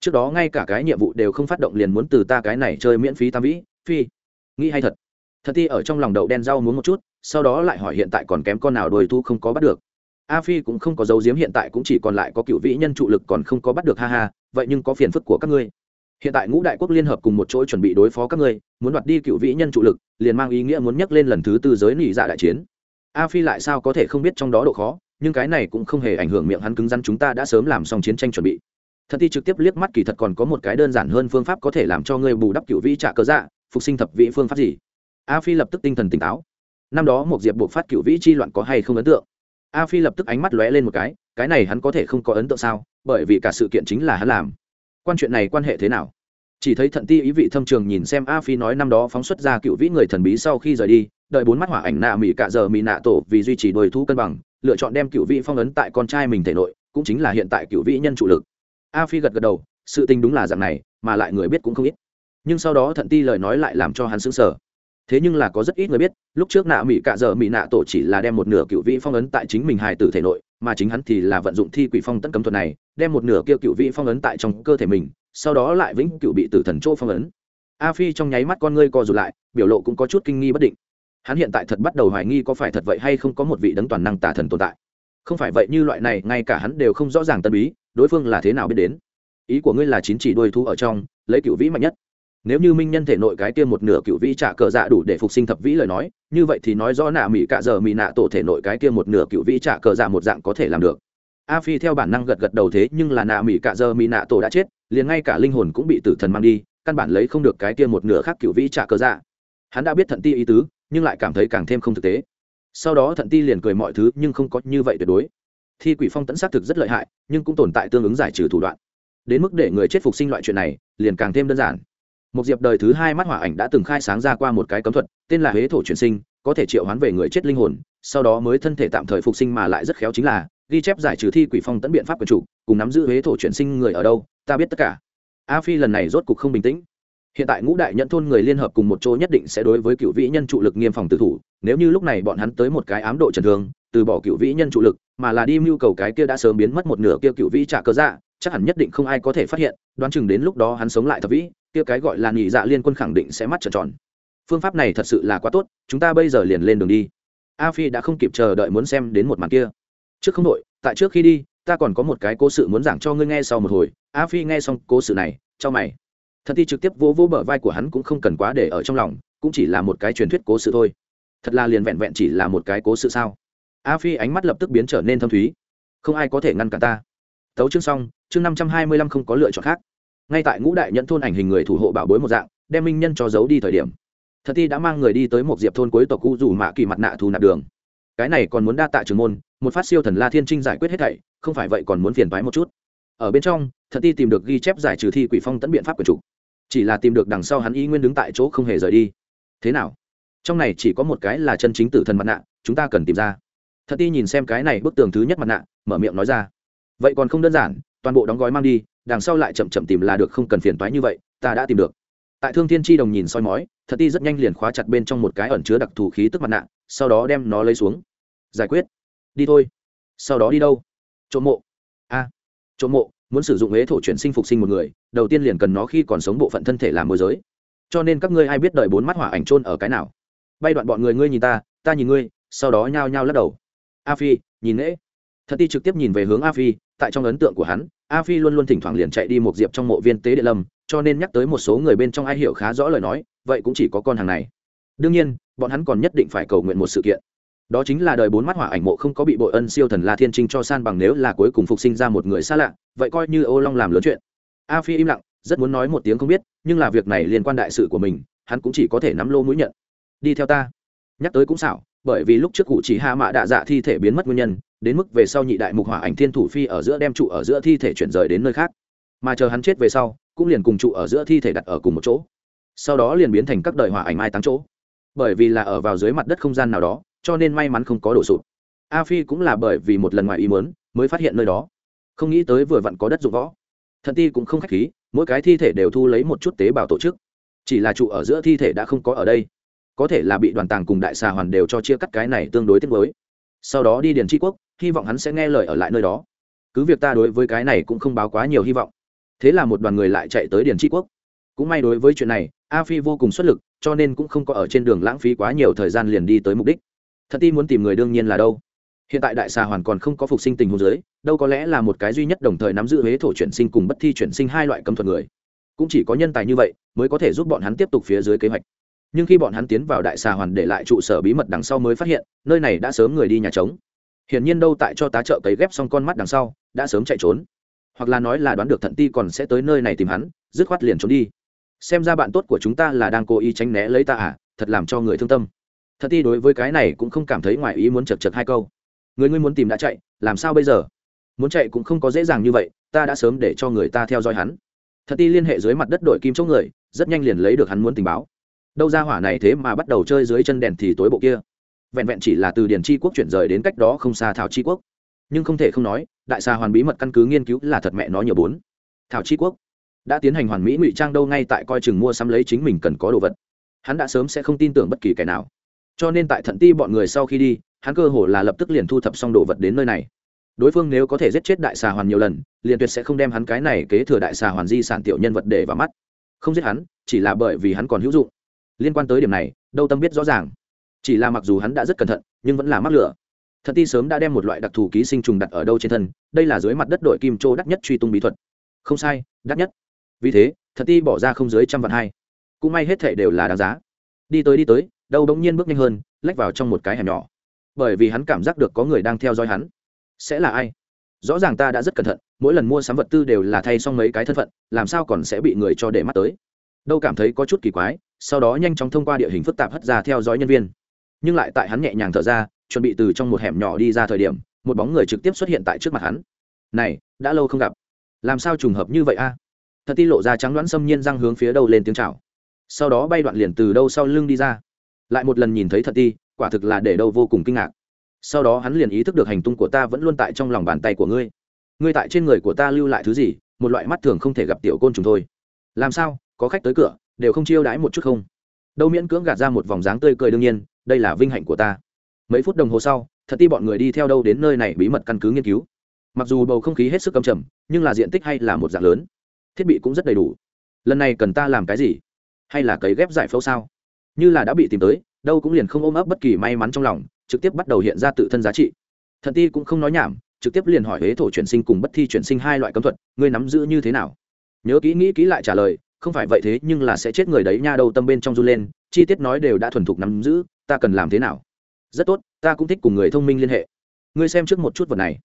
Trước đó ngay cả cái nhiệm vụ đều không phát động liền muốn từ ta cái này chơi miễn phí tam vĩ, phi. Nghĩ hay thật. Thật ti ở trong lòng đậu đen rau muốn một chút, sau đó lại hỏi hiện tại còn kém con nào đôi thu không có bắt được a phi cũng không có dấu diếm hiện tại cũng chỉ còn lại có cựu vĩ nhân trụ lực còn không có bắt được ha ha, vậy nhưng có phiền phức của các ngươi. Hiện tại ngũ đại quốc liên hợp cùng một chỗ chuẩn bị đối phó các ngươi, muốn đoạt đi cựu vĩ nhân trụ lực, liền mang ý nghĩa muốn nhắc lên lần thứ tư giới nỉ dạ đại chiến. A phi lại sao có thể không biết trong đó độ khó, nhưng cái này cũng không hề ảnh hưởng miệng hắn cứng rắn chúng ta đã sớm làm xong chiến tranh chuẩn bị. Thật ti trực tiếp liếc mắt kỳ thật còn có một cái đơn giản hơn phương pháp có thể làm cho ngươi bù đắp cựu vĩ trả cớ dạ phục sinh thập vĩ phương pháp gì? A phi lập tức tinh thần tỉnh táo. Năm đó một diệp buộc phát cựu vĩ chi loạn có hay không ấn tượng? A phi lập tức ánh mắt lóe lên một cái cái này hắn có thể không có ấn tượng sao, bởi vì cả sự kiện chính là hắn làm. Quan chuyện này quan hệ thế nào? Chỉ thấy thận ti ý vị thâm trường nhìn xem a phi nói năm đó phóng xuất ra cựu vĩ người thần bí sau khi rời đi, đợi bốn mắt hỏa ảnh nạ mỹ cả giờ mỹ nạ tổ vì duy trì đồi thu cân bằng, lựa chọn đem cựu vĩ phong ấn tại con trai mình thể nội, cũng chính là hiện tại cựu vĩ nhân trụ lực. A phi gật gật đầu, sự tình đúng là dạng này, mà lại người biết cũng không ít. Nhưng sau đó thận ti lời nói lại làm cho hắn sững sờ thế nhưng là có rất ít người biết, lúc trước nạ mỹ cạ dợ mỹ nạ tổ chỉ là đem một nửa cựu vĩ phong ấn tại chính mình hài tử thể nội, mà chính hắn thì là vận dụng thi quỷ phong tấn cấm thuật này, đem một nửa kia cựu vĩ phong ấn tại trong cơ thể mình, sau đó lại vĩnh cựu bị tử thần chỗ phong ấn. A phi trong nháy mắt con ngươi co rụt lại, biểu lộ cũng có chút kinh nghi bất định. Hắn hiện tại thật bắt đầu hoài nghi có phải thật vậy hay không có một vị đấng toàn năng tà thần tồn tại. Không phải vậy như loại này, ngay cả hắn đều không rõ ràng tân bí, đối phương là thế nào biết đến. Ý của ngươi là chín chỉ đuôi thu ở trong, lấy cựu vĩ mạnh nhất nếu như minh nhân thể nội cái kia một nửa cựu vĩ trả cờ dạ đủ để phục sinh thập vĩ lời nói, như vậy thì nói rõ nạ mỹ cạ giờ mỹ nạ tổ thể nội cái kia một nửa cựu vĩ trả cờ dạ một dạng có thể làm được. A phi theo bản năng gật gật đầu thế nhưng là nạ mỹ cạ giờ mỹ nạ tổ đã chết, liền ngay cả linh hồn cũng bị tử thần mang đi, căn bản lấy không được cái kia một nửa khác cựu vĩ trả cờ dạ. Hắn đã biết thận ti ý tứ, nhưng lại cảm thấy càng thêm không thực tế. Sau đó thận ti liền cười mọi thứ nhưng không có như vậy tuyệt đối. Thi quỷ phong tẫn xác thực rất lợi hại, nhưng cũng tồn tại tương ứng giải trừ thủ đoạn. Đến mức để người chết phục sinh loại chuyện này, liền càng thêm đơn giản một diệp đời thứ hai mắt hỏa ảnh đã từng khai sáng ra qua một cái cấm thuật, tên là huế thổ chuyển sinh, có thể triệu hoán về người chết linh hồn, sau đó mới thân thể tạm thời phục sinh mà lại rất khéo chính là, ghi chép giải trừ thi quỷ phong tẫn biện pháp quyền chủ, cùng nắm giữ huế thổ chuyển sinh người ở đâu, ta biết tất cả. A phi lần này rốt cục không bình tĩnh. Hiện tại ngũ đại nhận thôn người liên hợp cùng một chỗ nhất định sẽ đối với cựu vĩ nhân trụ lực nghiêm phòng tự thủ, nếu như lúc này bọn hắn tới một cái ám độ trần thương, từ bỏ cựu vĩ nhân trụ lực, mà là đi mưu cầu cái kia đã sớm biến mất một nửa kia cựu vĩ trả cơ dạ chắc hẳn nhất định không ai có thể phát hiện, đoán chừng đến lúc đó hắn sống lại thập vĩ kia cái gọi là nhị dạ liên quân khẳng định sẽ mắt trợn tròn. Phương pháp này thật sự là quá tốt, chúng ta bây giờ liền lên đường đi. A phi đã không kịp chờ đợi muốn xem đến một màn kia. Trước không đội, tại trước khi đi, ta còn có một cái cố sự muốn giảng cho ngươi nghe sau một hồi. A phi nghe xong cố sự này cho mày. Thật ti trực tiếp vỗ vỗ bờ vai của hắn cũng không cần quá để ở trong lòng, cũng chỉ là một cái truyền thuyết cố sự thôi. Thật là liền vẹn vẹn chỉ là một cái cố sự sao? A phi ánh mắt lập tức biến trở nên thâm thúy. Không ai có thể ngăn cản ta. Tấu chương xong, chương năm trăm hai mươi lăm không có lựa chọn khác ngay tại ngũ đại nhận thôn ảnh hình người thủ hộ bảo bối một dạng, đem minh nhân cho giấu đi thời điểm. Thật thi đã mang người đi tới một diệp thôn cuối tộc cũ dù mạ kỳ mặt nạ thù nạp đường. Cái này còn muốn đa tạ trường môn, một phát siêu thần la thiên trinh giải quyết hết thảy, không phải vậy còn muốn phiền thoái một chút. Ở bên trong, thật thi tìm được ghi chép giải trừ thi quỷ phong tẫn biện pháp của chủ. Chỉ là tìm được đằng sau hắn ý nguyên đứng tại chỗ không hề rời đi. Thế nào? Trong này chỉ có một cái là chân chính tử thần mặt nạ, chúng ta cần tìm ra. Thật ti nhìn xem cái này bức tường thứ nhất mặt nạ, mở miệng nói ra. Vậy còn không đơn giản, toàn bộ đóng gói mang đi đằng sau lại chậm chậm tìm là được, không cần phiền toái như vậy, ta đã tìm được. Tại thương thiên tri đồng nhìn soi mói, thật ti rất nhanh liền khóa chặt bên trong một cái ẩn chứa đặc thù khí tức mặt nạ, sau đó đem nó lấy xuống. Giải quyết. Đi thôi. Sau đó đi đâu? Trộm mộ. A. Trộm mộ, muốn sử dụng huế thổ chuyển sinh phục sinh một người, đầu tiên liền cần nó khi còn sống bộ phận thân thể làm môi giới. Cho nên các ngươi ai biết đợi bốn mắt hỏa ảnh trôn ở cái nào? Bay đoạn bọn người ngươi nhìn ta ta nhìn ngươi, sau đó nhao nhao lắc đầu. A phi, nhìn lễ thật ti trực tiếp nhìn về hướng a phi tại trong ấn tượng của hắn, a phi luôn luôn thỉnh thoảng liền chạy đi một diệp trong mộ viên tế địa lâm, cho nên nhắc tới một số người bên trong ai hiểu khá rõ lời nói, vậy cũng chỉ có con hàng này. Đương nhiên, bọn hắn còn nhất định phải cầu nguyện một sự kiện. Đó chính là đời bốn mắt hỏa ảnh mộ không có bị bội ân siêu thần la thiên trinh cho san bằng nếu là cuối cùng phục sinh ra một người xa lạ, vậy coi như ô long làm lớn chuyện. A phi im lặng, rất muốn nói một tiếng không biết, nhưng là việc này liên quan đại sự của mình, hắn cũng chỉ có thể nắm lô mũi nhận. Đi theo ta. Nhắc tới cũng xảo bởi vì lúc trước cụ chỉ hạ mạ đạ dạ thi thể biến mất nguyên nhân, đến mức về sau nhị đại mục hỏa ảnh thiên thủ phi ở giữa đem trụ ở giữa thi thể chuyển rời đến nơi khác. Mà chờ hắn chết về sau, cũng liền cùng trụ ở giữa thi thể đặt ở cùng một chỗ. Sau đó liền biến thành các đời hỏa ảnh mai táng chỗ. Bởi vì là ở vào dưới mặt đất không gian nào đó, cho nên may mắn không có đổ sụp. A phi cũng là bởi vì một lần ngoài ý muốn, mới phát hiện nơi đó. Không nghĩ tới vừa vặn có đất dụng võ. Thần ti cũng không k h á c h khí, mỗi cái thi thể đều thu lấy một chút tế bào tổ chức. Chỉ là trụ ở giữa thi thể đã không có ở đây có thể là bị đoàn tàng cùng đại xà hoàn đều cho chia cắt cái này tương đối tiếc mới sau đó đi điền tri quốc, hy vọng hắn sẽ nghe lời ở lại nơi đó. Cứ việc ta đối với cái này cũng không báo quá nhiều hy vọng. Thế là một đoàn người lại chạy tới điền tri quốc. Cũng may đối với chuyện này, a phi vô cùng xuất lực, cho nên cũng không có ở trên đường lãng phí quá nhiều thời gian liền đi tới mục đích. Thật ti muốn tìm người đương nhiên là đâu. Hiện tại đại xà hoàn còn không có phục sinh tình huống giới đâu có lẽ là một cái duy nhất đồng thời nắm giữ huế thổ chuyển sinh cùng bất thi chuyển sinh hai loại cấm thuật người. Cũng chỉ có nhân tài như vậy, mới có thể giúp bọn hắn tiếp tục phía dưới kế hoạch nhưng khi bọn hắn tiến vào đại xà hoàn để lại trụ sở bí mật đằng sau mới phát hiện, nơi này đã sớm người đi nhà trống. Hiển nhiên đâu tại cho tá trợ cấy ghép xong con mắt đằng sau, đã sớm chạy trốn. Hoặc là nói là đoán được thận ti còn sẽ tới nơi này tìm hắn, dứt khoát liền trốn đi. Xem ra bạn tốt của chúng ta là đang cố ý tránh né lấy ta à thật làm cho người thương tâm. Thận ti đối với cái này cũng không cảm thấy ngoài ý muốn chật chật hai câu. Người ngươi muốn tìm đã chạy, làm sao bây giờ? Muốn chạy cũng không có dễ dàng như vậy, ta đã sớm để cho người ta theo dõi hắn. Thận ti liên hệ dưới mặt đất đội kim chỗ người, rất nhanh liền lấy được hắn muốn tình báo đâu ra hỏa này thế mà bắt đầu chơi dưới chân đèn thì tối bộ kia. Vẹn vẹn chỉ là từ điền tri quốc chuyển rời đến cách đó không xa thảo tri quốc. Nhưng không thể không nói, đại xa hoàn bí mật căn cứ nghiên cứu là thật mẹ nó nhiều bốn. Thảo tri quốc đã tiến hành hoàn mỹ ngụy trang đâu ngay tại coi chừng mua sắm lấy chính mình cần có đồ vật. Hắn đã sớm sẽ không tin tưởng bất kỳ kẻ nào. Cho nên tại thận ti bọn người sau khi đi, hắn cơ hồ là lập tức liền thu thập xong đồ vật đến nơi này. Đối phương nếu có thể giết chết đại xà hoàn nhiều lần, liền tuyệt sẽ không đem hắn cái này kế thừa đại xà hoàn di sản tiểu nhân vật để vào mắt. Không giết hắn, chỉ là bởi vì hắn còn hữu dụng liên quan tới điểm này, đâu tâm biết rõ ràng. Chỉ là mặc dù hắn đã rất cẩn thận, nhưng vẫn là mắc lửa. Thật ti sớm đã đem một loại đặc thù ký sinh trùng đặt ở đâu trên thân, đây là dưới mặt đất đội kim châu đắt nhất truy tung bí thuật. Không sai, đắt nhất. Vì thế, thật ti bỏ ra không dưới trăm vạn hai. Cũng may hết thệ đều là đáng giá. Đi tới đi tới, đâu đống nhiên bước nhanh hơn, lách vào trong một cái hẻm nhỏ. Bởi vì hắn cảm giác được có người đang theo dõi hắn. Sẽ là ai? Rõ ràng ta đã rất cẩn thận, mỗi lần mua sắm vật tư đều là thay xong mấy cái thân phận, làm sao còn sẽ bị người cho để mắt tới? Đâu cảm thấy có chút kỳ quái, sau đó nhanh chóng thông qua địa hình phức tạp hất ra theo dõi nhân viên. Nhưng lại tại hắn nhẹ nhàng thở ra, chuẩn bị từ trong một hẻm nhỏ đi ra thời điểm, một bóng người trực tiếp xuất hiện tại trước mặt hắn. Này, đã lâu không gặp. Làm sao trùng hợp như vậy a? Thật ti lộ ra trắng đoán xâm nhiên răng hướng phía đâu lên tiếng chào. Sau đó bay đoạn liền từ đâu sau lưng đi ra. Lại một lần nhìn thấy thật ti, quả thực là để đâu vô cùng kinh ngạc. Sau đó hắn liền ý thức được hành tung của ta vẫn luôn tại trong lòng bàn tay của ngươi. Ngươi tại trên người của ta lưu lại thứ gì, một loại mắt thường không thể gặp tiểu côn trùng thôi. Làm sao? Có khách tới cửa, đều không chiêu đãi một chút không? Đâu miễn cưỡng gạt ra một vòng dáng tươi cười đương nhiên, đây là vinh hạnh của ta. Mấy phút đồng hồ sau, thật ti bọn người đi theo đâu đến nơi này bí mật căn cứ nghiên cứu. Mặc dù bầu không khí hết sức cầm trầm, nhưng là diện tích hay là một dạng lớn. Thiết bị cũng rất đầy đủ. Lần này cần ta làm cái gì? Hay là cấy ghép giải phẫu sao? Như là đã bị tìm tới, đâu cũng liền không ôm ấp bất kỳ may mắn trong lòng, trực tiếp bắt đầu hiện ra tự thân giá trị. Thật ti cũng không nói nhảm, trực tiếp liền hỏi huế thổ chuyển sinh cùng bất thi chuyển sinh hai loại cấm thuật, ngươi nắm giữ như thế nào? Nhớ kỹ nghĩ kỹ lại trả lời không phải vậy thế nhưng là sẽ chết người đấy nha, đâu tâm bên trong run lên, chi tiết nói đều đã thuần thục nắm giữ, ta cần làm thế nào? Rất tốt, ta cũng thích cùng người thông minh liên hệ. Ngươi xem trước một chút vật này.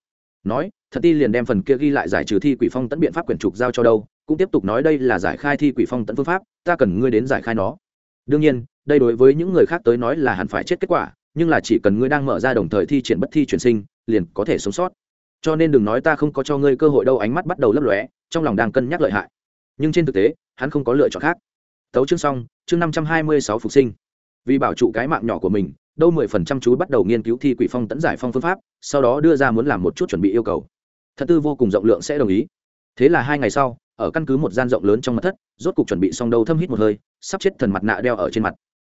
Nói, thật ti liền đem phần kia ghi lại giải trừ thi quỷ phong tẫn biện pháp quyển trục giao cho đâu, cũng tiếp tục nói đây là giải khai thi quỷ phong tẫn phương pháp, ta cần ngươi đến giải khai nó. Đương nhiên, đây đối với những người khác tới nói là hẳn phải chết kết quả, nhưng là chỉ cần ngươi đang mở ra đồng thời thi triển bất thi chuyển sinh, liền có thể sống sót. Cho nên đừng nói ta không có cho ngươi cơ hội đâu, ánh mắt bắt đầu lấp lóe, trong lòng đang cân nhắc lợi hại nhưng trên thực tế, hắn không có lựa chọn khác. Tấu chương xong, chương năm trăm hai mươi sáu phục sinh. Vì bảo trụ cái mạng nhỏ của mình, đâu mười phần trăm chú bắt đầu nghiên cứu thi quỷ phong tẫn giải phong phương pháp, sau đó đưa ra muốn làm một chút chuẩn bị yêu cầu. Thật tư vô cùng rộng lượng sẽ đồng ý. Thế là hai ngày sau, ở căn cứ một gian rộng lớn trong mặt thất, rốt cục chuẩn bị xong đâu thâm hít một hơi, sắp chết thần mặt nạ đeo ở trên mặt.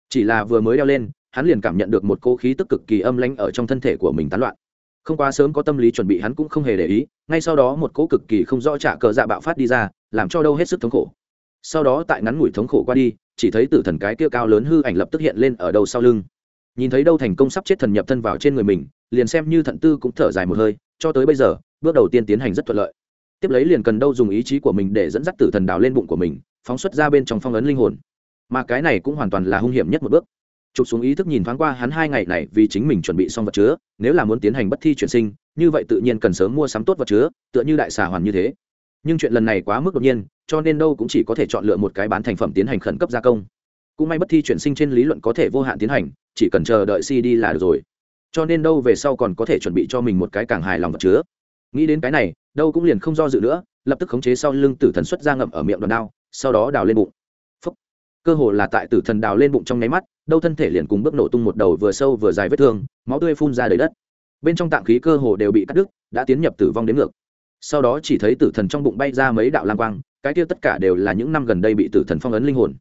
Chỉ là vừa mới đeo lên, hắn liền cảm nhận được một cô khí tức cực kỳ âm lãnh ở trong thân thể của mình tán loạn. Không quá sớm có tâm lý chuẩn bị hắn cũng không hề để ý, ngay sau đó một cỗ cực kỳ không rõ trả cờ dạ bạo phát đi ra làm cho đâu hết sức thống khổ. Sau đó tại ngắn ngủi thống khổ qua đi, chỉ thấy tử thần cái kia cao lớn hư ảnh lập tức hiện lên ở đầu sau lưng. Nhìn thấy đâu thành công sắp chết thần nhập thân vào trên người mình, liền xem như thận tư cũng thở dài một hơi, cho tới bây giờ, bước đầu tiên tiến hành rất thuận lợi. Tiếp lấy liền cần đâu dùng ý chí của mình để dẫn dắt tử thần đào lên bụng của mình, phóng xuất ra bên trong phong ấn linh hồn. Mà cái này cũng hoàn toàn là hung hiểm nhất một bước. Chụp xuống ý thức nhìn thoáng qua hắn hai ngày này vì chính mình chuẩn bị xong vật chứa, nếu là muốn tiến hành bất thi chuyển sinh, như vậy tự nhiên cần sớm mua sắm tốt vật chứa, tựa như đại xà hoàn như thế nhưng chuyện lần này quá mức đột nhiên, cho nên đâu cũng chỉ có thể chọn lựa một cái bán thành phẩm tiến hành khẩn cấp gia công. Cũng may bất thi chuyển sinh trên lý luận có thể vô hạn tiến hành, chỉ cần chờ đợi cd là được rồi. Cho nên đâu về sau còn có thể chuẩn bị cho mình một cái càng hài lòng vật chứa. Nghĩ đến cái này, đâu cũng liền không do dự nữa, lập tức khống chế sau lưng tử thần xuất ra ngậm ở miệng đòn đao, sau đó đào lên bụng. Phúc. cơ hồ là tại tử thần đào lên bụng trong nháy mắt, đâu thân thể liền cùng bước nổ tung một đầu vừa sâu vừa dài vết thương, máu tươi phun ra đầy đất. Bên trong tạng khí cơ hồ đều bị cắt đứt, đã tiến nhập tử vong đến ngược sau đó chỉ thấy tử thần trong bụng bay ra mấy đạo lang quang, cái kia tất cả đều là những năm gần đây bị tử thần phong ấn linh hồn.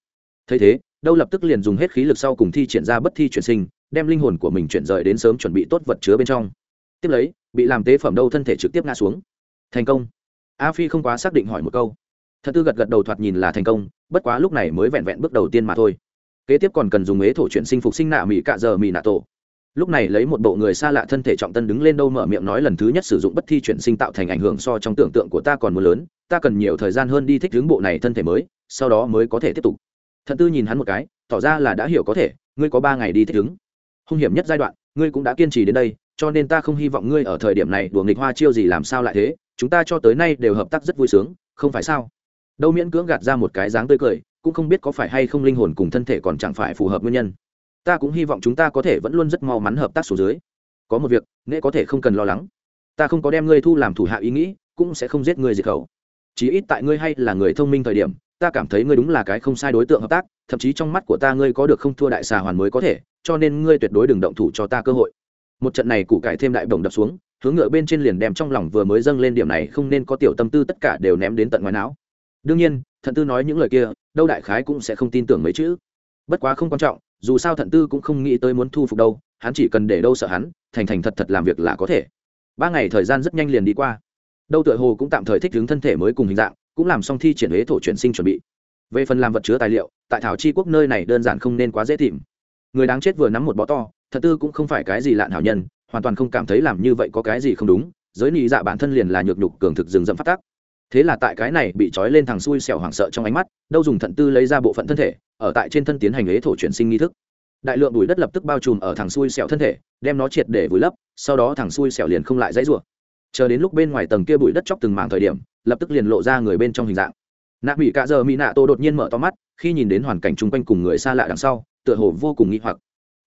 Thấy thế, đâu lập tức liền dùng hết khí lực sau cùng thi triển ra bất thi chuyển sinh, đem linh hồn của mình chuyển rời đến sớm chuẩn bị tốt vật chứa bên trong. Tiếp lấy, bị làm tế phẩm đâu thân thể trực tiếp ngã xuống. Thành công. A phi không quá xác định hỏi một câu. Thật tư gật gật đầu thoạt nhìn là thành công, bất quá lúc này mới vẹn vẹn bước đầu tiên mà thôi. Kế tiếp còn cần dùng ế thổ chuyển sinh phục sinh nạ mỹ cạ giờ mỹ nạ tổ lúc này lấy một bộ người xa lạ thân thể trọng tân đứng lên đâu mở miệng nói lần thứ nhất sử dụng bất thi chuyển sinh tạo thành ảnh hưởng so trong tưởng tượng của ta còn mưa lớn, ta cần nhiều thời gian hơn đi thích hướng bộ này thân thể mới, sau đó mới có thể tiếp tục. Thận tư nhìn hắn một cái, tỏ ra là đã hiểu có thể, ngươi có ba ngày đi thích ứng. Hung hiểm nhất giai đoạn, ngươi cũng đã kiên trì đến đây, cho nên ta không hy vọng ngươi ở thời điểm này đùa nghịch hoa chiêu gì làm sao lại thế, chúng ta cho tới nay đều hợp tác rất vui sướng, không phải sao? Đâu miễn cưỡng gạt ra một cái dáng tươi cười, cũng không biết có phải hay không linh hồn cùng thân thể còn chẳng phải phù hợp nguyên nhân ta cũng hy vọng chúng ta có thể vẫn luôn rất mau mắn hợp tác số dưới. Có một việc nễ có thể không cần lo lắng. Ta không có đem ngươi thu làm thủ hạ ý nghĩ, cũng sẽ không giết ngươi diệt khẩu. Chí ít tại ngươi hay là người thông minh thời điểm, ta cảm thấy ngươi đúng là cái không sai đối tượng hợp tác, thậm chí trong mắt của ta ngươi có được không thua đại xà hoàn mới có thể, cho nên ngươi tuyệt đối đừng động thủ cho ta cơ hội. Một trận này cụ cải thêm đại bổng đập xuống, hướng ngựa bên trên liền đem trong lòng vừa mới dâng lên điểm này không nên có tiểu tâm tư tất cả đều ném đến tận ngoài não. Đương nhiên, thận tư nói những lời kia, đâu đại khái cũng sẽ không tin tưởng mấy chữ. Bất quá không quan trọng dù sao thận tư cũng không nghĩ tới muốn thu phục đâu, hắn chỉ cần để đâu sợ hắn, thành thành thật thật làm việc là có thể. Ba ngày thời gian rất nhanh liền đi qua. Đâu tựa hồ cũng tạm thời thích ứng thân thể mới cùng hình dạng, cũng làm xong thi triển huế thổ chuyển sinh chuẩn bị. Về phần làm vật chứa tài liệu, tại thảo chi quốc nơi này đơn giản không nên quá dễ tìm. Người đáng chết vừa nắm một bó to thật tư cũng không phải cái gì lạn hảo nhân, hoàn toàn không cảm thấy làm như vậy có cái gì không đúng, giới nị dạ bản thân liền là nhược nhục cường thực rừng rậm phát tác. Thế là tại cái này bị trói lên thằng xui xẻo hoảng sợ trong ánh mắt, đâu dùng thận tư lấy ra bộ phận thân thể ở tại trên thân tiến hành ế thổ chuyển sinh nghi thức. Đại lượng bụi đất lập tức bao trùm ở thằng xui xẻo thân thể, đem nó triệt để vùi lấp, sau đó thằng xui xẻo liền không lại dãy rủa. Chờ đến lúc bên ngoài tầng kia bụi đất chóc từng mảng thời điểm, lập tức liền lộ ra người bên trong hình dạng. Nạ mỹ cạ giờ mỹ nạ tô đột nhiên mở to mắt, khi nhìn đến hoàn cảnh chung quanh cùng người xa lạ đằng sau, tựa hồ vô cùng nghi hoặc.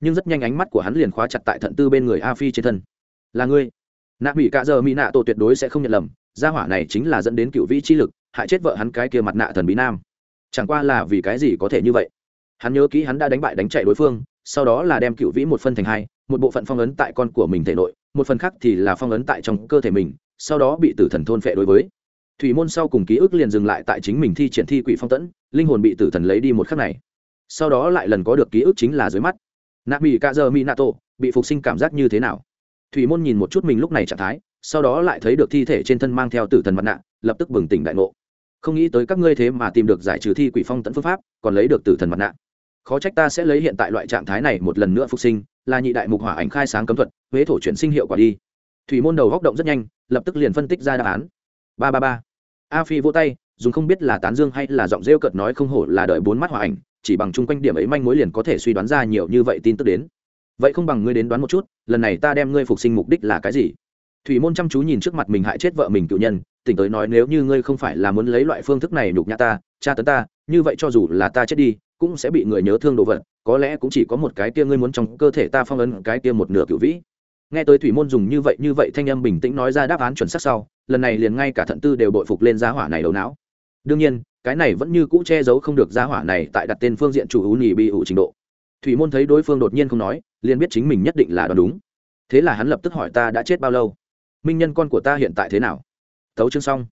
Nhưng rất nhanh ánh mắt của hắn liền khóa chặt tại thận tư bên người a phi trên thân. Là ngươi. Nạ mỹ cạ giờ mỹ nạ tô tuyệt đối sẽ không nhận lầm, gia hỏa này chính là dẫn đến cựu vĩ chi lực, hại chết vợ hắn cái kia mặt nạ thần bí nam chẳng qua là vì cái gì có thể như vậy? Hắn nhớ kỹ hắn đã đánh bại đánh chạy đối phương, sau đó là đem cựu vĩ một phân thành hai, một bộ phận phong ấn tại con của mình thể nội, một phần khác thì là phong ấn tại trong cơ thể mình, sau đó bị tử thần thôn phệ đối với. Thủy môn sau cùng ký ức liền dừng lại tại chính mình thi triển thi quỷ phong tẫn, linh hồn bị tử thần lấy đi một khắc này. Sau đó lại lần có được ký ức chính là dưới mắt. Nạ mỹ ca dơ mỹ nạ tổ bị phục sinh cảm giác như thế nào? Thủy môn nhìn một chút mình lúc này trạng thái, sau đó lại thấy được thi thể trên thân mang theo tử thần mặt nạ, lập tức bừng tỉnh đại ngộ không nghĩ tới các ngươi thế mà tìm được giải trừ thi quỷ phong tẫn phương pháp, còn lấy được tử thần mặt nạ. Khó trách ta sẽ lấy hiện tại loại trạng thái này một lần nữa phục sinh, là nhị đại mục hỏa ảnh khai sáng cấm thuật, huế thổ chuyển sinh hiệu quả đi. Thủy môn đầu góc động rất nhanh, lập tức liền phân tích ra đáp án. Ba ba ba. A phi vỗ tay, dùng không biết là tán dương hay là giọng rêu cợt nói không hổ là đợi bốn mắt hỏa ảnh, chỉ bằng chung quanh điểm ấy manh mối liền có thể suy đoán ra nhiều như vậy tin tức đến. Vậy không bằng ngươi đến đoán một chút, lần này ta đem ngươi phục sinh mục đích là cái gì? Thủy môn chăm chú nhìn trước mặt mình hại chết vợ mình cựu nhân tỉnh tới nói nếu như ngươi không phải là muốn lấy loại phương thức này nhục nhã ta, tra tấn ta, như vậy cho dù là ta chết đi, cũng sẽ bị người nhớ thương đồ vật, có lẽ cũng chỉ có một cái kia ngươi muốn trong cơ thể ta phong ấn cái kia một nửa cựu vĩ. Nghe tới thủy môn dùng như vậy như vậy thanh âm bình tĩnh nói ra đáp án chuẩn xác sau, lần này liền ngay cả thận tư đều bội phục lên giá hỏa này đầu não. Đương nhiên, cái này vẫn như cũ che giấu không được giá hỏa này tại đặt tên phương diện chủ hữu nhì bị ủ trình độ. Thủy môn thấy đối phương đột nhiên không nói, liền biết chính mình nhất định là đoán đúng. Thế là hắn lập tức hỏi ta đã chết bao lâu? Minh nhân con của ta hiện tại thế nào? Tấu chương xong.